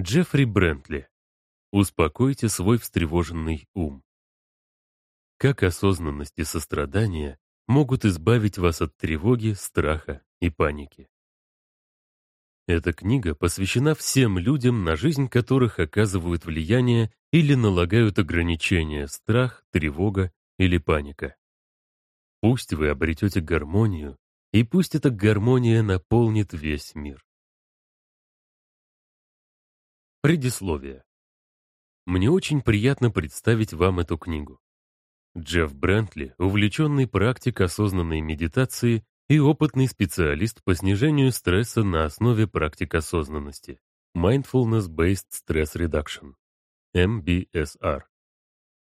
Джеффри Брентли. Успокойте свой встревоженный ум. Как осознанность и сострадание могут избавить вас от тревоги, страха и паники? Эта книга посвящена всем людям, на жизнь которых оказывают влияние или налагают ограничения страх, тревога или паника. Пусть вы обретете гармонию, и пусть эта гармония наполнит весь мир. Предисловие. Мне очень приятно представить вам эту книгу. Джефф Брентли — увлеченный практик осознанной медитации и опытный специалист по снижению стресса на основе практик осознанности Mindfulness-Based Stress Reduction, MBSR.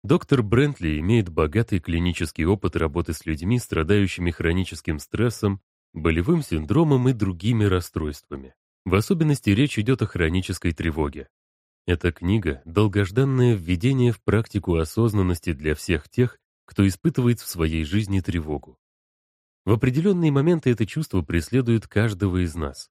Доктор Брентли имеет богатый клинический опыт работы с людьми, страдающими хроническим стрессом, болевым синдромом и другими расстройствами. В особенности речь идет о хронической тревоге. Эта книга — долгожданное введение в практику осознанности для всех тех, кто испытывает в своей жизни тревогу. В определенные моменты это чувство преследует каждого из нас.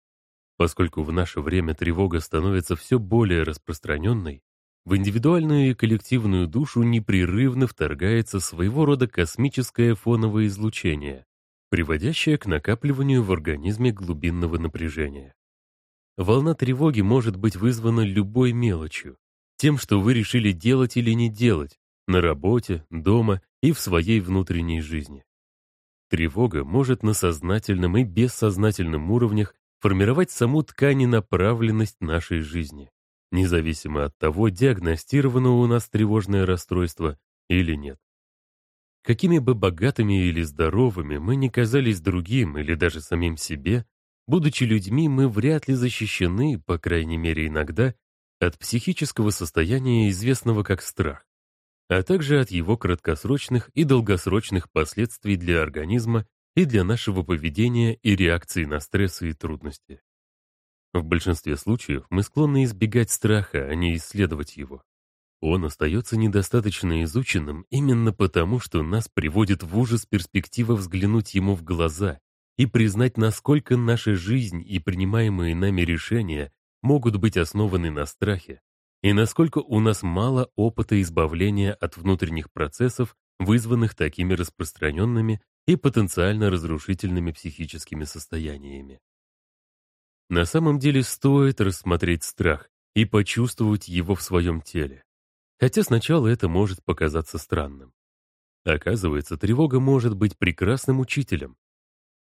Поскольку в наше время тревога становится все более распространенной, в индивидуальную и коллективную душу непрерывно вторгается своего рода космическое фоновое излучение, приводящее к накапливанию в организме глубинного напряжения. Волна тревоги может быть вызвана любой мелочью, тем, что вы решили делать или не делать, на работе, дома и в своей внутренней жизни. Тревога может на сознательном и бессознательном уровнях формировать саму ткань и направленность нашей жизни, независимо от того, диагностировано у нас тревожное расстройство или нет. Какими бы богатыми или здоровыми мы ни казались другим или даже самим себе, Будучи людьми, мы вряд ли защищены, по крайней мере иногда, от психического состояния, известного как страх, а также от его краткосрочных и долгосрочных последствий для организма и для нашего поведения и реакции на стрессы и трудности. В большинстве случаев мы склонны избегать страха, а не исследовать его. Он остается недостаточно изученным именно потому, что нас приводит в ужас перспектива взглянуть ему в глаза и признать, насколько наша жизнь и принимаемые нами решения могут быть основаны на страхе, и насколько у нас мало опыта избавления от внутренних процессов, вызванных такими распространенными и потенциально разрушительными психическими состояниями. На самом деле стоит рассмотреть страх и почувствовать его в своем теле. Хотя сначала это может показаться странным. Оказывается, тревога может быть прекрасным учителем,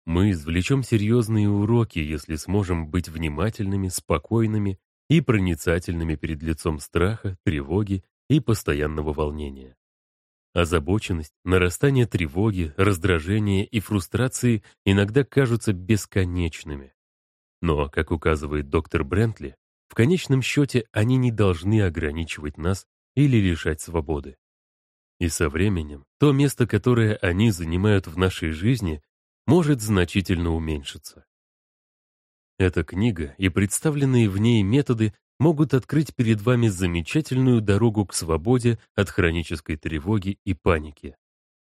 мы извлечем серьезные уроки, если сможем быть внимательными, спокойными и проницательными перед лицом страха, тревоги и постоянного волнения. Озабоченность, нарастание тревоги, раздражение и фрустрации иногда кажутся бесконечными. Но, как указывает доктор Брентли, в конечном счете они не должны ограничивать нас или лишать свободы. И со временем то место, которое они занимают в нашей жизни, может значительно уменьшиться. Эта книга и представленные в ней методы могут открыть перед вами замечательную дорогу к свободе от хронической тревоги и паники,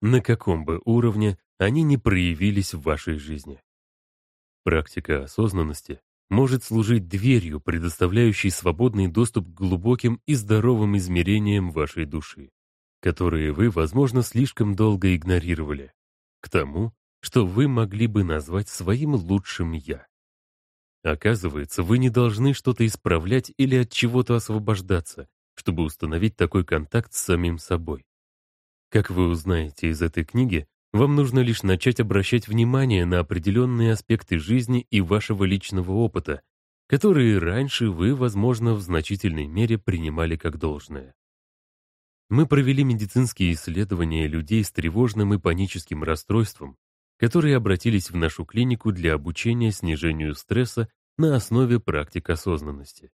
на каком бы уровне они не проявились в вашей жизни. Практика осознанности может служить дверью, предоставляющей свободный доступ к глубоким и здоровым измерениям вашей души, которые вы, возможно, слишком долго игнорировали, к тому, что вы могли бы назвать своим лучшим «я». Оказывается, вы не должны что-то исправлять или от чего-то освобождаться, чтобы установить такой контакт с самим собой. Как вы узнаете из этой книги, вам нужно лишь начать обращать внимание на определенные аспекты жизни и вашего личного опыта, которые раньше вы, возможно, в значительной мере принимали как должное. Мы провели медицинские исследования людей с тревожным и паническим расстройством, которые обратились в нашу клинику для обучения снижению стресса на основе практик осознанности.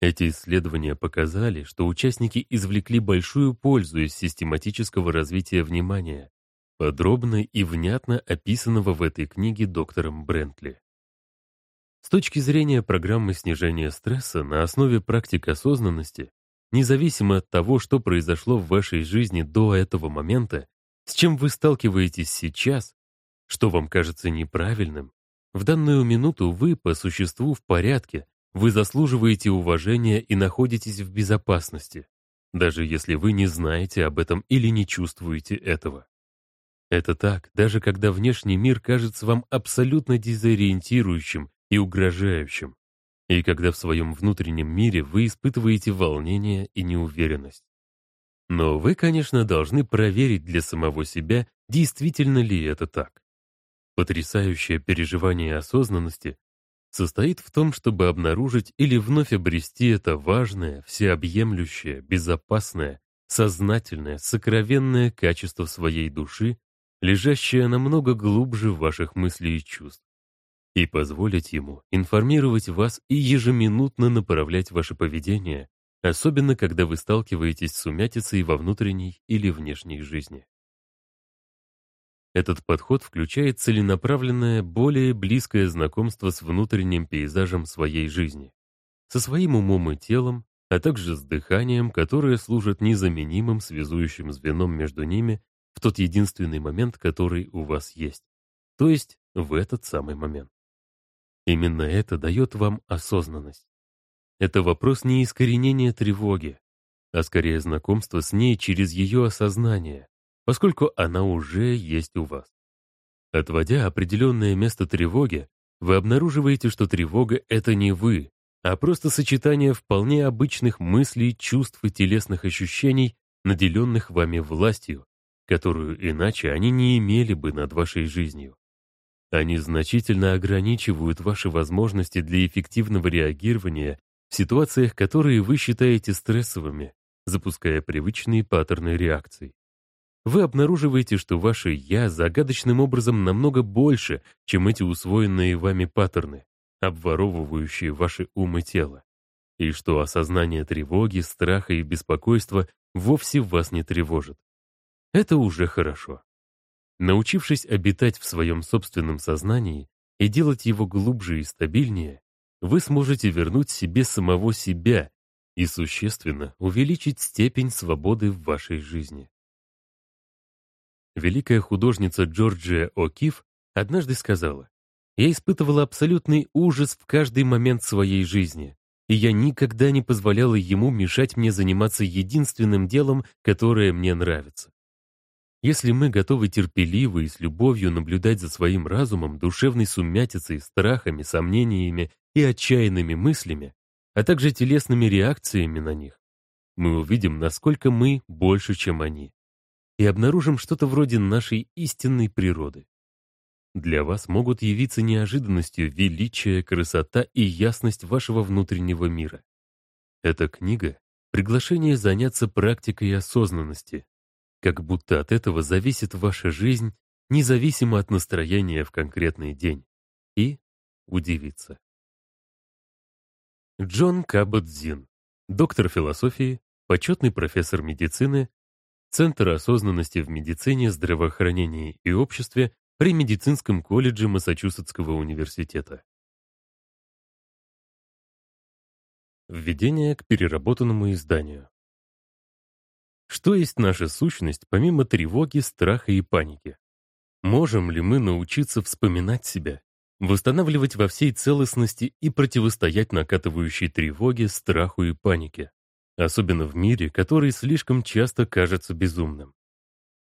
Эти исследования показали, что участники извлекли большую пользу из систематического развития внимания, подробно и внятно описанного в этой книге доктором Брентли. С точки зрения программы снижения стресса на основе практик осознанности, независимо от того, что произошло в вашей жизни до этого момента, с чем вы сталкиваетесь сейчас, что вам кажется неправильным, в данную минуту вы по существу в порядке, вы заслуживаете уважения и находитесь в безопасности, даже если вы не знаете об этом или не чувствуете этого. Это так, даже когда внешний мир кажется вам абсолютно дезориентирующим и угрожающим, и когда в своем внутреннем мире вы испытываете волнение и неуверенность. Но вы, конечно, должны проверить для самого себя, действительно ли это так. Потрясающее переживание осознанности состоит в том, чтобы обнаружить или вновь обрести это важное, всеобъемлющее, безопасное, сознательное, сокровенное качество своей души, лежащее намного глубже ваших мыслей и чувств, и позволить ему информировать вас и ежеминутно направлять ваше поведение, особенно когда вы сталкиваетесь с умятицей во внутренней или внешней жизни. Этот подход включает целенаправленное, более близкое знакомство с внутренним пейзажем своей жизни, со своим умом и телом, а также с дыханием, которое служит незаменимым связующим звеном между ними в тот единственный момент, который у вас есть, то есть в этот самый момент. Именно это дает вам осознанность. Это вопрос не искоренения тревоги, а скорее знакомства с ней через ее осознание, поскольку она уже есть у вас. Отводя определенное место тревоги, вы обнаруживаете, что тревога — это не вы, а просто сочетание вполне обычных мыслей, чувств и телесных ощущений, наделенных вами властью, которую иначе они не имели бы над вашей жизнью. Они значительно ограничивают ваши возможности для эффективного реагирования в ситуациях, которые вы считаете стрессовыми, запуская привычные паттерны реакций. Вы обнаруживаете, что ваше «я» загадочным образом намного больше, чем эти усвоенные вами паттерны, обворовывающие ваши ум и тело, и что осознание тревоги, страха и беспокойства вовсе вас не тревожит. Это уже хорошо. Научившись обитать в своем собственном сознании и делать его глубже и стабильнее, вы сможете вернуть себе самого себя и существенно увеличить степень свободы в вашей жизни. Великая художница Джорджия О'Кив однажды сказала, «Я испытывала абсолютный ужас в каждый момент своей жизни, и я никогда не позволяла ему мешать мне заниматься единственным делом, которое мне нравится. Если мы готовы терпеливо и с любовью наблюдать за своим разумом, душевной сумятицей, страхами, сомнениями и отчаянными мыслями, а также телесными реакциями на них, мы увидим, насколько мы больше, чем они, и обнаружим что-то вроде нашей истинной природы. Для вас могут явиться неожиданностью величие, красота и ясность вашего внутреннего мира. Эта книга — приглашение заняться практикой осознанности, как будто от этого зависит ваша жизнь, независимо от настроения в конкретный день. И удивиться. Джон Кабот-Зин, доктор философии, почетный профессор медицины, Центр осознанности в медицине, здравоохранении и обществе при медицинском колледже Массачусетского университета. Введение к переработанному изданию. Что есть наша сущность, помимо тревоги, страха и паники? Можем ли мы научиться вспоминать себя, восстанавливать во всей целостности и противостоять накатывающей тревоге, страху и панике? Особенно в мире, который слишком часто кажется безумным.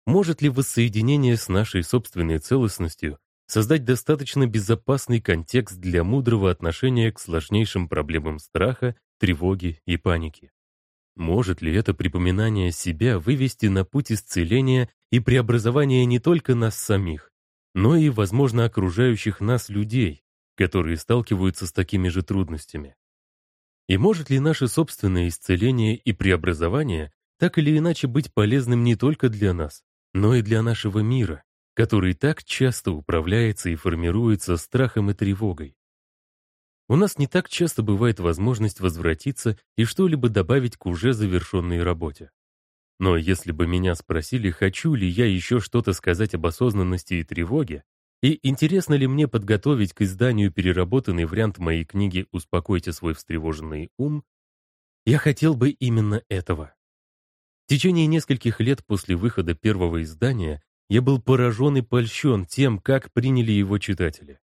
Может ли воссоединение с нашей собственной целостностью создать достаточно безопасный контекст для мудрого отношения к сложнейшим проблемам страха, тревоги и паники? Может ли это припоминание себя вывести на путь исцеления и преобразования не только нас самих, но и, возможно, окружающих нас людей, которые сталкиваются с такими же трудностями? И может ли наше собственное исцеление и преобразование так или иначе быть полезным не только для нас, но и для нашего мира, который так часто управляется и формируется страхом и тревогой? У нас не так часто бывает возможность возвратиться и что-либо добавить к уже завершенной работе. Но если бы меня спросили, хочу ли я еще что-то сказать об осознанности и тревоге, и интересно ли мне подготовить к изданию переработанный вариант моей книги «Успокойте свой встревоженный ум», я хотел бы именно этого. В течение нескольких лет после выхода первого издания я был поражен и польщен тем, как приняли его читатели.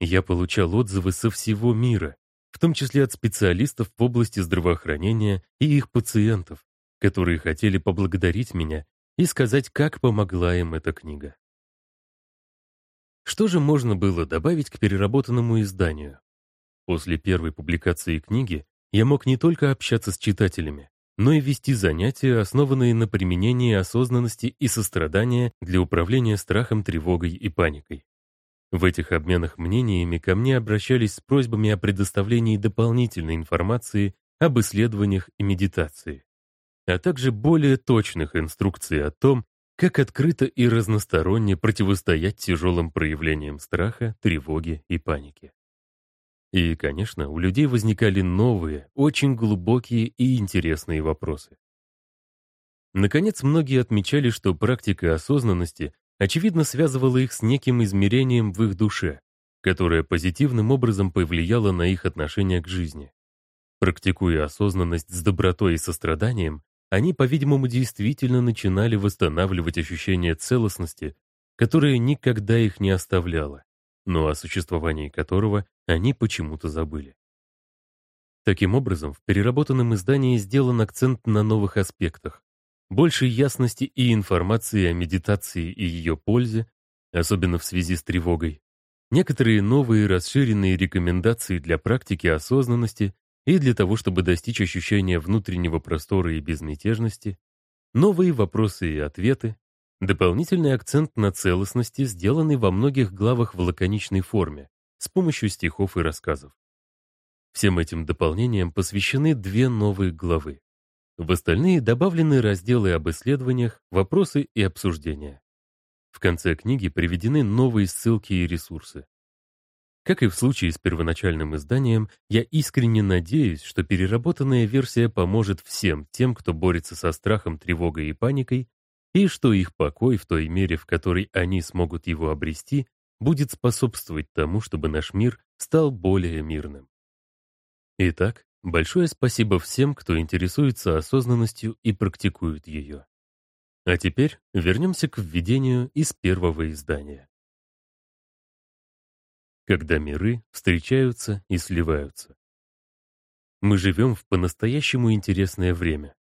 Я получал отзывы со всего мира, в том числе от специалистов в области здравоохранения и их пациентов, которые хотели поблагодарить меня и сказать, как помогла им эта книга. Что же можно было добавить к переработанному изданию? После первой публикации книги я мог не только общаться с читателями, но и вести занятия, основанные на применении осознанности и сострадания для управления страхом, тревогой и паникой. В этих обменах мнениями ко мне обращались с просьбами о предоставлении дополнительной информации об исследованиях и медитации, а также более точных инструкций о том, как открыто и разносторонне противостоять тяжелым проявлениям страха, тревоги и паники. И, конечно, у людей возникали новые, очень глубокие и интересные вопросы. Наконец, многие отмечали, что практика осознанности очевидно связывала их с неким измерением в их душе, которое позитивным образом повлияло на их отношение к жизни. Практикуя осознанность с добротой и состраданием, они, по-видимому, действительно начинали восстанавливать ощущение целостности, которое никогда их не оставляло, но о существовании которого они почему-то забыли. Таким образом, в переработанном издании сделан акцент на новых аспектах, большей ясности и информации о медитации и ее пользе, особенно в связи с тревогой, некоторые новые расширенные рекомендации для практики осознанности и для того, чтобы достичь ощущения внутреннего простора и безмятежности, новые вопросы и ответы, дополнительный акцент на целостности, сделанный во многих главах в лаконичной форме, с помощью стихов и рассказов. Всем этим дополнениям посвящены две новые главы. В остальные добавлены разделы об исследованиях, вопросы и обсуждения. В конце книги приведены новые ссылки и ресурсы. Как и в случае с первоначальным изданием, я искренне надеюсь, что переработанная версия поможет всем тем, кто борется со страхом, тревогой и паникой, и что их покой в той мере, в которой они смогут его обрести, будет способствовать тому, чтобы наш мир стал более мирным. Итак, большое спасибо всем, кто интересуется осознанностью и практикует ее. А теперь вернемся к введению из первого издания когда миры встречаются и сливаются. Мы живем в по-настоящему интересное время.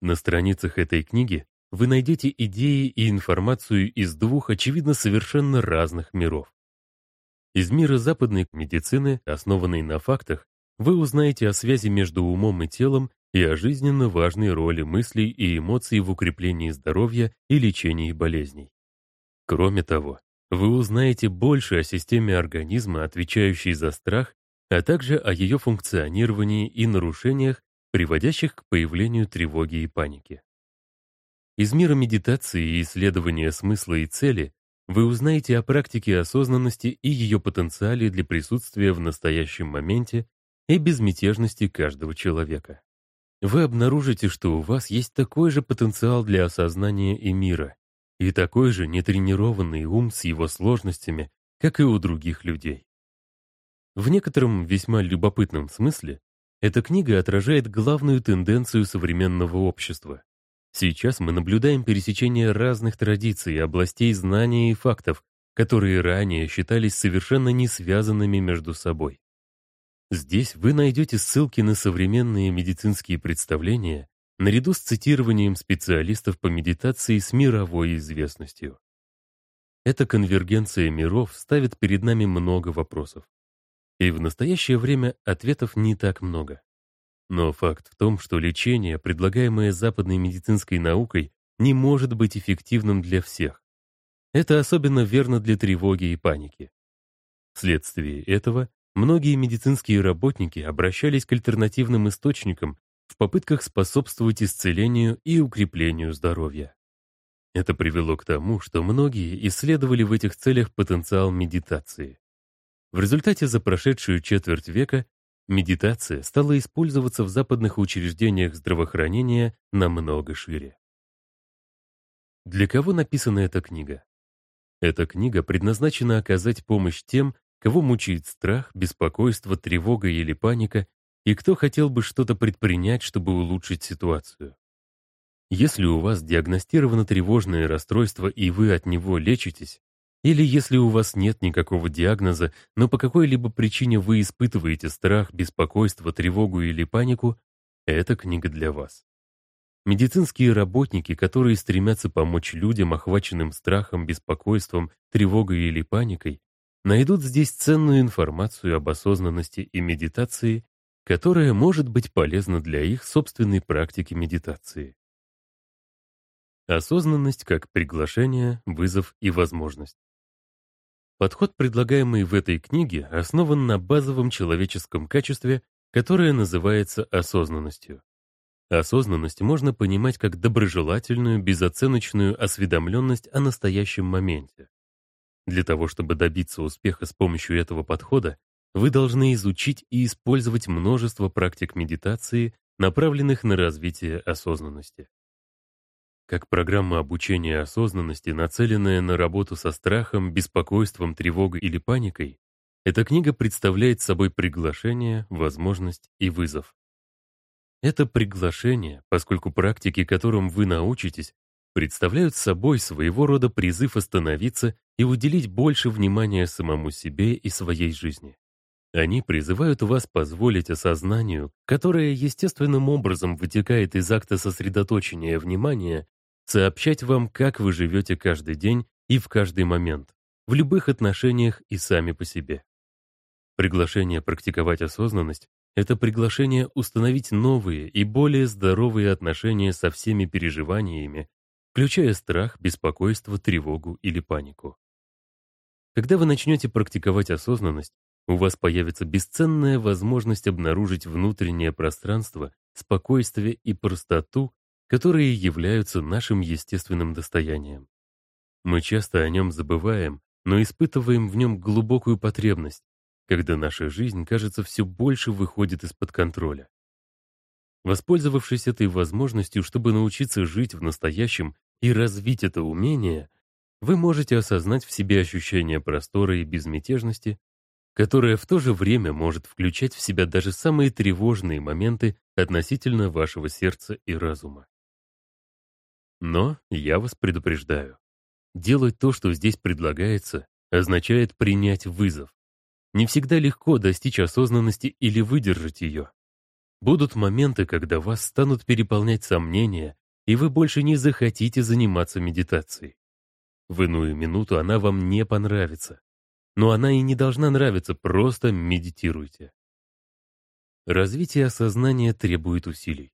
На страницах этой книги вы найдете идеи и информацию из двух, очевидно, совершенно разных миров. Из мира западной медицины, основанной на фактах, вы узнаете о связи между умом и телом и о жизненно важной роли мыслей и эмоций в укреплении здоровья и лечении болезней. Кроме того, вы узнаете больше о системе организма, отвечающей за страх, а также о ее функционировании и нарушениях, приводящих к появлению тревоги и паники. Из мира медитации и исследования смысла и цели вы узнаете о практике осознанности и ее потенциале для присутствия в настоящем моменте и безмятежности каждого человека. Вы обнаружите, что у вас есть такой же потенциал для осознания и мира, и такой же нетренированный ум с его сложностями, как и у других людей. В некотором весьма любопытном смысле эта книга отражает главную тенденцию современного общества. Сейчас мы наблюдаем пересечение разных традиций, областей знания и фактов, которые ранее считались совершенно не связанными между собой. Здесь вы найдете ссылки на современные медицинские представления наряду с цитированием специалистов по медитации с мировой известностью. Эта конвергенция миров ставит перед нами много вопросов. И в настоящее время ответов не так много. Но факт в том, что лечение, предлагаемое западной медицинской наукой, не может быть эффективным для всех. Это особенно верно для тревоги и паники. Вследствие этого многие медицинские работники обращались к альтернативным источникам в попытках способствовать исцелению и укреплению здоровья. Это привело к тому, что многие исследовали в этих целях потенциал медитации. В результате за прошедшую четверть века медитация стала использоваться в западных учреждениях здравоохранения намного шире. Для кого написана эта книга? Эта книга предназначена оказать помощь тем, кого мучает страх, беспокойство, тревога или паника и кто хотел бы что-то предпринять, чтобы улучшить ситуацию. Если у вас диагностировано тревожное расстройство и вы от него лечитесь, Или если у вас нет никакого диагноза, но по какой-либо причине вы испытываете страх, беспокойство, тревогу или панику, эта книга для вас. Медицинские работники, которые стремятся помочь людям, охваченным страхом, беспокойством, тревогой или паникой, найдут здесь ценную информацию об осознанности и медитации, которая может быть полезна для их собственной практики медитации. Осознанность как приглашение, вызов и возможность. Подход, предлагаемый в этой книге, основан на базовом человеческом качестве, которое называется осознанностью. Осознанность можно понимать как доброжелательную, безоценочную осведомленность о настоящем моменте. Для того, чтобы добиться успеха с помощью этого подхода, вы должны изучить и использовать множество практик медитации, направленных на развитие осознанности. Как программа обучения осознанности, нацеленная на работу со страхом, беспокойством, тревогой или паникой, эта книга представляет собой приглашение, возможность и вызов. Это приглашение, поскольку практики, которым вы научитесь, представляют собой своего рода призыв остановиться и уделить больше внимания самому себе и своей жизни. Они призывают вас позволить осознанию, которое естественным образом вытекает из акта сосредоточения внимания, сообщать вам, как вы живете каждый день и в каждый момент, в любых отношениях и сами по себе. Приглашение практиковать осознанность — это приглашение установить новые и более здоровые отношения со всеми переживаниями, включая страх, беспокойство, тревогу или панику. Когда вы начнете практиковать осознанность, у вас появится бесценная возможность обнаружить внутреннее пространство, спокойствие и простоту, которые являются нашим естественным достоянием. Мы часто о нем забываем, но испытываем в нем глубокую потребность, когда наша жизнь, кажется, все больше выходит из-под контроля. Воспользовавшись этой возможностью, чтобы научиться жить в настоящем и развить это умение, вы можете осознать в себе ощущение простора и безмятежности, которое в то же время может включать в себя даже самые тревожные моменты относительно вашего сердца и разума. Но я вас предупреждаю. Делать то, что здесь предлагается, означает принять вызов. Не всегда легко достичь осознанности или выдержать ее. Будут моменты, когда вас станут переполнять сомнения, и вы больше не захотите заниматься медитацией. В иную минуту она вам не понравится. Но она и не должна нравиться, просто медитируйте. Развитие осознания требует усилий.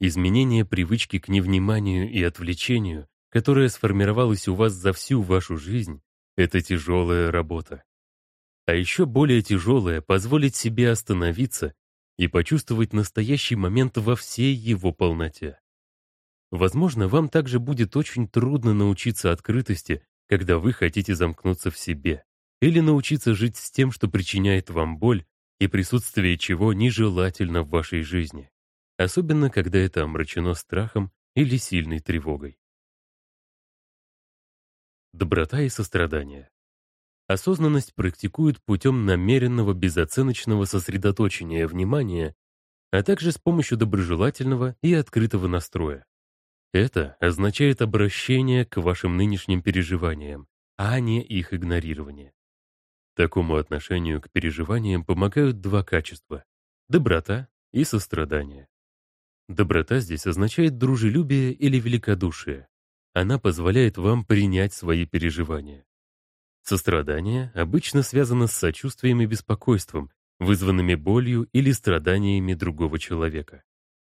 Изменение привычки к невниманию и отвлечению, которая сформировалась у вас за всю вашу жизнь, это тяжелая работа. А еще более тяжелое — позволить себе остановиться и почувствовать настоящий момент во всей его полноте. Возможно, вам также будет очень трудно научиться открытости, когда вы хотите замкнуться в себе, или научиться жить с тем, что причиняет вам боль и присутствие чего нежелательно в вашей жизни особенно когда это омрачено страхом или сильной тревогой. Доброта и сострадание. Осознанность практикуют путем намеренного безоценочного сосредоточения внимания, а также с помощью доброжелательного и открытого настроя. Это означает обращение к вашим нынешним переживаниям, а не их игнорирование. Такому отношению к переживаниям помогают два качества — доброта и сострадание. Доброта здесь означает дружелюбие или великодушие. Она позволяет вам принять свои переживания. Сострадание обычно связано с сочувствием и беспокойством, вызванными болью или страданиями другого человека.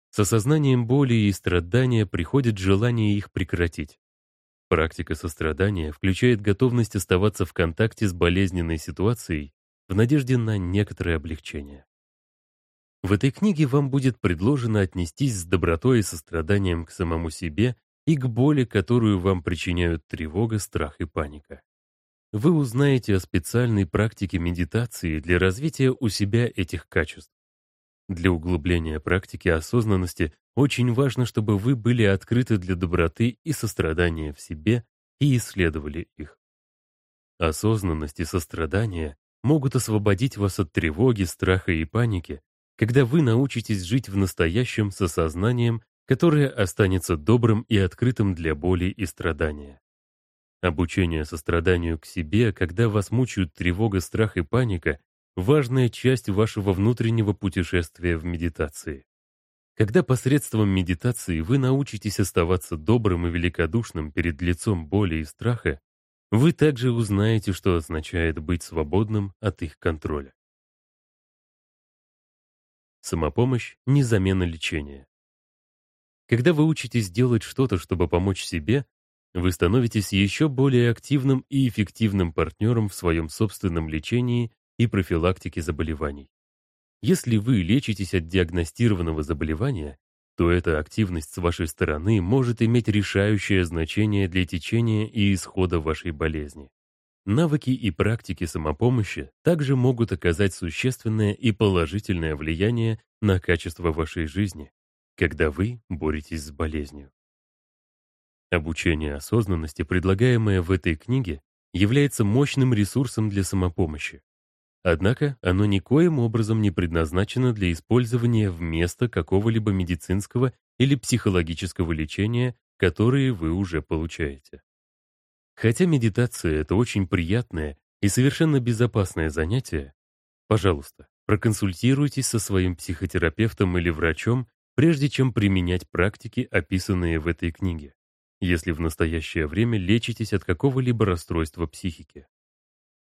С осознанием боли и страдания приходит желание их прекратить. Практика сострадания включает готовность оставаться в контакте с болезненной ситуацией в надежде на некоторое облегчение. В этой книге вам будет предложено отнестись с добротой и состраданием к самому себе и к боли, которую вам причиняют тревога, страх и паника. Вы узнаете о специальной практике медитации для развития у себя этих качеств. Для углубления практики осознанности очень важно, чтобы вы были открыты для доброты и сострадания в себе и исследовали их. Осознанность и сострадание могут освободить вас от тревоги, страха и паники, когда вы научитесь жить в настоящем с осознанием, которое останется добрым и открытым для боли и страдания. Обучение состраданию к себе, когда вас мучают тревога, страх и паника, важная часть вашего внутреннего путешествия в медитации. Когда посредством медитации вы научитесь оставаться добрым и великодушным перед лицом боли и страха, вы также узнаете, что означает быть свободным от их контроля. Самопомощь — не замена лечения. Когда вы учитесь делать что-то, чтобы помочь себе, вы становитесь еще более активным и эффективным партнером в своем собственном лечении и профилактике заболеваний. Если вы лечитесь от диагностированного заболевания, то эта активность с вашей стороны может иметь решающее значение для течения и исхода вашей болезни. Навыки и практики самопомощи также могут оказать существенное и положительное влияние на качество вашей жизни, когда вы боретесь с болезнью. Обучение осознанности, предлагаемое в этой книге, является мощным ресурсом для самопомощи. Однако оно никоим образом не предназначено для использования вместо какого-либо медицинского или психологического лечения, которые вы уже получаете. Хотя медитация — это очень приятное и совершенно безопасное занятие, пожалуйста, проконсультируйтесь со своим психотерапевтом или врачом, прежде чем применять практики, описанные в этой книге, если в настоящее время лечитесь от какого-либо расстройства психики.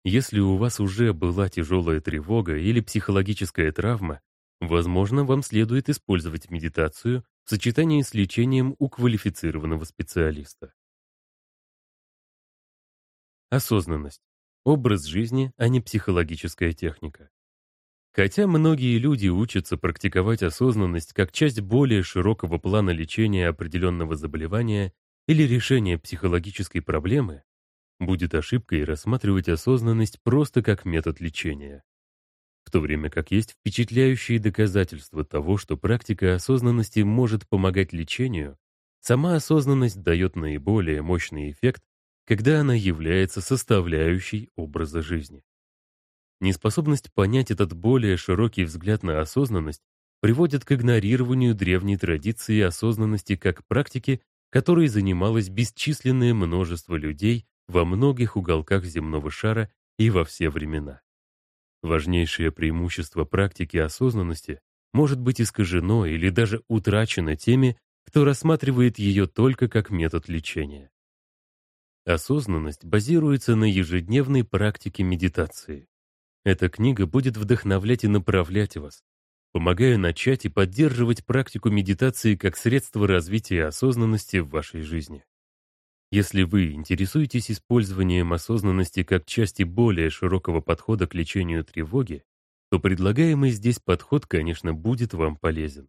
Если у вас уже была тяжелая тревога или психологическая травма, возможно, вам следует использовать медитацию в сочетании с лечением у квалифицированного специалиста. Осознанность. Образ жизни, а не психологическая техника. Хотя многие люди учатся практиковать осознанность как часть более широкого плана лечения определенного заболевания или решения психологической проблемы, Будет ошибкой рассматривать осознанность просто как метод лечения. В то время как есть впечатляющие доказательства того, что практика осознанности может помогать лечению, сама осознанность дает наиболее мощный эффект, когда она является составляющей образа жизни. Неспособность понять этот более широкий взгляд на осознанность приводит к игнорированию древней традиции осознанности как практики, которой занималось бесчисленное множество людей во многих уголках земного шара и во все времена. Важнейшее преимущество практики осознанности может быть искажено или даже утрачено теми, кто рассматривает ее только как метод лечения. Осознанность базируется на ежедневной практике медитации. Эта книга будет вдохновлять и направлять вас, помогая начать и поддерживать практику медитации как средство развития осознанности в вашей жизни. Если вы интересуетесь использованием осознанности как части более широкого подхода к лечению тревоги, то предлагаемый здесь подход, конечно, будет вам полезен.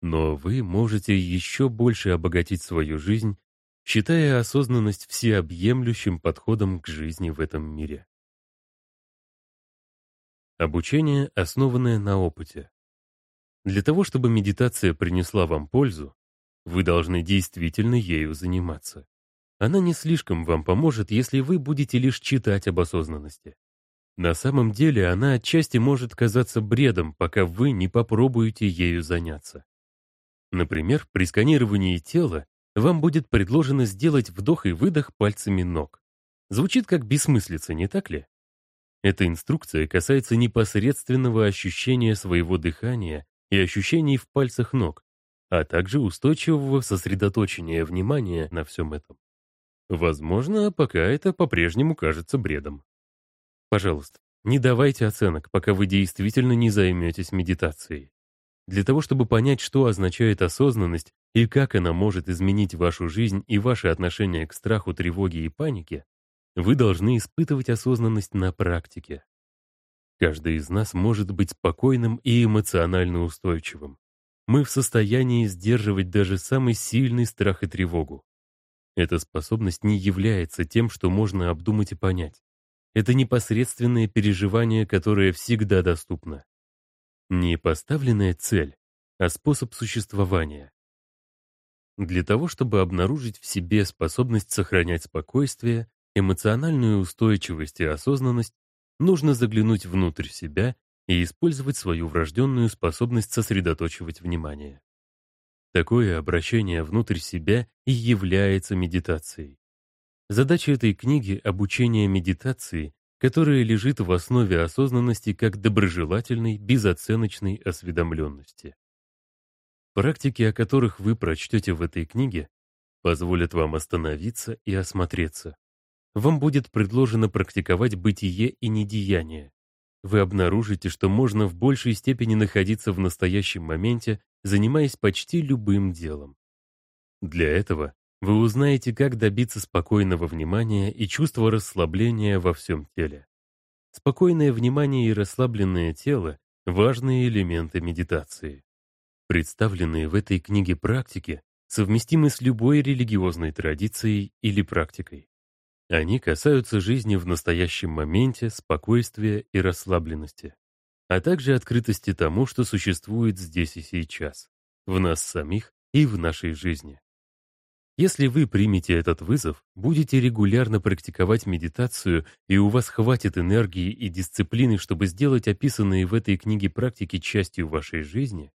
Но вы можете еще больше обогатить свою жизнь, считая осознанность всеобъемлющим подходом к жизни в этом мире. Обучение, основанное на опыте. Для того, чтобы медитация принесла вам пользу, вы должны действительно ею заниматься. Она не слишком вам поможет, если вы будете лишь читать об осознанности. На самом деле она отчасти может казаться бредом, пока вы не попробуете ею заняться. Например, при сканировании тела вам будет предложено сделать вдох и выдох пальцами ног. Звучит как бессмыслица, не так ли? Эта инструкция касается непосредственного ощущения своего дыхания и ощущений в пальцах ног, а также устойчивого сосредоточения внимания на всем этом. Возможно, пока это по-прежнему кажется бредом. Пожалуйста, не давайте оценок, пока вы действительно не займетесь медитацией. Для того, чтобы понять, что означает осознанность и как она может изменить вашу жизнь и ваше отношение к страху, тревоге и панике, вы должны испытывать осознанность на практике. Каждый из нас может быть спокойным и эмоционально устойчивым. Мы в состоянии сдерживать даже самый сильный страх и тревогу. Эта способность не является тем, что можно обдумать и понять. Это непосредственное переживание, которое всегда доступно. Не поставленная цель, а способ существования. Для того, чтобы обнаружить в себе способность сохранять спокойствие, эмоциональную устойчивость и осознанность, нужно заглянуть внутрь себя и использовать свою врожденную способность сосредоточивать внимание. Такое обращение внутрь себя и является медитацией. Задача этой книги — обучение медитации, которая лежит в основе осознанности как доброжелательной, безоценочной осведомленности. Практики, о которых вы прочтете в этой книге, позволят вам остановиться и осмотреться. Вам будет предложено практиковать бытие и недеяние. Вы обнаружите, что можно в большей степени находиться в настоящем моменте, занимаясь почти любым делом. Для этого вы узнаете, как добиться спокойного внимания и чувства расслабления во всем теле. Спокойное внимание и расслабленное тело — важные элементы медитации. Представленные в этой книге практики совместимы с любой религиозной традицией или практикой. Они касаются жизни в настоящем моменте, спокойствия и расслабленности, а также открытости тому, что существует здесь и сейчас, в нас самих и в нашей жизни. Если вы примете этот вызов, будете регулярно практиковать медитацию, и у вас хватит энергии и дисциплины, чтобы сделать описанные в этой книге практики частью вашей жизни,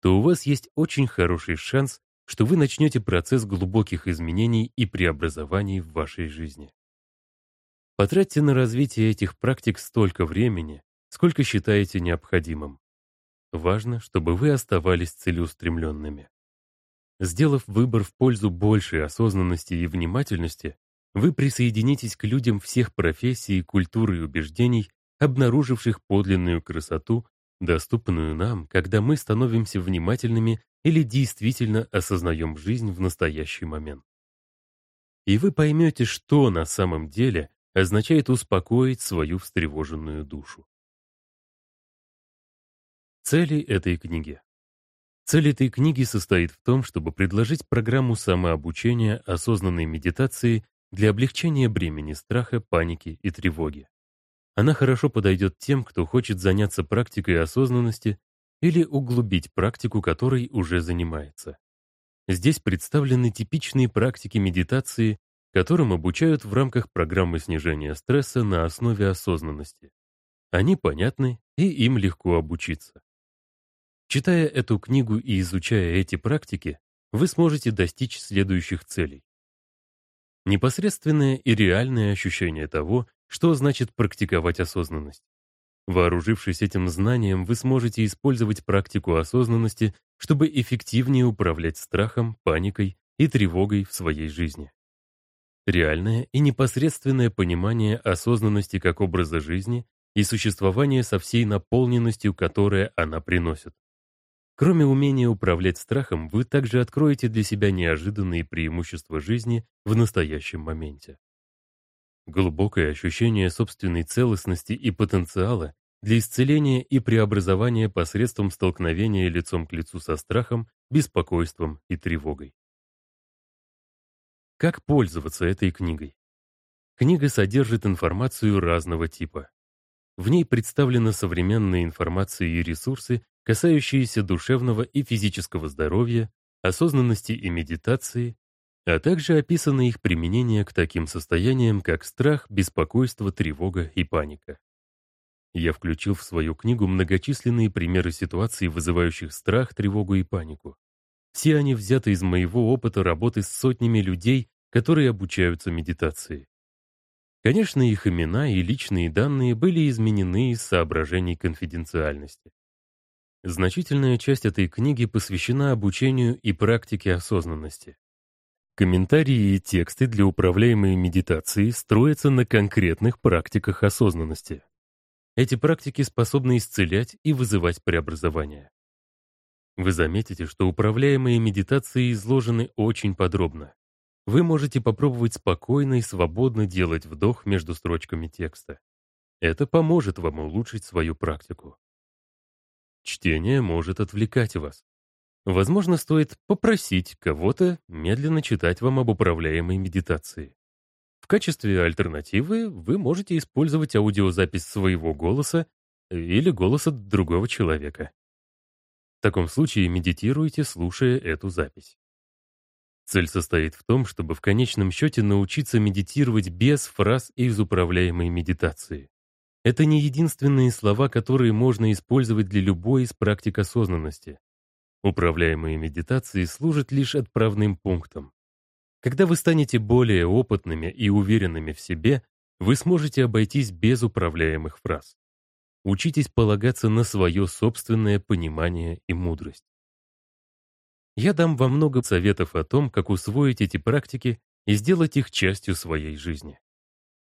то у вас есть очень хороший шанс, что вы начнете процесс глубоких изменений и преобразований в вашей жизни. Потратьте на развитие этих практик столько времени, сколько считаете необходимым. Важно, чтобы вы оставались целеустремленными. Сделав выбор в пользу большей осознанности и внимательности, вы присоединитесь к людям всех профессий, культуры и убеждений, обнаруживших подлинную красоту, доступную нам, когда мы становимся внимательными или действительно осознаем жизнь в настоящий момент. И вы поймете, что на самом деле означает успокоить свою встревоженную душу. Цели этой книги. Цель этой книги состоит в том, чтобы предложить программу самообучения осознанной медитации для облегчения бремени страха, паники и тревоги. Она хорошо подойдет тем, кто хочет заняться практикой осознанности или углубить практику, которой уже занимается. Здесь представлены типичные практики медитации, которым обучают в рамках программы снижения стресса на основе осознанности. Они понятны, и им легко обучиться. Читая эту книгу и изучая эти практики, вы сможете достичь следующих целей. Непосредственное и реальное ощущение того, что значит практиковать осознанность. Вооружившись этим знанием, вы сможете использовать практику осознанности, чтобы эффективнее управлять страхом, паникой и тревогой в своей жизни. Реальное и непосредственное понимание осознанности как образа жизни и существования со всей наполненностью, которая она приносит. Кроме умения управлять страхом, вы также откроете для себя неожиданные преимущества жизни в настоящем моменте. Глубокое ощущение собственной целостности и потенциала для исцеления и преобразования посредством столкновения лицом к лицу со страхом, беспокойством и тревогой. Как пользоваться этой книгой? Книга содержит информацию разного типа. В ней представлена современная информация и ресурсы, касающиеся душевного и физического здоровья, осознанности и медитации, а также описано их применение к таким состояниям, как страх, беспокойство, тревога и паника. Я включил в свою книгу многочисленные примеры ситуаций, вызывающих страх, тревогу и панику. Все они взяты из моего опыта работы с сотнями людей, которые обучаются медитации. Конечно, их имена и личные данные были изменены из соображений конфиденциальности. Значительная часть этой книги посвящена обучению и практике осознанности. Комментарии и тексты для управляемой медитации строятся на конкретных практиках осознанности. Эти практики способны исцелять и вызывать преобразования. Вы заметите, что управляемые медитации изложены очень подробно. Вы можете попробовать спокойно и свободно делать вдох между строчками текста. Это поможет вам улучшить свою практику. Чтение может отвлекать вас. Возможно, стоит попросить кого-то медленно читать вам об управляемой медитации. В качестве альтернативы вы можете использовать аудиозапись своего голоса или голоса другого человека. В таком случае медитируйте, слушая эту запись. Цель состоит в том, чтобы в конечном счете научиться медитировать без фраз из управляемой медитации. Это не единственные слова, которые можно использовать для любой из практик осознанности. Управляемые медитации служат лишь отправным пунктом. Когда вы станете более опытными и уверенными в себе, вы сможете обойтись без управляемых фраз. Учитесь полагаться на свое собственное понимание и мудрость. Я дам вам много советов о том, как усвоить эти практики и сделать их частью своей жизни.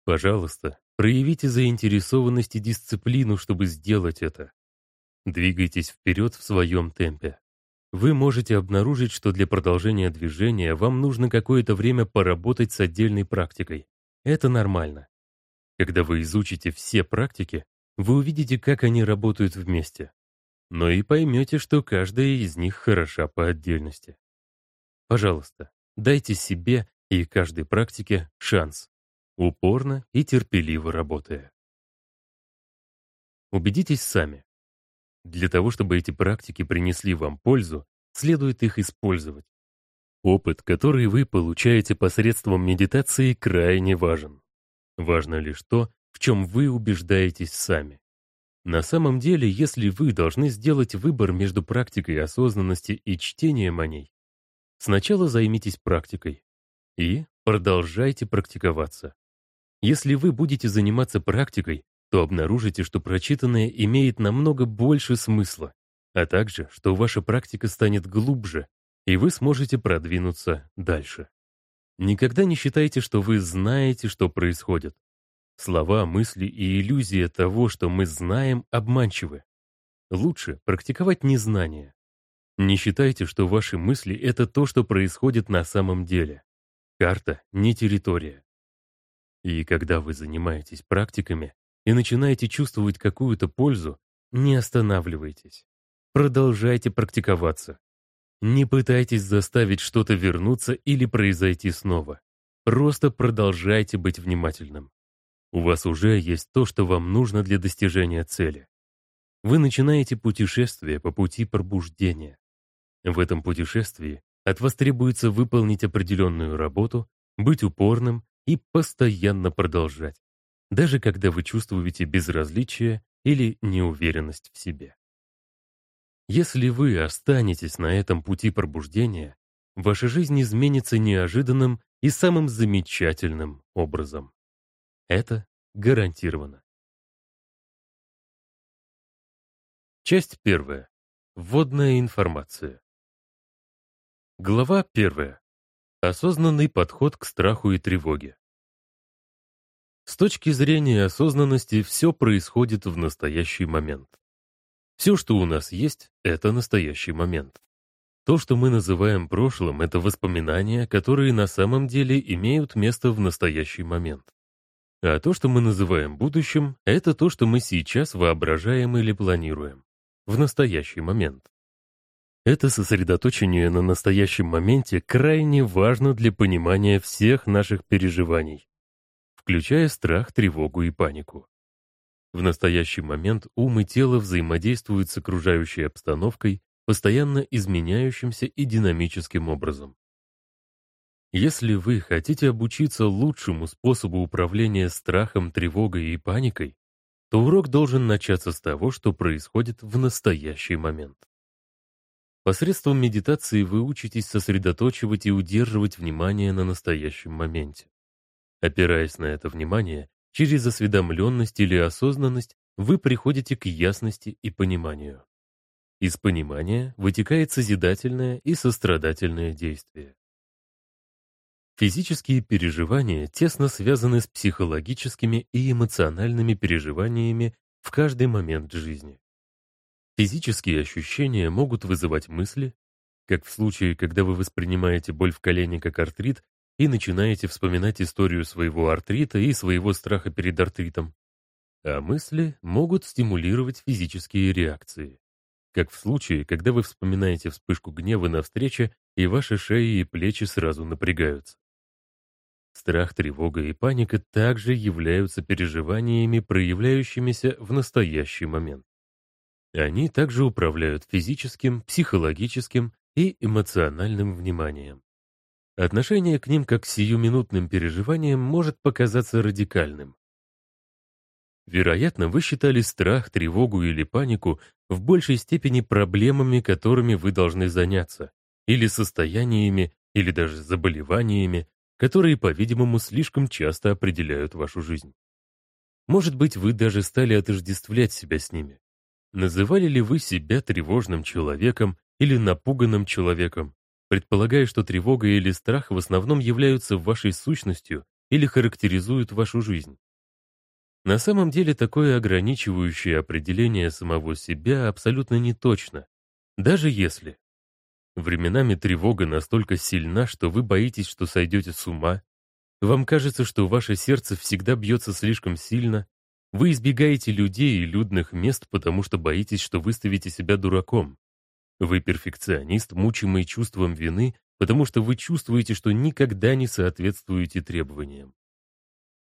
Пожалуйста, проявите заинтересованность и дисциплину, чтобы сделать это. Двигайтесь вперед в своем темпе. Вы можете обнаружить, что для продолжения движения вам нужно какое-то время поработать с отдельной практикой. Это нормально. Когда вы изучите все практики, вы увидите, как они работают вместе но и поймете, что каждая из них хороша по отдельности. Пожалуйста, дайте себе и каждой практике шанс, упорно и терпеливо работая. Убедитесь сами. Для того, чтобы эти практики принесли вам пользу, следует их использовать. Опыт, который вы получаете посредством медитации, крайне важен. Важно лишь то, в чем вы убеждаетесь сами. На самом деле, если вы должны сделать выбор между практикой осознанности и чтением о ней, сначала займитесь практикой и продолжайте практиковаться. Если вы будете заниматься практикой, то обнаружите, что прочитанное имеет намного больше смысла, а также, что ваша практика станет глубже, и вы сможете продвинуться дальше. Никогда не считайте, что вы знаете, что происходит. Слова, мысли и иллюзия того, что мы знаем, обманчивы. Лучше практиковать незнание. Не считайте, что ваши мысли — это то, что происходит на самом деле. Карта — не территория. И когда вы занимаетесь практиками и начинаете чувствовать какую-то пользу, не останавливайтесь. Продолжайте практиковаться. Не пытайтесь заставить что-то вернуться или произойти снова. Просто продолжайте быть внимательным. У вас уже есть то, что вам нужно для достижения цели. Вы начинаете путешествие по пути пробуждения. В этом путешествии от вас требуется выполнить определенную работу, быть упорным и постоянно продолжать, даже когда вы чувствуете безразличие или неуверенность в себе. Если вы останетесь на этом пути пробуждения, ваша жизнь изменится неожиданным и самым замечательным образом. Это гарантировано. Часть первая. Вводная информация. Глава первая. Осознанный подход к страху и тревоге. С точки зрения осознанности все происходит в настоящий момент. Все, что у нас есть, это настоящий момент. То, что мы называем прошлым, это воспоминания, которые на самом деле имеют место в настоящий момент. А то, что мы называем будущим, это то, что мы сейчас воображаем или планируем. В настоящий момент. Это сосредоточение на настоящем моменте крайне важно для понимания всех наших переживаний, включая страх, тревогу и панику. В настоящий момент ум и тело взаимодействуют с окружающей обстановкой, постоянно изменяющимся и динамическим образом. Если вы хотите обучиться лучшему способу управления страхом, тревогой и паникой, то урок должен начаться с того, что происходит в настоящий момент. Посредством медитации вы учитесь сосредоточивать и удерживать внимание на настоящем моменте. Опираясь на это внимание, через осведомленность или осознанность вы приходите к ясности и пониманию. Из понимания вытекает созидательное и сострадательное действие. Физические переживания тесно связаны с психологическими и эмоциональными переживаниями в каждый момент жизни. Физические ощущения могут вызывать мысли, как в случае, когда вы воспринимаете боль в колене как артрит и начинаете вспоминать историю своего артрита и своего страха перед артритом. А мысли могут стимулировать физические реакции, как в случае, когда вы вспоминаете вспышку гнева на встрече и ваши шеи и плечи сразу напрягаются. Страх, тревога и паника также являются переживаниями, проявляющимися в настоящий момент. Они также управляют физическим, психологическим и эмоциональным вниманием. Отношение к ним как к сиюминутным переживаниям может показаться радикальным. Вероятно, вы считали страх, тревогу или панику в большей степени проблемами, которыми вы должны заняться, или состояниями, или даже заболеваниями, которые, по-видимому, слишком часто определяют вашу жизнь. Может быть, вы даже стали отождествлять себя с ними. Называли ли вы себя тревожным человеком или напуганным человеком, предполагая, что тревога или страх в основном являются вашей сущностью или характеризуют вашу жизнь? На самом деле такое ограничивающее определение самого себя абсолютно не точно, даже если Временами тревога настолько сильна, что вы боитесь, что сойдете с ума. Вам кажется, что ваше сердце всегда бьется слишком сильно. Вы избегаете людей и людных мест, потому что боитесь, что выставите себя дураком. Вы перфекционист, мучимый чувством вины, потому что вы чувствуете, что никогда не соответствуете требованиям.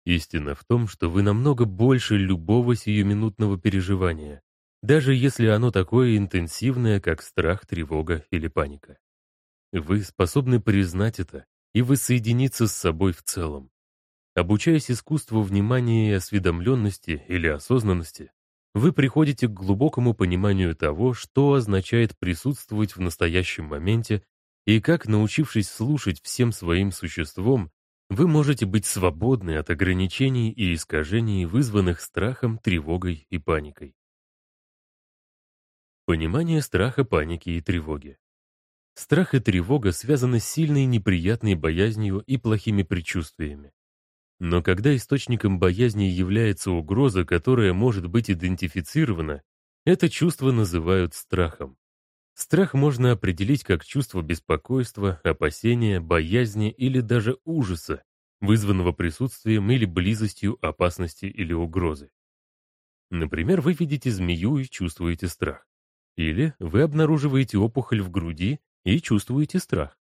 Истина в том, что вы намного больше любого сиюминутного переживания даже если оно такое интенсивное, как страх, тревога или паника. Вы способны признать это и воссоединиться с собой в целом. Обучаясь искусству внимания и осведомленности или осознанности, вы приходите к глубокому пониманию того, что означает присутствовать в настоящем моменте и как, научившись слушать всем своим существом, вы можете быть свободны от ограничений и искажений, вызванных страхом, тревогой и паникой. Понимание страха, паники и тревоги. Страх и тревога связаны с сильной неприятной боязнью и плохими предчувствиями. Но когда источником боязни является угроза, которая может быть идентифицирована, это чувство называют страхом. Страх можно определить как чувство беспокойства, опасения, боязни или даже ужаса, вызванного присутствием или близостью опасности или угрозы. Например, вы видите змею и чувствуете страх. Или вы обнаруживаете опухоль в груди и чувствуете страх.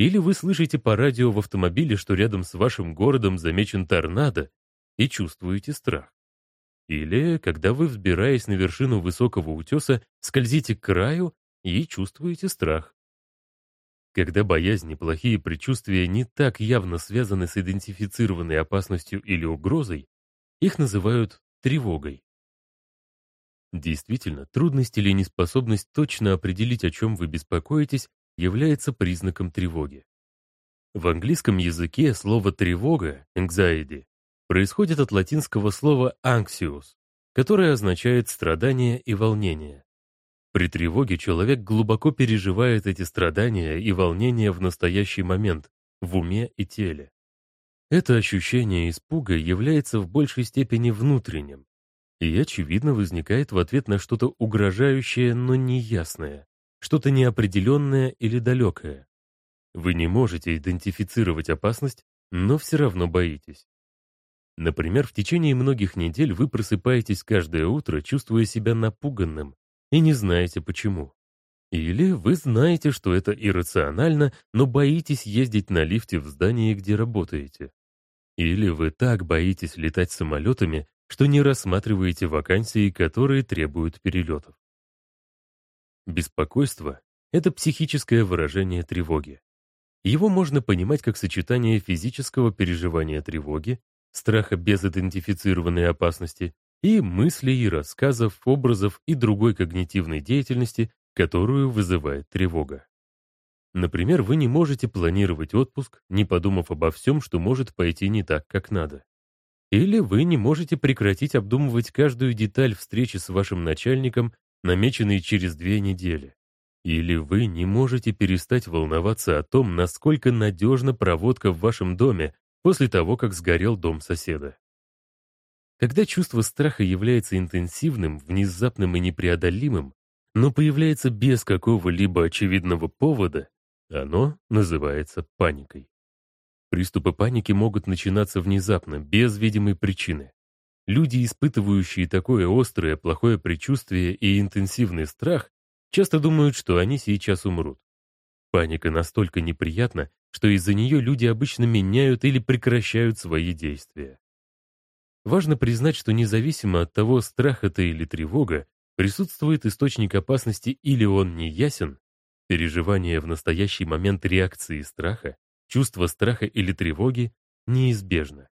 Или вы слышите по радио в автомобиле, что рядом с вашим городом замечен торнадо, и чувствуете страх. Или, когда вы, взбираясь на вершину высокого утеса, скользите к краю и чувствуете страх. Когда боязнь и плохие предчувствия не так явно связаны с идентифицированной опасностью или угрозой, их называют тревогой. Действительно, трудность или неспособность точно определить, о чем вы беспокоитесь, является признаком тревоги. В английском языке слово «тревога» anxiety происходит от латинского слова anxious, которое означает страдание и волнение. При тревоге человек глубоко переживает эти страдания и волнения в настоящий момент, в уме и теле. Это ощущение испуга является в большей степени внутренним, и, очевидно, возникает в ответ на что-то угрожающее, но неясное, что-то неопределенное или далекое. Вы не можете идентифицировать опасность, но все равно боитесь. Например, в течение многих недель вы просыпаетесь каждое утро, чувствуя себя напуганным, и не знаете почему. Или вы знаете, что это иррационально, но боитесь ездить на лифте в здании, где работаете. Или вы так боитесь летать самолетами, что не рассматриваете вакансии, которые требуют перелетов. Беспокойство — это психическое выражение тревоги. Его можно понимать как сочетание физического переживания тревоги, страха без идентифицированной опасности и мыслей, рассказов, образов и другой когнитивной деятельности, которую вызывает тревога. Например, вы не можете планировать отпуск, не подумав обо всем, что может пойти не так, как надо. Или вы не можете прекратить обдумывать каждую деталь встречи с вашим начальником, намеченной через две недели. Или вы не можете перестать волноваться о том, насколько надежна проводка в вашем доме после того, как сгорел дом соседа. Когда чувство страха является интенсивным, внезапным и непреодолимым, но появляется без какого-либо очевидного повода, оно называется паникой. Приступы паники могут начинаться внезапно, без видимой причины. Люди, испытывающие такое острое, плохое предчувствие и интенсивный страх, часто думают, что они сейчас умрут. Паника настолько неприятна, что из-за нее люди обычно меняют или прекращают свои действия. Важно признать, что независимо от того, страх это или тревога, присутствует источник опасности или он не ясен, переживание в настоящий момент реакции страха чувство страха или тревоги неизбежно.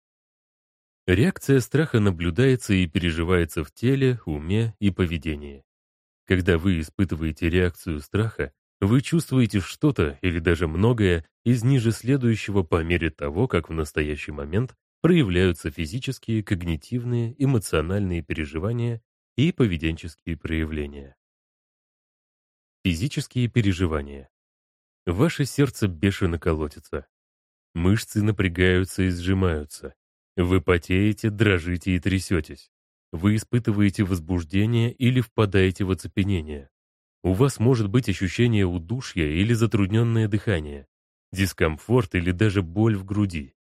Реакция страха наблюдается и переживается в теле, уме и поведении. Когда вы испытываете реакцию страха, Вы чувствуете что-то или даже многое из ниже следующего по мере того, как в настоящий момент проявляются физические, когнитивные, эмоциональные переживания и поведенческие проявления. Физические переживания. Ваше сердце бешено колотится. Мышцы напрягаются и сжимаются. Вы потеете, дрожите и трясетесь. Вы испытываете возбуждение или впадаете в оцепенение. У вас может быть ощущение удушья или затрудненное дыхание, дискомфорт или даже боль в груди.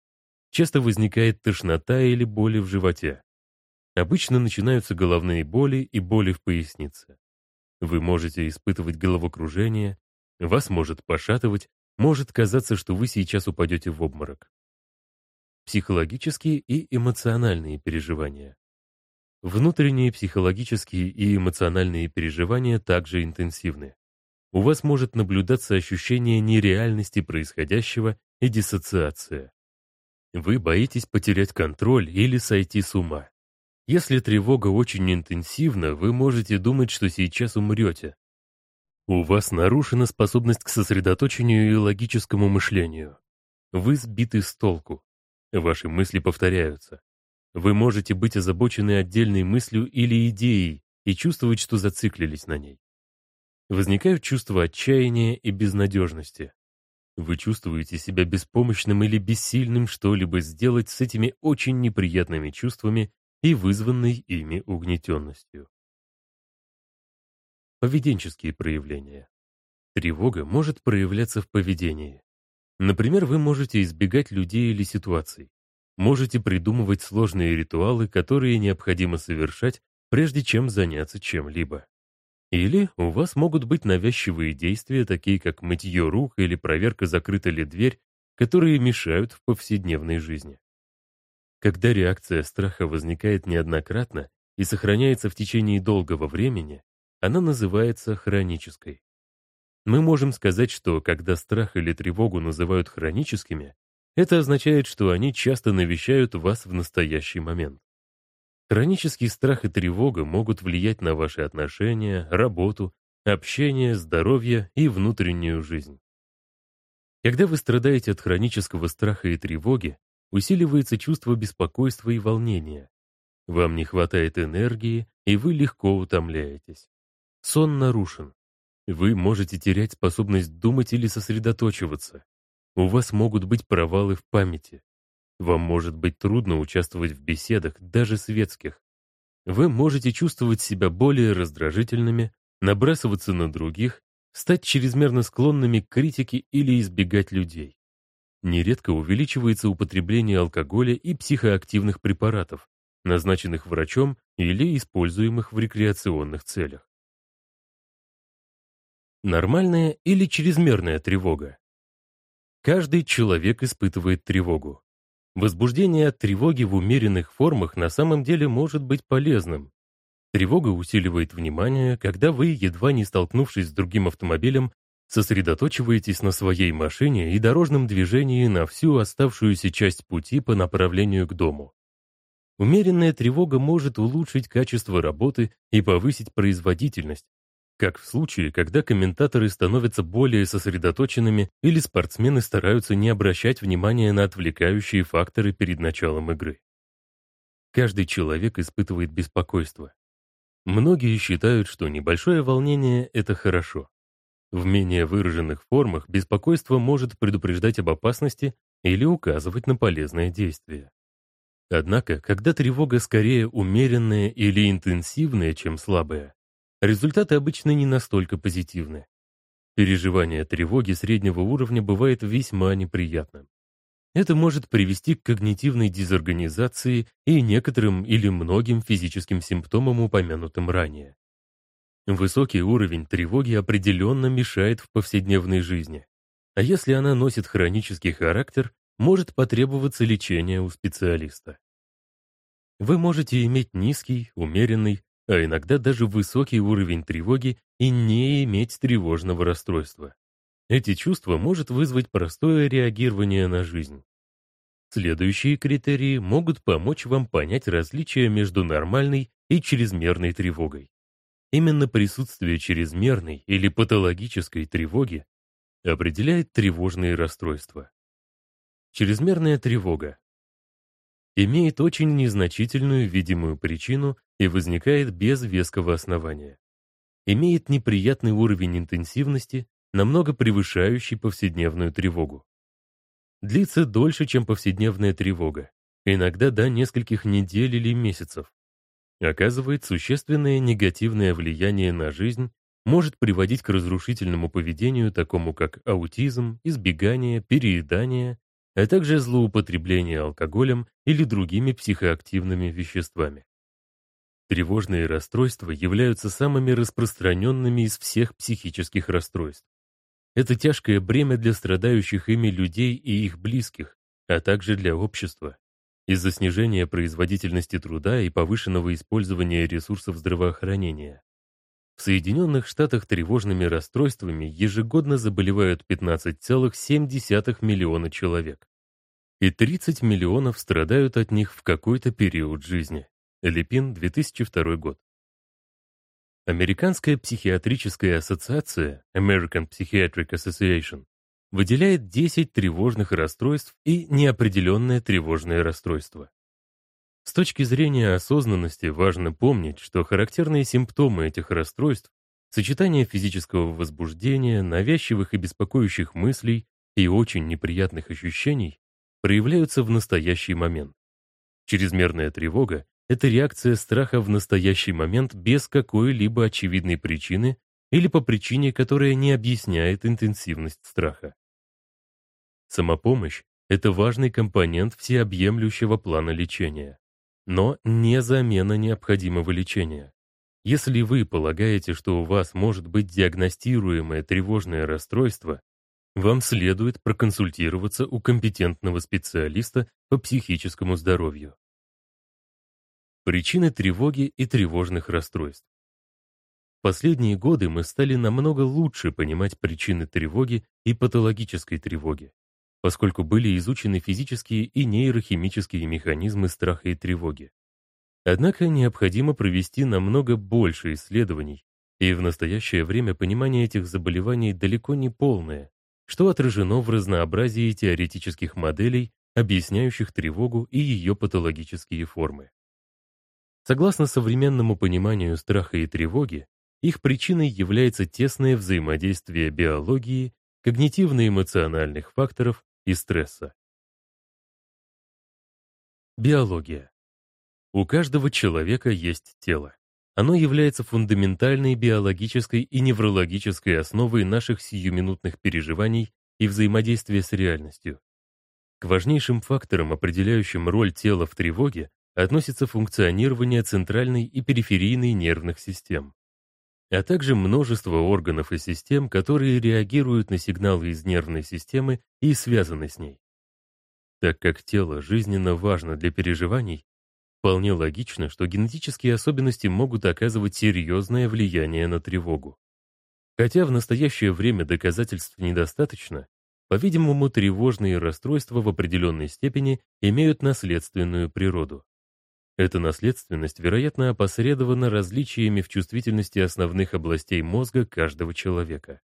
Часто возникает тошнота или боли в животе. Обычно начинаются головные боли и боли в пояснице. Вы можете испытывать головокружение, вас может пошатывать, может казаться, что вы сейчас упадете в обморок. Психологические и эмоциональные переживания. Внутренние психологические и эмоциональные переживания также интенсивны. У вас может наблюдаться ощущение нереальности происходящего и диссоциация. Вы боитесь потерять контроль или сойти с ума. Если тревога очень интенсивна, вы можете думать, что сейчас умрете. У вас нарушена способность к сосредоточению и логическому мышлению. Вы сбиты с толку. Ваши мысли повторяются. Вы можете быть озабочены отдельной мыслью или идеей и чувствовать, что зациклились на ней. Возникают чувства отчаяния и безнадежности. Вы чувствуете себя беспомощным или бессильным что-либо сделать с этими очень неприятными чувствами и вызванной ими угнетенностью. Поведенческие проявления. Тревога может проявляться в поведении. Например, вы можете избегать людей или ситуаций. Можете придумывать сложные ритуалы, которые необходимо совершать, прежде чем заняться чем-либо. Или у вас могут быть навязчивые действия, такие как мытье рук или проверка, закрыта ли дверь, которые мешают в повседневной жизни. Когда реакция страха возникает неоднократно и сохраняется в течение долгого времени, она называется хронической. Мы можем сказать, что когда страх или тревогу называют хроническими, это означает, что они часто навещают вас в настоящий момент. Хронический страх и тревога могут влиять на ваши отношения, работу, общение, здоровье и внутреннюю жизнь. Когда вы страдаете от хронического страха и тревоги, усиливается чувство беспокойства и волнения. Вам не хватает энергии, и вы легко утомляетесь. Сон нарушен. Вы можете терять способность думать или сосредоточиваться. У вас могут быть провалы в памяти. Вам может быть трудно участвовать в беседах, даже светских. Вы можете чувствовать себя более раздражительными, набрасываться на других, стать чрезмерно склонными к критике или избегать людей. Нередко увеличивается употребление алкоголя и психоактивных препаратов, назначенных врачом или используемых в рекреационных целях. Нормальная или чрезмерная тревога? Каждый человек испытывает тревогу. Возбуждение от тревоги в умеренных формах на самом деле может быть полезным. Тревога усиливает внимание, когда вы, едва не столкнувшись с другим автомобилем, сосредоточиваетесь на своей машине и дорожном движении на всю оставшуюся часть пути по направлению к дому. Умеренная тревога может улучшить качество работы и повысить производительность, как в случае, когда комментаторы становятся более сосредоточенными или спортсмены стараются не обращать внимания на отвлекающие факторы перед началом игры. Каждый человек испытывает беспокойство. Многие считают, что небольшое волнение — это хорошо. В менее выраженных формах беспокойство может предупреждать об опасности или указывать на полезное действие. Однако, когда тревога скорее умеренная или интенсивная, чем слабая, Результаты обычно не настолько позитивны. Переживание тревоги среднего уровня бывает весьма неприятным. Это может привести к когнитивной дезорганизации и некоторым или многим физическим симптомам, упомянутым ранее. Высокий уровень тревоги определенно мешает в повседневной жизни. А если она носит хронический характер, может потребоваться лечение у специалиста. Вы можете иметь низкий, умеренный а иногда даже высокий уровень тревоги и не иметь тревожного расстройства. Эти чувства может вызвать простое реагирование на жизнь. Следующие критерии могут помочь вам понять различия между нормальной и чрезмерной тревогой. именно присутствие чрезмерной или патологической тревоги определяет тревожные расстройства. Чрезмерная тревога имеет очень незначительную видимую причину и возникает без веского основания. Имеет неприятный уровень интенсивности, намного превышающий повседневную тревогу. Длится дольше, чем повседневная тревога, иногда до нескольких недель или месяцев. Оказывает существенное негативное влияние на жизнь, может приводить к разрушительному поведению, такому как аутизм, избегание, переедание, а также злоупотребление алкоголем или другими психоактивными веществами. Тревожные расстройства являются самыми распространенными из всех психических расстройств. Это тяжкое бремя для страдающих ими людей и их близких, а также для общества. Из-за снижения производительности труда и повышенного использования ресурсов здравоохранения. В Соединенных Штатах тревожными расстройствами ежегодно заболевают 15,7 миллиона человек. И 30 миллионов страдают от них в какой-то период жизни. Липин, 2002 год. Американская психиатрическая ассоциация American Psychiatric Association выделяет 10 тревожных расстройств и неопределенное тревожное расстройство. С точки зрения осознанности важно помнить, что характерные симптомы этих расстройств — сочетание физического возбуждения, навязчивых и беспокоящих мыслей и очень неприятных ощущений проявляются в настоящий момент. Чрезмерная тревога — это реакция страха в настоящий момент без какой-либо очевидной причины или по причине, которая не объясняет интенсивность страха. Самопомощь — это важный компонент всеобъемлющего плана лечения но не замена необходимого лечения. Если вы полагаете, что у вас может быть диагностируемое тревожное расстройство, вам следует проконсультироваться у компетентного специалиста по психическому здоровью. Причины тревоги и тревожных расстройств. В последние годы мы стали намного лучше понимать причины тревоги и патологической тревоги поскольку были изучены физические и нейрохимические механизмы страха и тревоги. Однако необходимо провести намного больше исследований, и в настоящее время понимание этих заболеваний далеко не полное, что отражено в разнообразии теоретических моделей, объясняющих тревогу и ее патологические формы. Согласно современному пониманию страха и тревоги, их причиной является тесное взаимодействие биологии, когнитивно-эмоциональных факторов и стресса. Биология. У каждого человека есть тело. Оно является фундаментальной биологической и неврологической основой наших сиюминутных переживаний и взаимодействия с реальностью. К важнейшим факторам, определяющим роль тела в тревоге, относится функционирование центральной и периферийной нервных систем а также множество органов и систем, которые реагируют на сигналы из нервной системы и связаны с ней. Так как тело жизненно важно для переживаний, вполне логично, что генетические особенности могут оказывать серьезное влияние на тревогу. Хотя в настоящее время доказательств недостаточно, по-видимому, тревожные расстройства в определенной степени имеют наследственную природу. Эта наследственность, вероятно, опосредована различиями в чувствительности основных областей мозга каждого человека.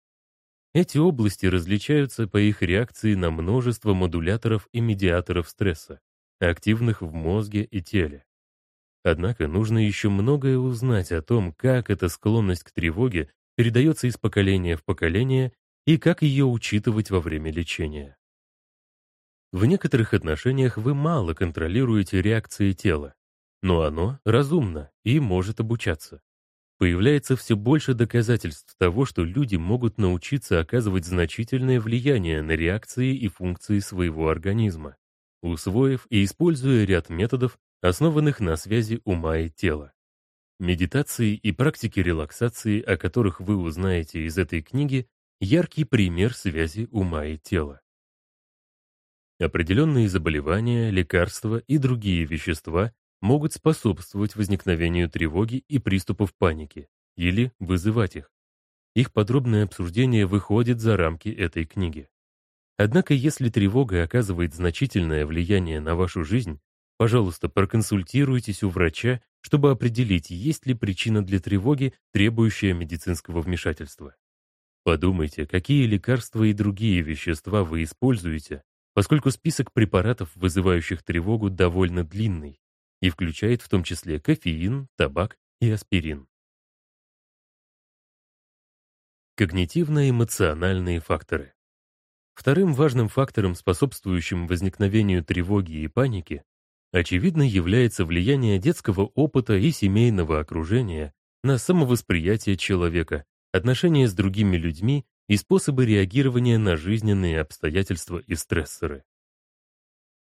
Эти области различаются по их реакции на множество модуляторов и медиаторов стресса, активных в мозге и теле. Однако нужно еще многое узнать о том, как эта склонность к тревоге передается из поколения в поколение и как ее учитывать во время лечения. В некоторых отношениях вы мало контролируете реакции тела, но оно разумно и может обучаться. Появляется все больше доказательств того, что люди могут научиться оказывать значительное влияние на реакции и функции своего организма, усвоив и используя ряд методов, основанных на связи ума и тела. Медитации и практики релаксации, о которых вы узнаете из этой книги, яркий пример связи ума и тела. Определенные заболевания, лекарства и другие вещества могут способствовать возникновению тревоги и приступов паники или вызывать их. Их подробное обсуждение выходит за рамки этой книги. Однако, если тревога оказывает значительное влияние на вашу жизнь, пожалуйста, проконсультируйтесь у врача, чтобы определить, есть ли причина для тревоги, требующая медицинского вмешательства. Подумайте, какие лекарства и другие вещества вы используете, поскольку список препаратов, вызывающих тревогу, довольно длинный и включает в том числе кофеин, табак и аспирин. Когнитивно-эмоциональные факторы. Вторым важным фактором, способствующим возникновению тревоги и паники, очевидно является влияние детского опыта и семейного окружения на самовосприятие человека, отношения с другими людьми и способы реагирования на жизненные обстоятельства и стрессоры.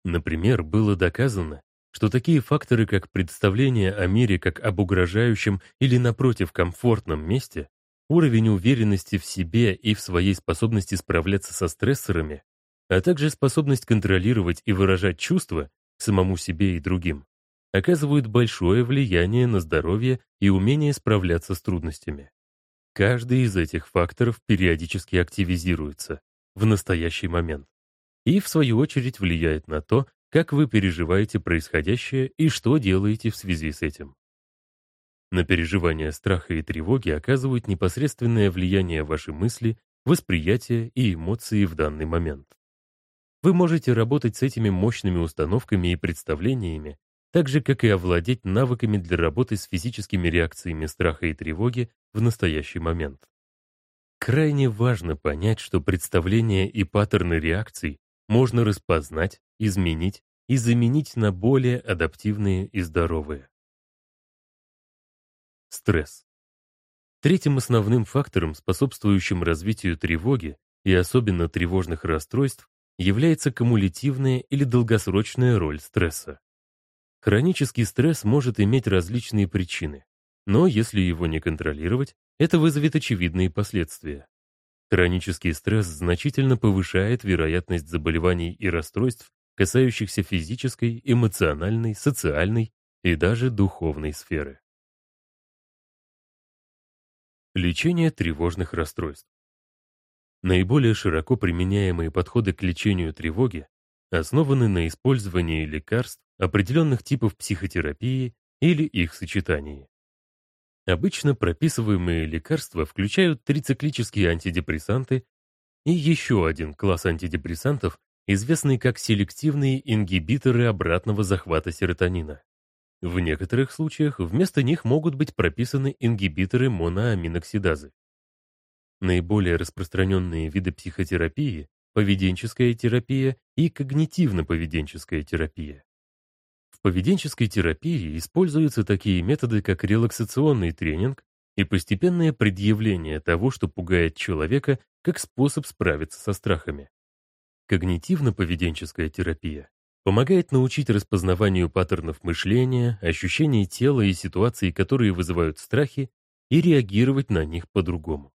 Например, было доказано, что такие факторы, как представление о мире как об угрожающем или, напротив, комфортном месте, уровень уверенности в себе и в своей способности справляться со стрессорами, а также способность контролировать и выражать чувства самому себе и другим, оказывают большое влияние на здоровье и умение справляться с трудностями. Каждый из этих факторов периодически активизируется в настоящий момент и, в свою очередь, влияет на то, как вы переживаете происходящее и что делаете в связи с этим. На переживание страха и тревоги оказывают непосредственное влияние ваши мысли, восприятие и эмоции в данный момент. Вы можете работать с этими мощными установками и представлениями, так же, как и овладеть навыками для работы с физическими реакциями страха и тревоги в настоящий момент. Крайне важно понять, что представления и паттерны реакций можно распознать, изменить и заменить на более адаптивные и здоровые. Стресс. Третьим основным фактором, способствующим развитию тревоги и особенно тревожных расстройств, является кумулятивная или долгосрочная роль стресса. Хронический стресс может иметь различные причины, но если его не контролировать, это вызовет очевидные последствия. Хронический стресс значительно повышает вероятность заболеваний и расстройств, касающихся физической, эмоциональной, социальной и даже духовной сферы. Лечение тревожных расстройств. Наиболее широко применяемые подходы к лечению тревоги основаны на использовании лекарств, определенных типов психотерапии или их сочетании. Обычно прописываемые лекарства включают трициклические антидепрессанты и еще один класс антидепрессантов, известный как селективные ингибиторы обратного захвата серотонина. В некоторых случаях вместо них могут быть прописаны ингибиторы моноаминоксидазы. Наиболее распространенные виды психотерапии – поведенческая терапия и когнитивно-поведенческая терапия. В поведенческой терапии используются такие методы, как релаксационный тренинг и постепенное предъявление того, что пугает человека, как способ справиться со страхами. Когнитивно-поведенческая терапия помогает научить распознаванию паттернов мышления, ощущений тела и ситуаций, которые вызывают страхи, и реагировать на них по-другому.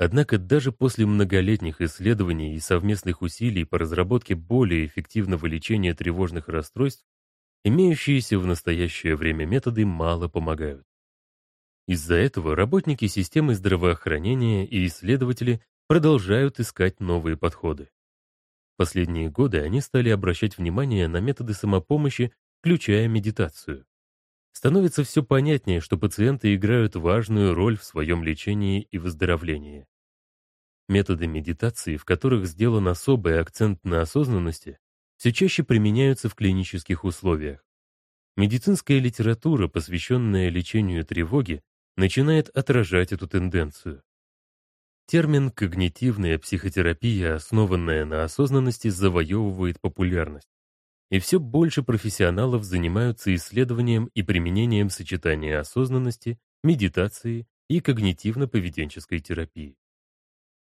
Однако даже после многолетних исследований и совместных усилий по разработке более эффективного лечения тревожных расстройств, имеющиеся в настоящее время методы мало помогают. Из-за этого работники системы здравоохранения и исследователи продолжают искать новые подходы последние годы они стали обращать внимание на методы самопомощи, включая медитацию. Становится все понятнее, что пациенты играют важную роль в своем лечении и выздоровлении. Методы медитации, в которых сделан особый акцент на осознанности, все чаще применяются в клинических условиях. Медицинская литература, посвященная лечению тревоги, начинает отражать эту тенденцию. Термин «когнитивная психотерапия», основанная на осознанности, завоевывает популярность. И все больше профессионалов занимаются исследованием и применением сочетания осознанности, медитации и когнитивно-поведенческой терапии.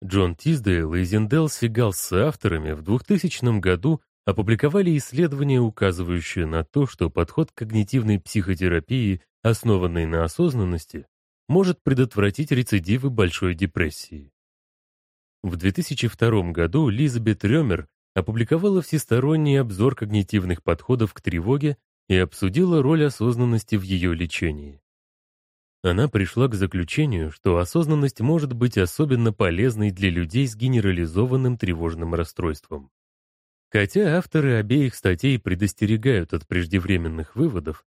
Джон Тиздейл и Зиндел Сигал с авторами в 2000 году опубликовали исследование, указывающее на то, что подход к когнитивной психотерапии, основанный на осознанности, может предотвратить рецидивы большой депрессии. В 2002 году Лизабет Рёмер опубликовала всесторонний обзор когнитивных подходов к тревоге и обсудила роль осознанности в ее лечении. Она пришла к заключению, что осознанность может быть особенно полезной для людей с генерализованным тревожным расстройством. Хотя авторы обеих статей предостерегают от преждевременных выводов,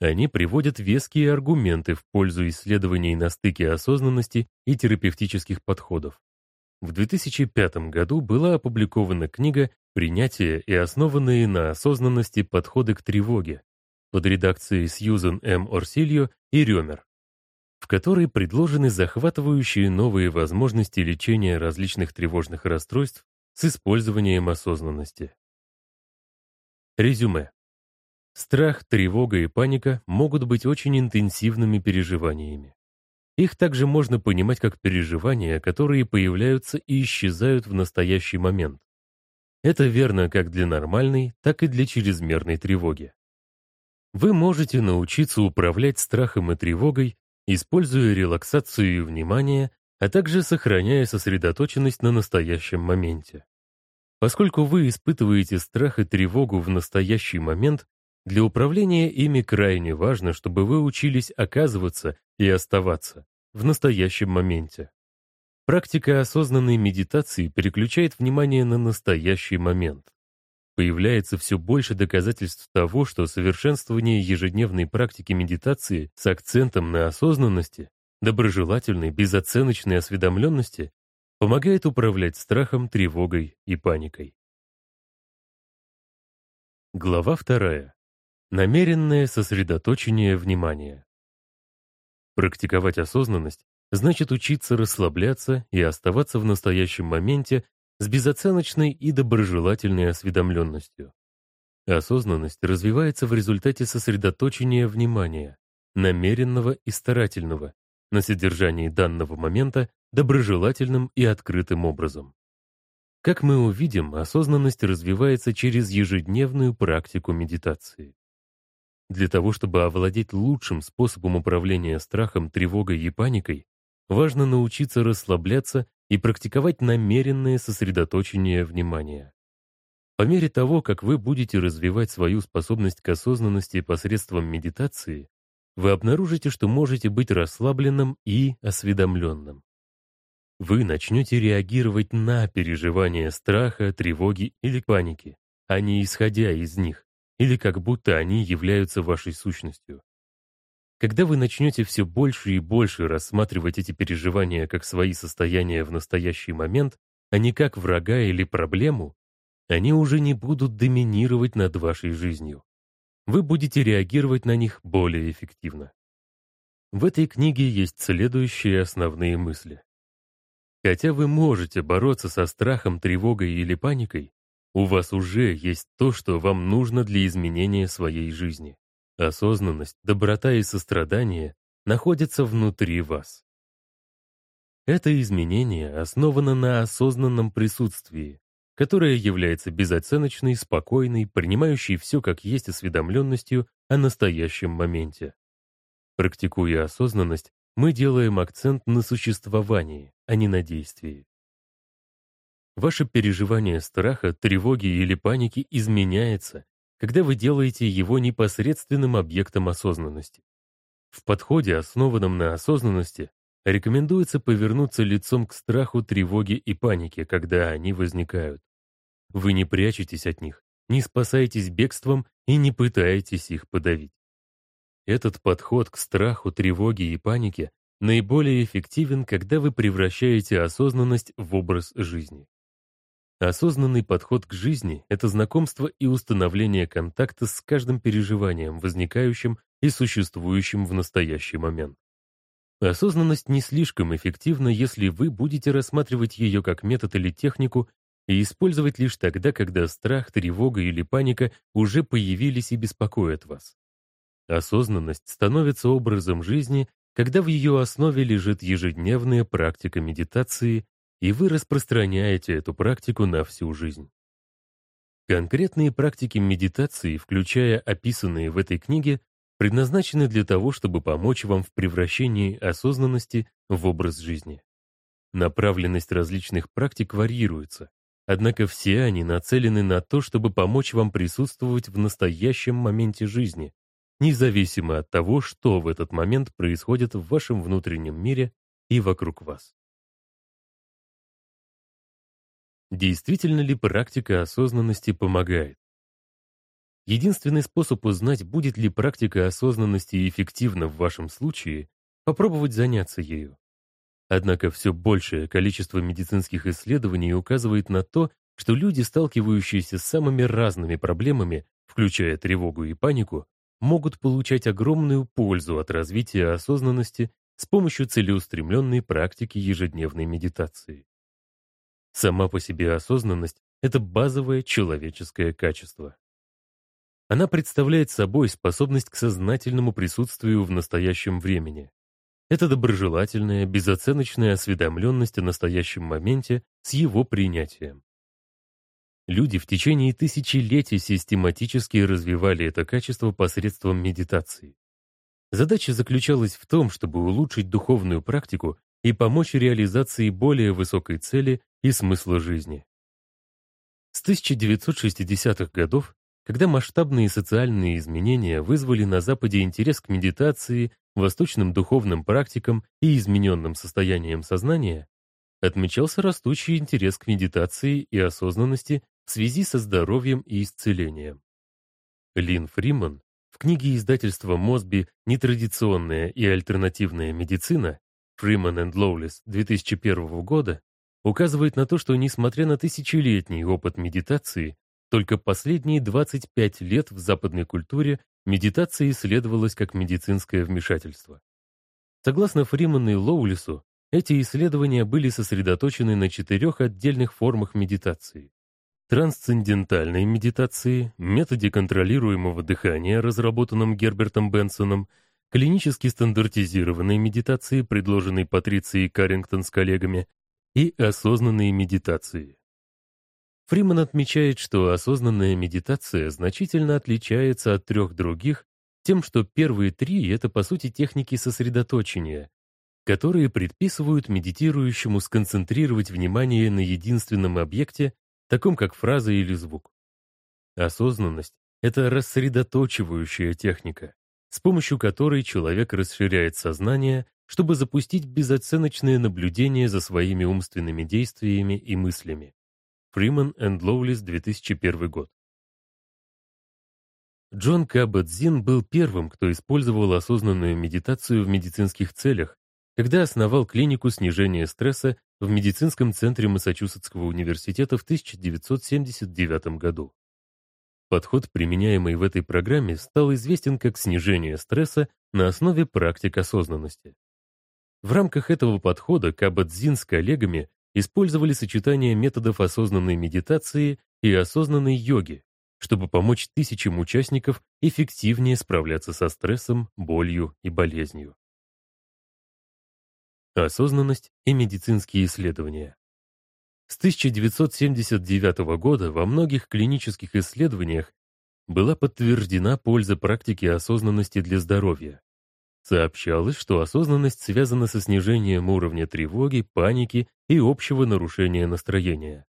Они приводят веские аргументы в пользу исследований на стыке осознанности и терапевтических подходов. В 2005 году была опубликована книга «Принятие и основанные на осознанности подходы к тревоге» под редакцией Сьюзен М. Орсильо и Рёмер, в которой предложены захватывающие новые возможности лечения различных тревожных расстройств с использованием осознанности. Резюме. Страх, тревога и паника могут быть очень интенсивными переживаниями. Их также можно понимать как переживания, которые появляются и исчезают в настоящий момент. Это верно как для нормальной, так и для чрезмерной тревоги. Вы можете научиться управлять страхом и тревогой, используя релаксацию и внимание, а также сохраняя сосредоточенность на настоящем моменте. Поскольку вы испытываете страх и тревогу в настоящий момент, для управления ими крайне важно, чтобы вы учились оказываться и оставаться в настоящем моменте. Практика осознанной медитации переключает внимание на настоящий момент. Появляется все больше доказательств того, что совершенствование ежедневной практики медитации с акцентом на осознанности, доброжелательной, безоценочной осведомленности помогает управлять страхом, тревогой и паникой. Глава вторая. Намеренное сосредоточение внимания. Практиковать осознанность значит учиться расслабляться и оставаться в настоящем моменте с безоценочной и доброжелательной осведомленностью. Осознанность развивается в результате сосредоточения внимания, намеренного и старательного, на содержании данного момента доброжелательным и открытым образом. Как мы увидим, осознанность развивается через ежедневную практику медитации. Для того, чтобы овладеть лучшим способом управления страхом, тревогой и паникой, важно научиться расслабляться и практиковать намеренное сосредоточение внимания. По мере того, как вы будете развивать свою способность к осознанности посредством медитации, вы обнаружите, что можете быть расслабленным и осведомленным. Вы начнете реагировать на переживания страха, тревоги или паники, а не исходя из них или как будто они являются вашей сущностью. Когда вы начнете все больше и больше рассматривать эти переживания как свои состояния в настоящий момент, а не как врага или проблему, они уже не будут доминировать над вашей жизнью. Вы будете реагировать на них более эффективно. В этой книге есть следующие основные мысли. Хотя вы можете бороться со страхом, тревогой или паникой, у вас уже есть то, что вам нужно для изменения своей жизни. Осознанность, доброта и сострадание находятся внутри вас. Это изменение основано на осознанном присутствии, которое является безоценочной, спокойной, принимающей все как есть осведомленностью о настоящем моменте. Практикуя осознанность, мы делаем акцент на существовании, а не на действии. Ваше переживание страха, тревоги или паники изменяется, когда вы делаете его непосредственным объектом осознанности. В подходе, основанном на осознанности, рекомендуется повернуться лицом к страху, тревоге и панике, когда они возникают. Вы не прячетесь от них, не спасаетесь бегством и не пытаетесь их подавить. Этот подход к страху, тревоге и панике наиболее эффективен, когда вы превращаете осознанность в образ жизни. Осознанный подход к жизни — это знакомство и установление контакта с каждым переживанием, возникающим и существующим в настоящий момент. Осознанность не слишком эффективна, если вы будете рассматривать ее как метод или технику и использовать лишь тогда, когда страх, тревога или паника уже появились и беспокоят вас. Осознанность становится образом жизни, когда в ее основе лежит ежедневная практика медитации и вы распространяете эту практику на всю жизнь. Конкретные практики медитации, включая описанные в этой книге, предназначены для того, чтобы помочь вам в превращении осознанности в образ жизни. Направленность различных практик варьируется, однако все они нацелены на то, чтобы помочь вам присутствовать в настоящем моменте жизни, независимо от того, что в этот момент происходит в вашем внутреннем мире и вокруг вас. Действительно ли практика осознанности помогает? единственный способ узнать, будет ли практика осознанности эффективна в вашем случае, попробовать заняться ею. Однако все большее количество медицинских исследований указывает на то, что люди, сталкивающиеся с самыми разными проблемами, включая тревогу и панику, могут получать огромную пользу от развития осознанности с помощью целеустремленной практики ежедневной медитации. Сама по себе осознанность — это базовое человеческое качество. Она представляет собой способность к сознательному присутствию в настоящем времени. Это доброжелательная, безоценочная осведомленность о настоящем моменте с его принятием. Люди в течение тысячелетий систематически развивали это качество посредством медитации. Задача заключалась в том, чтобы улучшить духовную практику и помочь реализации более высокой цели и смысла жизни. С 1960-х годов, когда масштабные социальные изменения вызвали на Западе интерес к медитации, восточным духовным практикам и измененным состояниям сознания, отмечался растущий интерес к медитации и осознанности в связи со здоровьем и исцелением. Лин Фриман в книге издательства Мосби «Нетрадиционная и альтернативная медицина» Freeman and Lowless 2001 года указывает на то, что несмотря на тысячелетний опыт медитации, только последние 25 лет в западной культуре медитация исследовалась как медицинское вмешательство. Согласно Фриману и Лоулису, эти исследования были сосредоточены на четырех отдельных формах медитации трансцендентальной медитации, методе контролируемого дыхания, разработанном Гербертом Бенсоном, клинически стандартизированной медитации, предложенной Патрицией Каррингтон с коллегами, и осознанной медитации. Фриман отмечает, что осознанная медитация значительно отличается от трех других тем, что первые три — это, по сути, техники сосредоточения, которые предписывают медитирующему сконцентрировать внимание на единственном объекте таком как фраза или звук. Осознанность — это рассредоточивающая техника, с помощью которой человек расширяет сознание, чтобы запустить безоценочное наблюдение за своими умственными действиями и мыслями. Фриман энд Лоулис, 2001 год. Джон Каббат-Зин был первым, кто использовал осознанную медитацию в медицинских целях, когда основал клинику снижения стресса в медицинском центре Массачусетского университета в 1979 году. Подход, применяемый в этой программе, стал известен как снижение стресса на основе практик осознанности. В рамках этого подхода Кабадзин с коллегами использовали сочетание методов осознанной медитации и осознанной йоги, чтобы помочь тысячам участников эффективнее справляться со стрессом, болью и болезнью. Осознанность и медицинские исследования. С 1979 года во многих клинических исследованиях была подтверждена польза практики осознанности для здоровья. Сообщалось, что осознанность связана со снижением уровня тревоги, паники и общего нарушения настроения.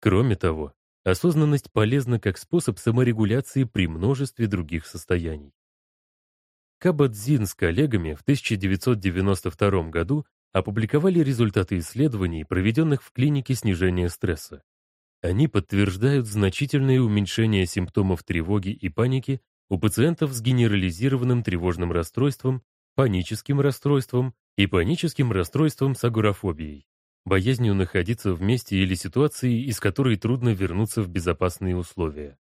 Кроме того, осознанность полезна как способ саморегуляции при множестве других состояний. Кабадзин с коллегами в 1992 году опубликовали результаты исследований, проведенных в клинике снижения стресса. Они подтверждают значительное уменьшение симптомов тревоги и паники у пациентов с генерализированным тревожным расстройством, паническим расстройством и паническим расстройством с агорафобией, боязнью находиться в месте или ситуации, из которой трудно вернуться в безопасные условия.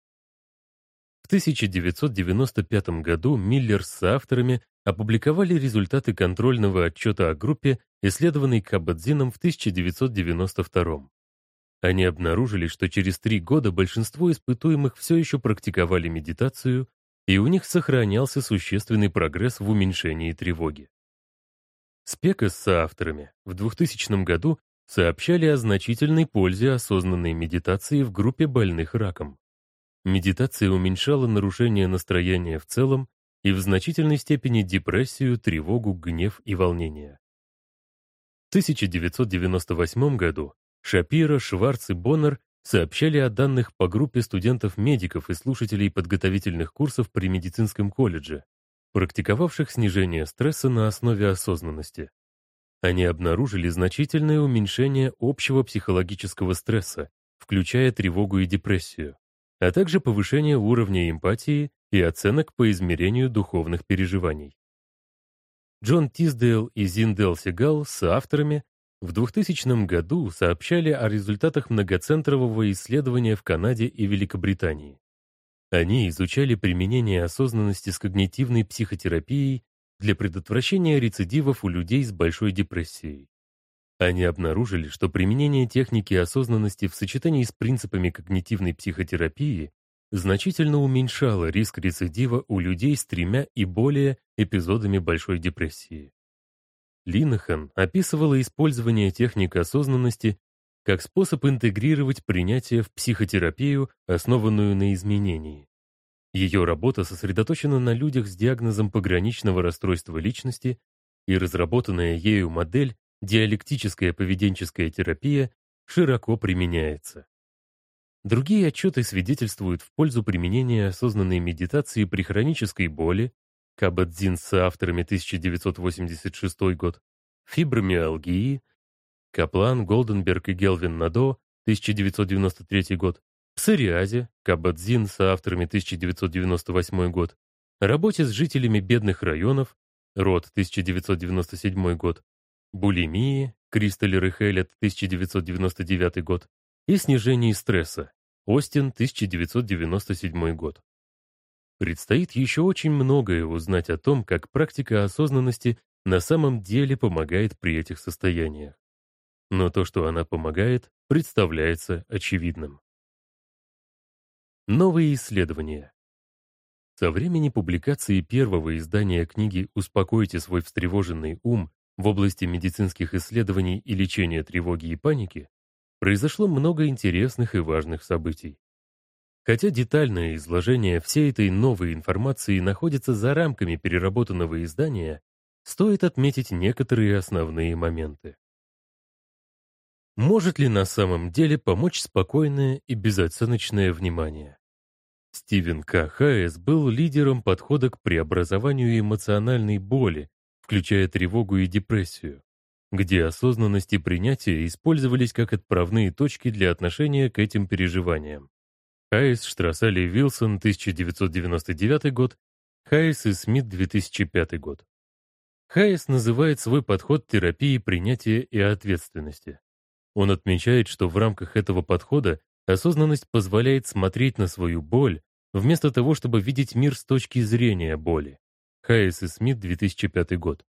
1995 году Миллер с авторами опубликовали результаты контрольного отчета о группе, исследованной Кабадзином в 1992. Они обнаружили, что через три года большинство испытуемых все еще практиковали медитацию, и у них сохранялся существенный прогресс в уменьшении тревоги. Спека с соавторами в 2000 году сообщали о значительной пользе осознанной медитации в группе больных раком. Медитация уменьшала нарушение настроения в целом и в значительной степени депрессию, тревогу, гнев и волнение. В 1998 году Шапира, Шварц и Боннер сообщали о данных по группе студентов-медиков и слушателей подготовительных курсов при медицинском колледже, практиковавших снижение стресса на основе осознанности. Они обнаружили значительное уменьшение общего психологического стресса, включая тревогу и депрессию. а также повышение уровня эмпатии и оценок по измерению духовных переживаний. Джон Тиздейл и Зиндел Сигал с авторами в 2000 году сообщали о результатах многоцентрового исследования в Канаде и Великобритании. Они изучали применение осознанности с когнитивной психотерапией для предотвращения рецидивов у людей с большой депрессией. Они обнаружили, что применение техники осознанности в сочетании с принципами когнитивной психотерапии значительно уменьшало риск рецидива у людей с тремя и более эпизодами большой депрессии. Линахан описывала использование техник осознанности как способ интегрировать принятие в психотерапию, основанную на изменении. Ее работа сосредоточена на людях с диагнозом пограничного расстройства личности, и разработанная ею модель диалектическая поведенческая терапия широко применяется. Другие отчеты свидетельствуют в пользу применения осознанной медитации при хронической боли, Кабадзин с авторами 1986 год, фибромиалгии, Каплан, Голденберг и Гелвин Надо 1993 год, псориазе, Кабадзин с авторами 1998 год, работе с жителями бедных районов, Рот 1997 год, булимии, Кристаллер и Хеллет 1999 год, и снижении стресса. Остин, 1997 год. Предстоит еще очень многое узнать о том, как практика осознанности на самом деле помогает при этих состояниях. Но то, что она помогает, представляется очевидным. Новые исследования. Со времени публикации первого издания книги «Успокойте свой встревоженный ум» в области медицинских исследований и лечения тревоги и паники произошло много интересных и важных событий. Хотя детальное изложение всей этой новой информации находится за рамками переработанного издания, стоит отметить некоторые основные моменты. Может ли на самом деле помочь спокойное и безоценочное внимание? Стивен К. Хайес был лидером подхода к преобразованию эмоциональной боли, включая тревогу и депрессию где осознанность и принятие использовались как отправные точки для отношения к этим переживаниям. Хайс, Штрасали Вилсон, 1999 год, Хайс и Смит, 2005 год. Хайс называет свой подход терапии принятия и ответственности. Он отмечает, что в рамках этого подхода осознанность позволяет смотреть на свою боль, вместо того, чтобы видеть мир с точки зрения боли. Хайс и Смит, 2005 год.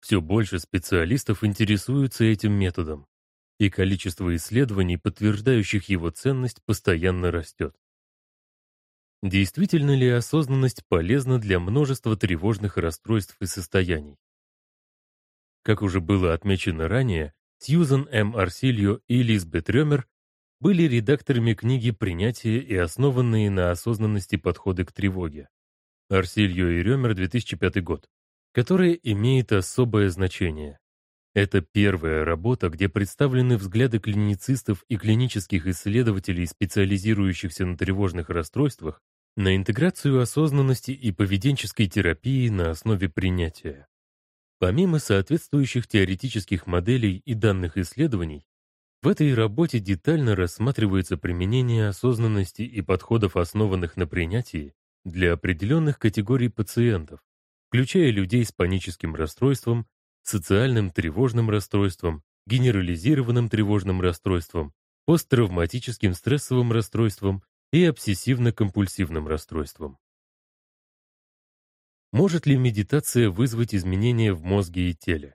Все больше специалистов интересуются этим методом, и количество исследований, подтверждающих его ценность, постоянно растет. Действительно ли осознанность полезна для множества тревожных расстройств и состояний? Как уже было отмечено ранее, Сьюзан М. Арсильо и Лизбет Рёмер были редакторами книги «Принятие и основанные на осознанности подходы к тревоге». Арсильо и Рёмер, 2005 год которое имеет особое значение. Это первая работа, где представлены взгляды клиницистов и клинических исследователей, специализирующихся на тревожных расстройствах, на интеграцию осознанности и поведенческой терапии на основе принятия. Помимо соответствующих теоретических моделей и данных исследований, в этой работе детально рассматривается применение осознанности и подходов, основанных на принятии, для определенных категорий пациентов, включая людей с паническим расстройством, социальным тревожным расстройством, генерализированным тревожным расстройством, посттравматическим стрессовым расстройством и обсессивно-компульсивным расстройством. Может ли медитация вызвать изменения в мозге и теле?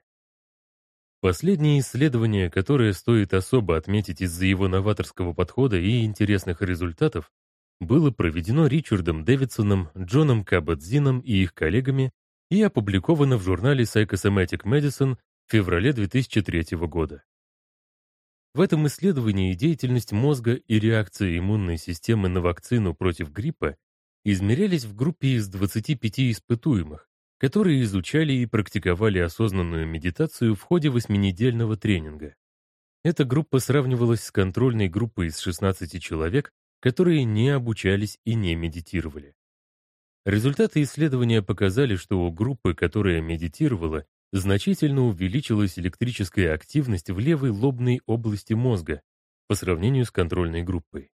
Последнее исследование, которое стоит особо отметить из-за его новаторского подхода и интересных результатов, было проведено Ричардом Дэвидсоном, Джоном Кабадзином и их коллегами и опубликовано в журнале Psychosomatic Medicine в феврале 2003 года. В этом исследовании деятельность мозга и реакция иммунной системы на вакцину против гриппа измерялись в группе из 25 испытуемых, которые изучали и практиковали осознанную медитацию в ходе восьминедельного тренинга. Эта группа сравнивалась с контрольной группой из 16 человек, которые не обучались и не медитировали. Результаты исследования показали, что у группы, которая медитировала, значительно увеличилась электрическая активность в левой лобной области мозга по сравнению с контрольной группой.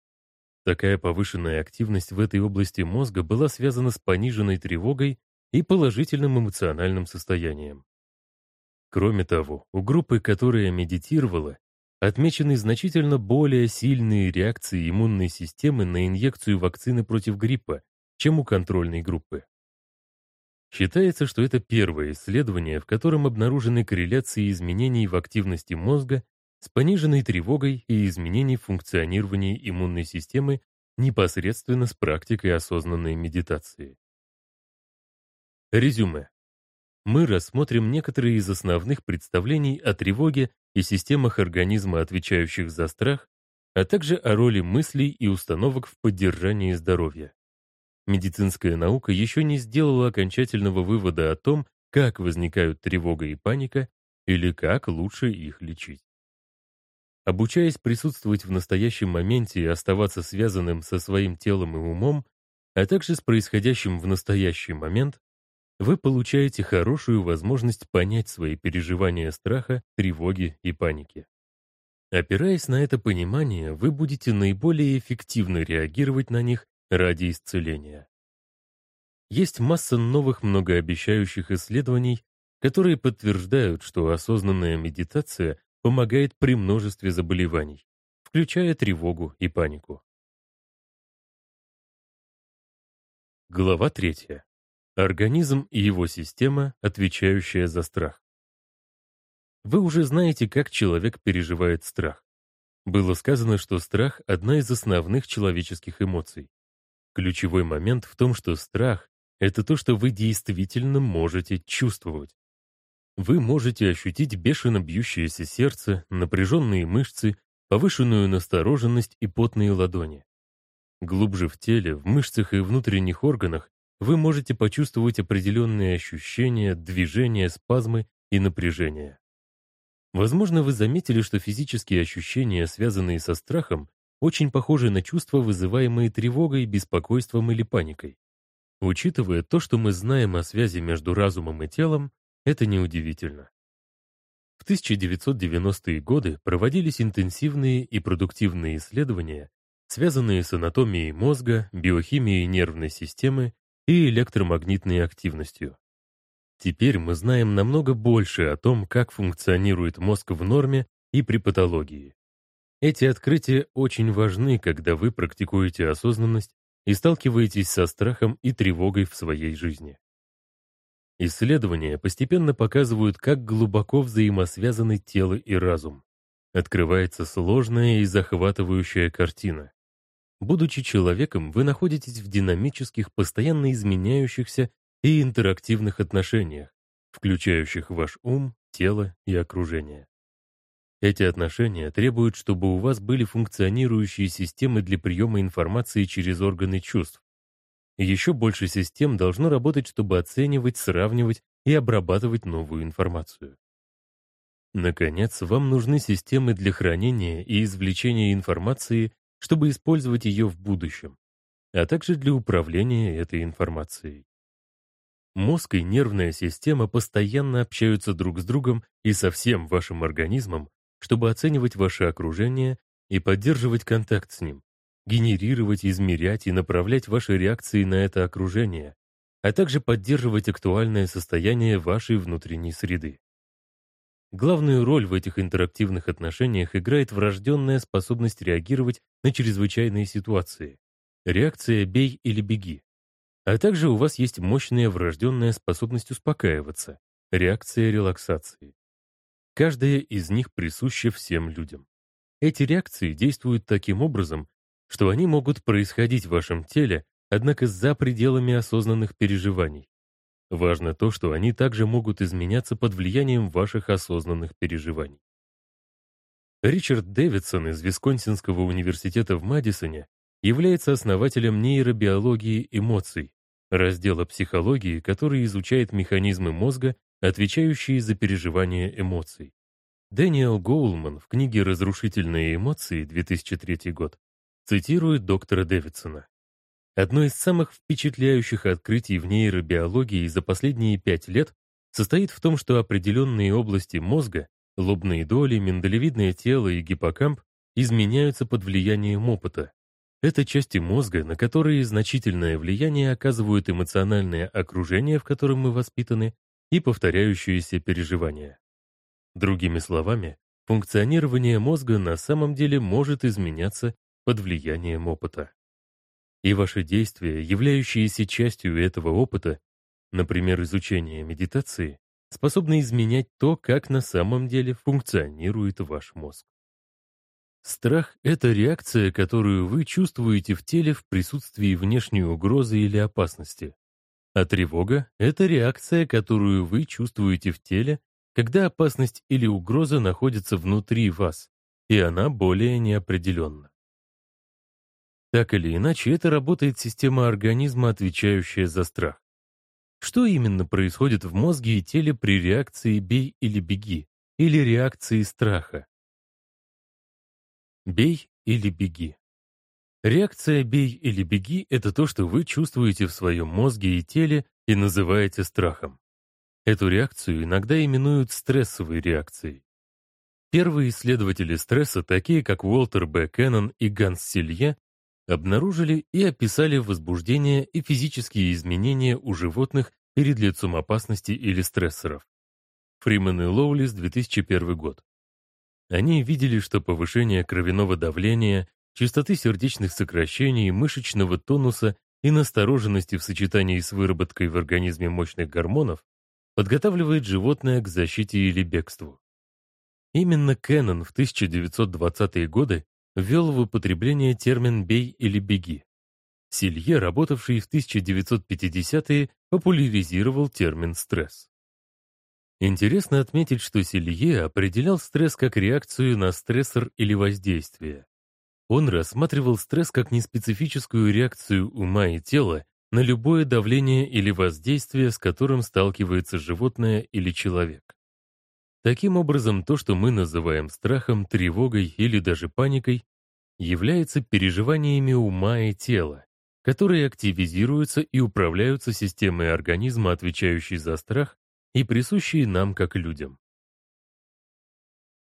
Такая повышенная активность в этой области мозга была связана с пониженной тревогой и положительным эмоциональным состоянием. Кроме того, у группы, которая медитировала, отмечены значительно более сильные реакции иммунной системы на инъекцию вакцины против гриппа, чем у контрольной группы. Считается, что это первое исследование, в котором обнаружены корреляции изменений в активности мозга с пониженной тревогой и изменений в функционировании иммунной системы непосредственно с практикой осознанной медитации. Резюме. Мы рассмотрим некоторые из основных представлений о тревоге и системах организма, отвечающих за страх, а также о роли мыслей и установок в поддержании здоровья. Медицинская наука еще не сделала окончательного вывода о том, как возникают тревога и паника или как лучше их лечить. Обучаясь присутствовать в настоящем моменте и оставаться связанным со своим телом и умом, а также с происходящим в настоящий момент, вы получаете хорошую возможность понять свои переживания страха, тревоги и паники. Опираясь на это понимание, вы будете наиболее эффективно реагировать на них ради исцеления. Есть масса новых многообещающих исследований, которые подтверждают, что осознанная медитация помогает при множестве заболеваний, включая тревогу и панику. Глава 3. Организм и его система, отвечающая за страх. Вы уже знаете, как человек переживает страх. Было сказано, что страх — одна из основных человеческих эмоций. Ключевой момент в том, что страх — это то, что вы действительно можете чувствовать. Вы можете ощутить бешено бьющееся сердце, напряженные мышцы, повышенную настороженность и потные ладони. Глубже в теле, в мышцах и внутренних органах вы можете почувствовать определенные ощущения, движения, спазмы и напряжение. Возможно, вы заметили, что физические ощущения, связанные со страхом, очень похожи на чувства, вызываемые тревогой, беспокойством или паникой. Учитывая то, что мы знаем о связи между разумом и телом, это неудивительно. В 1990-е годы проводились интенсивные и продуктивные исследования, связанные с анатомией мозга, биохимией нервной системы и электромагнитной активностью. Теперь мы знаем намного больше о том, как функционирует мозг в норме и при патологии. Эти открытия очень важны, когда вы практикуете осознанность и сталкиваетесь со страхом и тревогой в своей жизни. Исследования постепенно показывают, как глубоко взаимосвязаны тело и разум. Открывается сложная и захватывающая картина. Будучи человеком, вы находитесь в динамических, постоянно изменяющихся и интерактивных отношениях, включающих ваш ум, тело и окружение. Эти отношения требуют, чтобы у вас были функционирующие системы для приема информации через органы чувств. Еще больше систем должно работать, чтобы оценивать, сравнивать и обрабатывать новую информацию. Наконец, вам нужны системы для хранения и извлечения информации, чтобы использовать ее в будущем, а также для управления этой информацией. Мозг и нервная система постоянно общаются друг с другом и со всем вашим организмом, чтобы оценивать ваше окружение и поддерживать контакт с ним, генерировать, измерять и направлять ваши реакции на это окружение, а также поддерживать актуальное состояние вашей внутренней среды. Главную роль в этих интерактивных отношениях играет врожденная способность реагировать на чрезвычайные ситуации. Реакция «бей или беги». А также у вас есть мощная врожденная способность успокаиваться, реакция релаксации. Каждая из них присуща всем людям. Эти реакции действуют таким образом, что они могут происходить в вашем теле, однако за пределами осознанных переживаний. Важно то, что они также могут изменяться под влиянием ваших осознанных переживаний. Ричард Дэвидсон из Висконсинского университета в Мадисоне является основателем нейробиологии эмоций, раздела психологии, который изучает механизмы мозга отвечающие за переживание эмоций. Дэниел Гоулман в книге «Разрушительные эмоции» 2003 год цитирует доктора Дэвидсона. Одно из самых впечатляющих открытий в нейробиологии за последние пять лет состоит в том, что определенные области мозга, лобные доли, миндалевидное тело и гиппокамп изменяются под влиянием опыта. это части мозга, на которые значительное влияние оказывают эмоциональное окружение, в котором мы воспитаны, и повторяющиеся переживания. Другими словами, функционирование мозга на самом деле может изменяться под влиянием опыта. И ваши действия, являющиеся частью этого опыта, например, изучение медитации, способны изменять то, как на самом деле функционирует ваш мозг. Страх — это реакция, которую вы чувствуете в теле в присутствии внешней угрозы или опасности. А тревога — это реакция, которую вы чувствуете в теле, когда опасность или угроза находится внутри вас, и она более неопределенна. Так или иначе, это работает система организма, отвечающая за страх. Что именно происходит в мозге и теле при реакции «бей или беги» или реакции страха? Бей или беги. Реакция «бей или беги» — это то, что вы чувствуете в своем мозге и теле и называете страхом. Эту реакцию иногда именуют стрессовой реакцией. Первые исследователи стресса, такие как Уолтер Б. Кеннон и Ганс Силье, обнаружили и описали возбуждение и физические изменения у животных перед лицом опасности или стрессоров. Фриман и Лоулис, 2001 год. Они видели, что повышение кровяного давления, частоты сердечных сокращений, мышечного тонуса и настороженности в сочетании с выработкой в организме мощных гормонов подготавливает животное к защите или бегству. Именно Кеннон в 1920-е годы ввел в употребление термин «бей или беги». Силье, работавший в 1950-е, популяризировал термин «стресс». Интересно отметить, что Силье определял стресс как реакцию на стрессор или воздействие. Он рассматривал стресс как неспецифическую реакцию ума и тела на любое давление или воздействие, с которым сталкивается животное или человек. Таким образом, то, что мы называем страхом, тревогой или даже паникой, является переживаниями ума и тела, которые активизируются и управляются системой организма, отвечающей за страх, и присущие нам как людям.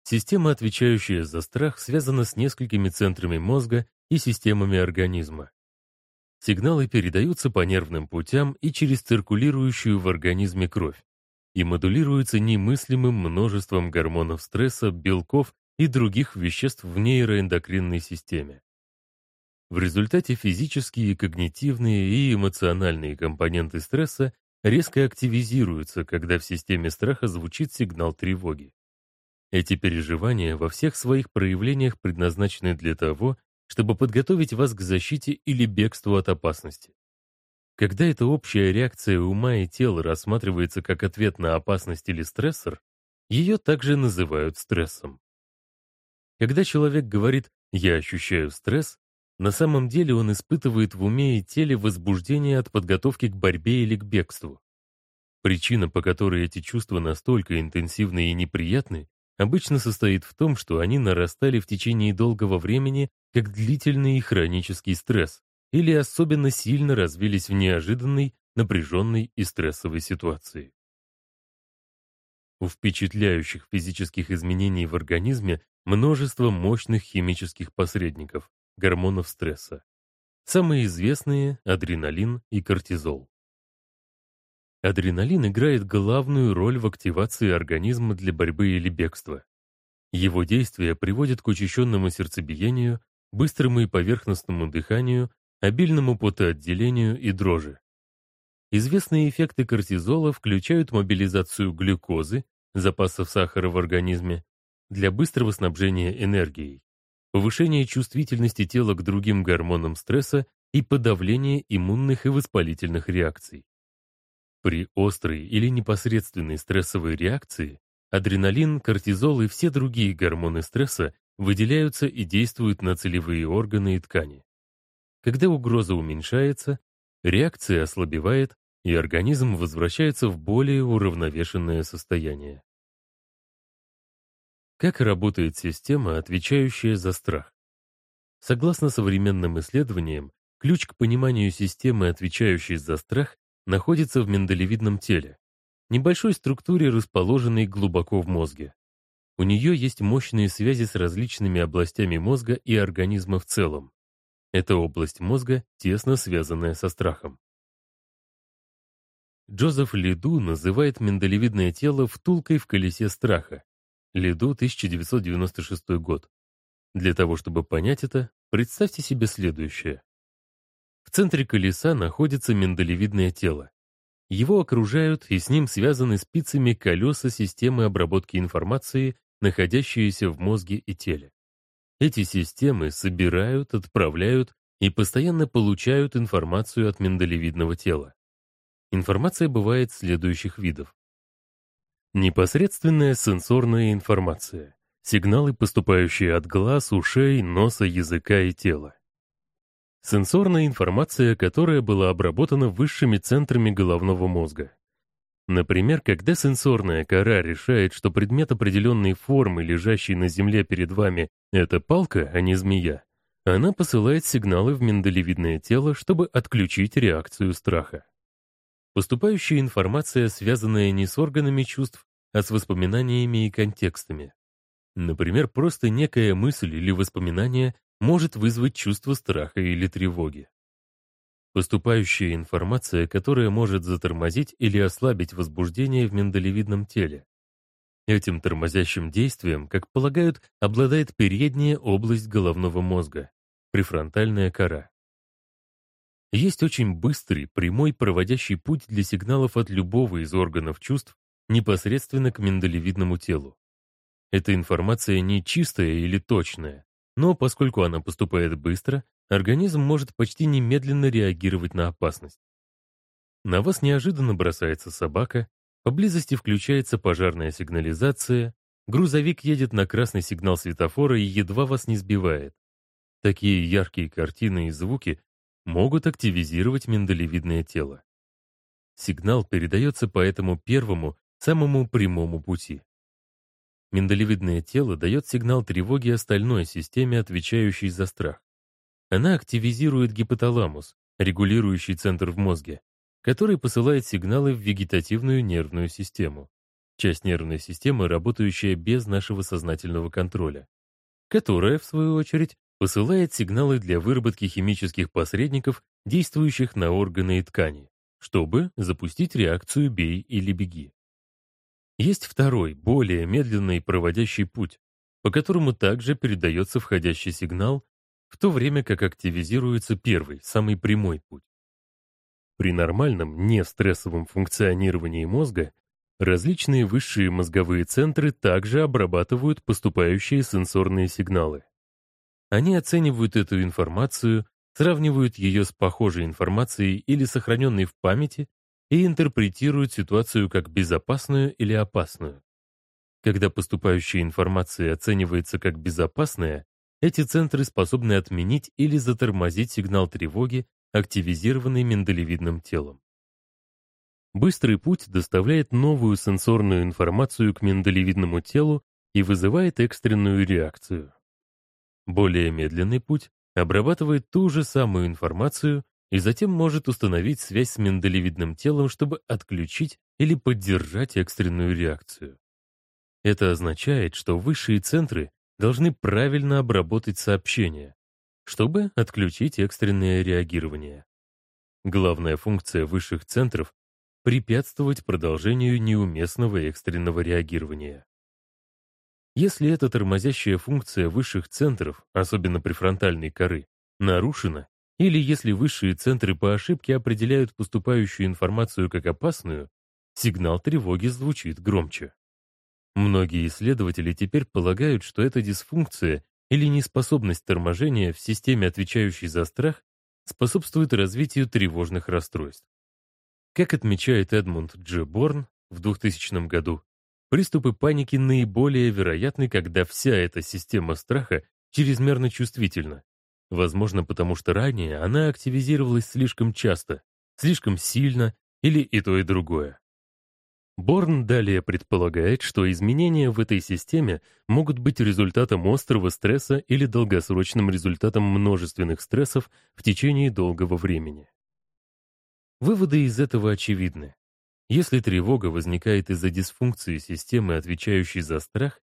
Система, отвечающая за страх, связана с несколькими центрами мозга и системами организма. Сигналы передаются по нервным путям и через циркулирующую в организме кровь и модулируются немыслимым множеством гормонов стресса, белков и других веществ в нейроэндокринной системе. В результате физические, когнитивные и эмоциональные компоненты стресса резко активизируются, когда в системе страха звучит сигнал тревоги. Эти переживания во всех своих проявлениях предназначены для того, чтобы подготовить вас к защите или бегству от опасности. Когда эта общая реакция ума и тела рассматривается как ответ на опасность или стрессор, ее также называют стрессом. Когда человек говорит «я ощущаю стресс», на самом деле он испытывает в уме и теле возбуждение от подготовки к борьбе или к бегству. Причина, по которой эти чувства настолько интенсивны и неприятны, обычно состоит в том, что они нарастали в течение долгого времени как длительный и хронический стресс или особенно сильно развились в неожиданной, напряженной и стрессовой ситуации. У впечатляющих физических изменений в организме множество мощных химических посредников, гормонов стресса. Самые известные – адреналин и кортизол. Адреналин играет главную роль в активации организма для борьбы или бегства. Его действие приводит к учащенному сердцебиению, быстрому и поверхностному дыханию, обильному потоотделению и дрожи. Известные эффекты кортизола включают мобилизацию глюкозы, запасов сахара в организме, для быстрого снабжения энергией, повышение чувствительности тела к другим гормонам стресса и подавление иммунных и воспалительных реакций. При острой или непосредственной стрессовой реакции адреналин, кортизол и все другие гормоны стресса выделяются и действуют на целевые органы и ткани. Когда угроза уменьшается, реакция ослабевает, и организм возвращается в более уравновешенное состояние. Как работает система, отвечающая за страх? Согласно современным исследованиям, ключ к пониманию системы, отвечающей за страх, находится в миндалевидном теле, небольшой структуре, расположенной глубоко в мозге. У нее есть мощные связи с различными областями мозга и организма в целом. Это область мозга, тесно связанная со страхом. Джозеф Лиду называет миндалевидное тело втулкой в колесе страха. Лиду, 1996 год. Для того, чтобы понять это, представьте себе следующее. В центре колеса находится миндалевидное тело. Его окружают и с ним связаны спицами колеса системы обработки информации, находящиеся в мозге и теле. Эти системы собирают, отправляют и постоянно получают информацию от миндалевидного тела. Информация бывает следующих видов. Непосредственная сенсорная информация. Сигналы, поступающие от глаз, ушей, носа, языка и тела. Сенсорная информация, которая была обработана высшими центрами головного мозга. Например, когда сенсорная кора решает, что предмет определенной формы, лежащий на земле перед вами, это палка, а не змея, она посылает сигналы в миндалевидное тело, чтобы отключить реакцию страха. Поступающая информация, связанная не с органами чувств, а с воспоминаниями и контекстами. Например, просто некая мысль или воспоминание может вызвать чувство страха или тревоги. Поступающая информация, которая может затормозить или ослабить возбуждение в миндалевидном теле. Этим тормозящим действием, как полагают, обладает передняя область головного мозга, префронтальная кора. Есть очень быстрый, прямой проводящий путь для сигналов от любого из органов чувств непосредственно к миндалевидному телу. Эта информация не чистая или точная, но поскольку она поступает быстро, организм может почти немедленно реагировать на опасность. На вас неожиданно бросается собака, поблизости включается пожарная сигнализация, грузовик едет на красный сигнал светофора и едва вас не сбивает. Такие яркие картины и звуки могут активизировать миндалевидное тело. Сигнал передается по этому первому, самому прямому пути. Миндалевидное тело дает сигнал тревоги остальной системе, отвечающей за страх. Она активизирует гипоталамус, регулирующий центр в мозге, который посылает сигналы в вегетативную нервную систему, часть нервной системы, работающая без нашего сознательного контроля, которая, в свою очередь, посылает сигналы для выработки химических посредников, действующих на органы и ткани, чтобы запустить реакцию «бей» или «беги». Есть второй, более медленный проводящий путь, по которому также передается входящий сигнал, в то время как активизируется первый, самый прямой путь. При нормальном, не стрессовом функционировании мозга различные высшие мозговые центры также обрабатывают поступающие сенсорные сигналы. Они оценивают эту информацию, сравнивают ее с похожей информацией или сохраненной в памяти и интерпретируют ситуацию как безопасную или опасную. Когда поступающая информация оценивается как безопасная, эти центры способны отменить или затормозить сигнал тревоги, активизированный миндалевидным телом. Быстрый путь доставляет новую сенсорную информацию к миндалевидному телу и вызывает экстренную реакцию. Более медленный путь обрабатывает ту же самую информацию и затем может установить связь с миндалевидным телом, чтобы отключить или поддержать экстренную реакцию. Это означает, что высшие центры должны правильно обработать сообщение, чтобы отключить экстренное реагирование. Главная функция высших центров — препятствовать продолжению неуместного экстренного реагирования. Если эта тормозящая функция высших центров, особенно префронтальной коры, нарушена, или если высшие центры по ошибке определяют поступающую информацию как опасную, сигнал тревоги звучит громче. Многие исследователи теперь полагают, что эта дисфункция или неспособность торможения в системе, отвечающей за страх, способствует развитию тревожных расстройств. Как отмечает Эдмунд Дж. Борн в 2000 году, приступы паники наиболее вероятны, когда вся эта система страха чрезмерно чувствительна, Возможно, потому что ранее она активизировалась слишком часто, слишком сильно или и то, и другое. Борн далее предполагает, что изменения в этой системе могут быть результатом острого стресса или долгосрочным результатом множественных стрессов в течение долгого времени. Выводы из этого очевидны. Если тревога возникает из-за дисфункции системы, отвечающей за страх,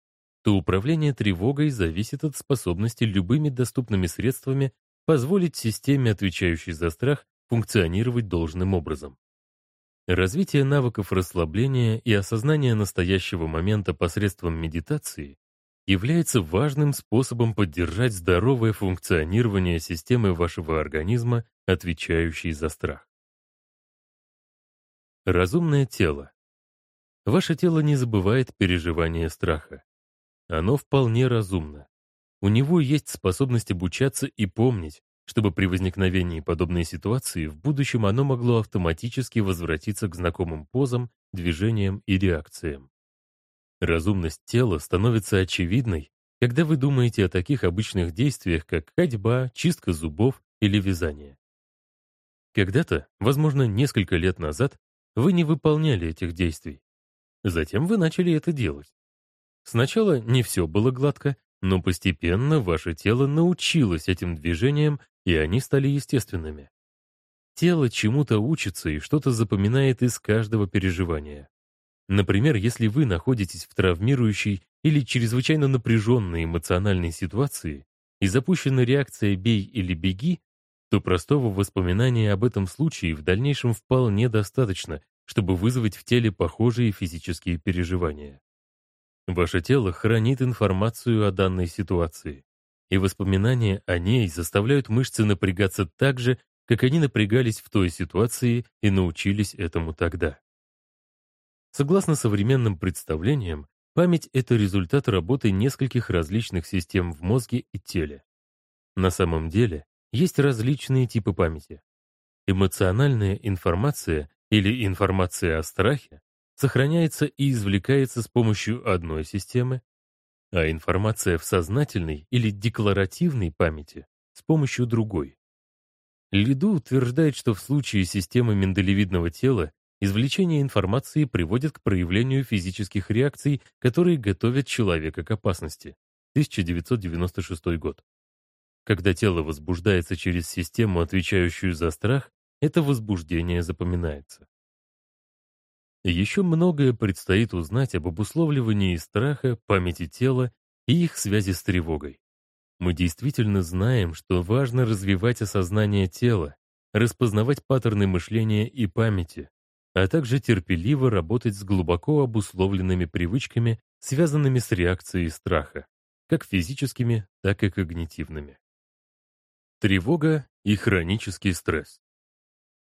то управление тревогой зависит от способности любыми доступными средствами позволить системе, отвечающей за страх, функционировать должным образом. Развитие навыков расслабления и осознания настоящего момента посредством медитации является важным способом поддержать здоровое функционирование системы вашего организма, отвечающей за страх. Разумное тело. Ваше тело не забывает переживания страха. Оно вполне разумно. У него есть способность обучаться и помнить, чтобы при возникновении подобной ситуации в будущем оно могло автоматически возвратиться к знакомым позам, движениям и реакциям. Разумность тела становится очевидной, когда вы думаете о таких обычных действиях, как ходьба, чистка зубов или вязание. Когда-то, возможно, несколько лет назад, вы не выполняли этих действий. Затем вы начали это делать. Сначала не все было гладко, но постепенно ваше тело научилось этим движениям, и они стали естественными. Тело чему-то учится и что-то запоминает из каждого переживания. Например, если вы находитесь в травмирующей или чрезвычайно напряженной эмоциональной ситуации и запущена реакция «бей» или «беги», то простого воспоминания об этом случае в дальнейшем вполне достаточно, чтобы вызвать в теле похожие физические переживания. Ваше тело хранит информацию о данной ситуации, и воспоминания о ней заставляют мышцы напрягаться так же, как они напрягались в той ситуации и научились этому тогда. Согласно современным представлениям, память — это результат работы нескольких различных систем в мозге и теле. На самом деле, есть различные типы памяти. Эмоциональная информация или информация о страхе сохраняется и извлекается с помощью одной системы, а информация в сознательной или декларативной памяти с помощью другой. Лиду утверждает, что в случае системы миндалевидного тела извлечение информации приводит к проявлению физических реакций, которые готовят человека к опасности. 1996 год. Когда тело возбуждается через систему, отвечающую за страх, это возбуждение запоминается. Еще многое предстоит узнать об обусловливании страха, памяти тела и их связи с тревогой. Мы действительно знаем, что важно развивать осознание тела, распознавать паттерны мышления и памяти, а также терпеливо работать с глубоко обусловленными привычками, связанными с реакцией страха, как физическими, так и когнитивными. Тревога и хронический стресс.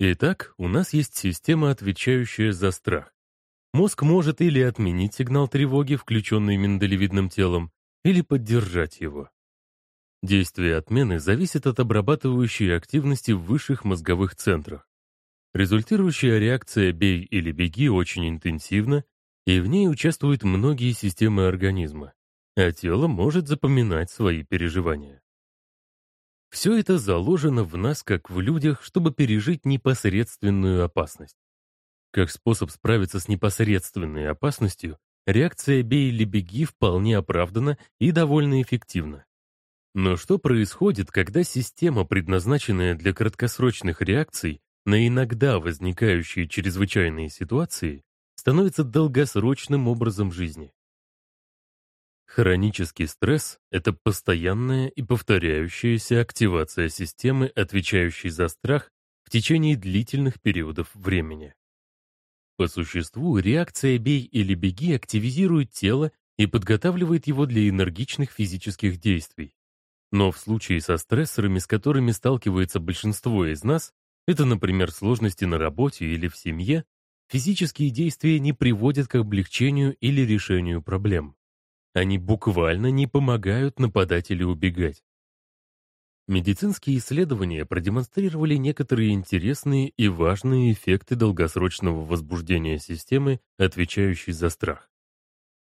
Итак, у нас есть система, отвечающая за страх. Мозг может или отменить сигнал тревоги, включенный миндалевидным телом, или поддержать его. Действие отмены зависит от обрабатывающей активности в высших мозговых центрах. Результирующая реакция «бей» или «беги» очень интенсивна, и в ней участвуют многие системы организма, а тело может запоминать свои переживания. Все это заложено в нас, как в людях, чтобы пережить непосредственную опасность. Как способ справиться с непосредственной опасностью, реакция «бей или беги» вполне оправдана и довольно эффективна. Но что происходит, когда система, предназначенная для краткосрочных реакций на иногда возникающие чрезвычайные ситуации, становится долгосрочным образом жизни? Хронический стресс — это постоянная и повторяющаяся активация системы, отвечающей за страх в течение длительных периодов времени. По существу, реакция «бей или беги» активизирует тело и подготавливает его для энергичных физических действий. Но в случае со стрессорами, с которыми сталкивается большинство из нас, это, например, сложности на работе или в семье, физические действия не приводят к облегчению или решению проблем. Они буквально не помогают нападать или убегать. Медицинские исследования продемонстрировали некоторые интересные и важные эффекты долгосрочного возбуждения системы, отвечающей за страх.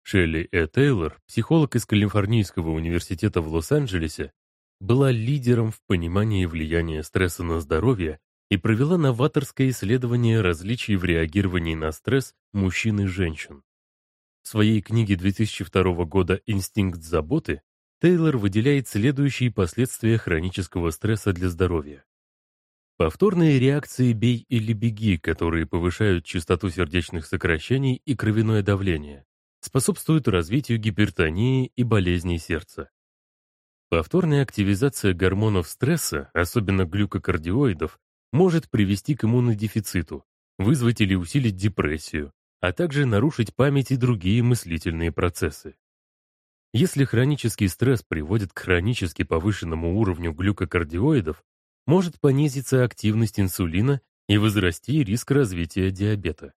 Шелли Э. Тейлор, психолог из Калифорнийского университета в Лос-Анджелесе, была лидером в понимании влияния стресса на здоровье и провела новаторское исследование различий в реагировании на стресс мужчин и женщин. В своей книге 2002 года «Инстинкт заботы» Тейлор выделяет следующие последствия хронического стресса для здоровья. Повторные реакции «бей» или «беги», которые повышают частоту сердечных сокращений и кровяное давление, способствуют развитию гипертонии и болезней сердца. Повторная активизация гормонов стресса, особенно глюкокардиоидов, может привести к иммунодефициту, вызвать или усилить депрессию, а также нарушить память и другие мыслительные процессы. Если хронический стресс приводит к хронически повышенному уровню глюкокардиоидов, может понизиться активность инсулина и возрасти риск развития диабета.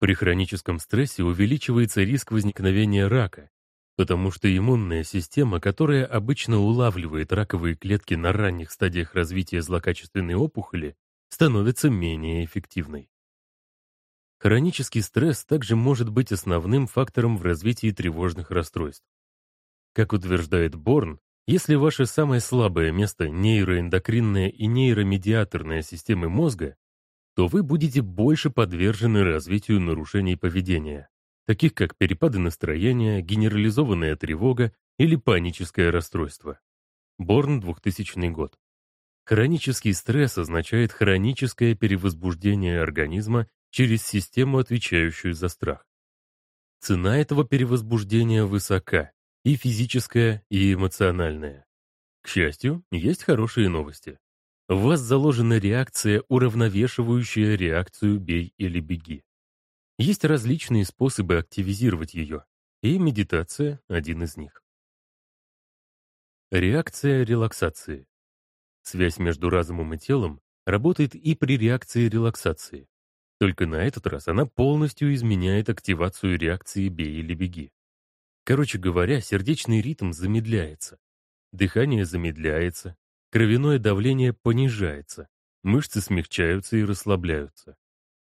При хроническом стрессе увеличивается риск возникновения рака, потому что иммунная система, которая обычно улавливает раковые клетки на ранних стадиях развития злокачественной опухоли, становится менее эффективной. Хронический стресс также может быть основным фактором в развитии тревожных расстройств. Как утверждает Борн, если ваше самое слабое место — нейроэндокринная и нейромедиаторная системы мозга, то вы будете больше подвержены развитию нарушений поведения, таких как перепады настроения, генерализованная тревога или паническое расстройство. Борн, 2000 год. Хронический стресс означает хроническое перевозбуждение организма через систему, отвечающую за страх. Цена этого перевозбуждения высока, и физическая, и эмоциональная. К счастью, есть хорошие новости. В вас заложена реакция, уравновешивающая реакцию «бей или беги». Есть различные способы активизировать ее, и медитация — один из них. Реакция релаксации. Связь между разумом и телом работает и при реакции релаксации. Только на этот раз она полностью изменяет активацию реакции «бей или беги». Короче говоря, сердечный ритм замедляется, дыхание замедляется, кровяное давление понижается, мышцы смягчаются и расслабляются.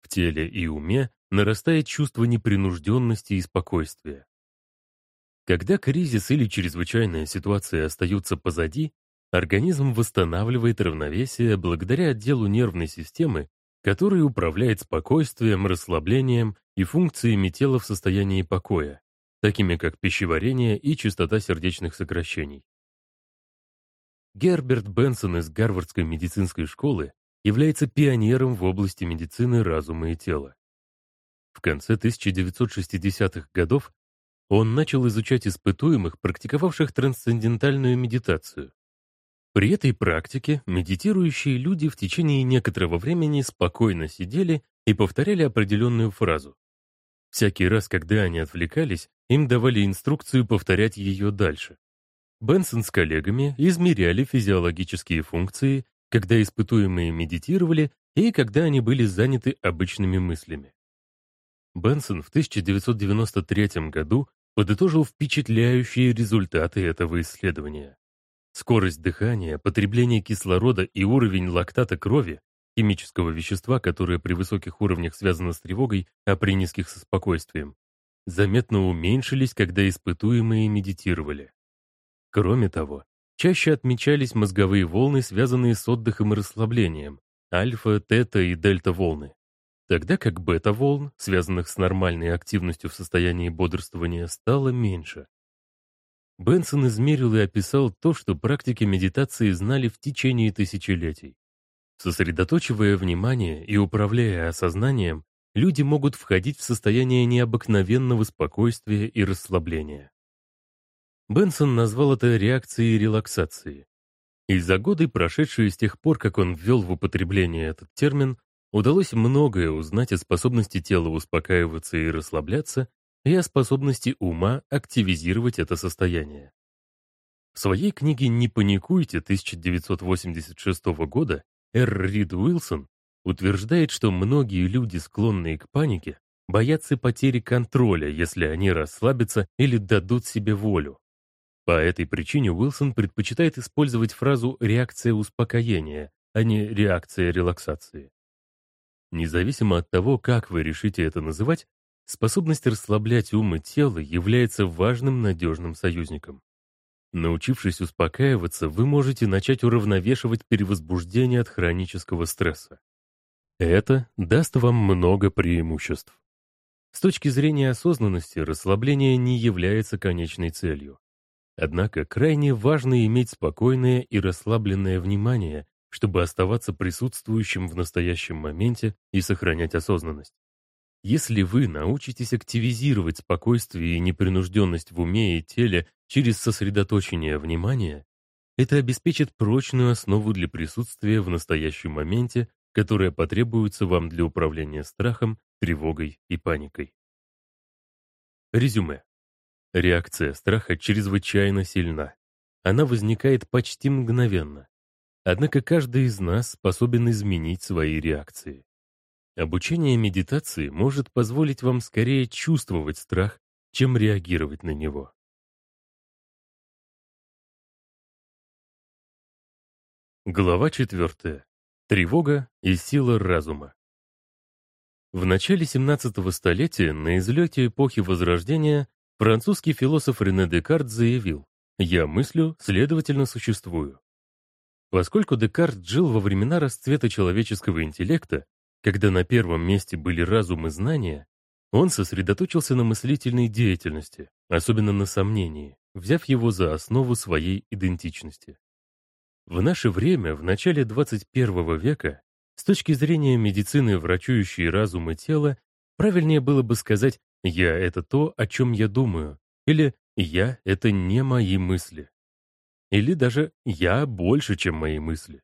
В теле и уме нарастает чувство непринужденности и спокойствия. Когда кризис или чрезвычайная ситуация остаются позади, организм восстанавливает равновесие благодаря отделу нервной системы, который управляет спокойствием, расслаблением и функциями тела в состоянии покоя, такими как пищеварение и частота сердечных сокращений. Герберт Бенсон из Гарвардской медицинской школы является пионером в области медицины разума и тела. В конце 1960-х годов он начал изучать испытуемых, практиковавших трансцендентальную медитацию, при этой практике медитирующие люди в течение некоторого времени спокойно сидели и повторяли определенную фразу. Всякий раз, когда они отвлекались, им давали инструкцию повторять ее дальше. Бенсон с коллегами измеряли физиологические функции, когда испытуемые медитировали и когда они были заняты обычными мыслями. Бенсон в 1993 году подытожил впечатляющие результаты этого исследования. Скорость дыхания, потребление кислорода и уровень лактата крови, химического вещества, которое при высоких уровнях связано с тревогой, а при низких со спокойствием, заметно уменьшились, когда испытуемые медитировали. Кроме того, чаще отмечались мозговые волны, связанные с отдыхом и расслаблением, альфа, тета и дельта-волны, тогда как бета-волн, связанных с нормальной активностью в состоянии бодрствования, стало меньше. Бенсон измерил и описал то, что практики медитации знали в течение тысячелетий. Сосредоточивая внимание и управляя осознанием, люди могут входить в состояние необыкновенного спокойствия и расслабления. Бенсон назвал это реакцией релаксации. И за годы, прошедшие с тех пор, как он ввел в употребление этот термин, удалось многое узнать о способности тела успокаиваться и расслабляться и о способности ума активизировать это состояние. В своей книге «Не паникуйте» 1986 года Р. Рид Уилсон утверждает, что многие люди, склонные к панике, боятся потери контроля, если они расслабятся или дадут себе волю. По этой причине Уилсон предпочитает использовать фразу «реакция успокоения», а не «реакция релаксации». Независимо от того, как вы решите это называть, Способность расслаблять ум и тело является важным надежным союзником. Научившись успокаиваться, вы можете начать уравновешивать перевозбуждение от хронического стресса. Это даст вам много преимуществ. С точки зрения осознанности, расслабление не является конечной целью. Однако крайне важно иметь спокойное и расслабленное внимание, чтобы оставаться присутствующим в настоящем моменте и сохранять осознанность. Если вы научитесь активизировать спокойствие и непринужденность в уме и теле через сосредоточение внимания, это обеспечит прочную основу для присутствия в настоящем моменте, которая потребуется вам для управления страхом, тревогой и паникой. Резюме. Реакция страха чрезвычайно сильна. Она возникает почти мгновенно. Однако каждый из нас способен изменить свои реакции. Обучение медитации может позволить вам скорее чувствовать страх, чем реагировать на него. Глава 4. Тревога и сила разума. В начале 17 столетия, на излете эпохи Возрождения, французский философ Рене Декарт заявил «Я мыслю, следовательно, существую». Поскольку Декарт жил во времена расцвета человеческого интеллекта, когда на первом месте были разум и знания, он сосредоточился на мыслительной деятельности, особенно на сомнении, взяв его за основу своей идентичности. В наше время, в начале 21 века, с точки зрения медицины, врачующей разум и тело, правильнее было бы сказать «я — это то, о чем я думаю», или «я — это не мои мысли», или даже «я больше, чем мои мысли».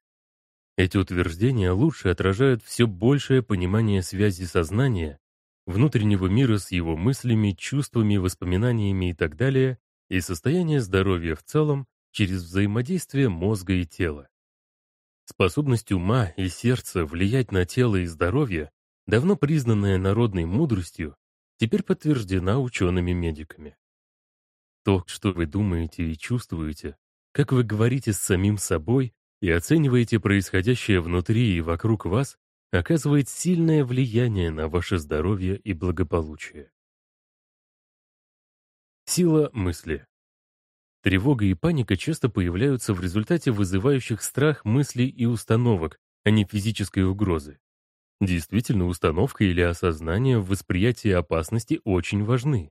Эти утверждения лучше отражают все большее понимание связи сознания, внутреннего мира с его мыслями, чувствами, воспоминаниями и так далее, и состояние здоровья в целом через взаимодействие мозга и тела. Способность ума и сердца влиять на тело и здоровье, давно признанная народной мудростью, теперь подтверждена учеными-медиками. То, что вы думаете и чувствуете, как вы говорите с самим собой, и оцениваете происходящее внутри и вокруг вас, оказывает сильное влияние на ваше здоровье и благополучие. Сила мысли. Тревога и паника часто появляются в результате вызывающих страх мыслей и установок, а не физической угрозы. Действительно, установка или осознание в восприятии опасности очень важны.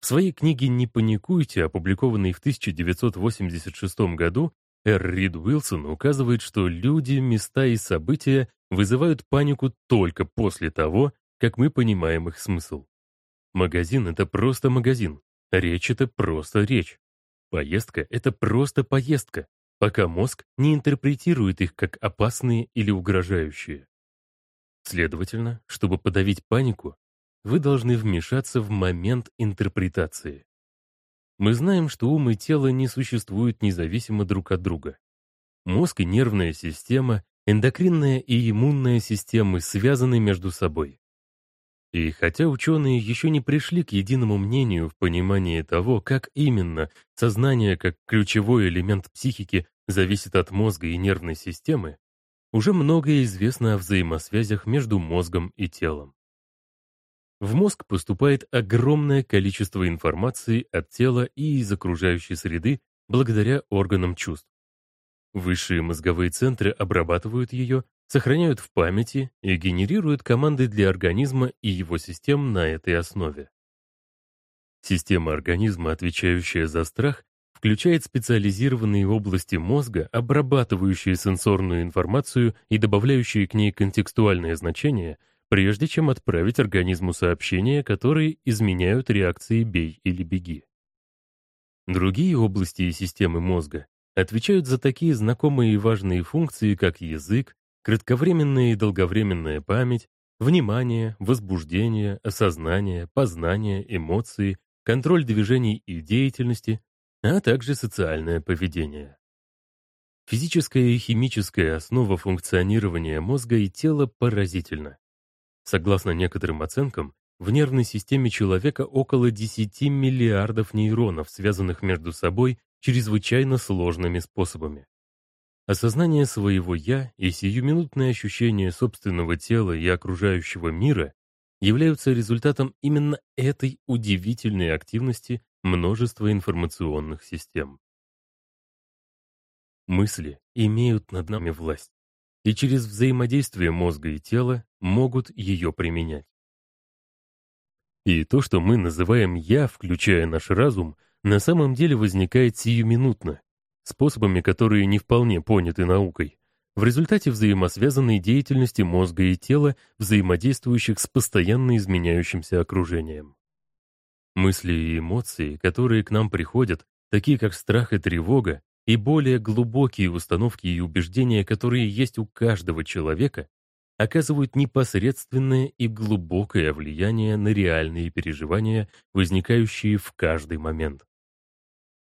В своей книге «Не паникуйте», опубликованной в 1986 году, Р. Рид Уилсон указывает, что люди, места и события вызывают панику только после того, как мы понимаем их смысл. Магазин — это просто магазин, речь — это просто речь. Поездка — это просто поездка, пока мозг не интерпретирует их как опасные или угрожающие. Следовательно, чтобы подавить панику, вы должны вмешаться в момент интерпретации. Мы знаем, что ум и тело не существуют независимо друг от друга. Мозг и нервная система, эндокринная и иммунная системы связаны между собой. И хотя ученые еще не пришли к единому мнению в понимании того, как именно сознание как ключевой элемент психики зависит от мозга и нервной системы, уже многое известно о взаимосвязях между мозгом и телом. В мозг поступает огромное количество информации от тела и из окружающей среды благодаря органам чувств. Высшие мозговые центры обрабатывают ее, сохраняют в памяти и генерируют команды для организма и его систем на этой основе. Система организма, отвечающая за страх, включает специализированные области мозга, обрабатывающие сенсорную информацию и добавляющие к ней контекстуальное значение – прежде чем отправить организму сообщения, которые изменяют реакции «бей» или «беги». Другие области и системы мозга отвечают за такие знакомые и важные функции, как язык, кратковременная и долговременная память, внимание, возбуждение, осознание, познание, эмоции, контроль движений и деятельности, а также социальное поведение. Физическая и химическая основа функционирования мозга и тела поразительна. Согласно некоторым оценкам, в нервной системе человека около 10 миллиардов нейронов, связанных между собой чрезвычайно сложными способами. Осознание своего «я» и сиюминутное ощущение собственного тела и окружающего мира являются результатом именно этой удивительной активности множества информационных систем. Мысли имеют над нами власть и через взаимодействие мозга и тела могут ее применять. И то, что мы называем «я», включая наш разум, на самом деле возникает сиюминутно, способами, которые не вполне поняты наукой, в результате взаимосвязанной деятельности мозга и тела, взаимодействующих с постоянно изменяющимся окружением. Мысли и эмоции, которые к нам приходят, такие как страх и тревога, и более глубокие установки и убеждения, которые есть у каждого человека, оказывают непосредственное и глубокое влияние на реальные переживания, возникающие в каждый момент.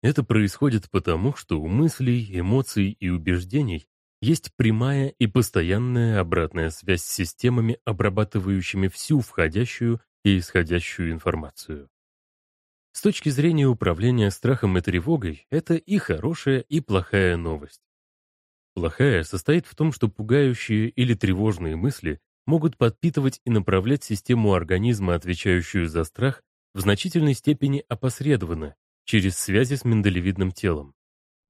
Это происходит потому, что у мыслей, эмоций и убеждений есть прямая и постоянная обратная связь с системами, обрабатывающими всю входящую и исходящую информацию. С точки зрения управления страхом и тревогой, это и хорошая, и плохая новость. Плохая состоит в том, что пугающие или тревожные мысли могут подпитывать и направлять систему организма, отвечающую за страх, в значительной степени опосредованно, через связи с миндалевидным телом.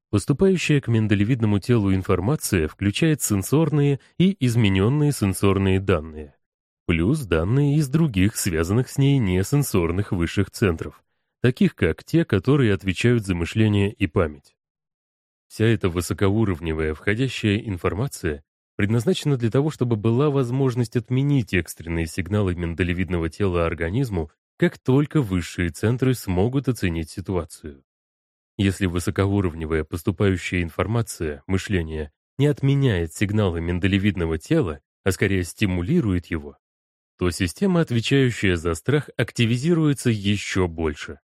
Поступающая к миндалевидному телу информация включает сенсорные и измененные сенсорные данные, плюс данные из других, связанных с ней несенсорных высших центров, таких как те, которые отвечают за мышление и память. Вся эта высокоуровневая входящая информация предназначена для того, чтобы была возможность отменить экстренные сигналы миндалевидного тела организму, как только высшие центры смогут оценить ситуацию. Если высокоуровневая поступающая информация, мышление, не отменяет сигналы миндалевидного тела, а скорее стимулирует его, то система, отвечающая за страх, активизируется еще больше.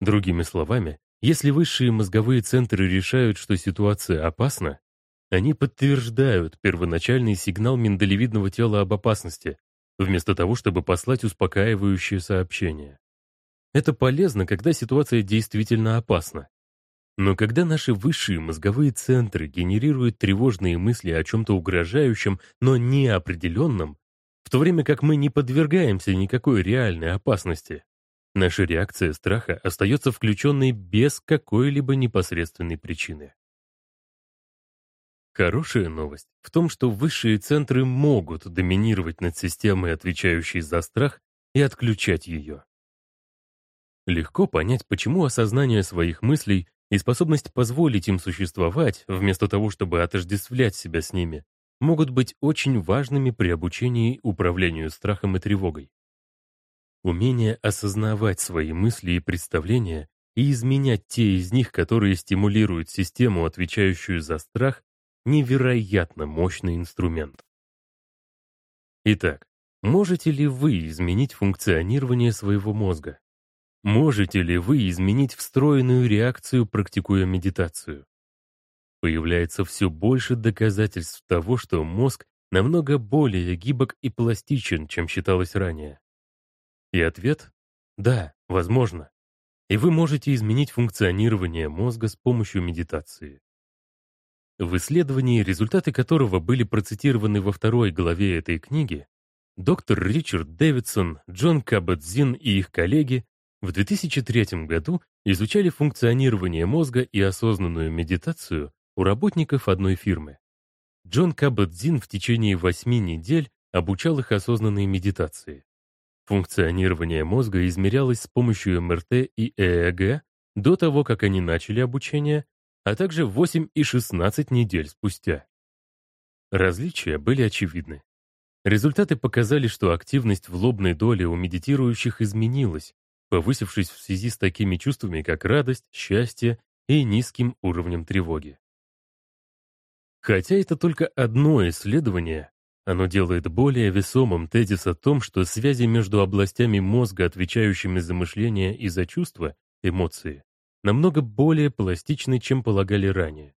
Другими словами, если высшие мозговые центры решают, что ситуация опасна, они подтверждают первоначальный сигнал миндалевидного тела об опасности, вместо того, чтобы послать успокаивающее сообщение. Это полезно, когда ситуация действительно опасна. Но когда наши высшие мозговые центры генерируют тревожные мысли о чем-то угрожающем, но неопределенном, в то время как мы не подвергаемся никакой реальной опасности, Наша реакция страха остается включенной без какой-либо непосредственной причины. Хорошая новость в том, что высшие центры могут доминировать над системой, отвечающей за страх, и отключать ее. Легко понять, почему осознание своих мыслей и способность позволить им существовать, вместо того, чтобы отождествлять себя с ними, могут быть очень важными при обучении управлению страхом и тревогой. Умение осознавать свои мысли и представления и изменять те из них, которые стимулируют систему, отвечающую за страх, невероятно мощный инструмент. Итак, можете ли вы изменить функционирование своего мозга? Можете ли вы изменить встроенную реакцию, практикуя медитацию? Появляется все больше доказательств того, что мозг намного более гибок и пластичен, чем считалось ранее. И ответ — да, возможно. И вы можете изменить функционирование мозга с помощью медитации. В исследовании, результаты которого были процитированы во второй главе этой книги, доктор Ричард Дэвидсон, Джон Кабадзин и их коллеги в 2003 году изучали функционирование мозга и осознанную медитацию у работников одной фирмы. Джон Кабадзин в течение восьми недель обучал их осознанной медитации. Функционирование мозга измерялось с помощью МРТ и ЭЭГ до того, как они начали обучение, а также 8 и 16 недель спустя. Различия были очевидны. Результаты показали, что активность в лобной доле у медитирующих изменилась, повысившись в связи с такими чувствами, как радость, счастье и низким уровнем тревоги. Хотя это только одно исследование, оно делает более весомым тезис о том, что связи между областями мозга, отвечающими за мышление и за чувства, эмоции, намного более пластичны, чем полагали ранее.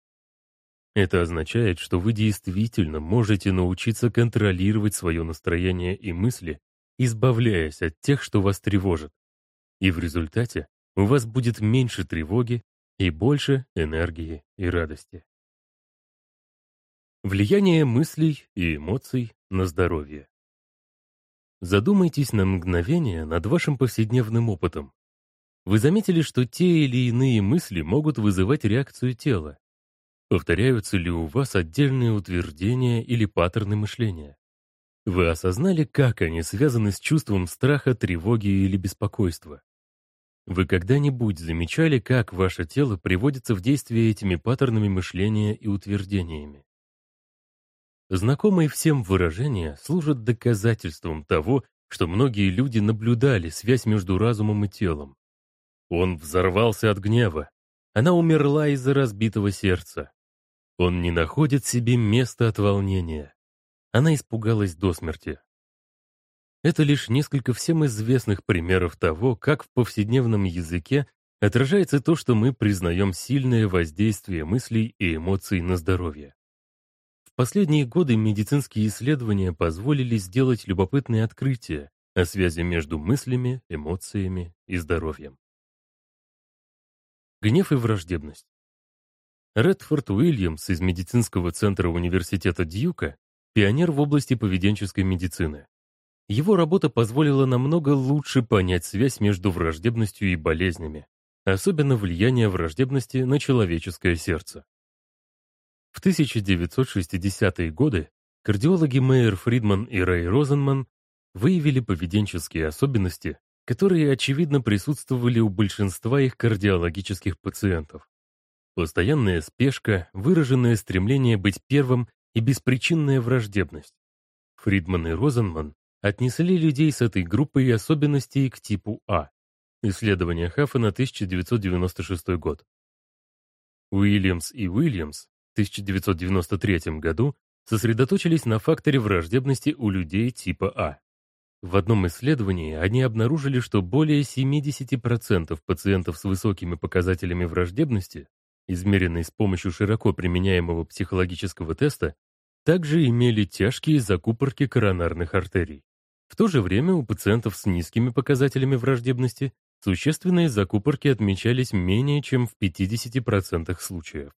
Это означает, что вы действительно можете научиться контролировать свое настроение и мысли, избавляясь от тех, что вас тревожит. И в результате у вас будет меньше тревоги и больше энергии и радости. Влияние мыслей и эмоций на здоровье. Задумайтесь на мгновение над вашим повседневным опытом. Вы заметили, что те или иные мысли могут вызывать реакцию тела? Повторяются ли у вас отдельные утверждения или паттерны мышления? Вы осознали, как они связаны с чувством страха, тревоги или беспокойства? Вы когда-нибудь замечали, как ваше тело приводится в действие этими паттернами мышления и утверждениями? Знакомые всем выражения служат доказательством того, что многие люди наблюдали связь между разумом и телом. Он взорвался от гнева. Она умерла из-за разбитого сердца. Он не находит себе места от волнения. Она испугалась до смерти. Это лишь несколько всем известных примеров того, как в повседневном языке отражается то, что мы признаем сильное воздействие мыслей и эмоций на здоровье. Последние годы медицинские исследования позволили сделать любопытные открытия о связи между мыслями, эмоциями и здоровьем. Гнев и враждебность. Редфорд Уильямс из медицинского центра университета Дьюка пионер в области поведенческой медицины. Его работа позволила намного лучше понять связь между враждебностью и болезнями, особенно влияние враждебности на человеческое сердце. В 1960-е годы кардиологи Мейер Фридман и Рэй Розенман выявили поведенческие особенности, которые, очевидно, присутствовали у большинства их кардиологических пациентов. Постоянная спешка, выраженное стремление быть первым и беспричинная враждебность. Фридман и Розенман отнесли людей с этой группой особенностей к типу А. Исследование Хаффена, 1996 год. Уильямс и Уильямс 1993 году сосредоточились на факторе враждебности у людей типа А. В одном исследовании они обнаружили, что более 70% пациентов с высокими показателями враждебности измеренный с помощью широко применяемого психологического теста, также имели тяжкие закупорки коронарных артерий. В то же время у пациентов с низкими показателями враждебности существенные закупорки отмечались менее чем в 50% случаев.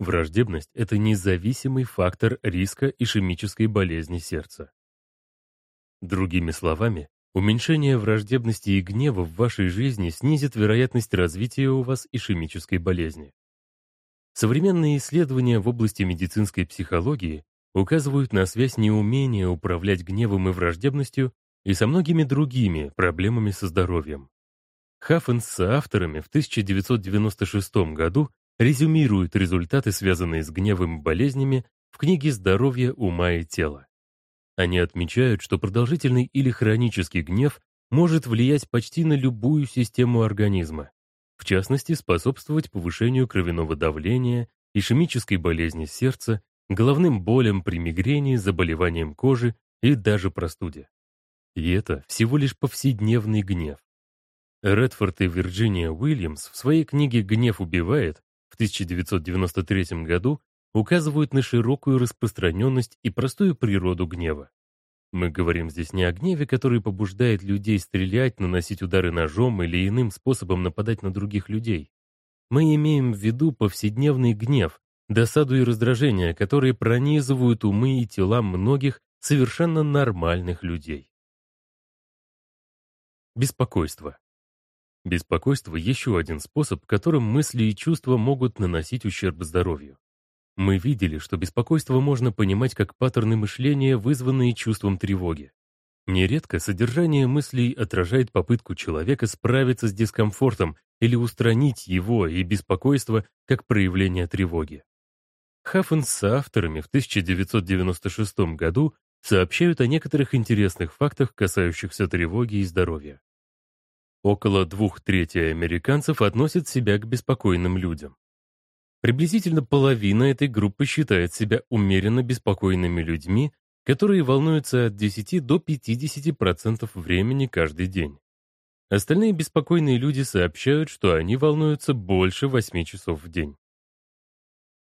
Враждебность – это независимый фактор риска ишемической болезни сердца. Другими словами, Уменьшение враждебности и гнева в вашей жизни снизит вероятность развития у вас ишемической болезни. Современные исследования в области медицинской психологии указывают на связь неумения управлять гневом и враждебностью и со многими другими проблемами со здоровьем. Хаффен с соавторами в 1996 году резюмирует результаты, связанные с гневом и болезнями, в книге «Здоровье ума и тела». Они отмечают, что продолжительный или хронический гнев может влиять почти на любую систему организма, в частности, способствовать повышению кровяного давления, ишемической болезни сердца, головным болям при мигрени, заболеваниям кожи и даже простуде. И это всего лишь повседневный гнев. Редфорд и Вирджиния Уильямс в своей книге «Гнев убивает» 1993 году указывают на широкую распространенность и простую природу гнева. Мы говорим здесь не о гневе, который побуждает людей стрелять, наносить удары ножом или иным способом нападать на других людей. Мы имеем в виду повседневный гнев, досаду и раздражение, которые пронизывают умы и тела многих совершенно нормальных людей. Беспокойство. Беспокойство – еще один способ, которым мысли и чувства могут наносить ущерб здоровью. Мы видели, что беспокойство можно понимать как паттерны мышления, вызванные чувством тревоги. Нередко содержание мыслей отражает попытку человека справиться с дискомфортом или устранить его и беспокойство как проявление тревоги. Хаффен с авторами в 1996 году сообщают о некоторых интересных фактах, касающихся тревоги и здоровья. Около двух трети американцев относят себя к беспокойным людям. Приблизительно половина этой группы считает себя умеренно беспокойными людьми, которые волнуются от 10 до 50% времени каждый день. Остальные беспокойные люди сообщают, что они волнуются больше 8 часов в день.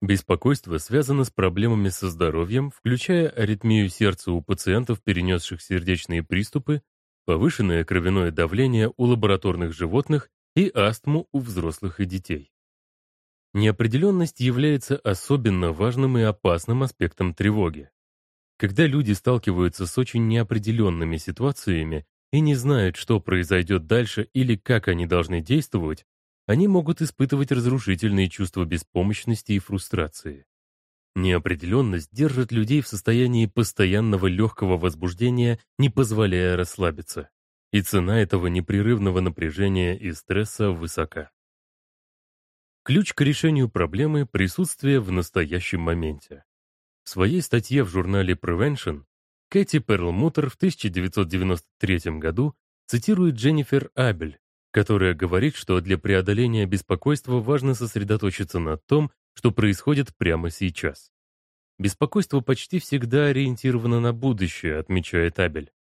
Беспокойство связано с проблемами со здоровьем, включая аритмию сердца у пациентов, перенесших сердечные приступы, повышенное кровяное давление у лабораторных животных и астму у взрослых и детей. Неопределенность является особенно важным и опасным аспектом тревоги. Когда люди сталкиваются с очень неопределенными ситуациями и не знают, что произойдет дальше или как они должны действовать, они могут испытывать разрушительные чувства беспомощности и фрустрации. Неопределенность держит людей в состоянии постоянного легкого возбуждения, не позволяя расслабиться. И цена этого непрерывного напряжения и стресса высока. Ключ к решению проблемы — присутствие в настоящем моменте. В своей статье в журнале Prevention Кэти Перлмутер в 1993 году цитирует Дженнифер Абель, которая говорит, что для преодоления беспокойства важно сосредоточиться на том, что происходит прямо сейчас. Беспокойство почти всегда ориентировано на будущее, отмечает Абель.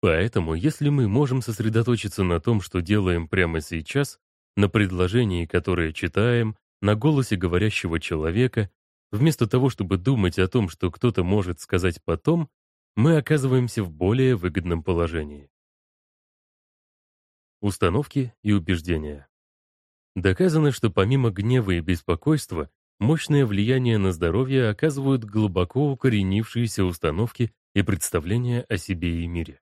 Поэтому, если мы можем сосредоточиться на том, что делаем прямо сейчас, на предложении, которое читаем, на голосе говорящего человека, вместо того, чтобы думать о том, что кто-то может сказать потом, мы оказываемся в более выгодном положении. Установки и убеждения. Доказано, что помимо гнева и беспокойства, мощное влияние на здоровье оказывают глубоко укоренившиеся установки и представления о себе и мире.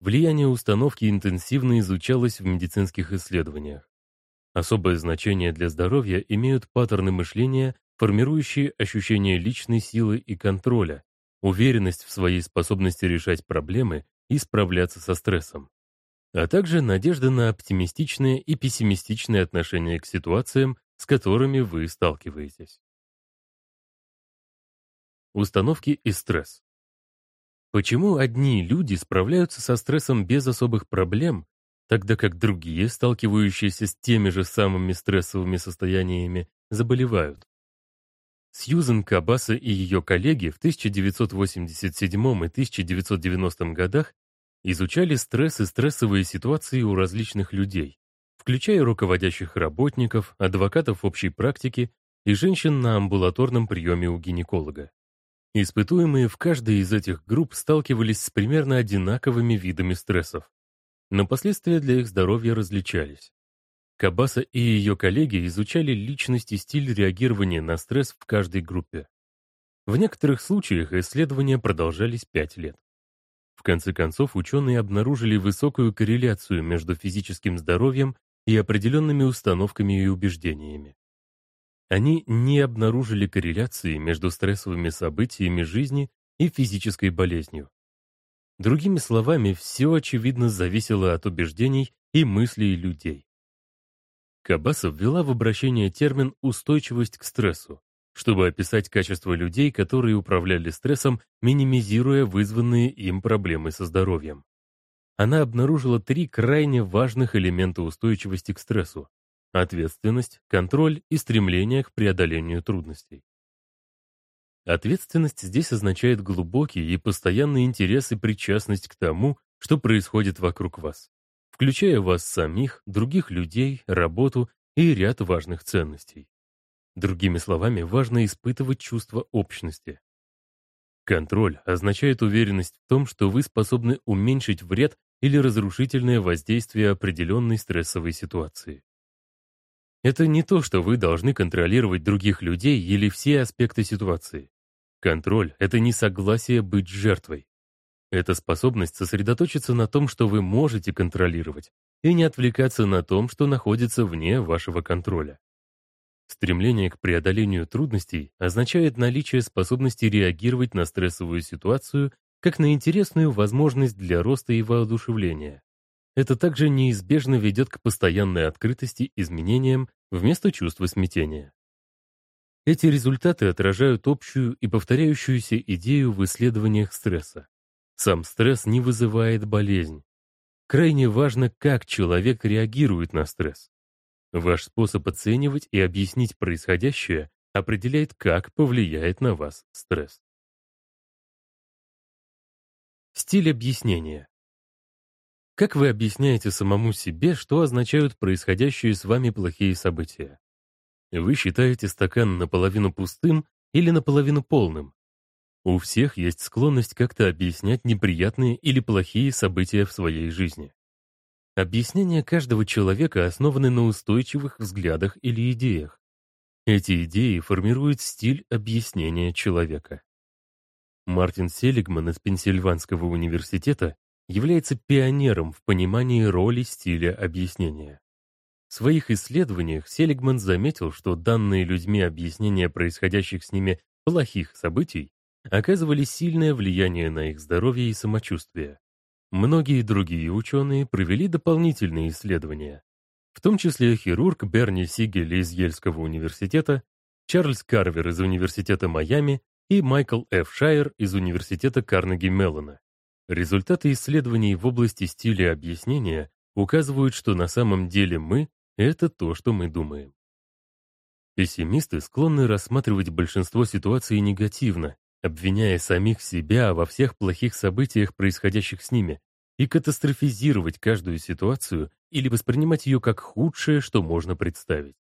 Влияние установки интенсивно изучалось в медицинских исследованиях. Особое значение для здоровья имеют паттерны мышления, формирующие ощущение личной силы и контроля, уверенность в своей способности решать проблемы и справляться со стрессом, а также надежда на оптимистичное и пессимистичное отношение к ситуациям, с которыми вы сталкиваетесь. Установки и стресс. Почему одни люди справляются со стрессом без особых проблем, тогда как другие, сталкивающиеся с теми же самыми стрессовыми состояниями, заболевают? Сьюзен Кабаса и ее коллеги в 1987 и 1990 годах изучали стресс и стрессовые ситуации у различных людей, включая руководящих работников, адвокатов общей практики и женщин на амбулаторном приеме у гинеколога. Испытуемые в каждой из этих групп сталкивались с примерно одинаковыми видами стрессов. Но последствия для их здоровья различались. Кабаса и ее коллеги изучали личность и стиль реагирования на стресс в каждой группе. В некоторых случаях исследования продолжались 5 лет. В конце концов, ученые обнаружили высокую корреляцию между физическим здоровьем и определенными установками и убеждениями. Они не обнаружили корреляции между стрессовыми событиями жизни и физической болезнью. Другими словами, все очевидно зависело от убеждений и мыслей людей. Кабасов ввела в обращение термин «устойчивость к стрессу», чтобы описать качество людей, которые управляли стрессом, минимизируя вызванные им проблемы со здоровьем. Она обнаружила три крайне важных элемента устойчивости к стрессу Ответственность, контроль и стремление к преодолению трудностей. Ответственность здесь означает глубокий и постоянный интерес и причастность к тому, что происходит вокруг вас, включая вас самих, других людей, работу и ряд важных ценностей. Другими словами, важно испытывать чувство общности. Контроль означает уверенность в том, что вы способны уменьшить вред или разрушительное воздействие определенной стрессовой ситуации. Это не то, что вы должны контролировать других людей или все аспекты ситуации. Контроль — это не согласие быть жертвой. Это способность сосредоточиться на том, что вы можете контролировать, и не отвлекаться на том, что находится вне вашего контроля. Стремление к преодолению трудностей означает наличие способности реагировать на стрессовую ситуацию как на интересную возможность для роста и воодушевления. Это также неизбежно ведет к постоянной открытости изменениям вместо чувства смятения. Эти результаты отражают общую и повторяющуюся идею в исследованиях стресса. Сам стресс не вызывает болезнь. Крайне важно, как человек реагирует на стресс. Ваш способ оценивать и объяснить происходящее определяет, как повлияет на вас стресс. Стиль объяснения. Как вы объясняете самому себе, что означают происходящие с вами плохие события? Вы считаете стакан наполовину пустым или наполовину полным? У всех есть склонность как-то объяснять неприятные или плохие события в своей жизни. Объяснения каждого человека основаны на устойчивых взглядах или идеях. Эти идеи формируют стиль объяснения человека. Мартин Селигман из Пенсильванского университета является пионером в понимании роли стиля объяснения. В своих исследованиях Селигман заметил, что данные людьми объяснения происходящих с ними плохих событий оказывали сильное влияние на их здоровье и самочувствие. Многие другие ученые провели дополнительные исследования, в том числе хирург Берни Сигель из Ельского университета, Чарльз Карвер из Университета Майами и Майкл Ф. Шайер из Университета Карнеги Меллона. Результаты исследований в области стиля объяснения указывают, что на самом деле мы — это то, что мы думаем. Пессимисты склонны рассматривать большинство ситуаций негативно, обвиняя самих себя во всех плохих событиях, происходящих с ними, и катастрофизировать каждую ситуацию или воспринимать ее как худшее, что можно представить.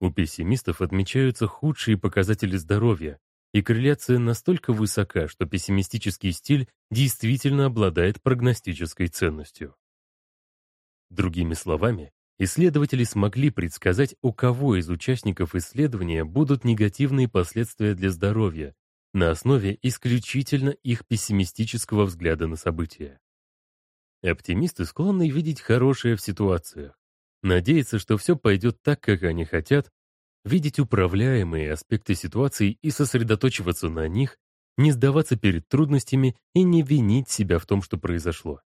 У пессимистов отмечаются худшие показатели здоровья, и корреляция настолько высока, что пессимистический стиль действительно обладает прогностической ценностью. Другими словами, исследователи смогли предсказать, у кого из участников исследования будут негативные последствия для здоровья на основе исключительно их пессимистического взгляда на события. Оптимисты склонны видеть хорошее в ситуациях, надеяться, что все пойдет так, как они хотят, видеть управляемые аспекты ситуации и сосредоточиваться на них, не сдаваться перед трудностями и не винить себя в том, что произошло.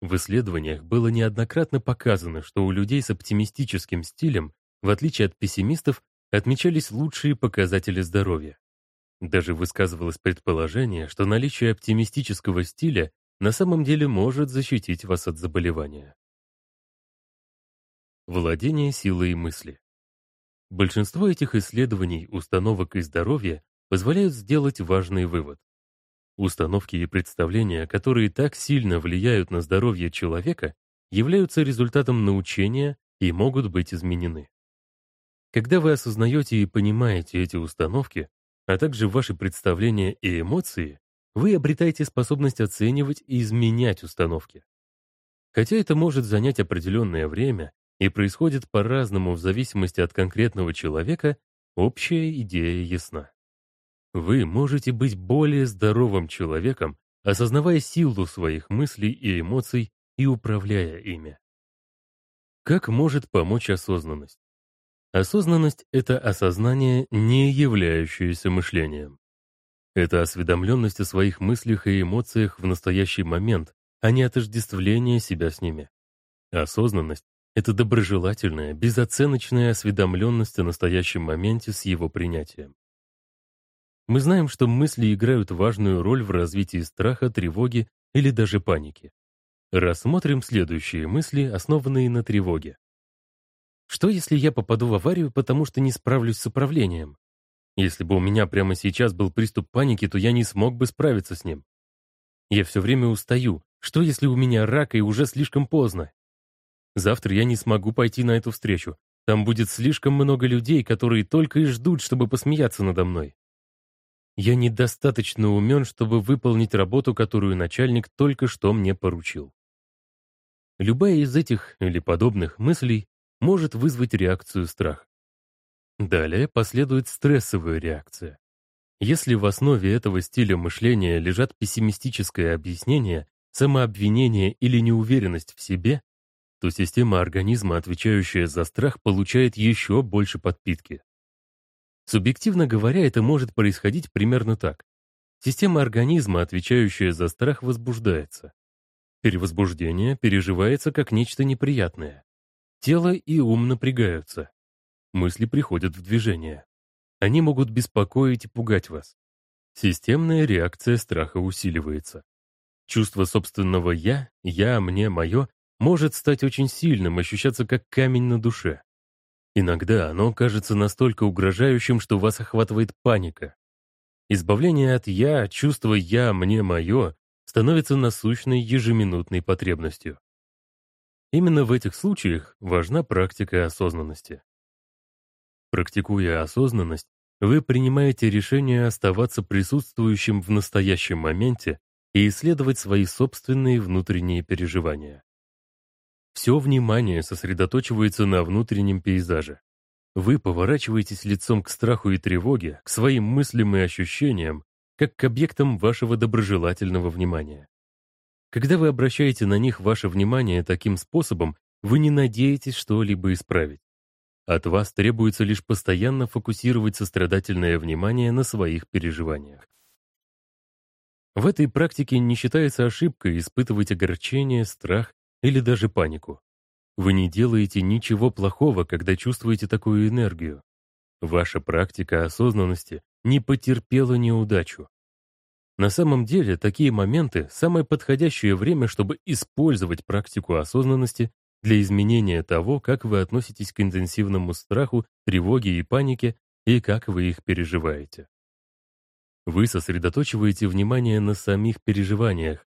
В исследованиях было неоднократно показано, что у людей с оптимистическим стилем, в отличие от пессимистов, отмечались лучшие показатели здоровья. Даже высказывалось предположение, что наличие оптимистического стиля на самом деле может защитить вас от заболевания. Владение силой мысли. Большинство этих исследований, установок и здоровья позволяют сделать важный вывод. Установки и представления, которые так сильно влияют на здоровье человека, являются результатом научения и могут быть изменены. Когда вы осознаете и понимаете эти установки, а также ваши представления и эмоции, вы обретаете способность оценивать и изменять установки. Хотя это может занять определенное время, и происходит по-разному в зависимости от конкретного человека, общая идея ясна. Вы можете быть более здоровым человеком, осознавая силу своих мыслей и эмоций и управляя ими. Как может помочь осознанность? Осознанность — это осознание, не являющееся мышлением. Это осведомленность о своих мыслях и эмоциях в настоящий момент, а не отождествление себя с ними. Осознанность это доброжелательная, безоценочная осведомленность о настоящем моменте с его принятием. Мы знаем, что мысли играют важную роль в развитии страха, тревоги или даже паники. Рассмотрим следующие мысли, основанные на тревоге. Что, если я попаду в аварию, потому что не справлюсь с управлением? Если бы у меня прямо сейчас был приступ паники, то я не смог бы справиться с ним. Я все время устаю. Что, если у меня рак и уже слишком поздно? Завтра я не смогу пойти на эту встречу. Там будет слишком много людей, которые только и ждут, чтобы посмеяться надо мной. Я недостаточно умен, чтобы выполнить работу, которую начальник только что мне поручил. Любая из этих или подобных мыслей может вызвать реакцию страха. Далее последует стрессовая реакция. Если в основе этого стиля мышления лежат пессимистическое объяснение, самообвинение или неуверенность в себе, то система организма, отвечающая за страх, получает еще больше подпитки. Субъективно говоря, это может происходить примерно так. Система организма, отвечающая за страх, возбуждается. Перевозбуждение переживается как нечто неприятное. Тело и ум напрягаются. Мысли приходят в движение. Они могут беспокоить и пугать вас. Системная реакция страха усиливается. Чувство собственного «я», «я», «мне», «моё» может стать очень сильным, ощущаться как камень на душе. Иногда оно кажется настолько угрожающим, что вас охватывает паника. Избавление от «я», чувство «я», «мне», «моё» становится насущной ежеминутной потребностью. Именно в этих случаях важна практика осознанности. Практикуя осознанность, вы принимаете решение оставаться присутствующим в настоящем моменте и исследовать свои собственные внутренние переживания. Все внимание сосредоточивается на внутреннем пейзаже. Вы поворачиваетесь лицом к страху и тревоге, к своим мыслям и ощущениям, как к объектам вашего доброжелательного внимания. Когда вы обращаете на них ваше внимание таким способом, вы не надеетесь что-либо исправить. От вас требуется лишь постоянно фокусировать сострадательное внимание на своих переживаниях. В этой практике не считается ошибкой испытывать огорчение, страх или даже панику. Вы не делаете ничего плохого, когда чувствуете такую энергию. Ваша практика осознанности не потерпела неудачу. На самом деле, такие моменты — самое подходящее время, чтобы использовать практику осознанности для изменения того, как вы относитесь к интенсивному страху, тревоге и панике и как вы их переживаете. Вы сосредоточиваете внимание на самих переживаниях,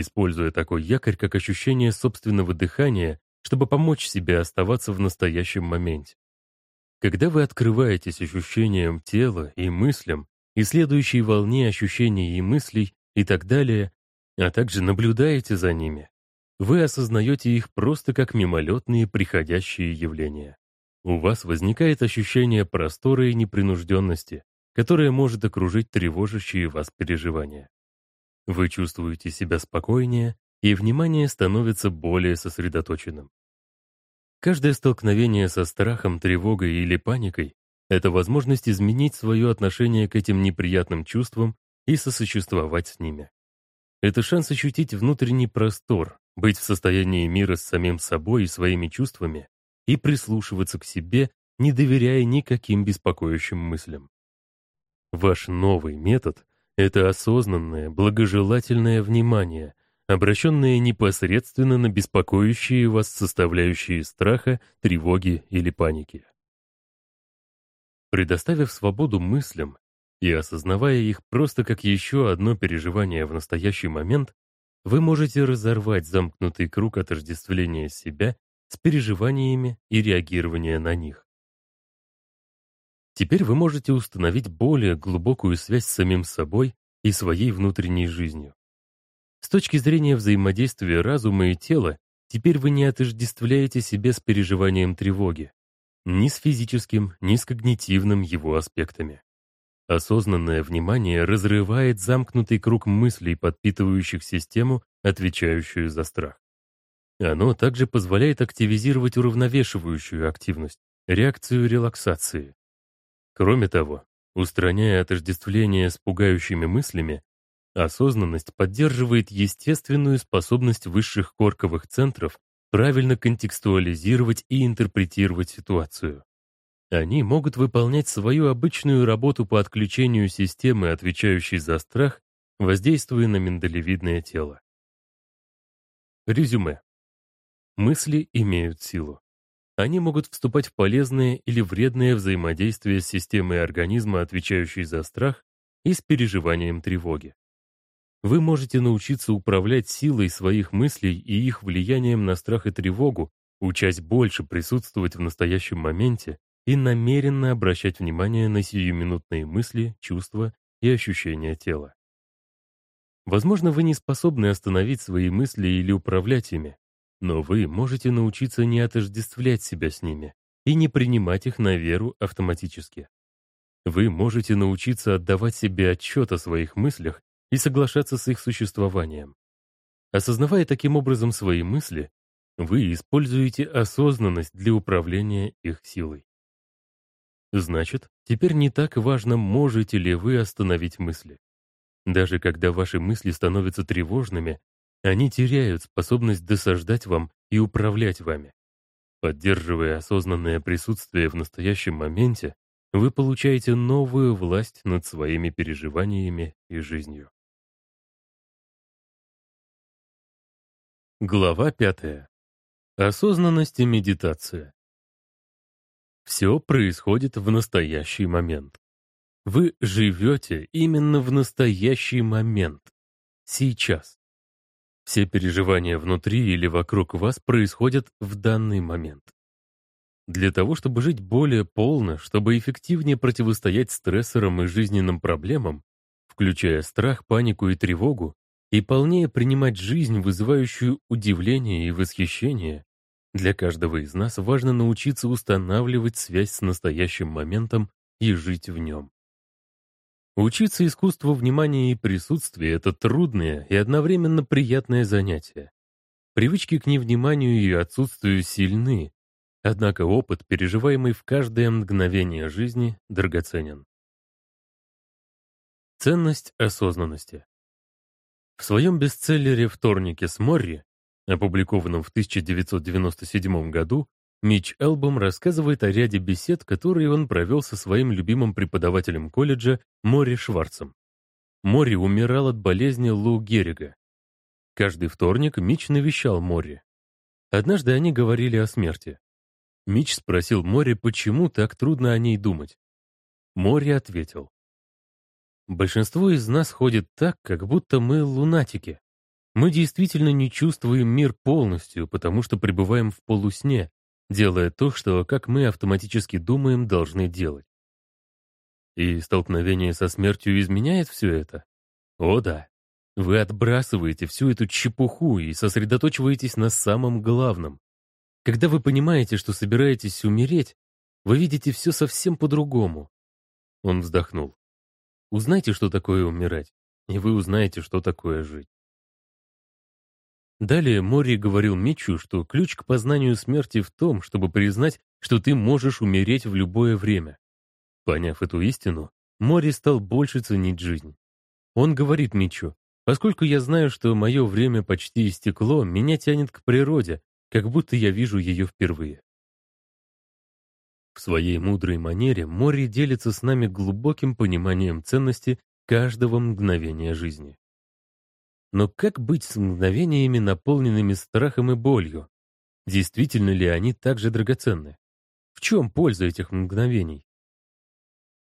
используя такой якорь, как ощущение собственного дыхания, чтобы помочь себе оставаться в настоящем моменте. Когда вы открываетесь ощущением тела и мыслям, и следующей волне ощущений и мыслей и так далее, а также наблюдаете за ними, вы осознаете их просто как мимолетные приходящие явления. У вас возникает ощущение простора и непринужденности, которое может окружить тревожащие вас переживания. Вы чувствуете себя спокойнее, и внимание становится более сосредоточенным. Каждое столкновение со страхом, тревогой или паникой — это возможность изменить свое отношение к этим неприятным чувствам и сосуществовать с ними. Это шанс ощутить внутренний простор, быть в состоянии мира с самим собой и своими чувствами и прислушиваться к себе, не доверяя никаким беспокоящим мыслям. Ваш новый метод — это осознанное, благожелательное внимание, обращенное непосредственно на беспокоящие вас составляющие страха, тревоги или паники. Предоставив свободу мыслям и осознавая их просто как еще одно переживание в настоящий момент, вы можете разорвать замкнутый круг отождествления себя с переживаниями и реагирования на них. Теперь вы можете установить более глубокую связь с самим собой и своей внутренней жизнью. С точки зрения взаимодействия разума и тела, теперь вы не отождествляете себя с переживанием тревоги, ни с физическим, ни с когнитивным его аспектами. Осознанное внимание разрывает замкнутый круг мыслей, подпитывающих систему, отвечающую за страх. Оно также позволяет активизировать уравновешивающую активность, реакцию релаксации, Кроме того, устраняя отождествление с пугающими мыслями, осознанность поддерживает естественную способность высших корковых центров правильно контекстуализировать и интерпретировать ситуацию. Они могут выполнять свою обычную работу по отключению системы, отвечающей за страх, воздействуя на миндалевидное тело. Резюме. Мысли имеют силу. Они могут вступать в полезное или вредное взаимодействие с системой организма, отвечающей за страх, и с переживанием тревоги. Вы можете научиться управлять силой своих мыслей и их влиянием на страх и тревогу, учась больше присутствовать в настоящем моменте и намеренно обращать внимание на сиюминутные мысли, чувства и ощущения тела. Возможно, вы не способны остановить свои мысли или управлять ими, но вы можете научиться не отождествлять себя с ними и не принимать их на веру автоматически. Вы можете научиться отдавать себе отчет о своих мыслях и соглашаться с их существованием. Осознавая таким образом свои мысли, вы используете осознанность для управления их силой. Значит, теперь не так важно, можете ли вы остановить мысли. Даже когда ваши мысли становятся тревожными, они теряют способность досаждать вам и управлять вами. Поддерживая осознанное присутствие в настоящем моменте, вы получаете новую власть над своими переживаниями и жизнью. Глава пятая. Осознанность и медитация. Все происходит в настоящий момент. Вы живете именно в настоящий момент. Сейчас. Все переживания внутри или вокруг вас происходят в данный момент. Для того, чтобы жить более полно, чтобы эффективнее противостоять стрессорам и жизненным проблемам, включая страх, панику и тревогу, и полнее принимать жизнь, вызывающую удивление и восхищение, для каждого из нас важно научиться устанавливать связь с настоящим моментом и жить в нем. Учиться искусству внимания и присутствия — это трудное и одновременно приятное занятие. Привычки к невниманию и отсутствию сильны, однако опыт, переживаемый в каждое мгновение жизни, драгоценен. Ценность осознанности. В своем бестселлере «Вторники с Морри», опубликованном в 1997 году, Мич Элбом рассказывает о ряде бесед, которые он провел со своим любимым преподавателем колледжа Мори Шварцем. Мори умирал от болезни Лу Геррига. Каждый вторник Мич навещал Мори. Однажды они говорили о смерти. Мич спросил Мори, почему так трудно о ней думать. Мори ответил. «Большинство из нас ходит так, как будто мы лунатики. Мы действительно не чувствуем мир полностью, потому что пребываем в полусне, делая то, что, как мы автоматически думаем, должны делать. И столкновение со смертью изменяет все это? О да. Вы отбрасываете всю эту чепуху и сосредоточиваетесь на самом главном. Когда вы понимаете, что собираетесь умереть, вы видите все совсем по-другому. Он вздохнул. Узнайте, что такое умирать, и вы узнаете, что такое жить. Далее Мори говорил Митчу, что ключ к познанию смерти в том, чтобы признать, что ты можешь умереть в любое время. Поняв эту истину, Мори стал больше ценить жизнь. Он говорит Митчу, «Поскольку я знаю, что мое время почти истекло, меня тянет к природе, как будто я вижу ее впервые». В своей мудрой манере Мори делится с нами глубоким пониманием ценности каждого мгновения жизни. Но как быть с мгновениями, наполненными страхом и болью? Действительно ли они так же драгоценны? В чем польза этих мгновений?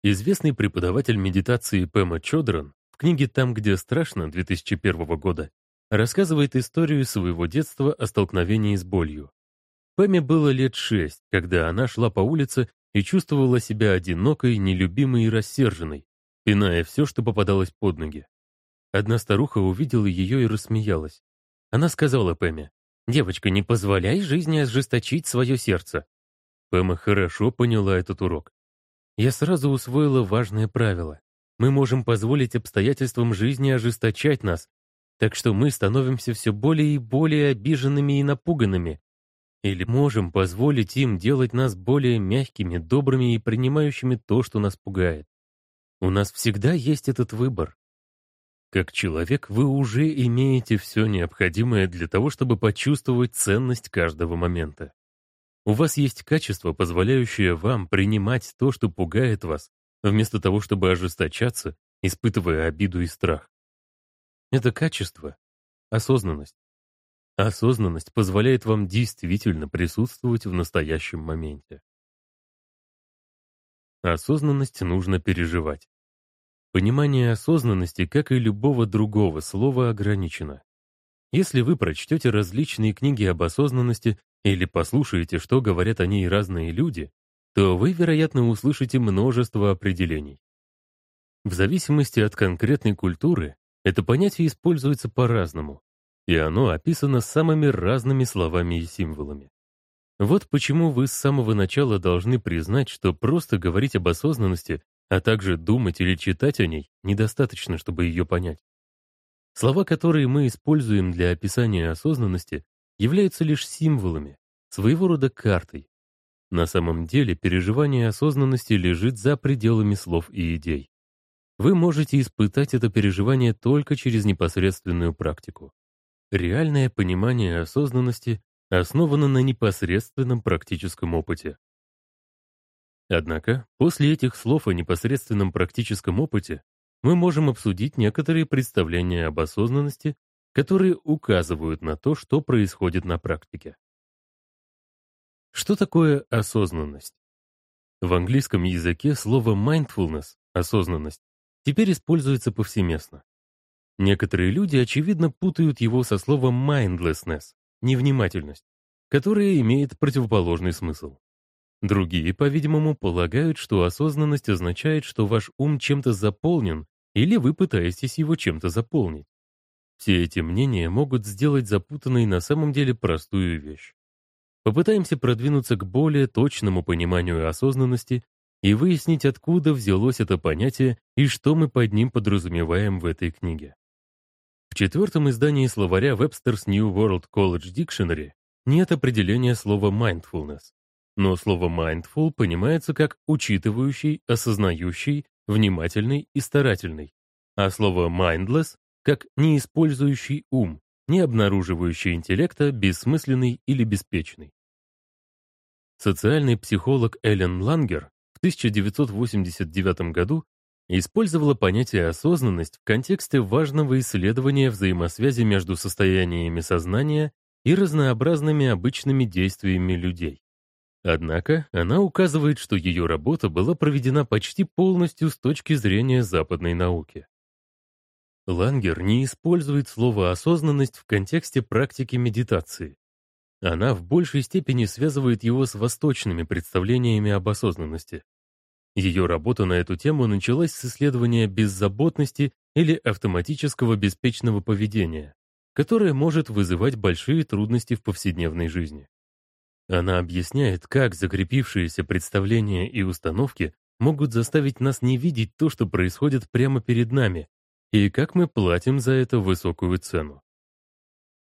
Известный преподаватель медитации Пэма Чодран в книге «Там, где страшно» 2001 года рассказывает историю своего детства о столкновении с болью. Пэме было лет шесть, когда она шла по улице и чувствовала себя одинокой, нелюбимой и рассерженной, пиная все, что попадалось под ноги. Одна старуха увидела ее и рассмеялась. Она сказала Пэме, «Девочка, не позволяй жизни ожесточить свое сердце». Пэма хорошо поняла этот урок. Я сразу усвоила важное правило. Мы можем позволить обстоятельствам жизни ожесточать нас, так что мы становимся все более и более обиженными и напуганными. Или можем позволить им делать нас более мягкими, добрыми и принимающими то, что нас пугает. У нас всегда есть этот выбор. Как человек вы уже имеете все необходимое для того, чтобы почувствовать ценность каждого момента. У вас есть качество, позволяющее вам принимать то, что пугает вас, вместо того, чтобы ожесточаться, испытывая обиду и страх. Это качество — осознанность. Осознанность позволяет вам действительно присутствовать в настоящем моменте. Осознанность нужно переживать. Понимание осознанности, как и любого другого слова, ограничено. Если вы прочтете различные книги об осознанности или послушаете, что говорят о ней разные люди, то вы, вероятно, услышите множество определений. В зависимости от конкретной культуры это понятие используется по-разному, и оно описано самыми разными словами и символами. Вот почему вы с самого начала должны признать, что просто говорить об осознанности а также думать или читать о ней недостаточно, чтобы ее понять. Слова, которые мы используем для описания осознанности, являются лишь символами, своего рода картой. На самом деле переживание осознанности лежит за пределами слов и идей. Вы можете испытать это переживание только через непосредственную практику. Реальное понимание осознанности основано на непосредственном практическом опыте. Однако, после этих слов о непосредственном практическом опыте мы можем обсудить некоторые представления об осознанности, которые указывают на то, что происходит на практике. Что такое осознанность? В английском языке слово mindfulness, осознанность, теперь используется повсеместно. Некоторые люди, очевидно, путают его со словом mindlessness, невнимательность, которое имеет противоположный смысл. Другие, по-видимому, полагают, что осознанность означает, что ваш ум чем-то заполнен, или вы пытаетесь его чем-то заполнить. Все эти мнения могут сделать запутанной на самом деле простую вещь. Попытаемся продвинуться к более точному пониманию осознанности и выяснить, откуда взялось это понятие и что мы под ним подразумеваем в этой книге. В четвертом издании словаря Webster's New World College Dictionary нет определения слова mindfulness но слово mindful понимается как учитывающий, осознающий, внимательный и старательный, а слово mindless как не использующий ум, не обнаруживающий интеллекта, бессмысленный или беспечный. социальный психолог Эллен Лангер в 1989 году использовала понятие осознанность в контексте важного исследования взаимосвязи между состояниями сознания и разнообразными обычными действиями людей. Однако она указывает, что ее работа была проведена почти полностью с точки зрения западной науки. Лангер не использует слово «осознанность» в контексте практики медитации. Она в большей степени связывает его с восточными представлениями об осознанности. Ее работа на эту тему началась с исследования беззаботности или автоматического беспечного поведения, которое может вызывать большие трудности в повседневной жизни. Она объясняет, как закрепившиеся представления и установки могут заставить нас не видеть то, что происходит прямо перед нами, и как мы платим за это высокую цену.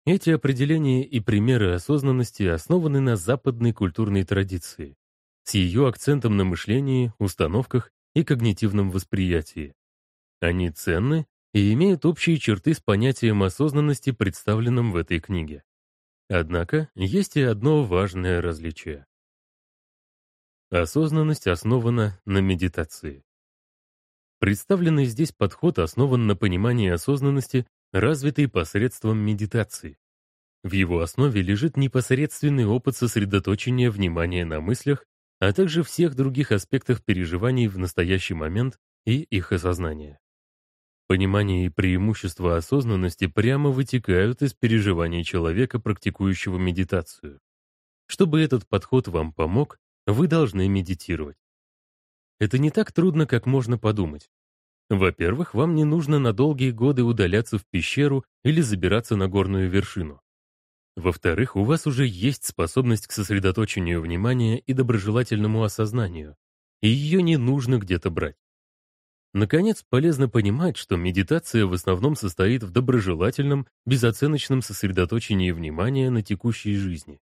Эти определения и примеры осознанности основаны на западной культурной традиции, с ее акцентом на мышлении, установках и когнитивном восприятии. Они ценны и имеют общие черты с понятием осознанности, представленным в этой книге. Однако есть и одно важное различие. Осознанность основана на медитации. Представленный здесь подход основан на понимании осознанности, развитой посредством медитации. В его основе лежит непосредственный опыт сосредоточения внимания на мыслях, а также всех других аспектах переживаний в настоящий момент и их осознания. Понимание и преимущества осознанности прямо вытекают из переживаний человека, практикующего медитацию. Чтобы этот подход вам помог, вы должны медитировать. Это не так трудно, как можно подумать. Во-первых, вам не нужно на долгие годы удаляться в пещеру или забираться на горную вершину. Во-вторых, у вас уже есть способность к сосредоточению внимания и доброжелательному осознанию, и ее не нужно где-то брать. Наконец, полезно понимать, что медитация в основном состоит в доброжелательном, безоценочном сосредоточении внимания на текущей жизни.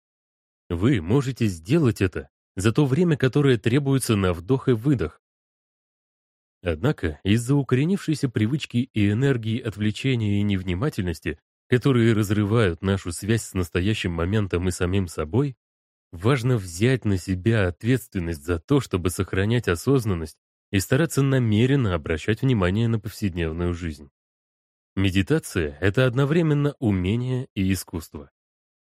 Вы можете сделать это за то время, которое требуется на вдох и выдох. Однако из-за укоренившейся привычки и энергии отвлечения и невнимательности, которые разрывают нашу связь с настоящим моментом и самим собой, важно взять на себя ответственность за то, чтобы сохранять осознанность и стараться намеренно обращать внимание на повседневную жизнь. Медитация — это одновременно умение и искусство.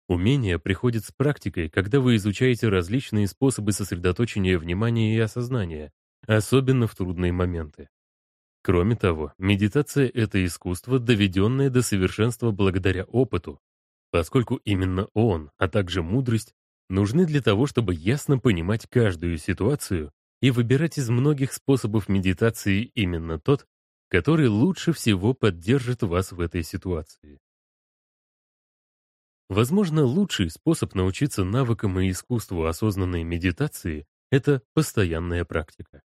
Умение приходит с практикой, когда вы изучаете различные способы сосредоточения внимания и осознания, особенно в трудные моменты. Кроме того, медитация — это искусство, доведенное до совершенства благодаря опыту, поскольку именно он, а также мудрость, нужны для того, чтобы ясно понимать каждую ситуацию и выбирать из многих способов медитации именно тот, который лучше всего поддержит вас в этой ситуации. Возможно, лучший способ научиться навыкам и искусству осознанной медитации — это постоянная практика.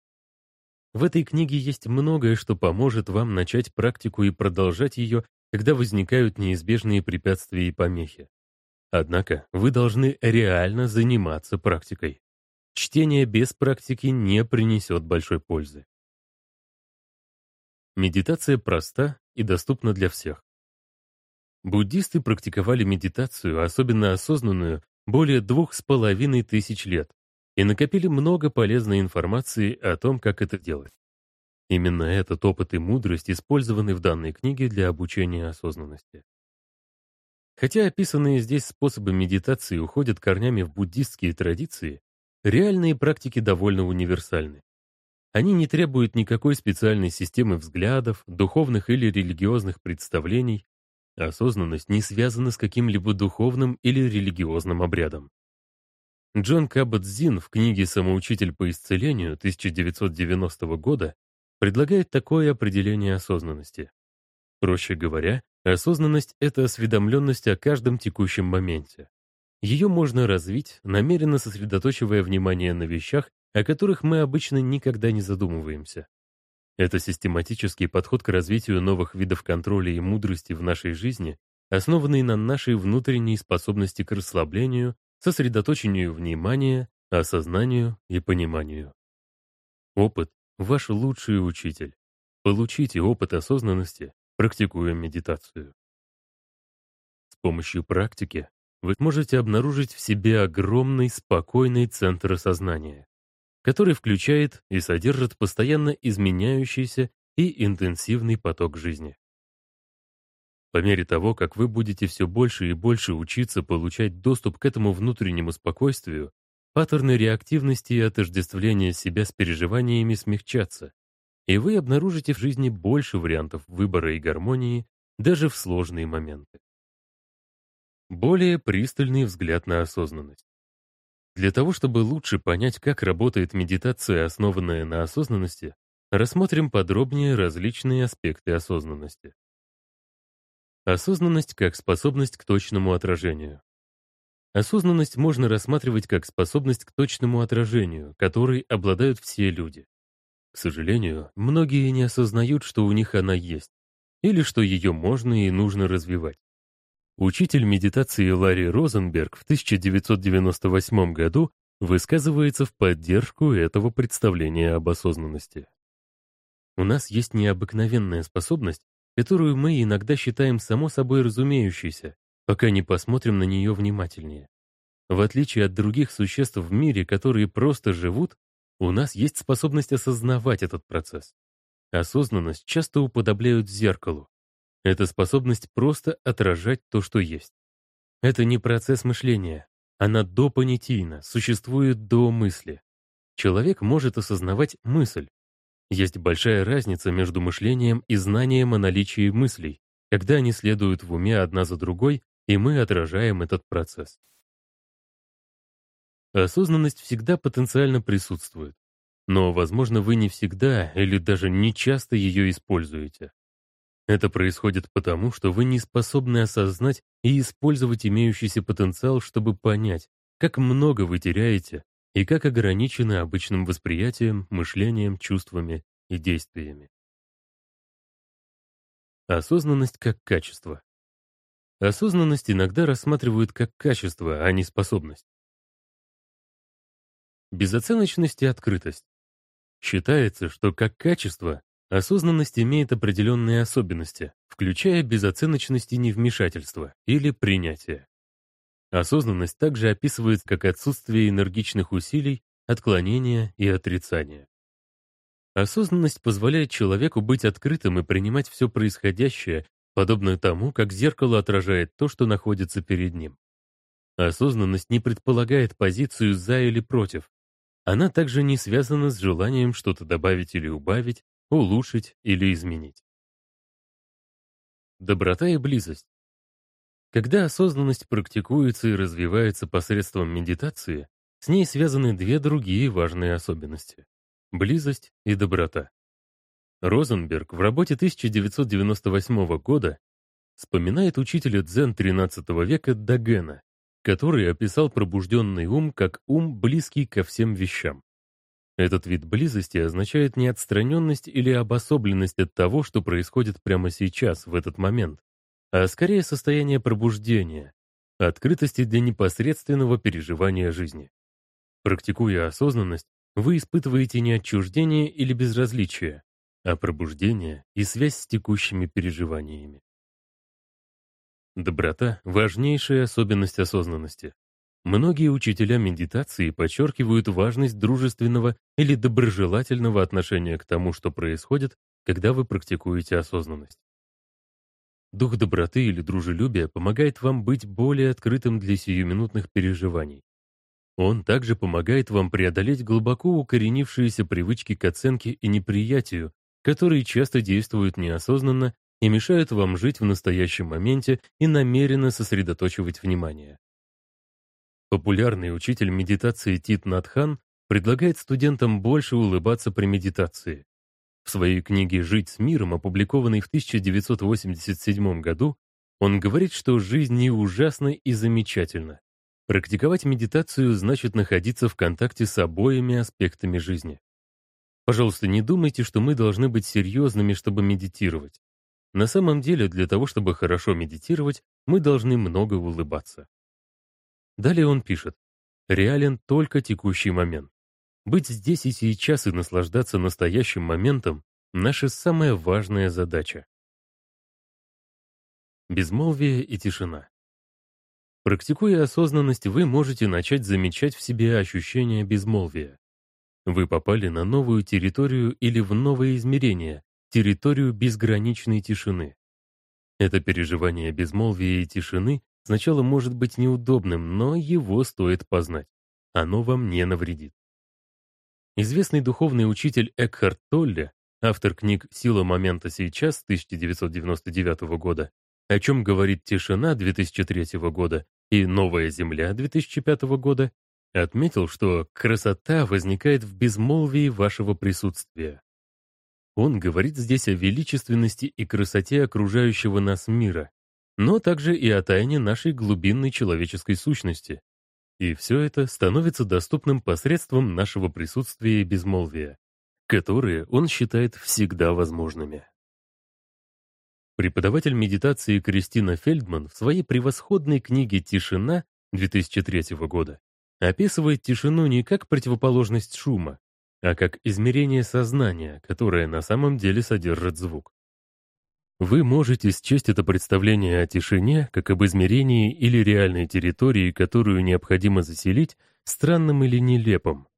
В этой книге есть многое, что поможет вам начать практику и продолжать ее, когда возникают неизбежные препятствия и помехи. Однако вы должны реально заниматься практикой. Чтение без практики не принесет большой пользы. Медитация проста и доступна для всех. Буддисты практиковали медитацию, особенно осознанную, более двух с половиной тысяч лет, и накопили много полезной информации о том, как это делать. Именно этот опыт и мудрость использованы в данной книге для обучения осознанности. Хотя описанные здесь способы медитации уходят корнями в буддистские традиции, реальные практики довольно универсальны. Они не требуют никакой специальной системы взглядов, духовных или религиозных представлений, Осознанность не связана с каким-либо духовным или религиозным обрядом. Джон Каббат-Зин в книге «Самоучитель по исцелению» 1990 года предлагает такое определение осознанности. Проще говоря, осознанность — это осведомленность о каждом текущем моменте. Ее можно развить, намеренно сосредоточивая внимание на вещах, о которых мы обычно никогда не задумываемся. Это систематический подход к развитию новых видов контроля и мудрости в нашей жизни, основанный на нашей внутренней способности к расслаблению, сосредоточению внимания, осознанию и пониманию. Опыт — ваш лучший учитель. Получите опыт осознанности, практикуя медитацию. С помощью практики вы сможете обнаружить в себе огромный спокойный центр сознания, который включает и содержит постоянно изменяющийся и интенсивный поток жизни. По мере того, как вы будете все больше и больше учиться получать доступ к этому внутреннему спокойствию, паттерны реактивности и отождествления себя с переживаниями смягчатся, и вы обнаружите в жизни больше вариантов выбора и гармонии даже в сложные моменты. Более пристальный взгляд на осознанность. Для того, чтобы лучше понять, как работает медитация, основанная на осознанности, рассмотрим подробнее различные аспекты осознанности. Осознанность как способность к точному отражению. Осознанность можно рассматривать как способность к точному отражению, которой обладают все люди. К сожалению, многие не осознают, что у них она есть, или что ее можно и нужно развивать. Учитель медитации Ларри Розенберг в 1998 году высказывается в поддержку этого представления об осознанности. У нас есть необыкновенная способность, которую мы иногда считаем само собой разумеющейся, пока не посмотрим на нее внимательнее. В отличие от других существ в мире, которые просто живут, у нас есть способность осознавать этот процесс. Осознанность часто уподобляют зеркалу. Это способность просто отражать то, что есть. Это не процесс мышления. Она допонятийна, существует до мысли. Человек может осознавать мысль. Есть большая разница между мышлением и знанием о наличии мыслей, когда они следуют в уме одна за другой, и мы отражаем этот процесс. Осознанность всегда потенциально присутствует. Но, возможно, вы не всегда или даже не часто ее используете. Это происходит потому, что вы не способны осознать и использовать имеющийся потенциал, чтобы понять, как много вы теряете и как ограничены обычным восприятием, мышлением, чувствами и действиями. Осознанность как качество. Осознанность иногда рассматривают как качество, а не способность. Безоценочность и открытость. Считается, что как качество осознанность имеет определенные особенности, включая безоценочность и невмешательство или принятие. Осознанность также описывается как отсутствие энергичных усилий, отклонения и отрицания. Осознанность позволяет человеку быть открытым и принимать все происходящее, подобно тому, как зеркало отражает то, что находится перед ним. Осознанность не предполагает позицию «за» или «против», она также не связана с желанием что-то добавить или убавить, улучшить или изменить. Доброта и близость. Когда осознанность практикуется и развивается посредством медитации, с ней связаны две другие важные особенности — близость и доброта. Розенберг в работе 1998 года вспоминает учителя дзен XIII века Дагена, который описал пробужденный ум как ум, близкий ко всем вещам. Этот вид близости означает не отстраненность или обособленность от того, что происходит прямо сейчас, в этот момент, а скорее состояние пробуждения, открытости для непосредственного переживания жизни. Практикуя осознанность, вы испытываете не отчуждение или безразличие, а пробуждение и связь с текущими переживаниями. Доброта — важнейшая особенность осознанности. Многие учителя медитации подчеркивают важность дружественного или доброжелательного отношения к тому, что происходит, когда вы практикуете осознанность. Дух доброты или дружелюбия помогает вам быть более открытым для сиюминутных переживаний. Он также помогает вам преодолеть глубоко укоренившиеся привычки к оценке и неприятию, которые часто действуют неосознанно и мешают вам жить в настоящем моменте и намеренно сосредоточивать внимание. Популярный учитель медитации Тит Надхан предлагает студентам больше улыбаться при медитации. В своей книге «Жить с миром», опубликованной в 1987 году, он говорит, что жизнь не ужасна и замечательна. Практиковать медитацию значит находиться в контакте с обоими аспектами жизни. Пожалуйста, не думайте, что мы должны быть серьезными, чтобы медитировать. На самом деле, для того, чтобы хорошо медитировать, мы должны много улыбаться. Далее он пишет, реален только текущий момент. Быть здесь и сейчас и наслаждаться настоящим моментом — наша самая важная задача. Безмолвие и тишина. Практикуя осознанность, вы можете начать замечать в себе ощущение безмолвия. Вы попали на новую территорию или в новое измерение, территорию безграничной тишины. Это переживание безмолвия и тишины сначала может быть неудобным, но его стоит познать. Оно вам не навредит. Известный духовный учитель Экхарт Толле, автор книг «Сила момента сейчас» 1999 года, о чем говорит «Тишина» 2003 года и «Новая земля» 2005 года, отметил, что красота возникает в безмолвии вашего присутствия. Он говорит здесь о величественности и красоте окружающего нас мира, но также и о тайне нашей глубинной человеческой сущности. И все это становится доступным посредством нашего присутствия и безмолвия, которые он считает всегда возможными. Преподаватель медитации Кристина Фельдман в своей превосходной книге «Тишина» 2003 года описывает тишину не как противоположность шума, а как измерение сознания, которое на самом деле содержит звук. Вы можете счесть это представление о тишине как об измерении или реальной территории, которую необходимо заселить, странным или нелепым.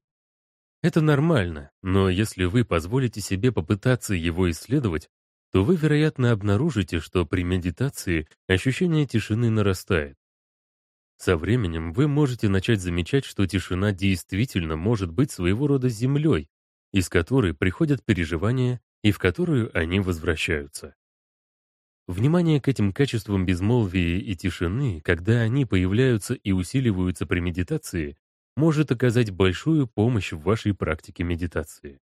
Это нормально, но если вы позволите себе попытаться его исследовать, то вы, вероятно, обнаружите, что при медитации ощущение тишины нарастает. Со временем вы можете начать замечать, что тишина действительно может быть своего рода землей, из которой приходят переживания и в которую они возвращаются. Внимание к этим качествам безмолвия и тишины, когда они появляются и усиливаются при медитации, может оказать большую помощь в вашей практике медитации.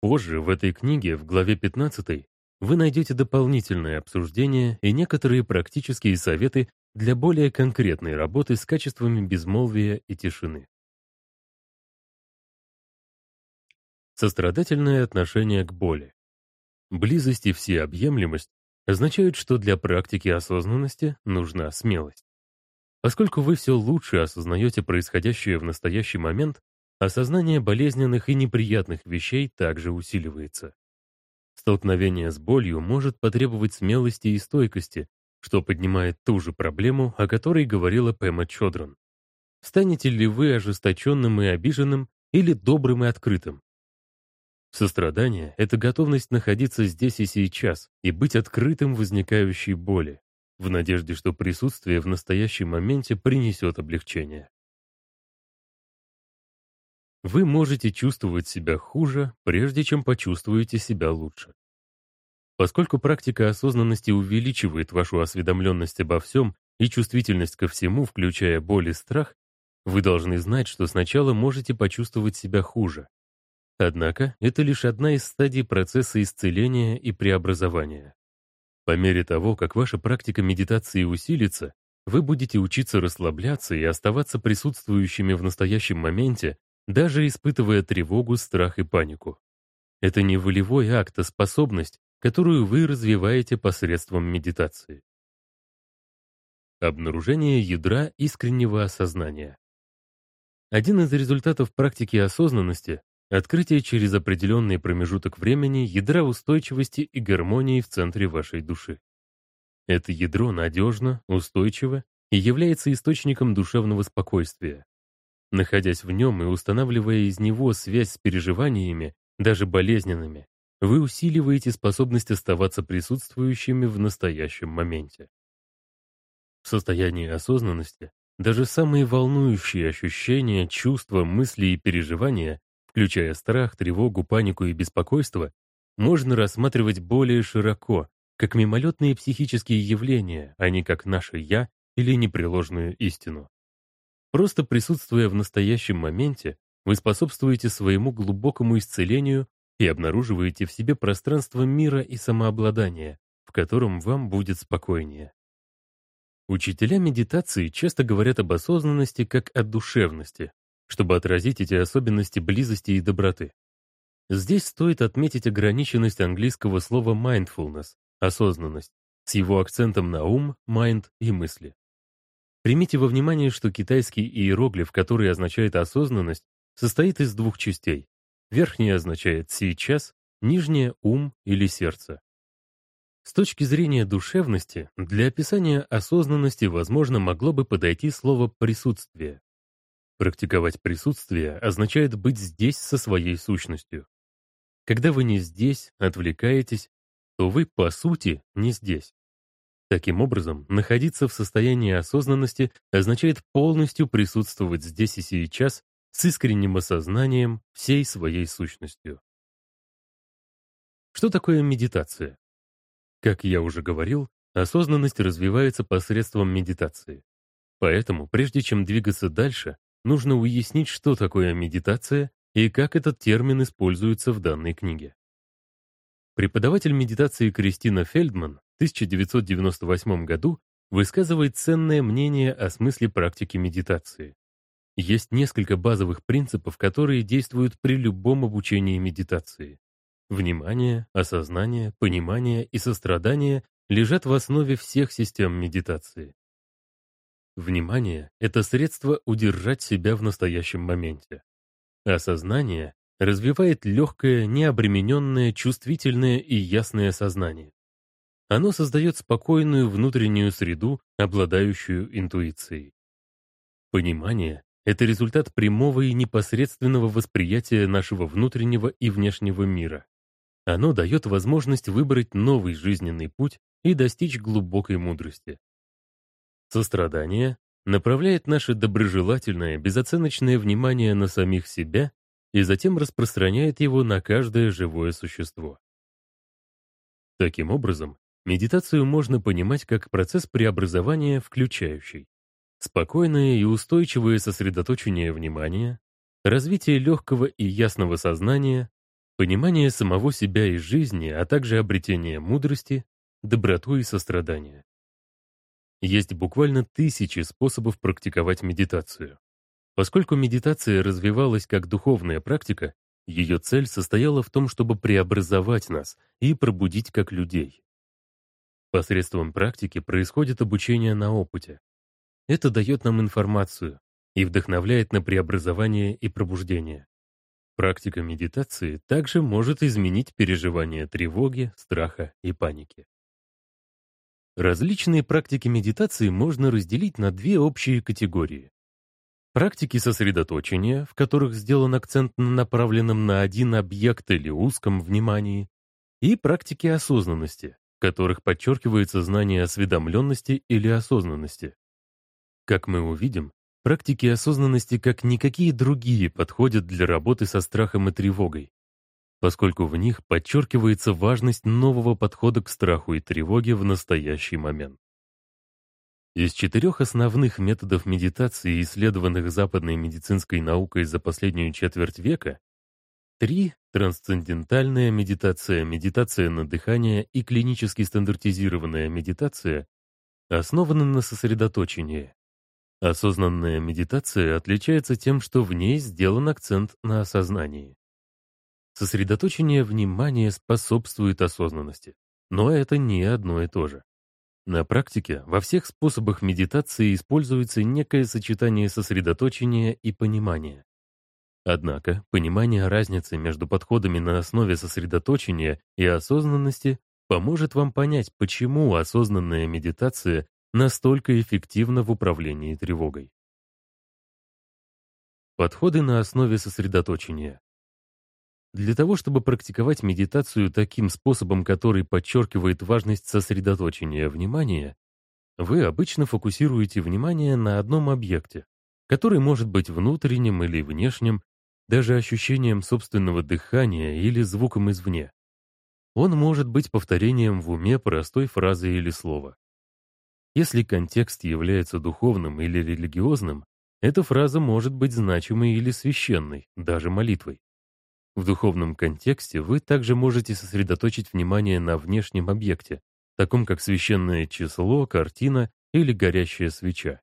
Позже в этой книге, в главе 15, вы найдете дополнительное обсуждение и некоторые практические советы для более конкретной работы с качествами безмолвия и тишины. Сострадательное отношение к боли. Близость и всеобъемлемость означают, что для практики осознанности нужна смелость. Поскольку вы все лучше осознаете происходящее в настоящий момент, осознание болезненных и неприятных вещей также усиливается. Столкновение с болью может потребовать смелости и стойкости, что поднимает ту же проблему, о которой говорила Пэма Чодран. Станете ли вы ожесточенным и обиженным или добрым и открытым? Сострадание — это готовность находиться здесь и сейчас и быть открытым возникающей боли, в надежде, что присутствие в настоящем моменте принесет облегчение. Вы можете чувствовать себя хуже, прежде чем почувствуете себя лучше. Поскольку практика осознанности увеличивает вашу осведомленность обо всем и чувствительность ко всему, включая боль и страх, вы должны знать, что сначала можете почувствовать себя хуже. Однако это лишь одна из стадий процесса исцеления и преобразования. По мере того, как ваша практика медитации усилится, вы будете учиться расслабляться и оставаться присутствующими в настоящем моменте, даже испытывая тревогу, страх и панику. Это не волевой акт, а способность, которую вы развиваете посредством медитации. Обнаружение ядра искреннего осознания. Один из результатов практики осознанности — открытие через определенный промежуток времени ядра устойчивости и гармонии в центре вашей души. Это ядро надежно, устойчиво и является источником душевного спокойствия. Находясь в нем и устанавливая из него связь с переживаниями, даже болезненными, вы усиливаете способность оставаться присутствующими в настоящем моменте. В состоянии осознанности даже самые волнующие ощущения, чувства, мысли и переживания, включая страх, тревогу, панику и беспокойство, можно рассматривать более широко, как мимолетные психические явления, а не как наше «я» или непреложную истину. Просто присутствуя в настоящем моменте, вы способствуете своему глубокому исцелению и обнаруживаете в себе пространство мира и самообладания, в котором вам будет спокойнее. Учителя медитации часто говорят об осознанности как о душевности, чтобы отразить эти особенности близости и доброты. Здесь стоит отметить ограниченность английского слова mindfulness — осознанность, с его акцентом на ум, mind и мысли. Примите во внимание, что китайский иероглиф, который означает осознанность, состоит из двух частей Верхняя означает «сейчас», нижняя — «ум» или «сердце». С точки зрения душевности, для описания осознанности, возможно, могло бы подойти слово «присутствие». Практиковать присутствие означает быть здесь со своей сущностью. Когда вы не здесь, отвлекаетесь, то вы, по сути, не здесь. Таким образом, находиться в состоянии осознанности означает полностью присутствовать здесь и сейчас с искренним осознанием всей своей сущностью. Что такое медитация? Как я уже говорил, осознанность развивается посредством медитации. Поэтому, прежде чем двигаться дальше, нужно уяснить, что такое медитация и как этот термин используется в данной книге. Преподаватель медитации Кристина Фельдман 1998 году высказывает ценное мнение о смысле практики медитации. Есть несколько базовых принципов, которые действуют при любом обучении медитации. Внимание, осознание, понимание и сострадание лежат в основе всех систем медитации. Внимание — это средство удержать себя в настоящем моменте. Осознание развивает легкое, необремененное, чувствительное и ясное сознание. Оно создает спокойную внутреннюю среду, обладающую интуицией. Понимание — это результат прямого и непосредственного восприятия нашего внутреннего и внешнего мира. Оно дает возможность выбрать новый жизненный путь и достичь глубокой мудрости. Сострадание направляет наше доброжелательное, безоценочное внимание на самих себя и затем распространяет его на каждое живое существо. Таким образом, Медитацию можно понимать как процесс преобразования, включающий спокойное и устойчивое сосредоточение внимания, развитие легкого и ясного сознания, понимание самого себя и жизни, а также обретение мудрости, доброту и сострадания. Есть буквально тысячи способов практиковать медитацию. Поскольку медитация развивалась как духовная практика, ее цель состояла в том, чтобы преобразовать нас и пробудить как людей. Посредством практики происходит обучение на опыте. Это дает нам информацию и вдохновляет на преобразование и пробуждение. Практика медитации также может изменить переживания тревоги, страха и паники. Различные практики медитации можно разделить на две общие категории. Практики сосредоточения, в которых сделан акцент на направленном на один объект или узком внимании, и практики осознанности, которых подчеркивается знание осведомленности или осознанности. Как мы увидим, практики осознанности как никакие другие подходят для работы со страхом и тревогой, поскольку в них подчеркивается важность нового подхода к страху и тревоге в настоящий момент. Из четырех основных методов медитации, исследованных западной медицинской наукой за последнюю четверть века, три Трансцендентальная медитация, медитация на дыхание и клинически стандартизированная медитация основаны на сосредоточении. Осознанная медитация отличается тем, что в ней сделан акцент на осознании. Сосредоточение внимания способствует осознанности, но это не одно и то же. На практике во всех способах медитации используется некое сочетание сосредоточения и понимания. Однако, понимание разницы между подходами на основе сосредоточения и осознанности поможет вам понять, почему осознанная медитация настолько эффективна в управлении тревогой. Подходы на основе сосредоточения. Для того, чтобы практиковать медитацию таким способом, который подчеркивает важность сосредоточения внимания, вы обычно фокусируете внимание на одном объекте, который может быть внутренним или внешним, даже ощущением собственного дыхания или звуком извне. Он может быть повторением в уме простой фразы или слова. Если контекст является духовным или религиозным, эта фраза может быть значимой или священной, даже молитвой. В духовном контексте вы также можете сосредоточить внимание на внешнем объекте, таком как священное число, картина или горящая свеча.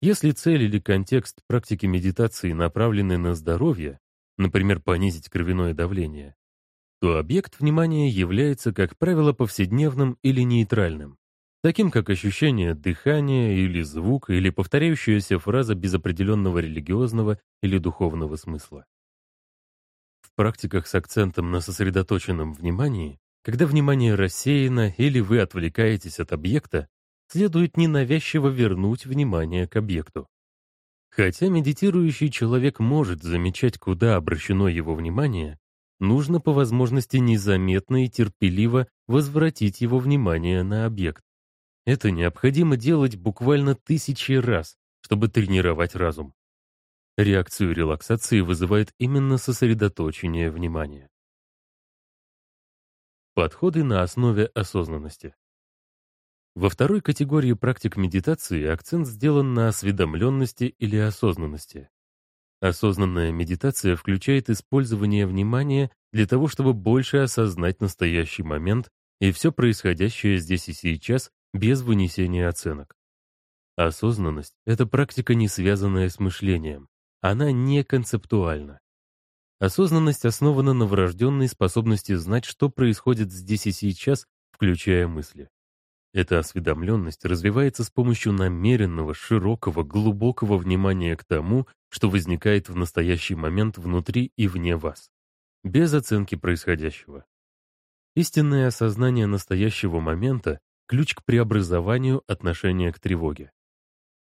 Если цель или контекст практики медитации направлены на здоровье, например, понизить кровяное давление, то объект внимания является, как правило, повседневным или нейтральным, таким как ощущение дыхания или звук или повторяющаяся фраза без определенного религиозного или духовного смысла. Практиках с акцентом на сосредоточенном внимании Когда внимание рассеяно или вы отвлекаетесь от объекта, следует ненавязчиво вернуть внимание к объекту. Хотя медитирующий человек может замечать, куда обращено его внимание, нужно по возможности незаметно и терпеливо возвратить его внимание на объект. Это необходимо делать буквально тысячи раз, чтобы тренировать разум. Реакцию релаксации вызывает именно сосредоточение внимания. Подходы на основе осознанности. Во второй категории практик медитации акцент сделан на осведомленности или осознанности. Осознанная медитация включает использование внимания для того, чтобы больше осознать настоящий момент и все происходящее здесь и сейчас без вынесения оценок. Осознанность — это практика, не связанная с мышлением. Она не концептуальна. Осознанность основана на врожденной способности знать, что происходит здесь и сейчас, включая мысли. Эта осведомленность развивается с помощью намеренного, широкого, глубокого внимания к тому, что возникает в настоящий момент внутри и вне вас, без оценки происходящего. Истинное осознание настоящего момента — ключ к преобразованию отношения к тревоге.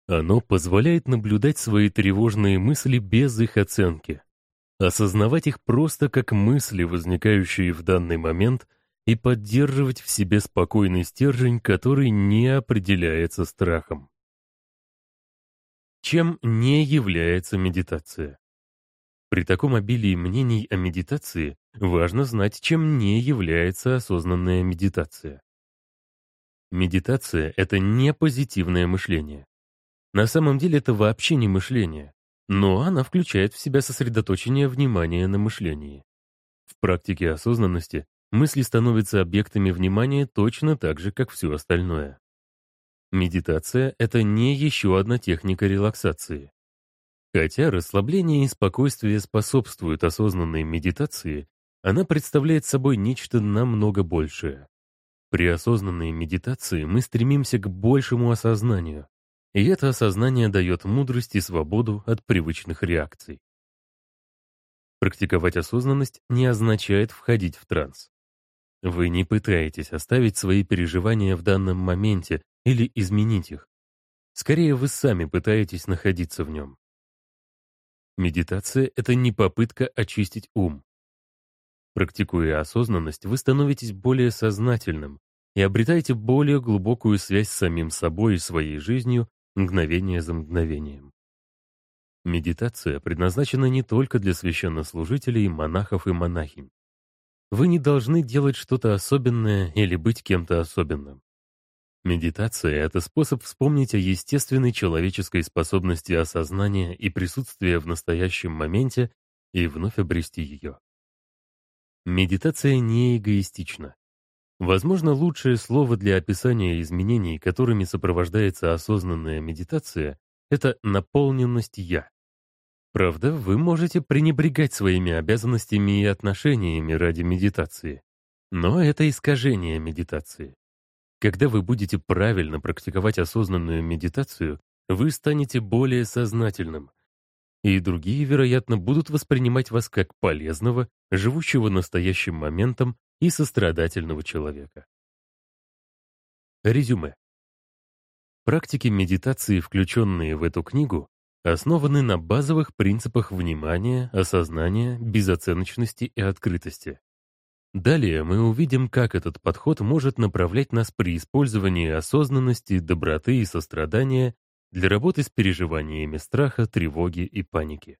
Оно позволяет наблюдать свои тревожные мысли без их оценки, осознавать их просто как мысли, возникающие в данный момент, и поддерживать в себе спокойный стержень, который не определяется страхом. Чем не является медитация? При таком обилии мнений о медитации важно знать, чем не является осознанная медитация. Медитация — это не позитивное мышление. На самом деле это вообще не мышление, но она включает в себя сосредоточение внимания на мышлении. В практике осознанности мысли становятся объектами внимания точно так же, как все остальное. Медитация — это не еще одна техника релаксации. Хотя расслабление и спокойствие способствуют осознанной медитации, она представляет собой нечто намного большее. При осознанной медитации мы стремимся к большему осознанию, и это осознание дает мудрость и свободу от привычных реакций. Практиковать осознанность не означает входить в транс. Вы не пытаетесь оставить свои переживания в данном моменте или изменить их. Скорее, вы сами пытаетесь находиться в нем. Медитация — это не попытка очистить ум. Практикуя осознанность, вы становитесь более сознательным и обретаете более глубокую связь с самим собой и своей жизнью мгновение за мгновением. Медитация предназначена не только для священнослужителей, монахов и монахинь. Вы не должны делать что-то особенное или быть кем-то особенным. Медитация — это способ вспомнить о естественной человеческой способности осознания и присутствия в настоящем моменте и вновь обрести ее. Медитация не эгоистична. Возможно, лучшее слово для описания изменений, которыми сопровождается осознанная медитация, это наполненность «я». Правда, вы можете пренебрегать своими обязанностями и отношениями ради медитации. Но это искажение медитации. Когда вы будете правильно практиковать осознанную медитацию, вы станете более сознательным. И другие, вероятно, будут воспринимать вас как полезного, живущего настоящим моментом и сострадательного человека. Резюме. Практики медитации, включенные в эту книгу, основаны на базовых принципах внимания, осознания, безоценочности и открытости. Далее мы увидим, как этот подход может направлять нас при использовании осознанности, доброты и сострадания для работы с переживаниями страха, тревоги и паники.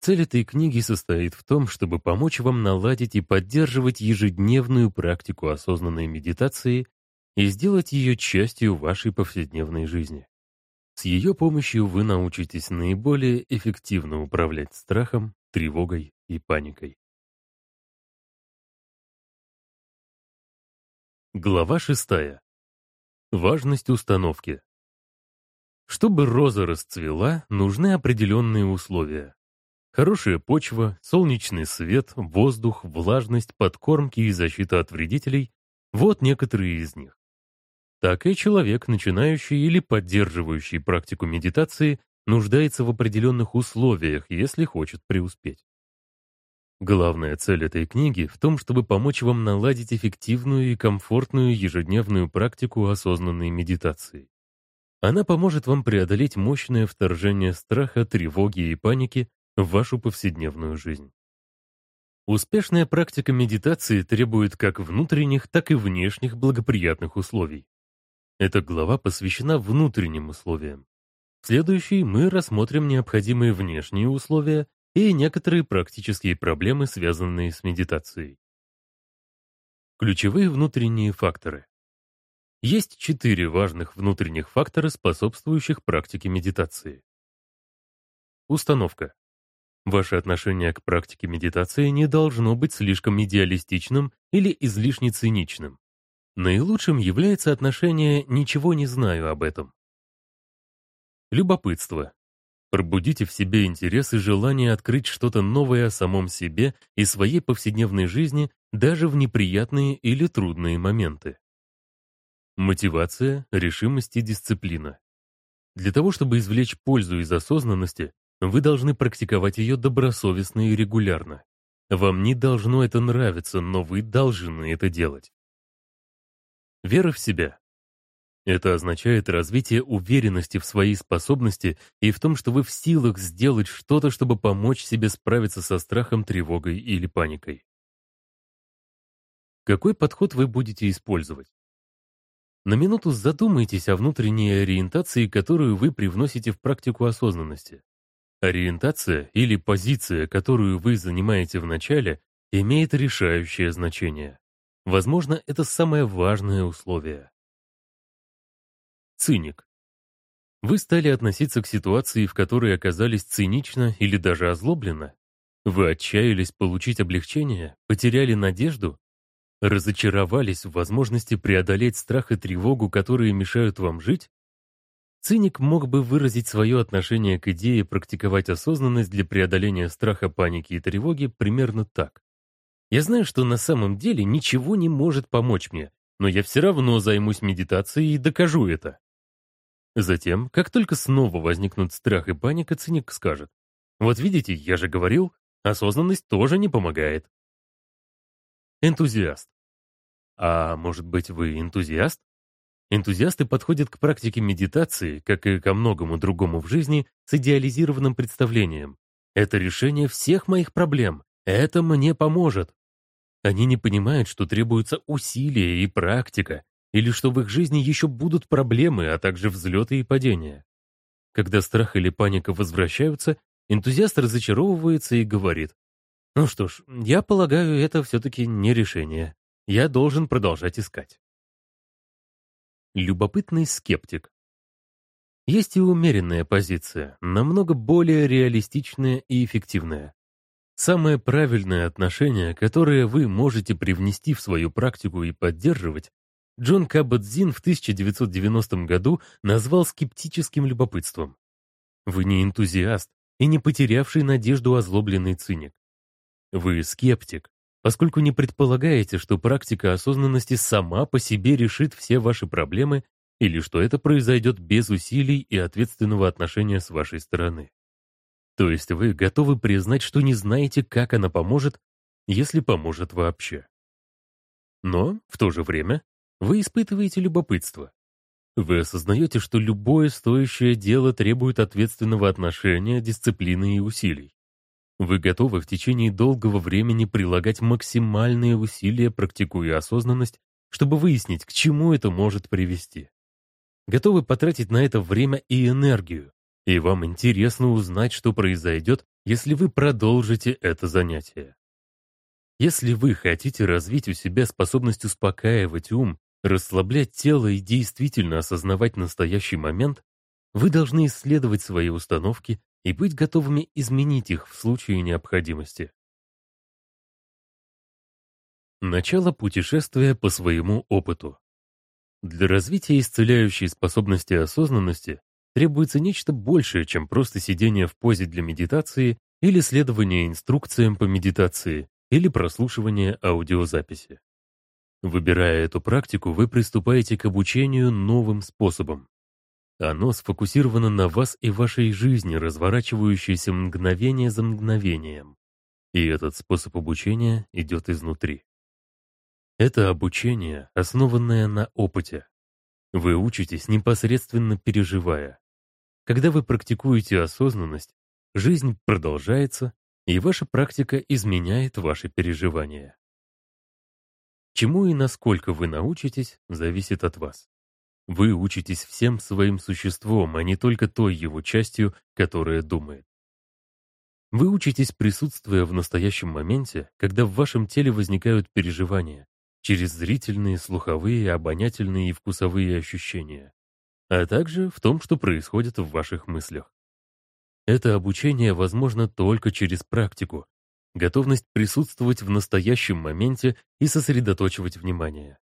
Цель этой книги состоит в том, чтобы помочь вам наладить и поддерживать ежедневную практику осознанной медитации и сделать ее частью вашей повседневной жизни. С ее помощью вы научитесь наиболее эффективно управлять страхом, тревогой и паникой. Глава шестая. Важность установки. Чтобы роза расцвела, нужны определенные условия. Хорошая почва, солнечный свет, воздух, влажность, подкормки и защита от вредителей — вот некоторые из них. Так и человек, начинающий или поддерживающий практику медитации, нуждается в определенных условиях, если хочет преуспеть. Главная цель этой книги в том, чтобы помочь вам наладить эффективную и комфортную ежедневную практику осознанной медитации. Она поможет вам преодолеть мощное вторжение страха, тревоги и паники в вашу повседневную жизнь. Успешная практика медитации требует как внутренних, так и внешних благоприятных условий. Эта глава посвящена внутренним условиям. В следующей мы рассмотрим необходимые внешние условия и некоторые практические проблемы, связанные с медитацией. Ключевые внутренние факторы. Есть четыре важных внутренних фактора, способствующих практике медитации. Установка. Ваше отношение к практике медитации не должно быть слишком идеалистичным или излишне циничным. Наилучшим является отношение «ничего не знаю об этом». Любопытство. Пробудите в себе интерес и желание открыть что-то новое о самом себе и своей повседневной жизни даже в неприятные или трудные моменты. Мотивация, решимость и дисциплина. Для того, чтобы извлечь пользу из осознанности, вы должны практиковать ее добросовестно и регулярно. Вам не должно это нравиться, но вы должны это делать. Вера в себя. Это означает развитие уверенности в своей способности и в том, что вы в силах сделать что-то, чтобы помочь себе справиться со страхом, тревогой или паникой. Какой подход вы будете использовать? На минуту задумайтесь о внутренней ориентации, которую вы привносите в практику осознанности. Ориентация или позиция, которую вы занимаете в начале, имеет решающее значение. Возможно, это самое важное условие. Циник. Вы стали относиться к ситуации, в которой оказались цинично или даже озлобленно? Вы отчаялись получить облегчение, потеряли надежду, разочаровались в возможности преодолеть страх и тревогу, которые мешают вам жить? Циник мог бы выразить свое отношение к идее практиковать осознанность для преодоления страха, паники и тревоги примерно так. «Я знаю, что на самом деле ничего не может помочь мне, но я все равно займусь медитацией и докажу это». Затем, как только снова возникнут страх и паника, циник скажет, «Вот видите, я же говорил, осознанность тоже не помогает». Энтузиаст. А может быть, вы энтузиаст? Энтузиасты подходят к практике медитации, как и ко многому другому в жизни, с идеализированным представлением. Это решение всех моих проблем. Это мне поможет. Они не понимают, что требуются усилия и практика, или что в их жизни еще будут проблемы, а также взлеты и падения. Когда страх или паника возвращаются, энтузиаст разочаровывается и говорит, «Ну что ж, я полагаю, это все-таки не решение. Я должен продолжать искать». Любопытный скептик. Есть и умеренная позиция, намного более реалистичная и эффективная. Самое правильное отношение, которое вы можете привнести в свою практику и поддерживать, Джон Каббат-Зин в 1990 году назвал скептическим любопытством. Вы не энтузиаст и не потерявший надежду озлобленный циник. Вы скептик, поскольку не предполагаете, что практика осознанности сама по себе решит все ваши проблемы или что это произойдет без усилий и ответственного отношения с вашей стороны. То есть вы готовы признать, что не знаете, как она поможет, если поможет вообще. Но, в то же время, вы испытываете любопытство. Вы осознаете, что любое стоящее дело требует ответственного отношения, дисциплины и усилий. Вы готовы в течение долгого времени прилагать максимальные усилия, практикуя осознанность, чтобы выяснить, к чему это может привести. Готовы потратить на это время и энергию, и вам интересно узнать, что произойдет, если вы продолжите это занятие. Если вы хотите развить у себя способность успокаивать ум, расслаблять тело и действительно осознавать настоящий момент, вы должны исследовать свои установки и быть готовыми изменить их в случае необходимости. Начало путешествия по своему опыту. Для развития исцеляющей способности осознанности требуется нечто большее, чем просто сидение в позе для медитации или следование инструкциям по медитации или прослушивание аудиозаписи. Выбирая эту практику, вы приступаете к обучению новым способом. Оно сфокусировано на вас и вашей жизни, разворачивающейся мгновение за мгновением. И этот способ обучения идет изнутри. Это обучение, основанное на опыте. Вы учитесь непосредственно переживая. Когда вы практикуете осознанность, жизнь продолжается, и ваша практика изменяет ваши переживания. Чему и насколько вы научитесь, зависит от вас. Вы учитесь всем своим существом, а не только той его частью, которая думает. Вы учитесь, присутствуя в настоящем моменте, когда в вашем теле возникают переживания, через зрительные, слуховые, обонятельные и вкусовые ощущения, а также в том, что происходит в ваших мыслях. Это обучение возможно только через практику, готовность присутствовать в настоящем моменте и сосредоточивать внимание.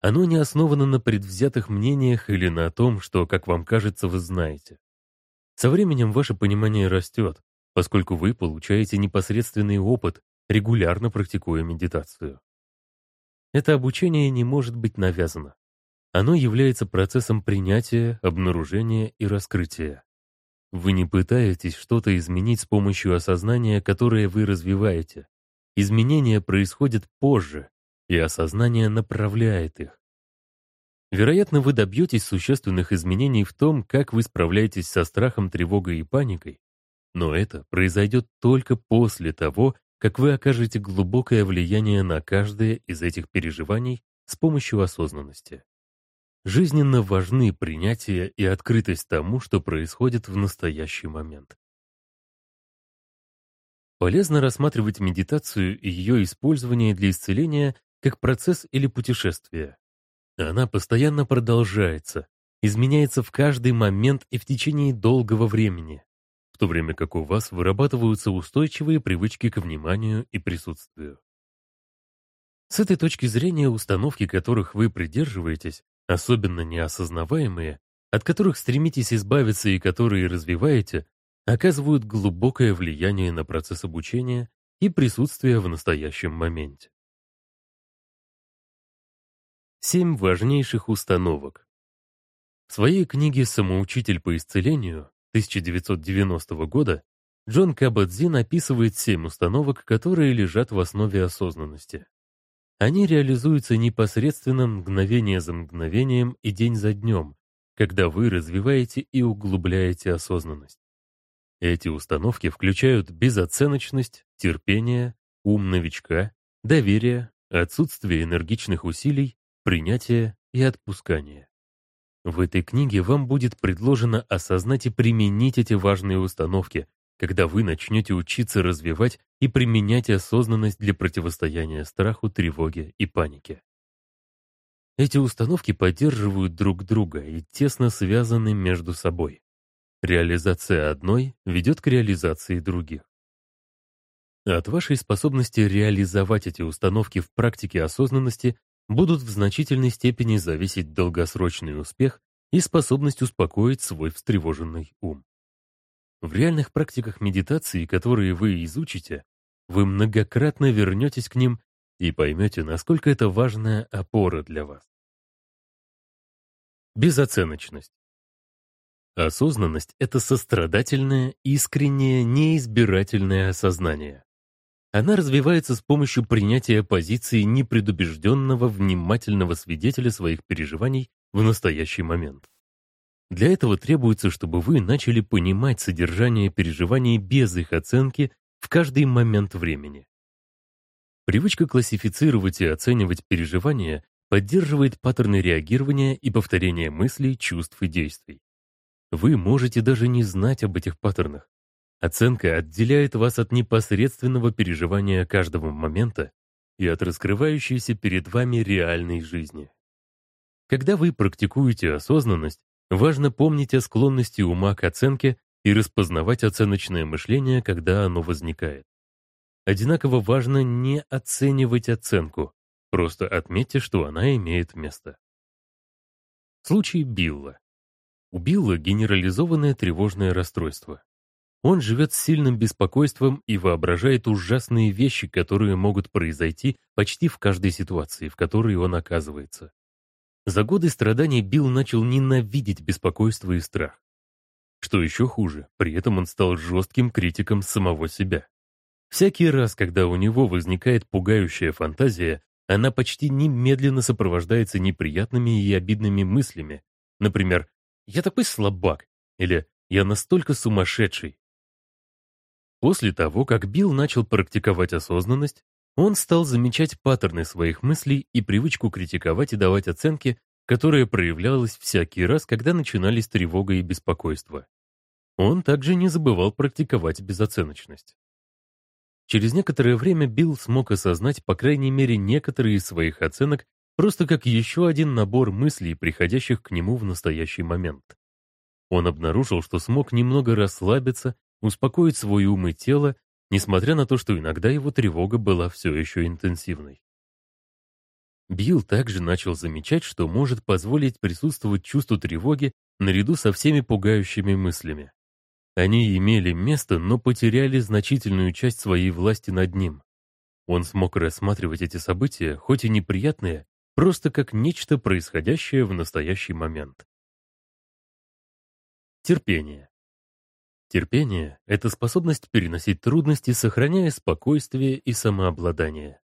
Оно не основано на предвзятых мнениях или на том, что, как вам кажется, вы знаете. Со временем ваше понимание растет, поскольку вы получаете непосредственный опыт, регулярно практикуя медитацию. Это обучение не может быть навязано. Оно является процессом принятия, обнаружения и раскрытия. Вы не пытаетесь что-то изменить с помощью осознания, которое вы развиваете. Изменения происходят позже, и осознание направляет их. Вероятно, вы добьетесь существенных изменений в том, как вы справляетесь со страхом, тревогой и паникой, но это произойдет только после того, как вы окажете глубокое влияние на каждое из этих переживаний с помощью осознанности. Жизненно важны принятие и открытость тому, что происходит в настоящий момент. Полезно рассматривать медитацию и ее использование для исцеления как процесс или путешествие. Она постоянно продолжается, изменяется в каждый момент и в течение долгого времени, в то время как у вас вырабатываются устойчивые привычки к вниманию и присутствию. С этой точки зрения установки, которых вы придерживаетесь, особенно неосознаваемые, от которых стремитесь избавиться и которые развиваете, оказывают глубокое влияние на процесс обучения и присутствия в настоящем моменте. Семь важнейших установок. В своей книге «Самоучитель по исцелению» 1990 года Джон Кабадзин описывает семь установок, которые лежат в основе осознанности. Они реализуются непосредственно мгновение за мгновением и день за днем, когда вы развиваете и углубляете осознанность. Эти установки включают безоценочность, терпение, ум новичка, доверие, отсутствие энергичных усилий, принятие и отпускание. В этой книге вам будет предложено осознать и применить эти важные установки, когда вы начнете учиться развивать и применять осознанность для противостояния страху, тревоге и панике. Эти установки поддерживают друг друга и тесно связаны между собой. Реализация одной ведет к реализации других. От вашей способности реализовать эти установки в практике осознанности будут в значительной степени зависеть долгосрочный успех и способность успокоить свой встревоженный ум. В реальных практиках медитации, которые вы изучите, вы многократно вернетесь к ним и поймете, насколько это важная опора для вас. Безоценочность. Осознанность — это сострадательное, искреннее, неизбирательное осознание. Она развивается с помощью принятия позиции непредубежденного, внимательного свидетеля своих переживаний в настоящий момент. Для этого требуется, чтобы вы начали понимать содержание переживаний без их оценки в каждый момент времени. Привычка классифицировать и оценивать переживания поддерживает паттерны реагирования и повторения мыслей, чувств и действий. Вы можете даже не знать об этих паттернах. Оценка отделяет вас от непосредственного переживания каждого момента и от раскрывающейся перед вами реальной жизни. Когда вы практикуете осознанность, Важно помнить о склонности ума к оценке и распознавать оценочное мышление, когда оно возникает. Одинаково важно не оценивать оценку, просто отметьте, что она имеет место. Случай Билла. У Билла генерализованное тревожное расстройство. Он живет с сильным беспокойством и воображает ужасные вещи, которые могут произойти почти в каждой ситуации, в которой он оказывается. За годы страданий Билл начал ненавидеть беспокойство и страх. Что еще хуже, при этом он стал жестким критиком самого себя. Всякий раз, когда у него возникает пугающая фантазия, она почти немедленно сопровождается неприятными и обидными мыслями. Например, «Я такой слабак» или «Я настолько сумасшедший». После того, как Билл начал практиковать осознанность, он стал замечать паттерны своих мыслей и привычку критиковать и давать оценки, которая проявлялась всякий раз, когда начинались тревога и беспокойство. Он также не забывал практиковать безоценочность. Через некоторое время Билл смог осознать, по крайней мере, некоторые из своих оценок просто как еще один набор мыслей, приходящих к нему в настоящий момент. Он обнаружил, что смог немного расслабиться, успокоить свой ум и тело, несмотря на то, что иногда его тревога была все еще интенсивной. Билл также начал замечать, что может позволить присутствовать чувству тревоги наряду со всеми пугающими мыслями. Они имели место, но потеряли значительную часть своей власти над ним. Он смог рассматривать эти события, хоть и неприятные, просто как нечто происходящее в настоящий момент. Терпение. Терпение — это способность переносить трудности, сохраняя спокойствие и самообладание.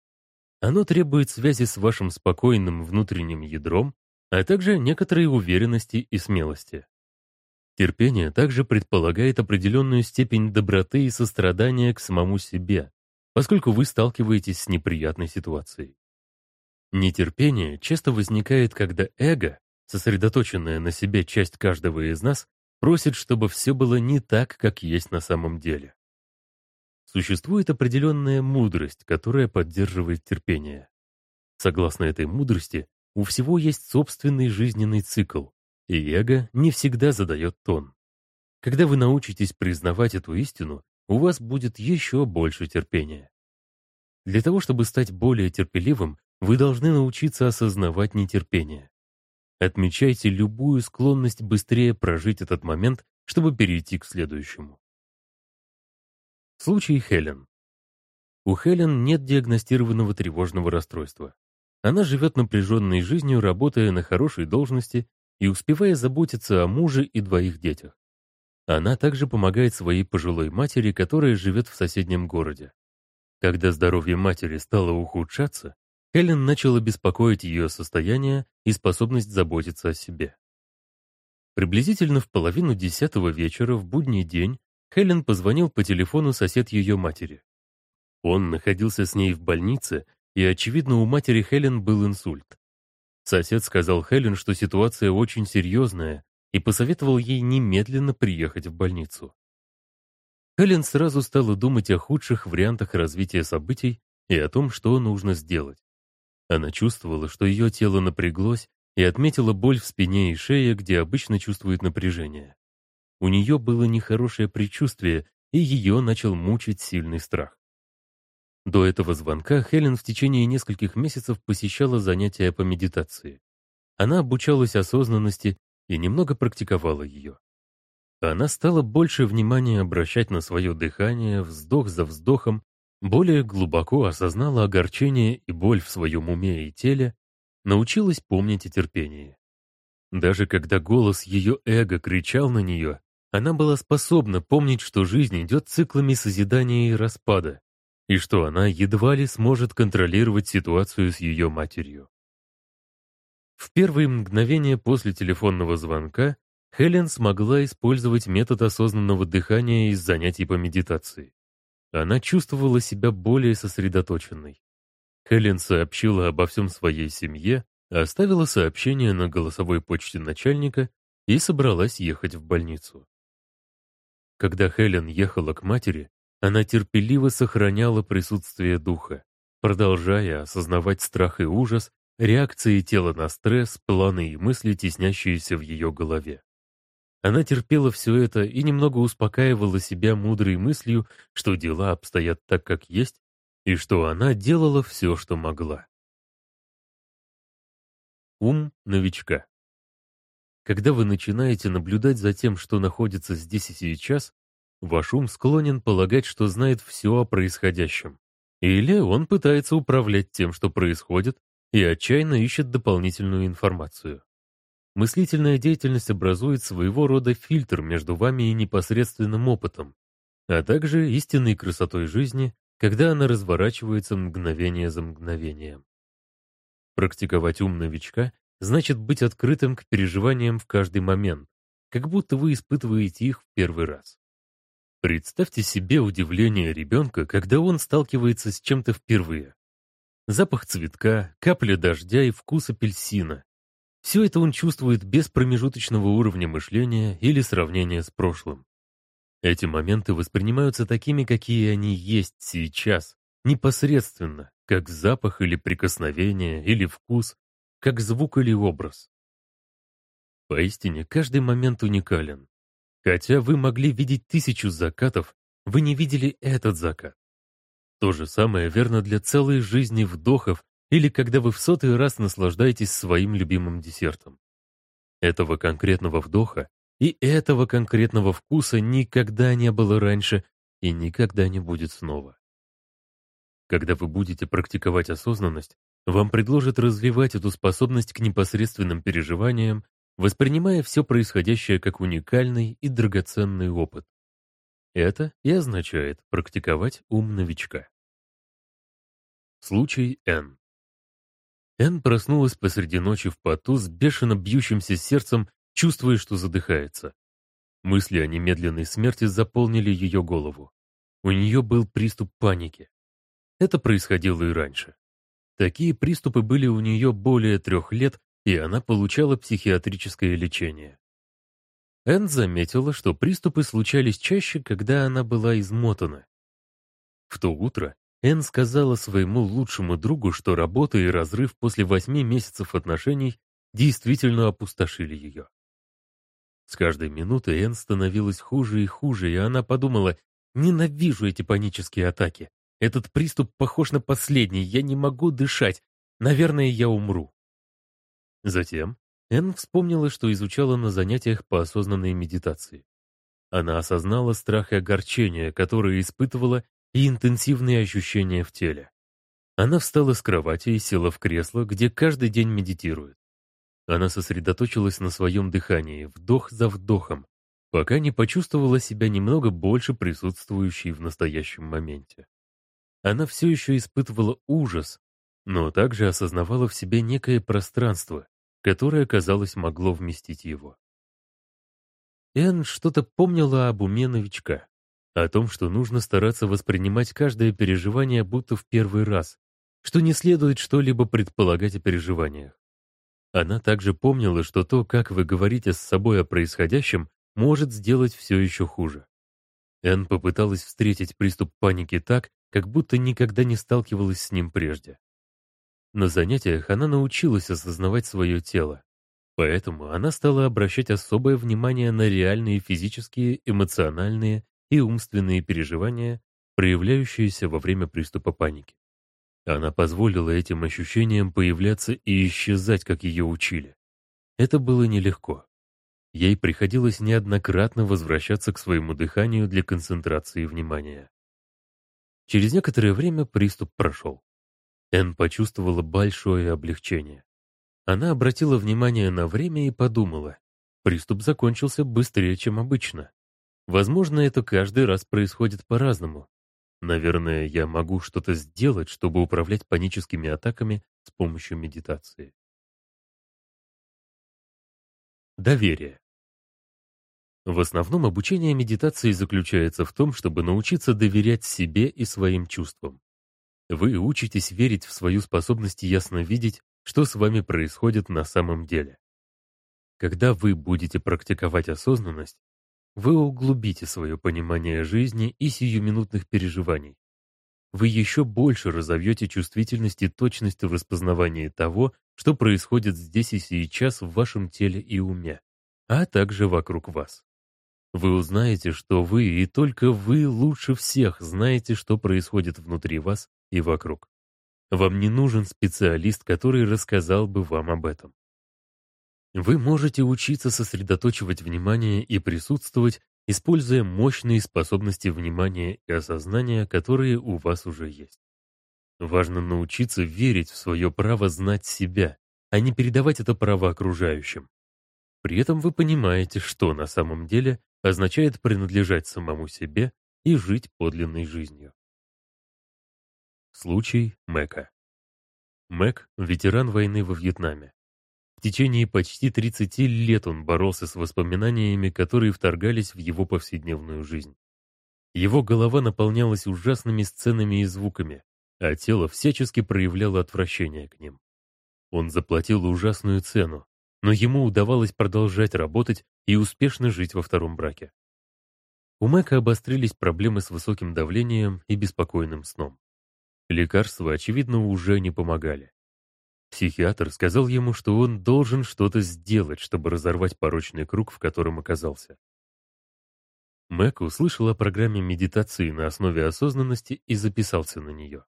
Оно требует связи с вашим спокойным внутренним ядром, а также некоторой уверенности и смелости. Терпение также предполагает определенную степень доброты и сострадания к самому себе, поскольку вы сталкиваетесь с неприятной ситуацией. Нетерпение часто возникает, когда эго, сосредоточенная на себе часть каждого из нас, просит, чтобы все было не так, как есть на самом деле. Существует определенная мудрость, которая поддерживает терпение. Согласно этой мудрости, у всего есть собственный жизненный цикл, и эго не всегда задает тон. Когда вы научитесь признавать эту истину, у вас будет еще больше терпения. Для того, чтобы стать более терпеливым, вы должны научиться осознавать нетерпение. Отмечайте любую склонность быстрее прожить этот момент, чтобы перейти к следующему. Случай Хелен. У Хелен нет диагностированного тревожного расстройства. Она живет напряженной жизнью, работая на хорошей должности и успевая заботиться о муже и двоих детях. Она также помогает своей пожилой матери, которая живет в соседнем городе. Когда здоровье матери стало ухудшаться, Хелен начала беспокоить ее состояние и способность заботиться о себе. Приблизительно в половину десятого вечера в будний день Хелен позвонил по телефону сосед ее матери. Он находился с ней в больнице, и, очевидно, у матери Хелен был инсульт. Сосед сказал Хелен, что ситуация очень серьезная, и посоветовал ей немедленно приехать в больницу. Хелен сразу стала думать о худших вариантах развития событий и о том, что нужно сделать. Она чувствовала, что ее тело напряглось, и отметила боль в спине и шее, где обычно чувствует напряжение. У нее было нехорошее предчувствие, и ее начал мучить сильный страх. До этого звонка Хелен в течение нескольких месяцев посещала занятия по медитации. Она обучалась осознанности и немного практиковала ее. Она стала больше внимания обращать на свое дыхание, вздох за вздохом, более глубоко осознала огорчение и боль в своем уме и теле, научилась помнить о терпении. Даже когда голос ее эго кричал на нее, она была способна помнить, что жизнь идет циклами созидания и распада, и что она едва ли сможет контролировать ситуацию с ее матерью. В первые мгновения после телефонного звонка Хелен смогла использовать метод осознанного дыхания из занятий по медитации. Она чувствовала себя более сосредоточенной. Хелен сообщила обо всем своей семье, оставила сообщение на голосовой почте начальника и собралась ехать в больницу. Когда Хелен ехала к матери, она терпеливо сохраняла присутствие духа, продолжая осознавать страх и ужас, реакции тела на стресс, планы и мысли, теснящиеся в ее голове. Она терпела все это и немного успокаивала себя мудрой мыслью, что дела обстоят так, как есть, и что она делала все, что могла. Ум новичка Когда вы начинаете наблюдать за тем, что находится здесь и сейчас, Ваш ум склонен полагать, что знает все о происходящем. Или он пытается управлять тем, что происходит, и отчаянно ищет дополнительную информацию. Мыслительная деятельность образует своего рода фильтр между вами и непосредственным опытом, а также истинной красотой жизни когда она разворачивается мгновение за мгновением. Практиковать ум новичка значит быть открытым к переживаниям в каждый момент, как будто вы испытываете их в первый раз. Представьте себе удивление ребенка, когда он сталкивается с чем-то впервые. Запах цветка, капля дождя и вкус апельсина. Все это он чувствует без промежуточного уровня мышления или сравнения с прошлым. Эти моменты воспринимаются такими, какие они есть сейчас, непосредственно, как запах или прикосновение, или вкус, как звук или образ. Поистине, каждый момент уникален. Хотя вы могли видеть тысячу закатов, вы не видели этот закат. То же самое верно для целой жизни вдохов или когда вы в сотый раз наслаждаетесь своим любимым десертом. Этого конкретного вдоха и этого конкретного вкуса никогда не было раньше и никогда не будет снова. Когда вы будете практиковать осознанность, вам предложат развивать эту способность к непосредственным переживаниям, воспринимая все происходящее как уникальный и драгоценный опыт. Это и означает практиковать ум новичка. Случай Н. Н проснулась посреди ночи в поту с бешено бьющимся сердцем, чувствуя, что задыхается. Мысли о немедленной смерти заполнили ее голову. У нее был приступ паники. Это происходило и раньше. Такие приступы были у нее более трех лет, и она получала психиатрическое лечение. Энн заметила, что приступы случались чаще, когда она была измотана. В то утро Энн сказала своему лучшему другу, что работа и разрыв после восьми месяцев отношений действительно опустошили ее. С каждой минутой Энн становилась хуже и хуже, и она подумала, «Ненавижу эти панические атаки. Этот приступ похож на последний, я не могу дышать. Наверное, я умру. Затем Энн вспомнила, что изучала на занятиях по осознанной медитации. Она осознала страх и огорчение, которые испытывала, и интенсивные ощущения в теле. Она встала с кровати и села в кресло, где каждый день медитирует. Она сосредоточилась на своем дыхании, вдох за вдохом, пока не почувствовала себя немного больше присутствующей в настоящем моменте. Она все еще испытывала ужас, но также осознавала в себе некое пространство, которое, казалось, могло вместить его. Энн что-то помнила об уме новичка, о том, что нужно стараться воспринимать каждое переживание будто в первый раз, что не следует что-либо предполагать о переживаниях. Она также помнила, что то, как вы говорите с собой о происходящем, может сделать все еще хуже. Энн попыталась встретить приступ паники так, как будто никогда не сталкивалась с ним прежде. На занятиях она научилась осознавать свое тело, поэтому она стала обращать особое внимание на реальные физические, эмоциональные и умственные переживания, проявляющиеся во время приступа паники. Она позволила этим ощущениям появляться и исчезать, как ее учили. Это было нелегко. Ей приходилось неоднократно возвращаться к своему дыханию для концентрации внимания. Через некоторое время приступ прошел. Энн почувствовала большое облегчение. Она обратила внимание на время и подумала, приступ закончился быстрее, чем обычно. Возможно, это каждый раз происходит по-разному. Наверное, я могу что-то сделать, чтобы управлять паническими атаками с помощью медитации. Доверие. В основном обучение медитации заключается в том, чтобы научиться доверять себе и своим чувствам. Вы учитесь верить в свою способность ясно видеть, что с вами происходит на самом деле. Когда вы будете практиковать осознанность, вы углубите свое понимание жизни и сиюминутных переживаний. Вы еще больше разовьете чувствительность и точность в распознавании того, что происходит здесь и сейчас в вашем теле и уме, а также вокруг вас. Вы узнаете, что вы и только вы лучше всех знаете, что происходит внутри вас и вокруг. Вам не нужен специалист, который рассказал бы вам об этом. Вы можете учиться сосредоточивать внимание и присутствовать, используя мощные способности внимания и осознания, которые у вас уже есть. Важно научиться верить в свое право знать себя, а не передавать это право окружающим. При этом вы понимаете, что на самом деле означает принадлежать самому себе и жить подлинной жизнью. Случай Мэка. Мэк — ветеран войны во Вьетнаме. В течение почти 30 лет он боролся с воспоминаниями, которые вторгались в его повседневную жизнь. Его голова наполнялась ужасными сценами и звуками, а тело всячески проявляло отвращение к ним. Он заплатил ужасную цену, но ему удавалось продолжать работать и успешно жить во втором браке. У Мэка обострились проблемы с высоким давлением и беспокойным сном. Лекарства, очевидно, уже не помогали. Психиатр сказал ему, что он должен что-то сделать, чтобы разорвать порочный круг, в котором оказался. Мэг услышал о программе медитации на основе осознанности и записался на нее.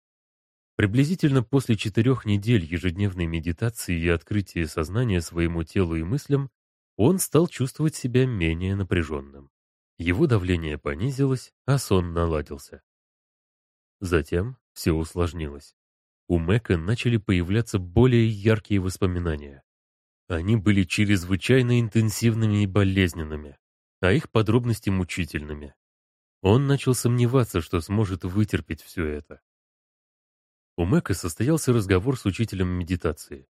Приблизительно после четырех недель ежедневной медитации и открытия сознания своему телу и мыслям, он стал чувствовать себя менее напряженным. Его давление понизилось, а сон наладился. Затем все усложнилось. У Мэка начали появляться более яркие воспоминания. Они были чрезвычайно интенсивными и болезненными, а их подробности мучительными. Он начал сомневаться, что сможет вытерпеть все это. У Мэка состоялся разговор с учителем медитации.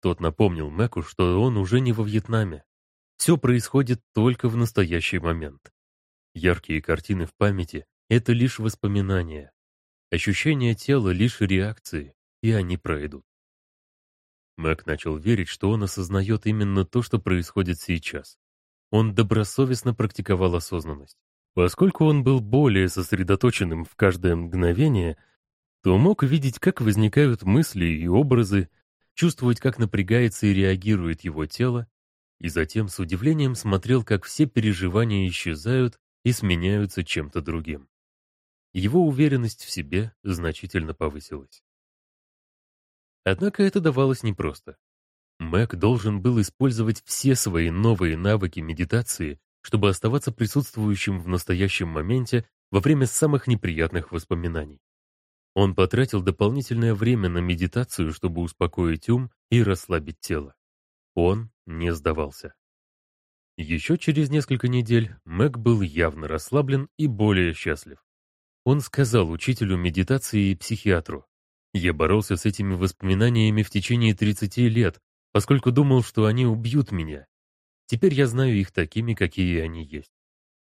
Тот напомнил Мэку, что он уже не во Вьетнаме. Все происходит только в настоящий момент. Яркие картины в памяти — это лишь воспоминания. Ощущения тела — лишь реакции, и они пройдут. Мэг начал верить, что он осознает именно то, что происходит сейчас. Он добросовестно практиковал осознанность. Поскольку он был более сосредоточенным в каждое мгновение — то мог видеть, как возникают мысли и образы, чувствовать, как напрягается и реагирует его тело, и затем с удивлением смотрел, как все переживания исчезают и сменяются чем-то другим. Его уверенность в себе значительно повысилась. Однако это давалось непросто. Мэг должен был использовать все свои новые навыки медитации, чтобы оставаться присутствующим в настоящем моменте во время самых неприятных воспоминаний. Он потратил дополнительное время на медитацию, чтобы успокоить ум и расслабить тело. Он не сдавался. Еще через несколько недель Мэг был явно расслаблен и более счастлив. Он сказал учителю медитации и психиатру, «Я боролся с этими воспоминаниями в течение 30 лет, поскольку думал, что они убьют меня. Теперь я знаю их такими, какие они есть.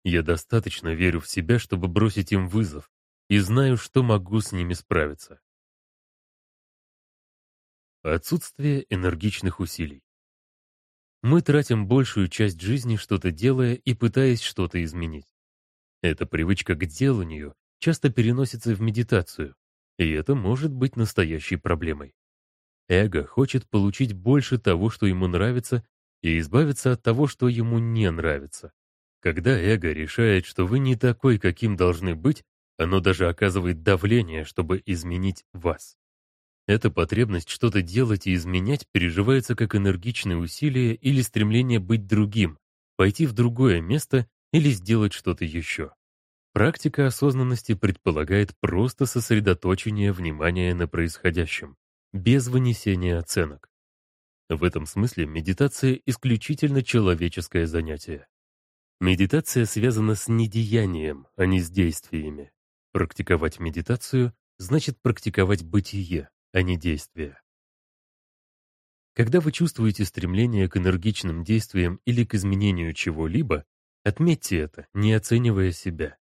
Я достаточно верю в себя, чтобы бросить им вызов, и знаю, что могу с ними справиться. Отсутствие энергичных усилий. Мы тратим большую часть жизни, что-то делая и пытаясь что-то изменить. Эта привычка к деланию часто переносится в медитацию, и это может быть настоящей проблемой. Эго хочет получить больше того, что ему нравится, и избавиться от того, что ему не нравится. Когда эго решает, что вы не такой, каким должны быть, оно даже оказывает давление, чтобы изменить вас. Эта потребность что-то делать и изменять переживается как энергичные усилия или стремление быть другим, пойти в другое место или сделать что-то еще. Практика осознанности предполагает просто сосредоточение внимания на происходящем, без вынесения оценок. В этом смысле медитация исключительно человеческое занятие. Медитация связана с недеянием, а не с действиями. Практиковать медитацию значит практиковать бытие, а не действие. Когда вы чувствуете стремление к энергичным действиям или к изменению чего-либо, отметьте это, не оценивая себя.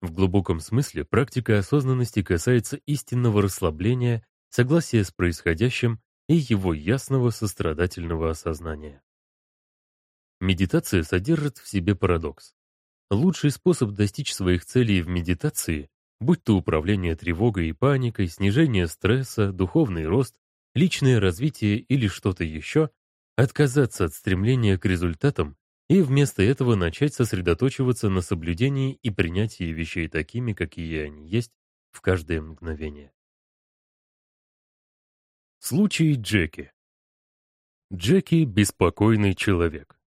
В глубоком смысле практика осознанности касается истинного расслабления, согласия с происходящим и его ясного сострадательного осознания. Медитация содержит в себе парадокс. Лучший способ достичь своих целей в медитации, будь то управление тревогой и паникой, снижение стресса, духовный рост, личное развитие или что-то еще, отказаться от стремления к результатам и вместо этого начать сосредоточиваться на соблюдении и принятии вещей такими, какие они есть, в каждое мгновение. Случай Джеки Джеки — беспокойный человек.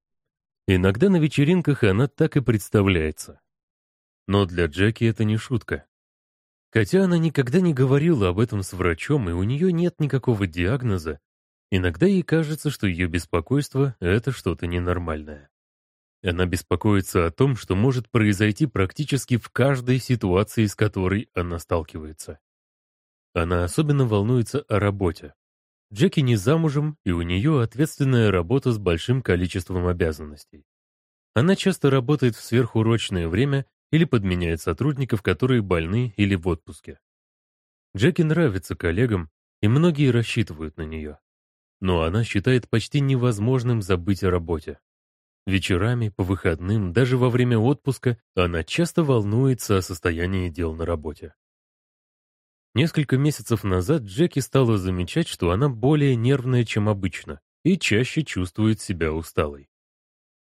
Иногда на вечеринках она так и представляется. Но для Джеки это не шутка. Хотя она никогда не говорила об этом с врачом, и у нее нет никакого диагноза, иногда ей кажется, что ее беспокойство — это что-то ненормальное. Она беспокоится о том, что может произойти практически в каждой ситуации, с которой она сталкивается. Она особенно волнуется о работе. Джеки не замужем, и у нее ответственная работа с большим количеством обязанностей. Она часто работает в сверхурочное время или подменяет сотрудников, которые больны или в отпуске. Джеки нравится коллегам, и многие рассчитывают на нее. Но она считает почти невозможным забыть о работе. Вечерами, по выходным, даже во время отпуска она часто волнуется о состоянии дел на работе. Несколько месяцев назад Джеки стала замечать, что она более нервная, чем обычно, и чаще чувствует себя усталой.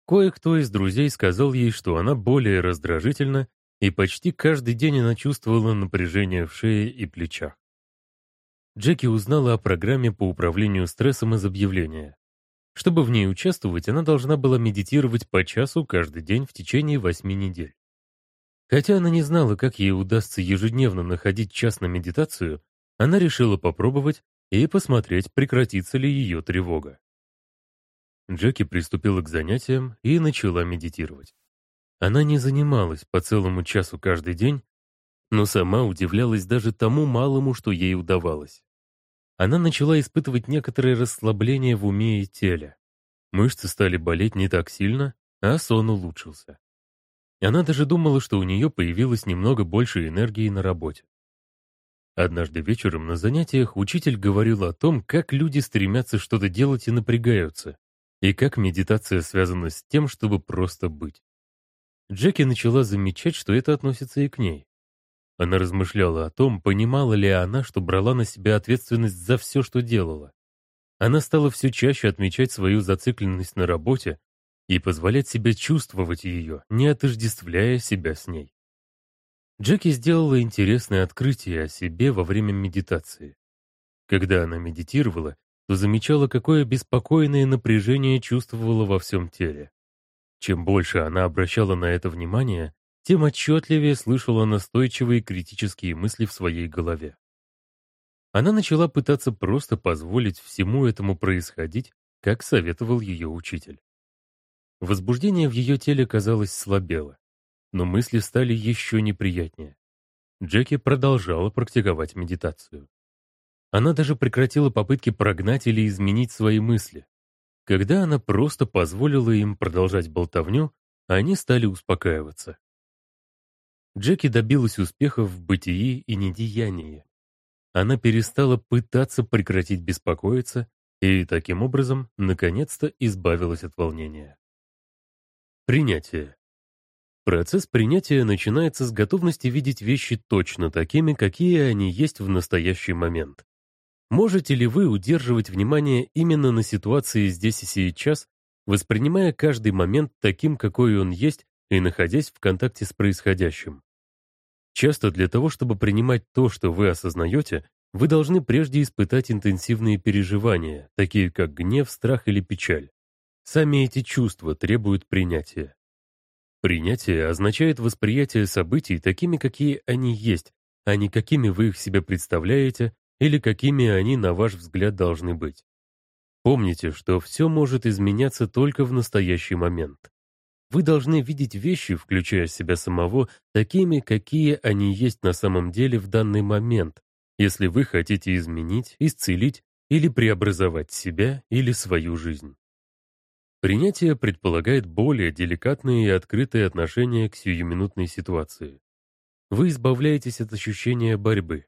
Кое-кто из друзей сказал ей, что она более раздражительна, и почти каждый день она чувствовала напряжение в шее и плечах. Джеки узнала о программе по управлению стрессом из объявления. Чтобы в ней участвовать, она должна была медитировать по часу каждый день в течение восьми недель. Хотя она не знала, как ей удастся ежедневно находить час на медитацию, она решила попробовать и посмотреть, прекратится ли ее тревога. Джеки приступила к занятиям и начала медитировать. Она не занималась по целому часу каждый день, но сама удивлялась даже тому малому, что ей удавалось. Она начала испытывать некоторое расслабление в уме и теле. Мышцы стали болеть не так сильно, а сон улучшился. Она даже думала, что у нее появилось немного больше энергии на работе. Однажды вечером на занятиях учитель говорил о том, как люди стремятся что-то делать и напрягаются, и как медитация связана с тем, чтобы просто быть. Джеки начала замечать, что это относится и к ней. Она размышляла о том, понимала ли она, что брала на себя ответственность за все, что делала. Она стала все чаще отмечать свою зацикленность на работе и позволять себе чувствовать ее, не отождествляя себя с ней. Джеки сделала интересное открытие о себе во время медитации. Когда она медитировала, то замечала, какое беспокойное напряжение чувствовала во всем теле. Чем больше она обращала на это внимание, тем отчетливее слышала настойчивые критические мысли в своей голове. Она начала пытаться просто позволить всему этому происходить, как советовал ее учитель. Возбуждение в ее теле, казалось, слабело, но мысли стали еще неприятнее. Джеки продолжала практиковать медитацию. Она даже прекратила попытки прогнать или изменить свои мысли. Когда она просто позволила им продолжать болтовню, они стали успокаиваться. Джеки добилась успеха в бытии и недеянии. Она перестала пытаться прекратить беспокоиться и, таким образом, наконец-то избавилась от волнения. Принятие. Процесс принятия начинается с готовности видеть вещи точно такими, какие они есть в настоящий момент. Можете ли вы удерживать внимание именно на ситуации здесь и сейчас, воспринимая каждый момент таким, какой он есть, и находясь в контакте с происходящим? Часто для того, чтобы принимать то, что вы осознаете, вы должны прежде испытать интенсивные переживания, такие как гнев, страх или печаль. Сами эти чувства требуют принятия. Принятие означает восприятие событий такими, какие они есть, а не какими вы их себе представляете или какими они, на ваш взгляд, должны быть. Помните, что все может изменяться только в настоящий момент. Вы должны видеть вещи, включая себя самого, такими, какие они есть на самом деле в данный момент, если вы хотите изменить, исцелить или преобразовать себя или свою жизнь. Принятие предполагает более деликатные и открытые отношения к сиюминутной ситуации. Вы избавляетесь от ощущения борьбы.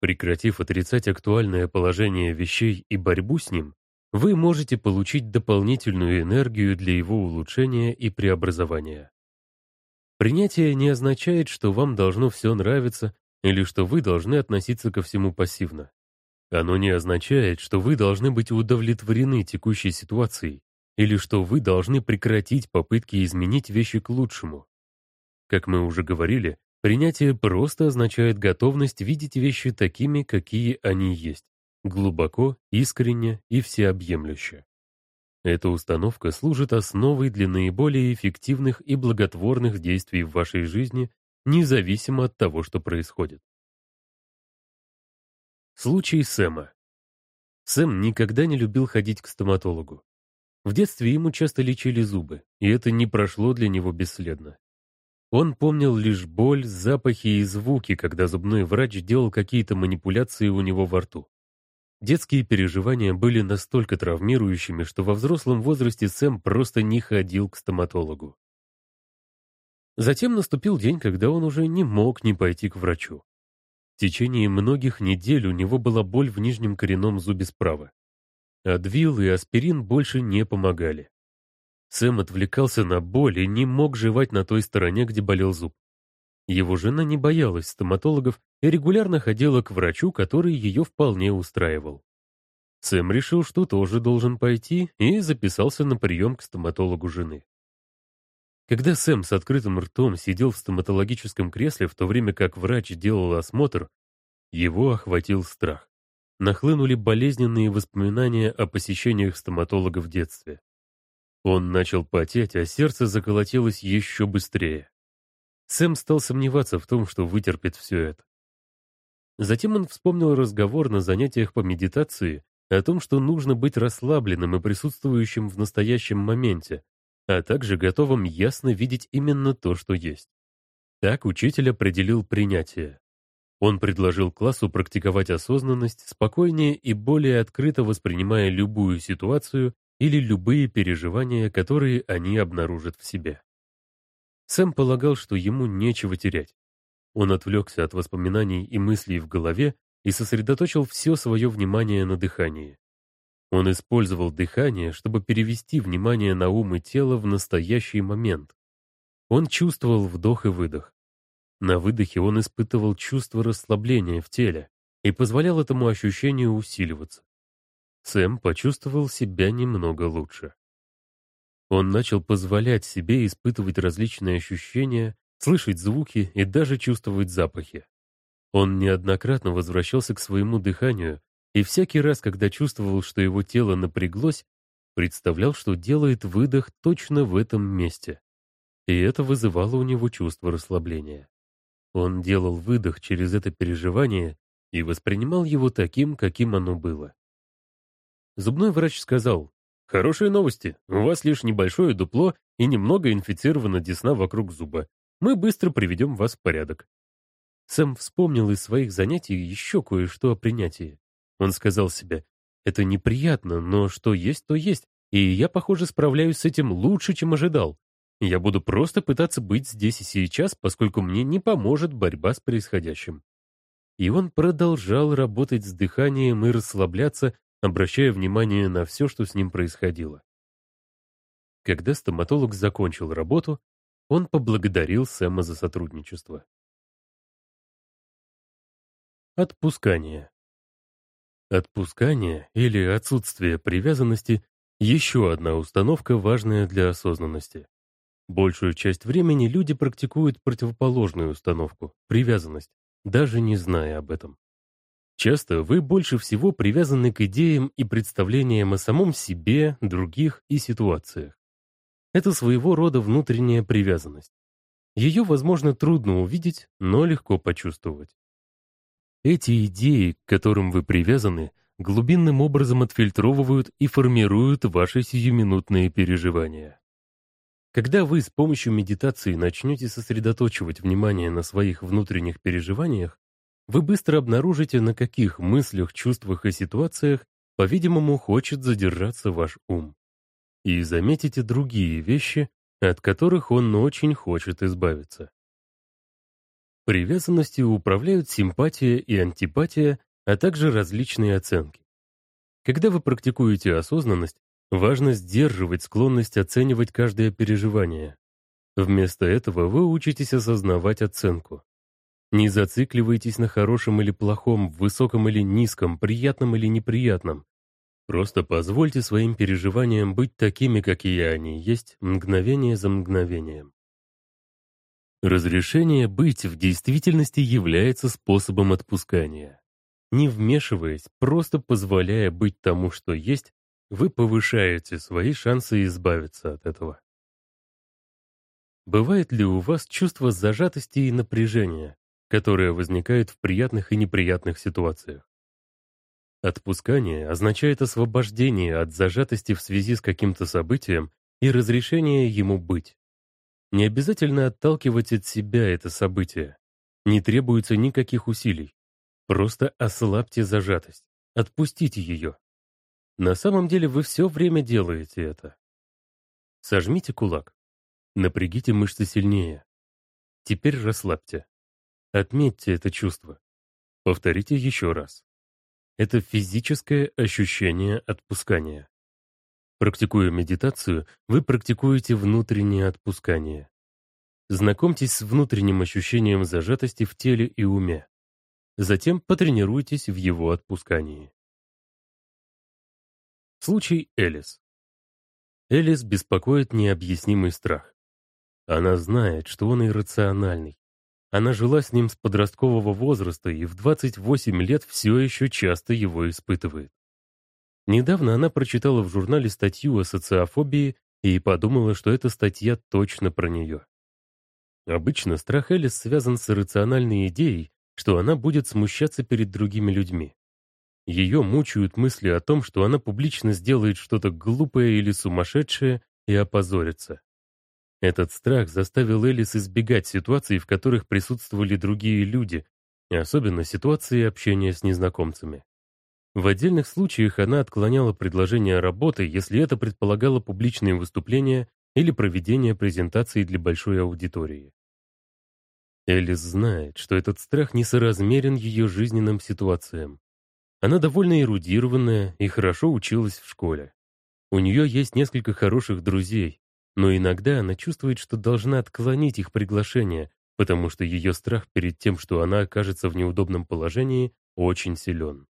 Прекратив отрицать актуальное положение вещей и борьбу с ним, вы можете получить дополнительную энергию для его улучшения и преобразования. Принятие не означает, что вам должно все нравиться или что вы должны относиться ко всему пассивно. Оно не означает, что вы должны быть удовлетворены текущей ситуацией или что вы должны прекратить попытки изменить вещи к лучшему. Как мы уже говорили, принятие просто означает готовность видеть вещи такими, какие они есть, глубоко, искренне и всеобъемлюще. Эта установка служит основой для наиболее эффективных и благотворных действий в вашей жизни, независимо от того, что происходит. Случай Сэма. Сэм никогда не любил ходить к стоматологу. В детстве ему часто лечили зубы, и это не прошло для него бесследно. Он помнил лишь боль, запахи и звуки, когда зубной врач делал какие-то манипуляции у него во рту. Детские переживания были настолько травмирующими, что во взрослом возрасте Сэм просто не ходил к стоматологу. Затем наступил день, когда он уже не мог не пойти к врачу. В течение многих недель у него была боль в нижнем коренном зубе справа. Адвил и аспирин больше не помогали. Сэм отвлекался на боль и не мог жевать на той стороне, где болел зуб. Его жена не боялась стоматологов и регулярно ходила к врачу, который ее вполне устраивал. Сэм решил, что тоже должен пойти, и записался на прием к стоматологу жены. Когда Сэм с открытым ртом сидел в стоматологическом кресле, в то время как врач делал осмотр, его охватил страх. Нахлынули болезненные воспоминания о посещениях стоматолога в детстве. Он начал потеть, а сердце заколотилось еще быстрее. Сэм стал сомневаться в том, что вытерпит все это. Затем он вспомнил разговор на занятиях по медитации о том, что нужно быть расслабленным и присутствующим в настоящем моменте, а также готовым ясно видеть именно то, что есть. Так учитель определил принятие. Он предложил классу практиковать осознанность, спокойнее и более открыто воспринимая любую ситуацию или любые переживания, которые они обнаружат в себе. Сэм полагал, что ему нечего терять. Он отвлекся от воспоминаний и мыслей в голове и сосредоточил все свое внимание на дыхании. Он использовал дыхание, чтобы перевести внимание на ум и тело в настоящий момент. Он чувствовал вдох и выдох. На выдохе он испытывал чувство расслабления в теле и позволял этому ощущению усиливаться. Сэм почувствовал себя немного лучше. Он начал позволять себе испытывать различные ощущения, слышать звуки и даже чувствовать запахи. Он неоднократно возвращался к своему дыханию, и всякий раз, когда чувствовал, что его тело напряглось, представлял, что делает выдох точно в этом месте. И это вызывало у него чувство расслабления. Он делал выдох через это переживание и воспринимал его таким, каким оно было. Зубной врач сказал, «Хорошие новости, у вас лишь небольшое дупло и немного инфицирована десна вокруг зуба. Мы быстро приведем вас в порядок». Сэм вспомнил из своих занятий еще кое-что о принятии. Он сказал себе, «Это неприятно, но что есть, то есть, и я, похоже, справляюсь с этим лучше, чем ожидал. Я буду просто пытаться быть здесь и сейчас, поскольку мне не поможет борьба с происходящим». И он продолжал работать с дыханием и расслабляться, обращая внимание на все, что с ним происходило. Когда стоматолог закончил работу, он поблагодарил Сэма за сотрудничество. Отпускание. Отпускание или отсутствие привязанности — еще одна установка, важная для осознанности. Большую часть времени люди практикуют противоположную установку — привязанность, даже не зная об этом. Часто вы больше всего привязаны к идеям и представлениям о самом себе, других и ситуациях. Это своего рода внутренняя привязанность. Ее, возможно, трудно увидеть, но легко почувствовать. Эти идеи, к которым вы привязаны, глубинным образом отфильтровывают и формируют ваши сиюминутные переживания. Когда вы с помощью медитации начнете сосредоточивать внимание на своих внутренних переживаниях, вы быстро обнаружите, на каких мыслях, чувствах и ситуациях, по-видимому, хочет задержаться ваш ум. И заметите другие вещи, от которых он очень хочет избавиться. Привязанностью управляют симпатия и антипатия, а также различные оценки. Когда вы практикуете осознанность, важно сдерживать склонность оценивать каждое переживание. Вместо этого вы учитесь осознавать оценку. Не зацикливайтесь на хорошем или плохом, высоком или низком, приятном или неприятном. Просто позвольте своим переживаниям быть такими, какие они есть, мгновение за мгновением. Разрешение быть в действительности является способом отпускания. Не вмешиваясь, просто позволяя быть тому, что есть, вы повышаете свои шансы избавиться от этого. Бывает ли у вас чувство зажатости и напряжения? которая возникает в приятных и неприятных ситуациях. Отпускание означает освобождение от зажатости в связи с каким-то событием и разрешение ему быть. Не обязательно отталкивать от себя это событие. Не требуется никаких усилий. Просто ослабьте зажатость, отпустите ее. На самом деле вы все время делаете это. Сожмите кулак. Напрягите мышцы сильнее. Теперь расслабьте. Отметьте это чувство. Повторите еще раз. Это физическое ощущение отпускания. Практикуя медитацию, вы практикуете внутреннее отпускание. Знакомьтесь с внутренним ощущением зажатости в теле и уме. Затем потренируйтесь в его отпускании. Случай Элис. Элис беспокоит необъяснимый страх. Она знает, что он иррациональный. Она жила с ним с подросткового возраста и в 28 лет все еще часто его испытывает. Недавно она прочитала в журнале статью о социофобии и подумала, что эта статья точно про нее. Обычно страх Элис связан с иррациональной идеей, что она будет смущаться перед другими людьми. Ее мучают мысли о том, что она публично сделает что-то глупое или сумасшедшее и опозорится. Этот страх заставил Элис избегать ситуаций, в которых присутствовали другие люди, и особенно ситуации общения с незнакомцами. В отдельных случаях она отклоняла предложение работы, если это предполагало публичные выступления или проведение презентации для большой аудитории. Элис знает, что этот страх несоразмерен ее жизненным ситуациям. Она довольно эрудированная и хорошо училась в школе. У нее есть несколько хороших друзей, но иногда она чувствует, что должна отклонить их приглашение, потому что ее страх перед тем, что она окажется в неудобном положении, очень силен.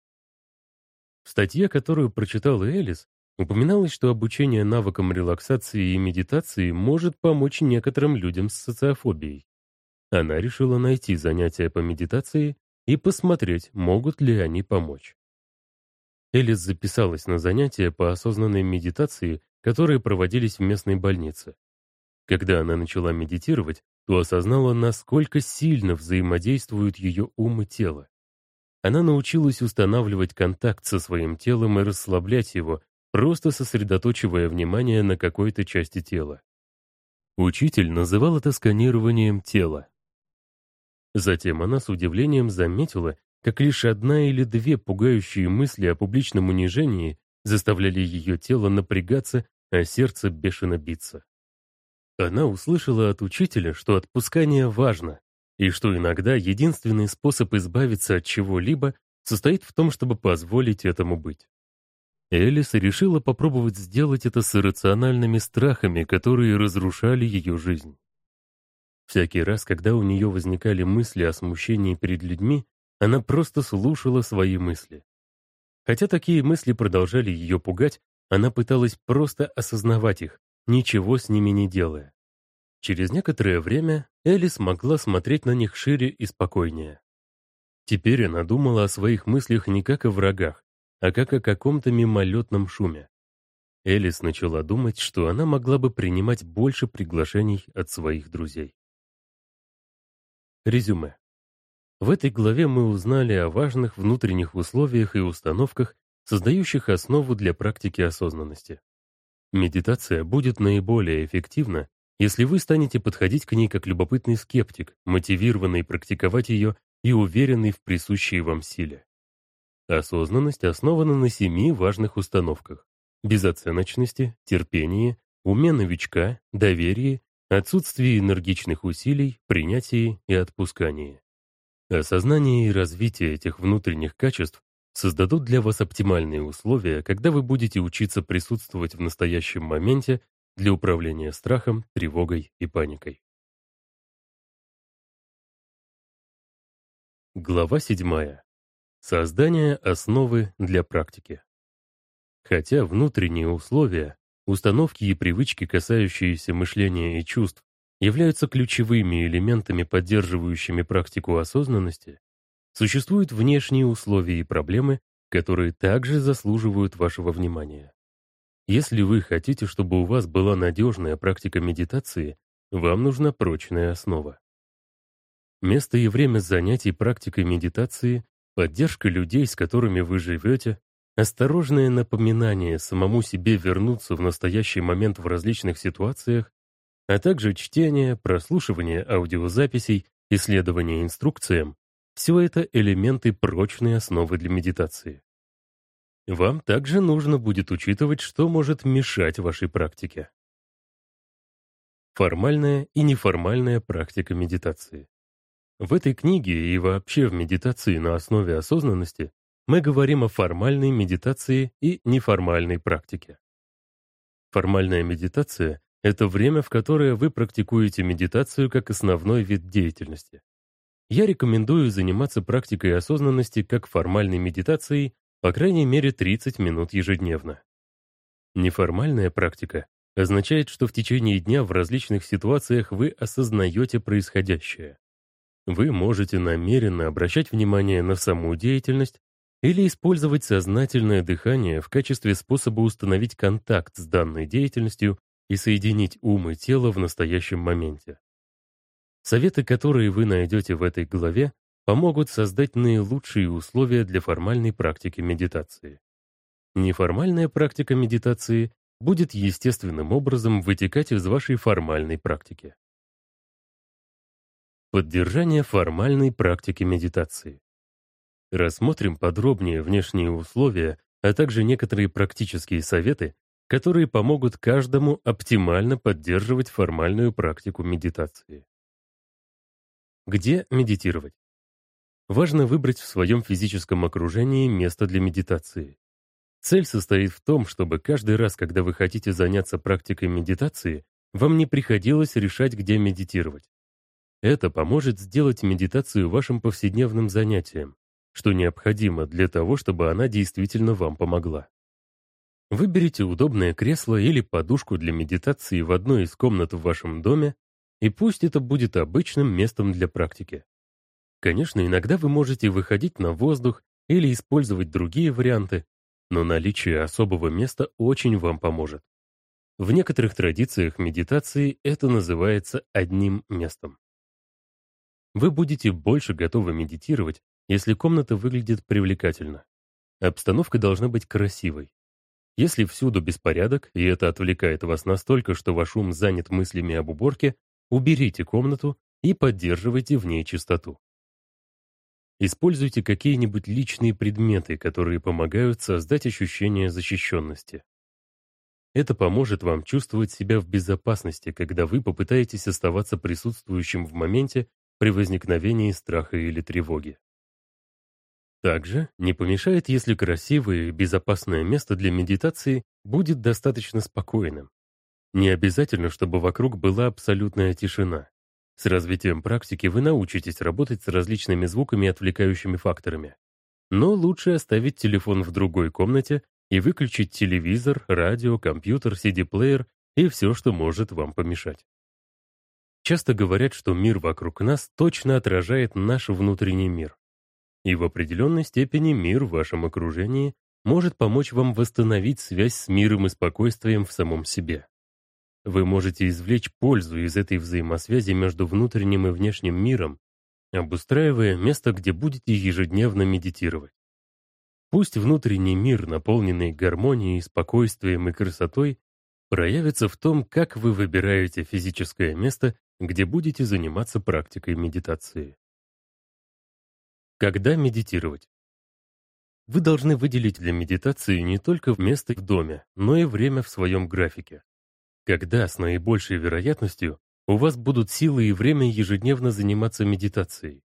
В статье, которую прочитала Элис, упоминалось, что обучение навыкам релаксации и медитации может помочь некоторым людям с социофобией. Она решила найти занятия по медитации и посмотреть, могут ли они помочь. Элис записалась на занятия по осознанной медитации которые проводились в местной больнице. Когда она начала медитировать, то осознала, насколько сильно взаимодействуют ее ум и тело. Она научилась устанавливать контакт со своим телом и расслаблять его, просто сосредоточивая внимание на какой-то части тела. Учитель называл это сканированием тела. Затем она с удивлением заметила, как лишь одна или две пугающие мысли о публичном унижении заставляли ее тело напрягаться, а сердце бешено биться. Она услышала от учителя, что отпускание важно, и что иногда единственный способ избавиться от чего-либо состоит в том, чтобы позволить этому быть. Элис решила попробовать сделать это с иррациональными страхами, которые разрушали ее жизнь. Всякий раз, когда у нее возникали мысли о смущении перед людьми, она просто слушала свои мысли. Хотя такие мысли продолжали ее пугать, она пыталась просто осознавать их, ничего с ними не делая. Через некоторое время Элис могла смотреть на них шире и спокойнее. Теперь она думала о своих мыслях не как о врагах, а как о каком-то мимолетном шуме. Элис начала думать, что она могла бы принимать больше приглашений от своих друзей. Резюме. В этой главе мы узнали о важных внутренних условиях и установках, создающих основу для практики осознанности. Медитация будет наиболее эффективна, если вы станете подходить к ней как любопытный скептик, мотивированный практиковать ее и уверенный в присущей вам силе. Осознанность основана на семи важных установках. Безоценочности, терпении, уме новичка, доверии, отсутствии энергичных усилий, принятии и отпускании. Осознание и развитие этих внутренних качеств создадут для вас оптимальные условия, когда вы будете учиться присутствовать в настоящем моменте для управления страхом, тревогой и паникой. Глава 7. Создание основы для практики. Хотя внутренние условия, установки и привычки, касающиеся мышления и чувств, являются ключевыми элементами, поддерживающими практику осознанности, существуют внешние условия и проблемы, которые также заслуживают вашего внимания. Если вы хотите, чтобы у вас была надежная практика медитации, вам нужна прочная основа. Место и время занятий практикой медитации, поддержка людей, с которыми вы живете, осторожное напоминание самому себе вернуться в настоящий момент в различных ситуациях а также чтение, прослушивание аудиозаписей, исследование инструкциям — все это элементы прочной основы для медитации. Вам также нужно будет учитывать, что может мешать вашей практике. Формальная и неформальная практика медитации. В этой книге и вообще в медитации на основе осознанности мы говорим о формальной медитации и неформальной практике. Формальная медитация — это время, в которое вы практикуете медитацию как основной вид деятельности. Я рекомендую заниматься практикой осознанности как формальной медитацией по крайней мере 30 минут ежедневно. Неформальная практика означает, что в течение дня в различных ситуациях вы осознаете происходящее. Вы можете намеренно обращать внимание на саму деятельность или использовать сознательное дыхание в качестве способа установить контакт с данной деятельностью и соединить ум и тело в настоящем моменте. Советы, которые вы найдете в этой главе, помогут создать наилучшие условия для формальной практики медитации. Неформальная практика медитации будет естественным образом вытекать из вашей формальной практики. Поддержание формальной практики медитации. Рассмотрим подробнее внешние условия, а также некоторые практические советы, которые помогут каждому оптимально поддерживать формальную практику медитации. Где медитировать? Важно выбрать в своем физическом окружении место для медитации. Цель состоит в том, чтобы каждый раз, когда вы хотите заняться практикой медитации, вам не приходилось решать, где медитировать. Это поможет сделать медитацию вашим повседневным занятием, что необходимо для того, чтобы она действительно вам помогла. Выберите удобное кресло или подушку для медитации в одной из комнат в вашем доме, и пусть это будет обычным местом для практики. Конечно, иногда вы можете выходить на воздух или использовать другие варианты, но наличие особого места очень вам поможет. В некоторых традициях медитации это называется одним местом. Вы будете больше готовы медитировать, если комната выглядит привлекательно. Обстановка должна быть красивой. Если всюду беспорядок, и это отвлекает вас настолько, что ваш ум занят мыслями об уборке, уберите комнату и поддерживайте в ней чистоту. Используйте какие-нибудь личные предметы, которые помогают создать ощущение защищенности. Это поможет вам чувствовать себя в безопасности, когда вы попытаетесь оставаться присутствующим в моменте при возникновении страха или тревоги. Также не помешает, если красивое и безопасное место для медитации будет достаточно спокойным. Не обязательно, чтобы вокруг была абсолютная тишина. С развитием практики вы научитесь работать с различными звуками и отвлекающими факторами. Но лучше оставить телефон в другой комнате и выключить телевизор, радио, компьютер, CD-плеер и все, что может вам помешать. Часто говорят, что мир вокруг нас точно отражает наш внутренний мир. И в определенной степени мир в вашем окружении может помочь вам восстановить связь с миром и спокойствием в самом себе. Вы можете извлечь пользу из этой взаимосвязи между внутренним и внешним миром, обустраивая место, где будете ежедневно медитировать. Пусть внутренний мир, наполненный гармонией, спокойствием и красотой, проявится в том, как вы выбираете физическое место, где будете заниматься практикой медитации. Когда медитировать? Вы должны выделить для медитации не только место в доме, но и время в своем графике. Когда с наибольшей вероятностью у вас будут силы и время ежедневно заниматься медитацией.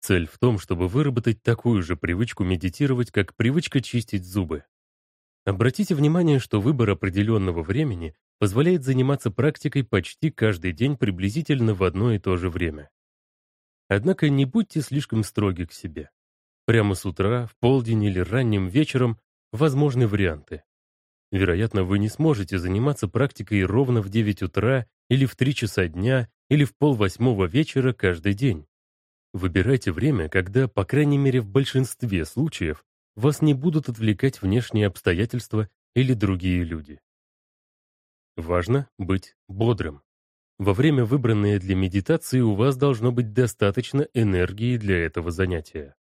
Цель в том, чтобы выработать такую же привычку медитировать, как привычка чистить зубы. Обратите внимание, что выбор определенного времени позволяет заниматься практикой почти каждый день приблизительно в одно и то же время. Однако не будьте слишком строги к себе. Прямо с утра, в полдень или ранним вечером возможны варианты. Вероятно, вы не сможете заниматься практикой ровно в 9 утра или в 3 часа дня или в полвосьмого вечера каждый день. Выбирайте время, когда, по крайней мере в большинстве случаев, вас не будут отвлекать внешние обстоятельства или другие люди. Важно быть бодрым. Во время выбранной для медитации у вас должно быть достаточно энергии для этого занятия.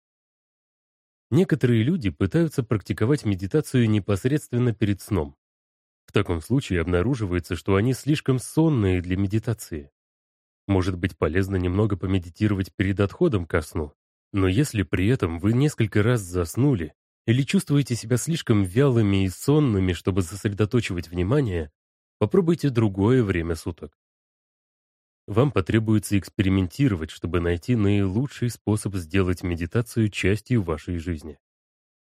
Некоторые люди пытаются практиковать медитацию непосредственно перед сном. В таком случае обнаруживается, что они слишком сонные для медитации. Может быть полезно немного помедитировать перед отходом ко сну, но если при этом вы несколько раз заснули или чувствуете себя слишком вялыми и сонными, чтобы сосредоточивать внимание, попробуйте другое время суток. Вам потребуется экспериментировать, чтобы найти наилучший способ сделать медитацию частью вашей жизни.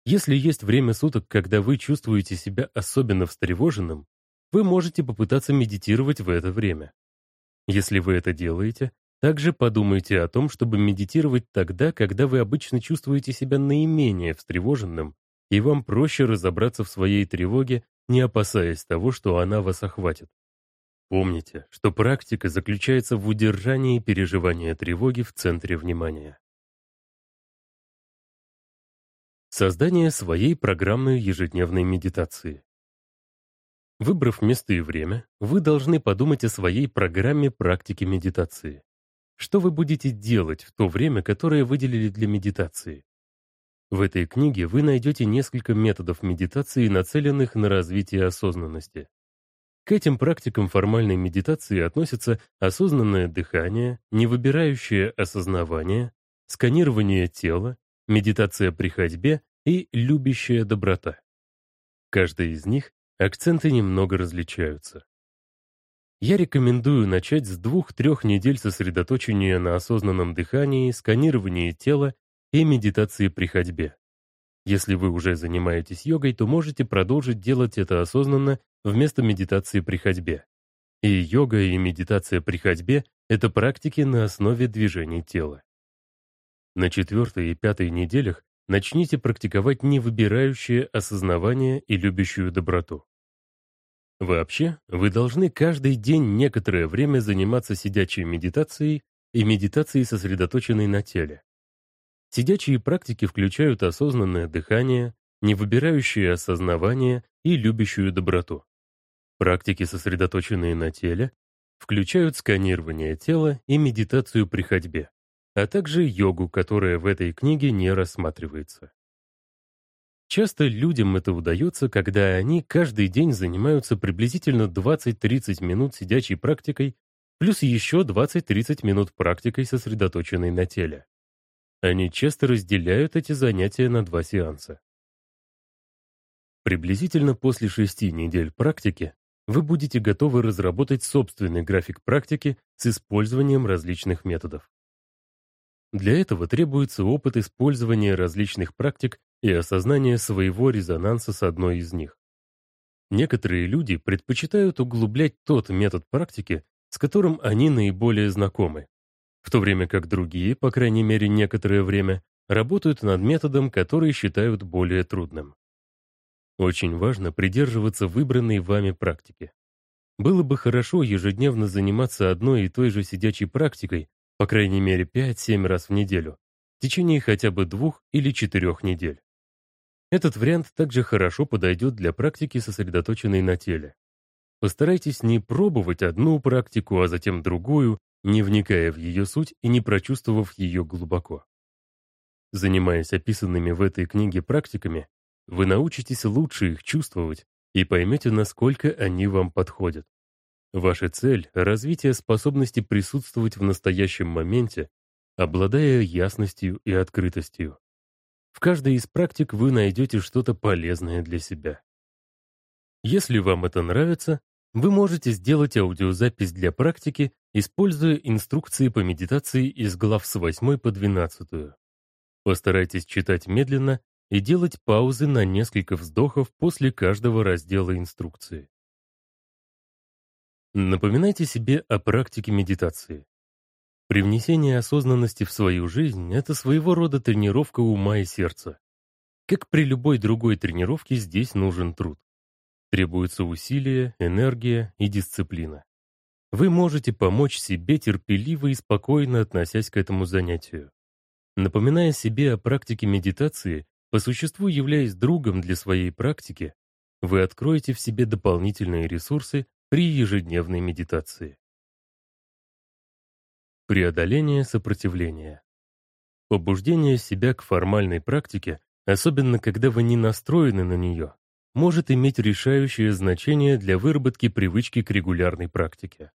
Если есть время суток, когда вы чувствуете себя особенно встревоженным, вы можете попытаться медитировать в это время. Если вы это делаете, также подумайте о том, чтобы медитировать тогда, когда вы обычно чувствуете себя наименее встревоженным, и вам проще разобраться в своей тревоге, не опасаясь того, что она вас охватит. Помните, что практика заключается в удержании переживания тревоги в центре внимания. Создание своей программы ежедневной медитации. Выбрав место и время, вы должны подумать о своей программе практики медитации. Что вы будете делать в то время, которое выделили для медитации? В этой книге вы найдете несколько методов медитации, нацеленных на развитие осознанности. К этим практикам формальной медитации относятся осознанное дыхание, невыбирающее осознавание, сканирование тела, медитация при ходьбе и любящая доброта. Каждая из них акценты немного различаются. Я рекомендую начать с двух-трех недель сосредоточения на осознанном дыхании, сканировании тела и медитации при ходьбе. Если вы уже занимаетесь йогой, то можете продолжить делать это осознанно вместо медитации при ходьбе. И йога, и медитация при ходьбе — это практики на основе движений тела. На четвертой и пятой неделях начните практиковать невыбирающее осознавание и любящую доброту. Вообще, вы должны каждый день некоторое время заниматься сидячей медитацией и медитацией, сосредоточенной на теле. Сидячие практики включают осознанное дыхание, невыбирающее осознавание и любящую доброту. Практики, сосредоточенные на теле, включают сканирование тела и медитацию при ходьбе, а также йогу, которая в этой книге не рассматривается. Часто людям это удается, когда они каждый день занимаются приблизительно 20-30 минут сидячей практикой, плюс еще 20-30 минут практикой, сосредоточенной на теле. Они часто разделяют эти занятия на два сеанса. Приблизительно после шести недель практики вы будете готовы разработать собственный график практики с использованием различных методов. Для этого требуется опыт использования различных практик и осознание своего резонанса с одной из них. Некоторые люди предпочитают углублять тот метод практики, с которым они наиболее знакомы, в то время как другие, по крайней мере некоторое время, работают над методом, который считают более трудным. Очень важно придерживаться выбранной вами практики. Было бы хорошо ежедневно заниматься одной и той же сидячей практикой, по крайней мере 5-7 раз в неделю, в течение хотя бы двух или четырех недель. Этот вариант также хорошо подойдет для практики, сосредоточенной на теле. Постарайтесь не пробовать одну практику, а затем другую, не вникая в ее суть и не прочувствовав ее глубоко. Занимаясь описанными в этой книге практиками, вы научитесь лучше их чувствовать и поймете, насколько они вам подходят. Ваша цель — развитие способности присутствовать в настоящем моменте, обладая ясностью и открытостью. В каждой из практик вы найдете что-то полезное для себя. Если вам это нравится, вы можете сделать аудиозапись для практики используя инструкции по медитации из глав с 8 по 12. Постарайтесь читать медленно и делать паузы на несколько вздохов после каждого раздела инструкции. Напоминайте себе о практике медитации. Привнесение осознанности в свою жизнь — это своего рода тренировка ума и сердца. Как при любой другой тренировке, здесь нужен труд. Требуются усилия, энергия и дисциплина вы можете помочь себе терпеливо и спокойно относясь к этому занятию. Напоминая себе о практике медитации, по существу являясь другом для своей практики, вы откроете в себе дополнительные ресурсы при ежедневной медитации. Преодоление сопротивления. Побуждение себя к формальной практике, особенно когда вы не настроены на нее, может иметь решающее значение для выработки привычки к регулярной практике.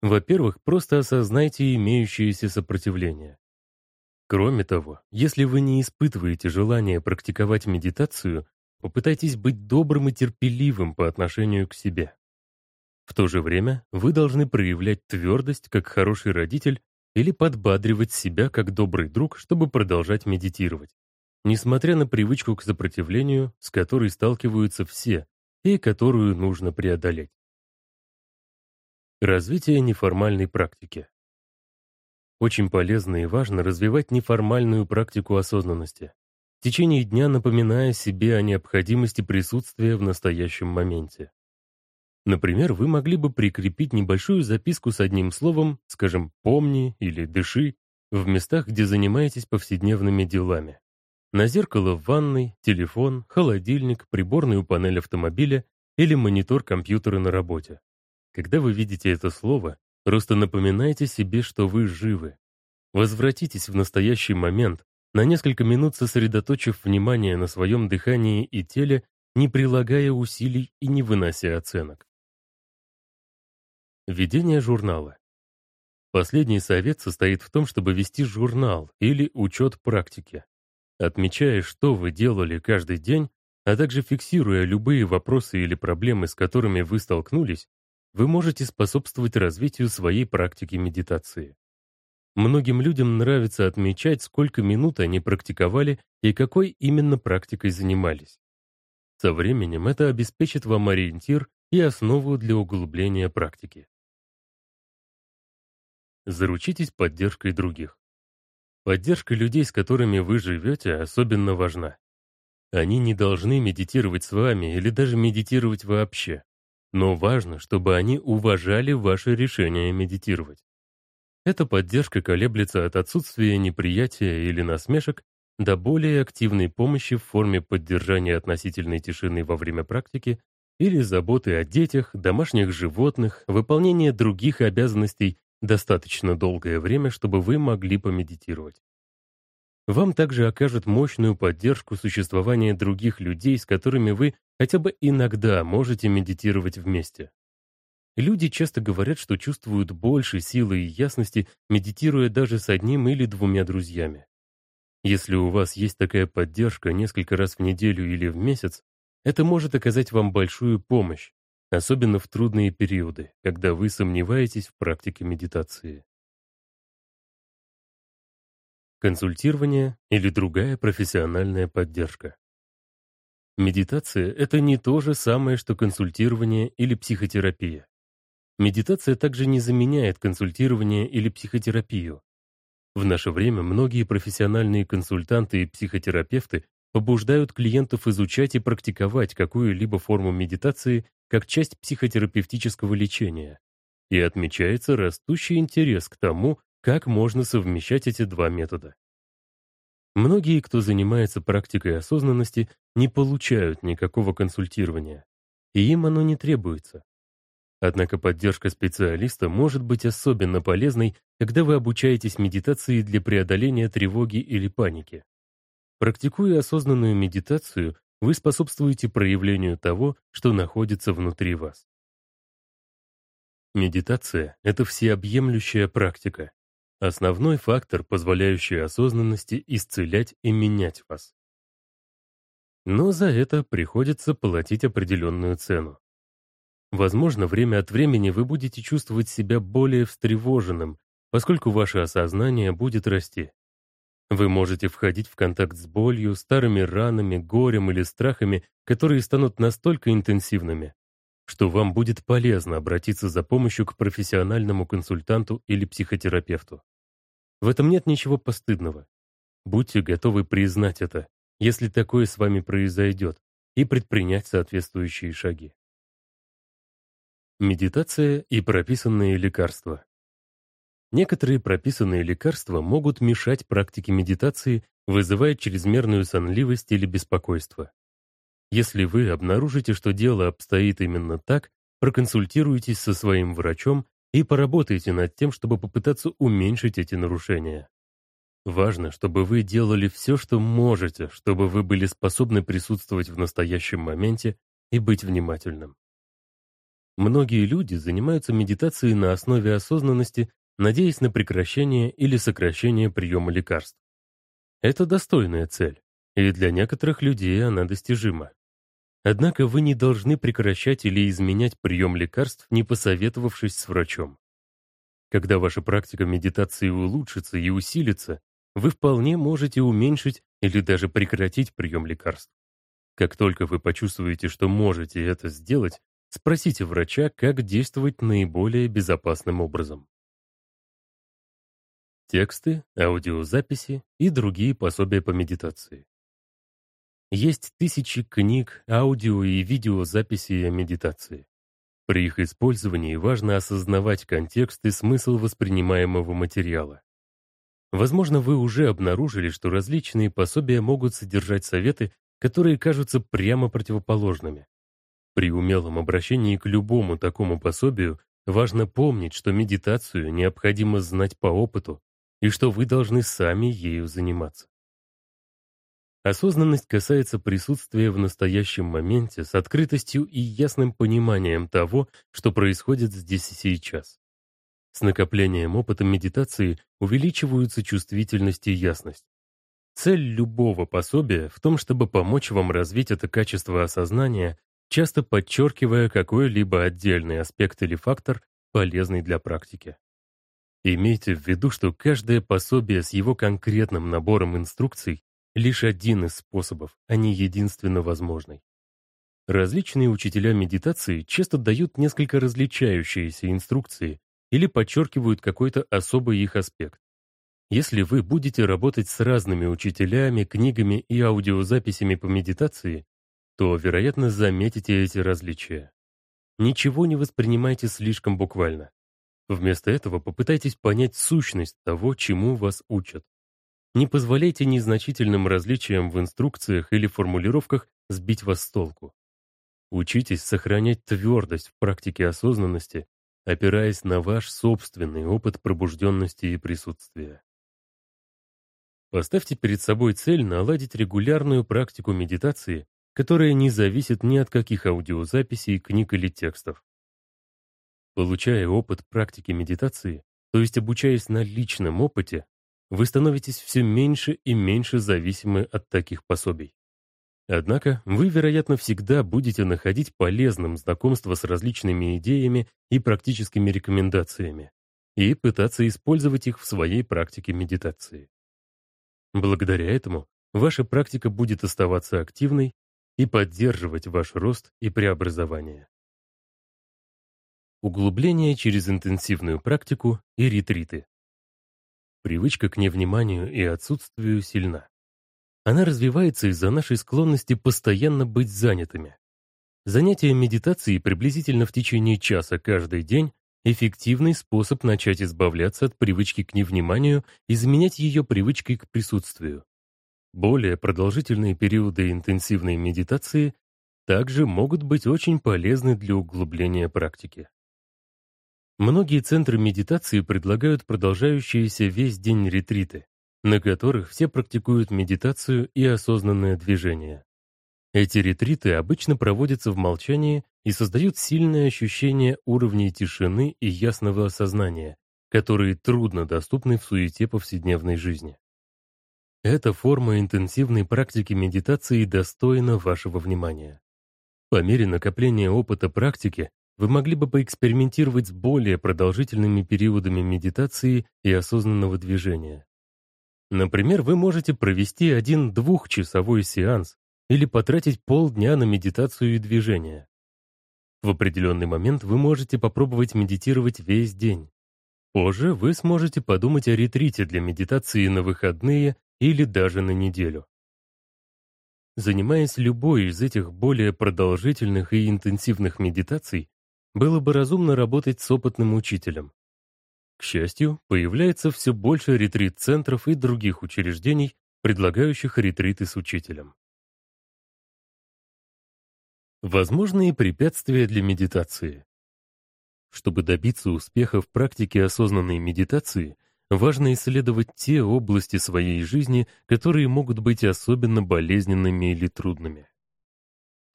Во-первых, просто осознайте имеющееся сопротивление. Кроме того, если вы не испытываете желания практиковать медитацию, попытайтесь быть добрым и терпеливым по отношению к себе. В то же время вы должны проявлять твердость как хороший родитель или подбадривать себя как добрый друг, чтобы продолжать медитировать, несмотря на привычку к сопротивлению, с которой сталкиваются все и которую нужно преодолеть. Развитие неформальной практики. Очень полезно и важно развивать неформальную практику осознанности, в течение дня напоминая себе о необходимости присутствия в настоящем моменте. Например, вы могли бы прикрепить небольшую записку с одним словом, скажем, «помни» или «дыши», в местах, где занимаетесь повседневными делами. На зеркало в ванной, телефон, холодильник, приборную панель автомобиля или монитор компьютера на работе. Когда вы видите это слово, просто напоминайте себе, что вы живы. Возвратитесь в настоящий момент, на несколько минут сосредоточив внимание на своем дыхании и теле, не прилагая усилий и не вынося оценок. Ведение журнала. Последний совет состоит в том, чтобы вести журнал или учет практики. Отмечая, что вы делали каждый день, а также фиксируя любые вопросы или проблемы, с которыми вы столкнулись, вы можете способствовать развитию своей практики медитации. Многим людям нравится отмечать, сколько минут они практиковали и какой именно практикой занимались. Со временем это обеспечит вам ориентир и основу для углубления практики. Заручитесь поддержкой других. Поддержка людей, с которыми вы живете, особенно важна. Они не должны медитировать с вами или даже медитировать вообще. Но важно, чтобы они уважали ваше решение медитировать. Эта поддержка колеблется от отсутствия неприятия или насмешек до более активной помощи в форме поддержания относительной тишины во время практики или заботы о детях, домашних животных, выполнения других обязанностей Достаточно долгое время, чтобы вы могли помедитировать. Вам также окажет мощную поддержку существования других людей, с которыми вы хотя бы иногда можете медитировать вместе. Люди часто говорят, что чувствуют больше силы и ясности, медитируя даже с одним или двумя друзьями. Если у вас есть такая поддержка несколько раз в неделю или в месяц, это может оказать вам большую помощь, особенно в трудные периоды, когда вы сомневаетесь в практике медитации. Консультирование или другая профессиональная поддержка. Медитация — это не то же самое, что консультирование или психотерапия. Медитация также не заменяет консультирование или психотерапию. В наше время многие профессиональные консультанты и психотерапевты побуждают клиентов изучать и практиковать какую-либо форму медитации как часть психотерапевтического лечения. И отмечается растущий интерес к тому, как можно совмещать эти два метода. Многие, кто занимается практикой осознанности, не получают никакого консультирования, и им оно не требуется. Однако поддержка специалиста может быть особенно полезной, когда вы обучаетесь медитации для преодоления тревоги или паники. Практикуя осознанную медитацию, вы способствуете проявлению того, что находится внутри вас. Медитация — это всеобъемлющая практика, основной фактор, позволяющий осознанности исцелять и менять вас. Но за это приходится платить определенную цену. Возможно, время от времени вы будете чувствовать себя более встревоженным, поскольку ваше осознание будет расти. Вы можете входить в контакт с болью, старыми ранами, горем или страхами, которые станут настолько интенсивными, что вам будет полезно обратиться за помощью к профессиональному консультанту или психотерапевту. В этом нет ничего постыдного. Будьте готовы признать это, если такое с вами произойдет, и предпринять соответствующие шаги. Медитация и прописанные лекарства. Некоторые прописанные лекарства могут мешать практике медитации, вызывая чрезмерную сонливость или беспокойство. Если вы обнаружите, что дело обстоит именно так, проконсультируйтесь со своим врачом и поработайте над тем, чтобы попытаться уменьшить эти нарушения. Важно, чтобы вы делали все, что можете, чтобы вы были способны присутствовать в настоящем моменте и быть внимательным. Многие люди занимаются медитацией на основе осознанности, надеясь на прекращение или сокращение приема лекарств. Это достойная цель, и для некоторых людей она достижима. Однако вы не должны прекращать или изменять прием лекарств, не посоветовавшись с врачом. Когда ваша практика медитации улучшится и усилится, вы вполне можете уменьшить или даже прекратить прием лекарств. Как только вы почувствуете, что можете это сделать, спросите врача, как действовать наиболее безопасным образом. Тексты, аудиозаписи и другие пособия по медитации. Есть тысячи книг, аудио и видеозаписей о медитации. При их использовании важно осознавать контекст и смысл воспринимаемого материала. Возможно, вы уже обнаружили, что различные пособия могут содержать советы, которые кажутся прямо противоположными. При умелом обращении к любому такому пособию важно помнить, что медитацию необходимо знать по опыту и что вы должны сами ею заниматься. Осознанность касается присутствия в настоящем моменте с открытостью и ясным пониманием того, что происходит здесь и сейчас. С накоплением опыта медитации увеличиваются чувствительность и ясность. Цель любого пособия в том, чтобы помочь вам развить это качество осознания, часто подчеркивая какой-либо отдельный аспект или фактор, полезный для практики. Имейте в виду, что каждое пособие с его конкретным набором инструкций лишь один из способов, а не единственно возможный. Различные учителя медитации часто дают несколько различающиеся инструкции или подчеркивают какой-то особый их аспект. Если вы будете работать с разными учителями, книгами и аудиозаписями по медитации, то, вероятно, заметите эти различия. Ничего не воспринимайте слишком буквально. Вместо этого попытайтесь понять сущность того, чему вас учат. Не позволяйте незначительным различиям в инструкциях или формулировках сбить вас с толку. Учитесь сохранять твердость в практике осознанности, опираясь на ваш собственный опыт пробужденности и присутствия. Поставьте перед собой цель наладить регулярную практику медитации, которая не зависит ни от каких аудиозаписей, книг или текстов. Получая опыт практики медитации, то есть обучаясь на личном опыте, вы становитесь все меньше и меньше зависимы от таких пособий. Однако вы, вероятно, всегда будете находить полезным знакомство с различными идеями и практическими рекомендациями и пытаться использовать их в своей практике медитации. Благодаря этому ваша практика будет оставаться активной и поддерживать ваш рост и преобразование. Углубление через интенсивную практику и ретриты. Привычка к невниманию и отсутствию сильна. Она развивается из-за нашей склонности постоянно быть занятыми. Занятие медитацией приблизительно в течение часа каждый день эффективный способ начать избавляться от привычки к невниманию и заменять ее привычкой к присутствию. Более продолжительные периоды интенсивной медитации также могут быть очень полезны для углубления практики. Многие центры медитации предлагают продолжающиеся весь день ретриты, на которых все практикуют медитацию и осознанное движение. Эти ретриты обычно проводятся в молчании и создают сильное ощущение уровней тишины и ясного осознания, которые трудно доступны в суете повседневной жизни. Эта форма интенсивной практики медитации достойна вашего внимания. По мере накопления опыта практики вы могли бы поэкспериментировать с более продолжительными периодами медитации и осознанного движения. Например, вы можете провести один двухчасовой сеанс или потратить полдня на медитацию и движение. В определенный момент вы можете попробовать медитировать весь день. Позже вы сможете подумать о ретрите для медитации на выходные или даже на неделю. Занимаясь любой из этих более продолжительных и интенсивных медитаций, было бы разумно работать с опытным учителем. К счастью, появляется все больше ретрит-центров и других учреждений, предлагающих ретриты с учителем. Возможные препятствия для медитации. Чтобы добиться успеха в практике осознанной медитации, важно исследовать те области своей жизни, которые могут быть особенно болезненными или трудными.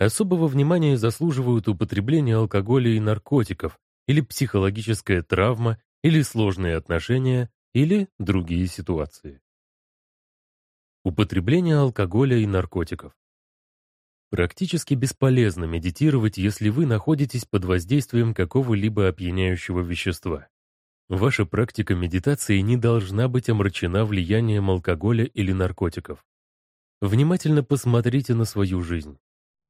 Особого внимания заслуживают употребление алкоголя и наркотиков, или психологическая травма, или сложные отношения, или другие ситуации. Употребление алкоголя и наркотиков. Практически бесполезно медитировать, если вы находитесь под воздействием какого-либо опьяняющего вещества. Ваша практика медитации не должна быть омрачена влиянием алкоголя или наркотиков. Внимательно посмотрите на свою жизнь.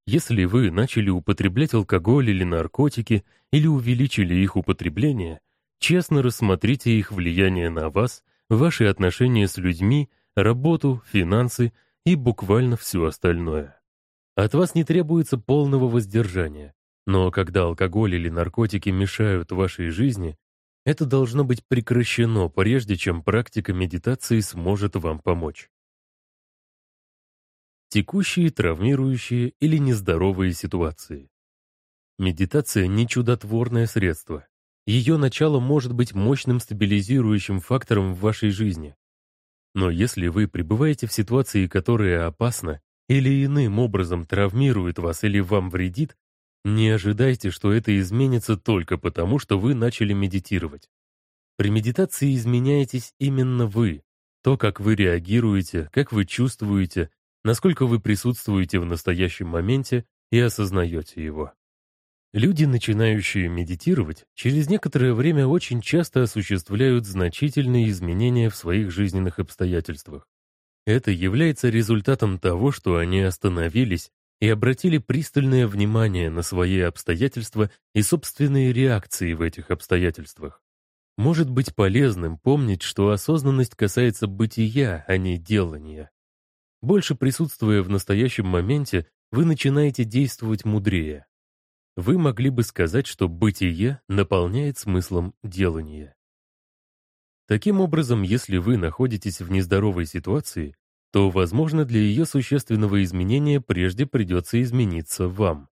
Если вы начали употреблять алкоголь или наркотики, или увеличили их употребление, честно рассмотрите их влияние на вас, ваши отношения с людьми, работу, финансы и буквально все остальное. От вас не требуется полного воздержания, но когда алкоголь или наркотики мешают вашей жизни, это должно быть прекращено, прежде чем практика медитации сможет вам помочь. Текущие, травмирующие или нездоровые ситуации. Медитация не чудотворное средство. Ее начало может быть мощным стабилизирующим фактором в вашей жизни. Но если вы пребываете в ситуации, которая опасна или иным образом травмирует вас или вам вредит, не ожидайте, что это изменится только потому, что вы начали медитировать. При медитации изменяетесь именно вы, то, как вы реагируете, как вы чувствуете, насколько вы присутствуете в настоящем моменте и осознаете его. Люди, начинающие медитировать, через некоторое время очень часто осуществляют значительные изменения в своих жизненных обстоятельствах. Это является результатом того, что они остановились и обратили пристальное внимание на свои обстоятельства и собственные реакции в этих обстоятельствах. Может быть полезным помнить, что осознанность касается бытия, а не делания. Больше присутствуя в настоящем моменте, вы начинаете действовать мудрее. Вы могли бы сказать, что бытие наполняет смыслом делания. Таким образом, если вы находитесь в нездоровой ситуации, то, возможно, для ее существенного изменения прежде придется измениться вам.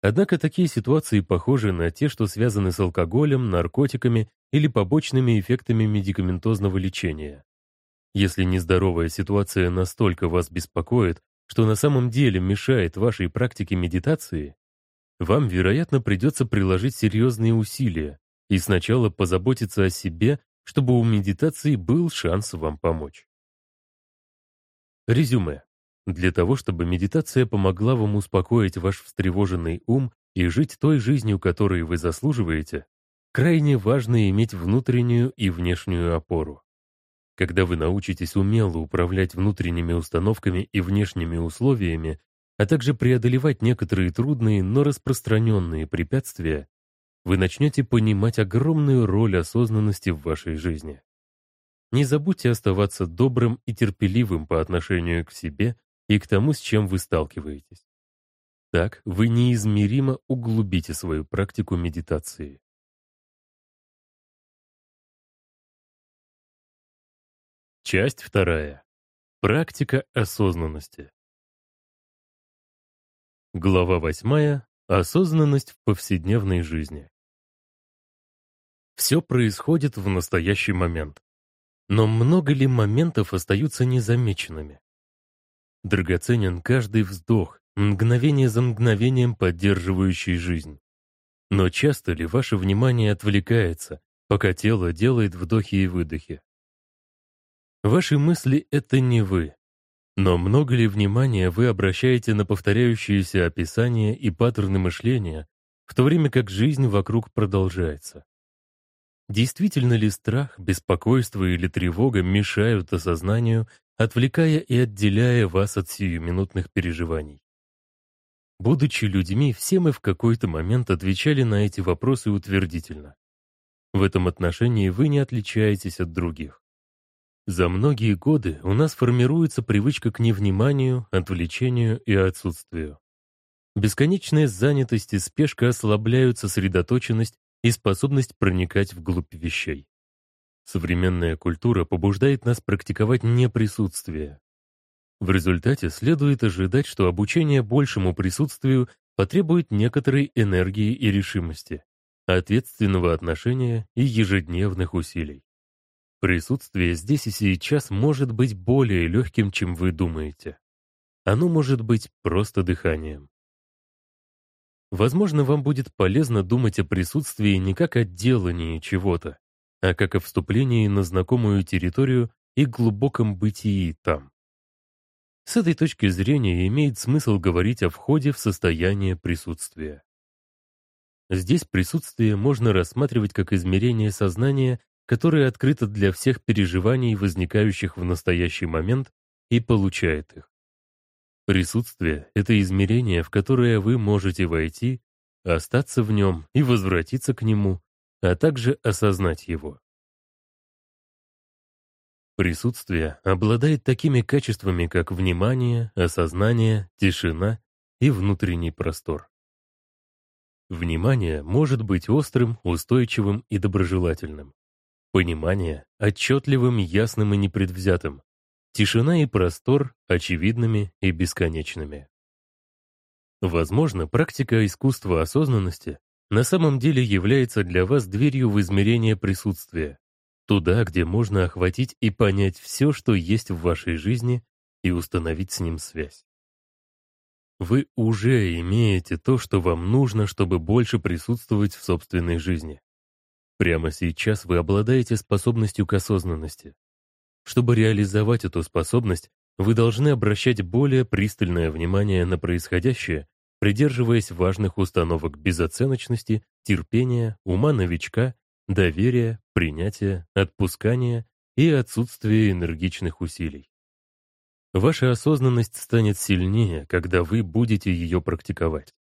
Однако такие ситуации похожи на те, что связаны с алкоголем, наркотиками или побочными эффектами медикаментозного лечения. Если нездоровая ситуация настолько вас беспокоит, что на самом деле мешает вашей практике медитации, вам, вероятно, придется приложить серьезные усилия и сначала позаботиться о себе, чтобы у медитации был шанс вам помочь. Резюме. Для того, чтобы медитация помогла вам успокоить ваш встревоженный ум и жить той жизнью, которой вы заслуживаете, крайне важно иметь внутреннюю и внешнюю опору. Когда вы научитесь умело управлять внутренними установками и внешними условиями, а также преодолевать некоторые трудные, но распространенные препятствия, вы начнете понимать огромную роль осознанности в вашей жизни. Не забудьте оставаться добрым и терпеливым по отношению к себе и к тому, с чем вы сталкиваетесь. Так вы неизмеримо углубите свою практику медитации. Часть вторая. Практика осознанности. Глава восьмая. Осознанность в повседневной жизни. Все происходит в настоящий момент. Но много ли моментов остаются незамеченными? Драгоценен каждый вздох, мгновение за мгновением поддерживающий жизнь. Но часто ли ваше внимание отвлекается, пока тело делает вдохи и выдохи? Ваши мысли — это не вы. Но много ли внимания вы обращаете на повторяющиеся описания и паттерны мышления, в то время как жизнь вокруг продолжается? Действительно ли страх, беспокойство или тревога мешают осознанию отвлекая и отделяя вас от сиюминутных переживаний. Будучи людьми, все мы в какой-то момент отвечали на эти вопросы утвердительно. В этом отношении вы не отличаетесь от других. За многие годы у нас формируется привычка к невниманию, отвлечению и отсутствию. Бесконечная занятость и спешка ослабляют сосредоточенность и способность проникать вглубь вещей. Современная культура побуждает нас практиковать неприсутствие. В результате следует ожидать, что обучение большему присутствию потребует некоторой энергии и решимости, ответственного отношения и ежедневных усилий. Присутствие здесь и сейчас может быть более легким, чем вы думаете. Оно может быть просто дыханием. Возможно, вам будет полезно думать о присутствии не как о делании чего-то, а как о вступлении на знакомую территорию и глубоком бытии там. С этой точки зрения имеет смысл говорить о входе в состояние присутствия. Здесь присутствие можно рассматривать как измерение сознания, которое открыто для всех переживаний, возникающих в настоящий момент, и получает их. Присутствие — это измерение, в которое вы можете войти, остаться в нем и возвратиться к нему, а также осознать его. Присутствие обладает такими качествами, как внимание, осознание, тишина и внутренний простор. Внимание может быть острым, устойчивым и доброжелательным. Понимание — отчетливым, ясным и непредвзятым. Тишина и простор — очевидными и бесконечными. Возможно, практика искусства осознанности на самом деле является для вас дверью в измерение присутствия, туда, где можно охватить и понять все, что есть в вашей жизни, и установить с ним связь. Вы уже имеете то, что вам нужно, чтобы больше присутствовать в собственной жизни. Прямо сейчас вы обладаете способностью к осознанности. Чтобы реализовать эту способность, вы должны обращать более пристальное внимание на происходящее, придерживаясь важных установок безоценочности, терпения, ума новичка, доверия, принятия, отпускания и отсутствия энергичных усилий. Ваша осознанность станет сильнее, когда вы будете ее практиковать.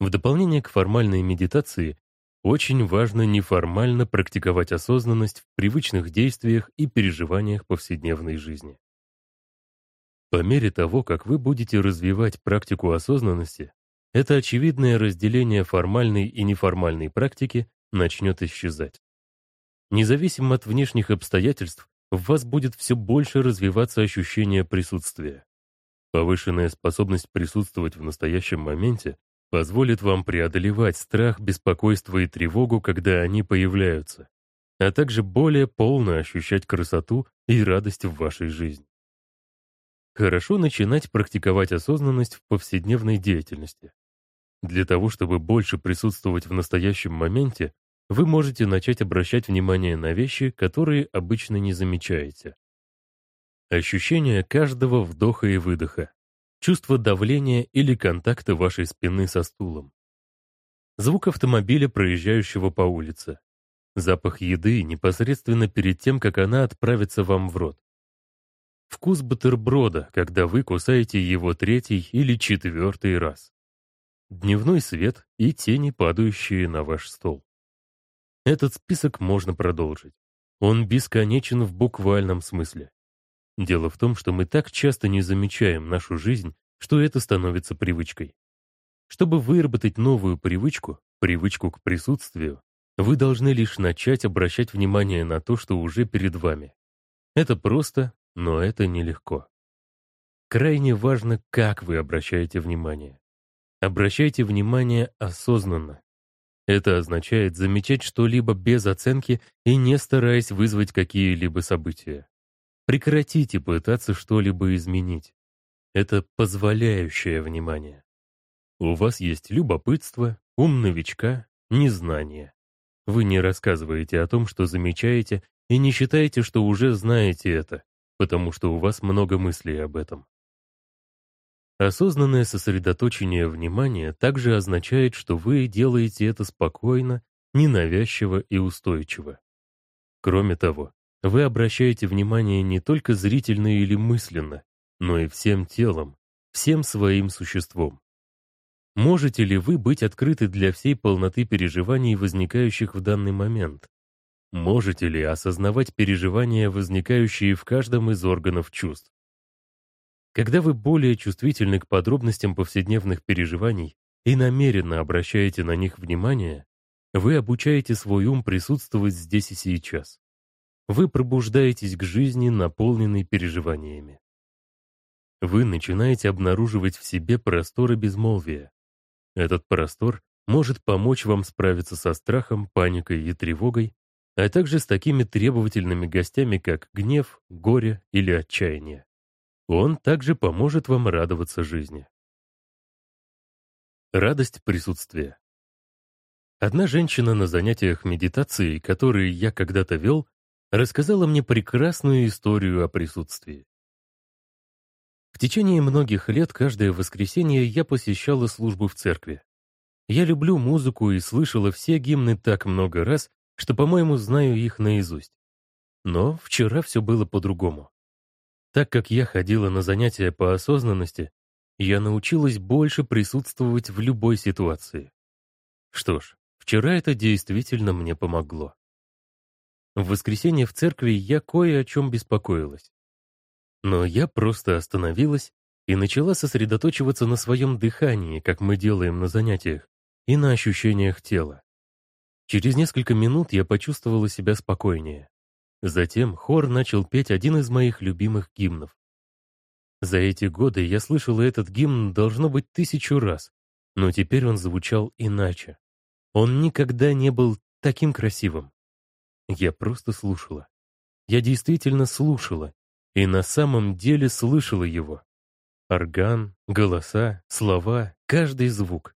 В дополнение к формальной медитации очень важно неформально практиковать осознанность в привычных действиях и переживаниях повседневной жизни. По мере того, как вы будете развивать практику осознанности, это очевидное разделение формальной и неформальной практики начнет исчезать. Независимо от внешних обстоятельств, в вас будет все больше развиваться ощущение присутствия. Повышенная способность присутствовать в настоящем моменте позволит вам преодолевать страх, беспокойство и тревогу, когда они появляются, а также более полно ощущать красоту и радость в вашей жизни. Хорошо начинать практиковать осознанность в повседневной деятельности. Для того, чтобы больше присутствовать в настоящем моменте, вы можете начать обращать внимание на вещи, которые обычно не замечаете. Ощущение каждого вдоха и выдоха, чувство давления или контакта вашей спины со стулом. Звук автомобиля, проезжающего по улице. Запах еды непосредственно перед тем, как она отправится вам в рот. Вкус бутерброда, когда вы кусаете его третий или четвертый раз. Дневной свет и тени, падающие на ваш стол. Этот список можно продолжить. Он бесконечен в буквальном смысле. Дело в том, что мы так часто не замечаем нашу жизнь, что это становится привычкой. Чтобы выработать новую привычку, привычку к присутствию, вы должны лишь начать обращать внимание на то, что уже перед вами. Это просто, но это нелегко. Крайне важно, как вы обращаете внимание. Обращайте внимание осознанно. Это означает замечать что-либо без оценки и не стараясь вызвать какие-либо события. Прекратите пытаться что-либо изменить. Это позволяющее внимание. У вас есть любопытство, ум новичка, незнание. Вы не рассказываете о том, что замечаете, и не считаете, что уже знаете это, потому что у вас много мыслей об этом. Осознанное сосредоточение внимания также означает, что вы делаете это спокойно, ненавязчиво и устойчиво. Кроме того, вы обращаете внимание не только зрительно или мысленно, но и всем телом, всем своим существом. Можете ли вы быть открыты для всей полноты переживаний, возникающих в данный момент? Можете ли осознавать переживания, возникающие в каждом из органов чувств? Когда вы более чувствительны к подробностям повседневных переживаний и намеренно обращаете на них внимание, вы обучаете свой ум присутствовать здесь и сейчас вы пробуждаетесь к жизни, наполненной переживаниями. Вы начинаете обнаруживать в себе просторы безмолвия. Этот простор может помочь вам справиться со страхом, паникой и тревогой, а также с такими требовательными гостями, как гнев, горе или отчаяние. Он также поможет вам радоваться жизни. Радость присутствия. Одна женщина на занятиях медитацией, которые я когда-то вел, рассказала мне прекрасную историю о присутствии. В течение многих лет каждое воскресенье я посещала службу в церкви. Я люблю музыку и слышала все гимны так много раз, что, по-моему, знаю их наизусть. Но вчера все было по-другому. Так как я ходила на занятия по осознанности, я научилась больше присутствовать в любой ситуации. Что ж, вчера это действительно мне помогло. В воскресенье в церкви я кое о чем беспокоилась. Но я просто остановилась и начала сосредоточиваться на своем дыхании, как мы делаем на занятиях, и на ощущениях тела. Через несколько минут я почувствовала себя спокойнее. Затем хор начал петь один из моих любимых гимнов. За эти годы я слышала этот гимн должно быть тысячу раз, но теперь он звучал иначе. Он никогда не был таким красивым. Я просто слушала. Я действительно слушала, и на самом деле слышала его. Орган, голоса, слова, каждый звук.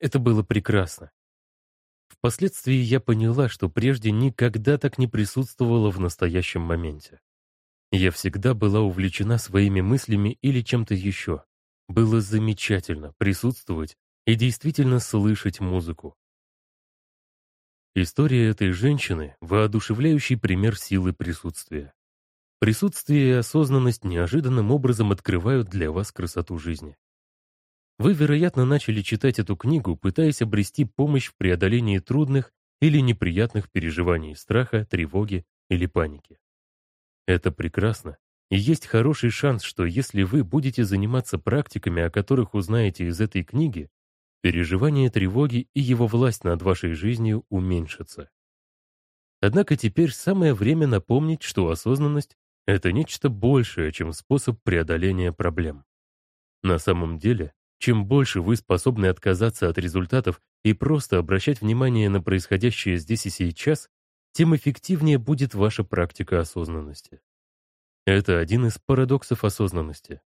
Это было прекрасно. Впоследствии я поняла, что прежде никогда так не присутствовала в настоящем моменте. Я всегда была увлечена своими мыслями или чем-то еще. Было замечательно присутствовать и действительно слышать музыку. История этой женщины — воодушевляющий пример силы присутствия. Присутствие и осознанность неожиданным образом открывают для вас красоту жизни. Вы, вероятно, начали читать эту книгу, пытаясь обрести помощь в преодолении трудных или неприятных переживаний страха, тревоги или паники. Это прекрасно. И есть хороший шанс, что если вы будете заниматься практиками, о которых узнаете из этой книги, переживание тревоги и его власть над вашей жизнью уменьшится. Однако теперь самое время напомнить, что осознанность — это нечто большее, чем способ преодоления проблем. На самом деле, чем больше вы способны отказаться от результатов и просто обращать внимание на происходящее здесь и сейчас, тем эффективнее будет ваша практика осознанности. Это один из парадоксов осознанности.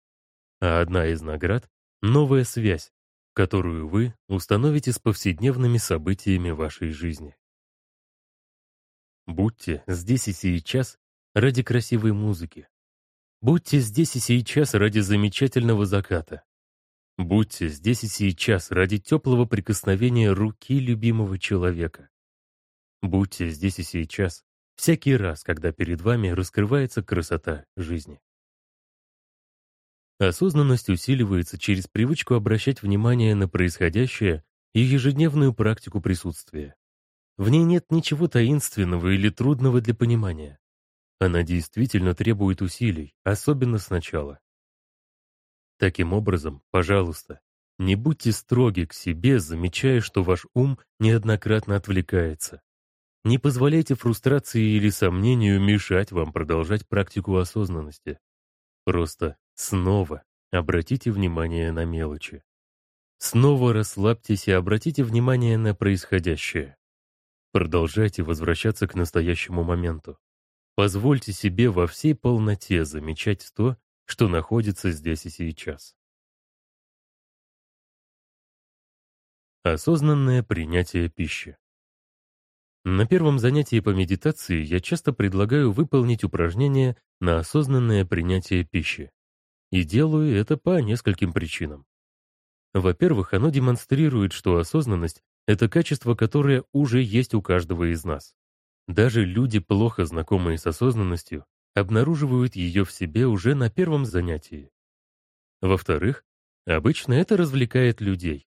А одна из наград — новая связь, которую вы установите с повседневными событиями вашей жизни. Будьте здесь и сейчас ради красивой музыки. Будьте здесь и сейчас ради замечательного заката. Будьте здесь и сейчас ради теплого прикосновения руки любимого человека. Будьте здесь и сейчас, всякий раз, когда перед вами раскрывается красота жизни. Осознанность усиливается через привычку обращать внимание на происходящее и ежедневную практику присутствия. В ней нет ничего таинственного или трудного для понимания. Она действительно требует усилий, особенно сначала. Таким образом, пожалуйста, не будьте строги к себе, замечая, что ваш ум неоднократно отвлекается. Не позволяйте фрустрации или сомнению мешать вам продолжать практику осознанности. Просто снова обратите внимание на мелочи. Снова расслабьтесь и обратите внимание на происходящее. Продолжайте возвращаться к настоящему моменту. Позвольте себе во всей полноте замечать то, что находится здесь и сейчас. Осознанное принятие пищи. На первом занятии по медитации я часто предлагаю выполнить упражнение на осознанное принятие пищи. И делаю это по нескольким причинам. Во-первых, оно демонстрирует, что осознанность — это качество, которое уже есть у каждого из нас. Даже люди, плохо знакомые с осознанностью, обнаруживают ее в себе уже на первом занятии. Во-вторых, обычно это развлекает людей.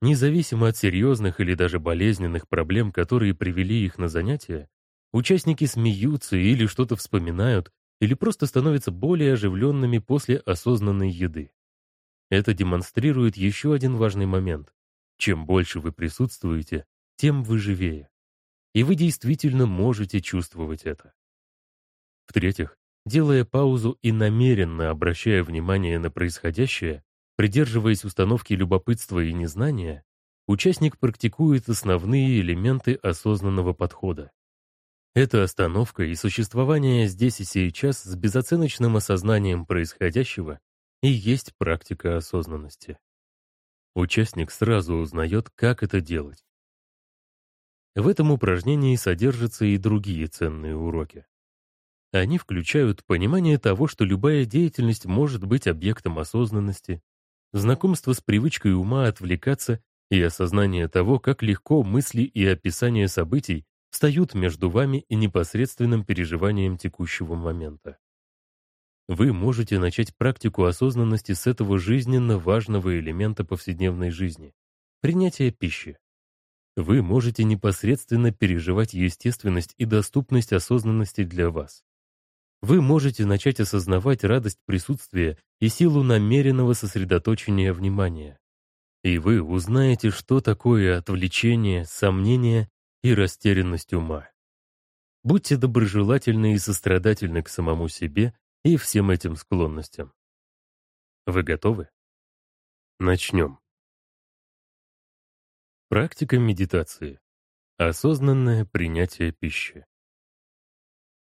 Независимо от серьезных или даже болезненных проблем, которые привели их на занятия, участники смеются или что-то вспоминают, или просто становятся более оживленными после осознанной еды. Это демонстрирует еще один важный момент. Чем больше вы присутствуете, тем вы живее. И вы действительно можете чувствовать это. В-третьих, делая паузу и намеренно обращая внимание на происходящее, Придерживаясь установки любопытства и незнания, участник практикует основные элементы осознанного подхода. Эта остановка и существование здесь и сейчас с безоценочным осознанием происходящего и есть практика осознанности. Участник сразу узнает, как это делать. В этом упражнении содержатся и другие ценные уроки. Они включают понимание того, что любая деятельность может быть объектом осознанности, знакомство с привычкой ума отвлекаться и осознание того, как легко мысли и описание событий встают между вами и непосредственным переживанием текущего момента. Вы можете начать практику осознанности с этого жизненно важного элемента повседневной жизни — принятия пищи. Вы можете непосредственно переживать естественность и доступность осознанности для вас. Вы можете начать осознавать радость присутствия и силу намеренного сосредоточения внимания. И вы узнаете, что такое отвлечение, сомнение и растерянность ума. Будьте доброжелательны и сострадательны к самому себе и всем этим склонностям. Вы готовы? Начнем. Практика медитации. Осознанное принятие пищи.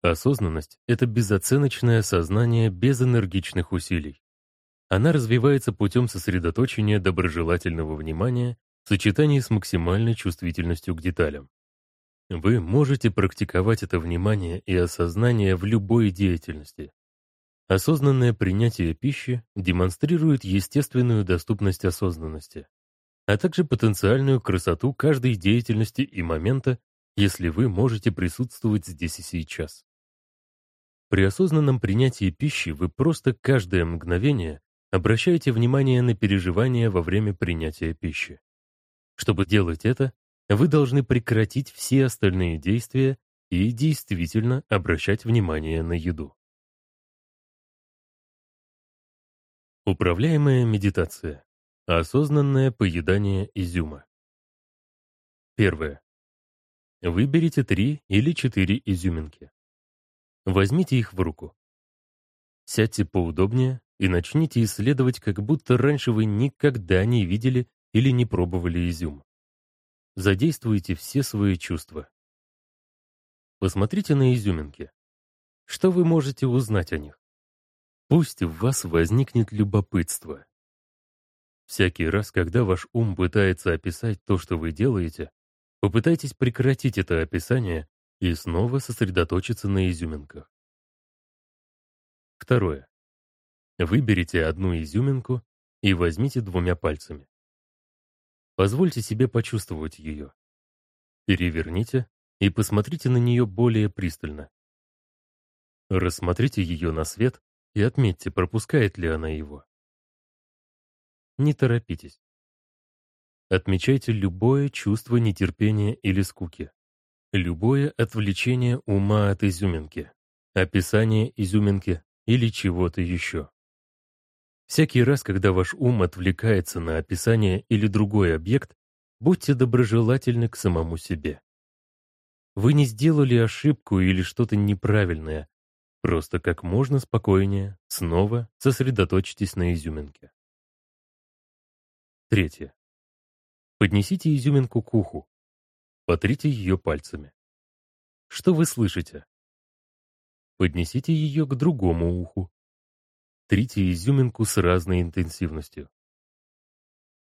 Осознанность — это безоценочное сознание без энергичных усилий. Она развивается путем сосредоточения доброжелательного внимания в сочетании с максимальной чувствительностью к деталям. Вы можете практиковать это внимание и осознание в любой деятельности. Осознанное принятие пищи демонстрирует естественную доступность осознанности, а также потенциальную красоту каждой деятельности и момента, если вы можете присутствовать здесь и сейчас. При осознанном принятии пищи вы просто каждое мгновение обращаете внимание на переживания во время принятия пищи. Чтобы делать это, вы должны прекратить все остальные действия и действительно обращать внимание на еду. Управляемая медитация. Осознанное поедание изюма. Первое. Выберите три или четыре изюминки. Возьмите их в руку. Сядьте поудобнее и начните исследовать, как будто раньше вы никогда не видели или не пробовали изюм задействуйте все свои чувства. Посмотрите на изюминки. Что вы можете узнать о них? Пусть в вас возникнет любопытство. Всякий раз, когда ваш ум пытается описать то, что вы делаете, попытайтесь прекратить это описание и снова сосредоточиться на изюминках. Второе. Выберите одну изюминку и возьмите двумя пальцами. Позвольте себе почувствовать ее. Переверните и посмотрите на нее более пристально. Рассмотрите ее на свет и отметьте, пропускает ли она его. Не торопитесь. Отмечайте любое чувство нетерпения или скуки, любое отвлечение ума от изюминки, описание изюминки или чего-то еще. Всякий раз, когда ваш ум отвлекается на описание или другой объект, будьте доброжелательны к самому себе. Вы не сделали ошибку или что-то неправильное. Просто как можно спокойнее снова сосредоточьтесь на изюминке. Третье. Поднесите изюминку к уху. Потрите ее пальцами. Что вы слышите? Поднесите ее к другому уху. Трите изюминку с разной интенсивностью.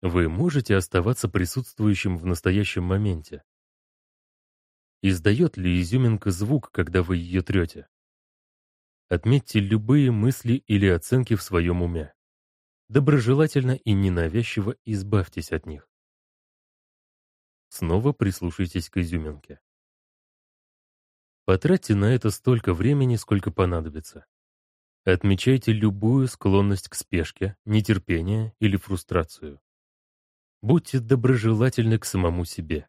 Вы можете оставаться присутствующим в настоящем моменте. Издает ли изюминка звук, когда вы ее трете? Отметьте любые мысли или оценки в своем уме. Доброжелательно и ненавязчиво избавьтесь от них. Снова прислушайтесь к изюминке. Потратьте на это столько времени, сколько понадобится. Отмечайте любую склонность к спешке, нетерпение или фрустрацию. Будьте доброжелательны к самому себе.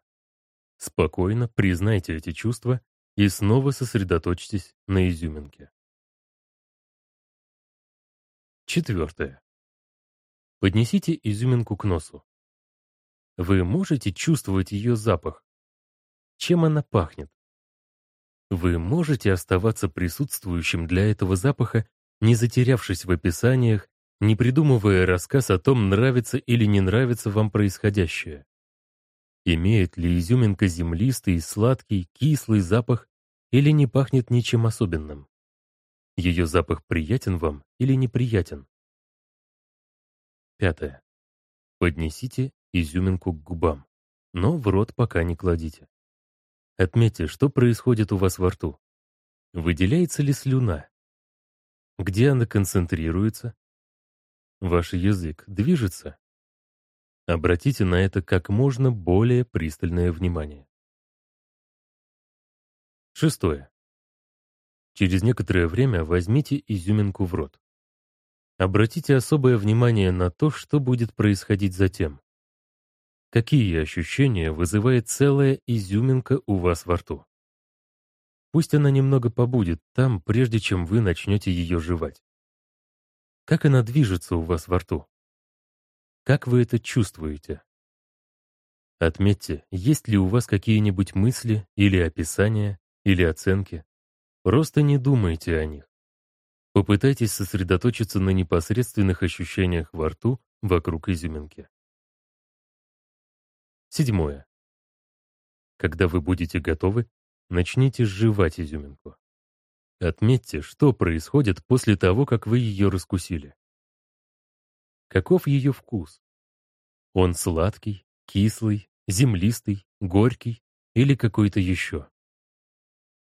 Спокойно признайте эти чувства и снова сосредоточьтесь на изюминке. Четвертое. Поднесите изюминку к носу. Вы можете чувствовать ее запах? Чем она пахнет? Вы можете оставаться присутствующим для этого запаха не затерявшись в описаниях, не придумывая рассказ о том, нравится или не нравится вам происходящее. Имеет ли изюминка землистый, сладкий, кислый запах или не пахнет ничем особенным? Ее запах приятен вам или неприятен? Пятое. Поднесите изюминку к губам, но в рот пока не кладите. Отметьте, что происходит у вас во рту. Выделяется ли слюна? Где она концентрируется? Ваш язык движется? Обратите на это как можно более пристальное внимание. Шестое. Через некоторое время возьмите изюминку в рот. Обратите особое внимание на то, что будет происходить затем. Какие ощущения вызывает целая изюминка у вас во рту? Пусть она немного побудет там, прежде чем вы начнете ее жевать. Как она движется у вас во рту? Как вы это чувствуете? Отметьте, есть ли у вас какие-нибудь мысли или описания, или оценки. Просто не думайте о них. Попытайтесь сосредоточиться на непосредственных ощущениях во рту вокруг изюминки. Седьмое. Когда вы будете готовы, начните сживать изюминку. Отметьте, что происходит после того, как вы ее раскусили. Каков ее вкус? Он сладкий, кислый, землистый, горький или какой-то еще?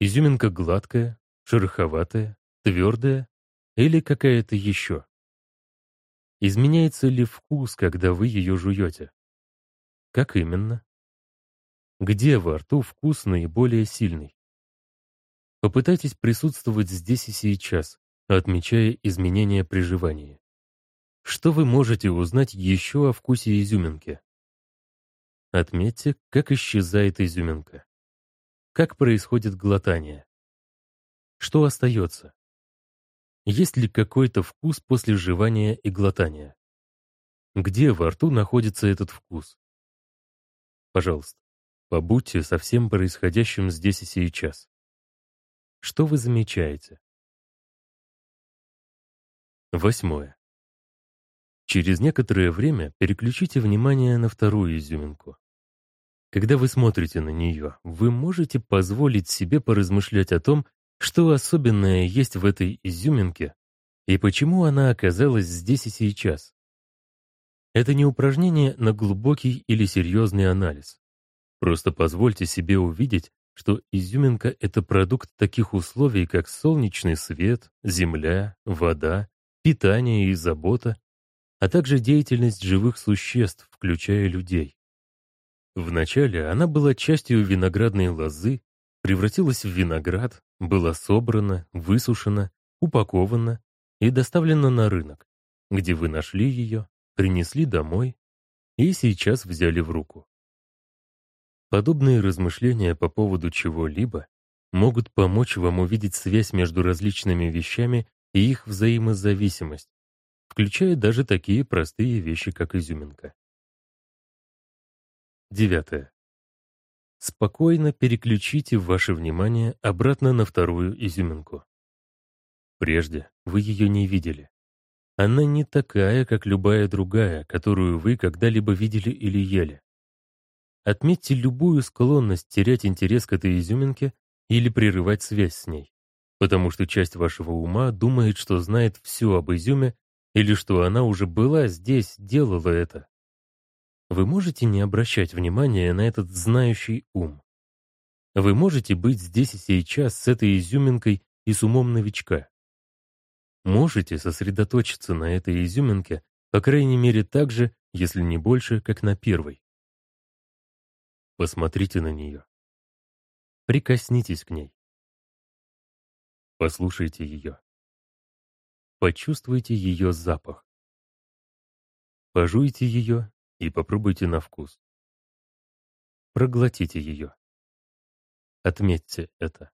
Изюминка гладкая, шероховатая, твердая или какая-то еще? Изменяется ли вкус, когда вы ее жуете? Как именно? Где во рту вкус наиболее сильный? Попытайтесь присутствовать здесь и сейчас, отмечая изменения при жевании. Что вы можете узнать еще о вкусе изюминки? Отметьте, как исчезает изюминка. Как происходит глотание? Что остается? Есть ли какой-то вкус после жевания и глотания? Где во рту находится этот вкус? Пожалуйста, побудьте со всем происходящим здесь и сейчас. Что вы замечаете? Восьмое. Через некоторое время переключите внимание на вторую изюминку. Когда вы смотрите на нее, вы можете позволить себе поразмышлять о том, что особенное есть в этой изюминке и почему она оказалась здесь и сейчас. Это не упражнение на глубокий или серьезный анализ. Просто позвольте себе увидеть, что изюминка — это продукт таких условий, как солнечный свет, земля, вода, питание и забота, а также деятельность живых существ, включая людей. Вначале она была частью виноградной лозы, превратилась в виноград, была собрана, высушена, упакована и доставлена на рынок, где вы нашли ее, принесли домой и сейчас взяли в руку. Подобные размышления по поводу чего-либо могут помочь вам увидеть связь между различными вещами и их взаимозависимость, включая даже такие простые вещи, как изюминка. Девятое. Спокойно переключите ваше внимание обратно на вторую изюминку. Прежде вы ее не видели. Она не такая, как любая другая, которую вы когда-либо видели или ели. Отметьте любую склонность терять интерес к этой изюминке или прерывать связь с ней, потому что часть вашего ума думает, что знает все об изюме или что она уже была здесь, делала это. Вы можете не обращать внимания на этот знающий ум. Вы можете быть здесь и сейчас с этой изюминкой и с умом новичка. Можете сосредоточиться на этой изюминке, по крайней мере так же, если не больше, как на первой. Посмотрите на нее. Прикоснитесь к ней. Послушайте ее. Почувствуйте ее запах. Пожуйте ее и попробуйте на вкус. Проглотите ее. Отметьте это.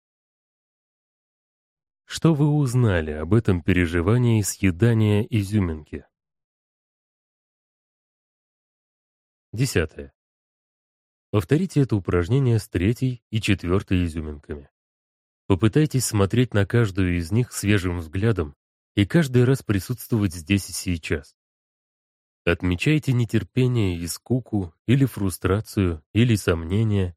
Что вы узнали об этом переживании съедания изюминки? Десятое. Повторите это упражнение с третьей и четвертой изюминками. Попытайтесь смотреть на каждую из них свежим взглядом и каждый раз присутствовать здесь и сейчас. Отмечайте нетерпение и скуку, или фрустрацию, или сомнение,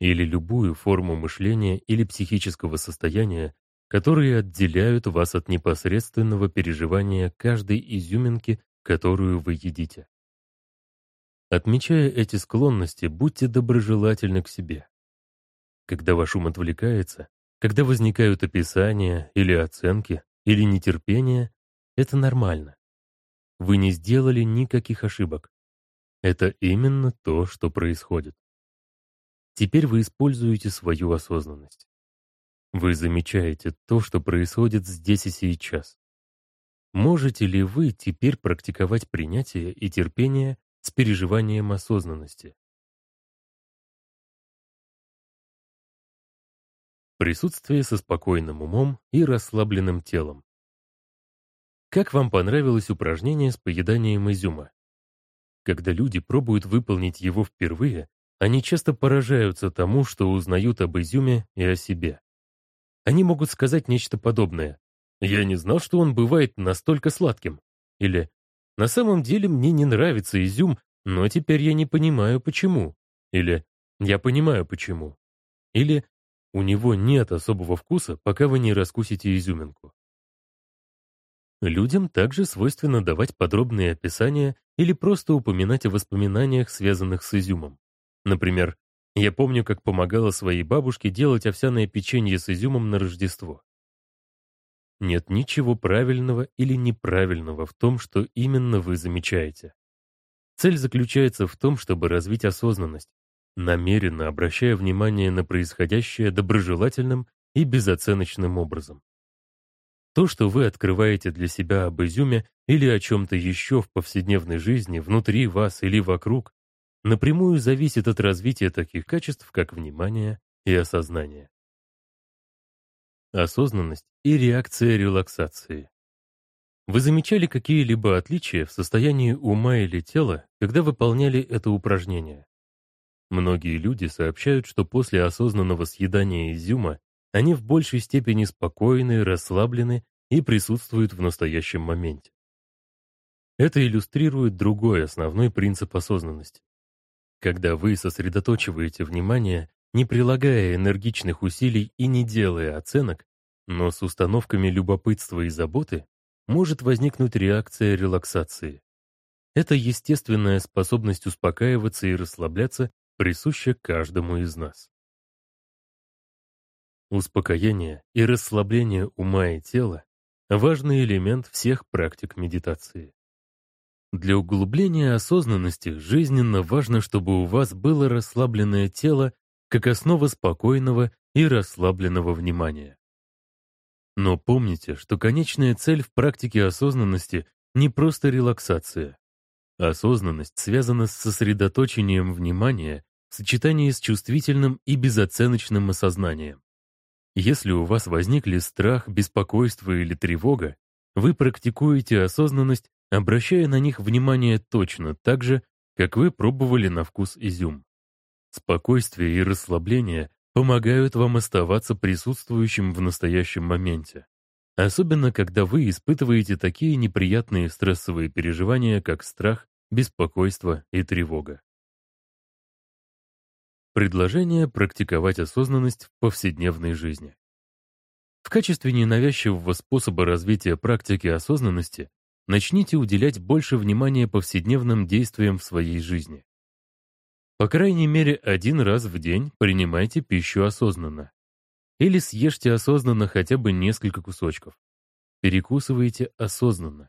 или любую форму мышления или психического состояния, которые отделяют вас от непосредственного переживания каждой изюминки, которую вы едите. Отмечая эти склонности, будьте доброжелательны к себе. Когда ваш ум отвлекается, когда возникают описания или оценки, или нетерпение, это нормально. Вы не сделали никаких ошибок. Это именно то, что происходит. Теперь вы используете свою осознанность. Вы замечаете то, что происходит здесь и сейчас. Можете ли вы теперь практиковать принятие и терпение с переживанием осознанности? Присутствие со спокойным умом и расслабленным телом. Как вам понравилось упражнение с поеданием изюма? Когда люди пробуют выполнить его впервые, они часто поражаются тому, что узнают об изюме и о себе. Они могут сказать нечто подобное. «Я не знал, что он бывает настолько сладким». Или «На самом деле мне не нравится изюм, но теперь я не понимаю, почему». Или «Я понимаю, почему». Или «У него нет особого вкуса, пока вы не раскусите изюминку». Людям также свойственно давать подробные описания или просто упоминать о воспоминаниях, связанных с изюмом. Например, я помню, как помогала своей бабушке делать овсяное печенье с изюмом на Рождество. Нет ничего правильного или неправильного в том, что именно вы замечаете. Цель заключается в том, чтобы развить осознанность, намеренно обращая внимание на происходящее доброжелательным и безоценочным образом. То, что вы открываете для себя об изюме или о чем-то еще в повседневной жизни, внутри вас или вокруг, напрямую зависит от развития таких качеств, как внимание и осознание. Осознанность и реакция релаксации. Вы замечали какие-либо отличия в состоянии ума или тела, когда выполняли это упражнение? Многие люди сообщают, что после осознанного съедания изюма они в большей степени спокойны, расслаблены и присутствуют в настоящем моменте. Это иллюстрирует другой основной принцип осознанности. Когда вы сосредоточиваете внимание, не прилагая энергичных усилий и не делая оценок, но с установками любопытства и заботы, может возникнуть реакция релаксации. Это естественная способность успокаиваться и расслабляться, присуща каждому из нас. Успокоение и расслабление ума и тела — важный элемент всех практик медитации. Для углубления осознанности жизненно важно, чтобы у вас было расслабленное тело как основа спокойного и расслабленного внимания. Но помните, что конечная цель в практике осознанности не просто релаксация. Осознанность связана с сосредоточением внимания в сочетании с чувствительным и безоценочным осознанием. Если у вас возникли страх, беспокойство или тревога, вы практикуете осознанность обращая на них внимание точно так же, как вы пробовали на вкус изюм. Спокойствие и расслабление помогают вам оставаться присутствующим в настоящем моменте. Особенно, когда вы испытываете такие неприятные стрессовые переживания, как страх, беспокойство и тревога. Предложение практиковать осознанность в повседневной жизни. В качестве ненавязчивого способа развития практики осознанности начните уделять больше внимания повседневным действиям в своей жизни. По крайней мере, один раз в день принимайте пищу осознанно. Или съешьте осознанно хотя бы несколько кусочков. Перекусывайте осознанно.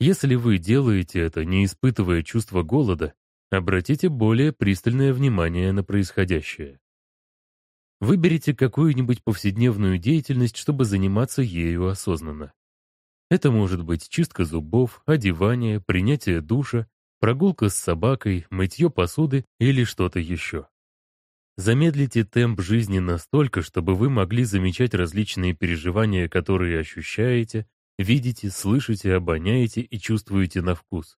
Если вы делаете это, не испытывая чувства голода, обратите более пристальное внимание на происходящее. Выберите какую-нибудь повседневную деятельность, чтобы заниматься ею осознанно. Это может быть чистка зубов, одевание, принятие душа, прогулка с собакой, мытье посуды или что-то еще. Замедлите темп жизни настолько, чтобы вы могли замечать различные переживания, которые ощущаете, видите, слышите, обоняете и чувствуете на вкус.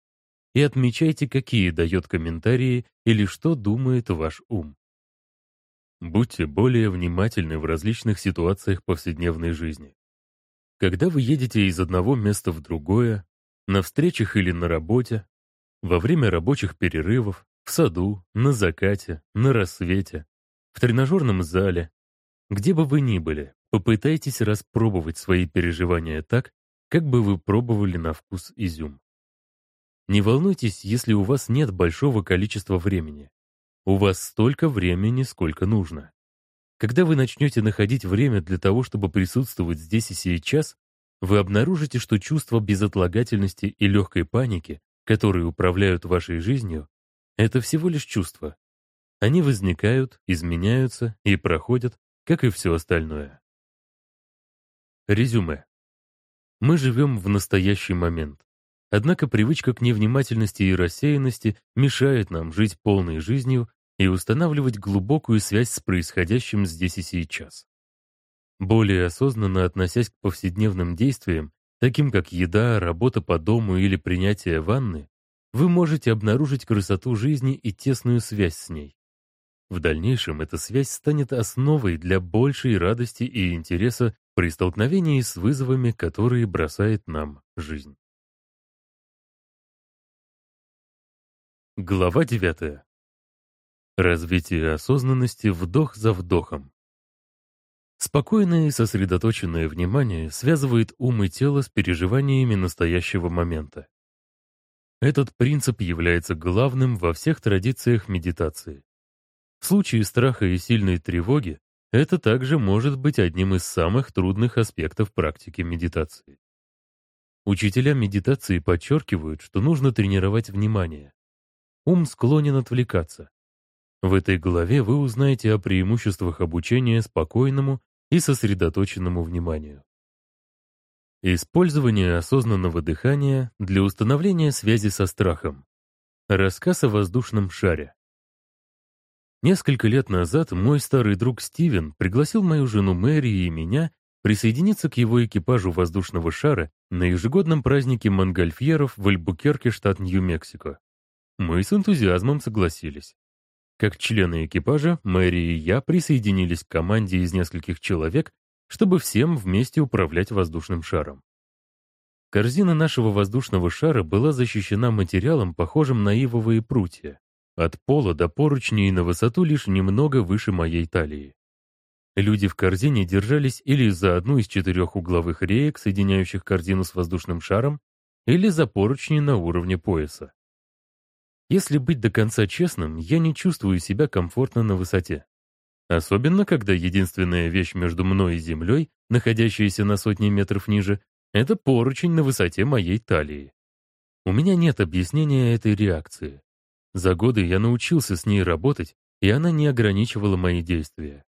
И отмечайте, какие дает комментарии или что думает ваш ум. Будьте более внимательны в различных ситуациях повседневной жизни. Когда вы едете из одного места в другое, на встречах или на работе, во время рабочих перерывов, в саду, на закате, на рассвете, в тренажерном зале. Где бы вы ни были, попытайтесь распробовать свои переживания так, как бы вы пробовали на вкус изюм. Не волнуйтесь, если у вас нет большого количества времени. У вас столько времени, сколько нужно. Когда вы начнете находить время для того, чтобы присутствовать здесь и сейчас, вы обнаружите, что чувство безотлагательности и легкой паники, которые управляют вашей жизнью, это всего лишь чувства. Они возникают, изменяются и проходят, как и все остальное. Резюме. Мы живем в настоящий момент. Однако привычка к невнимательности и рассеянности мешает нам жить полной жизнью и устанавливать глубокую связь с происходящим здесь и сейчас. Более осознанно относясь к повседневным действиям, таким как еда, работа по дому или принятие ванны, вы можете обнаружить красоту жизни и тесную связь с ней. В дальнейшем эта связь станет основой для большей радости и интереса при столкновении с вызовами, которые бросает нам жизнь. Глава 9. Развитие осознанности вдох за вдохом. Спокойное и сосредоточенное внимание связывает ум и тело с переживаниями настоящего момента. Этот принцип является главным во всех традициях медитации. В случае страха и сильной тревоги это также может быть одним из самых трудных аспектов практики медитации. Учителя медитации подчеркивают, что нужно тренировать внимание. Ум склонен отвлекаться. В этой главе вы узнаете о преимуществах обучения спокойному и сосредоточенному вниманию. Использование осознанного дыхания для установления связи со страхом. Рассказ о воздушном шаре. Несколько лет назад мой старый друг Стивен пригласил мою жену Мэри и меня присоединиться к его экипажу воздушного шара на ежегодном празднике монгольфьеров в Альбукерке, штат Нью-Мексико. Мы с энтузиазмом согласились. Как члены экипажа, Мэри и я присоединились к команде из нескольких человек, чтобы всем вместе управлять воздушным шаром. Корзина нашего воздушного шара была защищена материалом, похожим на ивовые прутья, от пола до поручней на высоту лишь немного выше моей талии. Люди в корзине держались или за одну из четырех угловых реек, соединяющих корзину с воздушным шаром, или за поручни на уровне пояса. Если быть до конца честным, я не чувствую себя комфортно на высоте. Особенно, когда единственная вещь между мной и землей, находящаяся на сотни метров ниже, это поручень на высоте моей талии. У меня нет объяснения этой реакции. За годы я научился с ней работать, и она не ограничивала мои действия.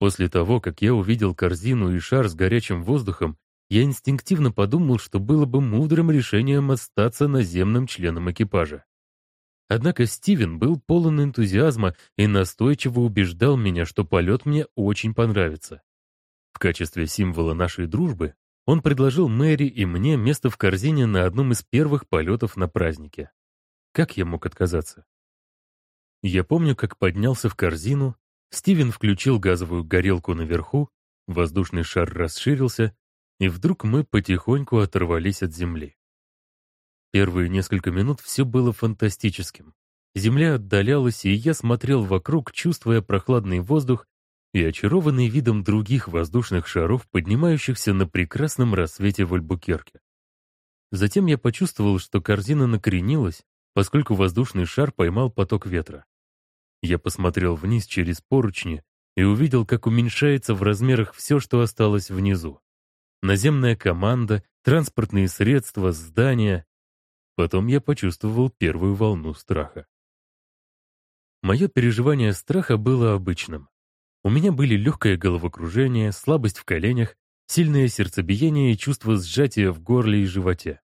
После того, как я увидел корзину и шар с горячим воздухом, я инстинктивно подумал, что было бы мудрым решением остаться наземным членом экипажа. Однако Стивен был полон энтузиазма и настойчиво убеждал меня, что полет мне очень понравится. В качестве символа нашей дружбы он предложил Мэри и мне место в корзине на одном из первых полетов на празднике. Как я мог отказаться? Я помню, как поднялся в корзину, Стивен включил газовую горелку наверху, воздушный шар расширился, и вдруг мы потихоньку оторвались от земли. Первые несколько минут все было фантастическим. Земля отдалялась, и я смотрел вокруг, чувствуя прохладный воздух и очарованный видом других воздушных шаров, поднимающихся на прекрасном рассвете в Альбукерке. Затем я почувствовал, что корзина накренилась, поскольку воздушный шар поймал поток ветра. Я посмотрел вниз через поручни и увидел, как уменьшается в размерах все, что осталось внизу. Наземная команда, транспортные средства, здания, Потом я почувствовал первую волну страха. Мое переживание страха было обычным. У меня были легкое головокружение, слабость в коленях, сильное сердцебиение и чувство сжатия в горле и животе.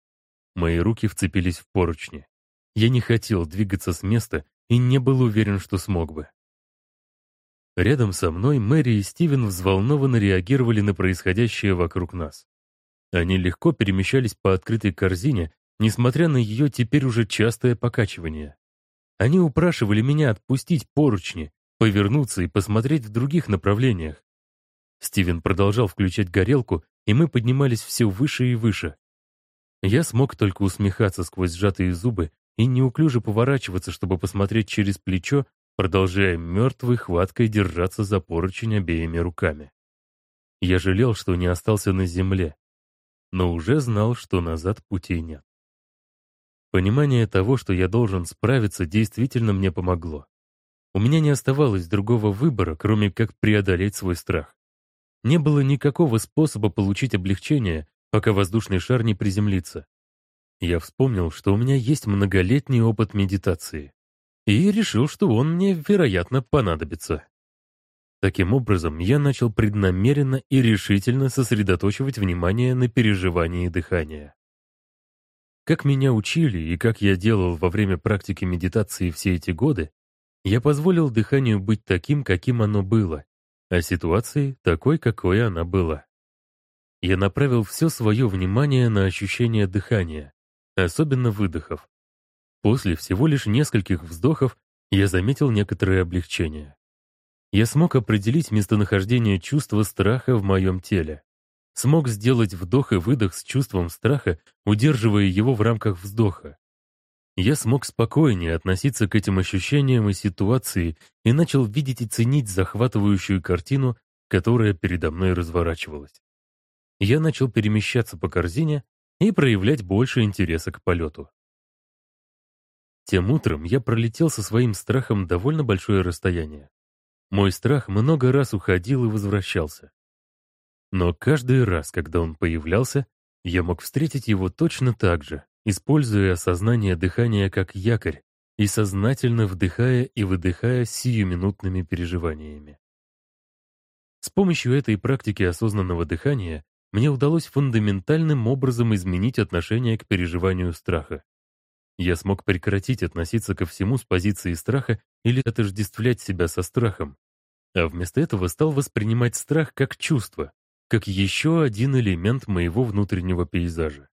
Мои руки вцепились в поручни. Я не хотел двигаться с места и не был уверен, что смог бы. Рядом со мной Мэри и Стивен взволнованно реагировали на происходящее вокруг нас. Они легко перемещались по открытой корзине, несмотря на ее теперь уже частое покачивание. Они упрашивали меня отпустить поручни, повернуться и посмотреть в других направлениях. Стивен продолжал включать горелку, и мы поднимались все выше и выше. Я смог только усмехаться сквозь сжатые зубы и неуклюже поворачиваться, чтобы посмотреть через плечо, продолжая мертвой хваткой держаться за поручень обеими руками. Я жалел, что не остался на земле, но уже знал, что назад пути нет. Понимание того, что я должен справиться, действительно мне помогло. У меня не оставалось другого выбора, кроме как преодолеть свой страх. Не было никакого способа получить облегчение, пока воздушный шар не приземлится. Я вспомнил, что у меня есть многолетний опыт медитации, и решил, что он мне, вероятно, понадобится. Таким образом, я начал преднамеренно и решительно сосредоточивать внимание на переживании дыхания. Как меня учили и как я делал во время практики медитации все эти годы, я позволил дыханию быть таким, каким оно было, а ситуации такой, какой она была. Я направил все свое внимание на ощущение дыхания, особенно выдохов. После всего лишь нескольких вздохов я заметил некоторое облегчение. Я смог определить местонахождение чувства страха в моем теле. Смог сделать вдох и выдох с чувством страха, удерживая его в рамках вздоха. Я смог спокойнее относиться к этим ощущениям и ситуации и начал видеть и ценить захватывающую картину, которая передо мной разворачивалась. Я начал перемещаться по корзине и проявлять больше интереса к полету. Тем утром я пролетел со своим страхом довольно большое расстояние. Мой страх много раз уходил и возвращался. Но каждый раз, когда он появлялся, я мог встретить его точно так же, используя осознание дыхания как якорь и сознательно вдыхая и выдыхая сиюминутными переживаниями. С помощью этой практики осознанного дыхания мне удалось фундаментальным образом изменить отношение к переживанию страха. Я смог прекратить относиться ко всему с позиции страха или отождествлять себя со страхом, а вместо этого стал воспринимать страх как чувство, как еще один элемент моего внутреннего пейзажа.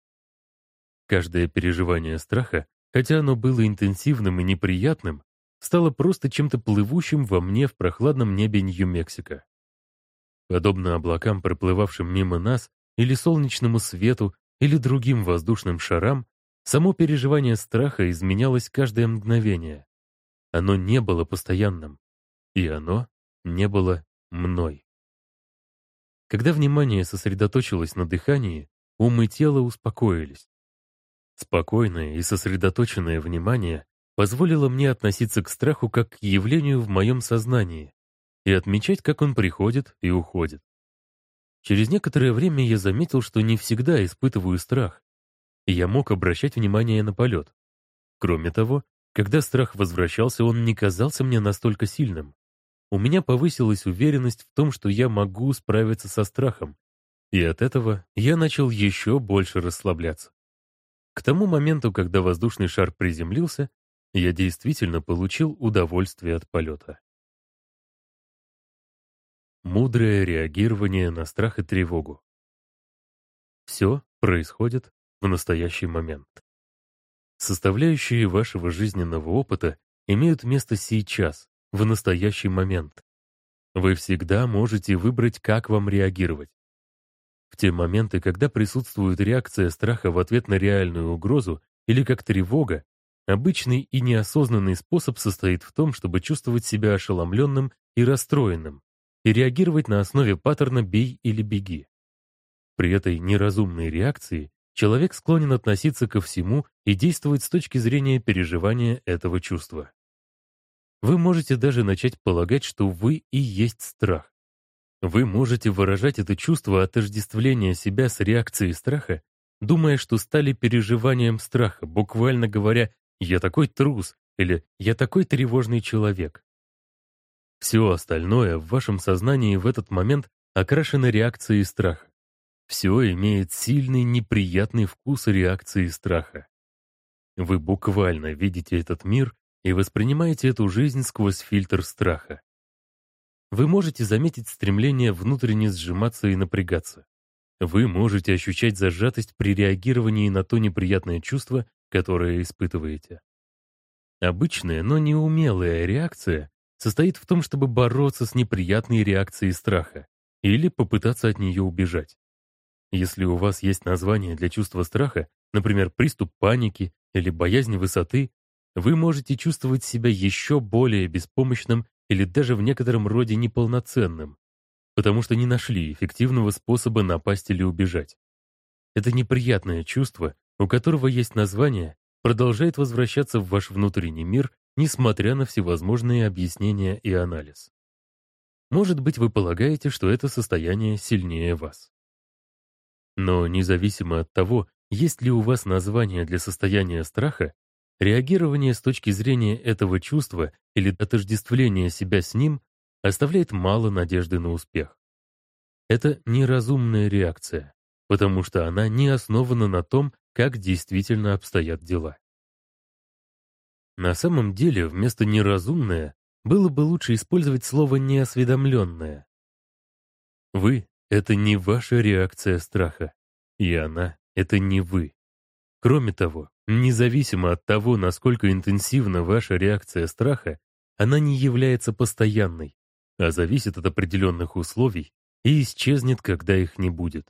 Каждое переживание страха, хотя оно было интенсивным и неприятным, стало просто чем-то плывущим во мне в прохладном небе Нью-Мексико. Подобно облакам, проплывавшим мимо нас, или солнечному свету, или другим воздушным шарам, само переживание страха изменялось каждое мгновение. Оно не было постоянным, и оно не было мной. Когда внимание сосредоточилось на дыхании, ум и тело успокоились. Спокойное и сосредоточенное внимание позволило мне относиться к страху как к явлению в моем сознании и отмечать, как он приходит и уходит. Через некоторое время я заметил, что не всегда испытываю страх, и я мог обращать внимание на полет. Кроме того, когда страх возвращался, он не казался мне настолько сильным. У меня повысилась уверенность в том, что я могу справиться со страхом, и от этого я начал еще больше расслабляться. К тому моменту, когда воздушный шар приземлился, я действительно получил удовольствие от полета. Мудрое реагирование на страх и тревогу. Все происходит в настоящий момент. Составляющие вашего жизненного опыта имеют место сейчас, в настоящий момент. Вы всегда можете выбрать, как вам реагировать. В те моменты, когда присутствует реакция страха в ответ на реальную угрозу или как тревога, обычный и неосознанный способ состоит в том, чтобы чувствовать себя ошеломленным и расстроенным и реагировать на основе паттерна «бей или беги». При этой неразумной реакции человек склонен относиться ко всему и действовать с точки зрения переживания этого чувства. Вы можете даже начать полагать, что вы и есть страх. Вы можете выражать это чувство отождествления себя с реакцией страха, думая, что стали переживанием страха, буквально говоря «я такой трус» или «я такой тревожный человек». Все остальное в вашем сознании в этот момент окрашено реакцией страха. Все имеет сильный неприятный вкус реакции страха. Вы буквально видите этот мир и воспринимаете эту жизнь сквозь фильтр страха вы можете заметить стремление внутренне сжиматься и напрягаться. Вы можете ощущать зажатость при реагировании на то неприятное чувство, которое испытываете. Обычная, но неумелая реакция состоит в том, чтобы бороться с неприятной реакцией страха или попытаться от нее убежать. Если у вас есть название для чувства страха, например, приступ паники или боязнь высоты, вы можете чувствовать себя еще более беспомощным или даже в некотором роде неполноценным, потому что не нашли эффективного способа напасть или убежать. Это неприятное чувство, у которого есть название, продолжает возвращаться в ваш внутренний мир, несмотря на всевозможные объяснения и анализ. Может быть, вы полагаете, что это состояние сильнее вас. Но независимо от того, есть ли у вас название для состояния страха, реагирование с точки зрения этого чувства или отождествление себя с ним оставляет мало надежды на успех. Это неразумная реакция, потому что она не основана на том, как действительно обстоят дела. На самом деле, вместо «неразумное» было бы лучше использовать слово «неосведомленное». Вы — это не ваша реакция страха, и она — это не вы. Кроме того, независимо от того, насколько интенсивна ваша реакция страха, она не является постоянной, а зависит от определенных условий и исчезнет, когда их не будет.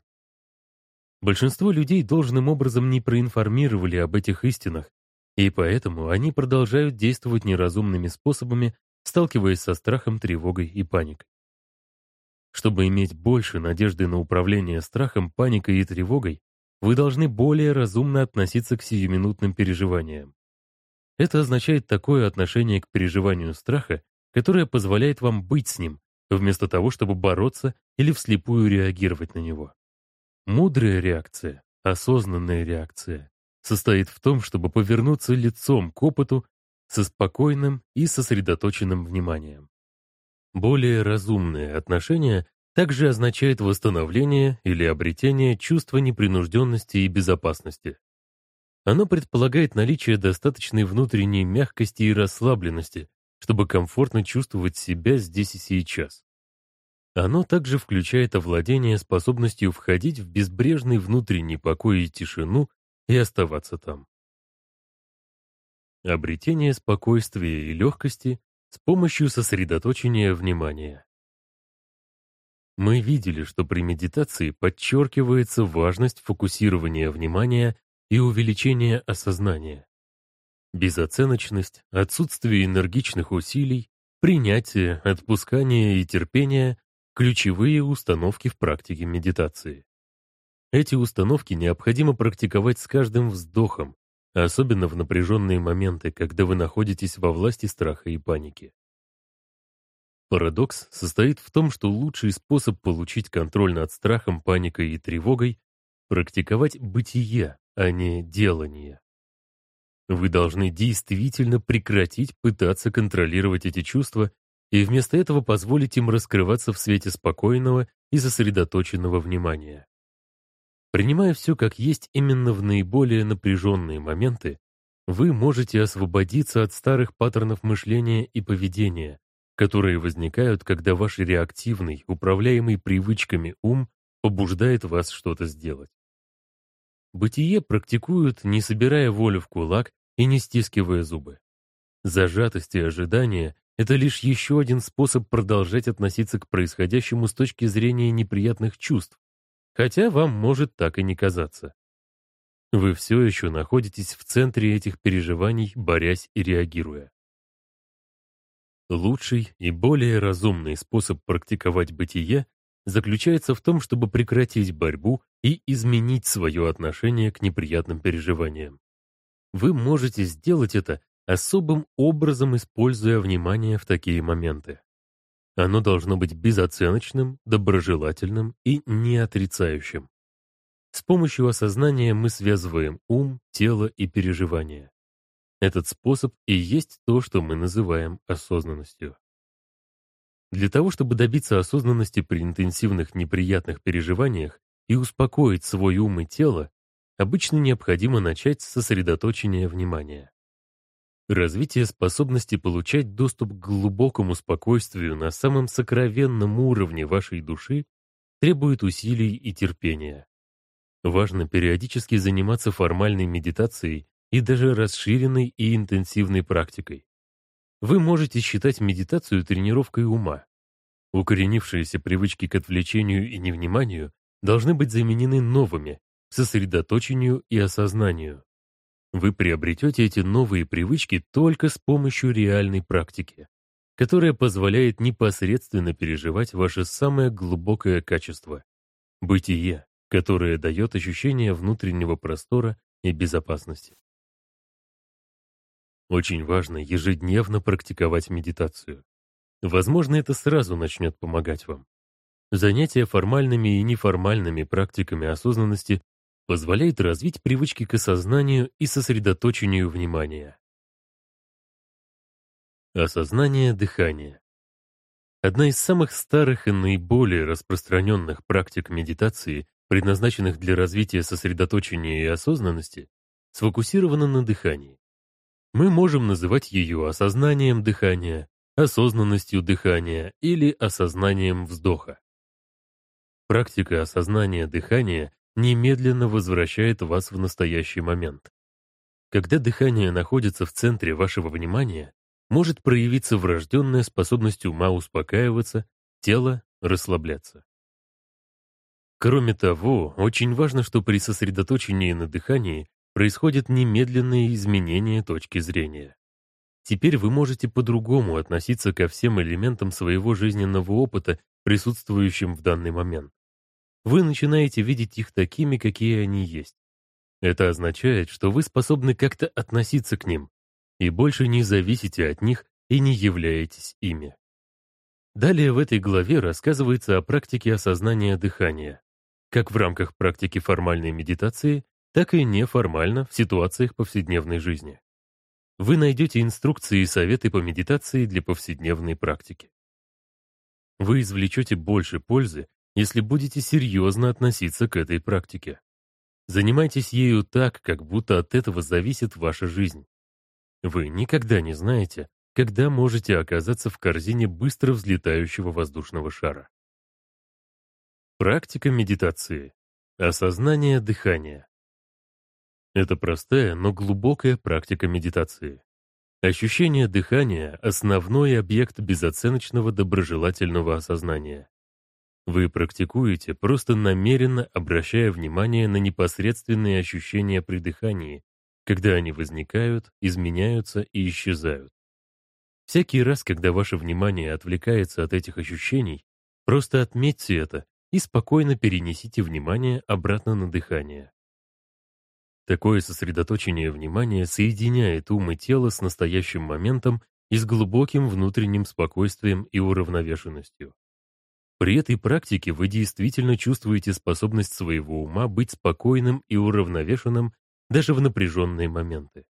Большинство людей должным образом не проинформировали об этих истинах, и поэтому они продолжают действовать неразумными способами, сталкиваясь со страхом, тревогой и паникой. Чтобы иметь больше надежды на управление страхом, паникой и тревогой, вы должны более разумно относиться к сиюминутным переживаниям. Это означает такое отношение к переживанию страха, которое позволяет вам быть с ним, вместо того, чтобы бороться или вслепую реагировать на него. Мудрая реакция, осознанная реакция, состоит в том, чтобы повернуться лицом к опыту со спокойным и сосредоточенным вниманием. Более разумное отношение также означает восстановление или обретение чувства непринужденности и безопасности. Оно предполагает наличие достаточной внутренней мягкости и расслабленности, чтобы комфортно чувствовать себя здесь и сейчас. Оно также включает овладение способностью входить в безбрежный внутренний покой и тишину и оставаться там. Обретение спокойствия и легкости с помощью сосредоточения внимания. Мы видели, что при медитации подчеркивается важность фокусирования внимания и увеличения осознания. Безоценочность, отсутствие энергичных усилий, принятие, отпускание и терпение Ключевые установки в практике медитации. Эти установки необходимо практиковать с каждым вздохом, особенно в напряженные моменты, когда вы находитесь во власти страха и паники. Парадокс состоит в том, что лучший способ получить контроль над страхом, паникой и тревогой — практиковать бытие, а не делание. Вы должны действительно прекратить пытаться контролировать эти чувства и вместо этого позволить им раскрываться в свете спокойного и сосредоточенного внимания. Принимая все как есть именно в наиболее напряженные моменты, вы можете освободиться от старых паттернов мышления и поведения, которые возникают, когда ваш реактивный, управляемый привычками ум побуждает вас что-то сделать. Бытие практикуют, не собирая волю в кулак и не стискивая зубы. Зажатость и ожидание это лишь еще один способ продолжать относиться к происходящему с точки зрения неприятных чувств, хотя вам может так и не казаться. Вы все еще находитесь в центре этих переживаний, борясь и реагируя. Лучший и более разумный способ практиковать бытие заключается в том, чтобы прекратить борьбу и изменить свое отношение к неприятным переживаниям. Вы можете сделать это, особым образом используя внимание в такие моменты. Оно должно быть безоценочным, доброжелательным и неотрицающим. С помощью осознания мы связываем ум, тело и переживания. Этот способ и есть то, что мы называем осознанностью. Для того, чтобы добиться осознанности при интенсивных неприятных переживаниях и успокоить свой ум и тело, обычно необходимо начать с сосредоточения внимания. Развитие способности получать доступ к глубокому спокойствию на самом сокровенном уровне вашей души требует усилий и терпения. Важно периодически заниматься формальной медитацией и даже расширенной и интенсивной практикой. Вы можете считать медитацию тренировкой ума. Укоренившиеся привычки к отвлечению и невниманию должны быть заменены новыми, сосредоточению и осознанию. Вы приобретете эти новые привычки только с помощью реальной практики, которая позволяет непосредственно переживать ваше самое глубокое качество — бытие, которое дает ощущение внутреннего простора и безопасности. Очень важно ежедневно практиковать медитацию. Возможно, это сразу начнет помогать вам. Занятия формальными и неформальными практиками осознанности позволяет развить привычки к осознанию и сосредоточению внимания. Осознание дыхания. Одна из самых старых и наиболее распространенных практик медитации, предназначенных для развития сосредоточения и осознанности, сфокусирована на дыхании. Мы можем называть ее осознанием дыхания, осознанностью дыхания или осознанием вздоха. Практика осознания дыхания немедленно возвращает вас в настоящий момент. Когда дыхание находится в центре вашего внимания, может проявиться врожденная способность ума успокаиваться, тело расслабляться. Кроме того, очень важно, что при сосредоточении на дыхании происходят немедленные изменения точки зрения. Теперь вы можете по-другому относиться ко всем элементам своего жизненного опыта, присутствующим в данный момент вы начинаете видеть их такими, какие они есть. Это означает, что вы способны как-то относиться к ним и больше не зависите от них и не являетесь ими. Далее в этой главе рассказывается о практике осознания дыхания, как в рамках практики формальной медитации, так и неформально в ситуациях повседневной жизни. Вы найдете инструкции и советы по медитации для повседневной практики. Вы извлечете больше пользы, если будете серьезно относиться к этой практике. Занимайтесь ею так, как будто от этого зависит ваша жизнь. Вы никогда не знаете, когда можете оказаться в корзине быстро взлетающего воздушного шара. Практика медитации. Осознание дыхания. Это простая, но глубокая практика медитации. Ощущение дыхания — основной объект безоценочного доброжелательного осознания. Вы практикуете, просто намеренно обращая внимание на непосредственные ощущения при дыхании, когда они возникают, изменяются и исчезают. Всякий раз, когда ваше внимание отвлекается от этих ощущений, просто отметьте это и спокойно перенесите внимание обратно на дыхание. Такое сосредоточение внимания соединяет ум и тело с настоящим моментом и с глубоким внутренним спокойствием и уравновешенностью. При этой практике вы действительно чувствуете способность своего ума быть спокойным и уравновешенным даже в напряженные моменты.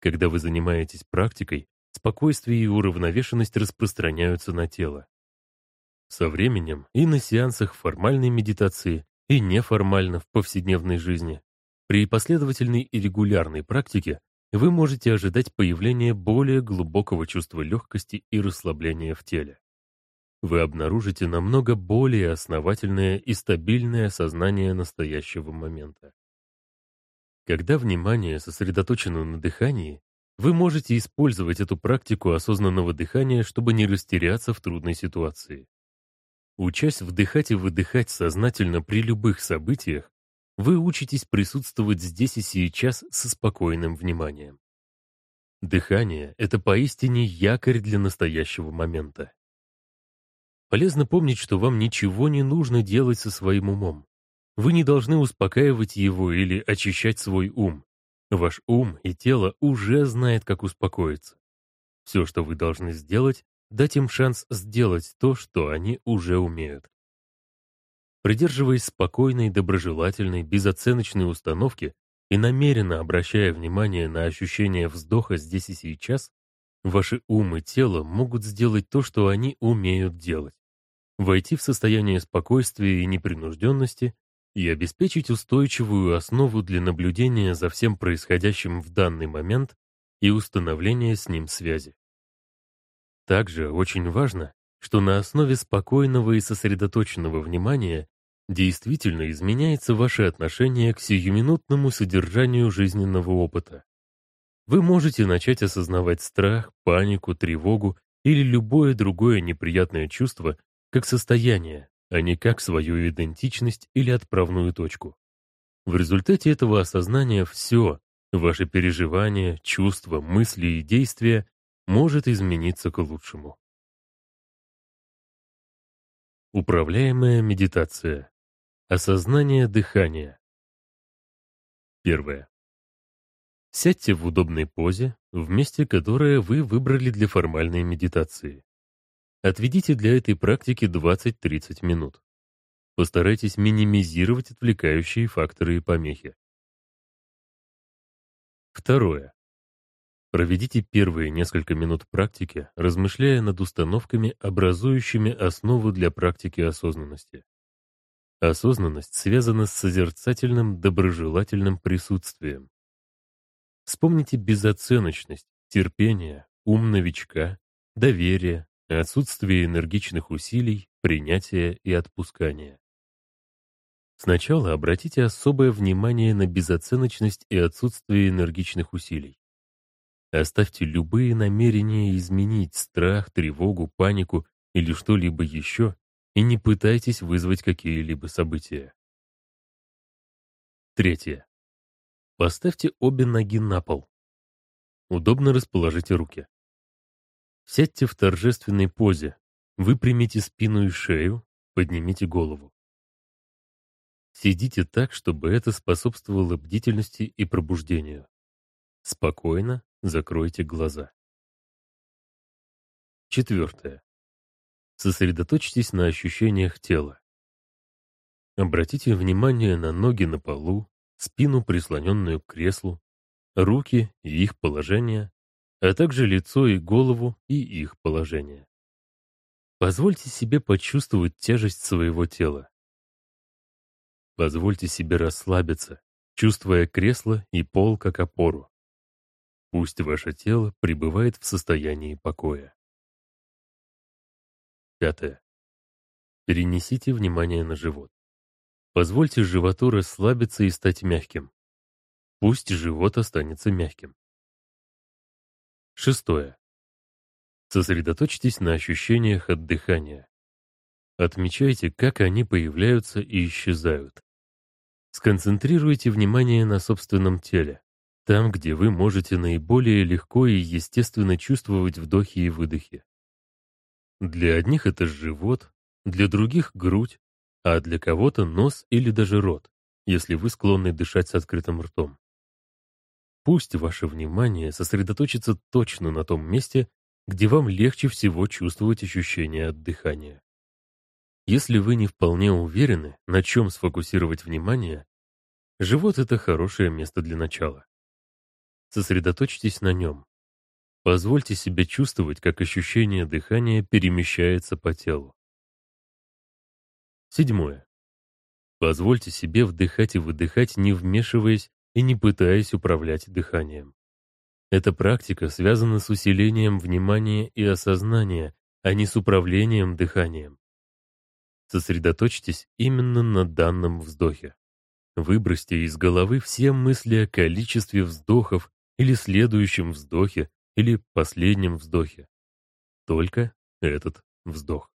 Когда вы занимаетесь практикой, спокойствие и уравновешенность распространяются на тело. Со временем и на сеансах формальной медитации, и неформально в повседневной жизни, при последовательной и регулярной практике вы можете ожидать появления более глубокого чувства легкости и расслабления в теле вы обнаружите намного более основательное и стабильное осознание настоящего момента. Когда внимание сосредоточено на дыхании, вы можете использовать эту практику осознанного дыхания, чтобы не растеряться в трудной ситуации. Учась вдыхать и выдыхать сознательно при любых событиях, вы учитесь присутствовать здесь и сейчас со спокойным вниманием. Дыхание — это поистине якорь для настоящего момента. Полезно помнить, что вам ничего не нужно делать со своим умом. Вы не должны успокаивать его или очищать свой ум. Ваш ум и тело уже знают, как успокоиться. Все, что вы должны сделать, дать им шанс сделать то, что они уже умеют. Придерживаясь спокойной, доброжелательной, безоценочной установки и намеренно обращая внимание на ощущение вздоха здесь и сейчас, Ваши ум и тело могут сделать то, что они умеют делать. Войти в состояние спокойствия и непринужденности и обеспечить устойчивую основу для наблюдения за всем происходящим в данный момент и установления с ним связи. Также очень важно, что на основе спокойного и сосредоточенного внимания действительно изменяется ваше отношение к сиюминутному содержанию жизненного опыта вы можете начать осознавать страх, панику, тревогу или любое другое неприятное чувство как состояние, а не как свою идентичность или отправную точку. В результате этого осознания все, ваши переживания, чувства, мысли и действия может измениться к лучшему. Управляемая медитация. Осознание дыхания. Первое. Сядьте в удобной позе, в месте, которое вы выбрали для формальной медитации. Отведите для этой практики 20-30 минут. Постарайтесь минимизировать отвлекающие факторы и помехи. Второе. Проведите первые несколько минут практики, размышляя над установками, образующими основу для практики осознанности. Осознанность связана с созерцательным, доброжелательным присутствием. Вспомните безоценочность, терпение, ум новичка, доверие, отсутствие энергичных усилий, принятие и отпускание. Сначала обратите особое внимание на безоценочность и отсутствие энергичных усилий. Оставьте любые намерения изменить страх, тревогу, панику или что-либо еще и не пытайтесь вызвать какие-либо события. Третье. Поставьте обе ноги на пол. Удобно расположите руки. Сядьте в торжественной позе, выпрямите спину и шею, поднимите голову. Сидите так, чтобы это способствовало бдительности и пробуждению. Спокойно закройте глаза. Четвертое. Сосредоточьтесь на ощущениях тела. Обратите внимание на ноги на полу, спину, прислоненную к креслу, руки и их положение, а также лицо и голову и их положение. Позвольте себе почувствовать тяжесть своего тела. Позвольте себе расслабиться, чувствуя кресло и пол как опору. Пусть ваше тело пребывает в состоянии покоя. Пятое. Перенесите внимание на живот. Позвольте животу расслабиться и стать мягким. Пусть живот останется мягким. Шестое. Сосредоточьтесь на ощущениях от дыхания. Отмечайте, как они появляются и исчезают. Сконцентрируйте внимание на собственном теле, там, где вы можете наиболее легко и естественно чувствовать вдохи и выдохи. Для одних это живот, для других — грудь, а для кого-то нос или даже рот, если вы склонны дышать с открытым ртом. Пусть ваше внимание сосредоточится точно на том месте, где вам легче всего чувствовать ощущение от дыхания. Если вы не вполне уверены, на чем сфокусировать внимание, живот — это хорошее место для начала. Сосредоточьтесь на нем. Позвольте себе чувствовать, как ощущение дыхания перемещается по телу. Седьмое. Позвольте себе вдыхать и выдыхать, не вмешиваясь и не пытаясь управлять дыханием. Эта практика связана с усилением внимания и осознания, а не с управлением дыханием. Сосредоточьтесь именно на данном вздохе. Выбросьте из головы все мысли о количестве вздохов или следующем вздохе или последнем вздохе. Только этот вздох.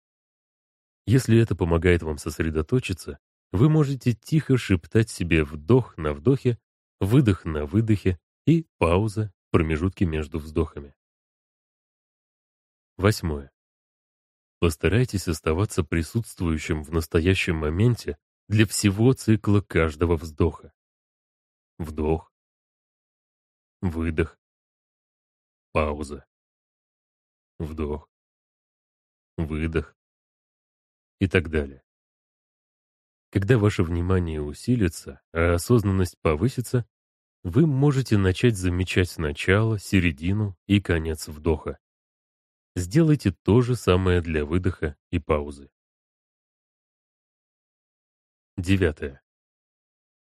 Если это помогает вам сосредоточиться, вы можете тихо шептать себе вдох на вдохе, выдох на выдохе и пауза, промежутки между вздохами. Восьмое. Постарайтесь оставаться присутствующим в настоящем моменте для всего цикла каждого вздоха. Вдох, выдох, пауза, вдох, выдох и так далее. Когда ваше внимание усилится, а осознанность повысится, вы можете начать замечать начало, середину и конец вдоха. Сделайте то же самое для выдоха и паузы. Девятое.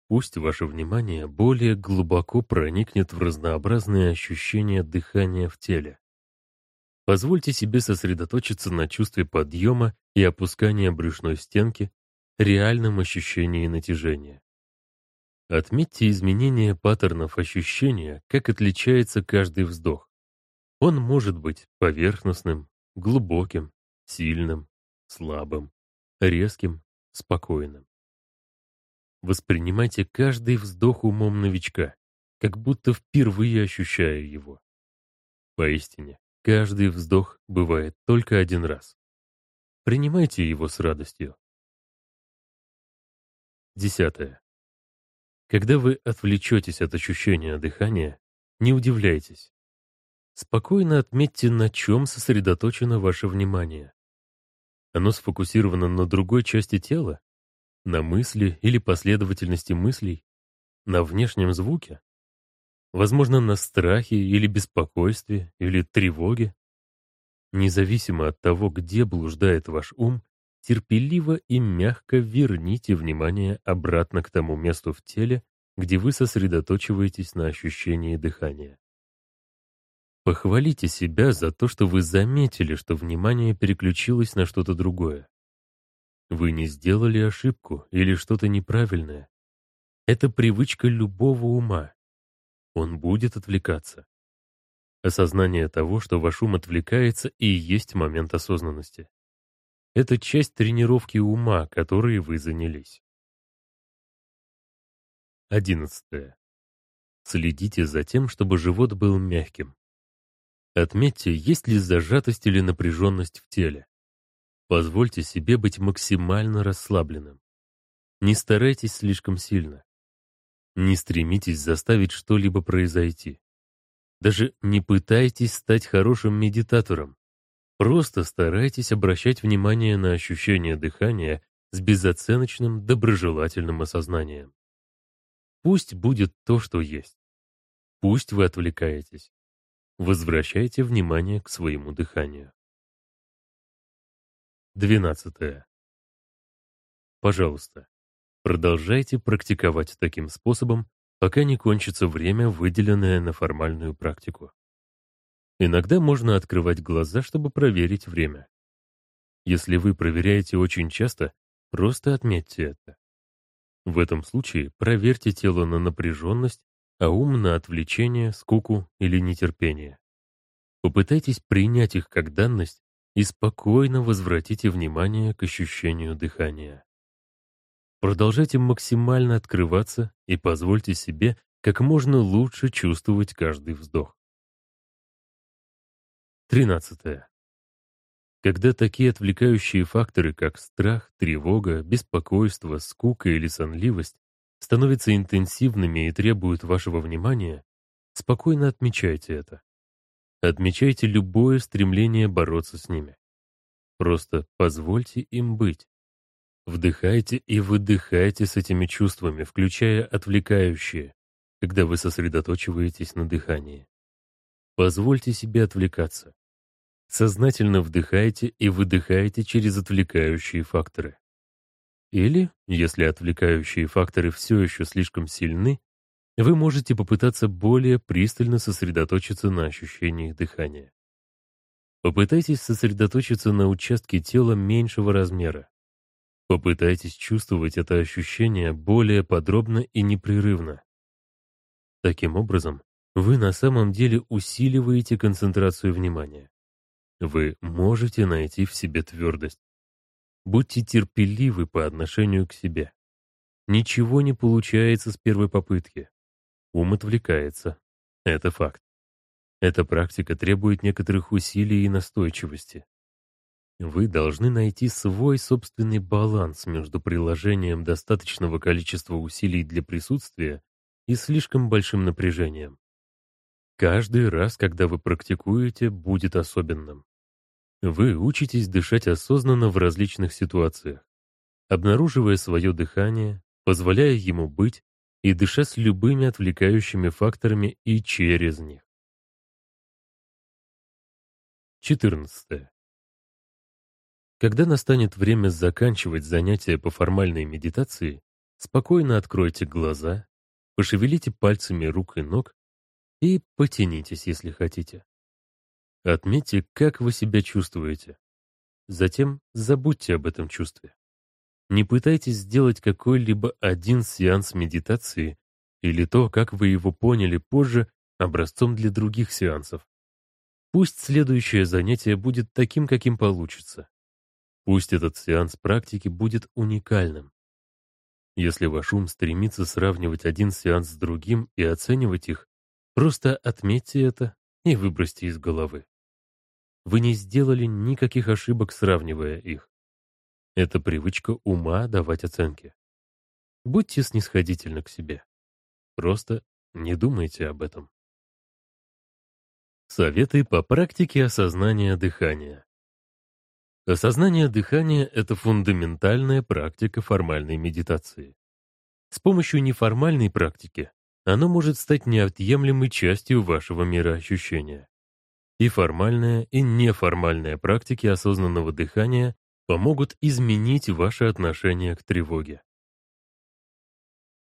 Пусть ваше внимание более глубоко проникнет в разнообразные ощущения дыхания в теле. Позвольте себе сосредоточиться на чувстве подъема и опускания брюшной стенки, реальном ощущении натяжения. Отметьте изменения паттернов ощущения, как отличается каждый вздох. Он может быть поверхностным, глубоким, сильным, слабым, резким, спокойным. Воспринимайте каждый вздох умом новичка, как будто впервые ощущая его. Поистине, каждый вздох бывает только один раз. Принимайте его с радостью. Десятое. Когда вы отвлечетесь от ощущения дыхания, не удивляйтесь. Спокойно отметьте, на чем сосредоточено ваше внимание. Оно сфокусировано на другой части тела, на мысли или последовательности мыслей, на внешнем звуке, возможно, на страхе или беспокойстве или тревоге. Независимо от того, где блуждает ваш ум, терпеливо и мягко верните внимание обратно к тому месту в теле, где вы сосредоточиваетесь на ощущении дыхания. Похвалите себя за то, что вы заметили, что внимание переключилось на что-то другое. Вы не сделали ошибку или что-то неправильное. Это привычка любого ума. Он будет отвлекаться. Осознание того, что ваш ум отвлекается, и есть момент осознанности. Это часть тренировки ума, которой вы занялись. Одиннадцатое. Следите за тем, чтобы живот был мягким. Отметьте, есть ли зажатость или напряженность в теле. Позвольте себе быть максимально расслабленным. Не старайтесь слишком сильно. Не стремитесь заставить что-либо произойти. Даже не пытайтесь стать хорошим медитатором. Просто старайтесь обращать внимание на ощущение дыхания с безоценочным доброжелательным осознанием. Пусть будет то, что есть. Пусть вы отвлекаетесь. Возвращайте внимание к своему дыханию. Двенадцатое. Пожалуйста, продолжайте практиковать таким способом, пока не кончится время, выделенное на формальную практику. Иногда можно открывать глаза, чтобы проверить время. Если вы проверяете очень часто, просто отметьте это. В этом случае проверьте тело на напряженность, а ум на отвлечение, скуку или нетерпение. Попытайтесь принять их как данность и спокойно возвратите внимание к ощущению дыхания. Продолжайте максимально открываться и позвольте себе как можно лучше чувствовать каждый вздох. 13. Когда такие отвлекающие факторы, как страх, тревога, беспокойство, скука или сонливость, становятся интенсивными и требуют вашего внимания, спокойно отмечайте это. Отмечайте любое стремление бороться с ними. Просто позвольте им быть. Вдыхайте и выдыхайте с этими чувствами, включая отвлекающие, когда вы сосредоточиваетесь на дыхании. Позвольте себе отвлекаться. Сознательно вдыхайте и выдыхайте через отвлекающие факторы. Или, если отвлекающие факторы все еще слишком сильны, вы можете попытаться более пристально сосредоточиться на ощущениях дыхания. Попытайтесь сосредоточиться на участке тела меньшего размера. Попытайтесь чувствовать это ощущение более подробно и непрерывно. Таким образом, вы на самом деле усиливаете концентрацию внимания. Вы можете найти в себе твердость. Будьте терпеливы по отношению к себе. Ничего не получается с первой попытки. Ум отвлекается. Это факт. Эта практика требует некоторых усилий и настойчивости. Вы должны найти свой собственный баланс между приложением достаточного количества усилий для присутствия и слишком большим напряжением. Каждый раз, когда вы практикуете, будет особенным. Вы учитесь дышать осознанно в различных ситуациях, обнаруживая свое дыхание, позволяя ему быть и дыша с любыми отвлекающими факторами и через них. 14. Когда настанет время заканчивать занятия по формальной медитации, спокойно откройте глаза, пошевелите пальцами рук и ног и потянитесь, если хотите. Отметьте, как вы себя чувствуете. Затем забудьте об этом чувстве. Не пытайтесь сделать какой-либо один сеанс медитации или то, как вы его поняли позже, образцом для других сеансов. Пусть следующее занятие будет таким, каким получится. Пусть этот сеанс практики будет уникальным. Если ваш ум стремится сравнивать один сеанс с другим и оценивать их, просто отметьте это и выбросьте из головы. Вы не сделали никаких ошибок, сравнивая их. Это привычка ума давать оценки. Будьте снисходительны к себе. Просто не думайте об этом. Советы по практике осознания дыхания. Осознание дыхания — это фундаментальная практика формальной медитации. С помощью неформальной практики оно может стать неотъемлемой частью вашего мироощущения. И формальная, и неформальная практики осознанного дыхания помогут изменить ваше отношение к тревоге.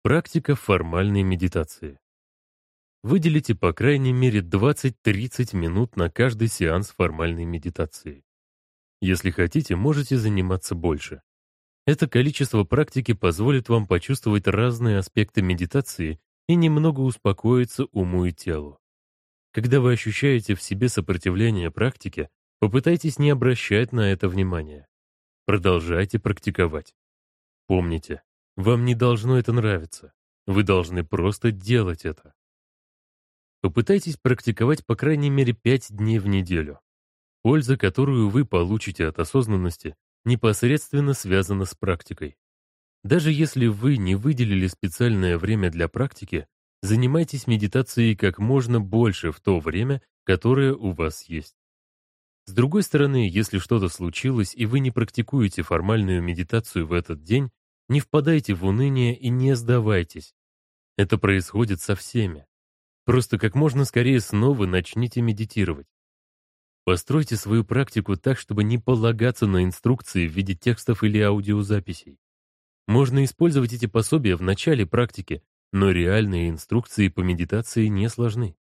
Практика формальной медитации. Выделите по крайней мере 20-30 минут на каждый сеанс формальной медитации. Если хотите, можете заниматься больше. Это количество практики позволит вам почувствовать разные аспекты медитации и немного успокоиться уму и телу. Когда вы ощущаете в себе сопротивление практике, попытайтесь не обращать на это внимания. Продолжайте практиковать. Помните, вам не должно это нравиться. Вы должны просто делать это. Попытайтесь практиковать по крайней мере 5 дней в неделю. Польза, которую вы получите от осознанности, непосредственно связана с практикой. Даже если вы не выделили специальное время для практики, занимайтесь медитацией как можно больше в то время, которое у вас есть. С другой стороны, если что-то случилось и вы не практикуете формальную медитацию в этот день, не впадайте в уныние и не сдавайтесь. Это происходит со всеми. Просто как можно скорее снова начните медитировать. Постройте свою практику так, чтобы не полагаться на инструкции в виде текстов или аудиозаписей. Можно использовать эти пособия в начале практики, но реальные инструкции по медитации не сложны.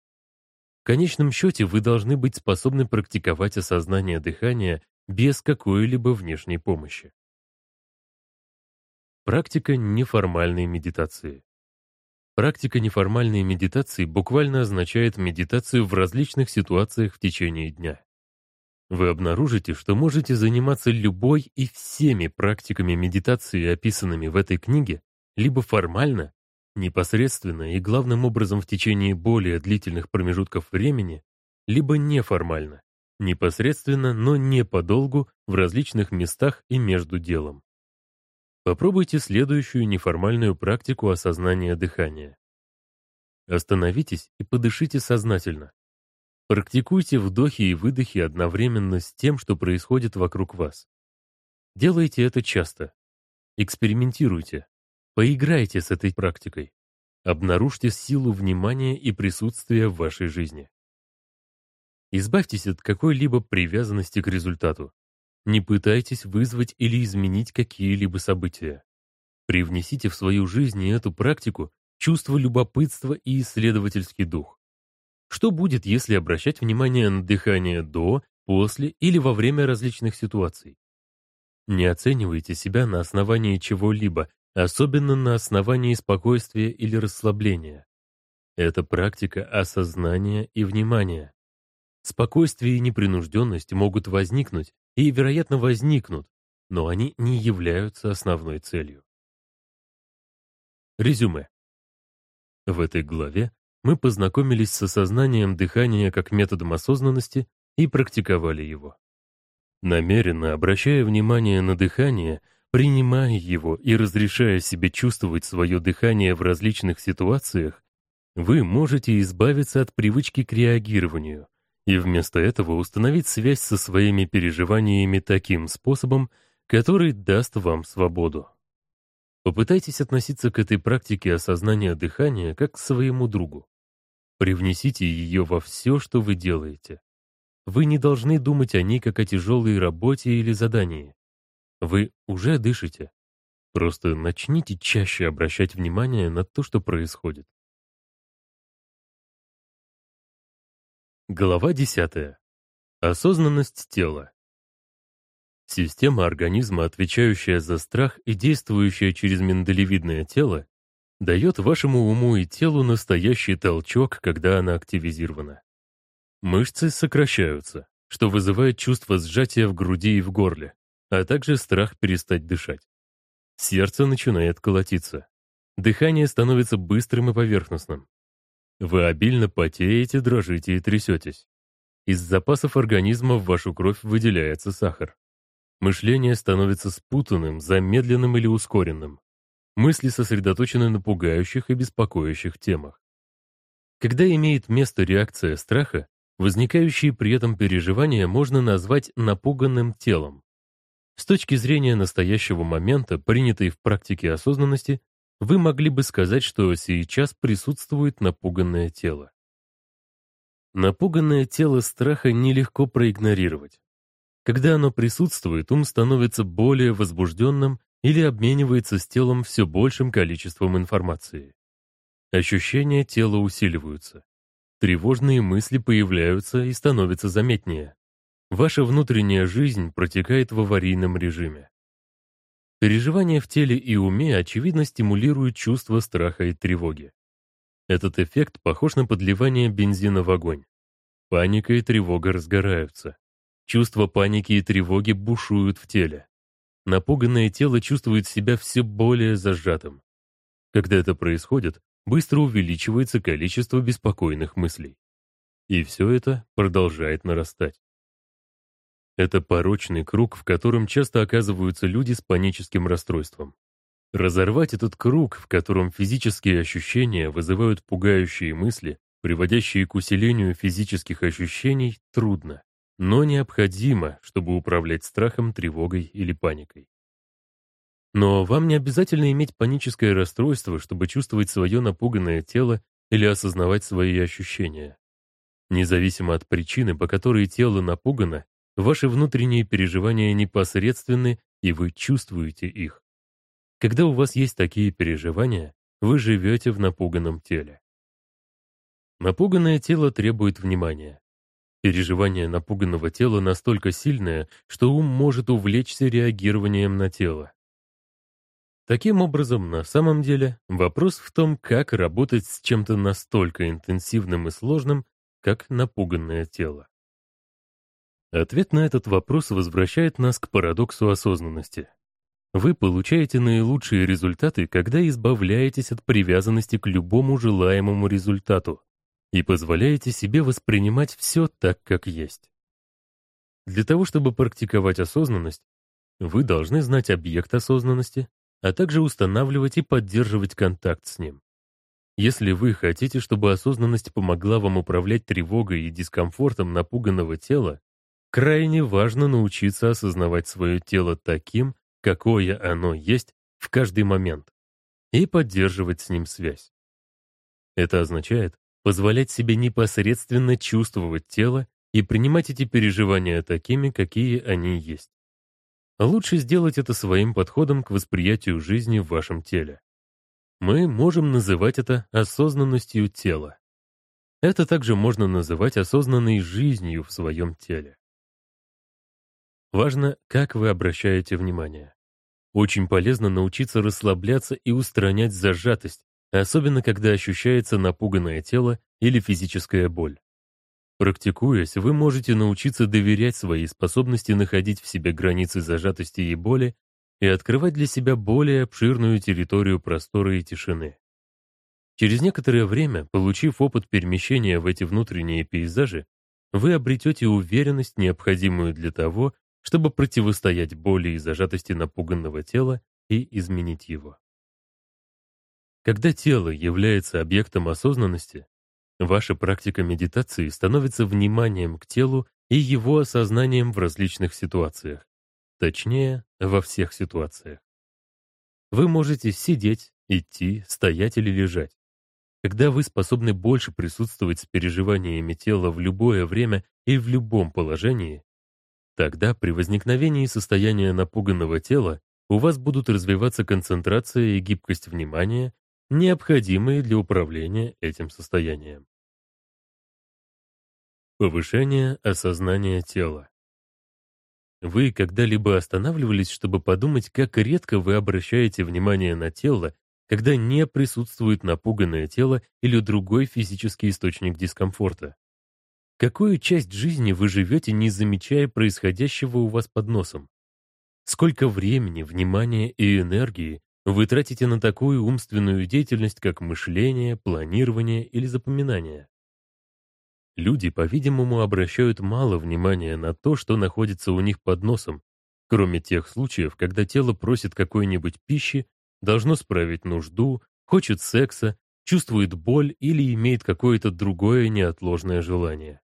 В конечном счете вы должны быть способны практиковать осознание дыхания без какой-либо внешней помощи. Практика неформальной медитации. Практика неформальной медитации буквально означает медитацию в различных ситуациях в течение дня вы обнаружите, что можете заниматься любой и всеми практиками медитации, описанными в этой книге, либо формально, непосредственно и главным образом в течение более длительных промежутков времени, либо неформально, непосредственно, но не подолгу в различных местах и между делом. Попробуйте следующую неформальную практику осознания дыхания. Остановитесь и подышите сознательно. Практикуйте вдохи и выдохи одновременно с тем, что происходит вокруг вас. Делайте это часто. Экспериментируйте. Поиграйте с этой практикой. Обнаружьте силу внимания и присутствия в вашей жизни. Избавьтесь от какой-либо привязанности к результату. Не пытайтесь вызвать или изменить какие-либо события. Привнесите в свою жизнь эту практику чувство любопытства и исследовательский дух. Что будет, если обращать внимание на дыхание до, после или во время различных ситуаций? Не оценивайте себя на основании чего-либо, особенно на основании спокойствия или расслабления. Это практика осознания и внимания. Спокойствие и непринужденность могут возникнуть и, вероятно, возникнут, но они не являются основной целью. Резюме. В этой главе мы познакомились с осознанием дыхания как методом осознанности и практиковали его. Намеренно обращая внимание на дыхание, принимая его и разрешая себе чувствовать свое дыхание в различных ситуациях, вы можете избавиться от привычки к реагированию и вместо этого установить связь со своими переживаниями таким способом, который даст вам свободу. Попытайтесь относиться к этой практике осознания дыхания как к своему другу. Привнесите ее во все, что вы делаете. Вы не должны думать о ней как о тяжелой работе или задании. Вы уже дышите. Просто начните чаще обращать внимание на то, что происходит. Глава 10. Осознанность тела. Система организма, отвечающая за страх и действующая через миндалевидное тело, дает вашему уму и телу настоящий толчок, когда она активизирована. Мышцы сокращаются, что вызывает чувство сжатия в груди и в горле, а также страх перестать дышать. Сердце начинает колотиться. Дыхание становится быстрым и поверхностным. Вы обильно потеете, дрожите и трясетесь. Из запасов организма в вашу кровь выделяется сахар. Мышление становится спутанным, замедленным или ускоренным. Мысли сосредоточены на пугающих и беспокоящих темах. Когда имеет место реакция страха, возникающие при этом переживания можно назвать напуганным телом. С точки зрения настоящего момента, принятой в практике осознанности, вы могли бы сказать, что сейчас присутствует напуганное тело. Напуганное тело страха нелегко проигнорировать. Когда оно присутствует, ум становится более возбужденным или обменивается с телом все большим количеством информации. Ощущения тела усиливаются. Тревожные мысли появляются и становятся заметнее. Ваша внутренняя жизнь протекает в аварийном режиме. Переживания в теле и уме очевидно стимулируют чувство страха и тревоги. Этот эффект похож на подливание бензина в огонь. Паника и тревога разгораются. Чувства паники и тревоги бушуют в теле. Напуганное тело чувствует себя все более зажатым. Когда это происходит, быстро увеличивается количество беспокойных мыслей. И все это продолжает нарастать. Это порочный круг, в котором часто оказываются люди с паническим расстройством. Разорвать этот круг, в котором физические ощущения вызывают пугающие мысли, приводящие к усилению физических ощущений, трудно, но необходимо, чтобы управлять страхом, тревогой или паникой. Но вам не обязательно иметь паническое расстройство, чтобы чувствовать свое напуганное тело или осознавать свои ощущения. Независимо от причины, по которой тело напугано, Ваши внутренние переживания непосредственны, и вы чувствуете их. Когда у вас есть такие переживания, вы живете в напуганном теле. Напуганное тело требует внимания. Переживание напуганного тела настолько сильное, что ум может увлечься реагированием на тело. Таким образом, на самом деле, вопрос в том, как работать с чем-то настолько интенсивным и сложным, как напуганное тело. Ответ на этот вопрос возвращает нас к парадоксу осознанности. Вы получаете наилучшие результаты, когда избавляетесь от привязанности к любому желаемому результату и позволяете себе воспринимать все так, как есть. Для того, чтобы практиковать осознанность, вы должны знать объект осознанности, а также устанавливать и поддерживать контакт с ним. Если вы хотите, чтобы осознанность помогла вам управлять тревогой и дискомфортом напуганного тела, Крайне важно научиться осознавать свое тело таким, какое оно есть в каждый момент, и поддерживать с ним связь. Это означает позволять себе непосредственно чувствовать тело и принимать эти переживания такими, какие они есть. Лучше сделать это своим подходом к восприятию жизни в вашем теле. Мы можем называть это осознанностью тела. Это также можно называть осознанной жизнью в своем теле. Важно, как вы обращаете внимание. Очень полезно научиться расслабляться и устранять зажатость, особенно когда ощущается напуганное тело или физическая боль. Практикуясь, вы можете научиться доверять своей способности находить в себе границы зажатости и боли и открывать для себя более обширную территорию простора и тишины. Через некоторое время, получив опыт перемещения в эти внутренние пейзажи, вы обретете уверенность, необходимую для того, чтобы противостоять боли и зажатости напуганного тела и изменить его. Когда тело является объектом осознанности, ваша практика медитации становится вниманием к телу и его осознанием в различных ситуациях. Точнее, во всех ситуациях. Вы можете сидеть, идти, стоять или лежать. Когда вы способны больше присутствовать с переживаниями тела в любое время и в любом положении, Тогда при возникновении состояния напуганного тела у вас будут развиваться концентрация и гибкость внимания, необходимые для управления этим состоянием. Повышение осознания тела. Вы когда-либо останавливались, чтобы подумать, как редко вы обращаете внимание на тело, когда не присутствует напуганное тело или другой физический источник дискомфорта? Какую часть жизни вы живете, не замечая происходящего у вас под носом? сколько времени, внимания и энергии вы тратите на такую умственную деятельность, как мышление, планирование или запоминание. Люди, по-видимому, обращают мало внимания на то, что находится у них под носом, кроме тех случаев, когда тело просит какой-нибудь пищи, должно справить нужду, хочет секса, чувствует боль или имеет какое-то другое неотложное желание.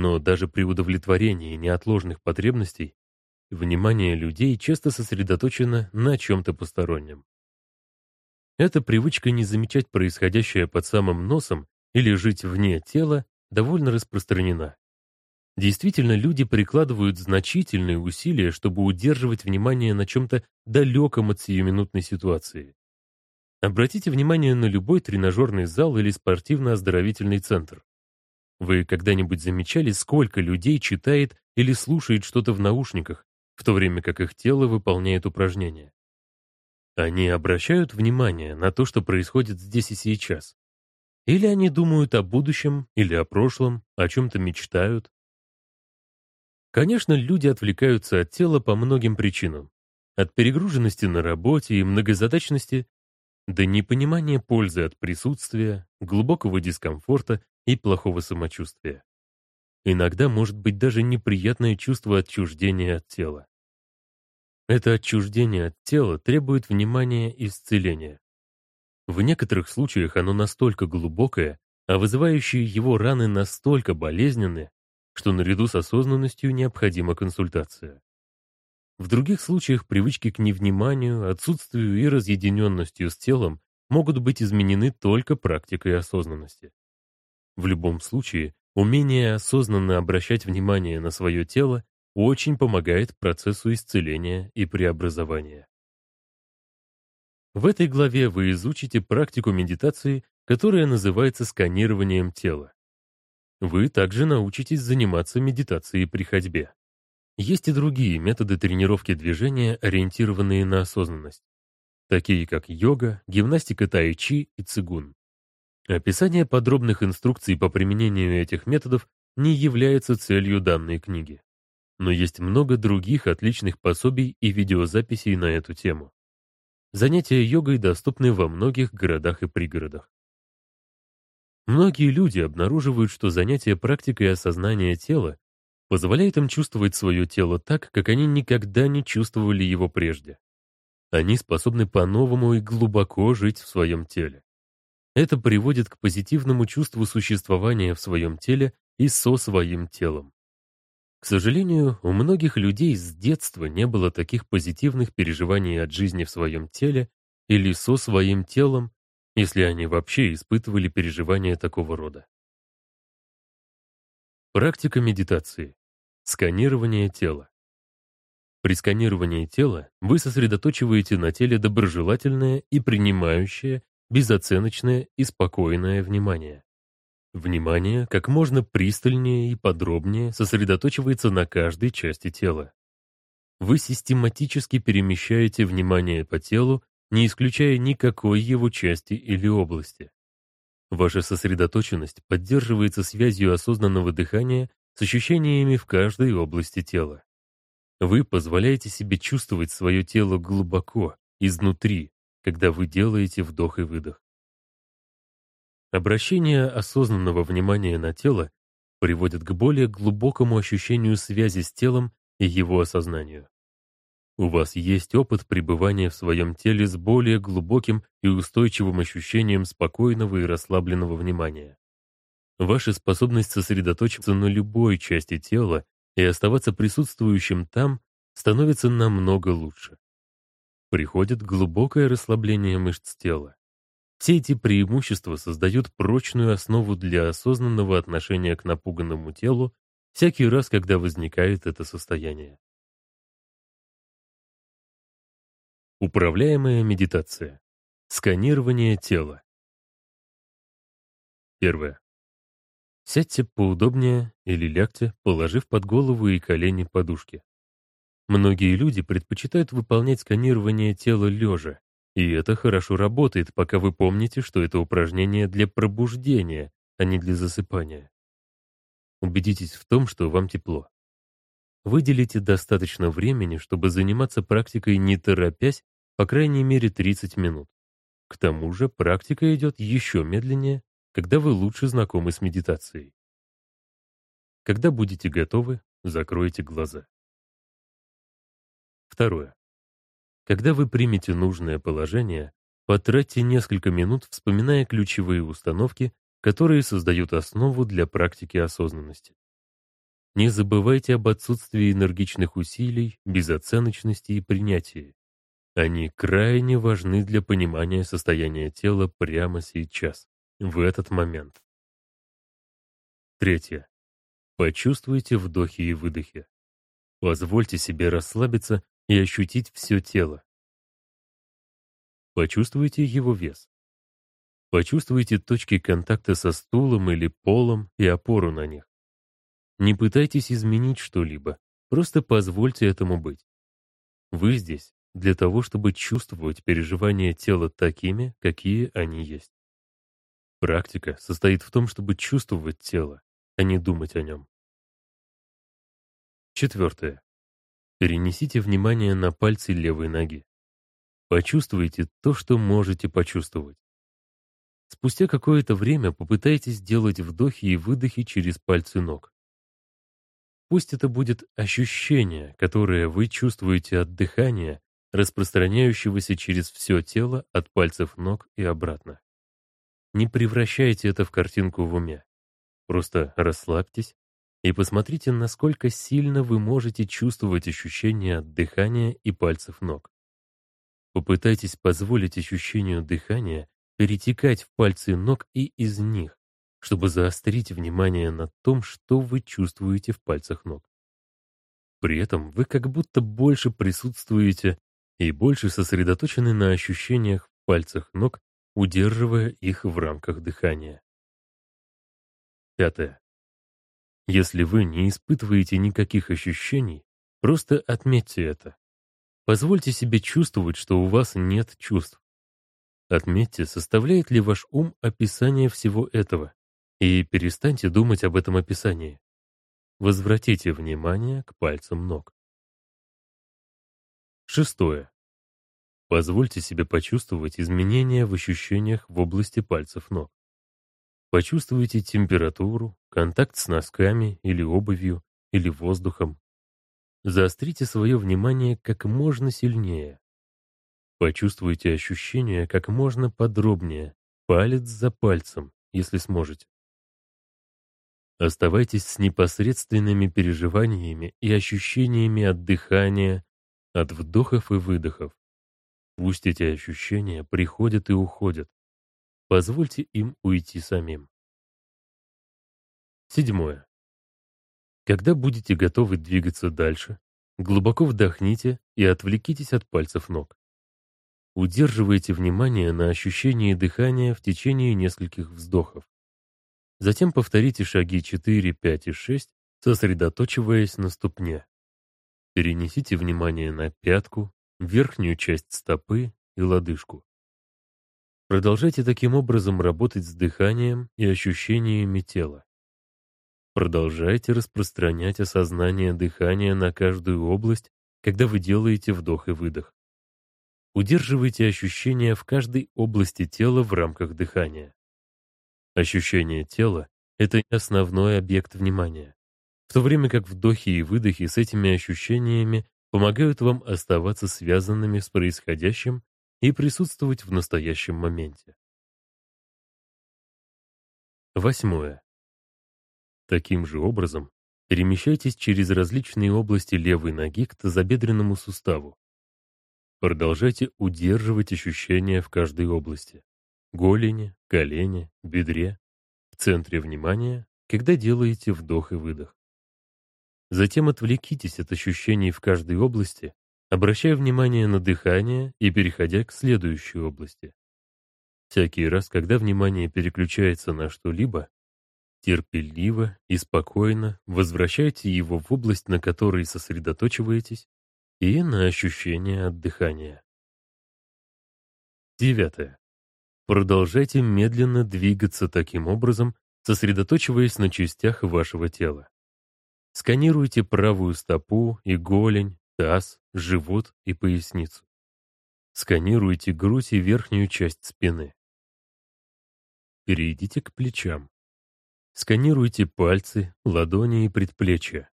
Но даже при удовлетворении неотложных потребностей внимание людей часто сосредоточено на чем-то постороннем. Эта привычка не замечать происходящее под самым носом или жить вне тела довольно распространена. Действительно, люди прикладывают значительные усилия, чтобы удерживать внимание на чем-то далеком от сиюминутной ситуации. Обратите внимание на любой тренажерный зал или спортивно-оздоровительный центр. Вы когда-нибудь замечали, сколько людей читает или слушает что-то в наушниках, в то время как их тело выполняет упражнения? Они обращают внимание на то, что происходит здесь и сейчас. Или они думают о будущем или о прошлом, о чем-то мечтают. Конечно, люди отвлекаются от тела по многим причинам. От перегруженности на работе и многозадачности до непонимания пользы от присутствия, глубокого дискомфорта и плохого самочувствия. Иногда может быть даже неприятное чувство отчуждения от тела. Это отчуждение от тела требует внимания и исцеления. В некоторых случаях оно настолько глубокое, а вызывающие его раны настолько болезненны, что наряду с осознанностью необходима консультация. В других случаях привычки к невниманию, отсутствию и разъединенностью с телом могут быть изменены только практикой осознанности. В любом случае, умение осознанно обращать внимание на свое тело очень помогает процессу исцеления и преобразования. В этой главе вы изучите практику медитации, которая называется сканированием тела. Вы также научитесь заниматься медитацией при ходьбе. Есть и другие методы тренировки движения, ориентированные на осознанность, такие как йога, гимнастика тайчи и цигун. Описание подробных инструкций по применению этих методов не является целью данной книги. Но есть много других отличных пособий и видеозаписей на эту тему. Занятия йогой доступны во многих городах и пригородах. Многие люди обнаруживают, что занятие практикой осознания тела позволяет им чувствовать свое тело так, как они никогда не чувствовали его прежде. Они способны по-новому и глубоко жить в своем теле. Это приводит к позитивному чувству существования в своем теле и со своим телом. К сожалению, у многих людей с детства не было таких позитивных переживаний от жизни в своем теле или со своим телом, если они вообще испытывали переживания такого рода. Практика медитации. Сканирование тела. При сканировании тела вы сосредоточиваете на теле доброжелательное и принимающее, безоценочное и спокойное внимание. Внимание как можно пристальнее и подробнее сосредоточивается на каждой части тела. Вы систематически перемещаете внимание по телу, не исключая никакой его части или области. Ваша сосредоточенность поддерживается связью осознанного дыхания с ощущениями в каждой области тела. Вы позволяете себе чувствовать свое тело глубоко, изнутри, когда вы делаете вдох и выдох. Обращение осознанного внимания на тело приводит к более глубокому ощущению связи с телом и его осознанию. У вас есть опыт пребывания в своем теле с более глубоким и устойчивым ощущением спокойного и расслабленного внимания. Ваша способность сосредоточиться на любой части тела и оставаться присутствующим там становится намного лучше. Приходит глубокое расслабление мышц тела. Все эти преимущества создают прочную основу для осознанного отношения к напуганному телу всякий раз, когда возникает это состояние. Управляемая медитация. Сканирование тела. Первое. Сядьте поудобнее или лягте, положив под голову и колени подушки. Многие люди предпочитают выполнять сканирование тела лежа, и это хорошо работает, пока вы помните, что это упражнение для пробуждения, а не для засыпания. Убедитесь в том, что вам тепло. выделите достаточно времени, чтобы заниматься практикой не торопясь, по крайней мере 30 минут. К тому же практика идет еще медленнее, когда вы лучше знакомы с медитацией. Когда будете готовы, закройте глаза. Второе. Когда вы примете нужное положение, потратьте несколько минут, вспоминая ключевые установки, которые создают основу для практики осознанности. Не забывайте об отсутствии энергичных усилий, безоценочности и принятии. Они крайне важны для понимания состояния тела прямо сейчас, в этот момент. Третье. Почувствуйте вдохи и выдохи. Позвольте себе расслабиться и ощутить все тело. Почувствуйте его вес. Почувствуйте точки контакта со стулом или полом и опору на них. Не пытайтесь изменить что-либо, просто позвольте этому быть. Вы здесь для того, чтобы чувствовать переживания тела такими, какие они есть. Практика состоит в том, чтобы чувствовать тело, а не думать о нем. Четвертое. Перенесите внимание на пальцы левой ноги. Почувствуйте то, что можете почувствовать. Спустя какое-то время попытайтесь сделать вдохи и выдохи через пальцы ног. Пусть это будет ощущение, которое вы чувствуете от дыхания, распространяющегося через все тело от пальцев ног и обратно. Не превращайте это в картинку в уме. Просто расслабьтесь и посмотрите, насколько сильно вы можете чувствовать ощущение от дыхания и пальцев ног. Попытайтесь позволить ощущению дыхания перетекать в пальцы ног и из них, чтобы заострить внимание на том, что вы чувствуете в пальцах ног. При этом вы как будто больше присутствуете и больше сосредоточены на ощущениях в пальцах ног, удерживая их в рамках дыхания. Пятое. Если вы не испытываете никаких ощущений, просто отметьте это. Позвольте себе чувствовать, что у вас нет чувств. Отметьте, составляет ли ваш ум описание всего этого, и перестаньте думать об этом описании. Возвратите внимание к пальцам ног. Шестое. Позвольте себе почувствовать изменения в ощущениях в области пальцев ног. Почувствуйте температуру, контакт с носками или обувью, или воздухом. Заострите свое внимание как можно сильнее. Почувствуйте ощущения как можно подробнее, палец за пальцем, если сможете. Оставайтесь с непосредственными переживаниями и ощущениями от дыхания, от вдохов и выдохов. Пусть эти ощущения приходят и уходят. Позвольте им уйти самим. Седьмое. Когда будете готовы двигаться дальше, глубоко вдохните и отвлекитесь от пальцев ног. Удерживайте внимание на ощущении дыхания в течение нескольких вздохов. Затем повторите шаги 4, 5 и 6, сосредоточиваясь на ступне. Перенесите внимание на пятку, верхнюю часть стопы и лодыжку. Продолжайте таким образом работать с дыханием и ощущениями тела. Продолжайте распространять осознание дыхания на каждую область, когда вы делаете вдох и выдох. Удерживайте ощущения в каждой области тела в рамках дыхания. Ощущение тела — это основной объект внимания, в то время как вдохи и выдохи с этими ощущениями помогают вам оставаться связанными с происходящим и присутствовать в настоящем моменте. Восьмое. Таким же образом, перемещайтесь через различные области левой ноги к тазобедренному суставу. Продолжайте удерживать ощущения в каждой области голени, колене, бедре, в центре внимания, когда делаете вдох и выдох. Затем отвлекитесь от ощущений в каждой области, обращая внимание на дыхание и переходя к следующей области. Всякий раз, когда внимание переключается на что-либо, терпеливо и спокойно возвращайте его в область, на которой сосредоточиваетесь, и на ощущение от дыхания. Девятое. Продолжайте медленно двигаться таким образом, сосредоточиваясь на частях вашего тела. сканируйте правую стопу и голень, таз, живот и поясницу. Сканируйте грудь и верхнюю часть спины. Перейдите к плечам. Сканируйте пальцы, ладони и предплечья.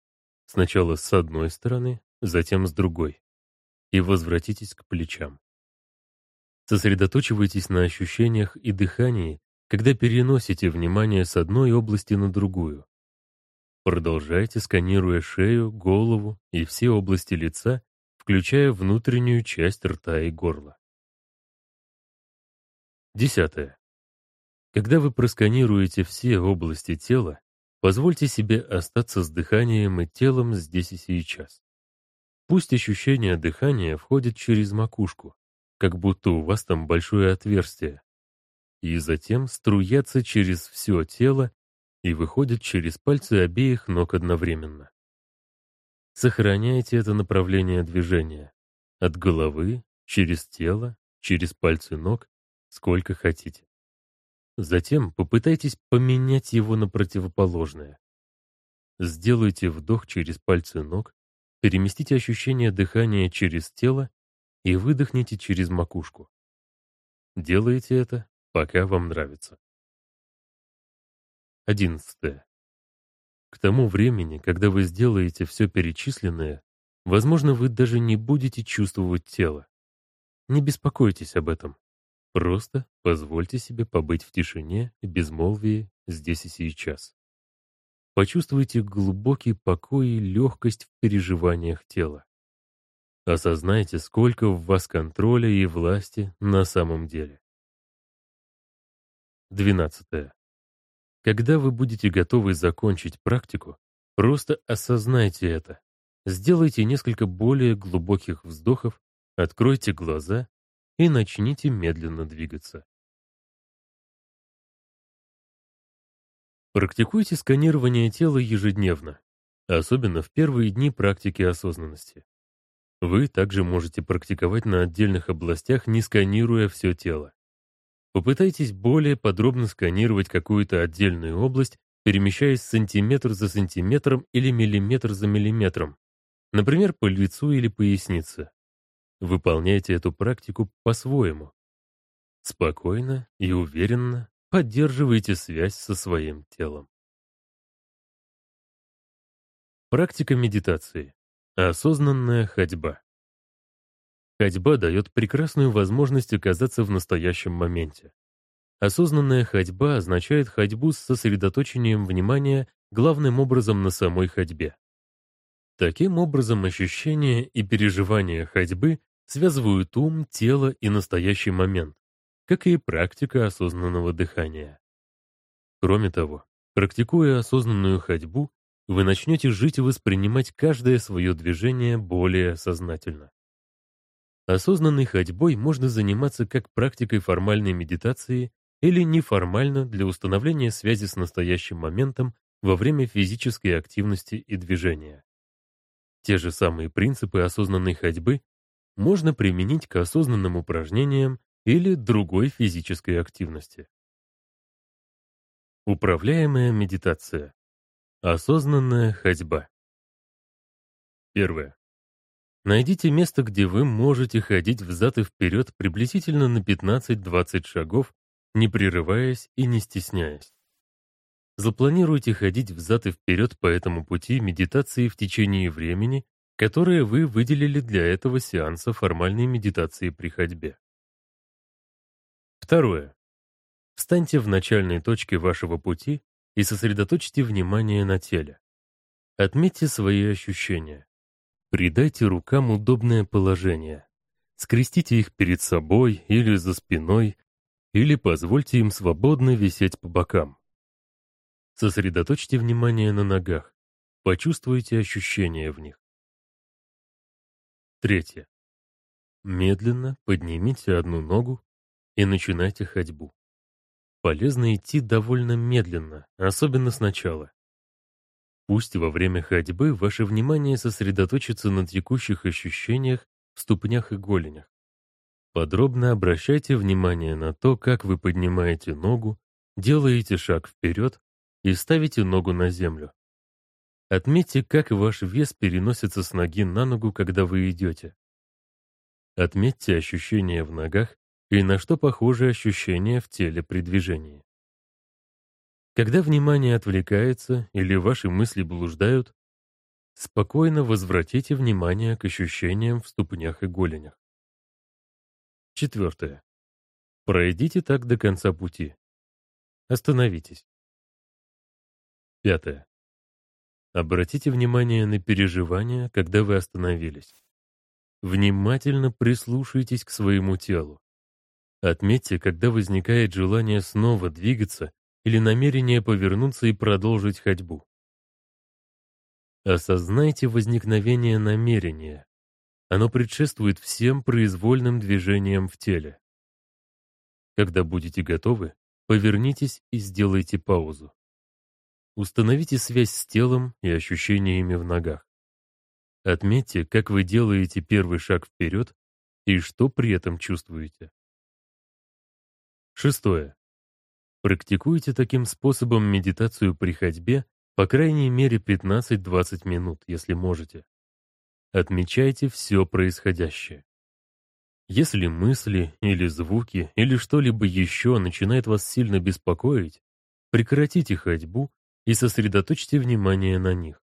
Сначала с одной стороны, затем с другой. И возвратитесь к плечам. Сосредоточивайтесь на ощущениях и дыхании, когда переносите внимание с одной области на другую. Продолжайте, сканируя шею, голову и все области лица, включая внутреннюю часть рта и горла. Десятое. Когда вы просканируете все области тела, позвольте себе остаться с дыханием и телом здесь и сейчас. Пусть ощущение дыхания входит через макушку, как будто у вас там большое отверстие, и затем струятся через все тело и выходят через пальцы обеих ног одновременно. Сохраняйте это направление движения от головы, через тело, через пальцы ног, сколько хотите. Затем попытайтесь поменять его на противоположное. Сделайте вдох через пальцы ног, переместите ощущение дыхания через тело и выдохните через макушку. Делайте это, пока вам нравится. Одиннадцатое. К тому времени, когда вы сделаете все перечисленное, возможно, вы даже не будете чувствовать тело. Не беспокойтесь об этом. Просто позвольте себе побыть в тишине и безмолвии здесь и сейчас. Почувствуйте глубокий покой и легкость в переживаниях тела. Осознайте, сколько в вас контроля и власти на самом деле. 12. Когда вы будете готовы закончить практику, просто осознайте это. Сделайте несколько более глубоких вздохов, откройте глаза и начните медленно двигаться. Практикуйте сканирование тела ежедневно, особенно в первые дни практики осознанности. Вы также можете практиковать на отдельных областях, не сканируя все тело. Попытайтесь более подробно сканировать какую-то отдельную область, перемещаясь сантиметр за сантиметром или миллиметр за миллиметром, например, по лицу или пояснице. Выполняйте эту практику по-своему. Спокойно и уверенно поддерживайте связь со своим телом. Практика медитации. Осознанная ходьба. Ходьба дает прекрасную возможность оказаться в настоящем моменте. Осознанная ходьба означает ходьбу с сосредоточением внимания главным образом на самой ходьбе. Таким образом, ощущения и переживания ходьбы связывают ум, тело и настоящий момент, как и практика осознанного дыхания. Кроме того, практикуя осознанную ходьбу, вы начнете жить и воспринимать каждое свое движение более сознательно. Осознанной ходьбой можно заниматься как практикой формальной медитации или неформально для установления связи с настоящим моментом во время физической активности и движения. Те же самые принципы осознанной ходьбы можно применить к осознанным упражнениям или другой физической активности. Управляемая медитация. Осознанная ходьба. Первое. Найдите место, где вы можете ходить взад и вперед приблизительно на 15-20 шагов, не прерываясь и не стесняясь. Запланируйте ходить взад и вперед по этому пути медитации в течение времени, которое вы выделили для этого сеанса формальной медитации при ходьбе. Второе. Встаньте в начальной точке вашего пути и сосредоточьте внимание на теле. Отметьте свои ощущения. Придайте рукам удобное положение. Скрестите их перед собой или за спиной, или позвольте им свободно висеть по бокам. Сосредоточьте внимание на ногах. Почувствуйте ощущения в них. Третье. Медленно поднимите одну ногу и начинайте ходьбу. Полезно идти довольно медленно, особенно сначала. Пусть во время ходьбы ваше внимание сосредоточится на текущих ощущениях в ступнях и голенях. Подробно обращайте внимание на то, как вы поднимаете ногу, делаете шаг вперед и ставите ногу на землю. Отметьте, как ваш вес переносится с ноги на ногу, когда вы идете. Отметьте ощущения в ногах и на что похожи ощущения в теле при движении. Когда внимание отвлекается или ваши мысли блуждают, спокойно возвратите внимание к ощущениям в ступнях и голенях. Четвертое. Пройдите так до конца пути. Остановитесь. Пятое. Обратите внимание на переживания, когда вы остановились. Внимательно прислушайтесь к своему телу. Отметьте, когда возникает желание снова двигаться или намерение повернуться и продолжить ходьбу. Осознайте возникновение намерения. Оно предшествует всем произвольным движениям в теле. Когда будете готовы, повернитесь и сделайте паузу. Установите связь с телом и ощущениями в ногах. Отметьте, как вы делаете первый шаг вперед и что при этом чувствуете. Шестое. Практикуйте таким способом медитацию при ходьбе по крайней мере 15-20 минут, если можете. Отмечайте все происходящее. Если мысли или звуки или что-либо еще начинает вас сильно беспокоить, прекратите ходьбу и сосредоточьте внимание на них.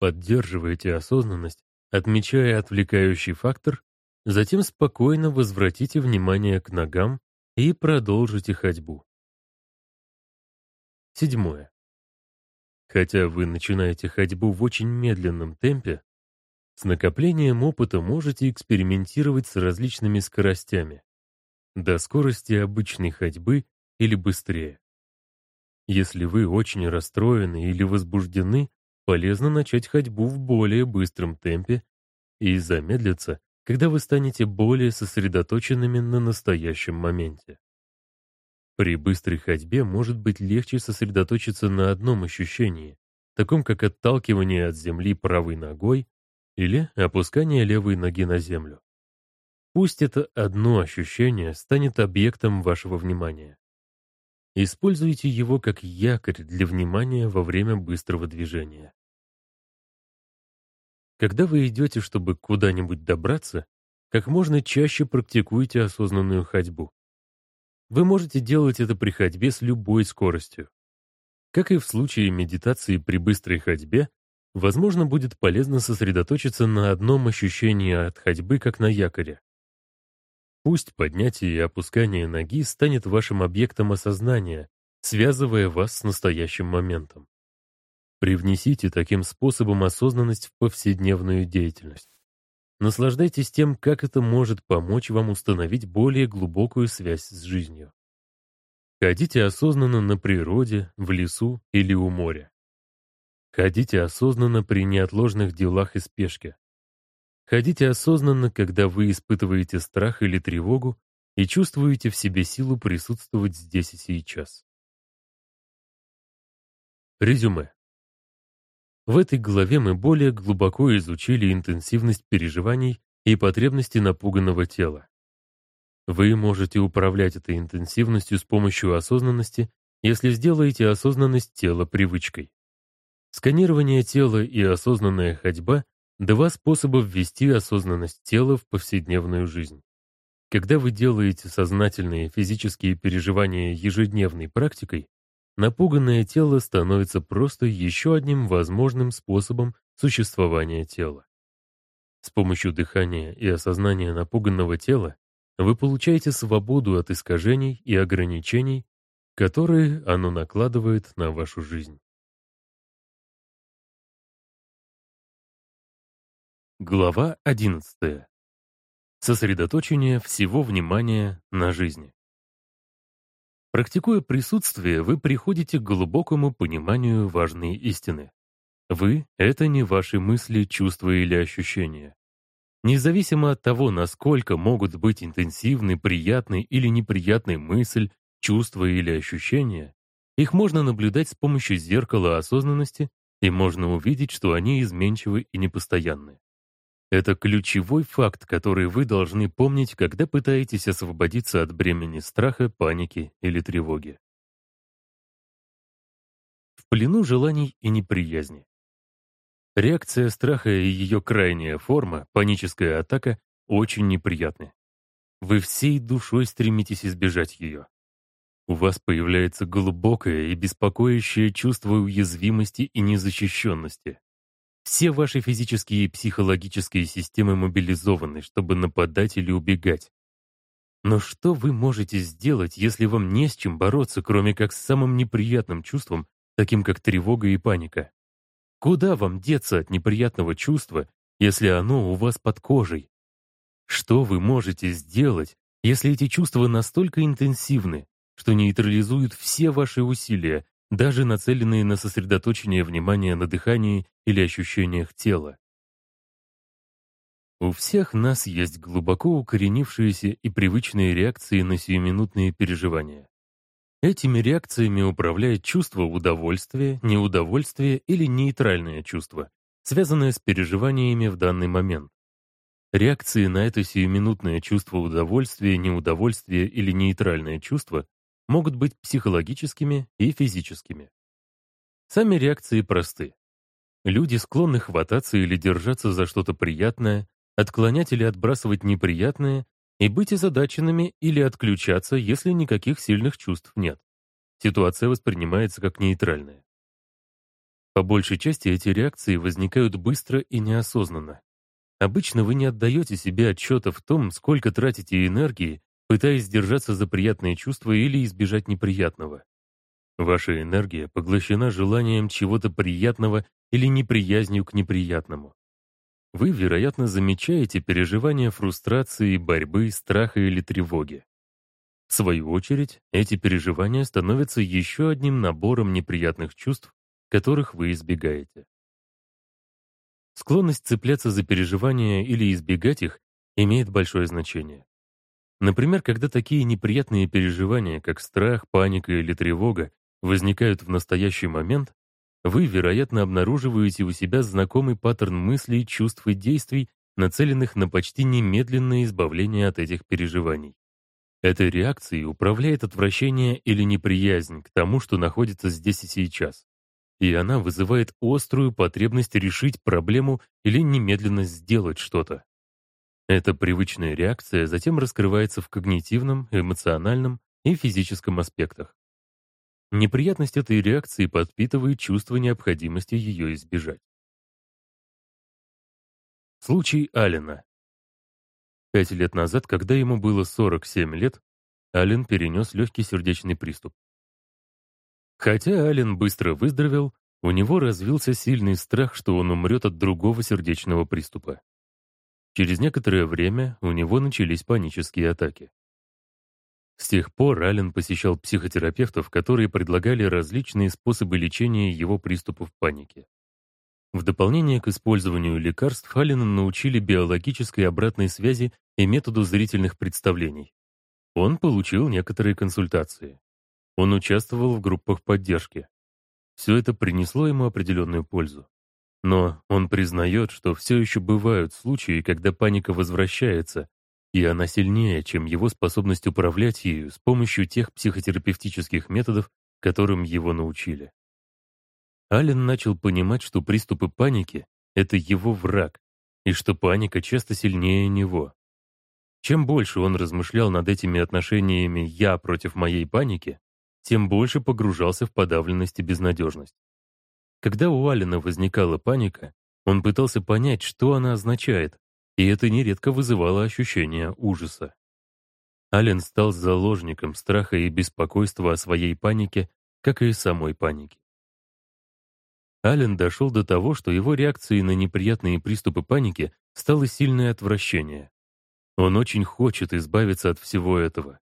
Поддерживайте осознанность, отмечая отвлекающий фактор, затем спокойно возвратите внимание к ногам и продолжите ходьбу. Седьмое. Хотя вы начинаете ходьбу в очень медленном темпе, с накоплением опыта можете экспериментировать с различными скоростями, до скорости обычной ходьбы или быстрее. Если вы очень расстроены или возбуждены, полезно начать ходьбу в более быстром темпе и замедлиться, когда вы станете более сосредоточенными на настоящем моменте. При быстрой ходьбе может быть легче сосредоточиться на одном ощущении, таком как отталкивание от земли правой ногой или опускание левой ноги на землю. Пусть это одно ощущение станет объектом вашего внимания. Используйте его как якорь для внимания во время быстрого движения. Когда вы идете, чтобы куда-нибудь добраться, как можно чаще практикуйте осознанную ходьбу. Вы можете делать это при ходьбе с любой скоростью. Как и в случае медитации при быстрой ходьбе, возможно, будет полезно сосредоточиться на одном ощущении от ходьбы, как на якоре. Пусть поднятие и опускание ноги станет вашим объектом осознания, связывая вас с настоящим моментом. Привнесите таким способом осознанность в повседневную деятельность. Наслаждайтесь тем, как это может помочь вам установить более глубокую связь с жизнью. Ходите осознанно на природе, в лесу или у моря. Ходите осознанно при неотложных делах и спешке. Ходите осознанно, когда вы испытываете страх или тревогу и чувствуете в себе силу присутствовать здесь и сейчас. Резюме. В этой главе мы более глубоко изучили интенсивность переживаний и потребности напуганного тела. Вы можете управлять этой интенсивностью с помощью осознанности, если сделаете осознанность тела привычкой. Сканирование тела и осознанная ходьба — два способа ввести осознанность тела в повседневную жизнь. Когда вы делаете сознательные физические переживания ежедневной практикой, напуганное тело становится просто еще одним возможным способом существования тела. С помощью дыхания и осознания напуганного тела вы получаете свободу от искажений и ограничений, которые оно накладывает на вашу жизнь. Глава 11. Сосредоточение всего внимания на жизни. Практикуя присутствие, вы приходите к глубокому пониманию важной истины. Вы — это не ваши мысли, чувства или ощущения. Независимо от того, насколько могут быть интенсивны, приятны или неприятные мысль, чувства или ощущения, их можно наблюдать с помощью зеркала осознанности и можно увидеть, что они изменчивы и непостоянны. Это ключевой факт, который вы должны помнить, когда пытаетесь освободиться от бремени страха, паники или тревоги. В плену желаний и неприязни. Реакция страха и ее крайняя форма, паническая атака, очень неприятны. Вы всей душой стремитесь избежать ее. У вас появляется глубокое и беспокоящее чувство уязвимости и незащищенности. Все ваши физические и психологические системы мобилизованы, чтобы нападать или убегать. Но что вы можете сделать, если вам не с чем бороться, кроме как с самым неприятным чувством, таким как тревога и паника? Куда вам деться от неприятного чувства, если оно у вас под кожей? Что вы можете сделать, если эти чувства настолько интенсивны, что нейтрализуют все ваши усилия, даже нацеленные на сосредоточение внимания на дыхании или ощущениях тела? У всех нас есть глубоко укоренившиеся и привычные реакции на сиюминутные переживания. Этими реакциями управляет чувство удовольствия, неудовольствия или нейтральное чувство, связанное с переживаниями в данный момент. Реакции на это сиюминутное чувство удовольствия, неудовольствия или нейтральное чувство могут быть психологическими и физическими. Сами реакции просты. Люди склонны хвататься или держаться за что-то приятное, отклонять или отбрасывать неприятное и быть озадаченными или отключаться, если никаких сильных чувств нет. Ситуация воспринимается как нейтральная. По большей части эти реакции возникают быстро и неосознанно. Обычно вы не отдаете себе отчета в том, сколько тратите энергии, пытаясь держаться за приятные чувства или избежать неприятного. Ваша энергия поглощена желанием чего-то приятного или неприязнью к неприятному. Вы, вероятно, замечаете переживания фрустрации, борьбы, страха или тревоги. В свою очередь, эти переживания становятся еще одним набором неприятных чувств, которых вы избегаете. Склонность цепляться за переживания или избегать их имеет большое значение. Например, когда такие неприятные переживания, как страх, паника или тревога, возникают в настоящий момент, вы, вероятно, обнаруживаете у себя знакомый паттерн мыслей, чувств и действий, нацеленных на почти немедленное избавление от этих переживаний. Этой реакцией управляет отвращение или неприязнь к тому, что находится здесь и сейчас. И она вызывает острую потребность решить проблему или немедленно сделать что-то. Эта привычная реакция затем раскрывается в когнитивном, эмоциональном и физическом аспектах. Неприятность этой реакции подпитывает чувство необходимости ее избежать. Случай Аллена. Пять лет назад, когда ему было 47 лет, Аллен перенес легкий сердечный приступ. Хотя Аллен быстро выздоровел, у него развился сильный страх, что он умрет от другого сердечного приступа. Через некоторое время у него начались панические атаки. С тех пор Аллен посещал психотерапевтов, которые предлагали различные способы лечения его приступов паники. В дополнение к использованию лекарств Аллена научили биологической обратной связи и методу зрительных представлений. Он получил некоторые консультации. Он участвовал в группах поддержки. Все это принесло ему определенную пользу. Но он признает, что все еще бывают случаи, когда паника возвращается, и она сильнее, чем его способность управлять ею с помощью тех психотерапевтических методов, которым его научили. Аллен начал понимать, что приступы паники — это его враг, и что паника часто сильнее него. Чем больше он размышлял над этими отношениями «я против моей паники», тем больше погружался в подавленность и безнадежность. Когда у Аллена возникала паника, он пытался понять, что она означает, и это нередко вызывало ощущение ужаса. Ален стал заложником страха и беспокойства о своей панике, как и самой паники. Ален дошел до того, что его реакцией на неприятные приступы паники стало сильное отвращение. Он очень хочет избавиться от всего этого.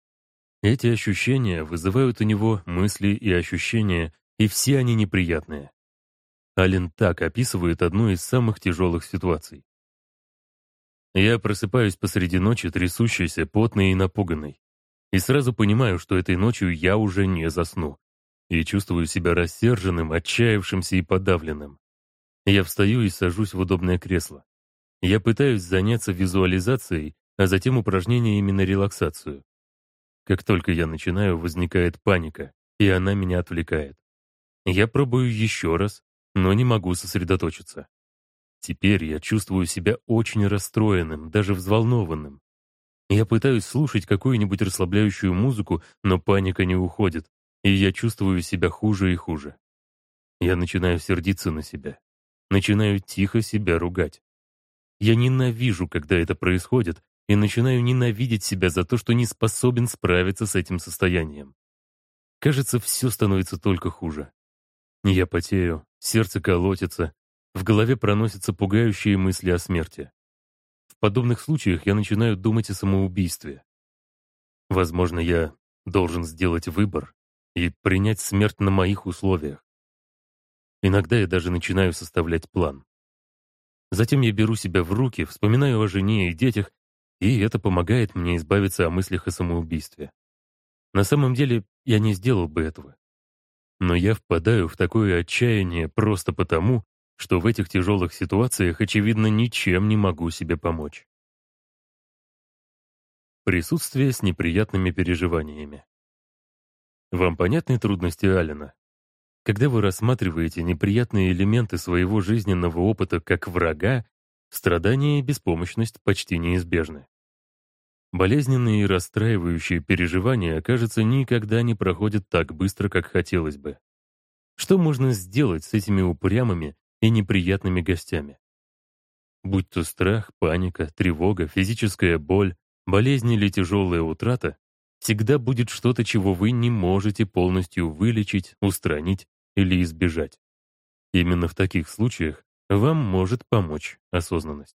Эти ощущения вызывают у него мысли и ощущения, и все они неприятные. Ален так описывает одну из самых тяжелых ситуаций. Я просыпаюсь посреди ночи, трясущийся, потный и напуганный. И сразу понимаю, что этой ночью я уже не засну. И чувствую себя рассерженным, отчаявшимся и подавленным. Я встаю и сажусь в удобное кресло. Я пытаюсь заняться визуализацией, а затем упражнениями на релаксацию. Как только я начинаю, возникает паника, и она меня отвлекает. Я пробую еще раз, но не могу сосредоточиться. Теперь я чувствую себя очень расстроенным, даже взволнованным. Я пытаюсь слушать какую-нибудь расслабляющую музыку, но паника не уходит, и я чувствую себя хуже и хуже. Я начинаю сердиться на себя. Начинаю тихо себя ругать. Я ненавижу, когда это происходит, и начинаю ненавидеть себя за то, что не способен справиться с этим состоянием. Кажется, все становится только хуже. Я потею, сердце колотится, в голове проносятся пугающие мысли о смерти. В подобных случаях я начинаю думать о самоубийстве. Возможно, я должен сделать выбор и принять смерть на моих условиях. Иногда я даже начинаю составлять план. Затем я беру себя в руки, вспоминаю о жене и детях, и это помогает мне избавиться о мыслях о самоубийстве. На самом деле, я не сделал бы этого. Но я впадаю в такое отчаяние просто потому, что в этих тяжелых ситуациях, очевидно, ничем не могу себе помочь. Присутствие с неприятными переживаниями. Вам понятны трудности Алина? Когда вы рассматриваете неприятные элементы своего жизненного опыта как врага, страдания и беспомощность почти неизбежны. Болезненные и расстраивающие переживания, кажется, никогда не проходят так быстро, как хотелось бы. Что можно сделать с этими упрямыми и неприятными гостями? Будь то страх, паника, тревога, физическая боль, болезнь или тяжелая утрата, всегда будет что-то, чего вы не можете полностью вылечить, устранить или избежать. Именно в таких случаях вам может помочь осознанность.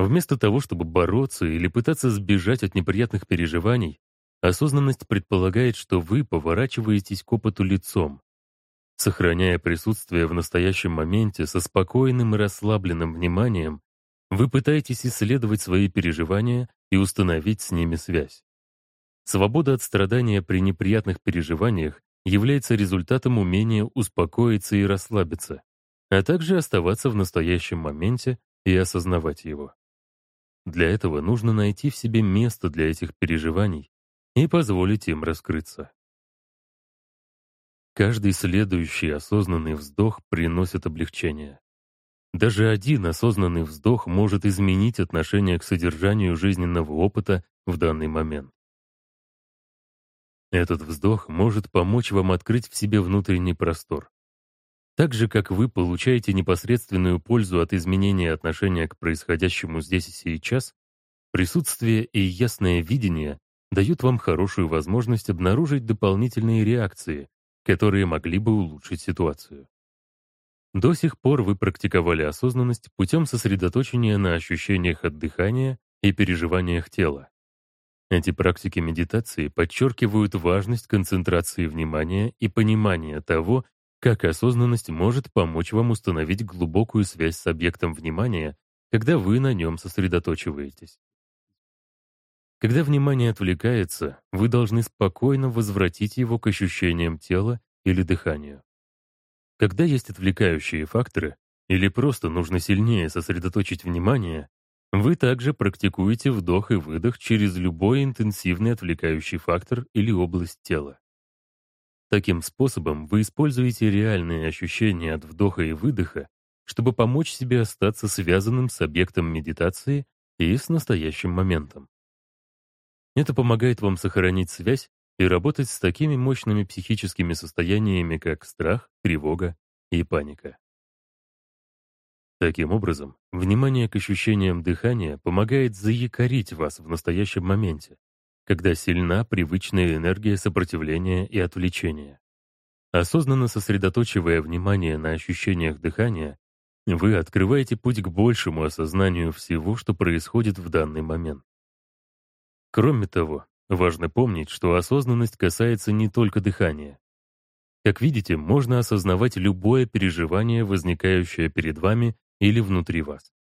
Вместо того, чтобы бороться или пытаться сбежать от неприятных переживаний, осознанность предполагает, что вы поворачиваетесь к опыту лицом. Сохраняя присутствие в настоящем моменте со спокойным и расслабленным вниманием, вы пытаетесь исследовать свои переживания и установить с ними связь. Свобода от страдания при неприятных переживаниях является результатом умения успокоиться и расслабиться, а также оставаться в настоящем моменте и осознавать его. Для этого нужно найти в себе место для этих переживаний и позволить им раскрыться. Каждый следующий осознанный вздох приносит облегчение. Даже один осознанный вздох может изменить отношение к содержанию жизненного опыта в данный момент. Этот вздох может помочь вам открыть в себе внутренний простор. Так же, как вы получаете непосредственную пользу от изменения отношения к происходящему здесь и сейчас, присутствие и ясное видение дают вам хорошую возможность обнаружить дополнительные реакции, которые могли бы улучшить ситуацию. До сих пор вы практиковали осознанность путем сосредоточения на ощущениях от дыхания и переживаниях тела. Эти практики медитации подчеркивают важность концентрации внимания и понимания того, как осознанность может помочь вам установить глубокую связь с объектом внимания, когда вы на нем сосредоточиваетесь. Когда внимание отвлекается, вы должны спокойно возвратить его к ощущениям тела или дыханию. Когда есть отвлекающие факторы, или просто нужно сильнее сосредоточить внимание, вы также практикуете вдох и выдох через любой интенсивный отвлекающий фактор или область тела. Таким способом вы используете реальные ощущения от вдоха и выдоха, чтобы помочь себе остаться связанным с объектом медитации и с настоящим моментом. Это помогает вам сохранить связь и работать с такими мощными психическими состояниями, как страх, тревога и паника. Таким образом, внимание к ощущениям дыхания помогает заякорить вас в настоящем моменте, когда сильна привычная энергия сопротивления и отвлечения. Осознанно сосредоточивая внимание на ощущениях дыхания, вы открываете путь к большему осознанию всего, что происходит в данный момент. Кроме того, важно помнить, что осознанность касается не только дыхания. Как видите, можно осознавать любое переживание, возникающее перед вами или внутри вас.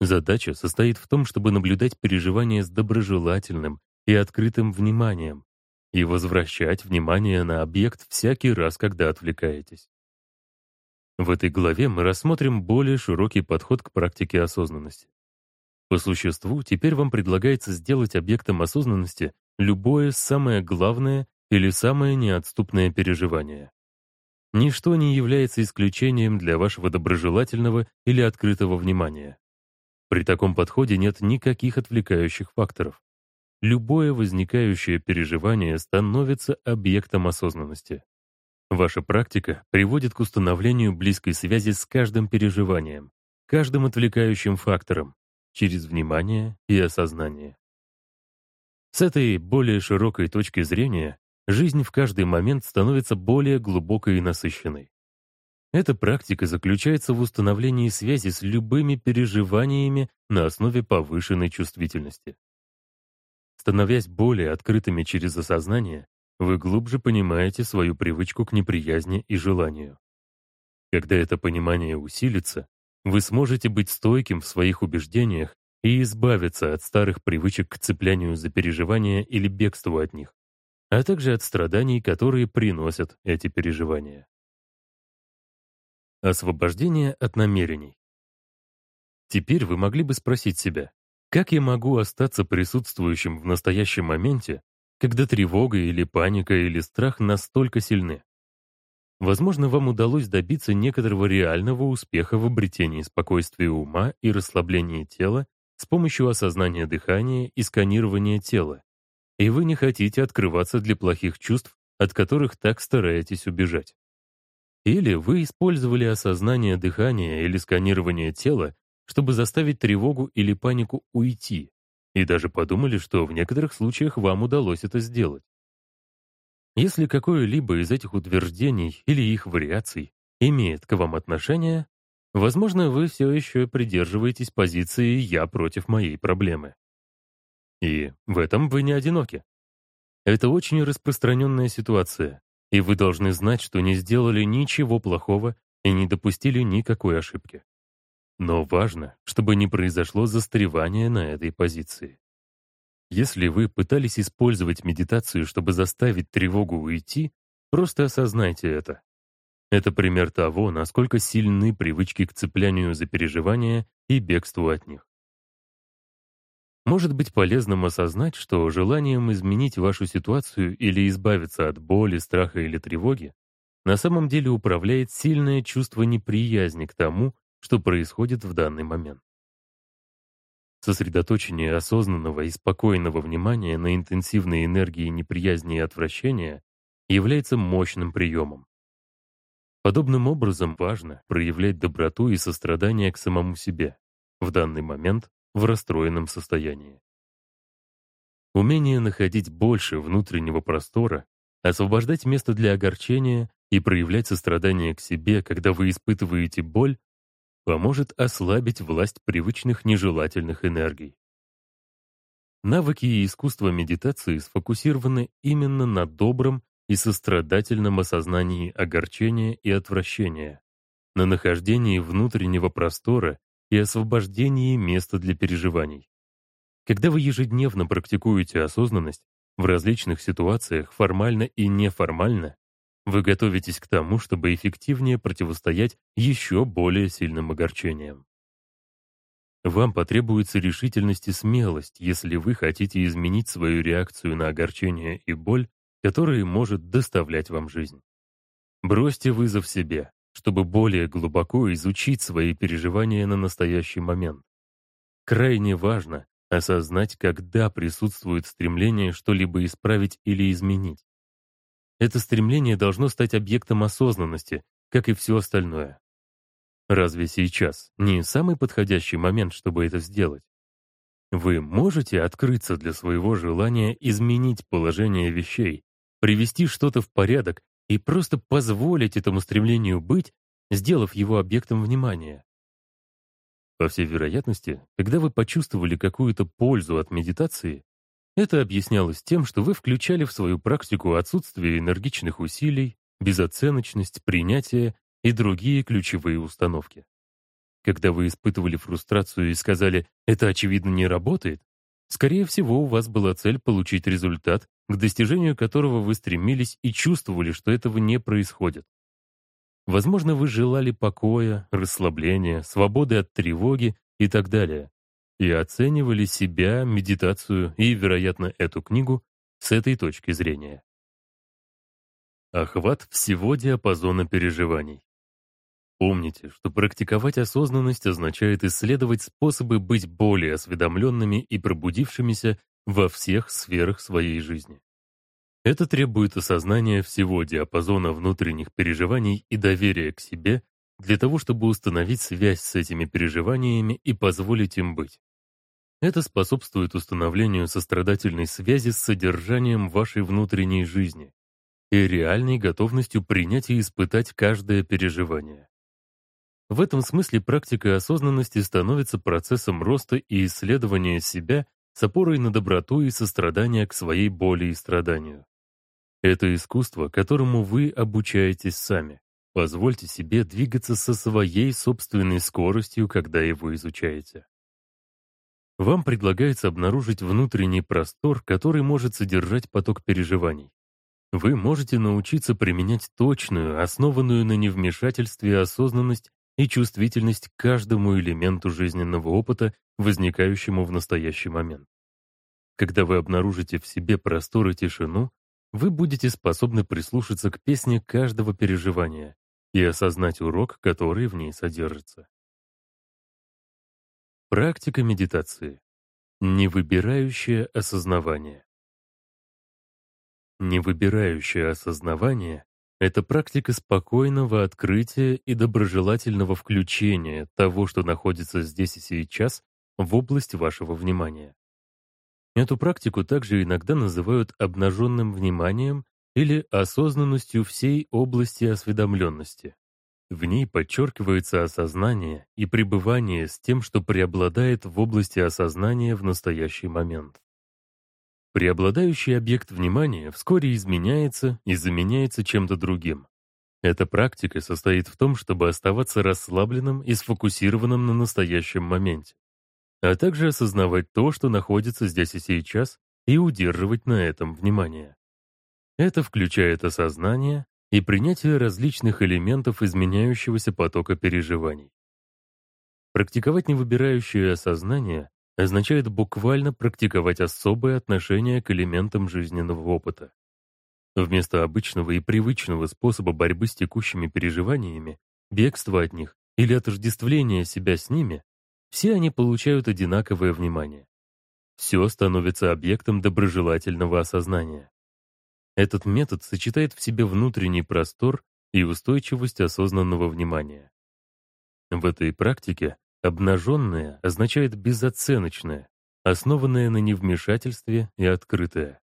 Задача состоит в том, чтобы наблюдать переживания с доброжелательным и открытым вниманием и возвращать внимание на объект всякий раз, когда отвлекаетесь. В этой главе мы рассмотрим более широкий подход к практике осознанности. По существу, теперь вам предлагается сделать объектом осознанности любое самое главное или самое неотступное переживание. ничто не является исключением для вашего доброжелательного или открытого внимания. При таком подходе нет никаких отвлекающих факторов. Любое возникающее переживание становится объектом осознанности. Ваша практика приводит к установлению близкой связи с каждым переживанием, каждым отвлекающим фактором, через внимание и осознание. С этой более широкой точки зрения жизнь в каждый момент становится более глубокой и насыщенной. Эта практика заключается в установлении связи с любыми переживаниями на основе повышенной чувствительности. Становясь более открытыми через осознание, вы глубже понимаете свою привычку к неприязни и желанию. Когда это понимание усилится, вы сможете быть стойким в своих убеждениях и избавиться от старых привычек к цеплянию за переживания или бегству от них, а также от страданий, которые приносят эти переживания. Освобождение от намерений. Теперь вы могли бы спросить себя, как я могу остаться присутствующим в настоящем моменте, когда тревога или паника или страх настолько сильны? Возможно, вам удалось добиться некоторого реального успеха в обретении спокойствия ума и расслабления тела с помощью осознания дыхания и сканирования тела. И вы не хотите открываться для плохих чувств, от которых так стараетесь убежать. Или вы использовали осознание дыхания или сканирование тела, чтобы заставить тревогу или панику уйти, и даже подумали, что в некоторых случаях вам удалось это сделать. Если какое-либо из этих утверждений или их вариаций имеет к вам отношение, Возможно, вы все еще придерживаетесь позиции «я против моей проблемы». И в этом вы не одиноки. Это очень распространенная ситуация, и вы должны знать, что не сделали ничего плохого и не допустили никакой ошибки. Но важно, чтобы не произошло застревание на этой позиции. Если вы пытались использовать медитацию, чтобы заставить тревогу уйти, просто осознайте это. Это пример того, насколько сильны привычки к цеплянию за переживания и бегству от них. Может быть полезным осознать, что желанием изменить вашу ситуацию или избавиться от боли, страха или тревоги на самом деле управляет сильное чувство неприязни к тому, что происходит в данный момент. Сосредоточение осознанного и спокойного внимания на интенсивной энергии неприязни и отвращения является мощным приемом. Подобным образом важно проявлять доброту и сострадание к самому себе, в данный момент в расстроенном состоянии. Умение находить больше внутреннего простора, освобождать место для огорчения и проявлять сострадание к себе, когда вы испытываете боль, поможет ослабить власть привычных нежелательных энергий. Навыки и искусство медитации сфокусированы именно на добром и сострадательном осознании огорчения и отвращения, на нахождении внутреннего простора и освобождении места для переживаний. Когда вы ежедневно практикуете осознанность в различных ситуациях, формально и неформально, вы готовитесь к тому, чтобы эффективнее противостоять еще более сильным огорчениям. Вам потребуется решительность и смелость, если вы хотите изменить свою реакцию на огорчение и боль который может доставлять вам жизнь. Бросьте вызов себе, чтобы более глубоко изучить свои переживания на настоящий момент. Крайне важно осознать, когда присутствует стремление что-либо исправить или изменить. Это стремление должно стать объектом осознанности, как и все остальное. Разве сейчас не самый подходящий момент, чтобы это сделать? Вы можете открыться для своего желания изменить положение вещей, привести что-то в порядок и просто позволить этому стремлению быть, сделав его объектом внимания. По всей вероятности, когда вы почувствовали какую-то пользу от медитации, это объяснялось тем, что вы включали в свою практику отсутствие энергичных усилий, безоценочность, принятие и другие ключевые установки. Когда вы испытывали фрустрацию и сказали «это, очевидно, не работает», скорее всего, у вас была цель получить результат, к достижению которого вы стремились и чувствовали, что этого не происходит. Возможно, вы желали покоя, расслабления, свободы от тревоги и так далее, и оценивали себя, медитацию и, вероятно, эту книгу с этой точки зрения. Охват всего диапазона переживаний. Помните, что практиковать осознанность означает исследовать способы быть более осведомленными и пробудившимися во всех сферах своей жизни. Это требует осознания всего диапазона внутренних переживаний и доверия к себе для того, чтобы установить связь с этими переживаниями и позволить им быть. Это способствует установлению сострадательной связи с содержанием вашей внутренней жизни и реальной готовностью принять и испытать каждое переживание. В этом смысле практика осознанности становится процессом роста и исследования себя с опорой на доброту и сострадание к своей боли и страданию. Это искусство, которому вы обучаетесь сами. Позвольте себе двигаться со своей собственной скоростью, когда его изучаете. Вам предлагается обнаружить внутренний простор, который может содержать поток переживаний. Вы можете научиться применять точную, основанную на невмешательстве осознанность и чувствительность к каждому элементу жизненного опыта, возникающему в настоящий момент. Когда вы обнаружите в себе простор и тишину, вы будете способны прислушаться к песне каждого переживания и осознать урок, который в ней содержится. Практика медитации. Невыбирающее осознавание. Невыбирающее осознавание это практика спокойного открытия и доброжелательного включения того, что находится здесь и сейчас, в область вашего внимания. Эту практику также иногда называют обнаженным вниманием или осознанностью всей области осведомленности. В ней подчеркивается осознание и пребывание с тем, что преобладает в области осознания в настоящий момент. Преобладающий объект внимания вскоре изменяется и заменяется чем-то другим. Эта практика состоит в том, чтобы оставаться расслабленным и сфокусированным на настоящем моменте, а также осознавать то, что находится здесь и сейчас, и удерживать на этом внимание. Это включает осознание и принятие различных элементов изменяющегося потока переживаний. Практиковать невыбирающее осознание означает буквально практиковать особое отношение к элементам жизненного опыта. Вместо обычного и привычного способа борьбы с текущими переживаниями, бегства от них или отождествления себя с ними, все они получают одинаковое внимание. Все становится объектом доброжелательного осознания. Этот метод сочетает в себе внутренний простор и устойчивость осознанного внимания. В этой практике Обнаженное означает безоценочное, основанное на невмешательстве и открытое.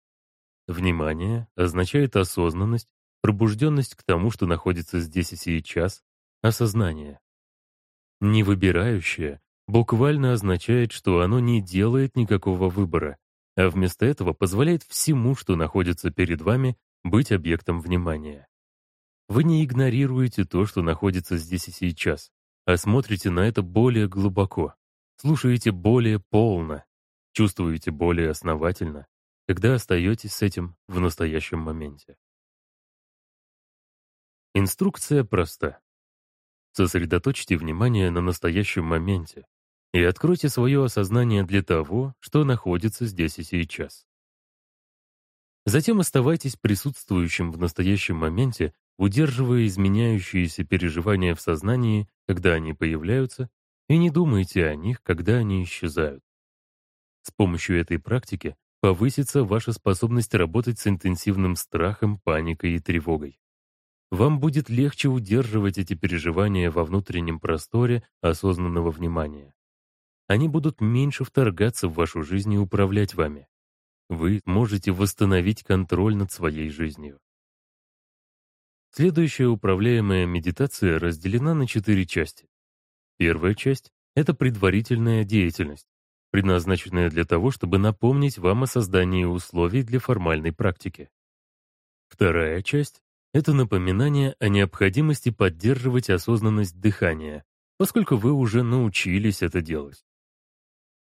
Внимание означает осознанность, пробужденность к тому, что находится здесь и сейчас, осознание. Невыбирающее буквально означает, что оно не делает никакого выбора, а вместо этого позволяет всему, что находится перед вами, быть объектом внимания. Вы не игнорируете то, что находится здесь и сейчас а смотрите на это более глубоко, слушаете более полно, чувствуете более основательно, когда остаетесь с этим в настоящем моменте. Инструкция проста. Сосредоточьте внимание на настоящем моменте и откройте свое осознание для того, что находится здесь и сейчас. Затем оставайтесь присутствующим в настоящем моменте удерживая изменяющиеся переживания в сознании, когда они появляются, и не думайте о них, когда они исчезают. С помощью этой практики повысится ваша способность работать с интенсивным страхом, паникой и тревогой. Вам будет легче удерживать эти переживания во внутреннем просторе осознанного внимания. Они будут меньше вторгаться в вашу жизнь и управлять вами. Вы можете восстановить контроль над своей жизнью. Следующая управляемая медитация разделена на четыре части. Первая часть — это предварительная деятельность, предназначенная для того, чтобы напомнить вам о создании условий для формальной практики. Вторая часть — это напоминание о необходимости поддерживать осознанность дыхания, поскольку вы уже научились это делать.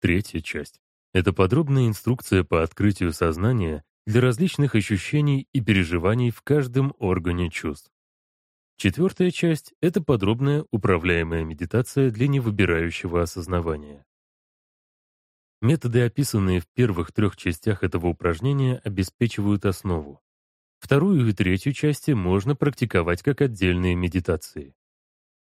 Третья часть — это подробная инструкция по открытию сознания для различных ощущений и переживаний в каждом органе чувств. Четвертая часть — это подробная управляемая медитация для невыбирающего осознавания. Методы, описанные в первых трех частях этого упражнения, обеспечивают основу. Вторую и третью части можно практиковать как отдельные медитации.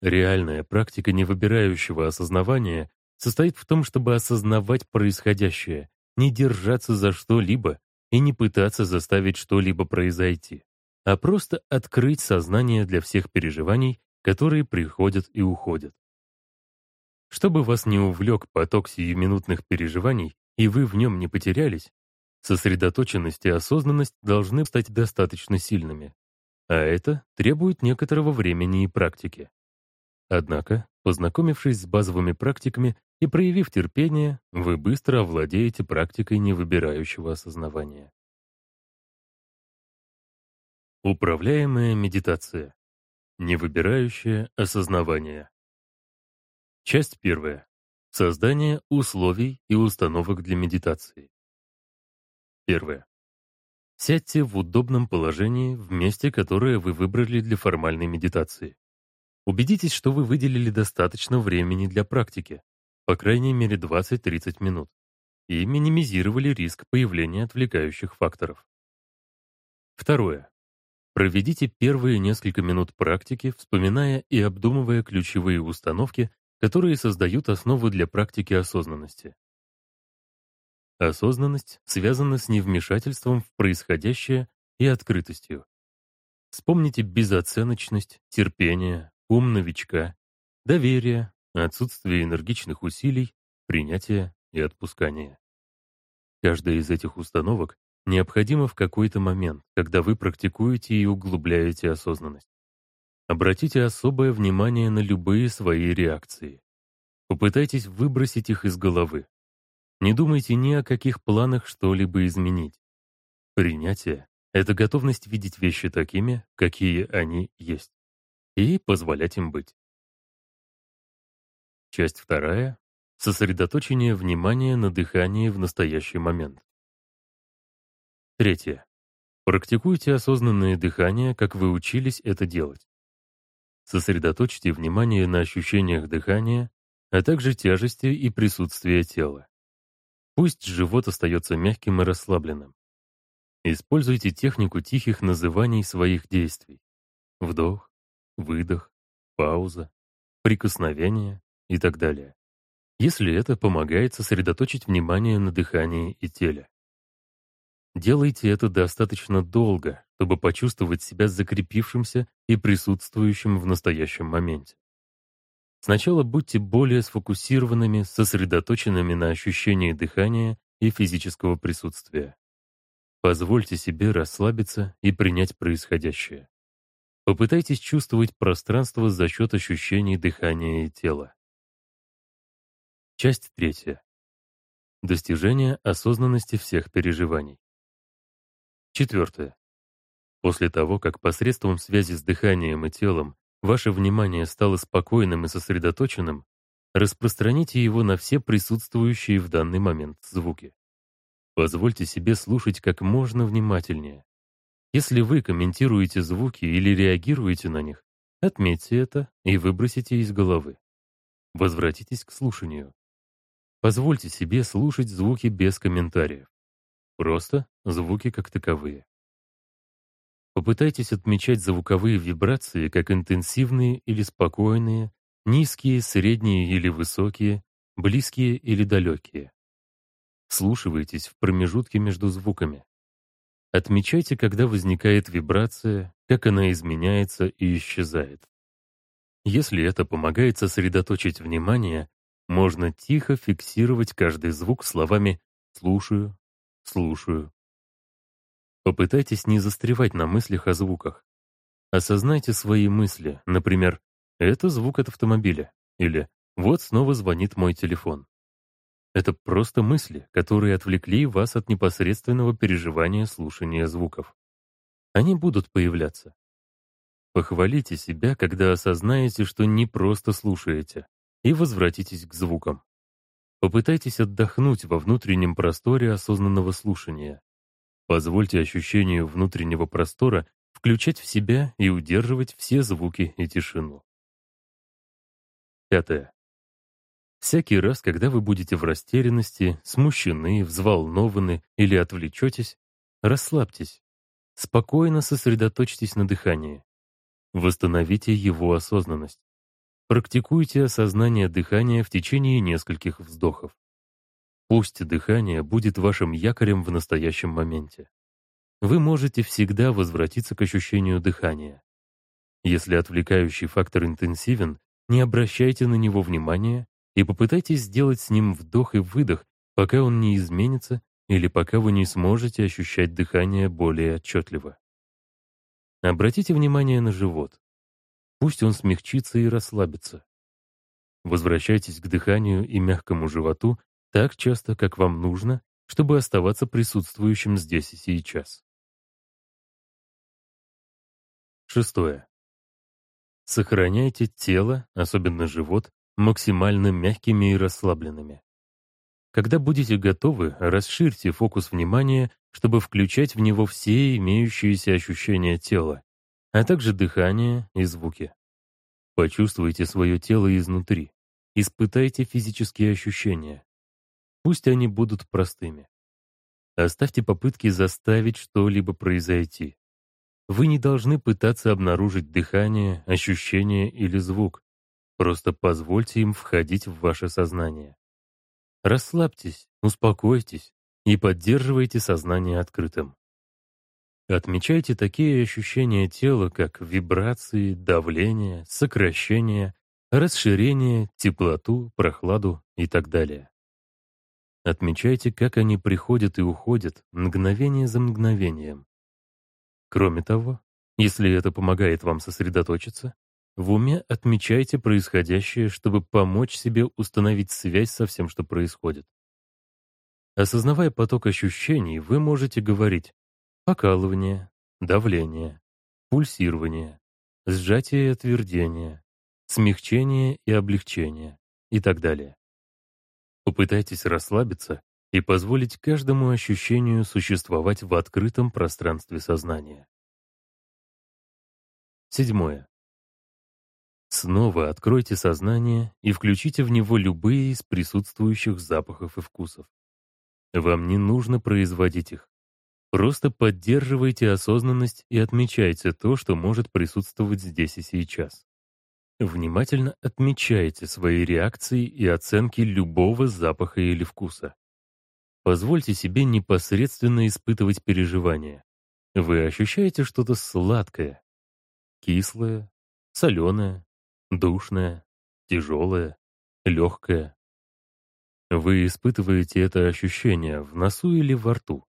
Реальная практика невыбирающего осознавания состоит в том, чтобы осознавать происходящее, не держаться за что-либо и не пытаться заставить что-либо произойти, а просто открыть сознание для всех переживаний, которые приходят и уходят. Чтобы вас не увлек поток сиюминутных переживаний, и вы в нем не потерялись, сосредоточенность и осознанность должны стать достаточно сильными. А это требует некоторого времени и практики. Однако, познакомившись с базовыми практиками и проявив терпение, вы быстро овладеете практикой невыбирающего осознавания. Управляемая медитация. Невыбирающее осознавание. Часть первая. Создание условий и установок для медитации. Первое. Сядьте в удобном положении в месте, которое вы выбрали для формальной медитации. Убедитесь, что вы выделили достаточно времени для практики, по крайней мере 20-30 минут, и минимизировали риск появления отвлекающих факторов. Второе. Проведите первые несколько минут практики, вспоминая и обдумывая ключевые установки, которые создают основу для практики осознанности. Осознанность связана с невмешательством в происходящее и открытостью. Вспомните безоценочность, терпение, ум новичка, доверие, отсутствие энергичных усилий, принятие и отпускание. Каждая из этих установок необходима в какой-то момент, когда вы практикуете и углубляете осознанность. Обратите особое внимание на любые свои реакции. Попытайтесь выбросить их из головы. Не думайте ни о каких планах что-либо изменить. Принятие — это готовность видеть вещи такими, какие они есть, и позволять им быть. Часть вторая — сосредоточение внимания на дыхании в настоящий момент. Третье. Практикуйте осознанное дыхание, как вы учились это делать. Сосредоточьте внимание на ощущениях дыхания, а также тяжести и присутствия тела. Пусть живот остается мягким и расслабленным. Используйте технику тихих называний своих действий. Вдох, выдох, пауза, прикосновение и так далее. Если это помогает сосредоточить внимание на дыхании и теле. Делайте это достаточно долго, чтобы почувствовать себя закрепившимся и присутствующим в настоящем моменте. Сначала будьте более сфокусированными, сосредоточенными на ощущении дыхания и физического присутствия. Позвольте себе расслабиться и принять происходящее. Попытайтесь чувствовать пространство за счет ощущений дыхания и тела. Часть третья. Достижение осознанности всех переживаний. Четвертое. После того, как посредством связи с дыханием и телом ваше внимание стало спокойным и сосредоточенным, распространите его на все присутствующие в данный момент звуки. Позвольте себе слушать как можно внимательнее. Если вы комментируете звуки или реагируете на них, отметьте это и выбросите из головы. Возвратитесь к слушанию. Позвольте себе слушать звуки без комментариев. Просто звуки как таковые. Попытайтесь отмечать звуковые вибрации как интенсивные или спокойные, низкие, средние или высокие, близкие или далекие. Слушивайтесь в промежутке между звуками. Отмечайте, когда возникает вибрация, как она изменяется и исчезает. Если это помогает сосредоточить внимание, можно тихо фиксировать каждый звук словами «слушаю», Слушаю. Попытайтесь не застревать на мыслях о звуках. Осознайте свои мысли, например, «это звук от автомобиля» или «вот снова звонит мой телефон». Это просто мысли, которые отвлекли вас от непосредственного переживания слушания звуков. Они будут появляться. Похвалите себя, когда осознаете, что не просто слушаете, и возвратитесь к звукам. Попытайтесь отдохнуть во внутреннем просторе осознанного слушания. Позвольте ощущению внутреннего простора включать в себя и удерживать все звуки и тишину. Пятое. Всякий раз, когда вы будете в растерянности, смущены, взволнованы или отвлечетесь, расслабьтесь. спокойно сосредоточьтесь на дыхании. Восстановите его осознанность. Практикуйте осознание дыхания в течение нескольких вздохов. Пусть дыхание будет вашим якорем в настоящем моменте. Вы можете всегда возвратиться к ощущению дыхания. Если отвлекающий фактор интенсивен, не обращайте на него внимания и попытайтесь сделать с ним вдох и выдох, пока он не изменится или пока вы не сможете ощущать дыхание более отчетливо. Обратите внимание на живот. Пусть он смягчится и расслабится. Возвращайтесь к дыханию и мягкому животу так часто, как вам нужно, чтобы оставаться присутствующим здесь и сейчас. Шестое. Сохраняйте тело, особенно живот, максимально мягкими и расслабленными. Когда будете готовы, расширьте фокус внимания, чтобы включать в него все имеющиеся ощущения тела, а также дыхание и звуки. Почувствуйте свое тело изнутри. Испытайте физические ощущения. Пусть они будут простыми. Оставьте попытки заставить что-либо произойти. Вы не должны пытаться обнаружить дыхание, ощущение или звук. Просто позвольте им входить в ваше сознание. Расслабьтесь, успокойтесь и поддерживайте сознание открытым. Отмечайте такие ощущения тела, как вибрации, давление, сокращение, расширение, теплоту, прохладу и так далее. Отмечайте, как они приходят и уходят, мгновение за мгновением. Кроме того, если это помогает вам сосредоточиться, в уме отмечайте происходящее, чтобы помочь себе установить связь со всем, что происходит. Осознавая поток ощущений, вы можете говорить покалывание, давление, пульсирование, сжатие и отвердение, смягчение и облегчение и так далее. Попытайтесь расслабиться и позволить каждому ощущению существовать в открытом пространстве сознания. Седьмое. Снова откройте сознание и включите в него любые из присутствующих запахов и вкусов. Вам не нужно производить их. Просто поддерживайте осознанность и отмечайте то, что может присутствовать здесь и сейчас. Внимательно отмечайте свои реакции и оценки любого запаха или вкуса. Позвольте себе непосредственно испытывать переживания. Вы ощущаете что-то сладкое, кислое, соленое, душное, тяжелое, легкое. Вы испытываете это ощущение в носу или во рту.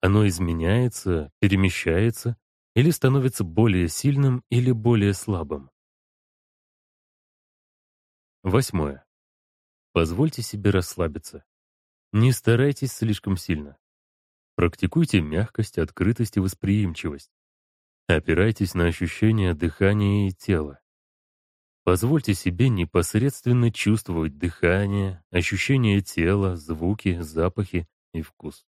Оно изменяется, перемещается или становится более сильным или более слабым. Восьмое. Позвольте себе расслабиться. Не старайтесь слишком сильно. Практикуйте мягкость, открытость и восприимчивость. Опирайтесь на ощущения дыхания и тела. Позвольте себе непосредственно чувствовать дыхание, ощущения тела, звуки, запахи и вкус.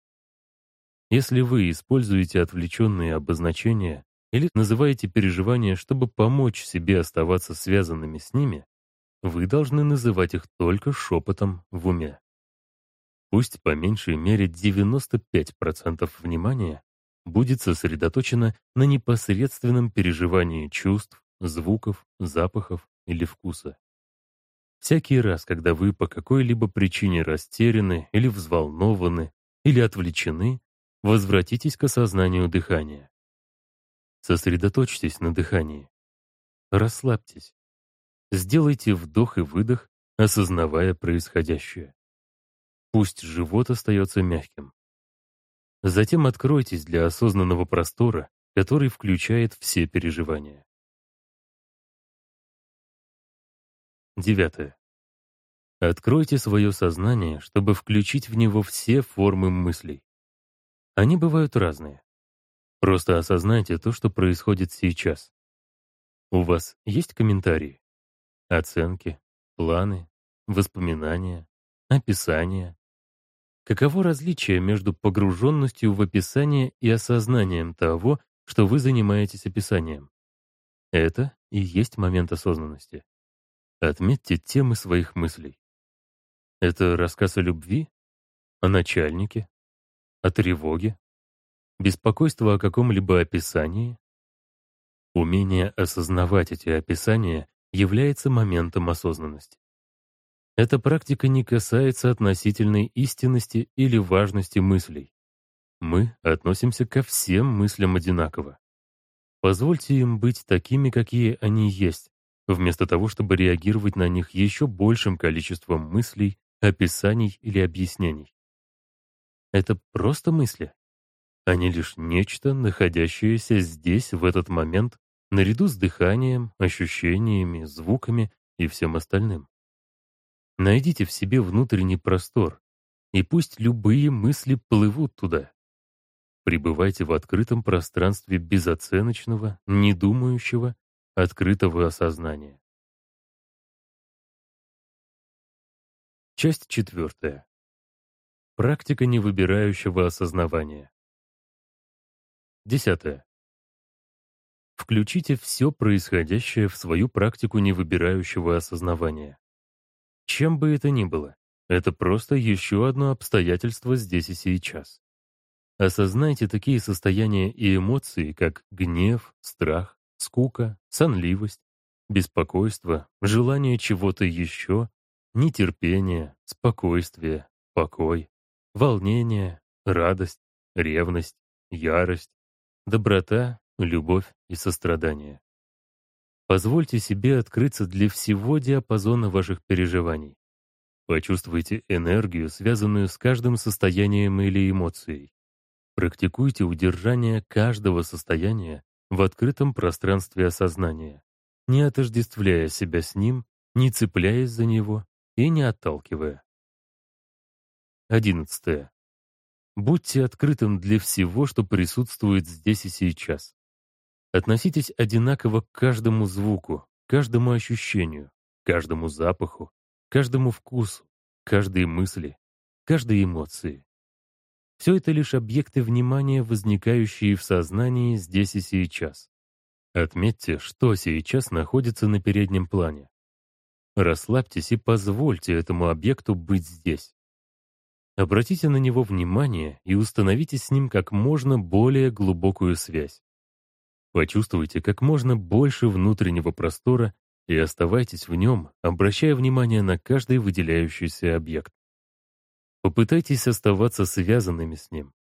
Если вы используете отвлеченные обозначения или называете переживания, чтобы помочь себе оставаться связанными с ними, вы должны называть их только шепотом в уме. Пусть по меньшей мере 95% внимания будет сосредоточено на непосредственном переживании чувств, звуков, запахов или вкуса. Всякий раз, когда вы по какой-либо причине растеряны или взволнованы или отвлечены, возвратитесь к осознанию дыхания. Сосредоточьтесь на дыхании. Расслабьтесь. Сделайте вдох и выдох, осознавая происходящее. Пусть живот остается мягким. Затем откройтесь для осознанного простора, который включает все переживания. Девятое. Откройте свое сознание, чтобы включить в него все формы мыслей. Они бывают разные. Просто осознайте то, что происходит сейчас. У вас есть комментарии? Оценки, планы, воспоминания, описания. Каково различие между погруженностью в описание и осознанием того, что вы занимаетесь описанием? Это и есть момент осознанности. Отметьте темы своих мыслей. Это рассказ о любви? О начальнике? О тревоге? Беспокойство о каком-либо описании? Умение осознавать эти описания является моментом осознанности. Эта практика не касается относительной истинности или важности мыслей. Мы относимся ко всем мыслям одинаково. Позвольте им быть такими, какие они есть, вместо того, чтобы реагировать на них еще большим количеством мыслей, описаний или объяснений. Это просто мысли. Они лишь нечто, находящееся здесь в этот момент, наряду с дыханием, ощущениями, звуками и всем остальным. Найдите в себе внутренний простор, и пусть любые мысли плывут туда. Пребывайте в открытом пространстве безоценочного, недумающего, открытого осознания. Часть четвертая. Практика невыбирающего осознавания. Десятое. Включите все происходящее в свою практику невыбирающего осознавания. Чем бы это ни было, это просто еще одно обстоятельство здесь и сейчас. Осознайте такие состояния и эмоции, как гнев, страх, скука, сонливость, беспокойство, желание чего-то еще, нетерпение, спокойствие, покой, волнение, радость, ревность, ярость, доброта, любовь и сострадание. Позвольте себе открыться для всего диапазона ваших переживаний. Почувствуйте энергию, связанную с каждым состоянием или эмоцией. Практикуйте удержание каждого состояния в открытом пространстве осознания, не отождествляя себя с ним, не цепляясь за него и не отталкивая. 11. Будьте открытым для всего, что присутствует здесь и сейчас. Относитесь одинаково к каждому звуку, каждому ощущению, каждому запаху, каждому вкусу, каждой мысли, каждой эмоции. Все это лишь объекты внимания, возникающие в сознании здесь и сейчас. Отметьте, что сейчас находится на переднем плане. Расслабьтесь и позвольте этому объекту быть здесь. Обратите на него внимание и установите с ним как можно более глубокую связь. Почувствуйте как можно больше внутреннего простора и оставайтесь в нем, обращая внимание на каждый выделяющийся объект. Попытайтесь оставаться связанными с ним.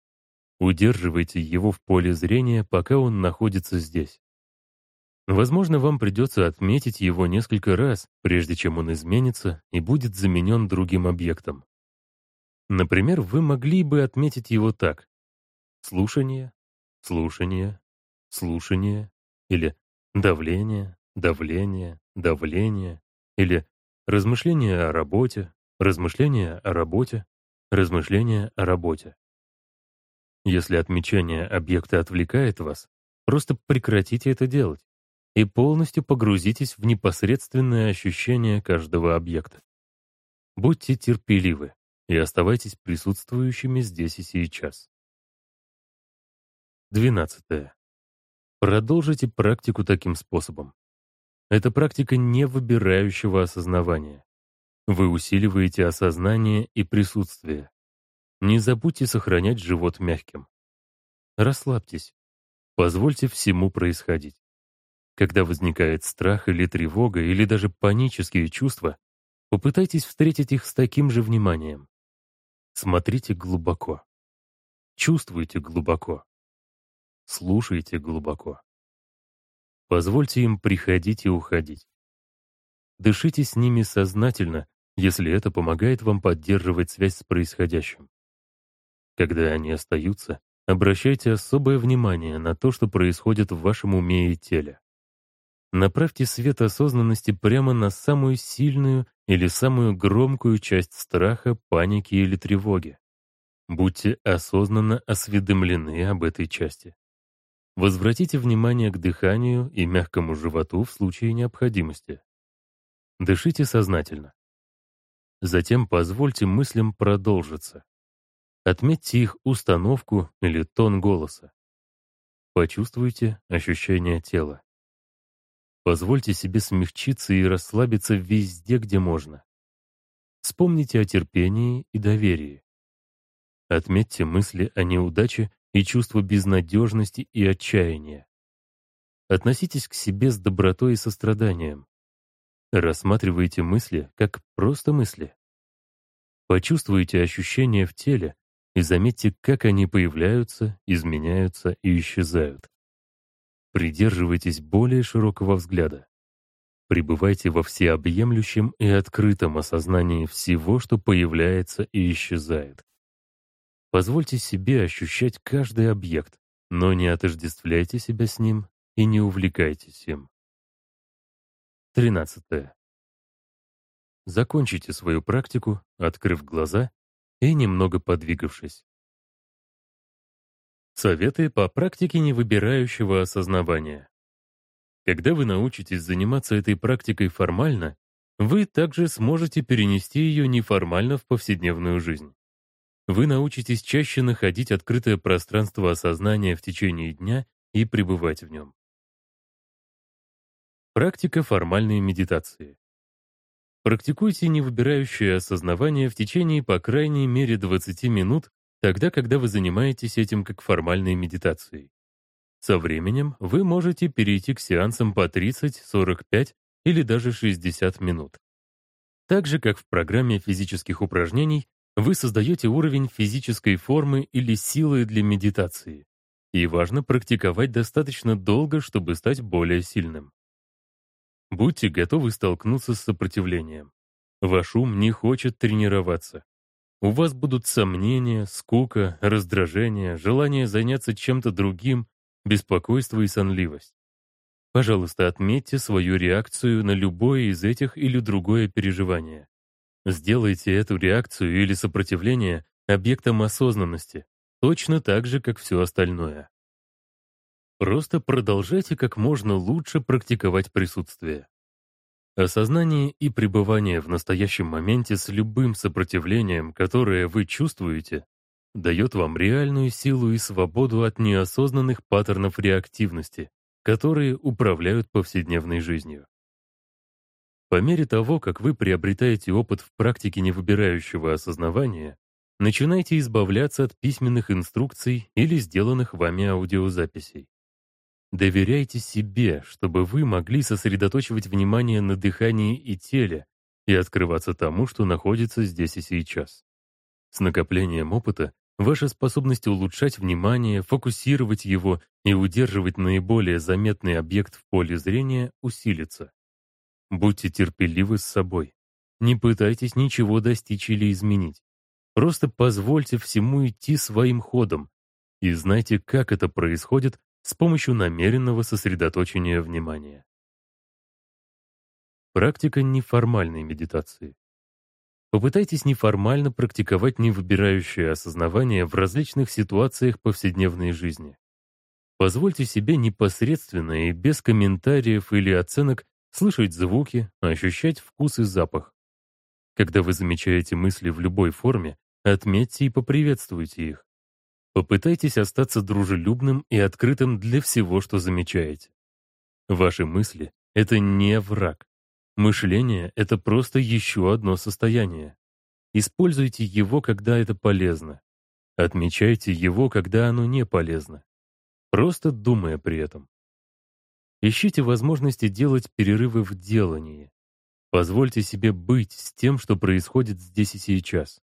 Удерживайте его в поле зрения, пока он находится здесь. Возможно, вам придется отметить его несколько раз, прежде чем он изменится и будет заменен другим объектом. Например, вы могли бы отметить его так. Слушание, слушание, слушание, или давление, давление, давление, или размышление о работе, размышление о работе, размышление о работе. Если отмечание объекта отвлекает вас, просто прекратите это делать и полностью погрузитесь в непосредственное ощущение каждого объекта. Будьте терпеливы и оставайтесь присутствующими здесь и сейчас. 12. Продолжите практику таким способом. Это практика не выбирающего осознавания. Вы усиливаете осознание и присутствие. Не забудьте сохранять живот мягким. Расслабьтесь. Позвольте всему происходить. Когда возникает страх или тревога, или даже панические чувства, попытайтесь встретить их с таким же вниманием. Смотрите глубоко. Чувствуйте глубоко. Слушайте глубоко. Позвольте им приходить и уходить. Дышите с ними сознательно, если это помогает вам поддерживать связь с происходящим. Когда они остаются, обращайте особое внимание на то, что происходит в вашем уме и теле. Направьте свет осознанности прямо на самую сильную или самую громкую часть страха, паники или тревоги. Будьте осознанно осведомлены об этой части. Возвратите внимание к дыханию и мягкому животу в случае необходимости. Дышите сознательно. Затем позвольте мыслям продолжиться. Отметьте их установку или тон голоса. Почувствуйте ощущение тела. Позвольте себе смягчиться и расслабиться везде, где можно. Вспомните о терпении и доверии. Отметьте мысли о неудаче и чувство безнадежности и отчаяния. Относитесь к себе с добротой и состраданием. Рассматривайте мысли как просто мысли. Почувствуйте ощущения в теле и заметьте, как они появляются, изменяются и исчезают. Придерживайтесь более широкого взгляда. Пребывайте во всеобъемлющем и открытом осознании всего, что появляется и исчезает. Позвольте себе ощущать каждый объект, но не отождествляйте себя с ним и не увлекайтесь им. 13. Закончите свою практику, открыв глаза и немного подвигавшись. Советы по практике невыбирающего осознавания. Когда вы научитесь заниматься этой практикой формально, вы также сможете перенести ее неформально в повседневную жизнь. Вы научитесь чаще находить открытое пространство осознания в течение дня и пребывать в нем. Практика формальной медитации. Практикуйте невыбирающее осознавание в течение по крайней мере 20 минут, тогда, когда вы занимаетесь этим как формальной медитацией. Со временем вы можете перейти к сеансам по 30, 45 или даже 60 минут. Так же, как в программе физических упражнений, вы создаете уровень физической формы или силы для медитации. И важно практиковать достаточно долго, чтобы стать более сильным. Будьте готовы столкнуться с сопротивлением. Ваш ум не хочет тренироваться. У вас будут сомнения, скука, раздражение, желание заняться чем-то другим, беспокойство и сонливость. Пожалуйста, отметьте свою реакцию на любое из этих или другое переживание. Сделайте эту реакцию или сопротивление объектом осознанности, точно так же, как все остальное. Просто продолжайте как можно лучше практиковать присутствие. Осознание и пребывание в настоящем моменте с любым сопротивлением, которое вы чувствуете, дает вам реальную силу и свободу от неосознанных паттернов реактивности, которые управляют повседневной жизнью. По мере того, как вы приобретаете опыт в практике невыбирающего осознавания, начинайте избавляться от письменных инструкций или сделанных вами аудиозаписей. Доверяйте себе, чтобы вы могли сосредоточивать внимание на дыхании и теле и открываться тому, что находится здесь и сейчас. С накоплением опыта ваша способность улучшать внимание, фокусировать его и удерживать наиболее заметный объект в поле зрения усилится. Будьте терпеливы с собой. Не пытайтесь ничего достичь или изменить. Просто позвольте всему идти своим ходом и знайте, как это происходит с помощью намеренного сосредоточения внимания. Практика неформальной медитации. Попытайтесь неформально практиковать невыбирающее осознавание в различных ситуациях повседневной жизни. Позвольте себе непосредственно и без комментариев или оценок слышать звуки, ощущать вкус и запах. Когда вы замечаете мысли в любой форме, отметьте и поприветствуйте их. Попытайтесь остаться дружелюбным и открытым для всего, что замечаете. Ваши мысли — это не враг. Мышление — это просто еще одно состояние. Используйте его, когда это полезно. Отмечайте его, когда оно не полезно. Просто думая при этом. Ищите возможности делать перерывы в делании. Позвольте себе быть с тем, что происходит здесь и сейчас.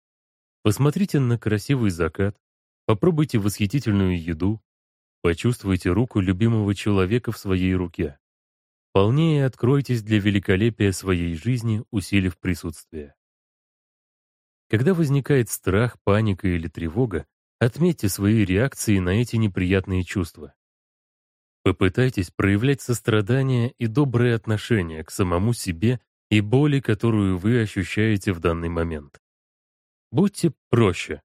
Посмотрите на красивый закат, Попробуйте восхитительную еду, почувствуйте руку любимого человека в своей руке. Полнее откройтесь для великолепия своей жизни, усилив присутствие. Когда возникает страх, паника или тревога, отметьте свои реакции на эти неприятные чувства. Попытайтесь проявлять сострадание и доброе отношение к самому себе и боли, которую вы ощущаете в данный момент. Будьте проще,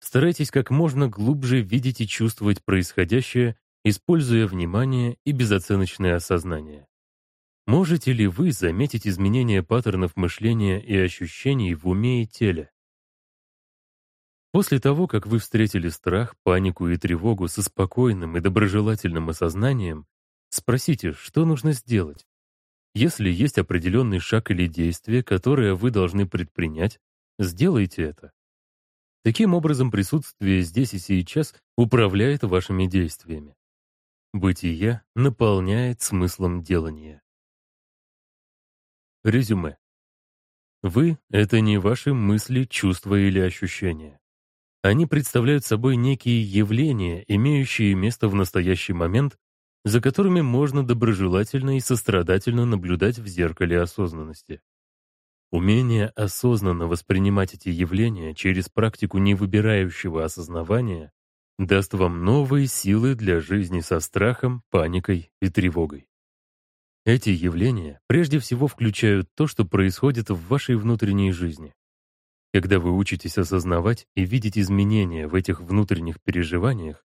Старайтесь как можно глубже видеть и чувствовать происходящее, используя внимание и безоценочное осознание. Можете ли вы заметить изменения паттернов мышления и ощущений в уме и теле? После того, как вы встретили страх, панику и тревогу со спокойным и доброжелательным осознанием, спросите, что нужно сделать. Если есть определенный шаг или действие, которое вы должны предпринять, сделайте это. Таким образом, присутствие здесь и сейчас управляет вашими действиями. Бытие наполняет смыслом делания. Резюме. Вы — это не ваши мысли, чувства или ощущения. Они представляют собой некие явления, имеющие место в настоящий момент, за которыми можно доброжелательно и сострадательно наблюдать в зеркале осознанности. Умение осознанно воспринимать эти явления через практику невыбирающего осознавания даст вам новые силы для жизни со страхом, паникой и тревогой. Эти явления прежде всего включают то, что происходит в вашей внутренней жизни. Когда вы учитесь осознавать и видеть изменения в этих внутренних переживаниях,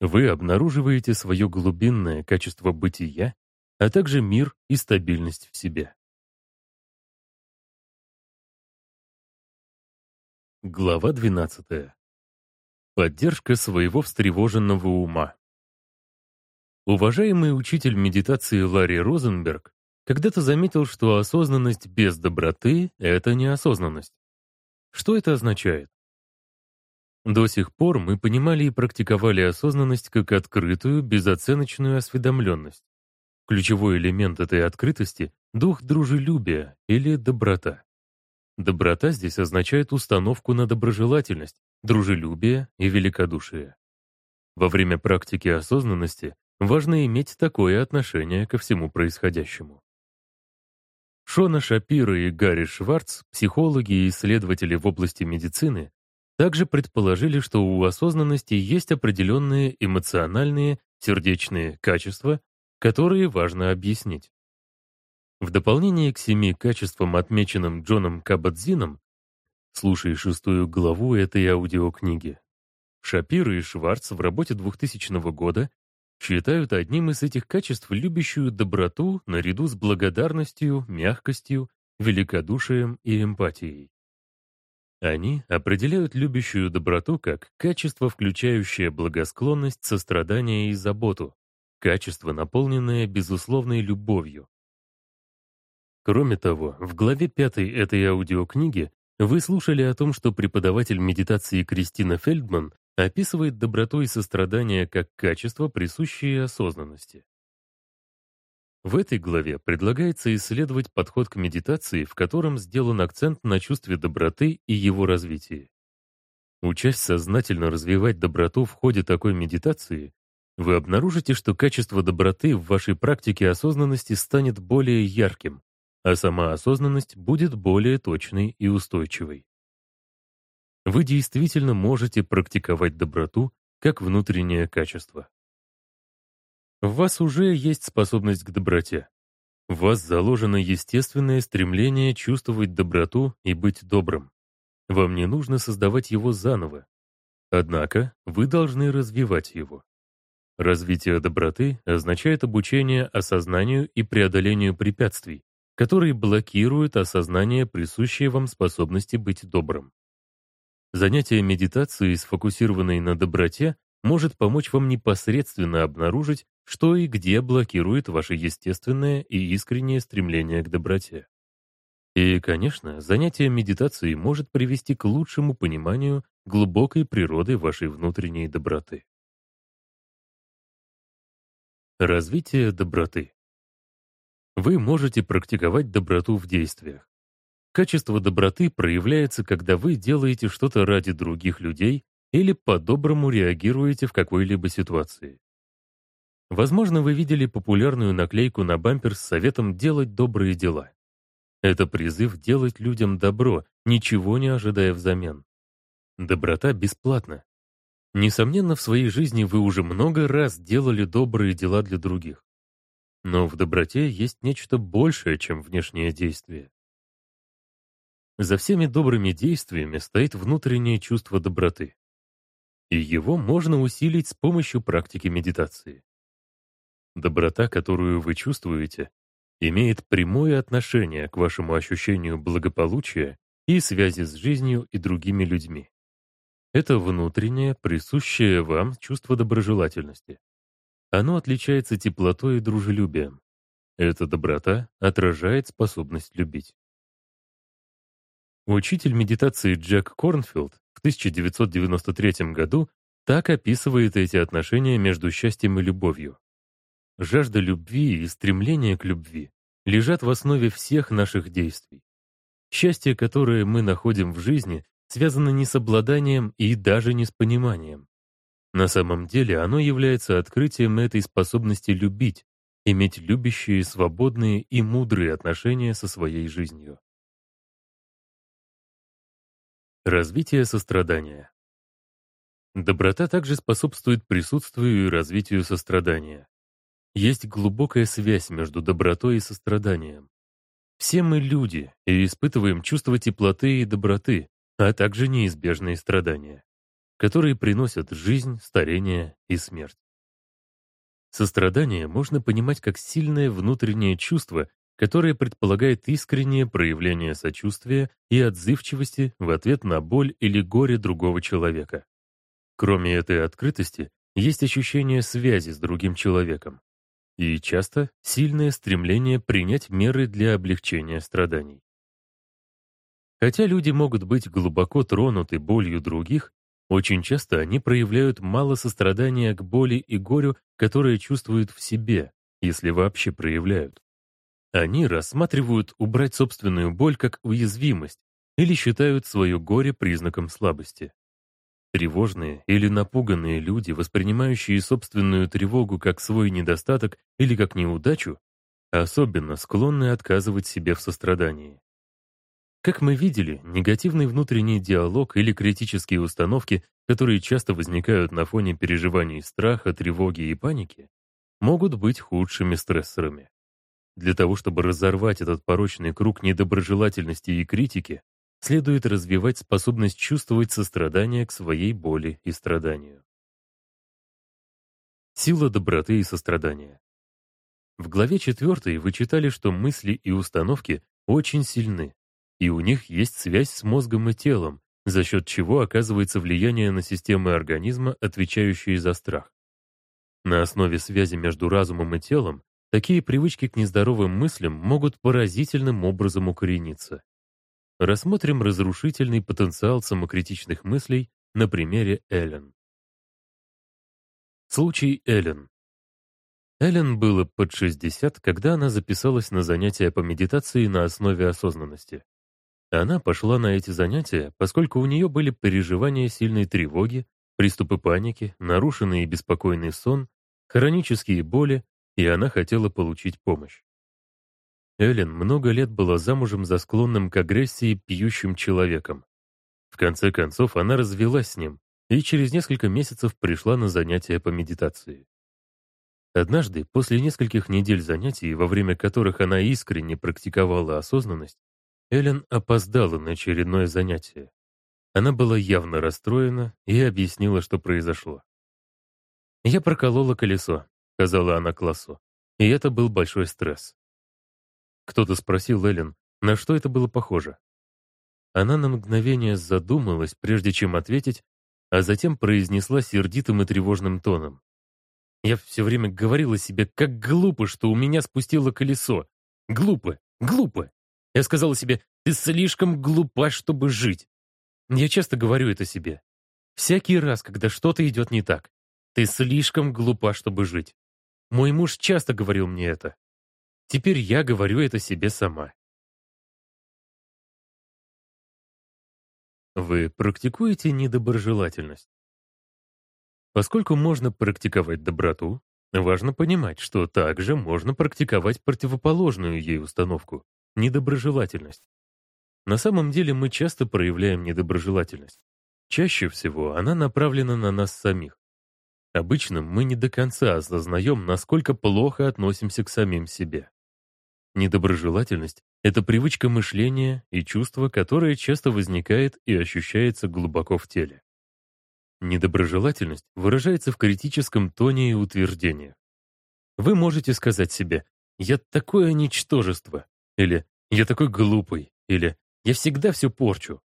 вы обнаруживаете свое глубинное качество бытия, а также мир и стабильность в себе. Глава 12. Поддержка своего встревоженного ума. Уважаемый учитель медитации Ларри Розенберг когда-то заметил, что осознанность без доброты — это неосознанность. Что это означает? До сих пор мы понимали и практиковали осознанность как открытую, безоценочную осведомленность. Ключевой элемент этой открытости — дух дружелюбия или доброта. Доброта здесь означает установку на доброжелательность, дружелюбие и великодушие. Во время практики осознанности важно иметь такое отношение ко всему происходящему. Шона Шапира и Гарри Шварц, психологи и исследователи в области медицины, также предположили, что у осознанности есть определенные эмоциональные, сердечные качества, которые важно объяснить. В дополнение к семи качествам, отмеченным Джоном Кабадзином, слушай шестую главу этой аудиокниги, Шапира и Шварц в работе 2000 года считают одним из этих качеств любящую доброту наряду с благодарностью, мягкостью, великодушием и эмпатией. Они определяют любящую доброту как качество, включающее благосклонность, сострадание и заботу, качество, наполненное безусловной любовью. Кроме того, в главе пятой этой аудиокниги вы слушали о том, что преподаватель медитации Кристина Фельдман описывает доброту и сострадание как качество, присущие осознанности. В этой главе предлагается исследовать подход к медитации, в котором сделан акцент на чувстве доброты и его развитии. Учась сознательно развивать доброту в ходе такой медитации, вы обнаружите, что качество доброты в вашей практике осознанности станет более ярким, а сама осознанность будет более точной и устойчивой вы действительно можете практиковать доброту как внутреннее качество. В вас уже есть способность к доброте. В вас заложено естественное стремление чувствовать доброту и быть добрым. Вам не нужно создавать его заново. Однако вы должны развивать его. Развитие доброты означает обучение осознанию и преодолению препятствий, которые блокируют осознание присущей вам способности быть добрым. Занятие медитацией, сфокусированной на доброте, может помочь вам непосредственно обнаружить, что и где блокирует ваше естественное и искреннее стремление к доброте. И, конечно, занятие медитацией может привести к лучшему пониманию глубокой природы вашей внутренней доброты. Развитие доброты. Вы можете практиковать доброту в действиях. Качество доброты проявляется, когда вы делаете что-то ради других людей или по-доброму реагируете в какой-либо ситуации. Возможно, вы видели популярную наклейку на бампер с советом делать добрые дела. Это призыв делать людям добро, ничего не ожидая взамен. Доброта бесплатна. Несомненно, в своей жизни вы уже много раз делали добрые дела для других. Но в доброте есть нечто большее, чем внешнее действие. За всеми добрыми действиями стоит внутреннее чувство доброты. И его можно усилить с помощью практики медитации. Доброта, которую вы чувствуете, имеет прямое отношение к вашему ощущению благополучия и связи с жизнью и другими людьми. Это внутреннее, присущее вам чувство доброжелательности. Оно отличается теплотой и дружелюбием. Эта доброта отражает способность любить. Учитель медитации Джек Корнфилд в 1993 году так описывает эти отношения между счастьем и любовью. Жажда любви и стремление к любви лежат в основе всех наших действий. Счастье, которое мы находим в жизни, связано не с обладанием и даже не с пониманием. На самом деле оно является открытием этой способности любить, иметь любящие, свободные и мудрые отношения со своей жизнью. Развитие сострадания. Доброта также способствует присутствию и развитию сострадания. Есть глубокая связь между добротой и состраданием. Все мы люди и испытываем чувство теплоты и доброты, а также неизбежные страдания, которые приносят жизнь, старение и смерть. Сострадание можно понимать как сильное внутреннее чувство, которое предполагает искреннее проявление сочувствия и отзывчивости в ответ на боль или горе другого человека. Кроме этой открытости, есть ощущение связи с другим человеком и часто сильное стремление принять меры для облегчения страданий. Хотя люди могут быть глубоко тронуты болью других, очень часто они проявляют мало сострадания к боли и горю, которые чувствуют в себе, если вообще проявляют. Они рассматривают убрать собственную боль как уязвимость или считают свое горе признаком слабости. Тревожные или напуганные люди, воспринимающие собственную тревогу как свой недостаток или как неудачу, особенно склонны отказывать себе в сострадании. Как мы видели, негативный внутренний диалог или критические установки, которые часто возникают на фоне переживаний страха, тревоги и паники, могут быть худшими стрессорами. Для того, чтобы разорвать этот порочный круг недоброжелательности и критики, следует развивать способность чувствовать сострадание к своей боли и страданию. Сила доброты и сострадания. В главе 4 вы читали, что мысли и установки очень сильны, и у них есть связь с мозгом и телом, за счет чего оказывается влияние на системы организма, отвечающие за страх. На основе связи между разумом и телом такие привычки к нездоровым мыслям могут поразительным образом укорениться. Рассмотрим разрушительный потенциал самокритичных мыслей на примере Эллен. Случай Эллен. Эллен было под 60, когда она записалась на занятия по медитации на основе осознанности. Она пошла на эти занятия, поскольку у нее были переживания сильной тревоги, приступы паники, нарушенный и беспокойный сон, хронические боли, и она хотела получить помощь. Эллен много лет была замужем за склонным к агрессии пьющим человеком. В конце концов, она развелась с ним и через несколько месяцев пришла на занятия по медитации. Однажды, после нескольких недель занятий, во время которых она искренне практиковала осознанность, Эллен опоздала на очередное занятие. Она была явно расстроена и объяснила, что произошло. «Я проколола колесо», — сказала она классу, и это был большой стресс. Кто-то спросил Эллен, на что это было похоже. Она на мгновение задумалась, прежде чем ответить, а затем произнесла сердитым и тревожным тоном. «Я все время говорила себе, как глупо, что у меня спустило колесо. Глупо, глупо. Я сказала себе, ты слишком глупа, чтобы жить. Я часто говорю это себе. Всякий раз, когда что-то идет не так. Ты слишком глупа, чтобы жить. Мой муж часто говорил мне это. Теперь я говорю это себе сама. Вы практикуете недоброжелательность? Поскольку можно практиковать доброту, важно понимать, что также можно практиковать противоположную ей установку — недоброжелательность. На самом деле мы часто проявляем недоброжелательность. Чаще всего она направлена на нас самих. Обычно мы не до конца осознаем, насколько плохо относимся к самим себе. Недоброжелательность — это привычка мышления и чувство, которое часто возникает и ощущается глубоко в теле. Недоброжелательность выражается в критическом тоне и утверждениях. Вы можете сказать себе «я такое ничтожество» или «я такой глупый» или «я всегда все порчу».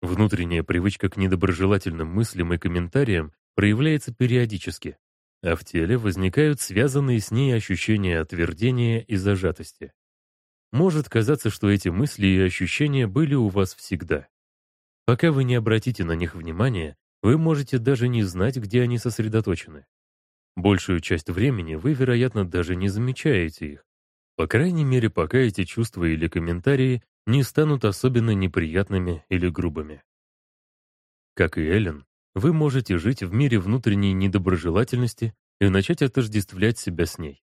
Внутренняя привычка к недоброжелательным мыслям и комментариям проявляется периодически, а в теле возникают связанные с ней ощущения отвердения и зажатости. Может казаться, что эти мысли и ощущения были у вас всегда. Пока вы не обратите на них внимания, вы можете даже не знать, где они сосредоточены. Большую часть времени вы, вероятно, даже не замечаете их. По крайней мере, пока эти чувства или комментарии не станут особенно неприятными или грубыми. Как и Эллен, вы можете жить в мире внутренней недоброжелательности и начать отождествлять себя с ней.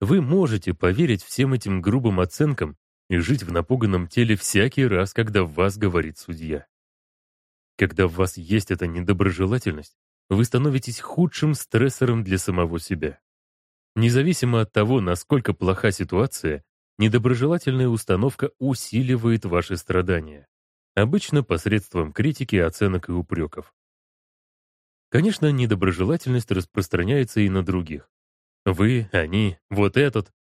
Вы можете поверить всем этим грубым оценкам и жить в напуганном теле всякий раз, когда в вас говорит судья. Когда в вас есть эта недоброжелательность, вы становитесь худшим стрессором для самого себя. Независимо от того, насколько плоха ситуация, недоброжелательная установка усиливает ваши страдания, обычно посредством критики, оценок и упреков. Конечно, недоброжелательность распространяется и на других. Вы, они, вот этот.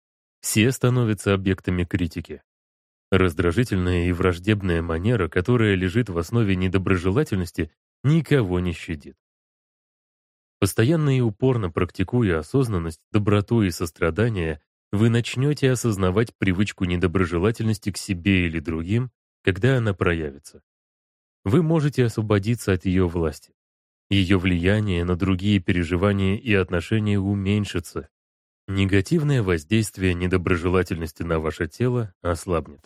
Все становятся объектами критики. Раздражительная и враждебная манера, которая лежит в основе недоброжелательности, никого не щадит. Постоянно и упорно практикуя осознанность, доброту и сострадание, вы начнете осознавать привычку недоброжелательности к себе или другим, когда она проявится. Вы можете освободиться от ее власти. Ее влияние на другие переживания и отношения уменьшится. Негативное воздействие недоброжелательности на ваше тело ослабнет.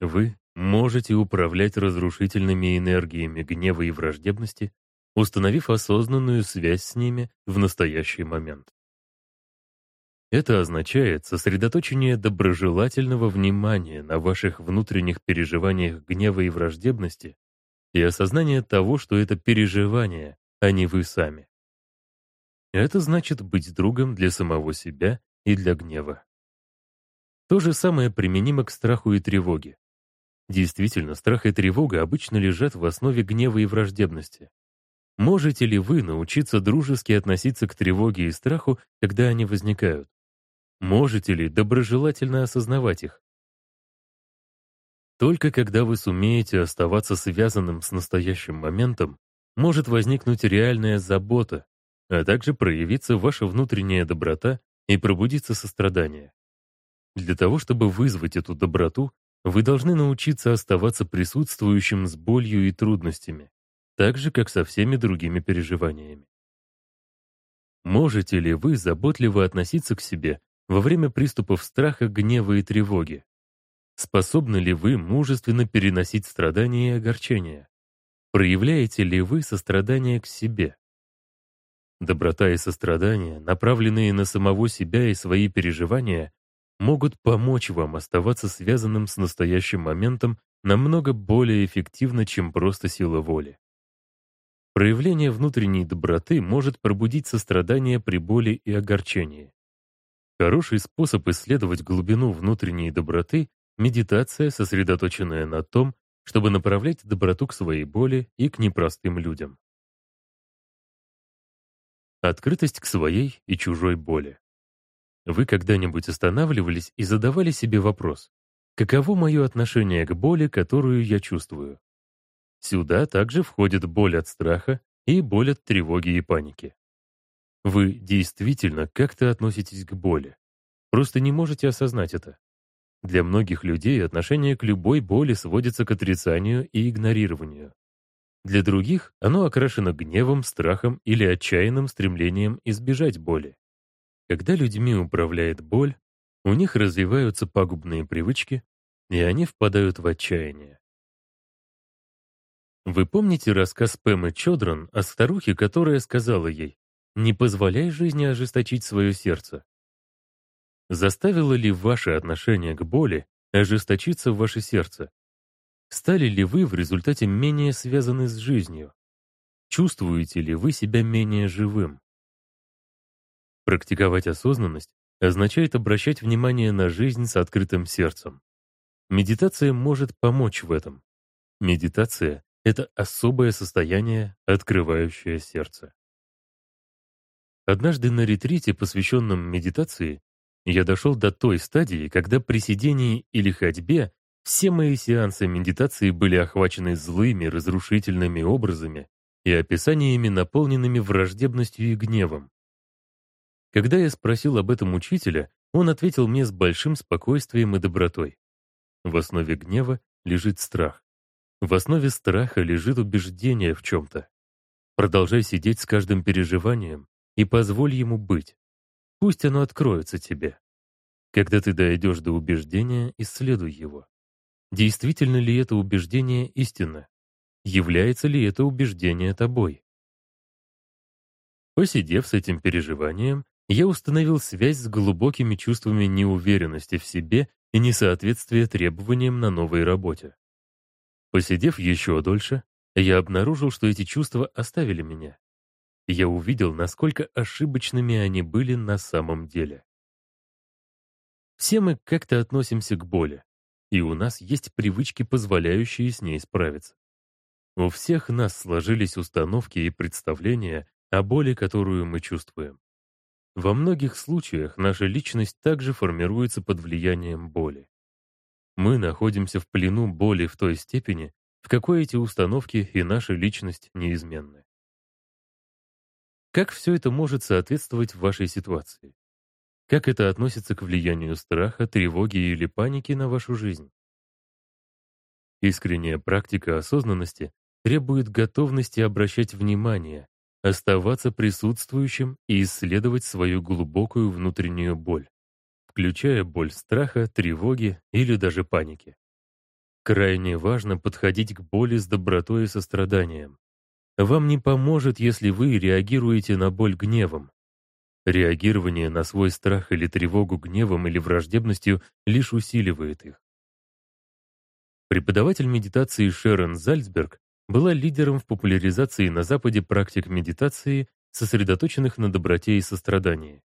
Вы можете управлять разрушительными энергиями гнева и враждебности, установив осознанную связь с ними в настоящий момент. Это означает сосредоточение доброжелательного внимания на ваших внутренних переживаниях гнева и враждебности и осознание того, что это переживание, а не вы сами. Это значит быть другом для самого себя и для гнева. То же самое применимо к страху и тревоге. Действительно, страх и тревога обычно лежат в основе гнева и враждебности. Можете ли вы научиться дружески относиться к тревоге и страху, когда они возникают? Можете ли доброжелательно осознавать их? Только когда вы сумеете оставаться связанным с настоящим моментом, может возникнуть реальная забота, а также проявиться ваша внутренняя доброта и пробудиться сострадание. Для того, чтобы вызвать эту доброту, вы должны научиться оставаться присутствующим с болью и трудностями, так же, как со всеми другими переживаниями. Можете ли вы заботливо относиться к себе во время приступов страха, гнева и тревоги? Способны ли вы мужественно переносить страдания и огорчения? Проявляете ли вы сострадание к себе? Доброта и сострадание, направленные на самого себя и свои переживания, могут помочь вам оставаться связанным с настоящим моментом намного более эффективно, чем просто сила воли. Проявление внутренней доброты может пробудить сострадание при боли и огорчении. Хороший способ исследовать глубину внутренней доброты Медитация, сосредоточенная на том, чтобы направлять доброту к своей боли и к непростым людям. Открытость к своей и чужой боли. Вы когда-нибудь останавливались и задавали себе вопрос, каково мое отношение к боли, которую я чувствую? Сюда также входит боль от страха и боль от тревоги и паники. Вы действительно как-то относитесь к боли. Просто не можете осознать это. Для многих людей отношение к любой боли сводится к отрицанию и игнорированию. Для других оно окрашено гневом, страхом или отчаянным стремлением избежать боли. Когда людьми управляет боль, у них развиваются пагубные привычки, и они впадают в отчаяние. Вы помните рассказ Пэмы Чодран о старухе, которая сказала ей «Не позволяй жизни ожесточить свое сердце». Заставило ли ваше отношение к боли ожесточиться в ваше сердце? Стали ли вы в результате менее связаны с жизнью? Чувствуете ли вы себя менее живым? Практиковать осознанность означает обращать внимание на жизнь с открытым сердцем. Медитация может помочь в этом. Медитация — это особое состояние, открывающее сердце. Однажды на ретрите, посвященном медитации, я дошел до той стадии, когда при сидении или ходьбе все мои сеансы медитации были охвачены злыми, разрушительными образами и описаниями, наполненными враждебностью и гневом. Когда я спросил об этом учителя, он ответил мне с большим спокойствием и добротой. В основе гнева лежит страх. В основе страха лежит убеждение в чем-то. Продолжай сидеть с каждым переживанием и позволь ему быть. Пусть оно откроется тебе. Когда ты дойдешь до убеждения, исследуй его. Действительно ли это убеждение истинно? Является ли это убеждение тобой? Посидев с этим переживанием, я установил связь с глубокими чувствами неуверенности в себе и несоответствия требованиям на новой работе. Посидев еще дольше, я обнаружил, что эти чувства оставили меня. Я увидел, насколько ошибочными они были на самом деле. Все мы как-то относимся к боли, и у нас есть привычки, позволяющие с ней справиться. У всех нас сложились установки и представления о боли, которую мы чувствуем. Во многих случаях наша личность также формируется под влиянием боли. Мы находимся в плену боли в той степени, в какой эти установки и наша личность неизменны. Как все это может соответствовать вашей ситуации? Как это относится к влиянию страха, тревоги или паники на вашу жизнь? Искренняя практика осознанности требует готовности обращать внимание, оставаться присутствующим и исследовать свою глубокую внутреннюю боль, включая боль страха, тревоги или даже паники. Крайне важно подходить к боли с добротой и состраданием. Вам не поможет, если вы реагируете на боль гневом. Реагирование на свой страх или тревогу гневом или враждебностью лишь усиливает их. Преподаватель медитации Шерон Зальцберг была лидером в популяризации на Западе практик медитации, сосредоточенных на доброте и сострадании.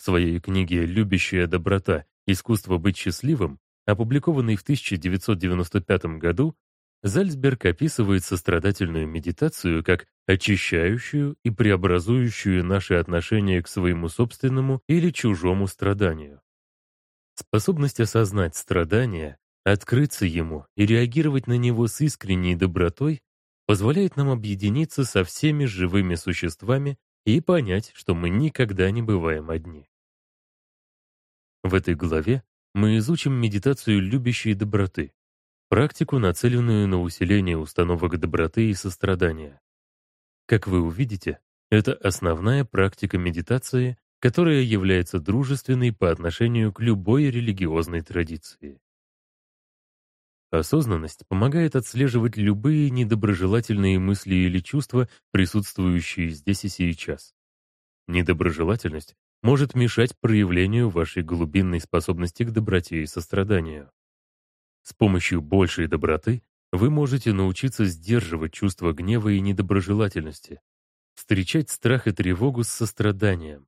В своей книге «Любящая доброта. Искусство быть счастливым», опубликованной в 1995 году, Зальцберг описывает сострадательную медитацию как очищающую и преобразующую наши отношения к своему собственному или чужому страданию. Способность осознать страдание Открыться ему и реагировать на него с искренней добротой позволяет нам объединиться со всеми живыми существами и понять, что мы никогда не бываем одни. В этой главе мы изучим медитацию любящей доброты, практику, нацеленную на усиление установок доброты и сострадания. Как вы увидите, это основная практика медитации, которая является дружественной по отношению к любой религиозной традиции. Осознанность помогает отслеживать любые недоброжелательные мысли или чувства, присутствующие здесь и сейчас. Недоброжелательность может мешать проявлению вашей глубинной способности к доброте и состраданию. С помощью большей доброты вы можете научиться сдерживать чувства гнева и недоброжелательности, встречать страх и тревогу с состраданием.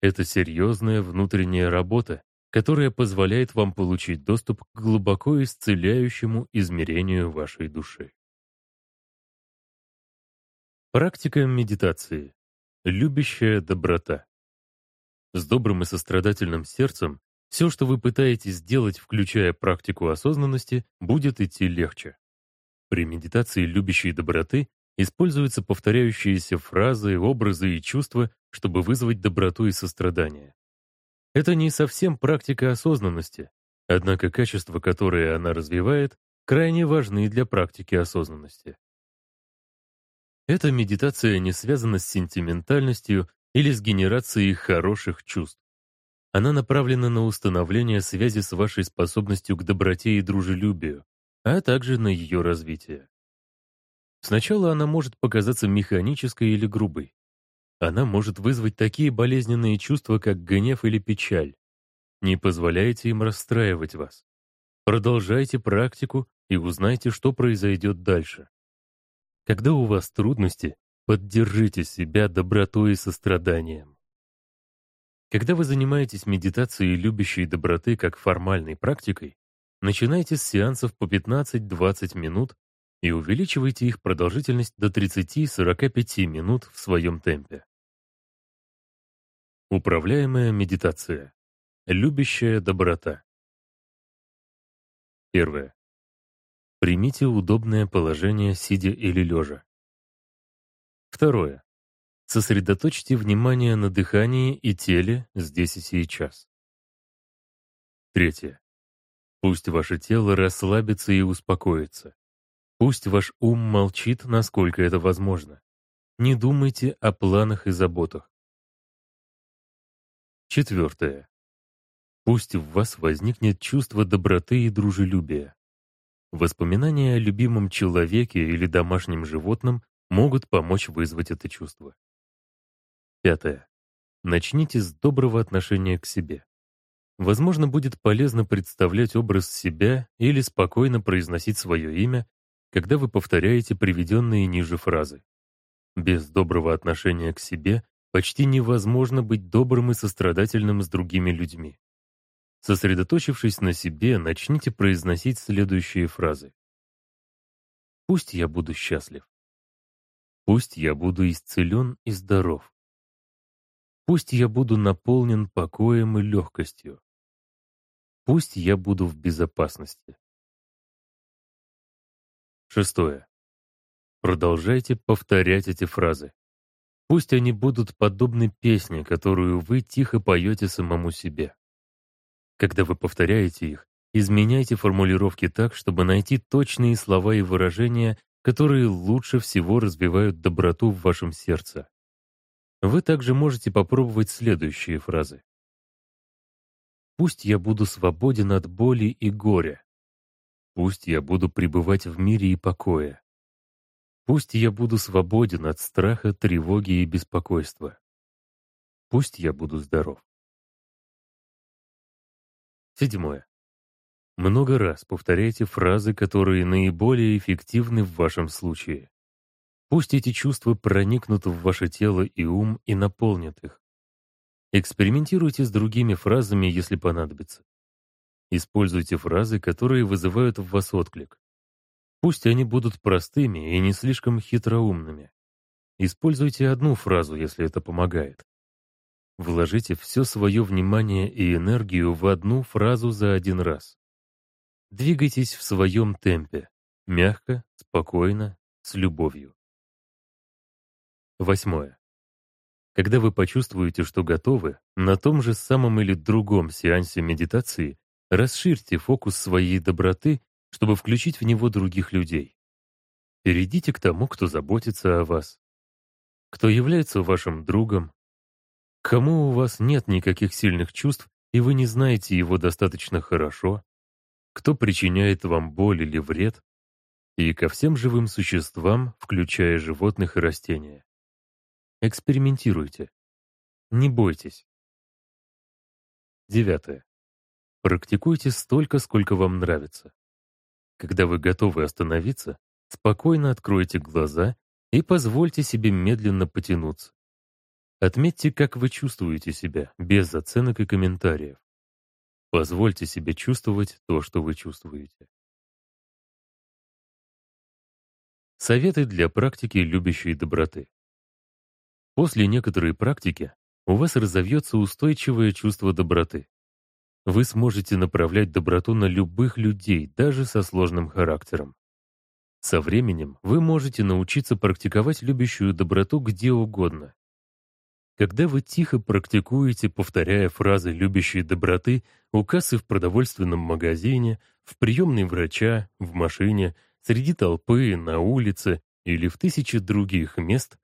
Это серьезная внутренняя работа, которая позволяет вам получить доступ к глубоко исцеляющему измерению вашей души. Практика медитации. Любящая доброта. С добрым и сострадательным сердцем все, что вы пытаетесь сделать, включая практику осознанности, будет идти легче. При медитации любящей доброты используются повторяющиеся фразы, образы и чувства, чтобы вызвать доброту и сострадание. Это не совсем практика осознанности, однако качества, которые она развивает, крайне важны для практики осознанности. Эта медитация не связана с сентиментальностью или с генерацией хороших чувств. Она направлена на установление связи с вашей способностью к доброте и дружелюбию, а также на ее развитие. Сначала она может показаться механической или грубой. Она может вызвать такие болезненные чувства, как гнев или печаль. Не позволяйте им расстраивать вас. Продолжайте практику и узнайте, что произойдет дальше. Когда у вас трудности, поддержите себя добротой и состраданием. Когда вы занимаетесь медитацией любящей доброты как формальной практикой, начинайте с сеансов по 15-20 минут и увеличивайте их продолжительность до 30-45 минут в своем темпе. Управляемая медитация. Любящая доброта. Первое. Примите удобное положение, сидя или лежа. Второе. Сосредоточьте внимание на дыхании и теле здесь и сейчас. Третье. Пусть ваше тело расслабится и успокоится. Пусть ваш ум молчит, насколько это возможно. Не думайте о планах и заботах. Четвертое. Пусть в вас возникнет чувство доброты и дружелюбия. Воспоминания о любимом человеке или домашнем животном могут помочь вызвать это чувство. Пятое. Начните с доброго отношения к себе. Возможно, будет полезно представлять образ себя или спокойно произносить свое имя, когда вы повторяете приведенные ниже фразы. Без доброго отношения к себе почти невозможно быть добрым и сострадательным с другими людьми. Сосредоточившись на себе, начните произносить следующие фразы. «Пусть я буду счастлив. Пусть я буду исцелен и здоров. Пусть я буду наполнен покоем и легкостью. Пусть я буду в безопасности. Шестое. Продолжайте повторять эти фразы. Пусть они будут подобны песне, которую вы тихо поете самому себе. Когда вы повторяете их, изменяйте формулировки так, чтобы найти точные слова и выражения, которые лучше всего развивают доброту в вашем сердце. Вы также можете попробовать следующие фразы. Пусть я буду свободен от боли и горя. Пусть я буду пребывать в мире и покое. Пусть я буду свободен от страха, тревоги и беспокойства. Пусть я буду здоров. Седьмое. Много раз повторяйте фразы, которые наиболее эффективны в вашем случае. Пусть эти чувства проникнут в ваше тело и ум и наполнят их. Экспериментируйте с другими фразами, если понадобится. Используйте фразы, которые вызывают в вас отклик. Пусть они будут простыми и не слишком хитроумными. Используйте одну фразу, если это помогает. Вложите все свое внимание и энергию в одну фразу за один раз. Двигайтесь в своем темпе, мягко, спокойно, с любовью. Восьмое. Когда вы почувствуете, что готовы, на том же самом или другом сеансе медитации расширьте фокус своей доброты, чтобы включить в него других людей. Перейдите к тому, кто заботится о вас, кто является вашим другом, кому у вас нет никаких сильных чувств, и вы не знаете его достаточно хорошо, кто причиняет вам боль или вред, и ко всем живым существам, включая животных и растения. Экспериментируйте. Не бойтесь. Девятое. Практикуйте столько, сколько вам нравится. Когда вы готовы остановиться, спокойно откройте глаза и позвольте себе медленно потянуться. Отметьте, как вы чувствуете себя, без оценок и комментариев. Позвольте себе чувствовать то, что вы чувствуете. Советы для практики любящей доброты. После некоторой практики у вас разовьется устойчивое чувство доброты. Вы сможете направлять доброту на любых людей, даже со сложным характером. Со временем вы можете научиться практиковать любящую доброту где угодно. Когда вы тихо практикуете, повторяя фразы любящей доброты у кассы в продовольственном магазине, в приемной врача, в машине, среди толпы, на улице или в тысячи других мест,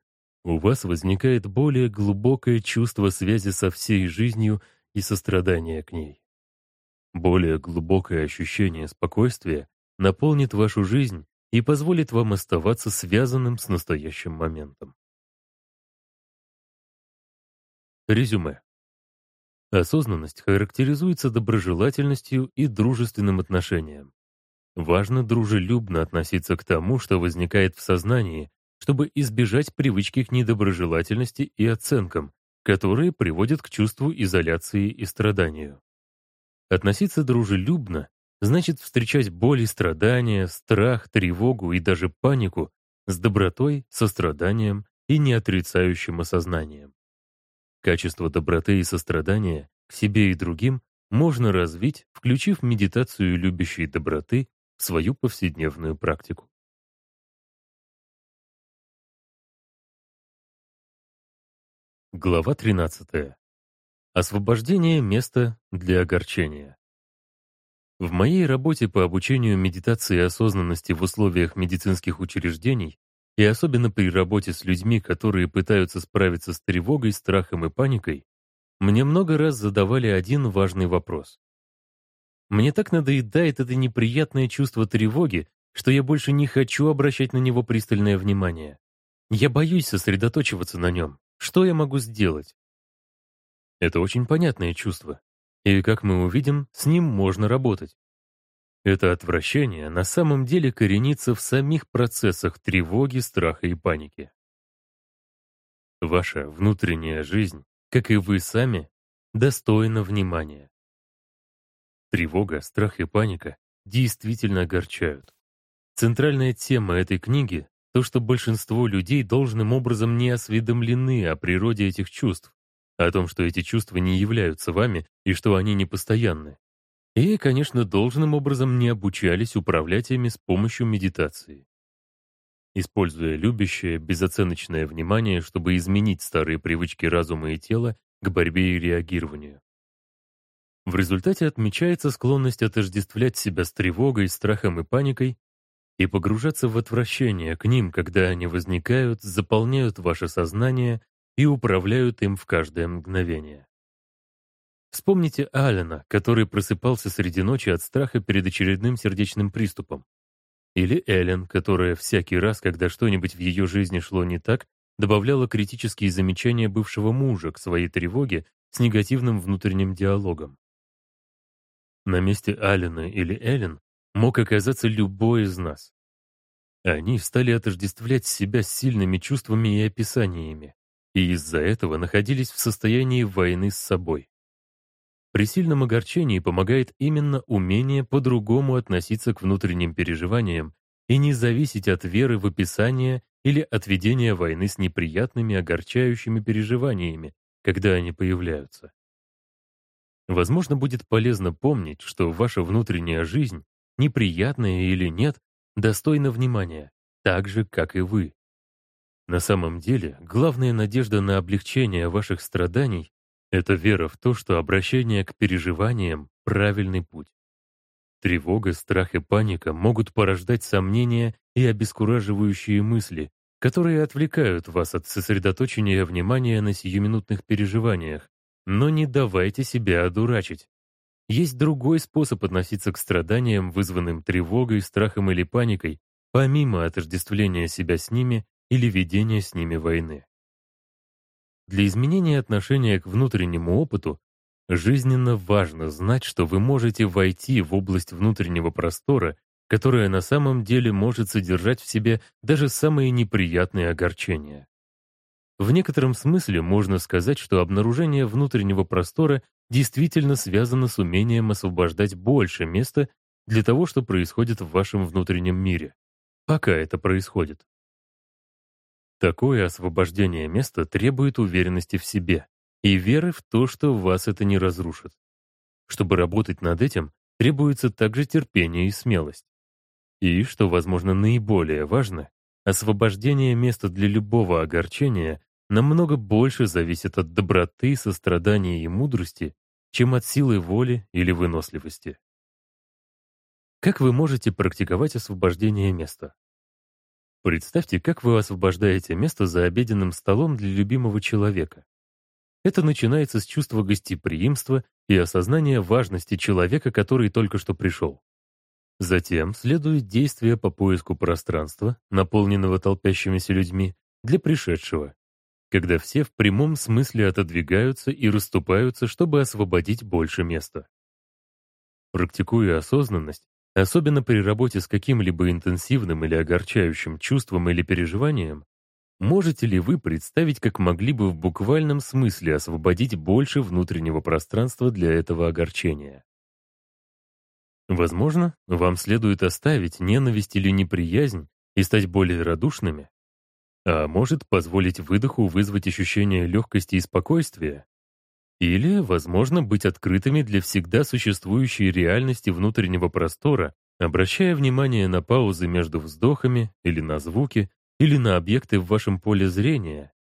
у вас возникает более глубокое чувство связи со всей жизнью и сострадания к ней. Более глубокое ощущение спокойствия наполнит вашу жизнь и позволит вам оставаться связанным с настоящим моментом. Резюме. Осознанность характеризуется доброжелательностью и дружественным отношением. Важно дружелюбно относиться к тому, что возникает в сознании, чтобы избежать привычки к недоброжелательности и оценкам, которые приводят к чувству изоляции и страданию. Относиться дружелюбно значит встречать боль и страдания, страх, тревогу и даже панику с добротой, состраданием и неотрицающим осознанием. Качество доброты и сострадания к себе и другим можно развить, включив медитацию любящей доброты в свою повседневную практику. Глава 13. Освобождение места для огорчения. В моей работе по обучению медитации осознанности в условиях медицинских учреждений и особенно при работе с людьми, которые пытаются справиться с тревогой, страхом и паникой, мне много раз задавали один важный вопрос. Мне так надоедает это неприятное чувство тревоги, что я больше не хочу обращать на него пристальное внимание. Я боюсь сосредоточиваться на нем. Что я могу сделать? Это очень понятное чувство. И, как мы увидим, с ним можно работать. Это отвращение на самом деле коренится в самих процессах тревоги, страха и паники. Ваша внутренняя жизнь, как и вы сами, достойна внимания. Тревога, страх и паника действительно огорчают. Центральная тема этой книги — то, что большинство людей должным образом не осведомлены о природе этих чувств, о том, что эти чувства не являются вами и что они непостоянны. И, конечно, должным образом не обучались управлять ими с помощью медитации. Используя любящее, безоценочное внимание, чтобы изменить старые привычки разума и тела к борьбе и реагированию. В результате отмечается склонность отождествлять себя с тревогой, страхом и паникой и погружаться в отвращение к ним, когда они возникают, заполняют ваше сознание и управляют им в каждое мгновение. Вспомните Аллена, который просыпался среди ночи от страха перед очередным сердечным приступом. Или Эллен, которая всякий раз, когда что-нибудь в ее жизни шло не так, добавляла критические замечания бывшего мужа к своей тревоге с негативным внутренним диалогом. На месте Аллена или Эллен мог оказаться любой из нас. Они стали отождествлять себя с сильными чувствами и описаниями, и из-за этого находились в состоянии войны с собой. При сильном огорчении помогает именно умение по-другому относиться к внутренним переживаниям и не зависеть от веры в описание или от ведения войны с неприятными огорчающими переживаниями, когда они появляются. Возможно, будет полезно помнить, что ваша внутренняя жизнь, неприятная или нет, достойна внимания, так же, как и вы. На самом деле, главная надежда на облегчение ваших страданий это вера в то, что обращение к переживаниям — правильный путь. Тревога, страх и паника могут порождать сомнения и обескураживающие мысли, которые отвлекают вас от сосредоточения внимания на сиюминутных переживаниях. Но не давайте себя одурачить. Есть другой способ относиться к страданиям, вызванным тревогой, страхом или паникой, помимо отождествления себя с ними или ведения с ними войны. Для изменения отношения к внутреннему опыту жизненно важно знать, что вы можете войти в область внутреннего простора, которая на самом деле может содержать в себе даже самые неприятные огорчения. В некотором смысле можно сказать, что обнаружение внутреннего простора действительно связано с умением освобождать больше места для того, что происходит в вашем внутреннем мире. Пока это происходит. Такое освобождение места требует уверенности в себе и веры в то, что вас это не разрушит. Чтобы работать над этим, требуется также терпение и смелость. И, что, возможно, наиболее важно, освобождение места для любого огорчения намного больше зависит от доброты, сострадания и мудрости, чем от силы воли или выносливости. Как вы можете практиковать освобождение места? Представьте, как вы освобождаете место за обеденным столом для любимого человека. Это начинается с чувства гостеприимства и осознания важности человека, который только что пришел. Затем следует действие по поиску пространства, наполненного толпящимися людьми, для пришедшего, когда все в прямом смысле отодвигаются и расступаются, чтобы освободить больше места. Практикуя осознанность, Особенно при работе с каким-либо интенсивным или огорчающим чувством или переживанием, можете ли вы представить, как могли бы в буквальном смысле освободить больше внутреннего пространства для этого огорчения? Возможно, вам следует оставить ненависть или неприязнь и стать более радушными, а может позволить выдоху вызвать ощущение легкости и спокойствия, или, возможно, быть открытыми для всегда существующей реальности внутреннего простора, обращая внимание на паузы между вздохами или на звуки, или на объекты в вашем поле зрения.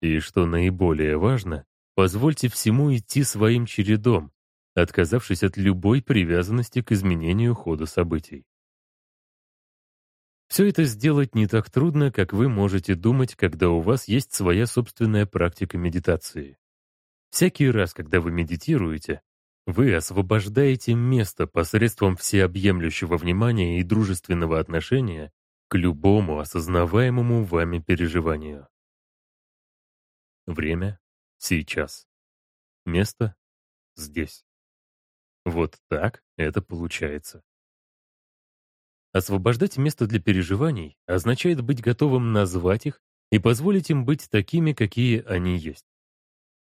И, что наиболее важно, позвольте всему идти своим чередом, отказавшись от любой привязанности к изменению хода событий. Все это сделать не так трудно, как вы можете думать, когда у вас есть своя собственная практика медитации. Всякий раз, когда вы медитируете, вы освобождаете место посредством всеобъемлющего внимания и дружественного отношения к любому осознаваемому вами переживанию. Время — сейчас. Место — здесь. Вот так это получается. Освобождать место для переживаний означает быть готовым назвать их и позволить им быть такими, какие они есть.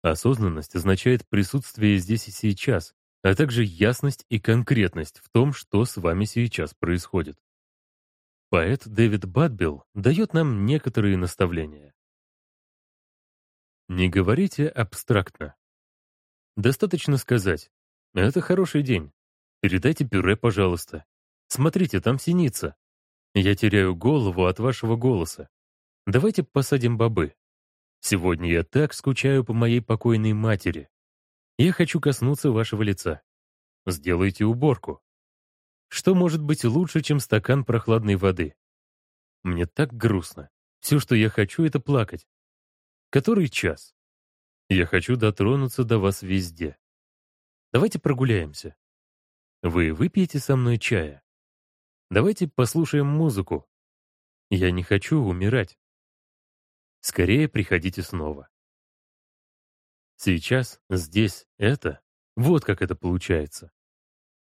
Осознанность означает присутствие здесь и сейчас, а также ясность и конкретность в том, что с вами сейчас происходит. Поэт Дэвид Бадбилл дает нам некоторые наставления. Не говорите абстрактно. Достаточно сказать «Это хороший день. Передайте пюре, пожалуйста. Смотрите, там синица. Я теряю голову от вашего голоса. Давайте посадим бобы. Сегодня я так скучаю по моей покойной матери. Я хочу коснуться вашего лица. Сделайте уборку. Что может быть лучше, чем стакан прохладной воды? Мне так грустно. Все, что я хочу, это плакать. Который час? Я хочу дотронуться до вас везде. Давайте прогуляемся. Вы выпьете со мной чая? Давайте послушаем музыку. Я не хочу умирать. Скорее приходите снова. Сейчас, здесь, это, вот как это получается.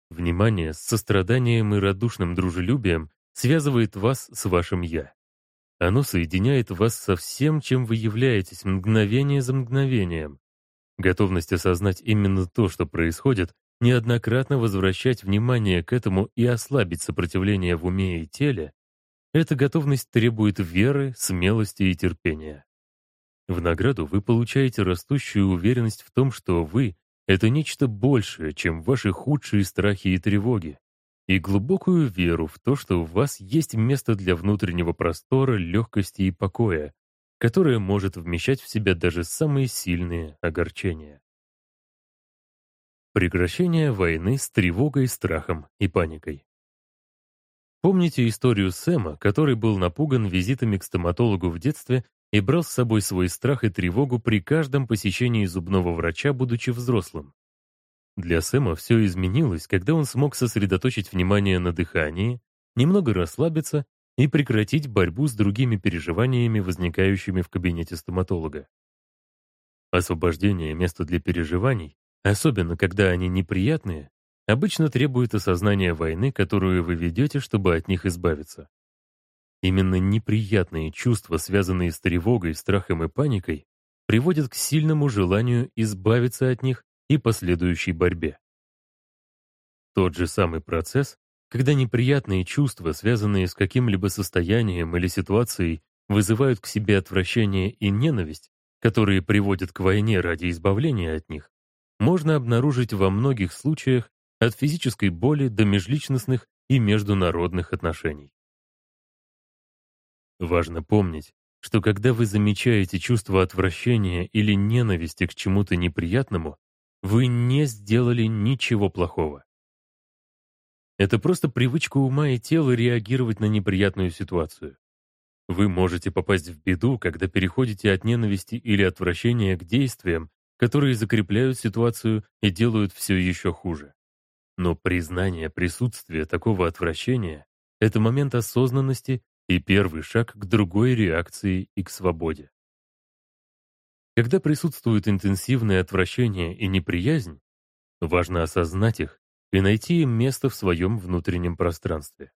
Внимание с состраданием и радушным дружелюбием связывает вас с вашим «я». Оно соединяет вас со всем, чем вы являетесь мгновение за мгновением. Готовность осознать именно то, что происходит, неоднократно возвращать внимание к этому и ослабить сопротивление в уме и теле эта готовность требует веры, смелости и терпения. В награду вы получаете растущую уверенность в том, что вы — это нечто большее, чем ваши худшие страхи и тревоги, и глубокую веру в то, что у вас есть место для внутреннего простора, легкости и покоя, которое может вмещать в себя даже самые сильные огорчения. Прекращение войны с тревогой, страхом и паникой. Помните историю Сэма, который был напуган визитами к стоматологу в детстве и брал с собой свой страх и тревогу при каждом посещении зубного врача, будучи взрослым? Для Сэма все изменилось, когда он смог сосредоточить внимание на дыхании, немного расслабиться и прекратить борьбу с другими переживаниями, возникающими в кабинете стоматолога. Освобождение места для переживаний, особенно когда они неприятные, обычно требует осознания войны, которую вы ведете, чтобы от них избавиться. Именно неприятные чувства, связанные с тревогой, страхом и паникой, приводят к сильному желанию избавиться от них и последующей борьбе. Тот же самый процесс, когда неприятные чувства, связанные с каким-либо состоянием или ситуацией, вызывают к себе отвращение и ненависть, которые приводят к войне ради избавления от них, можно обнаружить во многих случаях от физической боли до межличностных и международных отношений. Важно помнить, что когда вы замечаете чувство отвращения или ненависти к чему-то неприятному, вы не сделали ничего плохого. Это просто привычка ума и тела реагировать на неприятную ситуацию. Вы можете попасть в беду, когда переходите от ненависти или отвращения к действиям, которые закрепляют ситуацию и делают все еще хуже. Но признание присутствия такого отвращения — это момент осознанности и первый шаг к другой реакции и к свободе. Когда присутствует интенсивное отвращение и неприязнь, важно осознать их и найти им место в своем внутреннем пространстве.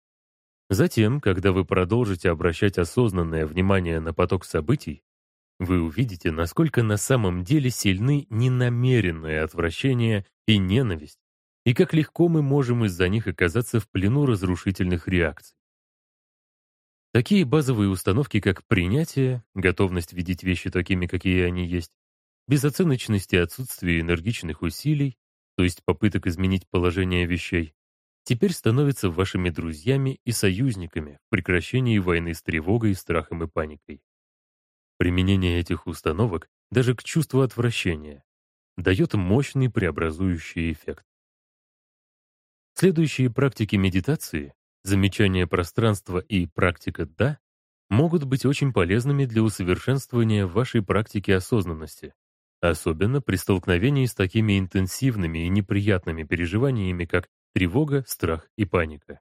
Затем, когда вы продолжите обращать осознанное внимание на поток событий, вы увидите, насколько на самом деле сильны ненамеренное отвращение и ненависть, и как легко мы можем из-за них оказаться в плену разрушительных реакций. Такие базовые установки, как принятие, готовность видеть вещи такими, какие они есть, безоценочность и отсутствие энергичных усилий, то есть попыток изменить положение вещей, теперь становятся вашими друзьями и союзниками в прекращении войны с тревогой, страхом и паникой. Применение этих установок даже к чувству отвращения дает мощный преобразующий эффект. Следующие практики медитации, замечание пространства и практика «да» могут быть очень полезными для усовершенствования вашей практики осознанности, особенно при столкновении с такими интенсивными и неприятными переживаниями, как тревога, страх и паника.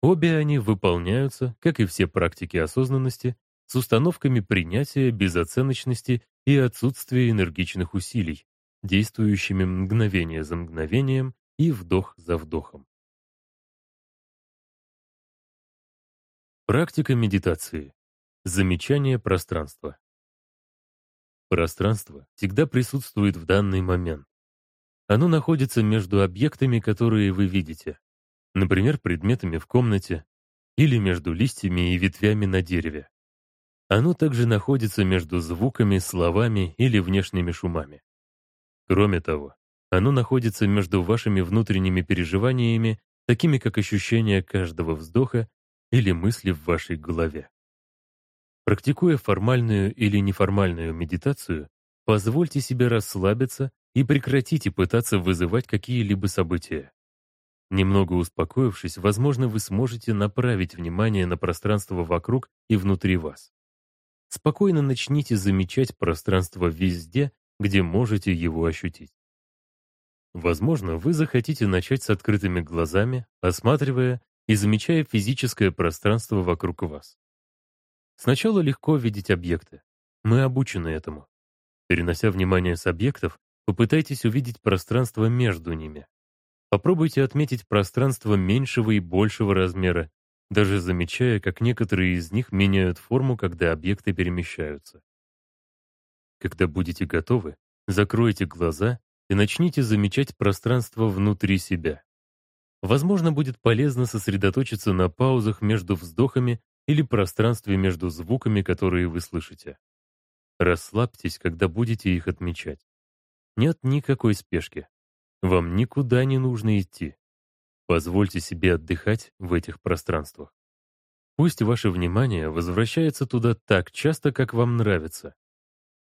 Обе они выполняются, как и все практики осознанности, с установками принятия, безоценочности и отсутствия энергичных усилий, действующими мгновение за мгновением и вдох за вдохом. Практика медитации. Замечание пространства. Пространство всегда присутствует в данный момент. Оно находится между объектами, которые вы видите, например, предметами в комнате или между листьями и ветвями на дереве. Оно также находится между звуками, словами или внешними шумами. Кроме того, оно находится между вашими внутренними переживаниями, такими как ощущение каждого вздоха или мысли в вашей голове. Практикуя формальную или неформальную медитацию, позвольте себе расслабиться и прекратите пытаться вызывать какие-либо события. Немного успокоившись, возможно, вы сможете направить внимание на пространство вокруг и внутри вас. Спокойно начните замечать пространство везде, где можете его ощутить. Возможно, вы захотите начать с открытыми глазами, осматривая и замечая физическое пространство вокруг вас. Сначала легко видеть объекты. Мы обучены этому. Перенося внимание с объектов, попытайтесь увидеть пространство между ними. Попробуйте отметить пространство меньшего и большего размера, даже замечая, как некоторые из них меняют форму, когда объекты перемещаются. Когда будете готовы, закройте глаза и начните замечать пространство внутри себя. Возможно, будет полезно сосредоточиться на паузах между вздохами или пространстве между звуками, которые вы слышите. Расслабьтесь, когда будете их отмечать. Нет никакой спешки. Вам никуда не нужно идти. Позвольте себе отдыхать в этих пространствах. Пусть ваше внимание возвращается туда так часто, как вам нравится.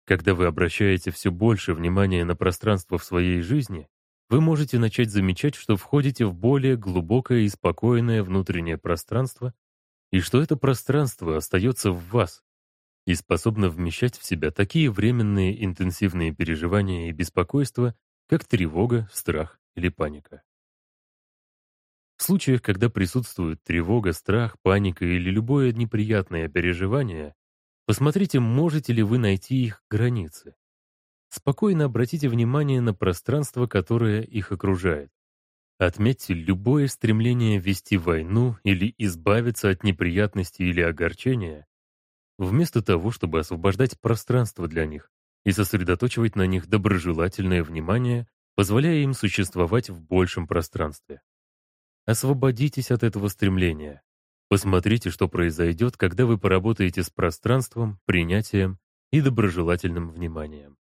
Когда вы обращаете все больше внимания на пространство в своей жизни, вы можете начать замечать, что входите в более глубокое и спокойное внутреннее пространство, и что это пространство остается в вас и способно вмещать в себя такие временные интенсивные переживания и беспокойства, как тревога, страх или паника. В случаях, когда присутствуют тревога, страх, паника или любое неприятное переживание, посмотрите, можете ли вы найти их границы. Спокойно обратите внимание на пространство, которое их окружает. Отметьте любое стремление вести войну или избавиться от неприятностей или огорчения, вместо того, чтобы освобождать пространство для них и сосредоточивать на них доброжелательное внимание, позволяя им существовать в большем пространстве. Освободитесь от этого стремления. Посмотрите, что произойдет, когда вы поработаете с пространством, принятием и доброжелательным вниманием.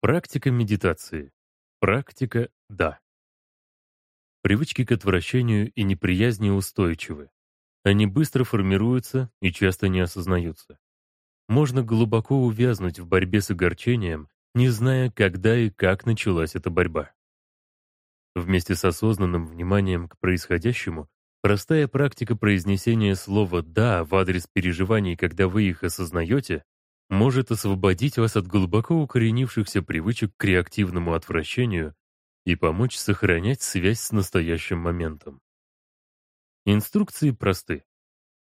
Практика медитации. Практика «да». Привычки к отвращению и неприязни устойчивы. Они быстро формируются и часто не осознаются. Можно глубоко увязнуть в борьбе с огорчением, не зная, когда и как началась эта борьба. Вместе с осознанным вниманием к происходящему, простая практика произнесения слова «да» в адрес переживаний, когда вы их осознаете, может освободить вас от глубоко укоренившихся привычек к реактивному отвращению и помочь сохранять связь с настоящим моментом. Инструкции просты.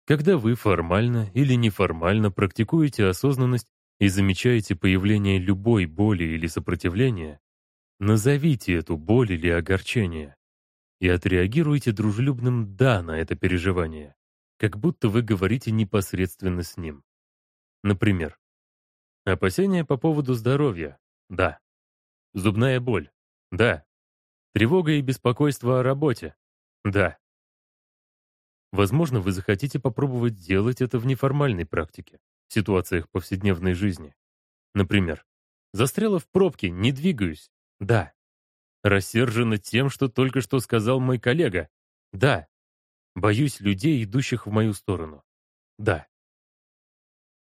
Когда вы формально или неформально практикуете осознанность и замечаете появление любой боли или сопротивления, Назовите эту боль или огорчение и отреагируйте дружелюбным «да» на это переживание, как будто вы говорите непосредственно с ним. Например, опасения по поводу здоровья — да. Зубная боль — да. Тревога и беспокойство о работе — да. Возможно, вы захотите попробовать делать это в неформальной практике, в ситуациях повседневной жизни. Например, застряла в пробке, не двигаюсь, да. Рассержена тем, что только что сказал мой коллега. Да. Боюсь людей, идущих в мою сторону. Да.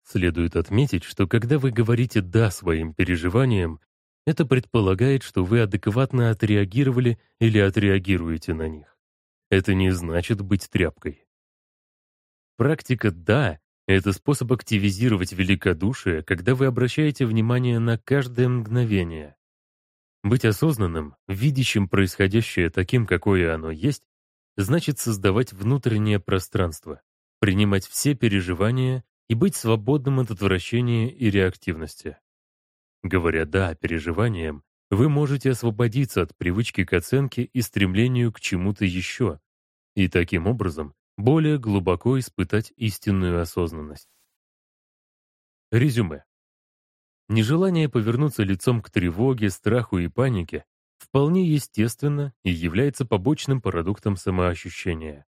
Следует отметить, что когда вы говорите «да» своим переживаниям, это предполагает, что вы адекватно отреагировали или отреагируете на них. Это не значит быть тряпкой. Практика «да» — это способ активизировать великодушие, когда вы обращаете внимание на каждое мгновение. Быть осознанным, видящим происходящее таким, какое оно есть, значит создавать внутреннее пространство, принимать все переживания и быть свободным от отвращения и реактивности. Говоря «да» переживаниям, вы можете освободиться от привычки к оценке и стремлению к чему-то еще, и таким образом более глубоко испытать истинную осознанность. Резюме. Нежелание повернуться лицом к тревоге, страху и панике вполне естественно и является побочным продуктом самоощущения.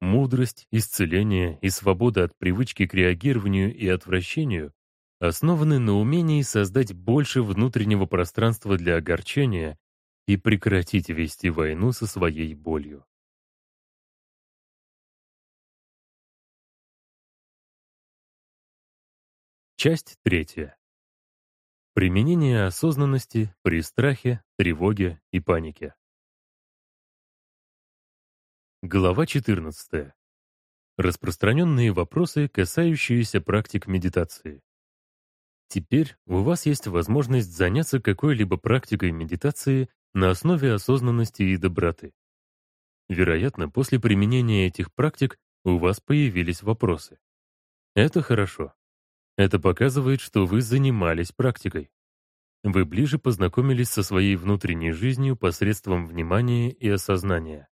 Мудрость, исцеление и свобода от привычки к реагированию и отвращению основаны на умении создать больше внутреннего пространства для огорчения и прекратить вести войну со своей болью. Часть третья. Применение осознанности при страхе, тревоге и панике. Глава 14. Распространенные вопросы, касающиеся практик медитации. Теперь у вас есть возможность заняться какой-либо практикой медитации на основе осознанности и доброты. Вероятно, после применения этих практик у вас появились вопросы. Это хорошо. Это показывает, что вы занимались практикой. Вы ближе познакомились со своей внутренней жизнью посредством внимания и осознания.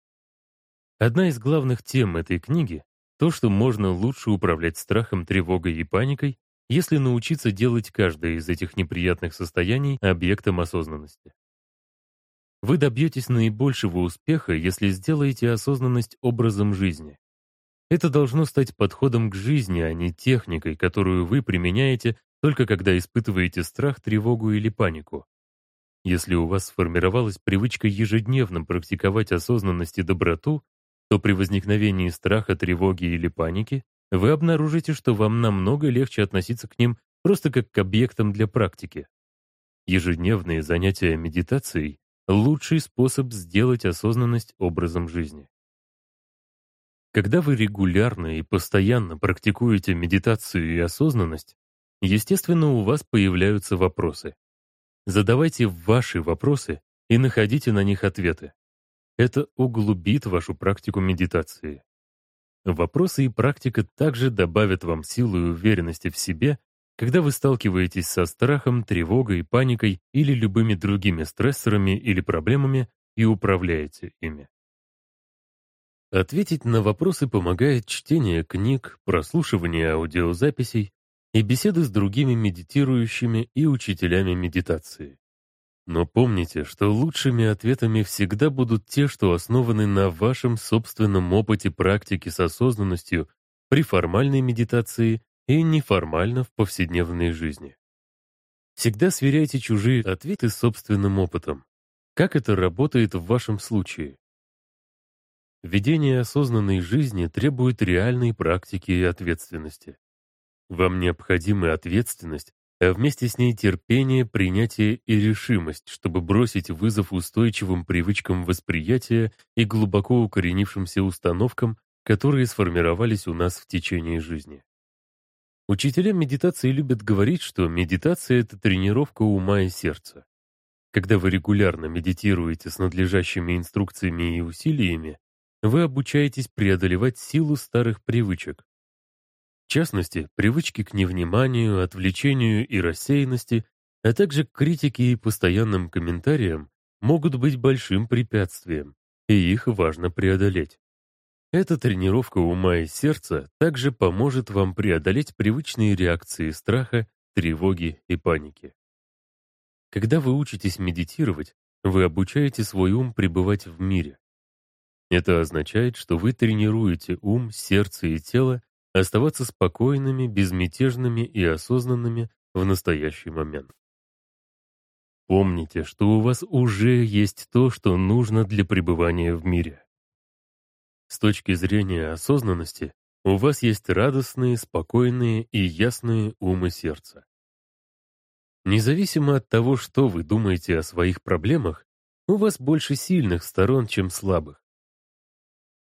Одна из главных тем этой книги — то, что можно лучше управлять страхом, тревогой и паникой, если научиться делать каждое из этих неприятных состояний объектом осознанности. Вы добьетесь наибольшего успеха, если сделаете осознанность образом жизни. Это должно стать подходом к жизни, а не техникой, которую вы применяете только когда испытываете страх, тревогу или панику. Если у вас сформировалась привычка ежедневно практиковать осознанность и доброту, то при возникновении страха, тревоги или паники вы обнаружите, что вам намного легче относиться к ним просто как к объектам для практики. Ежедневные занятия медитацией — лучший способ сделать осознанность образом жизни. Когда вы регулярно и постоянно практикуете медитацию и осознанность, естественно, у вас появляются вопросы. Задавайте ваши вопросы и находите на них ответы. Это углубит вашу практику медитации. Вопросы и практика также добавят вам силу и уверенности в себе, когда вы сталкиваетесь со страхом, тревогой, паникой или любыми другими стрессорами или проблемами и управляете ими. Ответить на вопросы помогает чтение книг, прослушивание аудиозаписей и беседы с другими медитирующими и учителями медитации. Но помните, что лучшими ответами всегда будут те, что основаны на вашем собственном опыте практики с осознанностью при формальной медитации и неформально в повседневной жизни. Всегда сверяйте чужие ответы с собственным опытом. Как это работает в вашем случае? Ведение осознанной жизни требует реальной практики и ответственности. Вам необходима ответственность, а вместе с ней терпение, принятие и решимость, чтобы бросить вызов устойчивым привычкам восприятия и глубоко укоренившимся установкам, которые сформировались у нас в течение жизни. Учителя медитации любят говорить, что медитация — это тренировка ума и сердца. Когда вы регулярно медитируете с надлежащими инструкциями и усилиями, вы обучаетесь преодолевать силу старых привычек. В частности, привычки к невниманию, отвлечению и рассеянности, а также к критике и постоянным комментариям могут быть большим препятствием, и их важно преодолеть. Эта тренировка ума и сердца также поможет вам преодолеть привычные реакции страха, тревоги и паники. Когда вы учитесь медитировать, вы обучаете свой ум пребывать в мире. Это означает, что вы тренируете ум, сердце и тело оставаться спокойными, безмятежными и осознанными в настоящий момент. Помните, что у вас уже есть то, что нужно для пребывания в мире. С точки зрения осознанности, у вас есть радостные, спокойные и ясные ум и сердце. Независимо от того, что вы думаете о своих проблемах, у вас больше сильных сторон, чем слабых.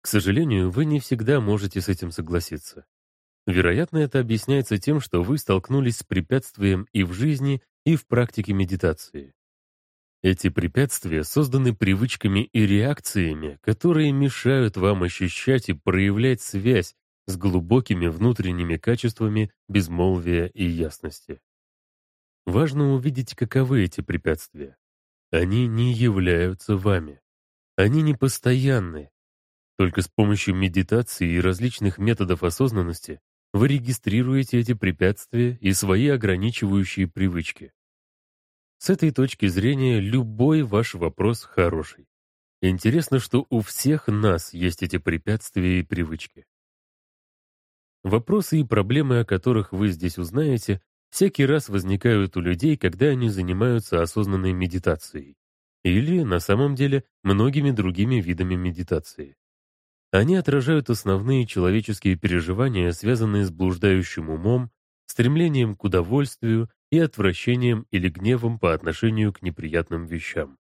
К сожалению, вы не всегда можете с этим согласиться. Вероятно, это объясняется тем, что вы столкнулись с препятствием и в жизни, и в практике медитации. Эти препятствия созданы привычками и реакциями, которые мешают вам ощущать и проявлять связь с глубокими внутренними качествами безмолвия и ясности. Важно увидеть, каковы эти препятствия. Они не являются вами. Они не постоянны. Только с помощью медитации и различных методов осознанности вы регистрируете эти препятствия и свои ограничивающие привычки. С этой точки зрения любой ваш вопрос хороший. Интересно, что у всех нас есть эти препятствия и привычки. Вопросы и проблемы, о которых вы здесь узнаете, всякий раз возникают у людей, когда они занимаются осознанной медитацией. Или, на самом деле, многими другими видами медитации. Они отражают основные человеческие переживания, связанные с блуждающим умом, стремлением к удовольствию и отвращением или гневом по отношению к неприятным вещам.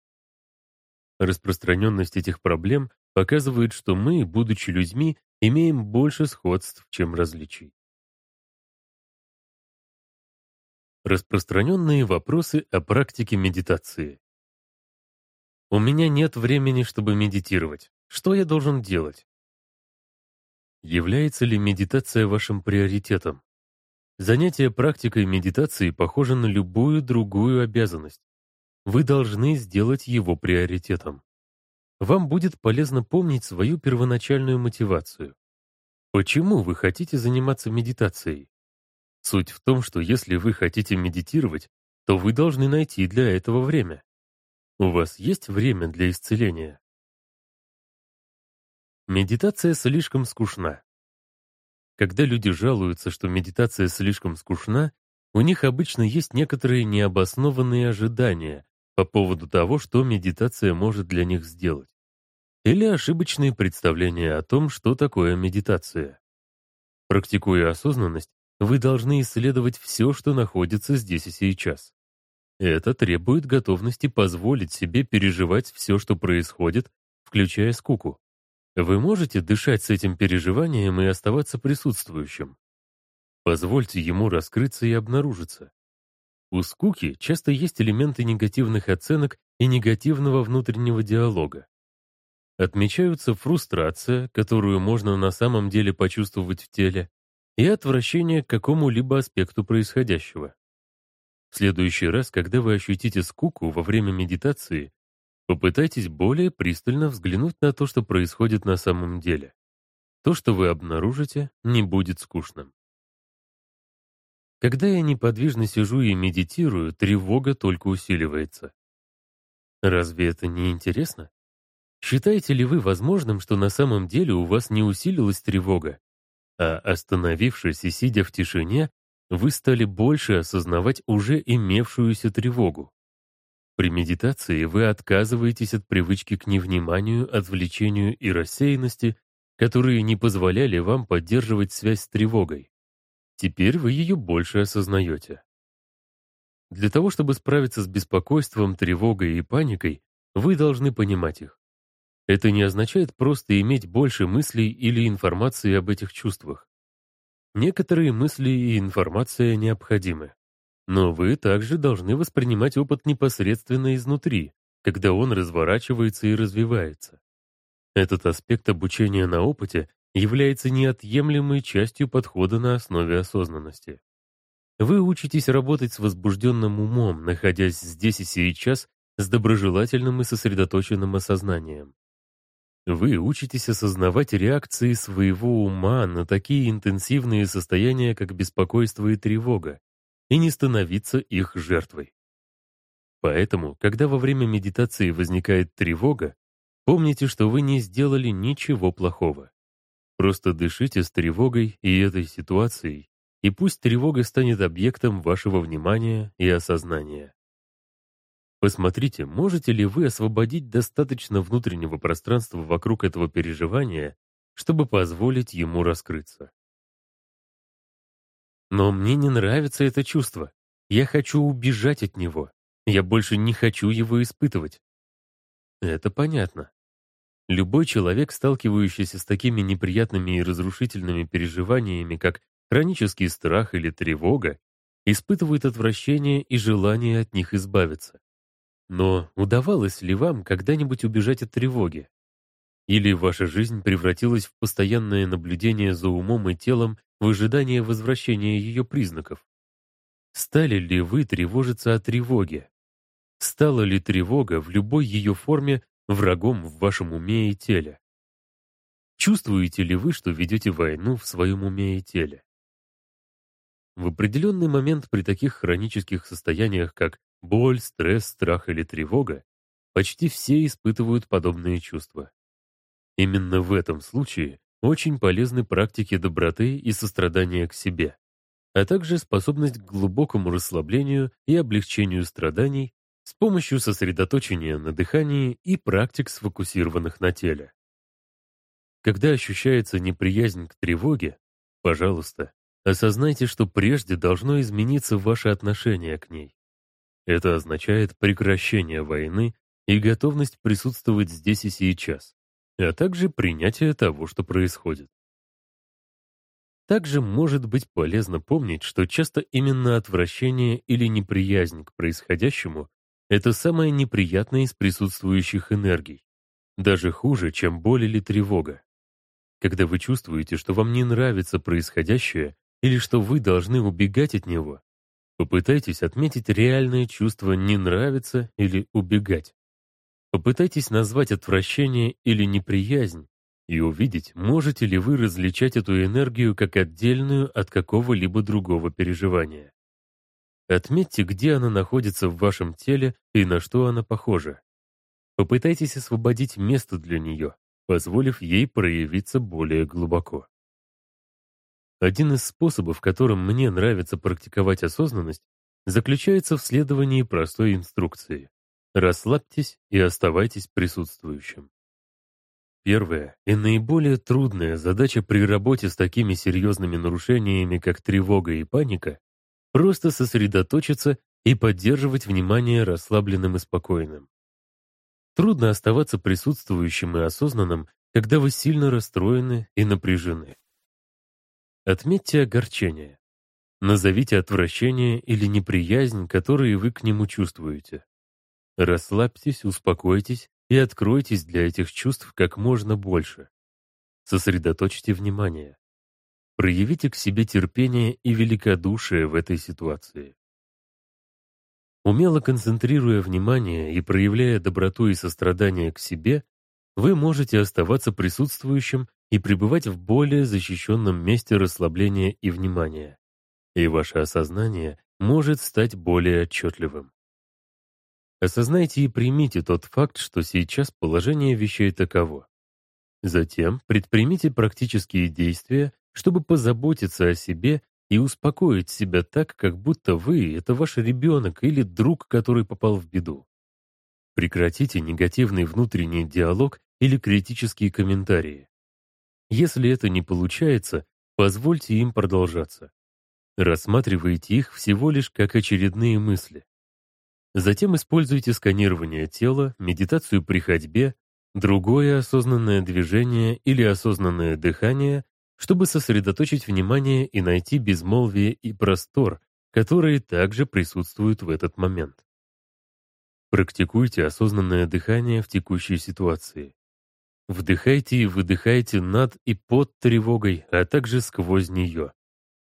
Распространенность этих проблем показывает, что мы, будучи людьми, имеем больше сходств, чем различий. Распространенные вопросы о практике медитации. У меня нет времени, чтобы медитировать. Что я должен делать? Является ли медитация вашим приоритетом? Занятие практикой медитации похоже на любую другую обязанность. Вы должны сделать его приоритетом. Вам будет полезно помнить свою первоначальную мотивацию. Почему вы хотите заниматься медитацией? Суть в том, что если вы хотите медитировать, то вы должны найти для этого время. У вас есть время для исцеления? Медитация слишком скучна. Когда люди жалуются, что медитация слишком скучна, у них обычно есть некоторые необоснованные ожидания по поводу того, что медитация может для них сделать. Или ошибочные представления о том, что такое медитация. Практикуя осознанность, вы должны исследовать все, что находится здесь и сейчас. Это требует готовности позволить себе переживать все, что происходит, включая скуку. Вы можете дышать с этим переживанием и оставаться присутствующим. Позвольте ему раскрыться и обнаружиться. У скуки часто есть элементы негативных оценок и негативного внутреннего диалога. Отмечаются фрустрация, которую можно на самом деле почувствовать в теле, и отвращение к какому-либо аспекту происходящего. В следующий раз, когда вы ощутите скуку во время медитации, Попытайтесь более пристально взглянуть на то, что происходит на самом деле. То, что вы обнаружите, не будет скучным. Когда я неподвижно сижу и медитирую, тревога только усиливается. Разве это не интересно? Считаете ли вы возможным, что на самом деле у вас не усилилась тревога, а остановившись и сидя в тишине, вы стали больше осознавать уже имевшуюся тревогу? При медитации вы отказываетесь от привычки к невниманию, отвлечению и рассеянности, которые не позволяли вам поддерживать связь с тревогой. Теперь вы ее больше осознаете. Для того, чтобы справиться с беспокойством, тревогой и паникой, вы должны понимать их. Это не означает просто иметь больше мыслей или информации об этих чувствах. Некоторые мысли и информация необходимы. Но вы также должны воспринимать опыт непосредственно изнутри, когда он разворачивается и развивается. Этот аспект обучения на опыте является неотъемлемой частью подхода на основе осознанности. Вы учитесь работать с возбужденным умом, находясь здесь и сейчас с доброжелательным и сосредоточенным осознанием. Вы учитесь осознавать реакции своего ума на такие интенсивные состояния, как беспокойство и тревога, и не становиться их жертвой. Поэтому, когда во время медитации возникает тревога, помните, что вы не сделали ничего плохого. Просто дышите с тревогой и этой ситуацией, и пусть тревога станет объектом вашего внимания и осознания. Посмотрите, можете ли вы освободить достаточно внутреннего пространства вокруг этого переживания, чтобы позволить ему раскрыться. Но мне не нравится это чувство. Я хочу убежать от него. Я больше не хочу его испытывать. Это понятно. Любой человек, сталкивающийся с такими неприятными и разрушительными переживаниями, как хронический страх или тревога, испытывает отвращение и желание от них избавиться. Но удавалось ли вам когда-нибудь убежать от тревоги? Или ваша жизнь превратилась в постоянное наблюдение за умом и телом в ожидании возвращения ее признаков? Стали ли вы тревожиться о тревоге? Стала ли тревога в любой ее форме врагом в вашем уме и теле? Чувствуете ли вы, что ведете войну в своем уме и теле? В определенный момент при таких хронических состояниях, как боль, стресс, страх или тревога, почти все испытывают подобные чувства. Именно в этом случае очень полезны практики доброты и сострадания к себе, а также способность к глубокому расслаблению и облегчению страданий с помощью сосредоточения на дыхании и практик, сфокусированных на теле. Когда ощущается неприязнь к тревоге, пожалуйста, осознайте, что прежде должно измениться ваше отношение к ней. Это означает прекращение войны и готовность присутствовать здесь и сейчас, а также принятие того, что происходит. Также может быть полезно помнить, что часто именно отвращение или неприязнь к происходящему — это самое неприятное из присутствующих энергий, даже хуже, чем боль или тревога. Когда вы чувствуете, что вам не нравится происходящее или что вы должны убегать от него, попытайтесь отметить реальное чувство «не нравится» или «убегать». Попытайтесь назвать отвращение или неприязнь и увидеть, можете ли вы различать эту энергию как отдельную от какого-либо другого переживания. Отметьте, где она находится в вашем теле и на что она похожа. Попытайтесь освободить место для нее, позволив ей проявиться более глубоко. Один из способов, которым мне нравится практиковать осознанность, заключается в следовании простой инструкции. Расслабьтесь и оставайтесь присутствующим. Первая и наиболее трудная задача при работе с такими серьезными нарушениями, как тревога и паника, просто сосредоточиться и поддерживать внимание расслабленным и спокойным. Трудно оставаться присутствующим и осознанным, когда вы сильно расстроены и напряжены. Отметьте огорчение. Назовите отвращение или неприязнь, которые вы к нему чувствуете. Расслабьтесь, успокойтесь и откройтесь для этих чувств как можно больше. Сосредоточьте внимание. Проявите к себе терпение и великодушие в этой ситуации. Умело концентрируя внимание и проявляя доброту и сострадание к себе, вы можете оставаться присутствующим и пребывать в более защищенном месте расслабления и внимания. И ваше осознание может стать более отчетливым. Осознайте и примите тот факт, что сейчас положение вещей таково. Затем предпримите практические действия, чтобы позаботиться о себе и успокоить себя так, как будто вы — это ваш ребенок или друг, который попал в беду. Прекратите негативный внутренний диалог или критические комментарии. Если это не получается, позвольте им продолжаться. Рассматривайте их всего лишь как очередные мысли. Затем используйте сканирование тела, медитацию при ходьбе, другое осознанное движение или осознанное дыхание, чтобы сосредоточить внимание и найти безмолвие и простор, которые также присутствуют в этот момент. Практикуйте осознанное дыхание в текущей ситуации. Вдыхайте и выдыхайте над и под тревогой, а также сквозь нее.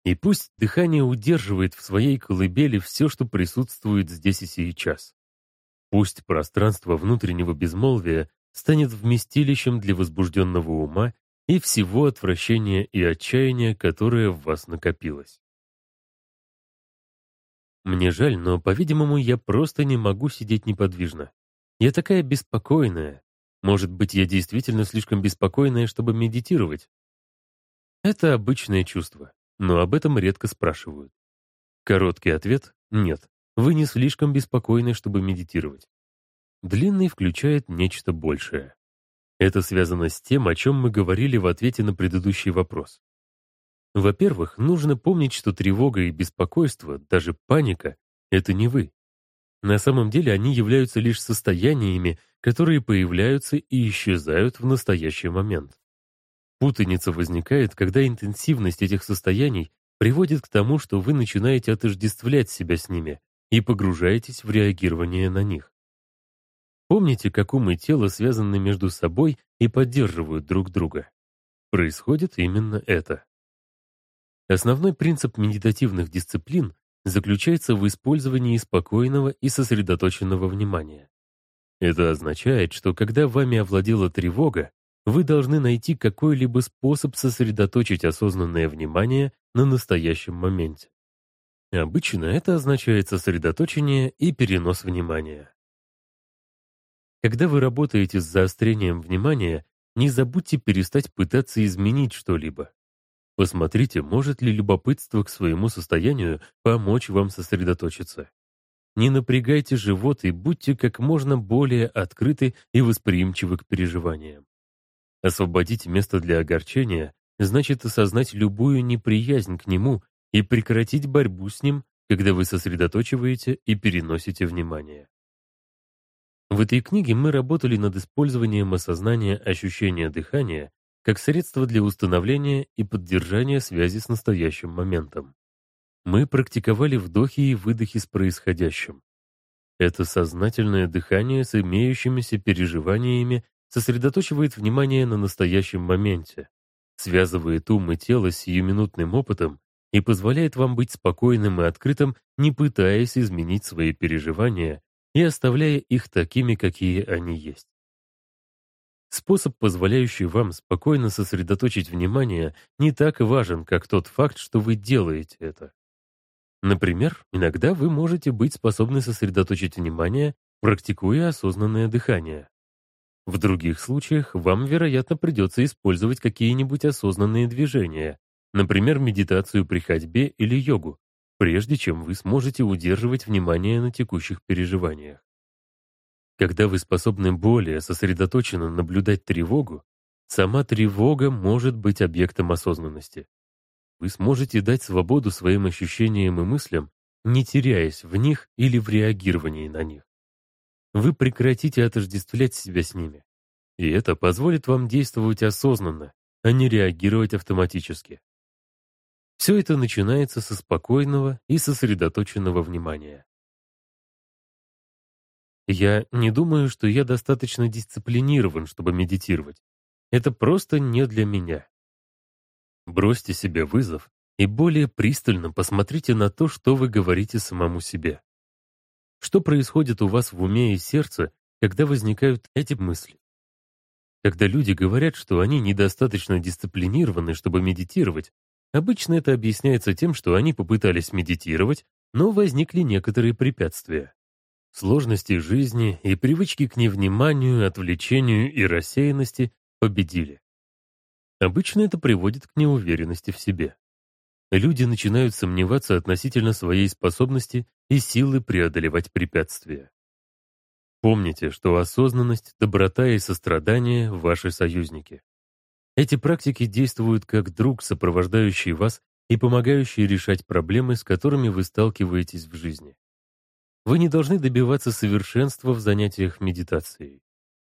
И пусть дыхание удерживает в своей колыбели все, что присутствует здесь и сейчас. Пусть пространство внутреннего безмолвия станет вместилищем для возбужденного ума и всего отвращения и отчаяния, которое в вас накопилось. Мне жаль, но, по-видимому, я просто не могу сидеть неподвижно. Я такая беспокойная. Может быть, я действительно слишком беспокойная, чтобы медитировать? Это обычное чувство но об этом редко спрашивают. Короткий ответ — нет, вы не слишком беспокойны, чтобы медитировать. Длинный включает нечто большее. Это связано с тем, о чем мы говорили в ответе на предыдущий вопрос. Во-первых, нужно помнить, что тревога и беспокойство, даже паника, Это не вы. На самом деле они являются лишь состояниями, которые появляются и исчезают в настоящий момент. Путаница возникает, когда интенсивность этих состояний приводит к тому, что вы начинаете отождествлять себя с ними и погружаетесь в реагирование на них. Помните, как ум и тело связаны между собой и поддерживают друг друга. Происходит именно это. Основной принцип медитативных дисциплин заключается в использовании спокойного и сосредоточенного внимания. Это означает, что когда вами овладела тревога, вы должны найти какой-либо способ сосредоточить осознанное внимание на настоящем моменте. Обычно это означает сосредоточение и перенос внимания. Когда вы работаете с заострением внимания, не забудьте перестать пытаться изменить что-либо. Посмотрите, может ли любопытство к своему состоянию помочь вам сосредоточиться. Не напрягайте живот и будьте как можно более открыты и восприимчивы к переживаниям. Освободить место для огорчения значит осознать любую неприязнь к нему и прекратить борьбу с ним, когда вы сосредоточиваете и переносите внимание. В этой книге мы работали над использованием осознания ощущения дыхания как средство для установления и поддержания связи с настоящим моментом. Мы практиковали вдохи и выдохи с происходящим. Это сознательное дыхание с имеющимися переживаниями сосредоточивает внимание на настоящем моменте, связывает ум и тело с сиюминутным опытом и позволяет вам быть спокойным и открытым, не пытаясь изменить свои переживания и оставляя их такими, какие они есть. Способ, позволяющий вам спокойно сосредоточить внимание, не так важен, как тот факт, что вы делаете это. Например, иногда вы можете быть способны сосредоточить внимание, практикуя осознанное дыхание. В других случаях вам, вероятно, придется использовать какие-нибудь осознанные движения, например, медитацию при ходьбе или йогу, прежде чем вы сможете удерживать внимание на текущих переживаниях. Когда вы способны более сосредоточенно наблюдать тревогу, сама тревога может быть объектом осознанности. Вы сможете дать свободу своим ощущениям и мыслям, не теряясь в них или в реагировании на них. Вы прекратите отождествлять себя с ними. И это позволит вам действовать осознанно, а не реагировать автоматически. Все это начинается со спокойного и сосредоточенного внимания. Я не думаю, что я достаточно дисциплинирован, чтобы медитировать. Это просто не для меня. Бросьте себе вызов и более пристально посмотрите на то, что вы говорите самому себе. Что происходит у вас в уме и сердце, когда возникают эти мысли? Когда люди говорят, что они недостаточно дисциплинированы, чтобы медитировать, обычно это объясняется тем, что они попытались медитировать, но возникли некоторые препятствия. Сложности жизни и привычки к невниманию, отвлечению и рассеянности победили. Обычно это приводит к неуверенности в себе. Люди начинают сомневаться относительно своей способности и силы преодолевать препятствия. Помните, что осознанность, доброта и сострадание — ваши союзники. Эти практики действуют как друг, сопровождающий вас и помогающий решать проблемы, с которыми вы сталкиваетесь в жизни. Вы не должны добиваться совершенства в занятиях медитацией.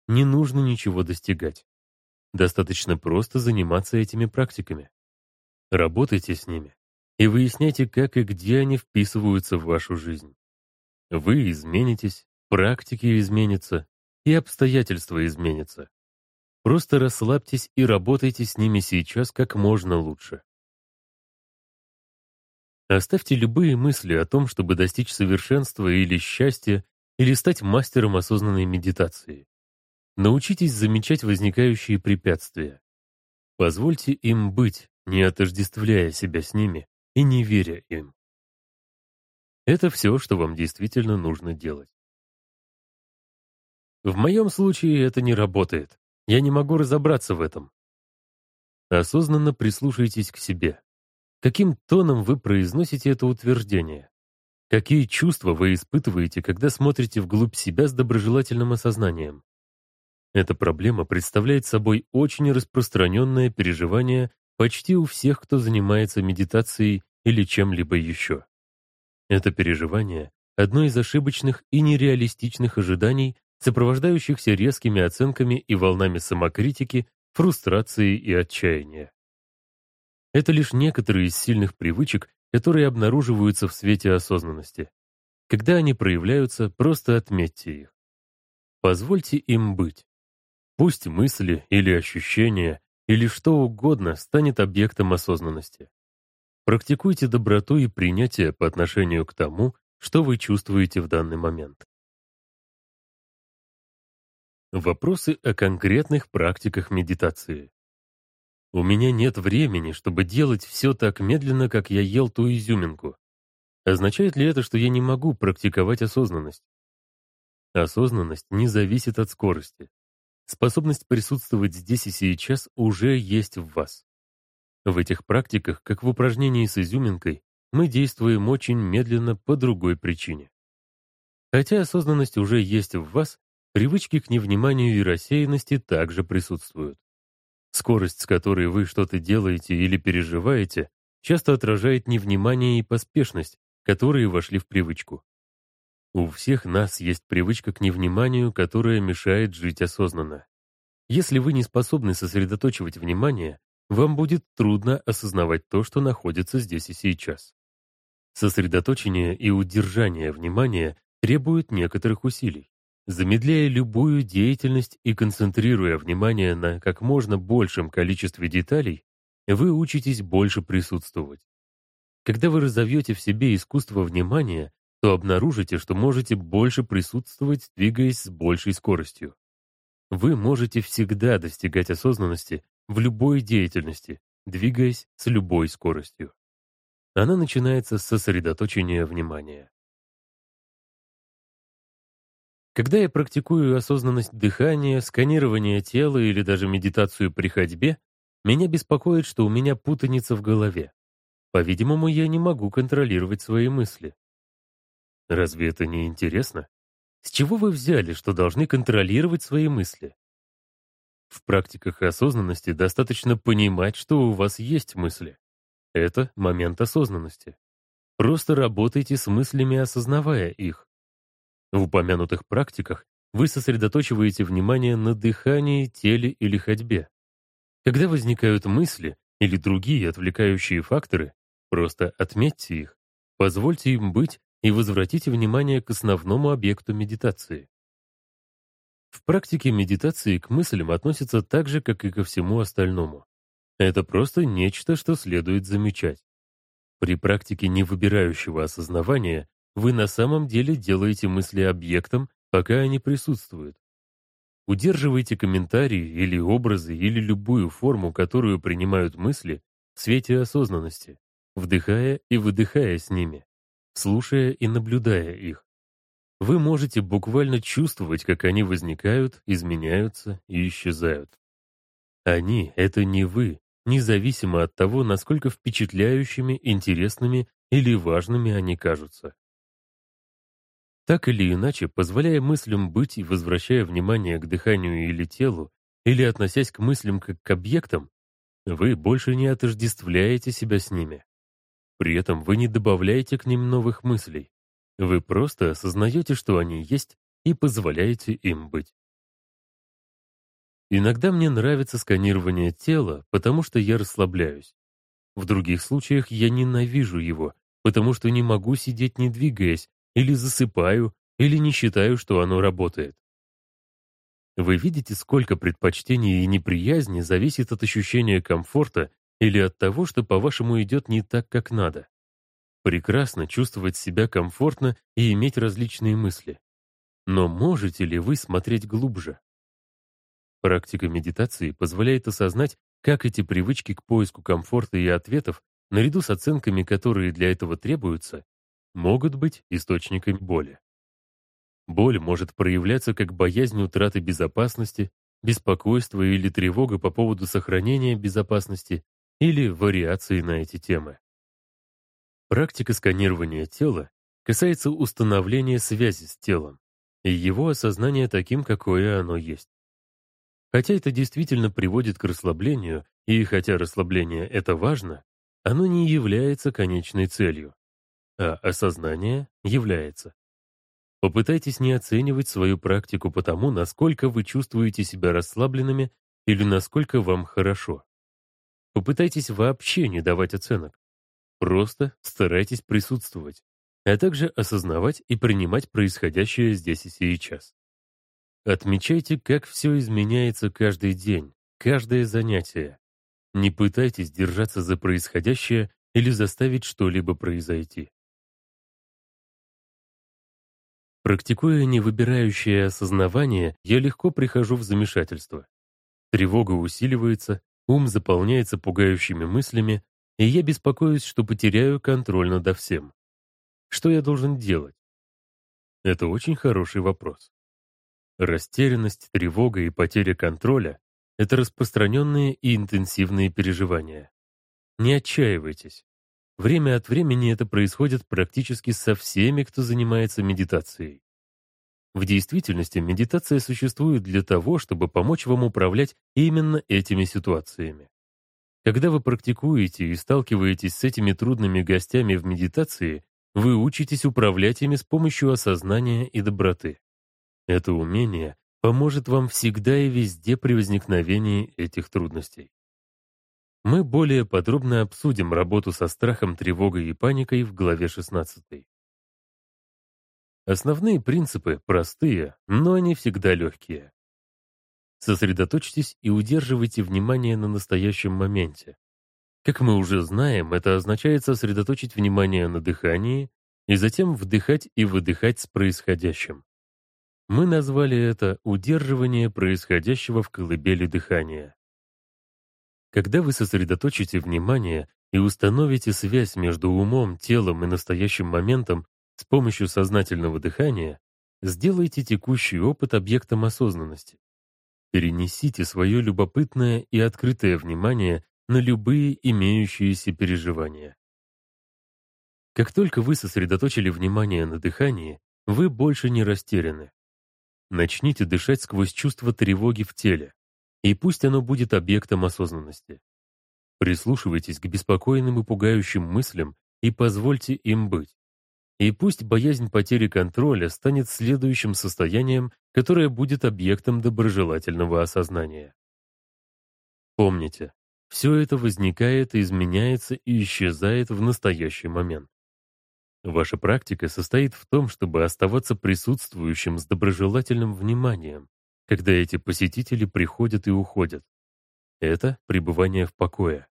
Не нужно ничего достигать. Достаточно просто заниматься этими практиками. Работайте с ними и выясняйте, как и где они вписываются в вашу жизнь. Вы изменитесь, практики изменятся, и обстоятельства изменятся. Просто расслабьтесь и работайте с ними сейчас как можно лучше. Оставьте любые мысли о том, чтобы достичь совершенства или счастья, или стать мастером осознанной медитации. Научитесь замечать возникающие препятствия. Позвольте им быть, не отождествляя себя с ними и не веря им. Это все, что вам действительно нужно делать. В моем случае это не работает. Я не могу разобраться в этом. Осознанно прислушайтесь к себе. Каким тоном вы произносите это утверждение? Какие чувства вы испытываете, когда смотрите вглубь себя с доброжелательным осознанием? Эта проблема представляет собой очень распространенное переживание почти у всех, кто занимается медитацией или чем-либо еще. Это переживание одно из ошибочных и нереалистичных ожиданий, сопровождающихся резкими оценками и волнами самокритики, фрустрации и отчаяния. Это лишь некоторые из сильных привычек, которые обнаруживаются в свете осознанности. Когда они проявляются, просто отметьте их. Позвольте им быть. Пусть мысли или ощущения или что угодно станет объектом осознанности. Практикуйте доброту и принятие по отношению к тому, что вы чувствуете в данный момент. Вопросы о конкретных практиках медитации. У меня нет времени, чтобы делать все так медленно, как я ел ту изюминку. Означает ли это, что я не могу практиковать осознанность? Осознанность не зависит от скорости. Способность присутствовать здесь и сейчас уже есть в вас. В этих практиках, как в упражнении с изюминкой, мы действуем очень медленно по другой причине. Хотя осознанность уже есть в вас, привычки к невниманию и рассеянности также присутствуют. Скорость, с которой вы что-то делаете или переживаете, часто отражает невнимание и поспешность, которые вошли в привычку. У всех нас есть привычка к невниманию, которая мешает жить осознанно. Если вы не способны сосредоточивать внимание, вам будет трудно осознавать то, что находится здесь и сейчас. Сосредоточение и удержание внимания требуют некоторых усилий. Замедляя любую деятельность и концентрируя внимание на как можно большем количестве деталей, вы учитесь больше присутствовать. Когда вы разовьете в себе искусство внимания, то обнаружите, что можете больше присутствовать, двигаясь с большей скоростью. Вы можете всегда достигать осознанности в любой деятельности, двигаясь с любой скоростью. Она начинается с сосредоточения внимания. Когда я практикую осознанность дыхания, сканирование тела или даже медитацию при ходьбе, меня беспокоит, что у меня путаница в голове. По-видимому, я не могу контролировать свои мысли. Разве это не интересно? С чего вы взяли, что должны контролировать свои мысли? В практиках осознанности достаточно понимать, что у вас есть мысли. Это момент осознанности. Просто работайте с мыслями, осознавая их. В упомянутых практиках вы сосредоточиваете внимание на дыхании, теле или ходьбе. Когда возникают мысли или другие отвлекающие факторы, просто отметьте их, позвольте им быть и возвратите внимание к основному объекту медитации. В практике медитации к мыслям относятся так же, как и ко всему остальному. Это просто нечто, что следует замечать. При практике невыбирающего осознавания вы на самом деле делаете мысли объектом, пока они присутствуют. Удерживайте комментарии или образы или любую форму, которую принимают мысли, в свете осознанности, вдыхая и выдыхая с ними, слушая и наблюдая их. Вы можете буквально чувствовать, как они возникают, изменяются и исчезают. Они — это не вы, независимо от того, насколько впечатляющими, интересными или важными они кажутся. Так или иначе, позволяя мыслям быть и возвращая внимание к дыханию или телу, или относясь к мыслям как к объектам, вы больше не отождествляете себя с ними. При этом вы не добавляете к ним новых мыслей. Вы просто осознаете, что они есть, и позволяете им быть. Иногда мне нравится сканирование тела, потому что я расслабляюсь. В других случаях я ненавижу его, потому что не могу сидеть не двигаясь, или засыпаю, или не считаю, что оно работает. Вы видите, сколько предпочтений и неприязни зависит от ощущения комфорта или от того, что, по-вашему, идет не так, как надо. Прекрасно чувствовать себя комфортно и иметь различные мысли. Но можете ли вы смотреть глубже? Практика медитации позволяет осознать, как эти привычки к поиску комфорта и ответов, наряду с оценками, которые для этого требуются, могут быть источниками боли. Боль может проявляться как боязнь утраты безопасности, беспокойство или тревога по поводу сохранения безопасности или вариации на эти темы. Практика сканирования тела касается установления связи с телом и его осознания таким, какое оно есть. Хотя это действительно приводит к расслаблению, и хотя расслабление — это важно, оно не является конечной целью, а осознание является. Попытайтесь не оценивать свою практику по тому, насколько вы чувствуете себя расслабленными или насколько вам хорошо. Попытайтесь вообще не давать оценок. Просто старайтесь присутствовать, а также осознавать и принимать происходящее здесь и сейчас. Отмечайте, как все изменяется каждый день, каждое занятие. Не пытайтесь держаться за происходящее или заставить что-либо произойти. Практикуя невыбирающее осознавание, я легко прихожу в замешательство. Тревога усиливается, ум заполняется пугающими мыслями, и я беспокоюсь, что потеряю контроль над всем. Что я должен делать? Это очень хороший вопрос. Растерянность, тревога и потеря контроля — это распространенные и интенсивные переживания. Не отчаивайтесь. Время от времени это происходит практически со всеми, кто занимается медитацией. В действительности медитация существует для того, чтобы помочь вам управлять именно этими ситуациями. Когда вы практикуете и сталкиваетесь с этими трудными гостями в медитации, вы учитесь управлять ими с помощью осознания и доброты. Это умение поможет вам всегда и везде при возникновении этих трудностей. Мы более подробно обсудим работу со страхом, тревогой и паникой в главе 16. Основные принципы простые, но они всегда легкие. Сосредоточьтесь и удерживайте внимание на настоящем моменте. Как мы уже знаем, это означает сосредоточить внимание на дыхании и затем вдыхать и выдыхать с происходящим. Мы назвали это удерживание происходящего в колыбели дыхания. Когда вы сосредоточите внимание и установите связь между умом, телом и настоящим моментом с помощью сознательного дыхания, сделайте текущий опыт объектом осознанности. Перенесите свое любопытное и открытое внимание на любые имеющиеся переживания. Как только вы сосредоточили внимание на дыхании, вы больше не растеряны. Начните дышать сквозь чувство тревоги в теле, и пусть оно будет объектом осознанности. Прислушивайтесь к беспокойным и пугающим мыслям и позвольте им быть. И пусть боязнь потери контроля станет следующим состоянием, которое будет объектом доброжелательного осознания. Помните, все это возникает, изменяется и исчезает в настоящий момент. Ваша практика состоит в том, чтобы оставаться присутствующим с доброжелательным вниманием, когда эти посетители приходят и уходят. Это пребывание в покое.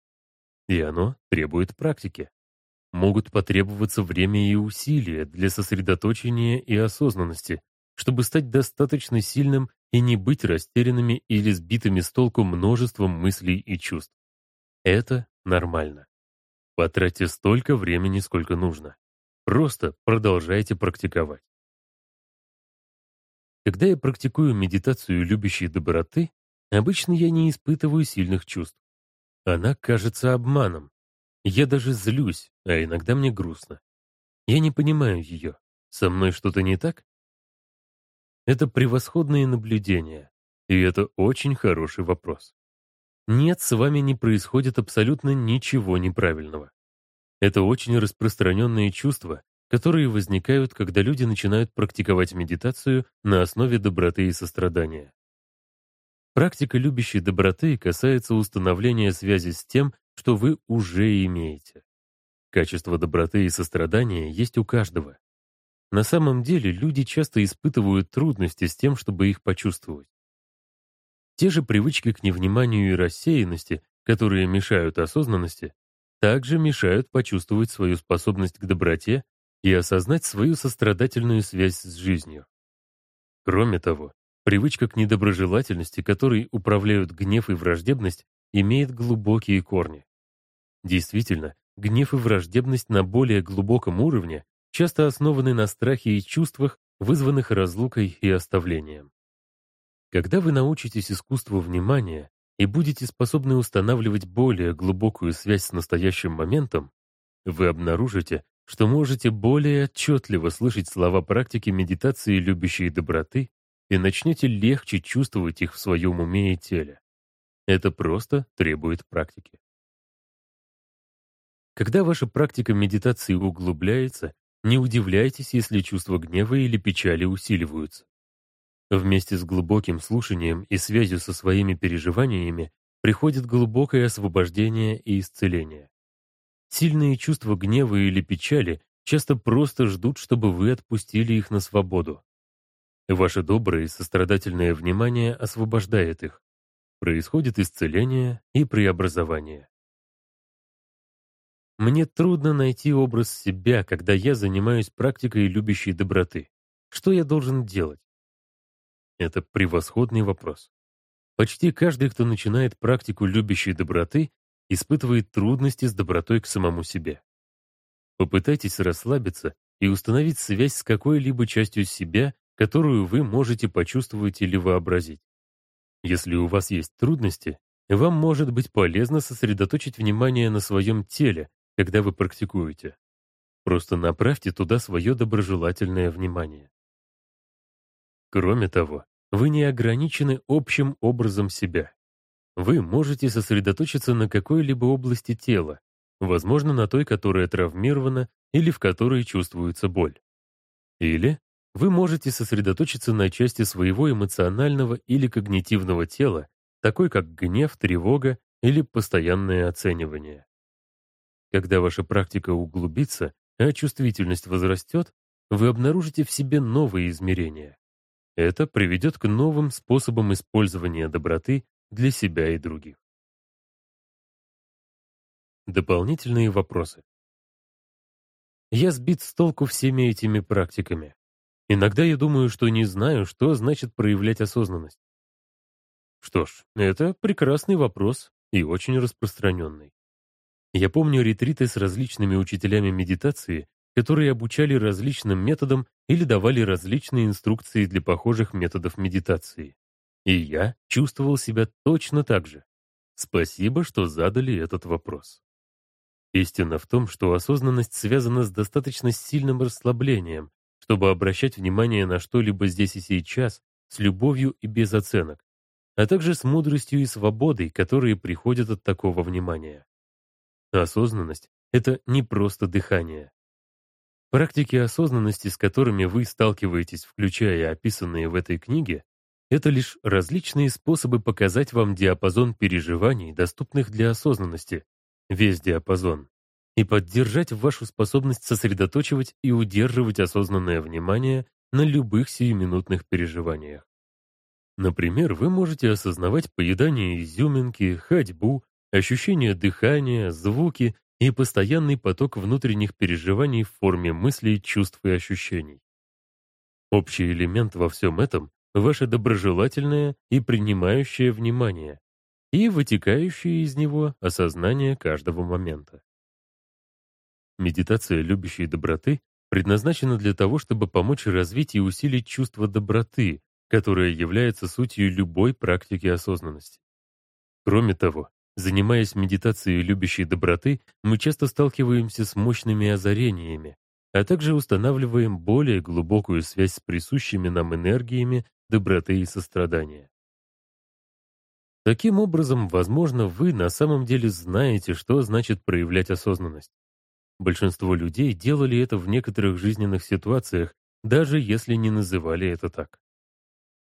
И оно требует практики. Могут потребоваться время и усилия для сосредоточения и осознанности, чтобы стать достаточно сильным и не быть растерянными или сбитыми с толку множеством мыслей и чувств. Это нормально. Потратьте столько времени, сколько нужно. Просто продолжайте практиковать. Когда я практикую медитацию любящей доброты, обычно я не испытываю сильных чувств. Она кажется обманом. Я даже злюсь, а иногда мне грустно. Я не понимаю ее. Со мной что-то не так? Это превосходные наблюдения, и это очень хороший вопрос. Нет, с вами не происходит абсолютно ничего неправильного. Это очень распространенные чувства, которые возникают, когда люди начинают практиковать медитацию на основе доброты и сострадания. Практика любящей доброты касается установления связи с тем, что вы уже имеете. Качество доброты и сострадания есть у каждого. На самом деле люди часто испытывают трудности с тем, чтобы их почувствовать. Те же привычки к невниманию и рассеянности, которые мешают осознанности, также мешают почувствовать свою способность к доброте и осознать свою сострадательную связь с жизнью. Кроме того, привычка к недоброжелательности, которой управляют гнев и враждебность, имеет глубокие корни. Действительно, гнев и враждебность на более глубоком уровне часто основаны на страхе и чувствах, вызванных разлукой и оставлением. Когда вы научитесь искусству внимания, и будете способны устанавливать более глубокую связь с настоящим моментом, вы обнаружите, что можете более отчетливо слышать слова практики медитации любящей доброты и начнете легче чувствовать их в своем уме и теле. Это просто требует практики. Когда ваша практика медитации углубляется, не удивляйтесь, если чувства гнева или печали усиливаются. Вместе с глубоким слушанием и связью со своими переживаниями приходит глубокое освобождение и исцеление. Сильные чувства гнева или печали часто просто ждут, чтобы вы отпустили их на свободу. Ваше доброе и сострадательное внимание освобождает их. Происходит исцеление и преобразование. Мне трудно найти образ себя, когда я занимаюсь практикой любящей доброты. Что я должен делать? Это превосходный вопрос. Почти каждый, кто начинает практику любящей доброты, испытывает трудности с добротой к самому себе. Попытайтесь расслабиться и установить связь с какой-либо частью себя, которую вы можете почувствовать или вообразить. Если у вас есть трудности, вам может быть полезно сосредоточить внимание на своем теле, когда вы практикуете. Просто направьте туда свое доброжелательное внимание. Кроме того, вы не ограничены общим образом себя. Вы можете сосредоточиться на какой-либо области тела, возможно, на той, которая травмирована или в которой чувствуется боль. Или вы можете сосредоточиться на части своего эмоционального или когнитивного тела, такой как гнев, тревога или постоянное оценивание. Когда ваша практика углубится, а чувствительность возрастет, вы обнаружите в себе новые измерения. Это приведет к новым способам использования доброты для себя и других. Дополнительные вопросы. Я сбит с толку всеми этими практиками. Иногда я думаю, что не знаю, что значит проявлять осознанность. Что ж, это прекрасный вопрос и очень распространенный. Я помню ретриты с различными учителями медитации, которые обучали различным методам или давали различные инструкции для похожих методов медитации. И я чувствовал себя точно так же. Спасибо, что задали этот вопрос. Истина в том, что осознанность связана с достаточно сильным расслаблением, чтобы обращать внимание на что-либо здесь и сейчас, с любовью и без оценок, а также с мудростью и свободой, которые приходят от такого внимания. Осознанность — это не просто дыхание. Практики осознанности, с которыми вы сталкиваетесь, включая описанные в этой книге, это лишь различные способы показать вам диапазон переживаний, доступных для осознанности, весь диапазон, и поддержать вашу способность сосредоточивать и удерживать осознанное внимание на любых сиюминутных переживаниях. Например, вы можете осознавать поедание изюминки, ходьбу, ощущение дыхания, звуки и постоянный поток внутренних переживаний в форме мыслей, чувств и ощущений. Общий элемент во всем этом — ваше доброжелательное и принимающее внимание и вытекающее из него осознание каждого момента. Медитация любящей доброты предназначена для того, чтобы помочь развить и усилить чувство доброты, которое является сутью любой практики осознанности. Кроме того, Занимаясь медитацией любящей доброты, мы часто сталкиваемся с мощными озарениями, а также устанавливаем более глубокую связь с присущими нам энергиями доброты и сострадания. Таким образом, возможно, вы на самом деле знаете, что значит проявлять осознанность. Большинство людей делали это в некоторых жизненных ситуациях, даже если не называли это так.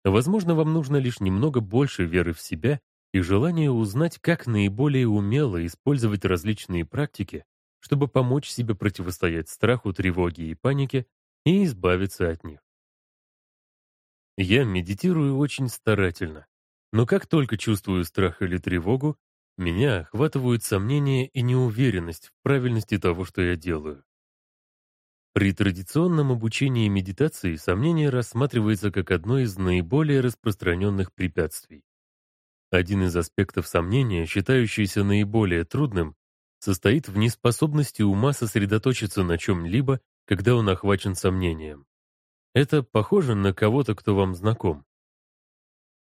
Возможно, вам нужно лишь немного больше веры в себя и желание узнать, как наиболее умело использовать различные практики, чтобы помочь себе противостоять страху, тревоге и панике и избавиться от них. Я медитирую очень старательно, но как только чувствую страх или тревогу, меня охватывают сомнения и неуверенность в правильности того, что я делаю. При традиционном обучении медитации сомнение рассматривается как одно из наиболее распространенных препятствий. Один из аспектов сомнения, считающийся наиболее трудным, состоит в неспособности ума сосредоточиться на чем-либо, когда он охвачен сомнением. Это похоже на кого-то, кто вам знаком.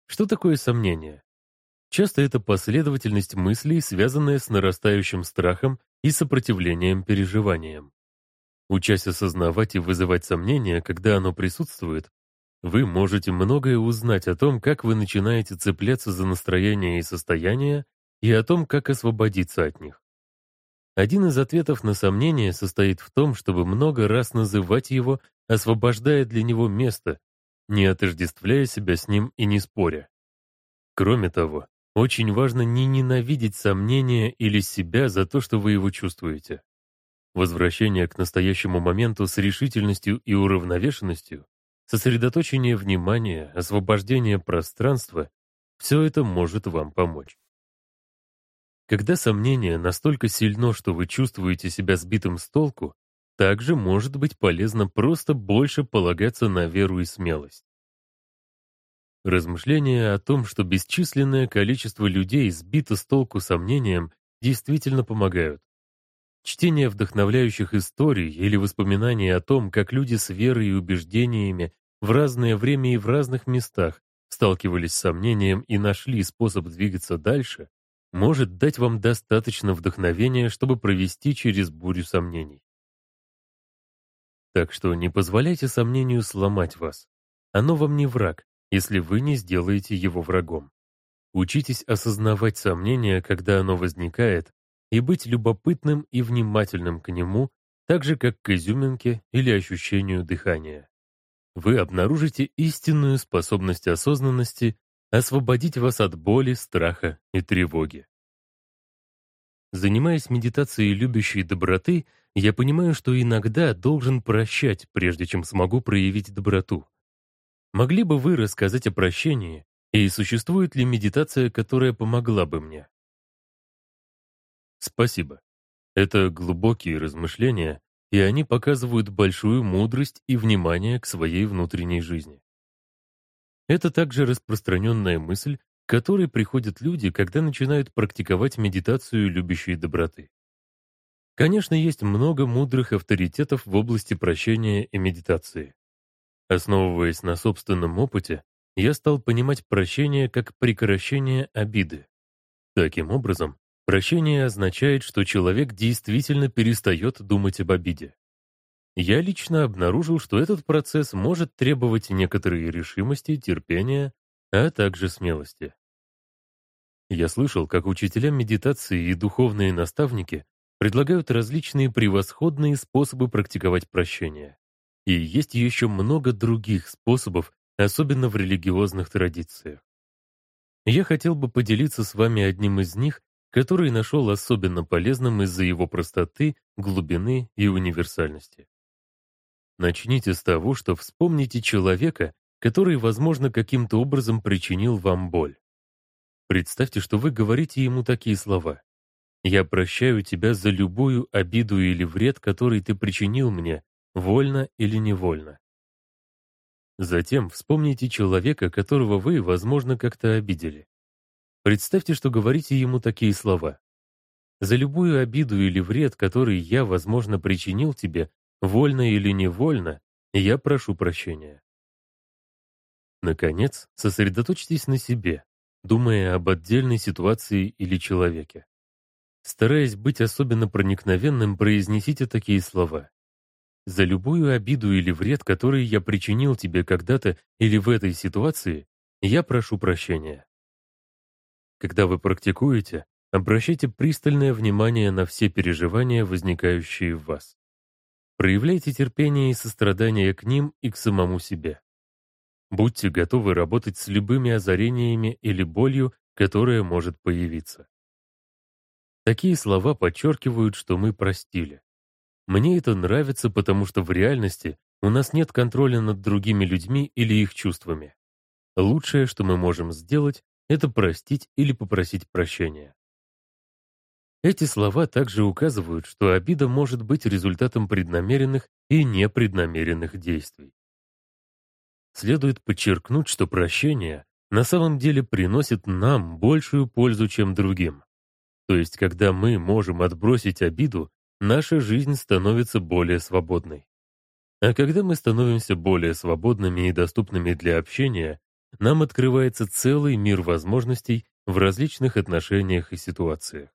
Что такое сомнение? Часто это последовательность мыслей, связанная с нарастающим страхом и сопротивлением переживаниям. Учась осознавать и вызывать сомнения, когда оно присутствует, вы можете многое узнать о том, как вы начинаете цепляться за настроение и состояние, и о том, как освободиться от них. Один из ответов на сомнение состоит в том, чтобы много раз называть его, освобождая для него место, не отождествляя себя с ним и не споря. Кроме того, очень важно не ненавидеть сомнения или себя за то, что вы его чувствуете. Возвращение к настоящему моменту с решительностью и уравновешенностью, сосредоточение внимания, освобождение пространства — все это может вам помочь. Когда сомнение настолько сильно, что вы чувствуете себя сбитым с толку, также может быть полезно просто больше полагаться на веру и смелость. Размышления о том, что бесчисленное количество людей сбито с толку сомнением, действительно помогают. Чтение вдохновляющих историй или воспоминаний о том, как люди с верой и убеждениями в разное время и в разных местах сталкивались с сомнением и нашли способ двигаться дальше, может дать вам достаточно вдохновения, чтобы провести через бурю сомнений. Так что не позволяйте сомнению сломать вас. Оно вам не враг, если вы не сделаете его врагом. Учитесь осознавать сомнение, когда оно возникает, и быть любопытным и внимательным к нему, так же, как к изюминке или ощущению дыхания. Вы обнаружите истинную способность осознанности освободить вас от боли, страха и тревоги. Занимаясь медитацией любящей доброты, я понимаю, что иногда должен прощать, прежде чем смогу проявить доброту. Могли бы вы рассказать о прощении, и существует ли медитация, которая помогла бы мне? Спасибо. Это глубокие размышления, и они показывают большую мудрость и внимание к своей внутренней жизни. Это также распространенная мысль, к которой приходят люди, когда начинают практиковать медитацию любящей доброты. Конечно, есть много мудрых авторитетов в области прощения и медитации. Основываясь на собственном опыте, я стал понимать прощение как прекращение обиды. Таким образом, прощение означает, что человек действительно перестает думать об обиде. Я лично обнаружил, что этот процесс может требовать некоторой решимости, терпения, а также смелости. Я слышал, как учителя медитации и духовные наставники предлагают различные превосходные способы практиковать прощение. И есть еще много других способов, особенно в религиозных традициях. Я хотел бы поделиться с вами одним из них, который нашел особенно полезным из-за его простоты, глубины и универсальности. Начните с того, что вспомните человека, который, возможно, каким-то образом причинил вам боль. Представьте, что вы говорите ему такие слова. «Я прощаю тебя за любую обиду или вред, который ты причинил мне, вольно или невольно». Затем вспомните человека, которого вы, возможно, как-то обидели. Представьте, что говорите ему такие слова. «За любую обиду или вред, который я, возможно, причинил тебе, Вольно или невольно, я прошу прощения. Наконец, сосредоточьтесь на себе, думая об отдельной ситуации или человеке. Стараясь быть особенно проникновенным, произнесите такие слова. «За любую обиду или вред, который я причинил тебе когда-то или в этой ситуации, я прошу прощения». Когда вы практикуете, обращайте пристальное внимание на все переживания, возникающие в вас. Проявляйте терпение и сострадание к ним и к самому себе. Будьте готовы работать с любыми озарениями или болью, которая может появиться. Такие слова подчеркивают, что мы простили. Мне это нравится, потому что в реальности у нас нет контроля над другими людьми или их чувствами. Лучшее, что мы можем сделать, это простить или попросить прощения. Эти слова также указывают, что обида может быть результатом преднамеренных и непреднамеренных действий. Следует подчеркнуть, что прощение на самом деле приносит нам большую пользу, чем другим. То есть, когда мы можем отбросить обиду, наша жизнь становится более свободной. А когда мы становимся более свободными и доступными для общения, нам открывается целый мир возможностей в различных отношениях и ситуациях.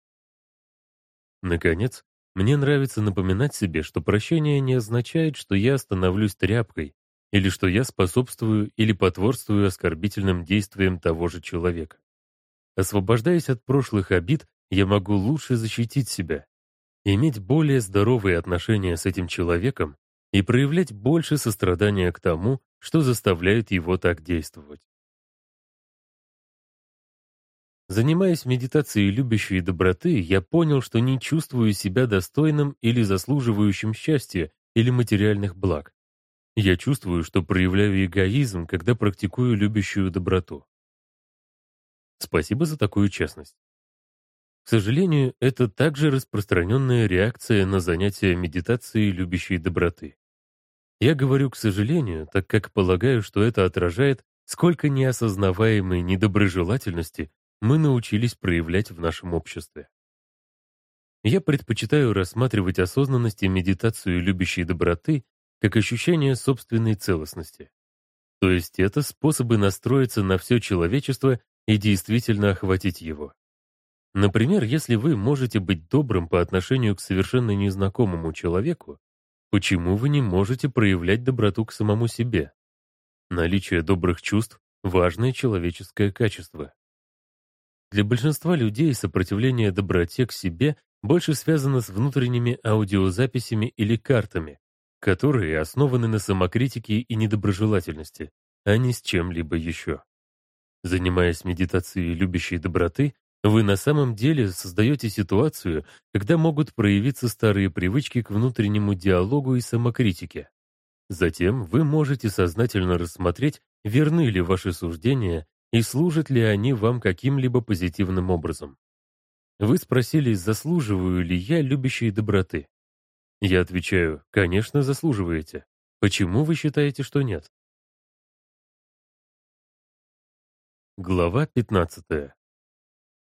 Наконец, мне нравится напоминать себе, что прощение не означает, что я становлюсь тряпкой или что я способствую или потворствую оскорбительным действиям того же человека. Освобождаясь от прошлых обид, я могу лучше защитить себя. Иметь более здоровые отношения с этим человеком и проявлять больше сострадания к тому, что заставляет его так действовать. Занимаясь медитацией любящей доброты, я понял, что не чувствую себя достойным или заслуживающим счастья или материальных благ. Я чувствую, что проявляю эгоизм, когда практикую любящую доброту. Спасибо за такую честность. К сожалению, это также распространенная реакция на занятия медитацией любящей доброты. Я говорю «к сожалению», так как полагаю, что это отражает, сколько неосознаваемой недоброжелательности мы научились проявлять в нашем обществе. Я предпочитаю рассматривать осознанность и медитацию любящей доброты как ощущение собственной целостности. То есть это способы настроиться на все человечество и действительно охватить его. Например, если вы можете быть добрым по отношению к совершенно незнакомому человеку, почему вы не можете проявлять доброту к самому себе? Наличие добрых чувств — важное человеческое качество. Для большинства людей сопротивление доброте к себе больше связано с внутренними аудиозаписями или картами, которые основаны на самокритике и недоброжелательности, а не с чем-либо еще. Занимаясь медитацией любящей доброты, вы на самом деле создаете ситуацию, когда могут проявиться старые привычки к внутреннему диалогу и самокритике. Затем вы можете сознательно рассмотреть, верны ли ваши суждения и служат ли они вам каким-либо позитивным образом. Вы спросили, заслуживаю ли я любящей доброты. Я отвечаю, конечно, заслуживаете. Почему вы считаете, что нет? Глава 15.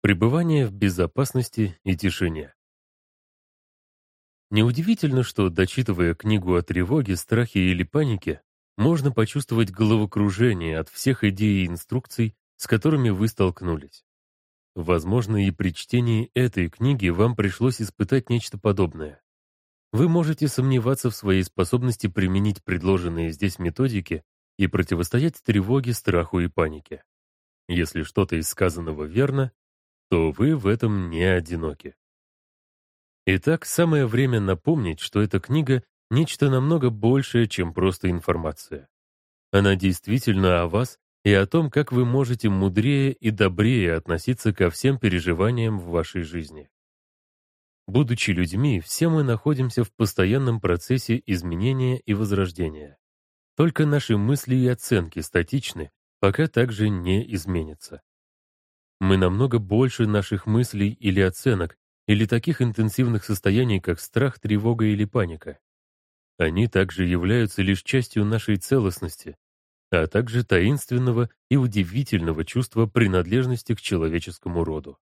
Пребывание в безопасности и тишине. Неудивительно, что, дочитывая книгу о тревоге, страхе или панике, можно почувствовать головокружение от всех идей и инструкций, с которыми вы столкнулись. Возможно, и при чтении этой книги вам пришлось испытать нечто подобное. Вы можете сомневаться в своей способности применить предложенные здесь методики и противостоять тревоге, страху и панике. Если что-то из сказанного верно, то вы в этом не одиноки. Итак, самое время напомнить, что эта книга — нечто намного большее, чем просто информация. Она действительно о вас и о том, как вы можете мудрее и добрее относиться ко всем переживаниям в вашей жизни. Будучи людьми, все мы находимся в постоянном процессе изменения и возрождения. Только наши мысли и оценки статичны, пока также не изменятся. Мы намного больше наших мыслей или оценок, или таких интенсивных состояний, как страх, тревога или паника. Они также являются лишь частью нашей целостности, а также таинственного и удивительного чувства принадлежности к человеческому роду.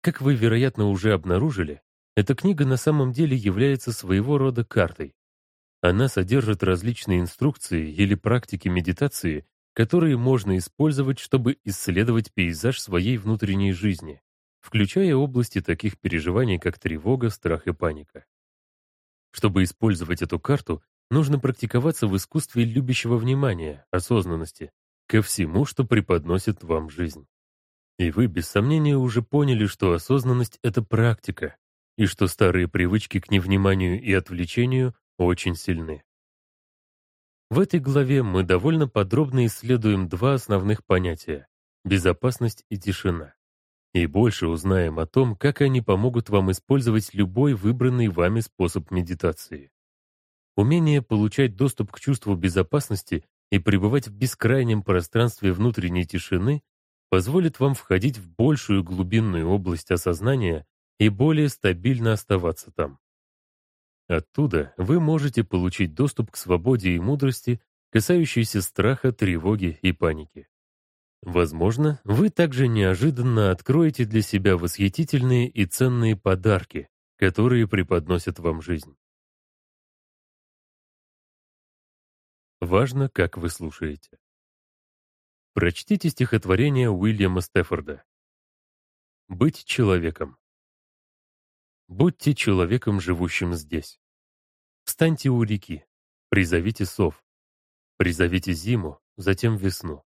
Как вы, вероятно, уже обнаружили, эта книга на самом деле является своего рода картой. Она содержит различные инструкции или практики медитации, которые можно использовать, чтобы исследовать пейзаж своей внутренней жизни, включая области таких переживаний, как тревога, страх и паника. Чтобы использовать эту карту, нужно практиковаться в искусстве любящего внимания, осознанности, ко всему, что преподносит вам жизнь. И вы, без сомнения, уже поняли, что осознанность — это практика, и что старые привычки к невниманию и отвлечению очень сильны. В этой главе мы довольно подробно исследуем два основных понятия — безопасность и тишина. И больше узнаем о том, как они помогут вам использовать любой выбранный вами способ медитации. Умение получать доступ к чувству безопасности и пребывать в бескрайнем пространстве внутренней тишины позволит вам входить в большую глубинную область осознания и более стабильно оставаться там. Оттуда вы можете получить доступ к свободе и мудрости, касающейся страха, тревоги и паники. Возможно, вы также неожиданно откроете для себя восхитительные и ценные подарки, которые преподносят вам жизнь. Важно, как вы слушаете. Прочтите стихотворение Уильяма Стефорда. «Быть человеком». Будьте человеком, живущим здесь. Встаньте у реки, призовите сов, призовите зиму, затем весну.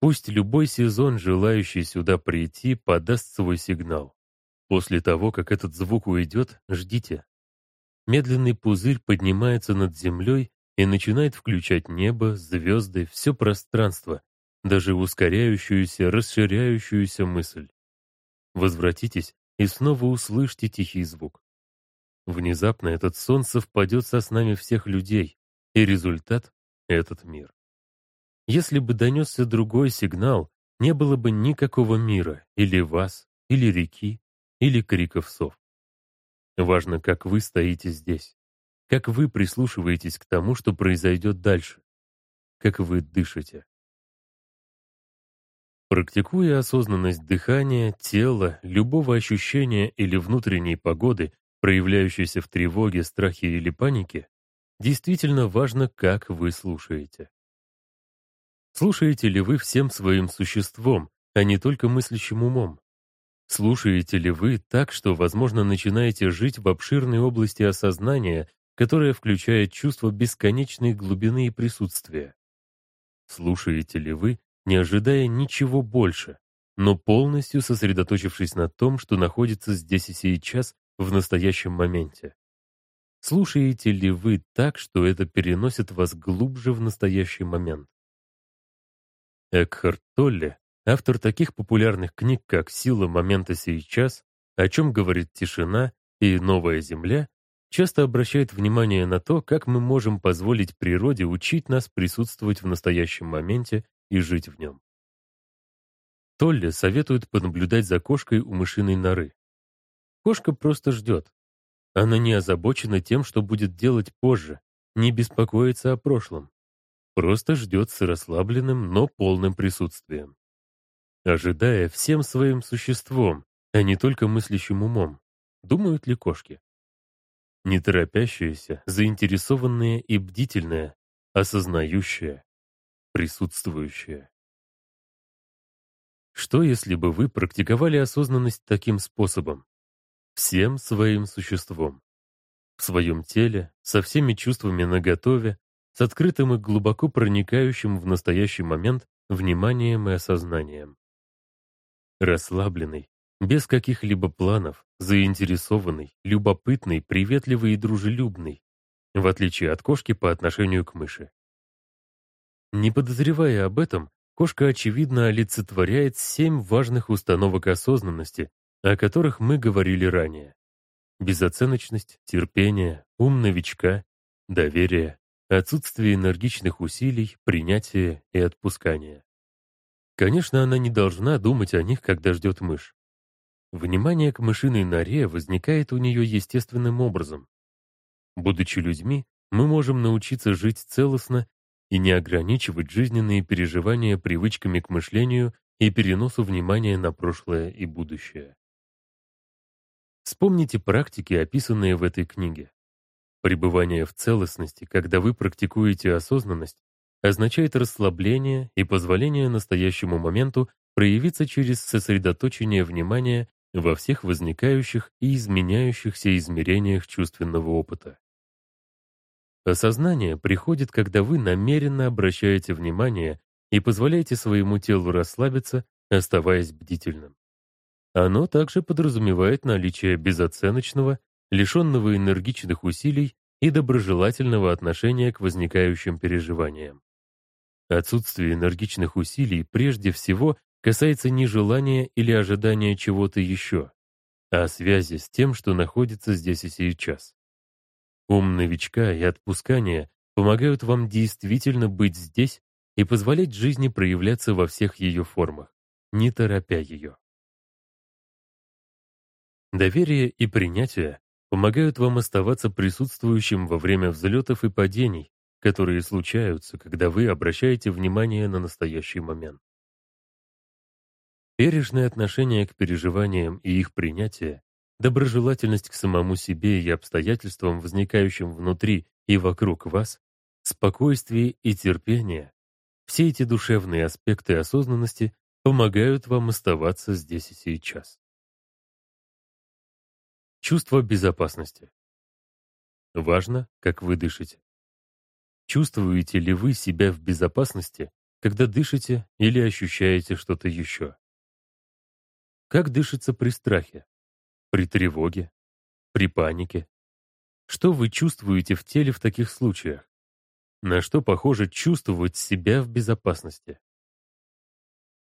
Пусть любой сезон, желающий сюда прийти, подаст свой сигнал. После того, как этот звук уйдет, ждите. Медленный пузырь поднимается над землей и начинает включать небо, звезды, все пространство, даже ускоряющуюся, расширяющуюся мысль. Возвратитесь и снова услышьте тихий звук. Внезапно этот сон совпадет со снами всех людей, и результат — этот мир. Если бы донесся другой сигнал, не было бы никакого мира, или вас, или реки, или криков сов. Важно, как вы стоите здесь, как вы прислушиваетесь к тому, что произойдет дальше, как вы дышите. Практикуя осознанность дыхания, тела, любого ощущения или внутренней погоды, проявляющейся в тревоге, страхе или панике, действительно важно, как вы слушаете. Слушаете ли вы всем своим существом, а не только мыслящим умом? Слушаете ли вы так, что, возможно, начинаете жить в обширной области осознания, которая включает чувство бесконечной глубины и присутствия? Слушаете ли вы, не ожидая ничего больше, но полностью сосредоточившись на том, что находится здесь и сейчас в настоящем моменте? Слушаете ли вы так, что это переносит вас глубже в настоящий момент? Экхарт Толле, автор таких популярных книг, как «Сила момента сейчас», «О чем говорит тишина» и «Новая земля», часто обращает внимание на то, как мы можем позволить природе учить нас присутствовать в настоящем моменте и жить в нем. Толли советует понаблюдать за кошкой у мышиной норы. Кошка просто ждет. Она не озабочена тем, что будет делать позже, не беспокоится о прошлом. Просто ждет с расслабленным, но полным присутствием. Ожидая всем своим существом, а не только мыслящим умом. Думают ли кошки? Не торопящаяся, заинтересованная и бдительная, осознающая, присутствующая. Что, если бы вы практиковали осознанность таким способом? Всем своим существом. В своем теле, со всеми чувствами наготове, с открытым и глубоко проникающим в настоящий момент вниманием и осознанием. Расслабленный, без каких-либо планов, заинтересованный, любопытный, приветливый и дружелюбный, в отличие от кошки по отношению к мыши. Не подозревая об этом, кошка, очевидно, олицетворяет семь важных установок осознанности, о которых мы говорили ранее. Безоценочность, терпение, ум новичка, доверие, отсутствие энергичных усилий, принятие и отпускание. Конечно, она не должна думать о них, когда ждет мышь. Внимание к мышиной норе возникает у нее естественным образом. Будучи людьми, мы можем научиться жить целостно и не ограничивать жизненные переживания привычками к мышлению и переносу внимания на прошлое и будущее. Вспомните практики, описанные в этой книге. Пребывание в целостности, когда вы практикуете осознанность, означает расслабление и позволение настоящему моменту проявиться через сосредоточение внимания во всех возникающих и изменяющихся измерениях чувственного опыта. Осознание приходит, когда вы намеренно обращаете внимание и позволяете своему телу расслабиться, оставаясь бдительным. Оно также подразумевает наличие безоценочного, лишенного энергичных усилий и доброжелательного отношения к возникающим переживаниям. Отсутствие энергичных усилий прежде всего касается нежелания или ожидания чего-то еще, а связи с тем, что находится здесь и сейчас. Ум новичка и отпускание помогают вам действительно быть здесь и позволять жизни проявляться во всех ее формах, не торопя ее. Доверие и принятие помогают вам оставаться присутствующим во время взлетов и падений, которые случаются, когда вы обращаете внимание на настоящий момент. Бережное отношение к переживаниям и их принятие доброжелательность к самому себе и обстоятельствам, возникающим внутри и вокруг вас, спокойствие и терпение, все эти душевные аспекты осознанности помогают вам оставаться здесь и сейчас. Чувство безопасности. Важно, как вы дышите. Чувствуете ли вы себя в безопасности, когда дышите или ощущаете что-то еще? Как дышится при страхе? При тревоге? При панике? Что вы чувствуете в теле в таких случаях? На что похоже чувствовать себя в безопасности?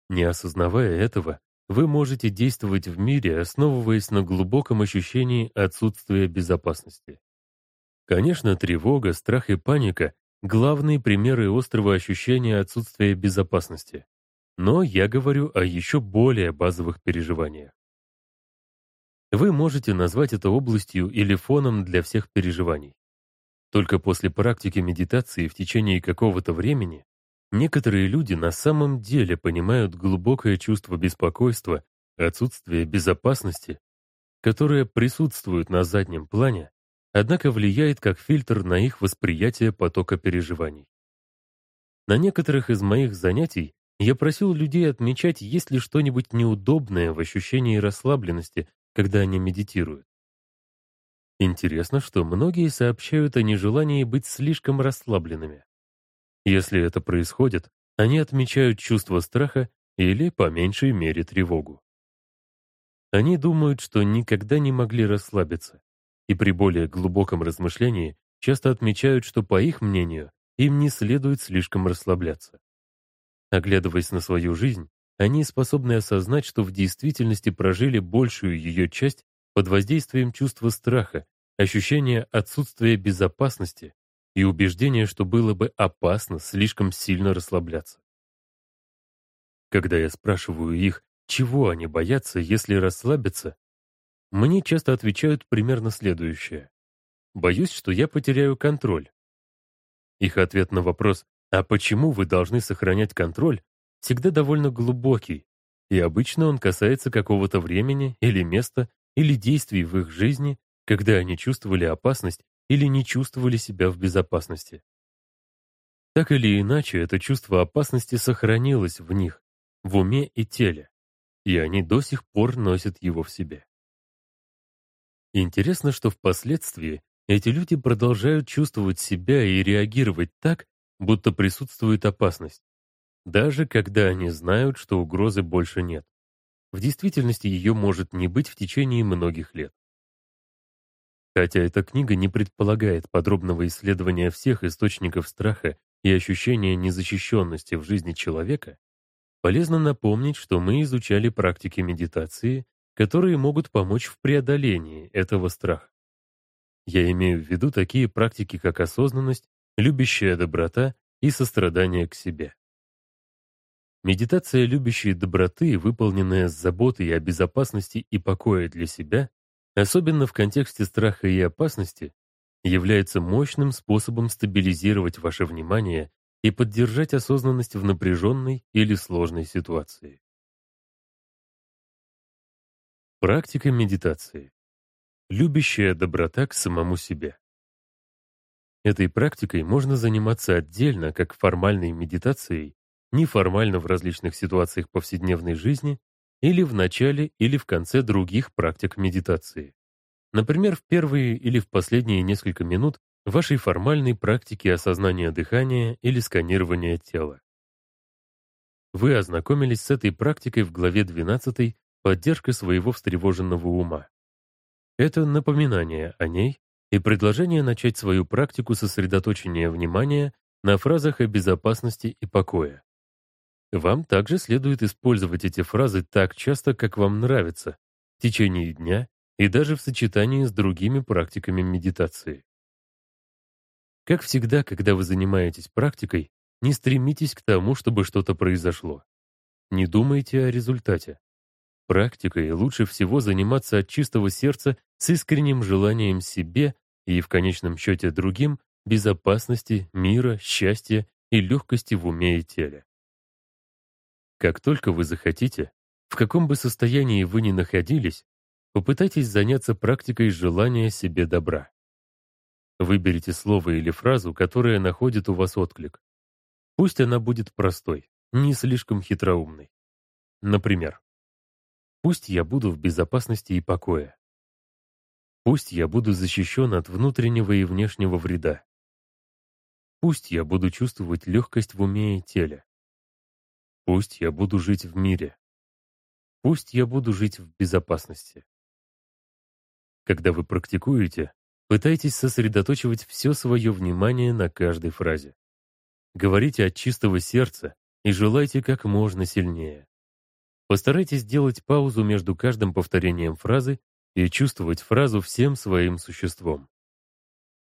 Не осознавая этого, вы можете действовать в мире, основываясь на глубоком ощущении отсутствия безопасности. Конечно, тревога, страх и паника — главные примеры острого ощущения отсутствия безопасности. Но я говорю о еще более базовых переживаниях. Вы можете назвать это областью или фоном для всех переживаний. Только после практики медитации в течение какого-то времени некоторые люди на самом деле понимают глубокое чувство беспокойства, отсутствие безопасности, которое присутствует на заднем плане, однако влияет как фильтр на их восприятие потока переживаний. На некоторых из моих занятий я просил людей отмечать, есть ли что-нибудь неудобное в ощущении расслабленности, когда они медитируют. Интересно, что многие сообщают о нежелании быть слишком расслабленными. Если это происходит, они отмечают чувство страха или, по меньшей мере, тревогу. Они думают, что никогда не могли расслабиться, и при более глубоком размышлении часто отмечают, что, по их мнению, им не следует слишком расслабляться. Оглядываясь на свою жизнь, они способны осознать, что в действительности прожили большую ее часть под воздействием чувства страха, ощущения отсутствия безопасности и убеждения, что было бы опасно слишком сильно расслабляться. Когда я спрашиваю их, чего они боятся, если расслабятся, мне часто отвечают примерно следующее. Боюсь, что я потеряю контроль. Их ответ на вопрос «А почему вы должны сохранять контроль?» всегда довольно глубокий, и обычно он касается какого-то времени или места или действий в их жизни, когда они чувствовали опасность или не чувствовали себя в безопасности. Так или иначе, это чувство опасности сохранилось в них, в уме и теле, и они до сих пор носят его в себе. Интересно, что впоследствии эти люди продолжают чувствовать себя и реагировать так, будто присутствует опасность, даже когда они знают, что угрозы больше нет. В действительности ее может не быть в течение многих лет. Хотя эта книга не предполагает подробного исследования всех источников страха и ощущения незащищенности в жизни человека, полезно напомнить, что мы изучали практики медитации которые могут помочь в преодолении этого страха. Я имею в виду такие практики, как осознанность, любящая доброта и сострадание к себе. Медитация любящей доброты, выполненная с заботой о безопасности и покое для себя, особенно в контексте страха и опасности, является мощным способом стабилизировать ваше внимание и поддержать осознанность в напряженной или сложной ситуации. Практика медитации. Любящая доброта к самому себе. Этой практикой можно заниматься отдельно, как формальной медитацией, неформально в различных ситуациях повседневной жизни или в начале или в конце других практик медитации. Например, в первые или в последние несколько минут вашей формальной практики осознания дыхания или сканирования тела. Вы ознакомились с этой практикой в главе 12 поддержка своего встревоженного ума. Это напоминание о ней и предложение начать свою практику сосредоточения внимания на фразах о безопасности и покое. Вам также следует использовать эти фразы так часто, как вам нравится, в течение дня и даже в сочетании с другими практиками медитации. Как всегда, когда вы занимаетесь практикой, не стремитесь к тому, чтобы что-то произошло. Не думайте о результате. Практикой лучше всего заниматься от чистого сердца с искренним желанием себе и, в конечном счете, другим безопасности, мира, счастья и легкости в уме и теле. Как только вы захотите, в каком бы состоянии вы ни находились, попытайтесь заняться практикой желания себе добра. Выберите слово или фразу, которая находит у вас отклик. Пусть она будет простой, не слишком хитроумной. Например, Пусть я буду в безопасности и покое. Пусть я буду защищен от внутреннего и внешнего вреда. Пусть я буду чувствовать легкость в уме и теле. Пусть я буду жить в мире. Пусть я буду жить в безопасности. Когда вы практикуете, пытайтесь сосредоточивать все свое внимание на каждой фразе. Говорите от чистого сердца и желайте как можно сильнее. Постарайтесь сделать паузу между каждым повторением фразы и чувствовать фразу всем своим существом.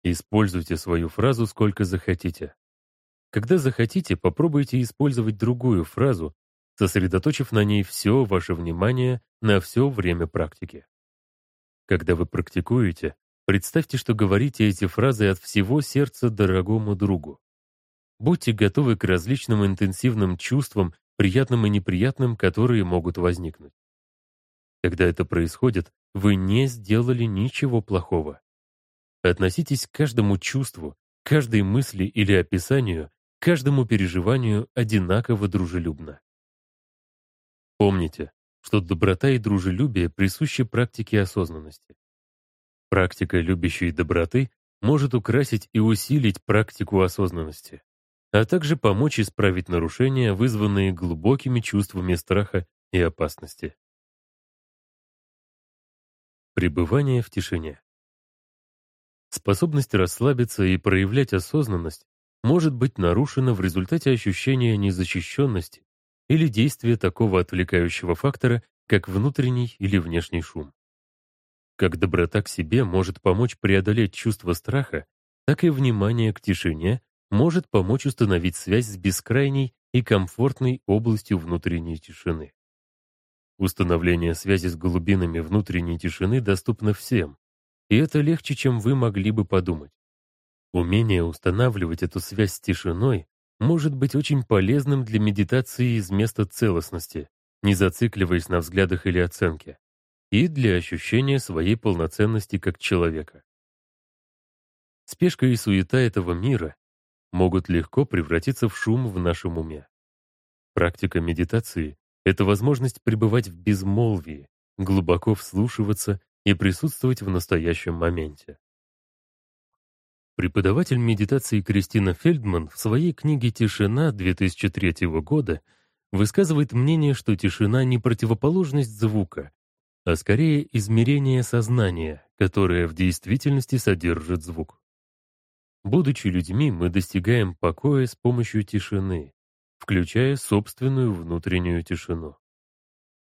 Используйте свою фразу сколько захотите. Когда захотите, попробуйте использовать другую фразу, сосредоточив на ней все ваше внимание на все время практики. Когда вы практикуете, представьте, что говорите эти фразы от всего сердца дорогому другу. Будьте готовы к различным интенсивным чувствам, приятным и неприятным, которые могут возникнуть. Когда это происходит, вы не сделали ничего плохого. Относитесь к каждому чувству, каждой мысли или описанию, каждому переживанию одинаково дружелюбно. Помните, что доброта и дружелюбие присущи практике осознанности. Практика любящей доброты может украсить и усилить практику осознанности, а также помочь исправить нарушения, вызванные глубокими чувствами страха и опасности. Пребывание в тишине. Способность расслабиться и проявлять осознанность может быть нарушена в результате ощущения незащищенности или действия такого отвлекающего фактора, как внутренний или внешний шум. Как доброта к себе может помочь преодолеть чувство страха, так и внимание к тишине может помочь установить связь с бескрайней и комфортной областью внутренней тишины. Установление связи с глубинами внутренней тишины доступно всем, и это легче, чем вы могли бы подумать. Умение устанавливать эту связь с тишиной может быть очень полезным для медитации из места целостности, не зацикливаясь на взглядах или оценке, и для ощущения своей полноценности как человека. Спешка и суета этого мира могут легко превратиться в шум в нашем уме. Практика медитации это возможность пребывать в безмолвии, глубоко вслушиваться и присутствовать в настоящем моменте. Преподаватель медитации Кристина Фельдман в своей книге «Тишина» 2003 года высказывает мнение, что тишина не противоположность звука, а скорее измерение сознания, которое в действительности содержит звук. Будучи людьми, мы достигаем покоя с помощью тишины, включая собственную внутреннюю тишину.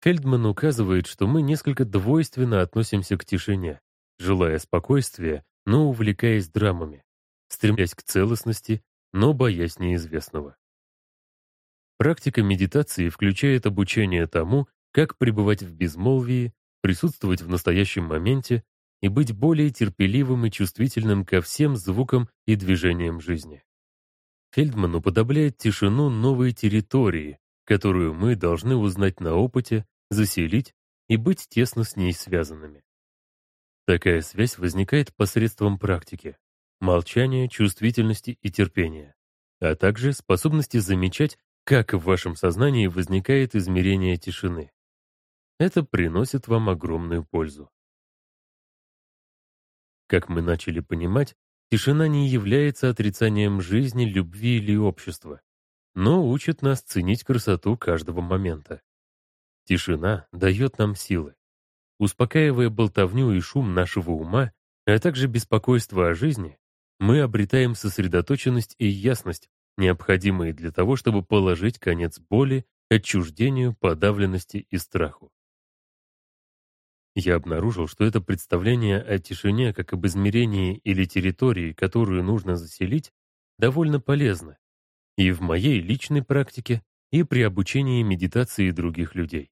Фельдман указывает, что мы несколько двойственно относимся к тишине, желая спокойствия, но увлекаясь драмами, стремясь к целостности, но боясь неизвестного. Практика медитации включает обучение тому, как пребывать в безмолвии, присутствовать в настоящем моменте и быть более терпеливым и чувствительным ко всем звукам и движениям жизни. Фельдман уподобляет тишину новой территории, которую мы должны узнать на опыте, заселить и быть тесно с ней связанными. Такая связь возникает посредством практики, молчания, чувствительности и терпения, а также способности замечать, как в вашем сознании возникает измерение тишины. Это приносит вам огромную пользу. Как мы начали понимать, Тишина не является отрицанием жизни, любви или общества, но учит нас ценить красоту каждого момента. Тишина дает нам силы. Успокаивая болтовню и шум нашего ума, а также беспокойство о жизни, мы обретаем сосредоточенность и ясность, необходимые для того, чтобы положить конец боли, отчуждению, подавленности и страху. Я обнаружил, что это представление о тишине как об измерении или территории, которую нужно заселить, довольно полезно и в моей личной практике, и при обучении медитации других людей.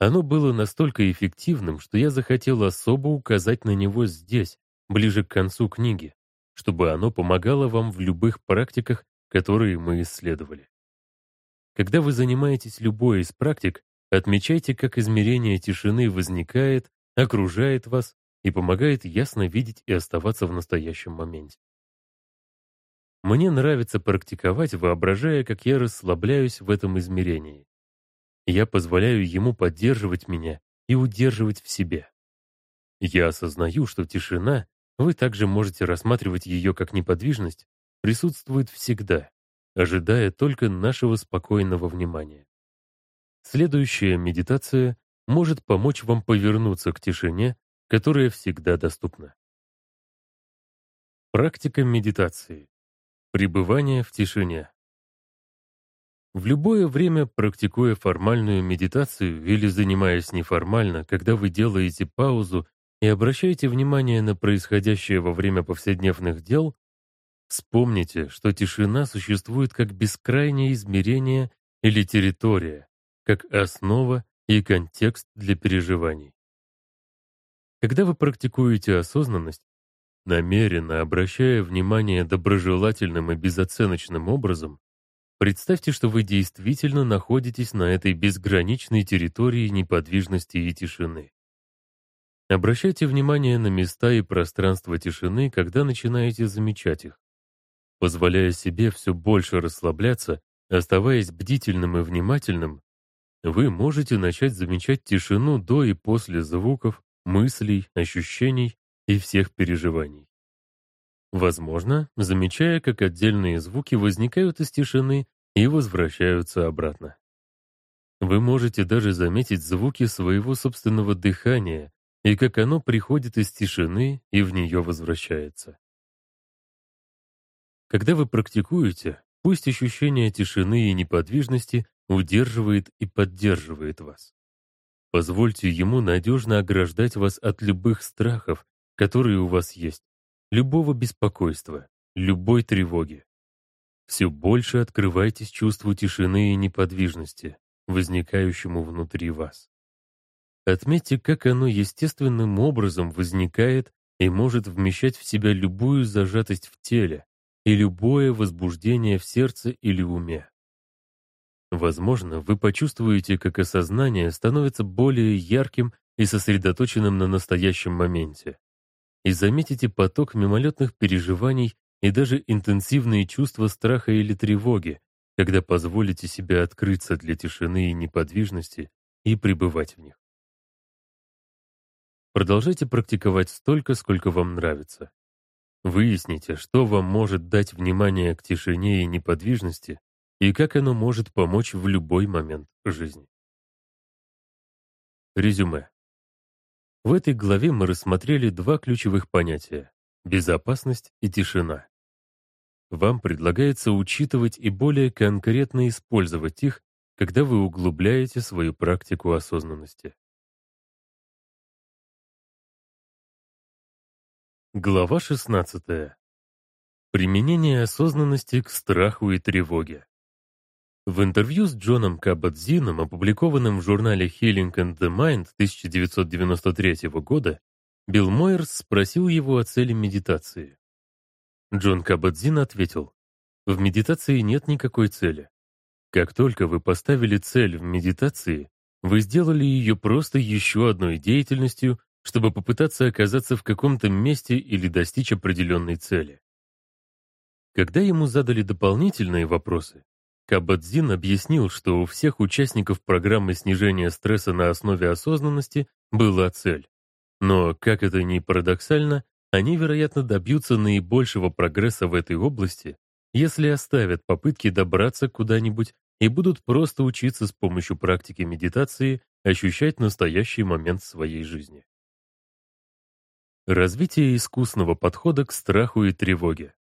Оно было настолько эффективным, что я захотел особо указать на него здесь, ближе к концу книги, чтобы оно помогало вам в любых практиках, которые мы исследовали. Когда вы занимаетесь любой из практик, Отмечайте, как измерение тишины возникает, окружает вас и помогает ясно видеть и оставаться в настоящем моменте. Мне нравится практиковать, воображая, как я расслабляюсь в этом измерении. Я позволяю ему поддерживать меня и удерживать в себе. Я осознаю, что тишина, вы также можете рассматривать ее как неподвижность, присутствует всегда, ожидая только нашего спокойного внимания. Следующая медитация может помочь вам повернуться к тишине которая всегда доступна. Практика медитации. Пребывание в тишине. В любое время, практикуя формальную медитацию или занимаясь неформально, когда вы делаете паузу и обращаете внимание на происходящее во время повседневных дел, вспомните, что тишина существует как бескрайнее измерение или территория, как основа и контекст для переживаний. Когда вы практикуете осознанность, намеренно обращая внимание доброжелательным и безоценочным образом, представьте, что вы действительно находитесь на этой безграничной территории неподвижности и тишины. Обращайте внимание на места и пространство тишины, когда начинаете замечать их. Позволяя себе все больше расслабляться, оставаясь бдительным и внимательным, вы можете начать замечать тишину до и после звуков, мыслей, ощущений и всех переживаний. Возможно, замечая, как отдельные звуки возникают из тишины и возвращаются обратно. Вы можете даже заметить звуки своего собственного дыхания и как оно приходит из тишины и в нее возвращается. Когда вы практикуете, пусть ощущение тишины и неподвижности удерживает и поддерживает вас. Позвольте ему надежно ограждать вас от любых страхов, которые у вас есть, любого беспокойства, любой тревоги. Все больше открывайтесь чувству тишины и неподвижности, возникающему внутри вас. Отметьте, как оно естественным образом возникает и может вмещать в себя любую зажатость в теле и любое возбуждение в сердце или уме. Возможно, вы почувствуете, как осознание становится более ярким и сосредоточенным на настоящем моменте. И заметите поток мимолетных переживаний и даже интенсивные чувства страха или тревоги, когда позволите себе открыться для тишины и неподвижности и пребывать в них. Продолжайте практиковать столько, сколько вам нравится. Выясните, что вам может дать внимание к тишине и неподвижности, и как оно может помочь в любой момент жизни. Резюме. В этой главе мы рассмотрели два ключевых понятия — безопасность и тишина. Вам предлагается учитывать и более конкретно использовать их, когда вы углубляете свою практику осознанности. Глава 16. Применение осознанности к страху и тревоге. В интервью с Джоном Кабадзином, опубликованном в журнале Healing and the Mind 1993 года, Билл Мойерс спросил его о цели медитации. Джон Кабадзин ответил, «В медитации нет никакой цели. Как только вы поставили цель в медитации, вы сделали ее просто еще одной деятельностью, чтобы попытаться оказаться в каком-то месте или достичь определенной цели. Когда ему задали дополнительные вопросы, Кабадзин объяснил, что у всех участников программы снижения стресса на основе осознанности была цель. Но, как это ни парадоксально, они, вероятно, добьются наибольшего прогресса в этой области, если оставят попытки добраться куда-нибудь и будут просто учиться с помощью практики медитации ощущать настоящий момент своей жизни. Развитие искусного подхода к страху и тревоге.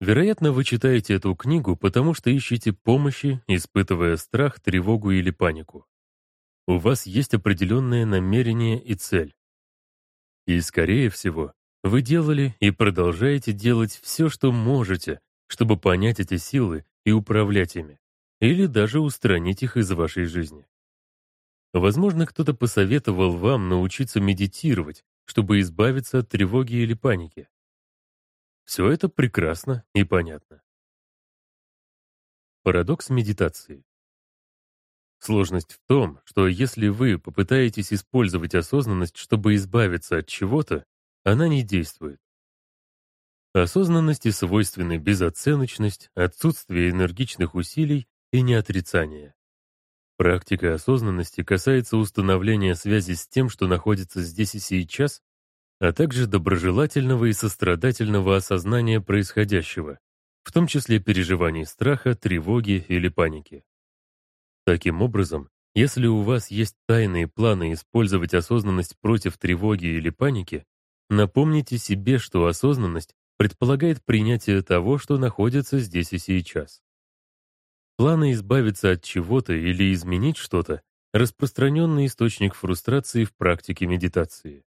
Вероятно, вы читаете эту книгу, потому что ищете помощи, испытывая страх, тревогу или панику. У вас есть определенное намерение и цель. И, скорее всего, вы делали и продолжаете делать все, что можете, чтобы понять эти силы и управлять ими, или даже устранить их из вашей жизни. Возможно, кто-то посоветовал вам научиться медитировать, чтобы избавиться от тревоги или паники. Все это прекрасно и понятно. Парадокс медитации. Сложность в том, что если вы попытаетесь использовать осознанность, чтобы избавиться от чего-то, она не действует. Осознанности свойственны безоценочность, отсутствие энергичных усилий и неотрицание. Практика осознанности касается установления связи с тем, что находится здесь и сейчас, а также доброжелательного и сострадательного осознания происходящего, в том числе переживаний страха, тревоги или паники. Таким образом, Если у вас есть тайные планы использовать осознанность против тревоги или паники, напомните себе, что осознанность предполагает принятие того, что находится здесь и сейчас. Планы избавиться от чего-то или изменить что-то — распространенный источник фрустрации в практике медитации.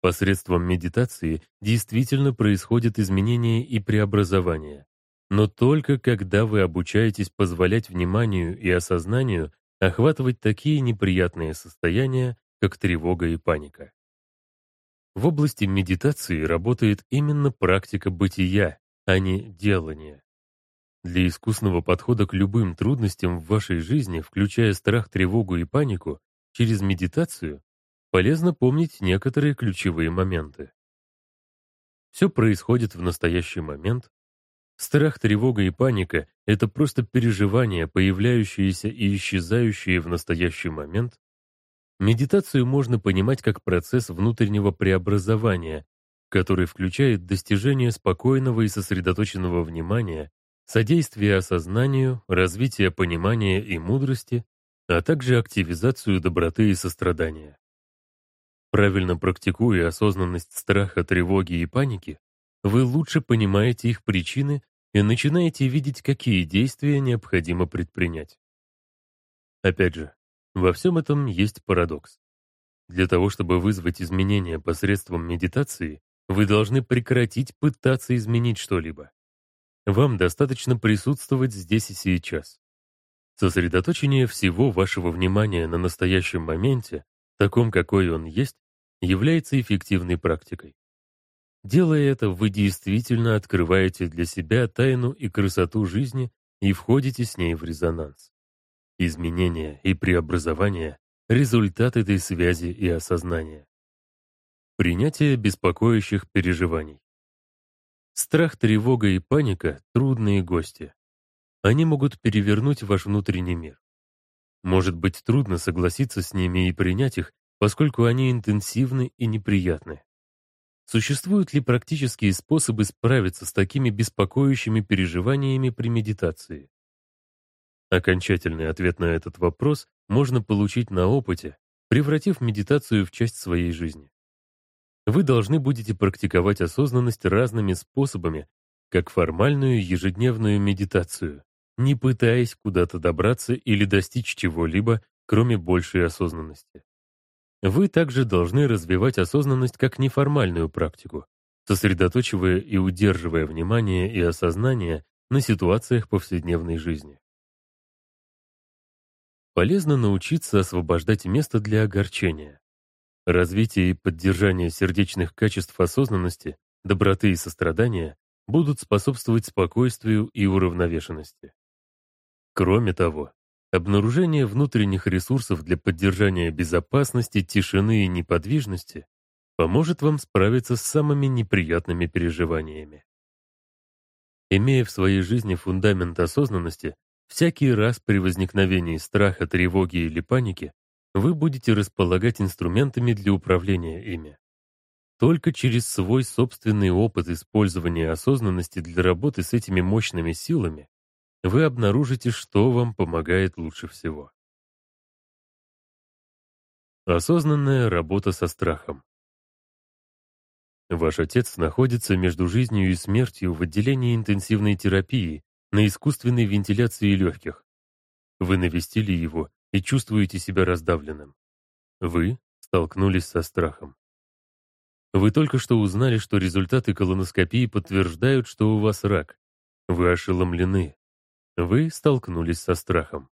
Посредством медитации действительно происходит изменение и преобразование. Но только когда вы обучаетесь позволять вниманию и осознанию охватывать такие неприятные состояния, как тревога и паника. В области медитации работает именно практика бытия, а не делания. Для искусного подхода к любым трудностям в вашей жизни, включая страх, тревогу и панику, через медитацию полезно помнить некоторые ключевые моменты. Все происходит в настоящий момент. Страх, тревога и паника — это просто переживания, появляющиеся и исчезающие в настоящий момент. Медитацию можно понимать как процесс внутреннего преобразования, который включает достижение спокойного и сосредоточенного внимания, содействие осознанию, развитие понимания и мудрости, а также активизацию доброты и сострадания. Правильно практикуя осознанность страха, тревоги и паники, вы лучше понимаете их причины и начинаете видеть, какие действия необходимо предпринять. Опять же, во всем этом есть парадокс. Для того, чтобы вызвать изменения посредством медитации, вы должны прекратить пытаться изменить что-либо. Вам достаточно присутствовать здесь и сейчас. Сосредоточение всего вашего внимания на настоящем моменте таком, какой он есть, является эффективной практикой. Делая это, вы действительно открываете для себя тайну и красоту жизни и входите с ней в резонанс. Изменения и преобразования — результат этой связи и осознания. Принятие беспокоящих переживаний. Страх, тревога и паника — трудные гости. Они могут перевернуть ваш внутренний мир. Может быть трудно согласиться с ними и принять их, поскольку они интенсивны и неприятны. Существуют ли практические способы справиться с такими беспокоящими переживаниями при медитации? Окончательный ответ на этот вопрос можно получить на опыте, превратив медитацию в часть своей жизни. Вы должны будете практиковать осознанность разными способами, как формальную ежедневную медитацию, не пытаясь куда-то добраться или достичь чего-либо, кроме большей осознанности. Вы также должны развивать осознанность как неформальную практику, сосредоточивая и удерживая внимание и осознание на ситуациях повседневной жизни. Полезно научиться освобождать место для огорчения. Развитие и поддержание сердечных качеств осознанности, доброты и сострадания будут способствовать спокойствию и уравновешенности. Кроме того, обнаружение внутренних ресурсов для поддержания безопасности, тишины и неподвижности поможет вам справиться с самыми неприятными переживаниями. Имея в своей жизни фундамент осознанности, всякий раз при возникновении страха, тревоги или паники вы будете располагать инструментами для управления ими. Только через свой собственный опыт использования осознанности для работы с этими мощными силами вы обнаружите, что вам помогает лучше всего. Осознанная работа со страхом. Ваш отец находится между жизнью и смертью в отделении интенсивной терапии на искусственной вентиляции легких. Вы навестили его и чувствуете себя раздавленным. Вы столкнулись со страхом. Вы только что узнали, что результаты колоноскопии подтверждают, что у вас рак. Вы ошеломлены, вы столкнулись со страхом.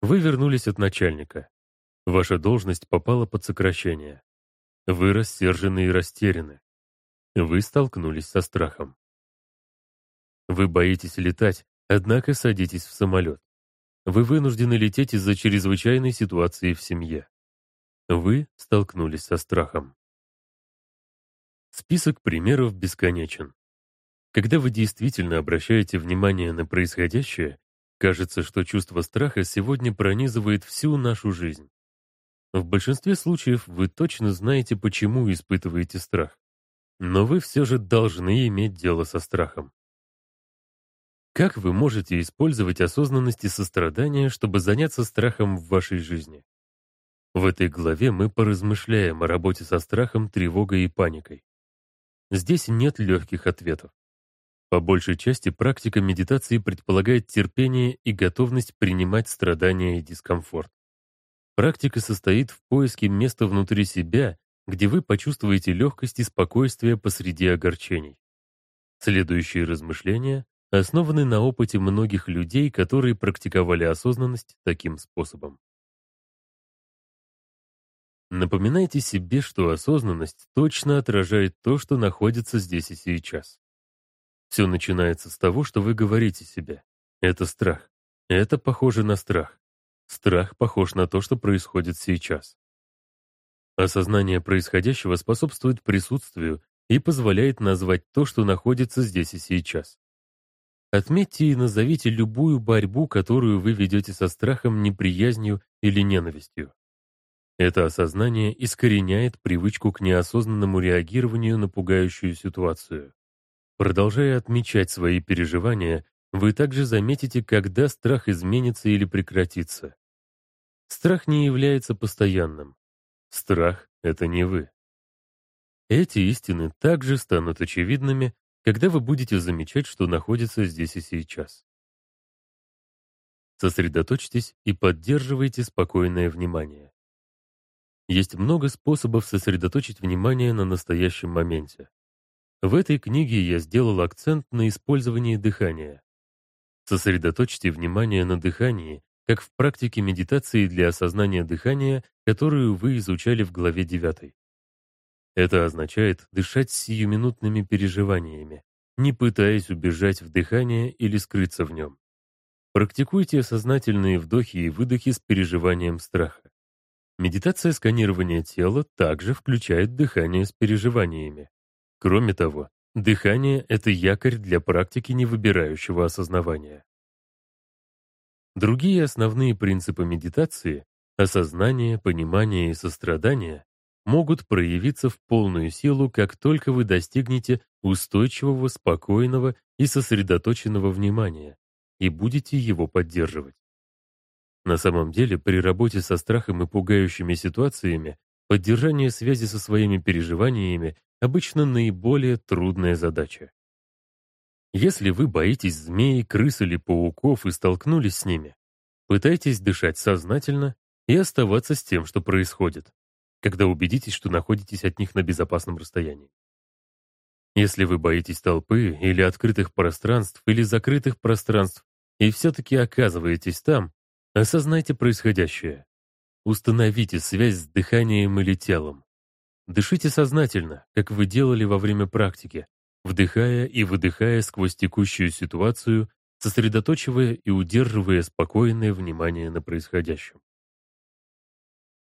Вы вернулись от начальника. Ваша должность попала под сокращение. Вы рассержены и растеряны. Вы столкнулись со страхом. Вы боитесь летать, однако садитесь в самолет. Вы вынуждены лететь из-за чрезвычайной ситуации в семье. Вы столкнулись со страхом. Список примеров бесконечен. Когда вы действительно обращаете внимание на происходящее, кажется, что чувство страха сегодня пронизывает всю нашу жизнь. В большинстве случаев вы точно знаете, почему испытываете страх. Но вы все же должны иметь дело со страхом. Как вы можете использовать осознанность и сострадание, чтобы заняться страхом в вашей жизни? В этой главе мы поразмышляем о работе со страхом, тревогой и паникой. Здесь нет легких ответов. По большей части практика медитации предполагает терпение и готовность принимать страдания и дискомфорт. Практика состоит в поиске места внутри себя, где вы почувствуете легкость и спокойствие посреди огорчений. Следующие размышления основаны на опыте многих людей, которые практиковали осознанность таким способом. Напоминайте себе, что осознанность точно отражает то, что находится здесь и сейчас. Все начинается с того, что вы говорите себе. Это страх. Это похоже на страх. Страх похож на то, что происходит сейчас. Осознание происходящего способствует присутствию и позволяет назвать то, что находится здесь и сейчас. Отметьте и назовите любую борьбу, которую вы ведете со страхом, неприязнью или ненавистью. Это осознание искореняет привычку к неосознанному реагированию на пугающую ситуацию. Продолжая отмечать свои переживания, вы также заметите, когда страх изменится или прекратится. Страх не является постоянным. Страх — это не вы. Эти истины также станут очевидными, когда вы будете замечать, что находится здесь и сейчас. Сосредоточьтесь и поддерживайте спокойное внимание. Есть много способов сосредоточить внимание на настоящем моменте. В этой книге я сделал акцент на использовании дыхания. Сосредоточьте внимание на дыхании, как в практике медитации для осознания дыхания, которую вы изучали в главе 9. Это означает дышать сиюминутными переживаниями, не пытаясь убежать в дыхание или скрыться в нем. Практикуйте сознательные вдохи и выдохи с переживанием страха. Медитация сканирования тела также включает дыхание с переживаниями. Кроме того, дыхание — это якорь для практики невыбирающего осознавания. Другие основные принципы медитации — осознание, понимание и сострадание — могут проявиться в полную силу, как только вы достигнете устойчивого, спокойного и сосредоточенного внимания и будете его поддерживать. На самом деле, при работе со страхом и пугающими ситуациями, поддержание связи со своими переживаниями обычно наиболее трудная задача. Если вы боитесь змей, крыс или пауков и столкнулись с ними, пытайтесь дышать сознательно и оставаться с тем, что происходит, когда убедитесь, что находитесь от них на безопасном расстоянии. Если вы боитесь толпы или открытых пространств или закрытых пространств и все-таки оказываетесь там, Осознайте происходящее. Установите связь с дыханием или телом. Дышите сознательно, как вы делали во время практики, вдыхая и выдыхая сквозь текущую ситуацию, сосредоточивая и удерживая спокойное внимание на происходящем.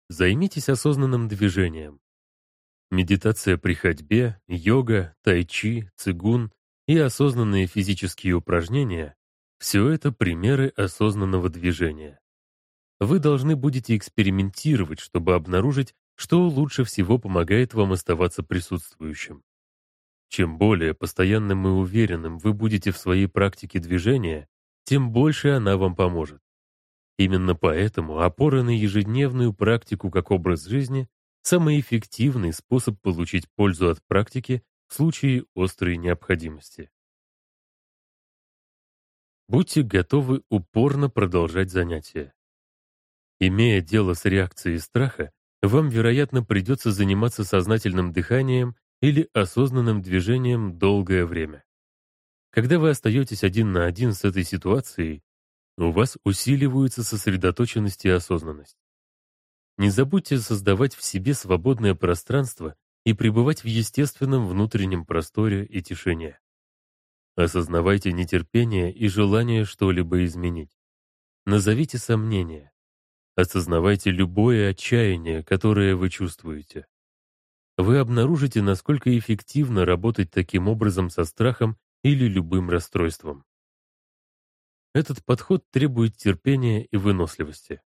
Займитесь осознанным движением. Медитация при ходьбе, йога, тайчи, цигун и осознанные физические упражнения все это примеры осознанного движения. Вы должны будете экспериментировать, чтобы обнаружить, что лучше всего помогает вам оставаться присутствующим. Чем более постоянным и уверенным вы будете в своей практике движения, тем больше она вам поможет. Именно поэтому опора на ежедневную практику как образ жизни – самый эффективный способ получить пользу от практики в случае острой необходимости. Будьте готовы упорно продолжать занятия. Имея дело с реакцией страха, вам, вероятно, придется заниматься сознательным дыханием или осознанным движением долгое время. Когда вы остаетесь один на один с этой ситуацией, у вас усиливаются сосредоточенность и осознанность. Не забудьте создавать в себе свободное пространство и пребывать в естественном внутреннем просторе и тишине. Осознавайте нетерпение и желание что-либо изменить. Назовите сомнения. Осознавайте любое отчаяние, которое вы чувствуете. Вы обнаружите, насколько эффективно работать таким образом со страхом или любым расстройством. Этот подход требует терпения и выносливости.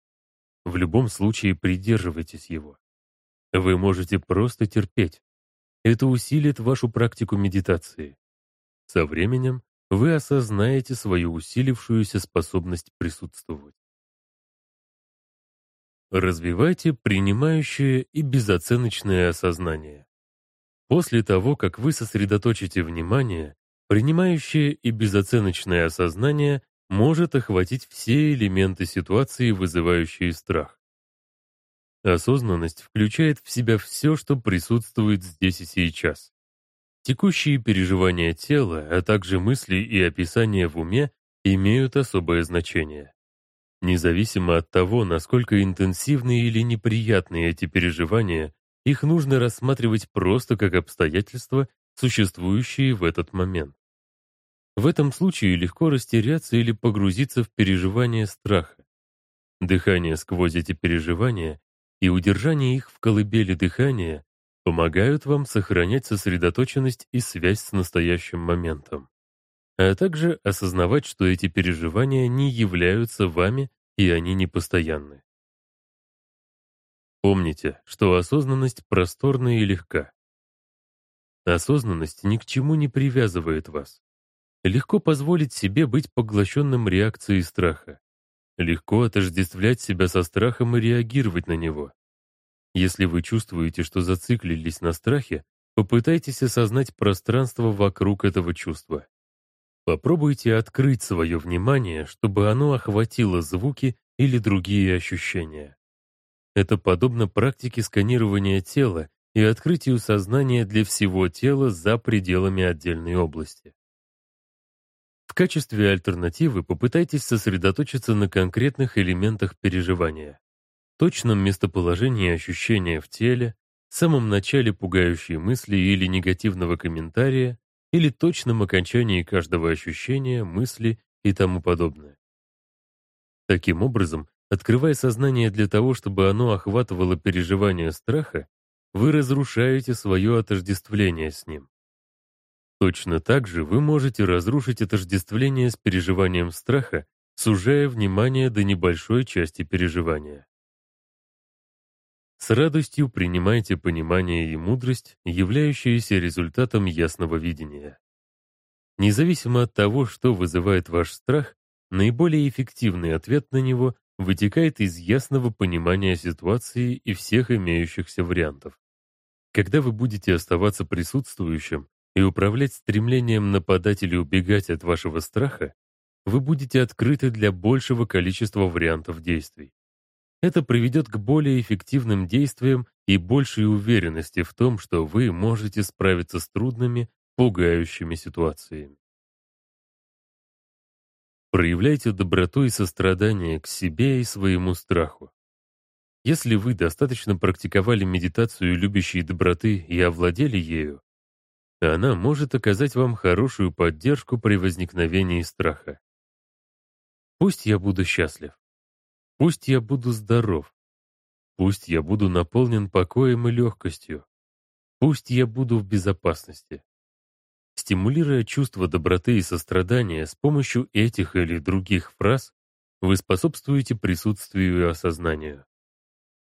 В любом случае придерживайтесь его. Вы можете просто терпеть. Это усилит вашу практику медитации. Со временем вы осознаете свою усилившуюся способность присутствовать. Развивайте принимающее и безоценочное осознание. После того, как вы сосредоточите внимание, принимающее и безоценочное осознание может охватить все элементы ситуации, вызывающие страх. Осознанность включает в себя все, что присутствует здесь и сейчас. Текущие переживания тела, а также мысли и описания в уме имеют особое значение. Независимо от того, насколько интенсивны или неприятны эти переживания, их нужно рассматривать просто как обстоятельства, существующие в этот момент. В этом случае легко растеряться или погрузиться в переживания страха. Дыхание сквозь эти переживания и удержание их в колыбели дыхания помогают вам сохранять сосредоточенность и связь с настоящим моментом а также осознавать, что эти переживания не являются вами и они не постоянны. Помните, что осознанность просторна и легка. Осознанность ни к чему не привязывает вас. Легко позволить себе быть поглощенным реакцией страха. Легко отождествлять себя со страхом и реагировать на него. Если вы чувствуете, что зациклились на страхе, попытайтесь осознать пространство вокруг этого чувства. Попробуйте открыть свое внимание, чтобы оно охватило звуки или другие ощущения. Это подобно практике сканирования тела и открытию сознания для всего тела за пределами отдельной области. В качестве альтернативы попытайтесь сосредоточиться на конкретных элементах переживания, точном местоположении ощущения в теле, самом начале пугающей мысли или негативного комментария, или точном окончании каждого ощущения, мысли и тому подобное. Таким образом, открывая сознание для того, чтобы оно охватывало переживание страха, вы разрушаете свое отождествление с ним. Точно так же вы можете разрушить отождествление с переживанием страха, сужая внимание до небольшой части переживания. С радостью принимайте понимание и мудрость, являющиеся результатом ясного видения. Независимо от того, что вызывает ваш страх, наиболее эффективный ответ на него вытекает из ясного понимания ситуации и всех имеющихся вариантов. Когда вы будете оставаться присутствующим и управлять стремлением нападать или убегать от вашего страха, вы будете открыты для большего количества вариантов действий. Это приведет к более эффективным действиям и большей уверенности в том, что вы можете справиться с трудными, пугающими ситуациями. Проявляйте доброту и сострадание к себе и своему страху. Если вы достаточно практиковали медитацию любящей доброты и овладели ею, она может оказать вам хорошую поддержку при возникновении страха. Пусть я буду счастлив. Пусть я буду здоров. Пусть я буду наполнен покоем и легкостью. Пусть я буду в безопасности. Стимулируя чувство доброты и сострадания с помощью этих или других фраз, вы способствуете присутствию и осознанию.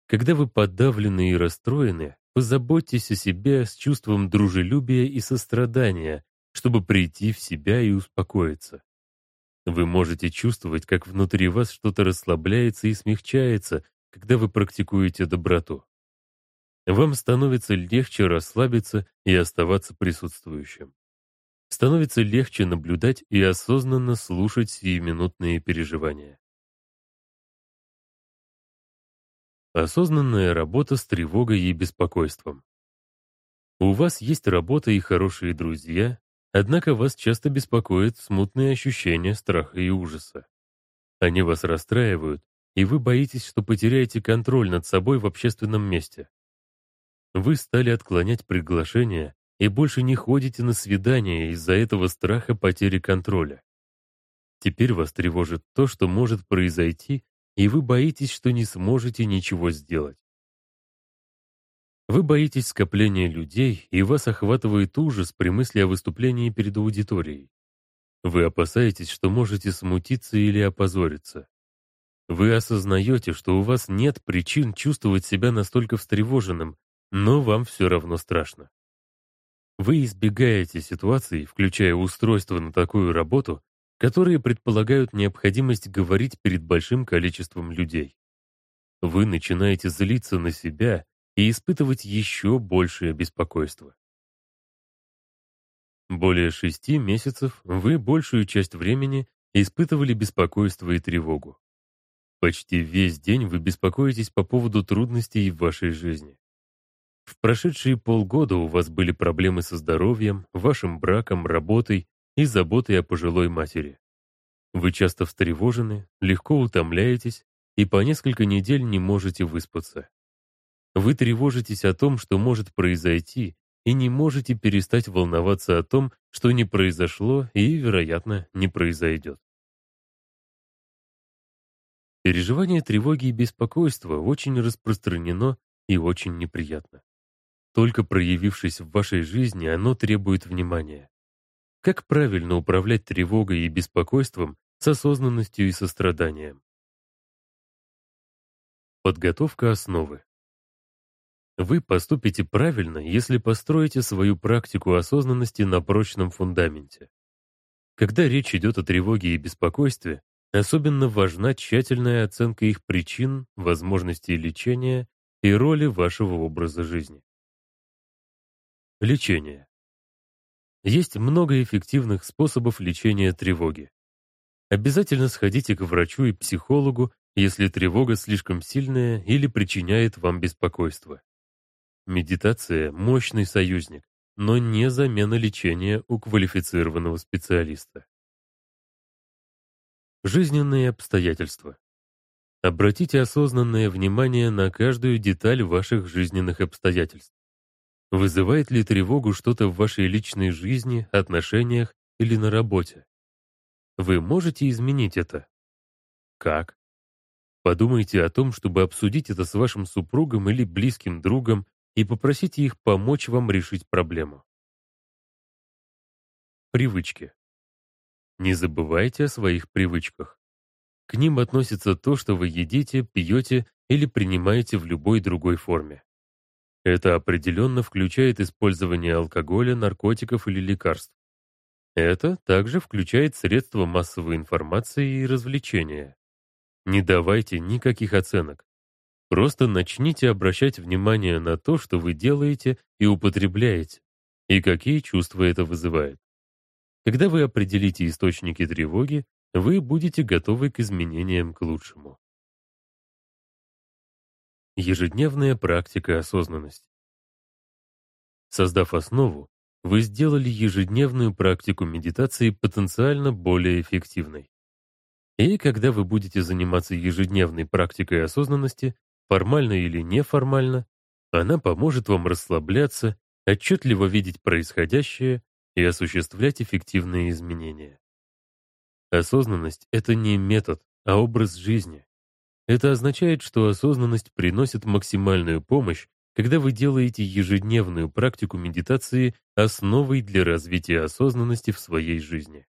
Когда вы подавлены и расстроены, позаботьтесь о себе с чувством дружелюбия и сострадания, чтобы прийти в себя и успокоиться. Вы можете чувствовать, как внутри вас что-то расслабляется и смягчается, когда вы практикуете доброту. Вам становится легче расслабиться и оставаться присутствующим. Становится легче наблюдать и осознанно слушать сиюминутные переживания. Осознанная работа с тревогой и беспокойством. У вас есть работа и хорошие друзья, Однако вас часто беспокоят смутные ощущения страха и ужаса. Они вас расстраивают, и вы боитесь, что потеряете контроль над собой в общественном месте. Вы стали отклонять приглашения и больше не ходите на свидания из-за этого страха потери контроля. Теперь вас тревожит то, что может произойти, и вы боитесь, что не сможете ничего сделать. Вы боитесь скопления людей, и вас охватывает ужас при мысли о выступлении перед аудиторией. Вы опасаетесь, что можете смутиться или опозориться. Вы осознаете, что у вас нет причин чувствовать себя настолько встревоженным, но вам все равно страшно. Вы избегаете ситуаций, включая устройство на такую работу, которые предполагают необходимость говорить перед большим количеством людей. Вы начинаете злиться на себя и испытывать еще большее беспокойство. Более шести месяцев вы большую часть времени испытывали беспокойство и тревогу. Почти весь день вы беспокоитесь по поводу трудностей в вашей жизни. В прошедшие полгода у вас были проблемы со здоровьем, вашим браком, работой и заботой о пожилой матери. Вы часто встревожены, легко утомляетесь и по несколько недель не можете выспаться. Вы тревожитесь о том, что может произойти, и не можете перестать волноваться о том, что не произошло и, вероятно, не произойдет. Переживание тревоги и беспокойства очень распространено и очень неприятно. Только проявившись в вашей жизни, оно требует внимания. Как правильно управлять тревогой и беспокойством с осознанностью и состраданием? Подготовка основы. Вы поступите правильно, если построите свою практику осознанности на прочном фундаменте. Когда речь идет о тревоге и беспокойстве, Особенно важна тщательная оценка их причин, возможностей лечения и роли вашего образа жизни. Лечение. Есть много эффективных способов лечения тревоги. Обязательно сходите к врачу и психологу, если тревога слишком сильная или причиняет вам беспокойство. Медитация – мощный союзник, но не замена лечения у квалифицированного специалиста. Жизненные обстоятельства. Обратите осознанное внимание на каждую деталь ваших жизненных обстоятельств. Вызывает ли тревогу что-то в вашей личной жизни, отношениях или на работе? Вы можете изменить это? Как? Подумайте о том, чтобы обсудить это с вашим супругом или близким другом и попросите их помочь вам решить проблему. Привычки. Не забывайте о своих привычках. К ним относится то, что вы едите, пьете или принимаете в любой другой форме. Это определенно включает использование алкоголя, наркотиков или лекарств. Это также включает средства массовой информации и развлечения. Не давайте никаких оценок. Просто начните обращать внимание на то, что вы делаете и употребляете, и какие чувства это вызывает. Когда вы определите источники тревоги, вы будете готовы к изменениям к лучшему. Ежедневная практика осознанности. Создав основу, вы сделали ежедневную практику медитации потенциально более эффективной. И когда вы будете заниматься ежедневной практикой осознанности, формально или неформально, она поможет вам расслабляться, отчетливо видеть происходящее и осуществлять эффективные изменения. Осознанность — это не метод, а образ жизни. Это означает, что осознанность приносит максимальную помощь, когда вы делаете ежедневную практику медитации основой для развития осознанности в своей жизни.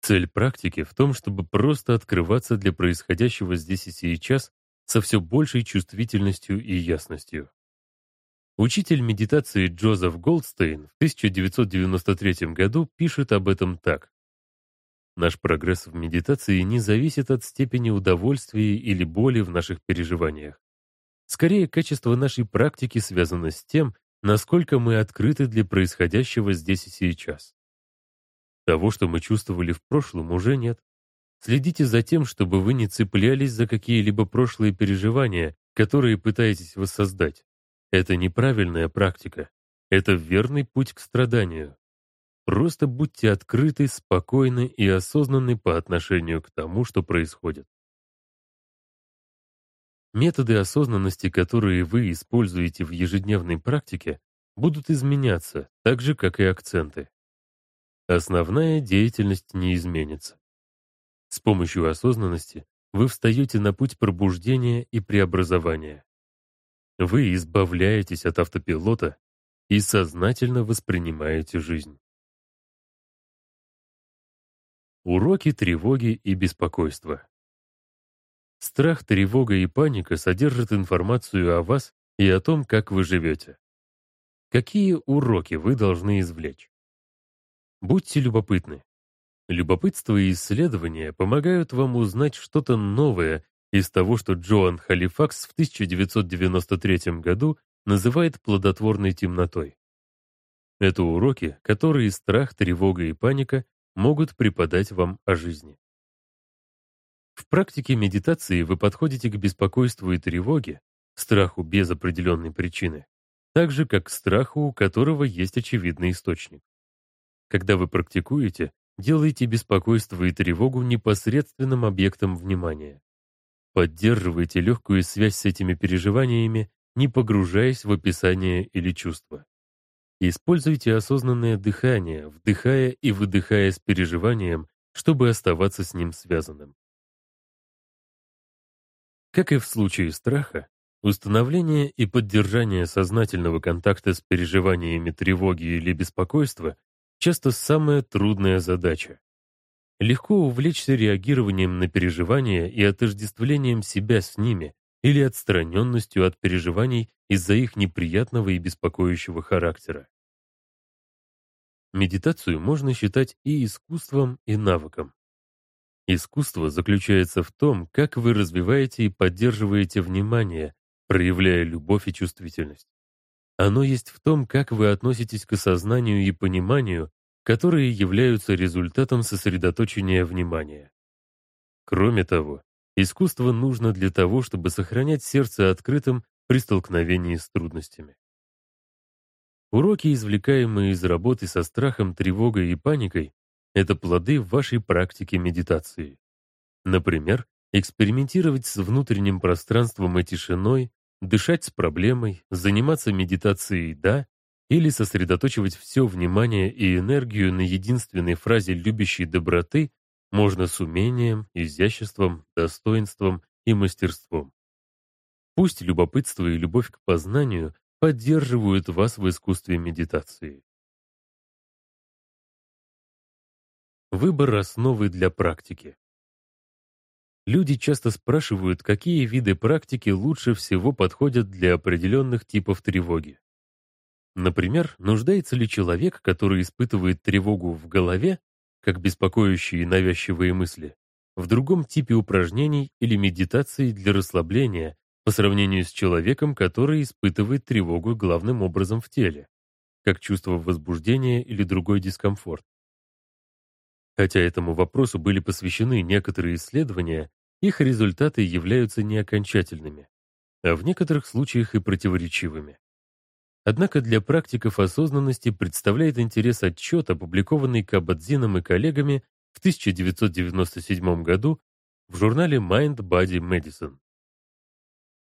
Цель практики в том, чтобы просто открываться для происходящего здесь и сейчас со все большей чувствительностью и ясностью. Учитель медитации Джозеф Голдстейн в 1993 году пишет об этом так. Наш прогресс в медитации не зависит от степени удовольствия или боли в наших переживаниях. Скорее, качество нашей практики связано с тем, насколько мы открыты для происходящего здесь и сейчас. Того, что мы чувствовали в прошлом, уже нет. Следите за тем, чтобы вы не цеплялись за какие-либо прошлые переживания, которые пытаетесь воссоздать. Это неправильная практика. Это верный путь к страданию. Просто будьте открыты, спокойны и осознанны по отношению к тому, что происходит. Методы осознанности, которые вы используете в ежедневной практике, будут изменяться, так же, как и акценты. Основная деятельность не изменится. С помощью осознанности вы встаете на путь пробуждения и преобразования. Вы избавляетесь от автопилота и сознательно воспринимаете жизнь. Уроки тревоги и беспокойства. Страх, тревога и паника содержат информацию о вас и о том, как вы живете. Какие уроки вы должны извлечь? Будьте любопытны. Любопытство и исследования помогают вам узнать что-то новое из того, что Джоан Халифакс в 1993 году называет плодотворной темнотой. Это уроки, которые страх, тревога и паника могут преподать вам о жизни. В практике медитации вы подходите к беспокойству и тревоге, страху без определенной причины, так же, как к страху, у которого есть очевидный источник. Когда вы практикуете, делайте беспокойство и тревогу непосредственным объектом внимания. Поддерживайте легкую связь с этими переживаниями, не погружаясь в описание или чувства. Используйте осознанное дыхание, вдыхая и выдыхая с переживанием, чтобы оставаться с ним связанным. Как и в случае страха, установление и поддержание сознательного контакта с переживаниями тревоги или беспокойства часто самая трудная задача. Легко увлечься реагированием на переживания и отождествлением себя с ними или отстраненностью от переживаний из-за их неприятного и беспокоящего характера. Медитацию можно считать и искусством, и навыком. Искусство заключается в том, как вы развиваете и поддерживаете внимание, проявляя любовь и чувствительность. Оно есть в том, как вы относитесь к осознанию и пониманию, которые являются результатом сосредоточения внимания. Кроме того, искусство нужно для того, чтобы сохранять сердце открытым при столкновении с трудностями. Уроки, извлекаемые из работы со страхом, тревогой и паникой, это плоды вашей практики медитации. Например, экспериментировать с внутренним пространством и тишиной, дышать с проблемой, заниматься медитацией «да» или сосредоточивать все внимание и энергию на единственной фразе любящей доброты можно с умением, изяществом, достоинством и мастерством. Пусть любопытство и любовь к познанию поддерживают вас в искусстве медитации. Выбор основы для практики. Люди часто спрашивают, какие виды практики лучше всего подходят для определенных типов тревоги. Например, нуждается ли человек, который испытывает тревогу в голове, как беспокоящие и навязчивые мысли, в другом типе упражнений или медитации для расслабления по сравнению с человеком, который испытывает тревогу главным образом в теле, как чувство возбуждения или другой дискомфорт. Хотя этому вопросу были посвящены некоторые исследования, их результаты являются неокончательными, а в некоторых случаях и противоречивыми. Однако для практиков осознанности представляет интерес отчет, опубликованный Кабадзином и коллегами в 1997 году в журнале Mind Body Medicine.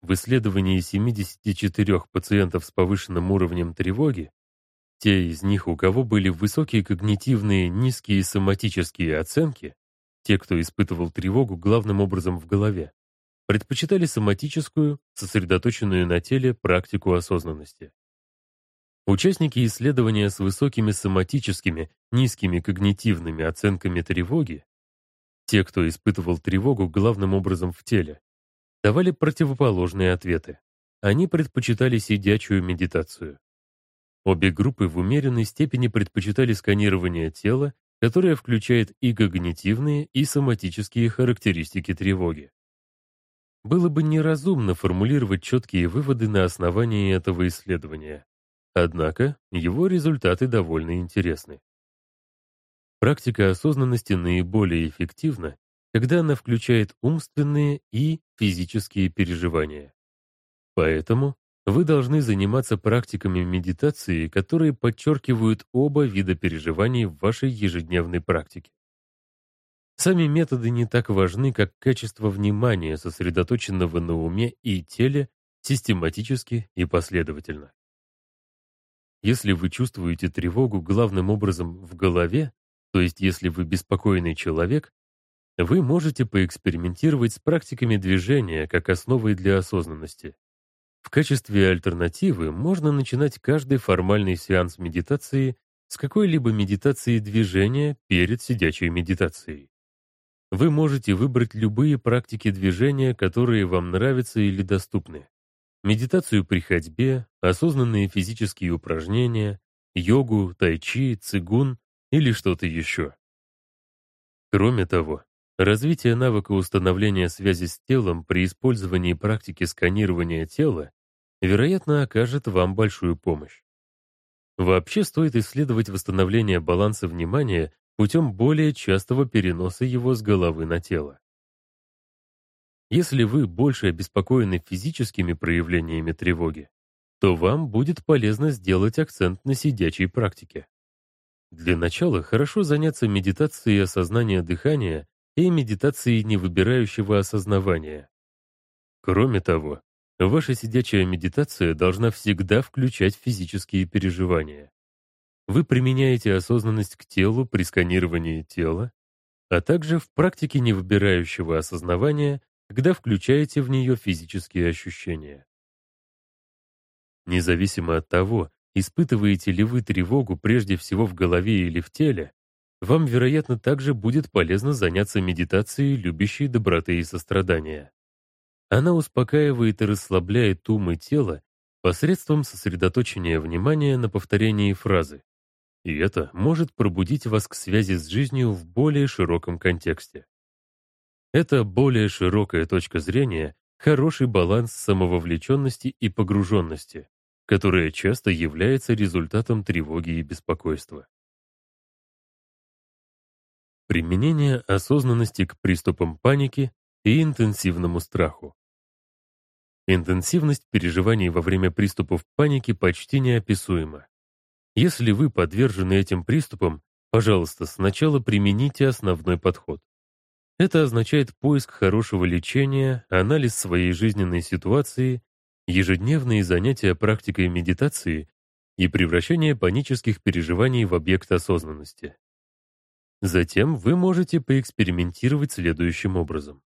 В исследовании 74 пациентов с повышенным уровнем тревоги те из них, у кого были высокие когнитивные, низкие соматические оценки, те, кто испытывал тревогу главным образом в голове, предпочитали соматическую, сосредоточенную на теле практику осознанности. Участники исследования с высокими соматическими, низкими когнитивными оценками тревоги, те, кто испытывал тревогу главным образом в теле, давали противоположные ответы. Они предпочитали сидячую медитацию. Обе группы в умеренной степени предпочитали сканирование тела, которое включает и когнитивные, и соматические характеристики тревоги. Было бы неразумно формулировать четкие выводы на основании этого исследования. Однако его результаты довольно интересны. Практика осознанности наиболее эффективна, когда она включает умственные и физические переживания. Поэтому вы должны заниматься практиками медитации, которые подчеркивают оба вида переживаний в вашей ежедневной практике. Сами методы не так важны, как качество внимания, сосредоточенного на уме и теле, систематически и последовательно. Если вы чувствуете тревогу главным образом в голове, то есть если вы беспокойный человек, вы можете поэкспериментировать с практиками движения как основой для осознанности. В качестве альтернативы можно начинать каждый формальный сеанс медитации с какой-либо медитации движения перед сидячей медитацией. Вы можете выбрать любые практики движения, которые вам нравятся или доступны. медитацию при ходьбе, осознанные физические упражнения, йогу, тайчи, цигун или что-то еще. Кроме того, развитие навыка установления связи с телом при использовании практики сканирования тела вероятно окажет вам большую помощь. Вообще стоит исследовать восстановление баланса внимания путем более частого переноса его с головы на тело. Если вы больше обеспокоены физическими проявлениями тревоги, то вам будет полезно сделать акцент на сидячей практике. Для начала хорошо заняться медитацией осознания дыхания и медитацией невыбирающего осознавания. Кроме того, ваша сидячая медитация должна всегда включать физические переживания. Вы применяете осознанность к телу при сканировании тела, а также в практике невыбирающего осознавания когда включаете в нее физические ощущения. Независимо от того, испытываете ли вы тревогу прежде всего в голове или в теле, вам, вероятно, также будет полезно заняться медитацией любящей доброты и сострадания. Она успокаивает и расслабляет ум и тело посредством сосредоточения внимания на повторении фразы. И это может пробудить вас к связи с жизнью в более широком контексте. Это более широкая точка зрения, хороший баланс самововлеченности и погруженности, которая часто является результатом тревоги и беспокойства. Применение осознанности к приступам паники и интенсивному страху. Интенсивность переживаний во время приступов паники почти неописуема. Если вы подвержены этим приступам, пожалуйста, сначала примените основной подход. Это означает поиск хорошего лечения, анализ своей жизненной ситуации, ежедневные занятия практикой медитации и превращение панических переживаний в объект осознанности. Затем вы можете поэкспериментировать следующим образом.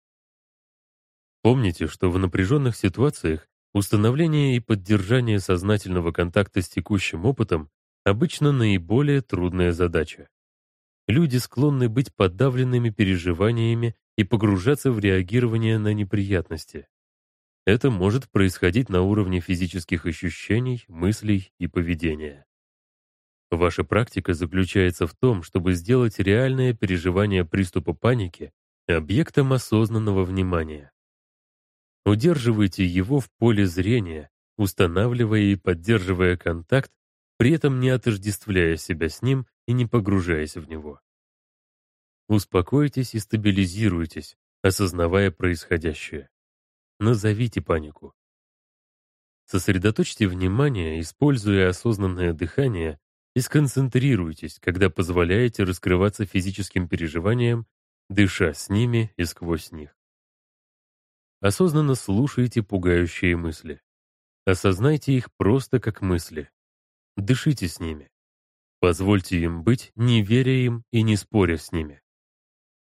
Помните, что в напряженных ситуациях установление и поддержание сознательного контакта с текущим опытом обычно наиболее трудная задача люди склонны быть подавленными переживаниями и погружаться в реагирование на неприятности. Это может происходить на уровне физических ощущений, мыслей и поведения. Ваша практика заключается в том, чтобы сделать реальное переживание приступа паники объектом осознанного внимания. Удерживайте его в поле зрения, устанавливая и поддерживая контакт, при этом не отождествляя себя с ним и не погружаясь в него. Успокойтесь и стабилизируйтесь, осознавая происходящее. Назовите панику. Сосредоточьте внимание, используя осознанное дыхание, и сконцентрируйтесь, когда позволяете раскрываться физическим переживаниям, дыша с ними и сквозь них. Осознанно слушайте пугающие мысли. Осознайте их просто как мысли. Дышите с ними. Позвольте им быть, не веря им и не споря с ними.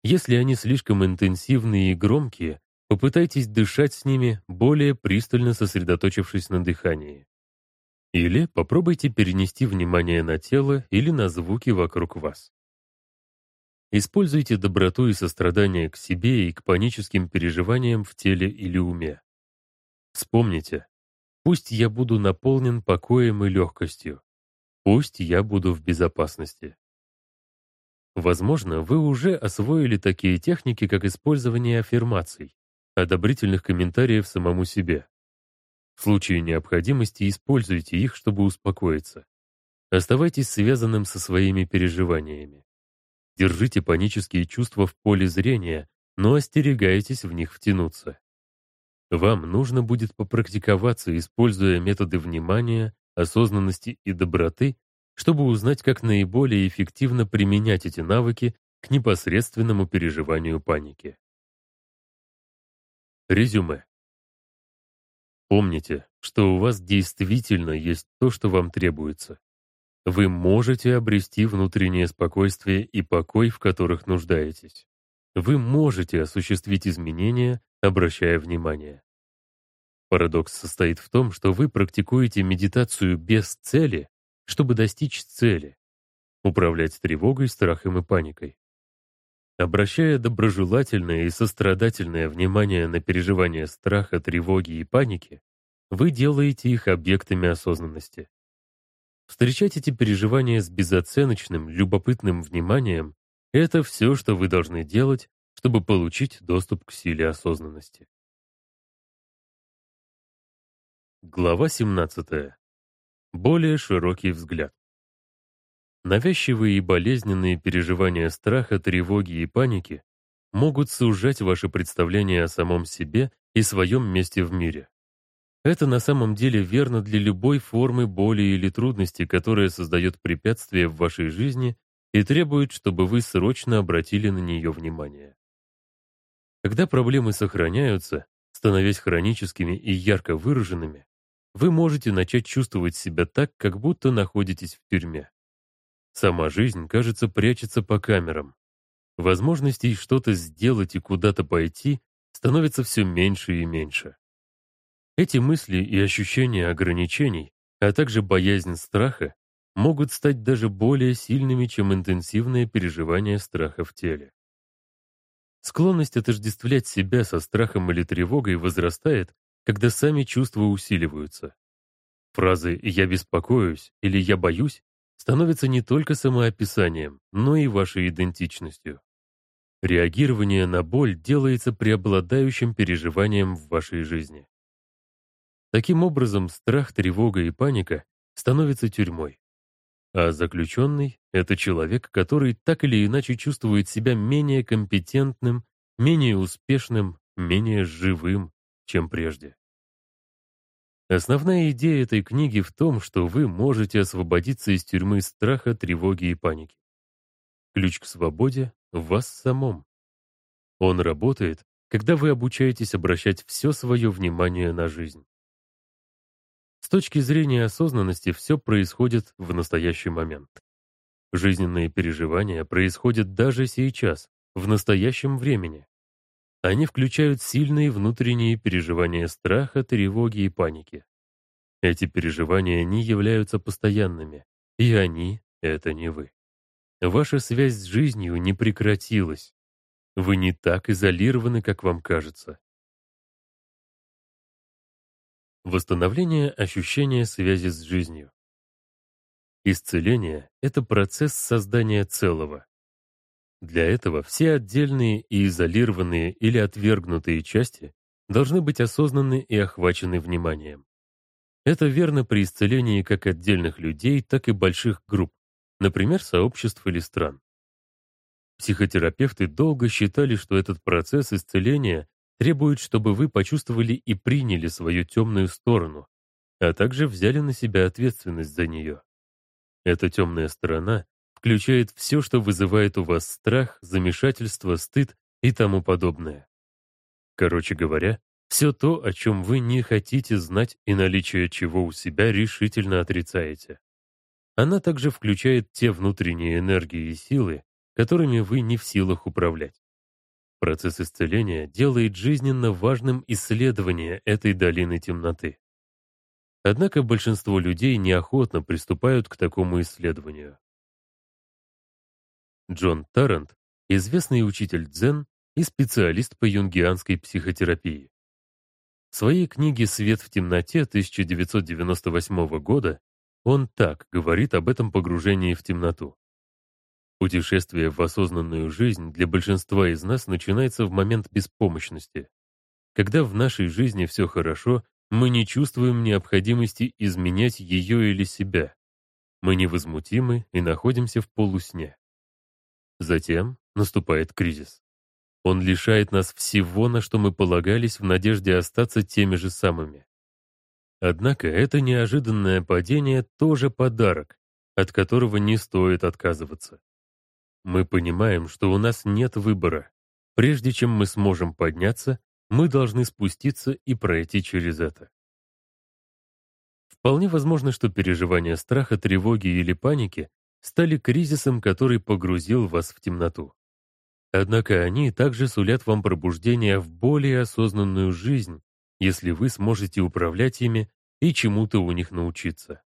Если они слишком интенсивные и громкие, попытайтесь дышать с ними, более пристально сосредоточившись на дыхании. Или попробуйте перенести внимание на тело или на звуки вокруг вас. Используйте доброту и сострадание к себе и к паническим переживаниям в теле или уме. Вспомните, пусть я буду наполнен покоем и легкостью, Пусть я буду в безопасности. Возможно, вы уже освоили такие техники, как использование аффирмаций, одобрительных комментариев самому себе. В случае необходимости используйте их, чтобы успокоиться. Оставайтесь связанным со своими переживаниями. Держите панические чувства в поле зрения, но остерегайтесь в них втянуться. Вам нужно будет попрактиковаться, используя методы внимания, осознанности и доброты, чтобы узнать, как наиболее эффективно применять эти навыки к непосредственному переживанию паники. Резюме. Помните, что у вас действительно есть то, что вам требуется. Вы можете обрести внутреннее спокойствие и покой, в которых нуждаетесь. Вы можете осуществить изменения, обращая внимание. Парадокс состоит в том, что вы практикуете медитацию без цели, чтобы достичь цели — управлять тревогой, страхом и паникой. Обращая доброжелательное и сострадательное внимание на переживания страха, тревоги и паники, вы делаете их объектами осознанности. Встречать эти переживания с безоценочным, любопытным вниманием — это все, что вы должны делать, чтобы получить доступ к силе осознанности. Глава 17. Более широкий взгляд. Навязчивые и болезненные переживания страха, тревоги и паники могут сужать ваше представление о самом себе и своем месте в мире. Это на самом деле верно для любой формы боли или трудности, которая создает препятствия в вашей жизни и требует, чтобы вы срочно обратили на нее внимание. Когда проблемы сохраняются, становясь хроническими и ярко выраженными, вы можете начать чувствовать себя так, как будто находитесь в тюрьме. Сама жизнь, кажется, прячется по камерам. Возможностей что-то сделать и куда-то пойти становится все меньше и меньше. Эти мысли и ощущения ограничений, а также боязнь страха, могут стать даже более сильными, чем интенсивное переживание страха в теле. Склонность отождествлять себя со страхом или тревогой возрастает, когда сами чувства усиливаются. Фразы «я беспокоюсь» или «я боюсь» становится не только самоописанием, но и вашей идентичностью. Реагирование на боль делается преобладающим переживанием в вашей жизни. Таким образом, страх, тревога и паника становятся тюрьмой. А заключенный — это человек, который так или иначе чувствует себя менее компетентным, менее успешным, менее живым, чем прежде. Основная идея этой книги в том, что вы можете освободиться из тюрьмы страха, тревоги и паники. Ключ к свободе в вас самом. Он работает, когда вы обучаетесь обращать все свое внимание на жизнь. С точки зрения осознанности все происходит в настоящий момент. Жизненные переживания происходят даже сейчас, в настоящем времени. Они включают сильные внутренние переживания страха, тревоги и паники. Эти переживания не являются постоянными, и они — это не вы. Ваша связь с жизнью не прекратилась. Вы не так изолированы, как вам кажется. Восстановление ощущения связи с жизнью. Исцеление — это процесс создания целого. Для этого все отдельные и изолированные или отвергнутые части должны быть осознаны и охвачены вниманием. Это верно при исцелении как отдельных людей, так и больших групп, например, сообществ или стран. Психотерапевты долго считали, что этот процесс исцеления требует, чтобы вы почувствовали и приняли свою темную сторону, а также взяли на себя ответственность за нее. Эта темная сторона включает все, что вызывает у вас страх, замешательство, стыд и тому подобное. Короче говоря, все то, о чем вы не хотите знать и наличие чего у себя решительно отрицаете. Она также включает те внутренние энергии и силы, которыми вы не в силах управлять. Процесс исцеления делает жизненно важным исследование этой долины темноты. Однако большинство людей неохотно приступают к такому исследованию. Джон Таррант — известный учитель дзен и специалист по юнгианской психотерапии. В своей книге «Свет в темноте» 1998 года он так говорит об этом погружении в темноту. Путешествие в осознанную жизнь для большинства из нас начинается в момент беспомощности. Когда в нашей жизни все хорошо, мы не чувствуем необходимости изменять ее или себя. Мы невозмутимы и находимся в полусне. Затем наступает кризис. Он лишает нас всего, на что мы полагались в надежде остаться теми же самыми. Однако это неожиданное падение тоже подарок, от которого не стоит отказываться. Мы понимаем, что у нас нет выбора. Прежде чем мы сможем подняться, мы должны спуститься и пройти через это. Вполне возможно, что переживания страха, тревоги или паники стали кризисом, который погрузил вас в темноту. Однако они также сулят вам пробуждение в более осознанную жизнь, если вы сможете управлять ими и чему-то у них научиться.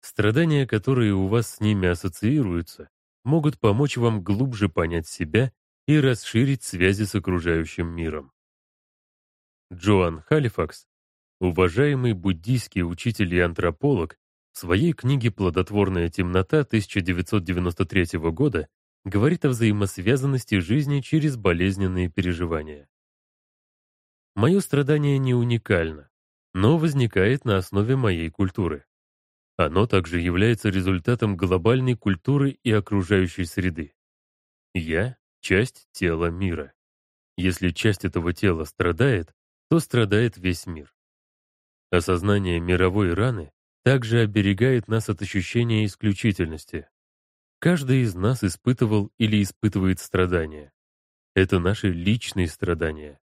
Страдания, которые у вас с ними ассоциируются, могут помочь вам глубже понять себя и расширить связи с окружающим миром. Джоан Халифакс Уважаемый буддийский учитель и антрополог в своей книге «Плодотворная темнота» 1993 года говорит о взаимосвязанности жизни через болезненные переживания. Мое страдание не уникально, но возникает на основе моей культуры. Оно также является результатом глобальной культуры и окружающей среды. Я — часть тела мира. Если часть этого тела страдает, то страдает весь мир. Осознание мировой раны также оберегает нас от ощущения исключительности. Каждый из нас испытывал или испытывает страдания. Это наши личные страдания.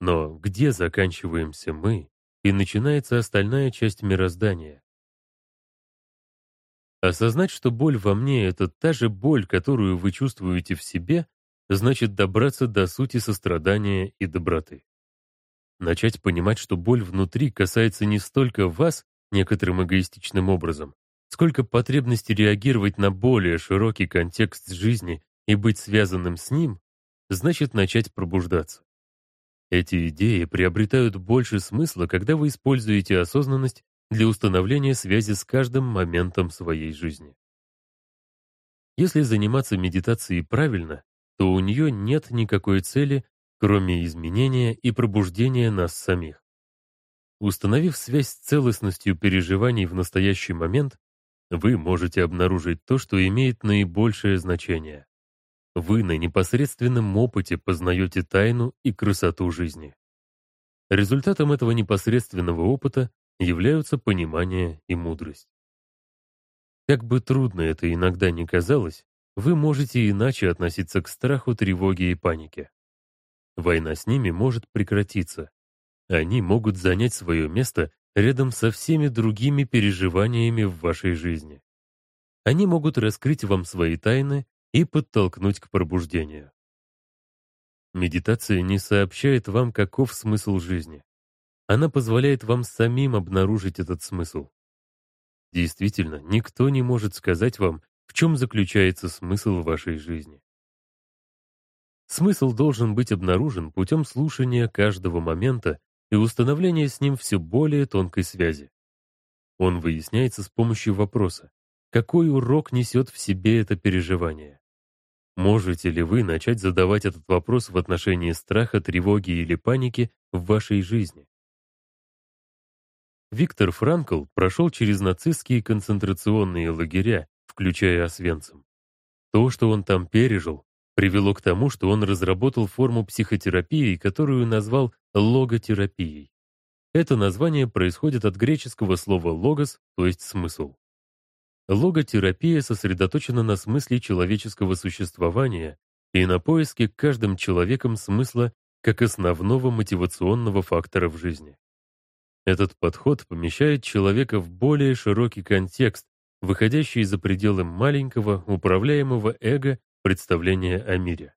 Но где заканчиваемся мы и начинается остальная часть мироздания? Осознать, что боль во мне — это та же боль, которую вы чувствуете в себе, значит добраться до сути сострадания и доброты. Начать понимать, что боль внутри касается не столько вас некоторым эгоистичным образом, сколько потребности реагировать на более широкий контекст жизни и быть связанным с ним, значит начать пробуждаться. Эти идеи приобретают больше смысла, когда вы используете осознанность для установления связи с каждым моментом своей жизни. Если заниматься медитацией правильно, то у нее нет никакой цели, кроме изменения и пробуждения нас самих. Установив связь с целостностью переживаний в настоящий момент, вы можете обнаружить то, что имеет наибольшее значение. Вы на непосредственном опыте познаете тайну и красоту жизни. Результатом этого непосредственного опыта являются понимание и мудрость. Как бы трудно это иногда ни казалось, вы можете иначе относиться к страху, тревоге и панике. Война с ними может прекратиться. Они могут занять свое место рядом со всеми другими переживаниями в вашей жизни. Они могут раскрыть вам свои тайны и подтолкнуть к пробуждению. Медитация не сообщает вам, каков смысл жизни. Она позволяет вам самим обнаружить этот смысл. Действительно, никто не может сказать вам, в чем заключается смысл вашей жизни. Смысл должен быть обнаружен путем слушания каждого момента и установления с ним все более тонкой связи. Он выясняется с помощью вопроса, какой урок несет в себе это переживание. Можете ли вы начать задавать этот вопрос в отношении страха, тревоги или паники в вашей жизни? Виктор Франкл прошел через нацистские концентрационные лагеря, включая Освенцим. То, что он там пережил, привело к тому, что он разработал форму психотерапии, которую назвал логотерапией. Это название происходит от греческого слова «логос», то есть «смысл». Логотерапия сосредоточена на смысле человеческого существования и на поиске каждым человеком смысла как основного мотивационного фактора в жизни. Этот подход помещает человека в более широкий контекст, выходящий за пределы маленького, управляемого эго представления о мире.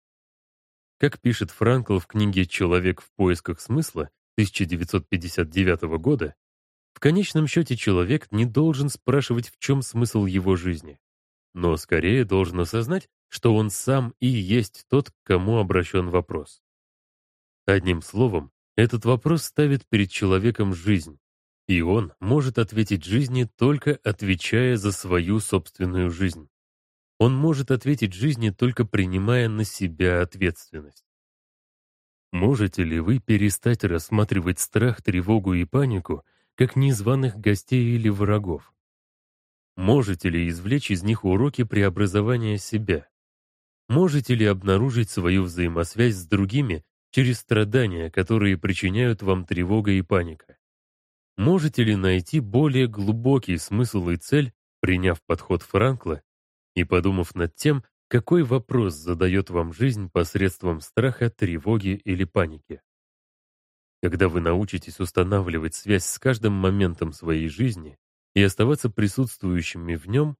Как пишет Франкл в книге «Человек в поисках смысла» 1959 года, в конечном счете человек не должен спрашивать, в чем смысл его жизни, но скорее должен осознать, что он сам и есть тот, к кому обращен вопрос. Одним словом, этот вопрос ставит перед человеком жизнь, и он может ответить жизни только отвечая за свою собственную жизнь. Он может ответить жизни только принимая на себя ответственность. Можете ли вы перестать рассматривать страх, тревогу и панику как незваных гостей или врагов? Можете ли извлечь из них уроки преобразования себя? Можете ли обнаружить свою взаимосвязь с другими через страдания, которые причиняют вам тревога и паника? Можете ли найти более глубокий смысл и цель, приняв подход Франкла и подумав над тем, какой вопрос задает вам жизнь посредством страха, тревоги или паники? Когда вы научитесь устанавливать связь с каждым моментом своей жизни и оставаться присутствующими в нем,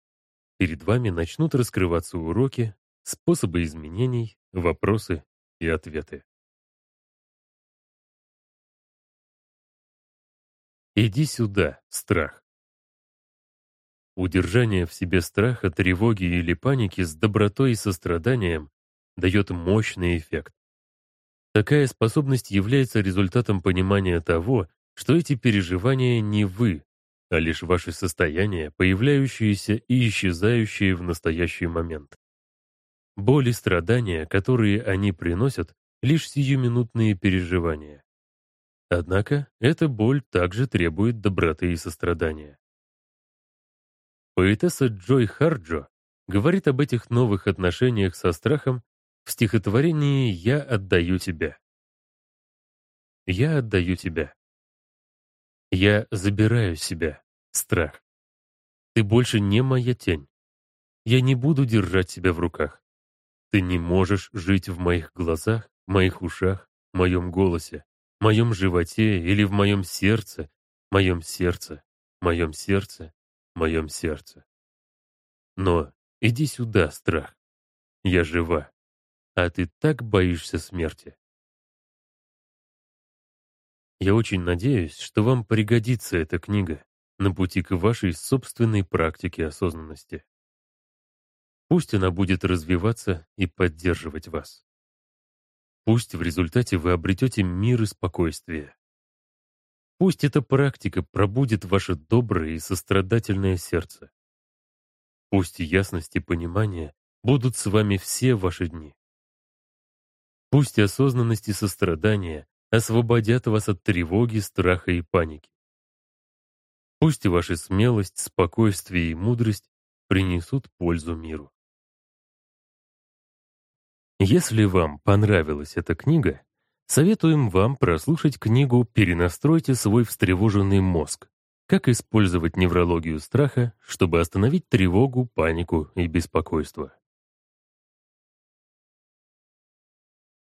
перед вами начнут раскрываться уроки, способы изменений, вопросы и ответы. Иди сюда, страх. Удержание в себе страха, тревоги или паники с добротой и состраданием дает мощный эффект. Такая способность является результатом понимания того, что эти переживания не вы, а лишь ваши состояния, появляющиеся и исчезающие в настоящий момент. Боль и страдания, которые они приносят, лишь сиюминутные переживания. Однако эта боль также требует доброты и сострадания. Поэтесса Джой Харджо говорит об этих новых отношениях со страхом в стихотворении «Я отдаю тебя». «Я отдаю тебя». Я забираю себя, страх. Ты больше не моя тень. Я не буду держать себя в руках. Ты не можешь жить в моих глазах, моих ушах, моем голосе, моем животе или в моем сердце, моем сердце, моем сердце, моем сердце. Но иди сюда, страх. Я жива, а ты так боишься смерти. Я очень надеюсь, что вам пригодится эта книга на пути к вашей собственной практике осознанности. Пусть она будет развиваться и поддерживать вас. Пусть в результате вы обретете мир и спокойствие. Пусть эта практика пробудет ваше доброе и сострадательное сердце. Пусть ясность и понимание будут с вами все ваши дни. Пусть осознанность и сострадание освободят вас от тревоги, страха и паники. Пусть ваша смелость, спокойствие и мудрость принесут пользу миру. Если вам понравилась эта книга, советуем вам прослушать книгу «Перенастройте свой встревоженный мозг. Как использовать неврологию страха, чтобы остановить тревогу, панику и беспокойство».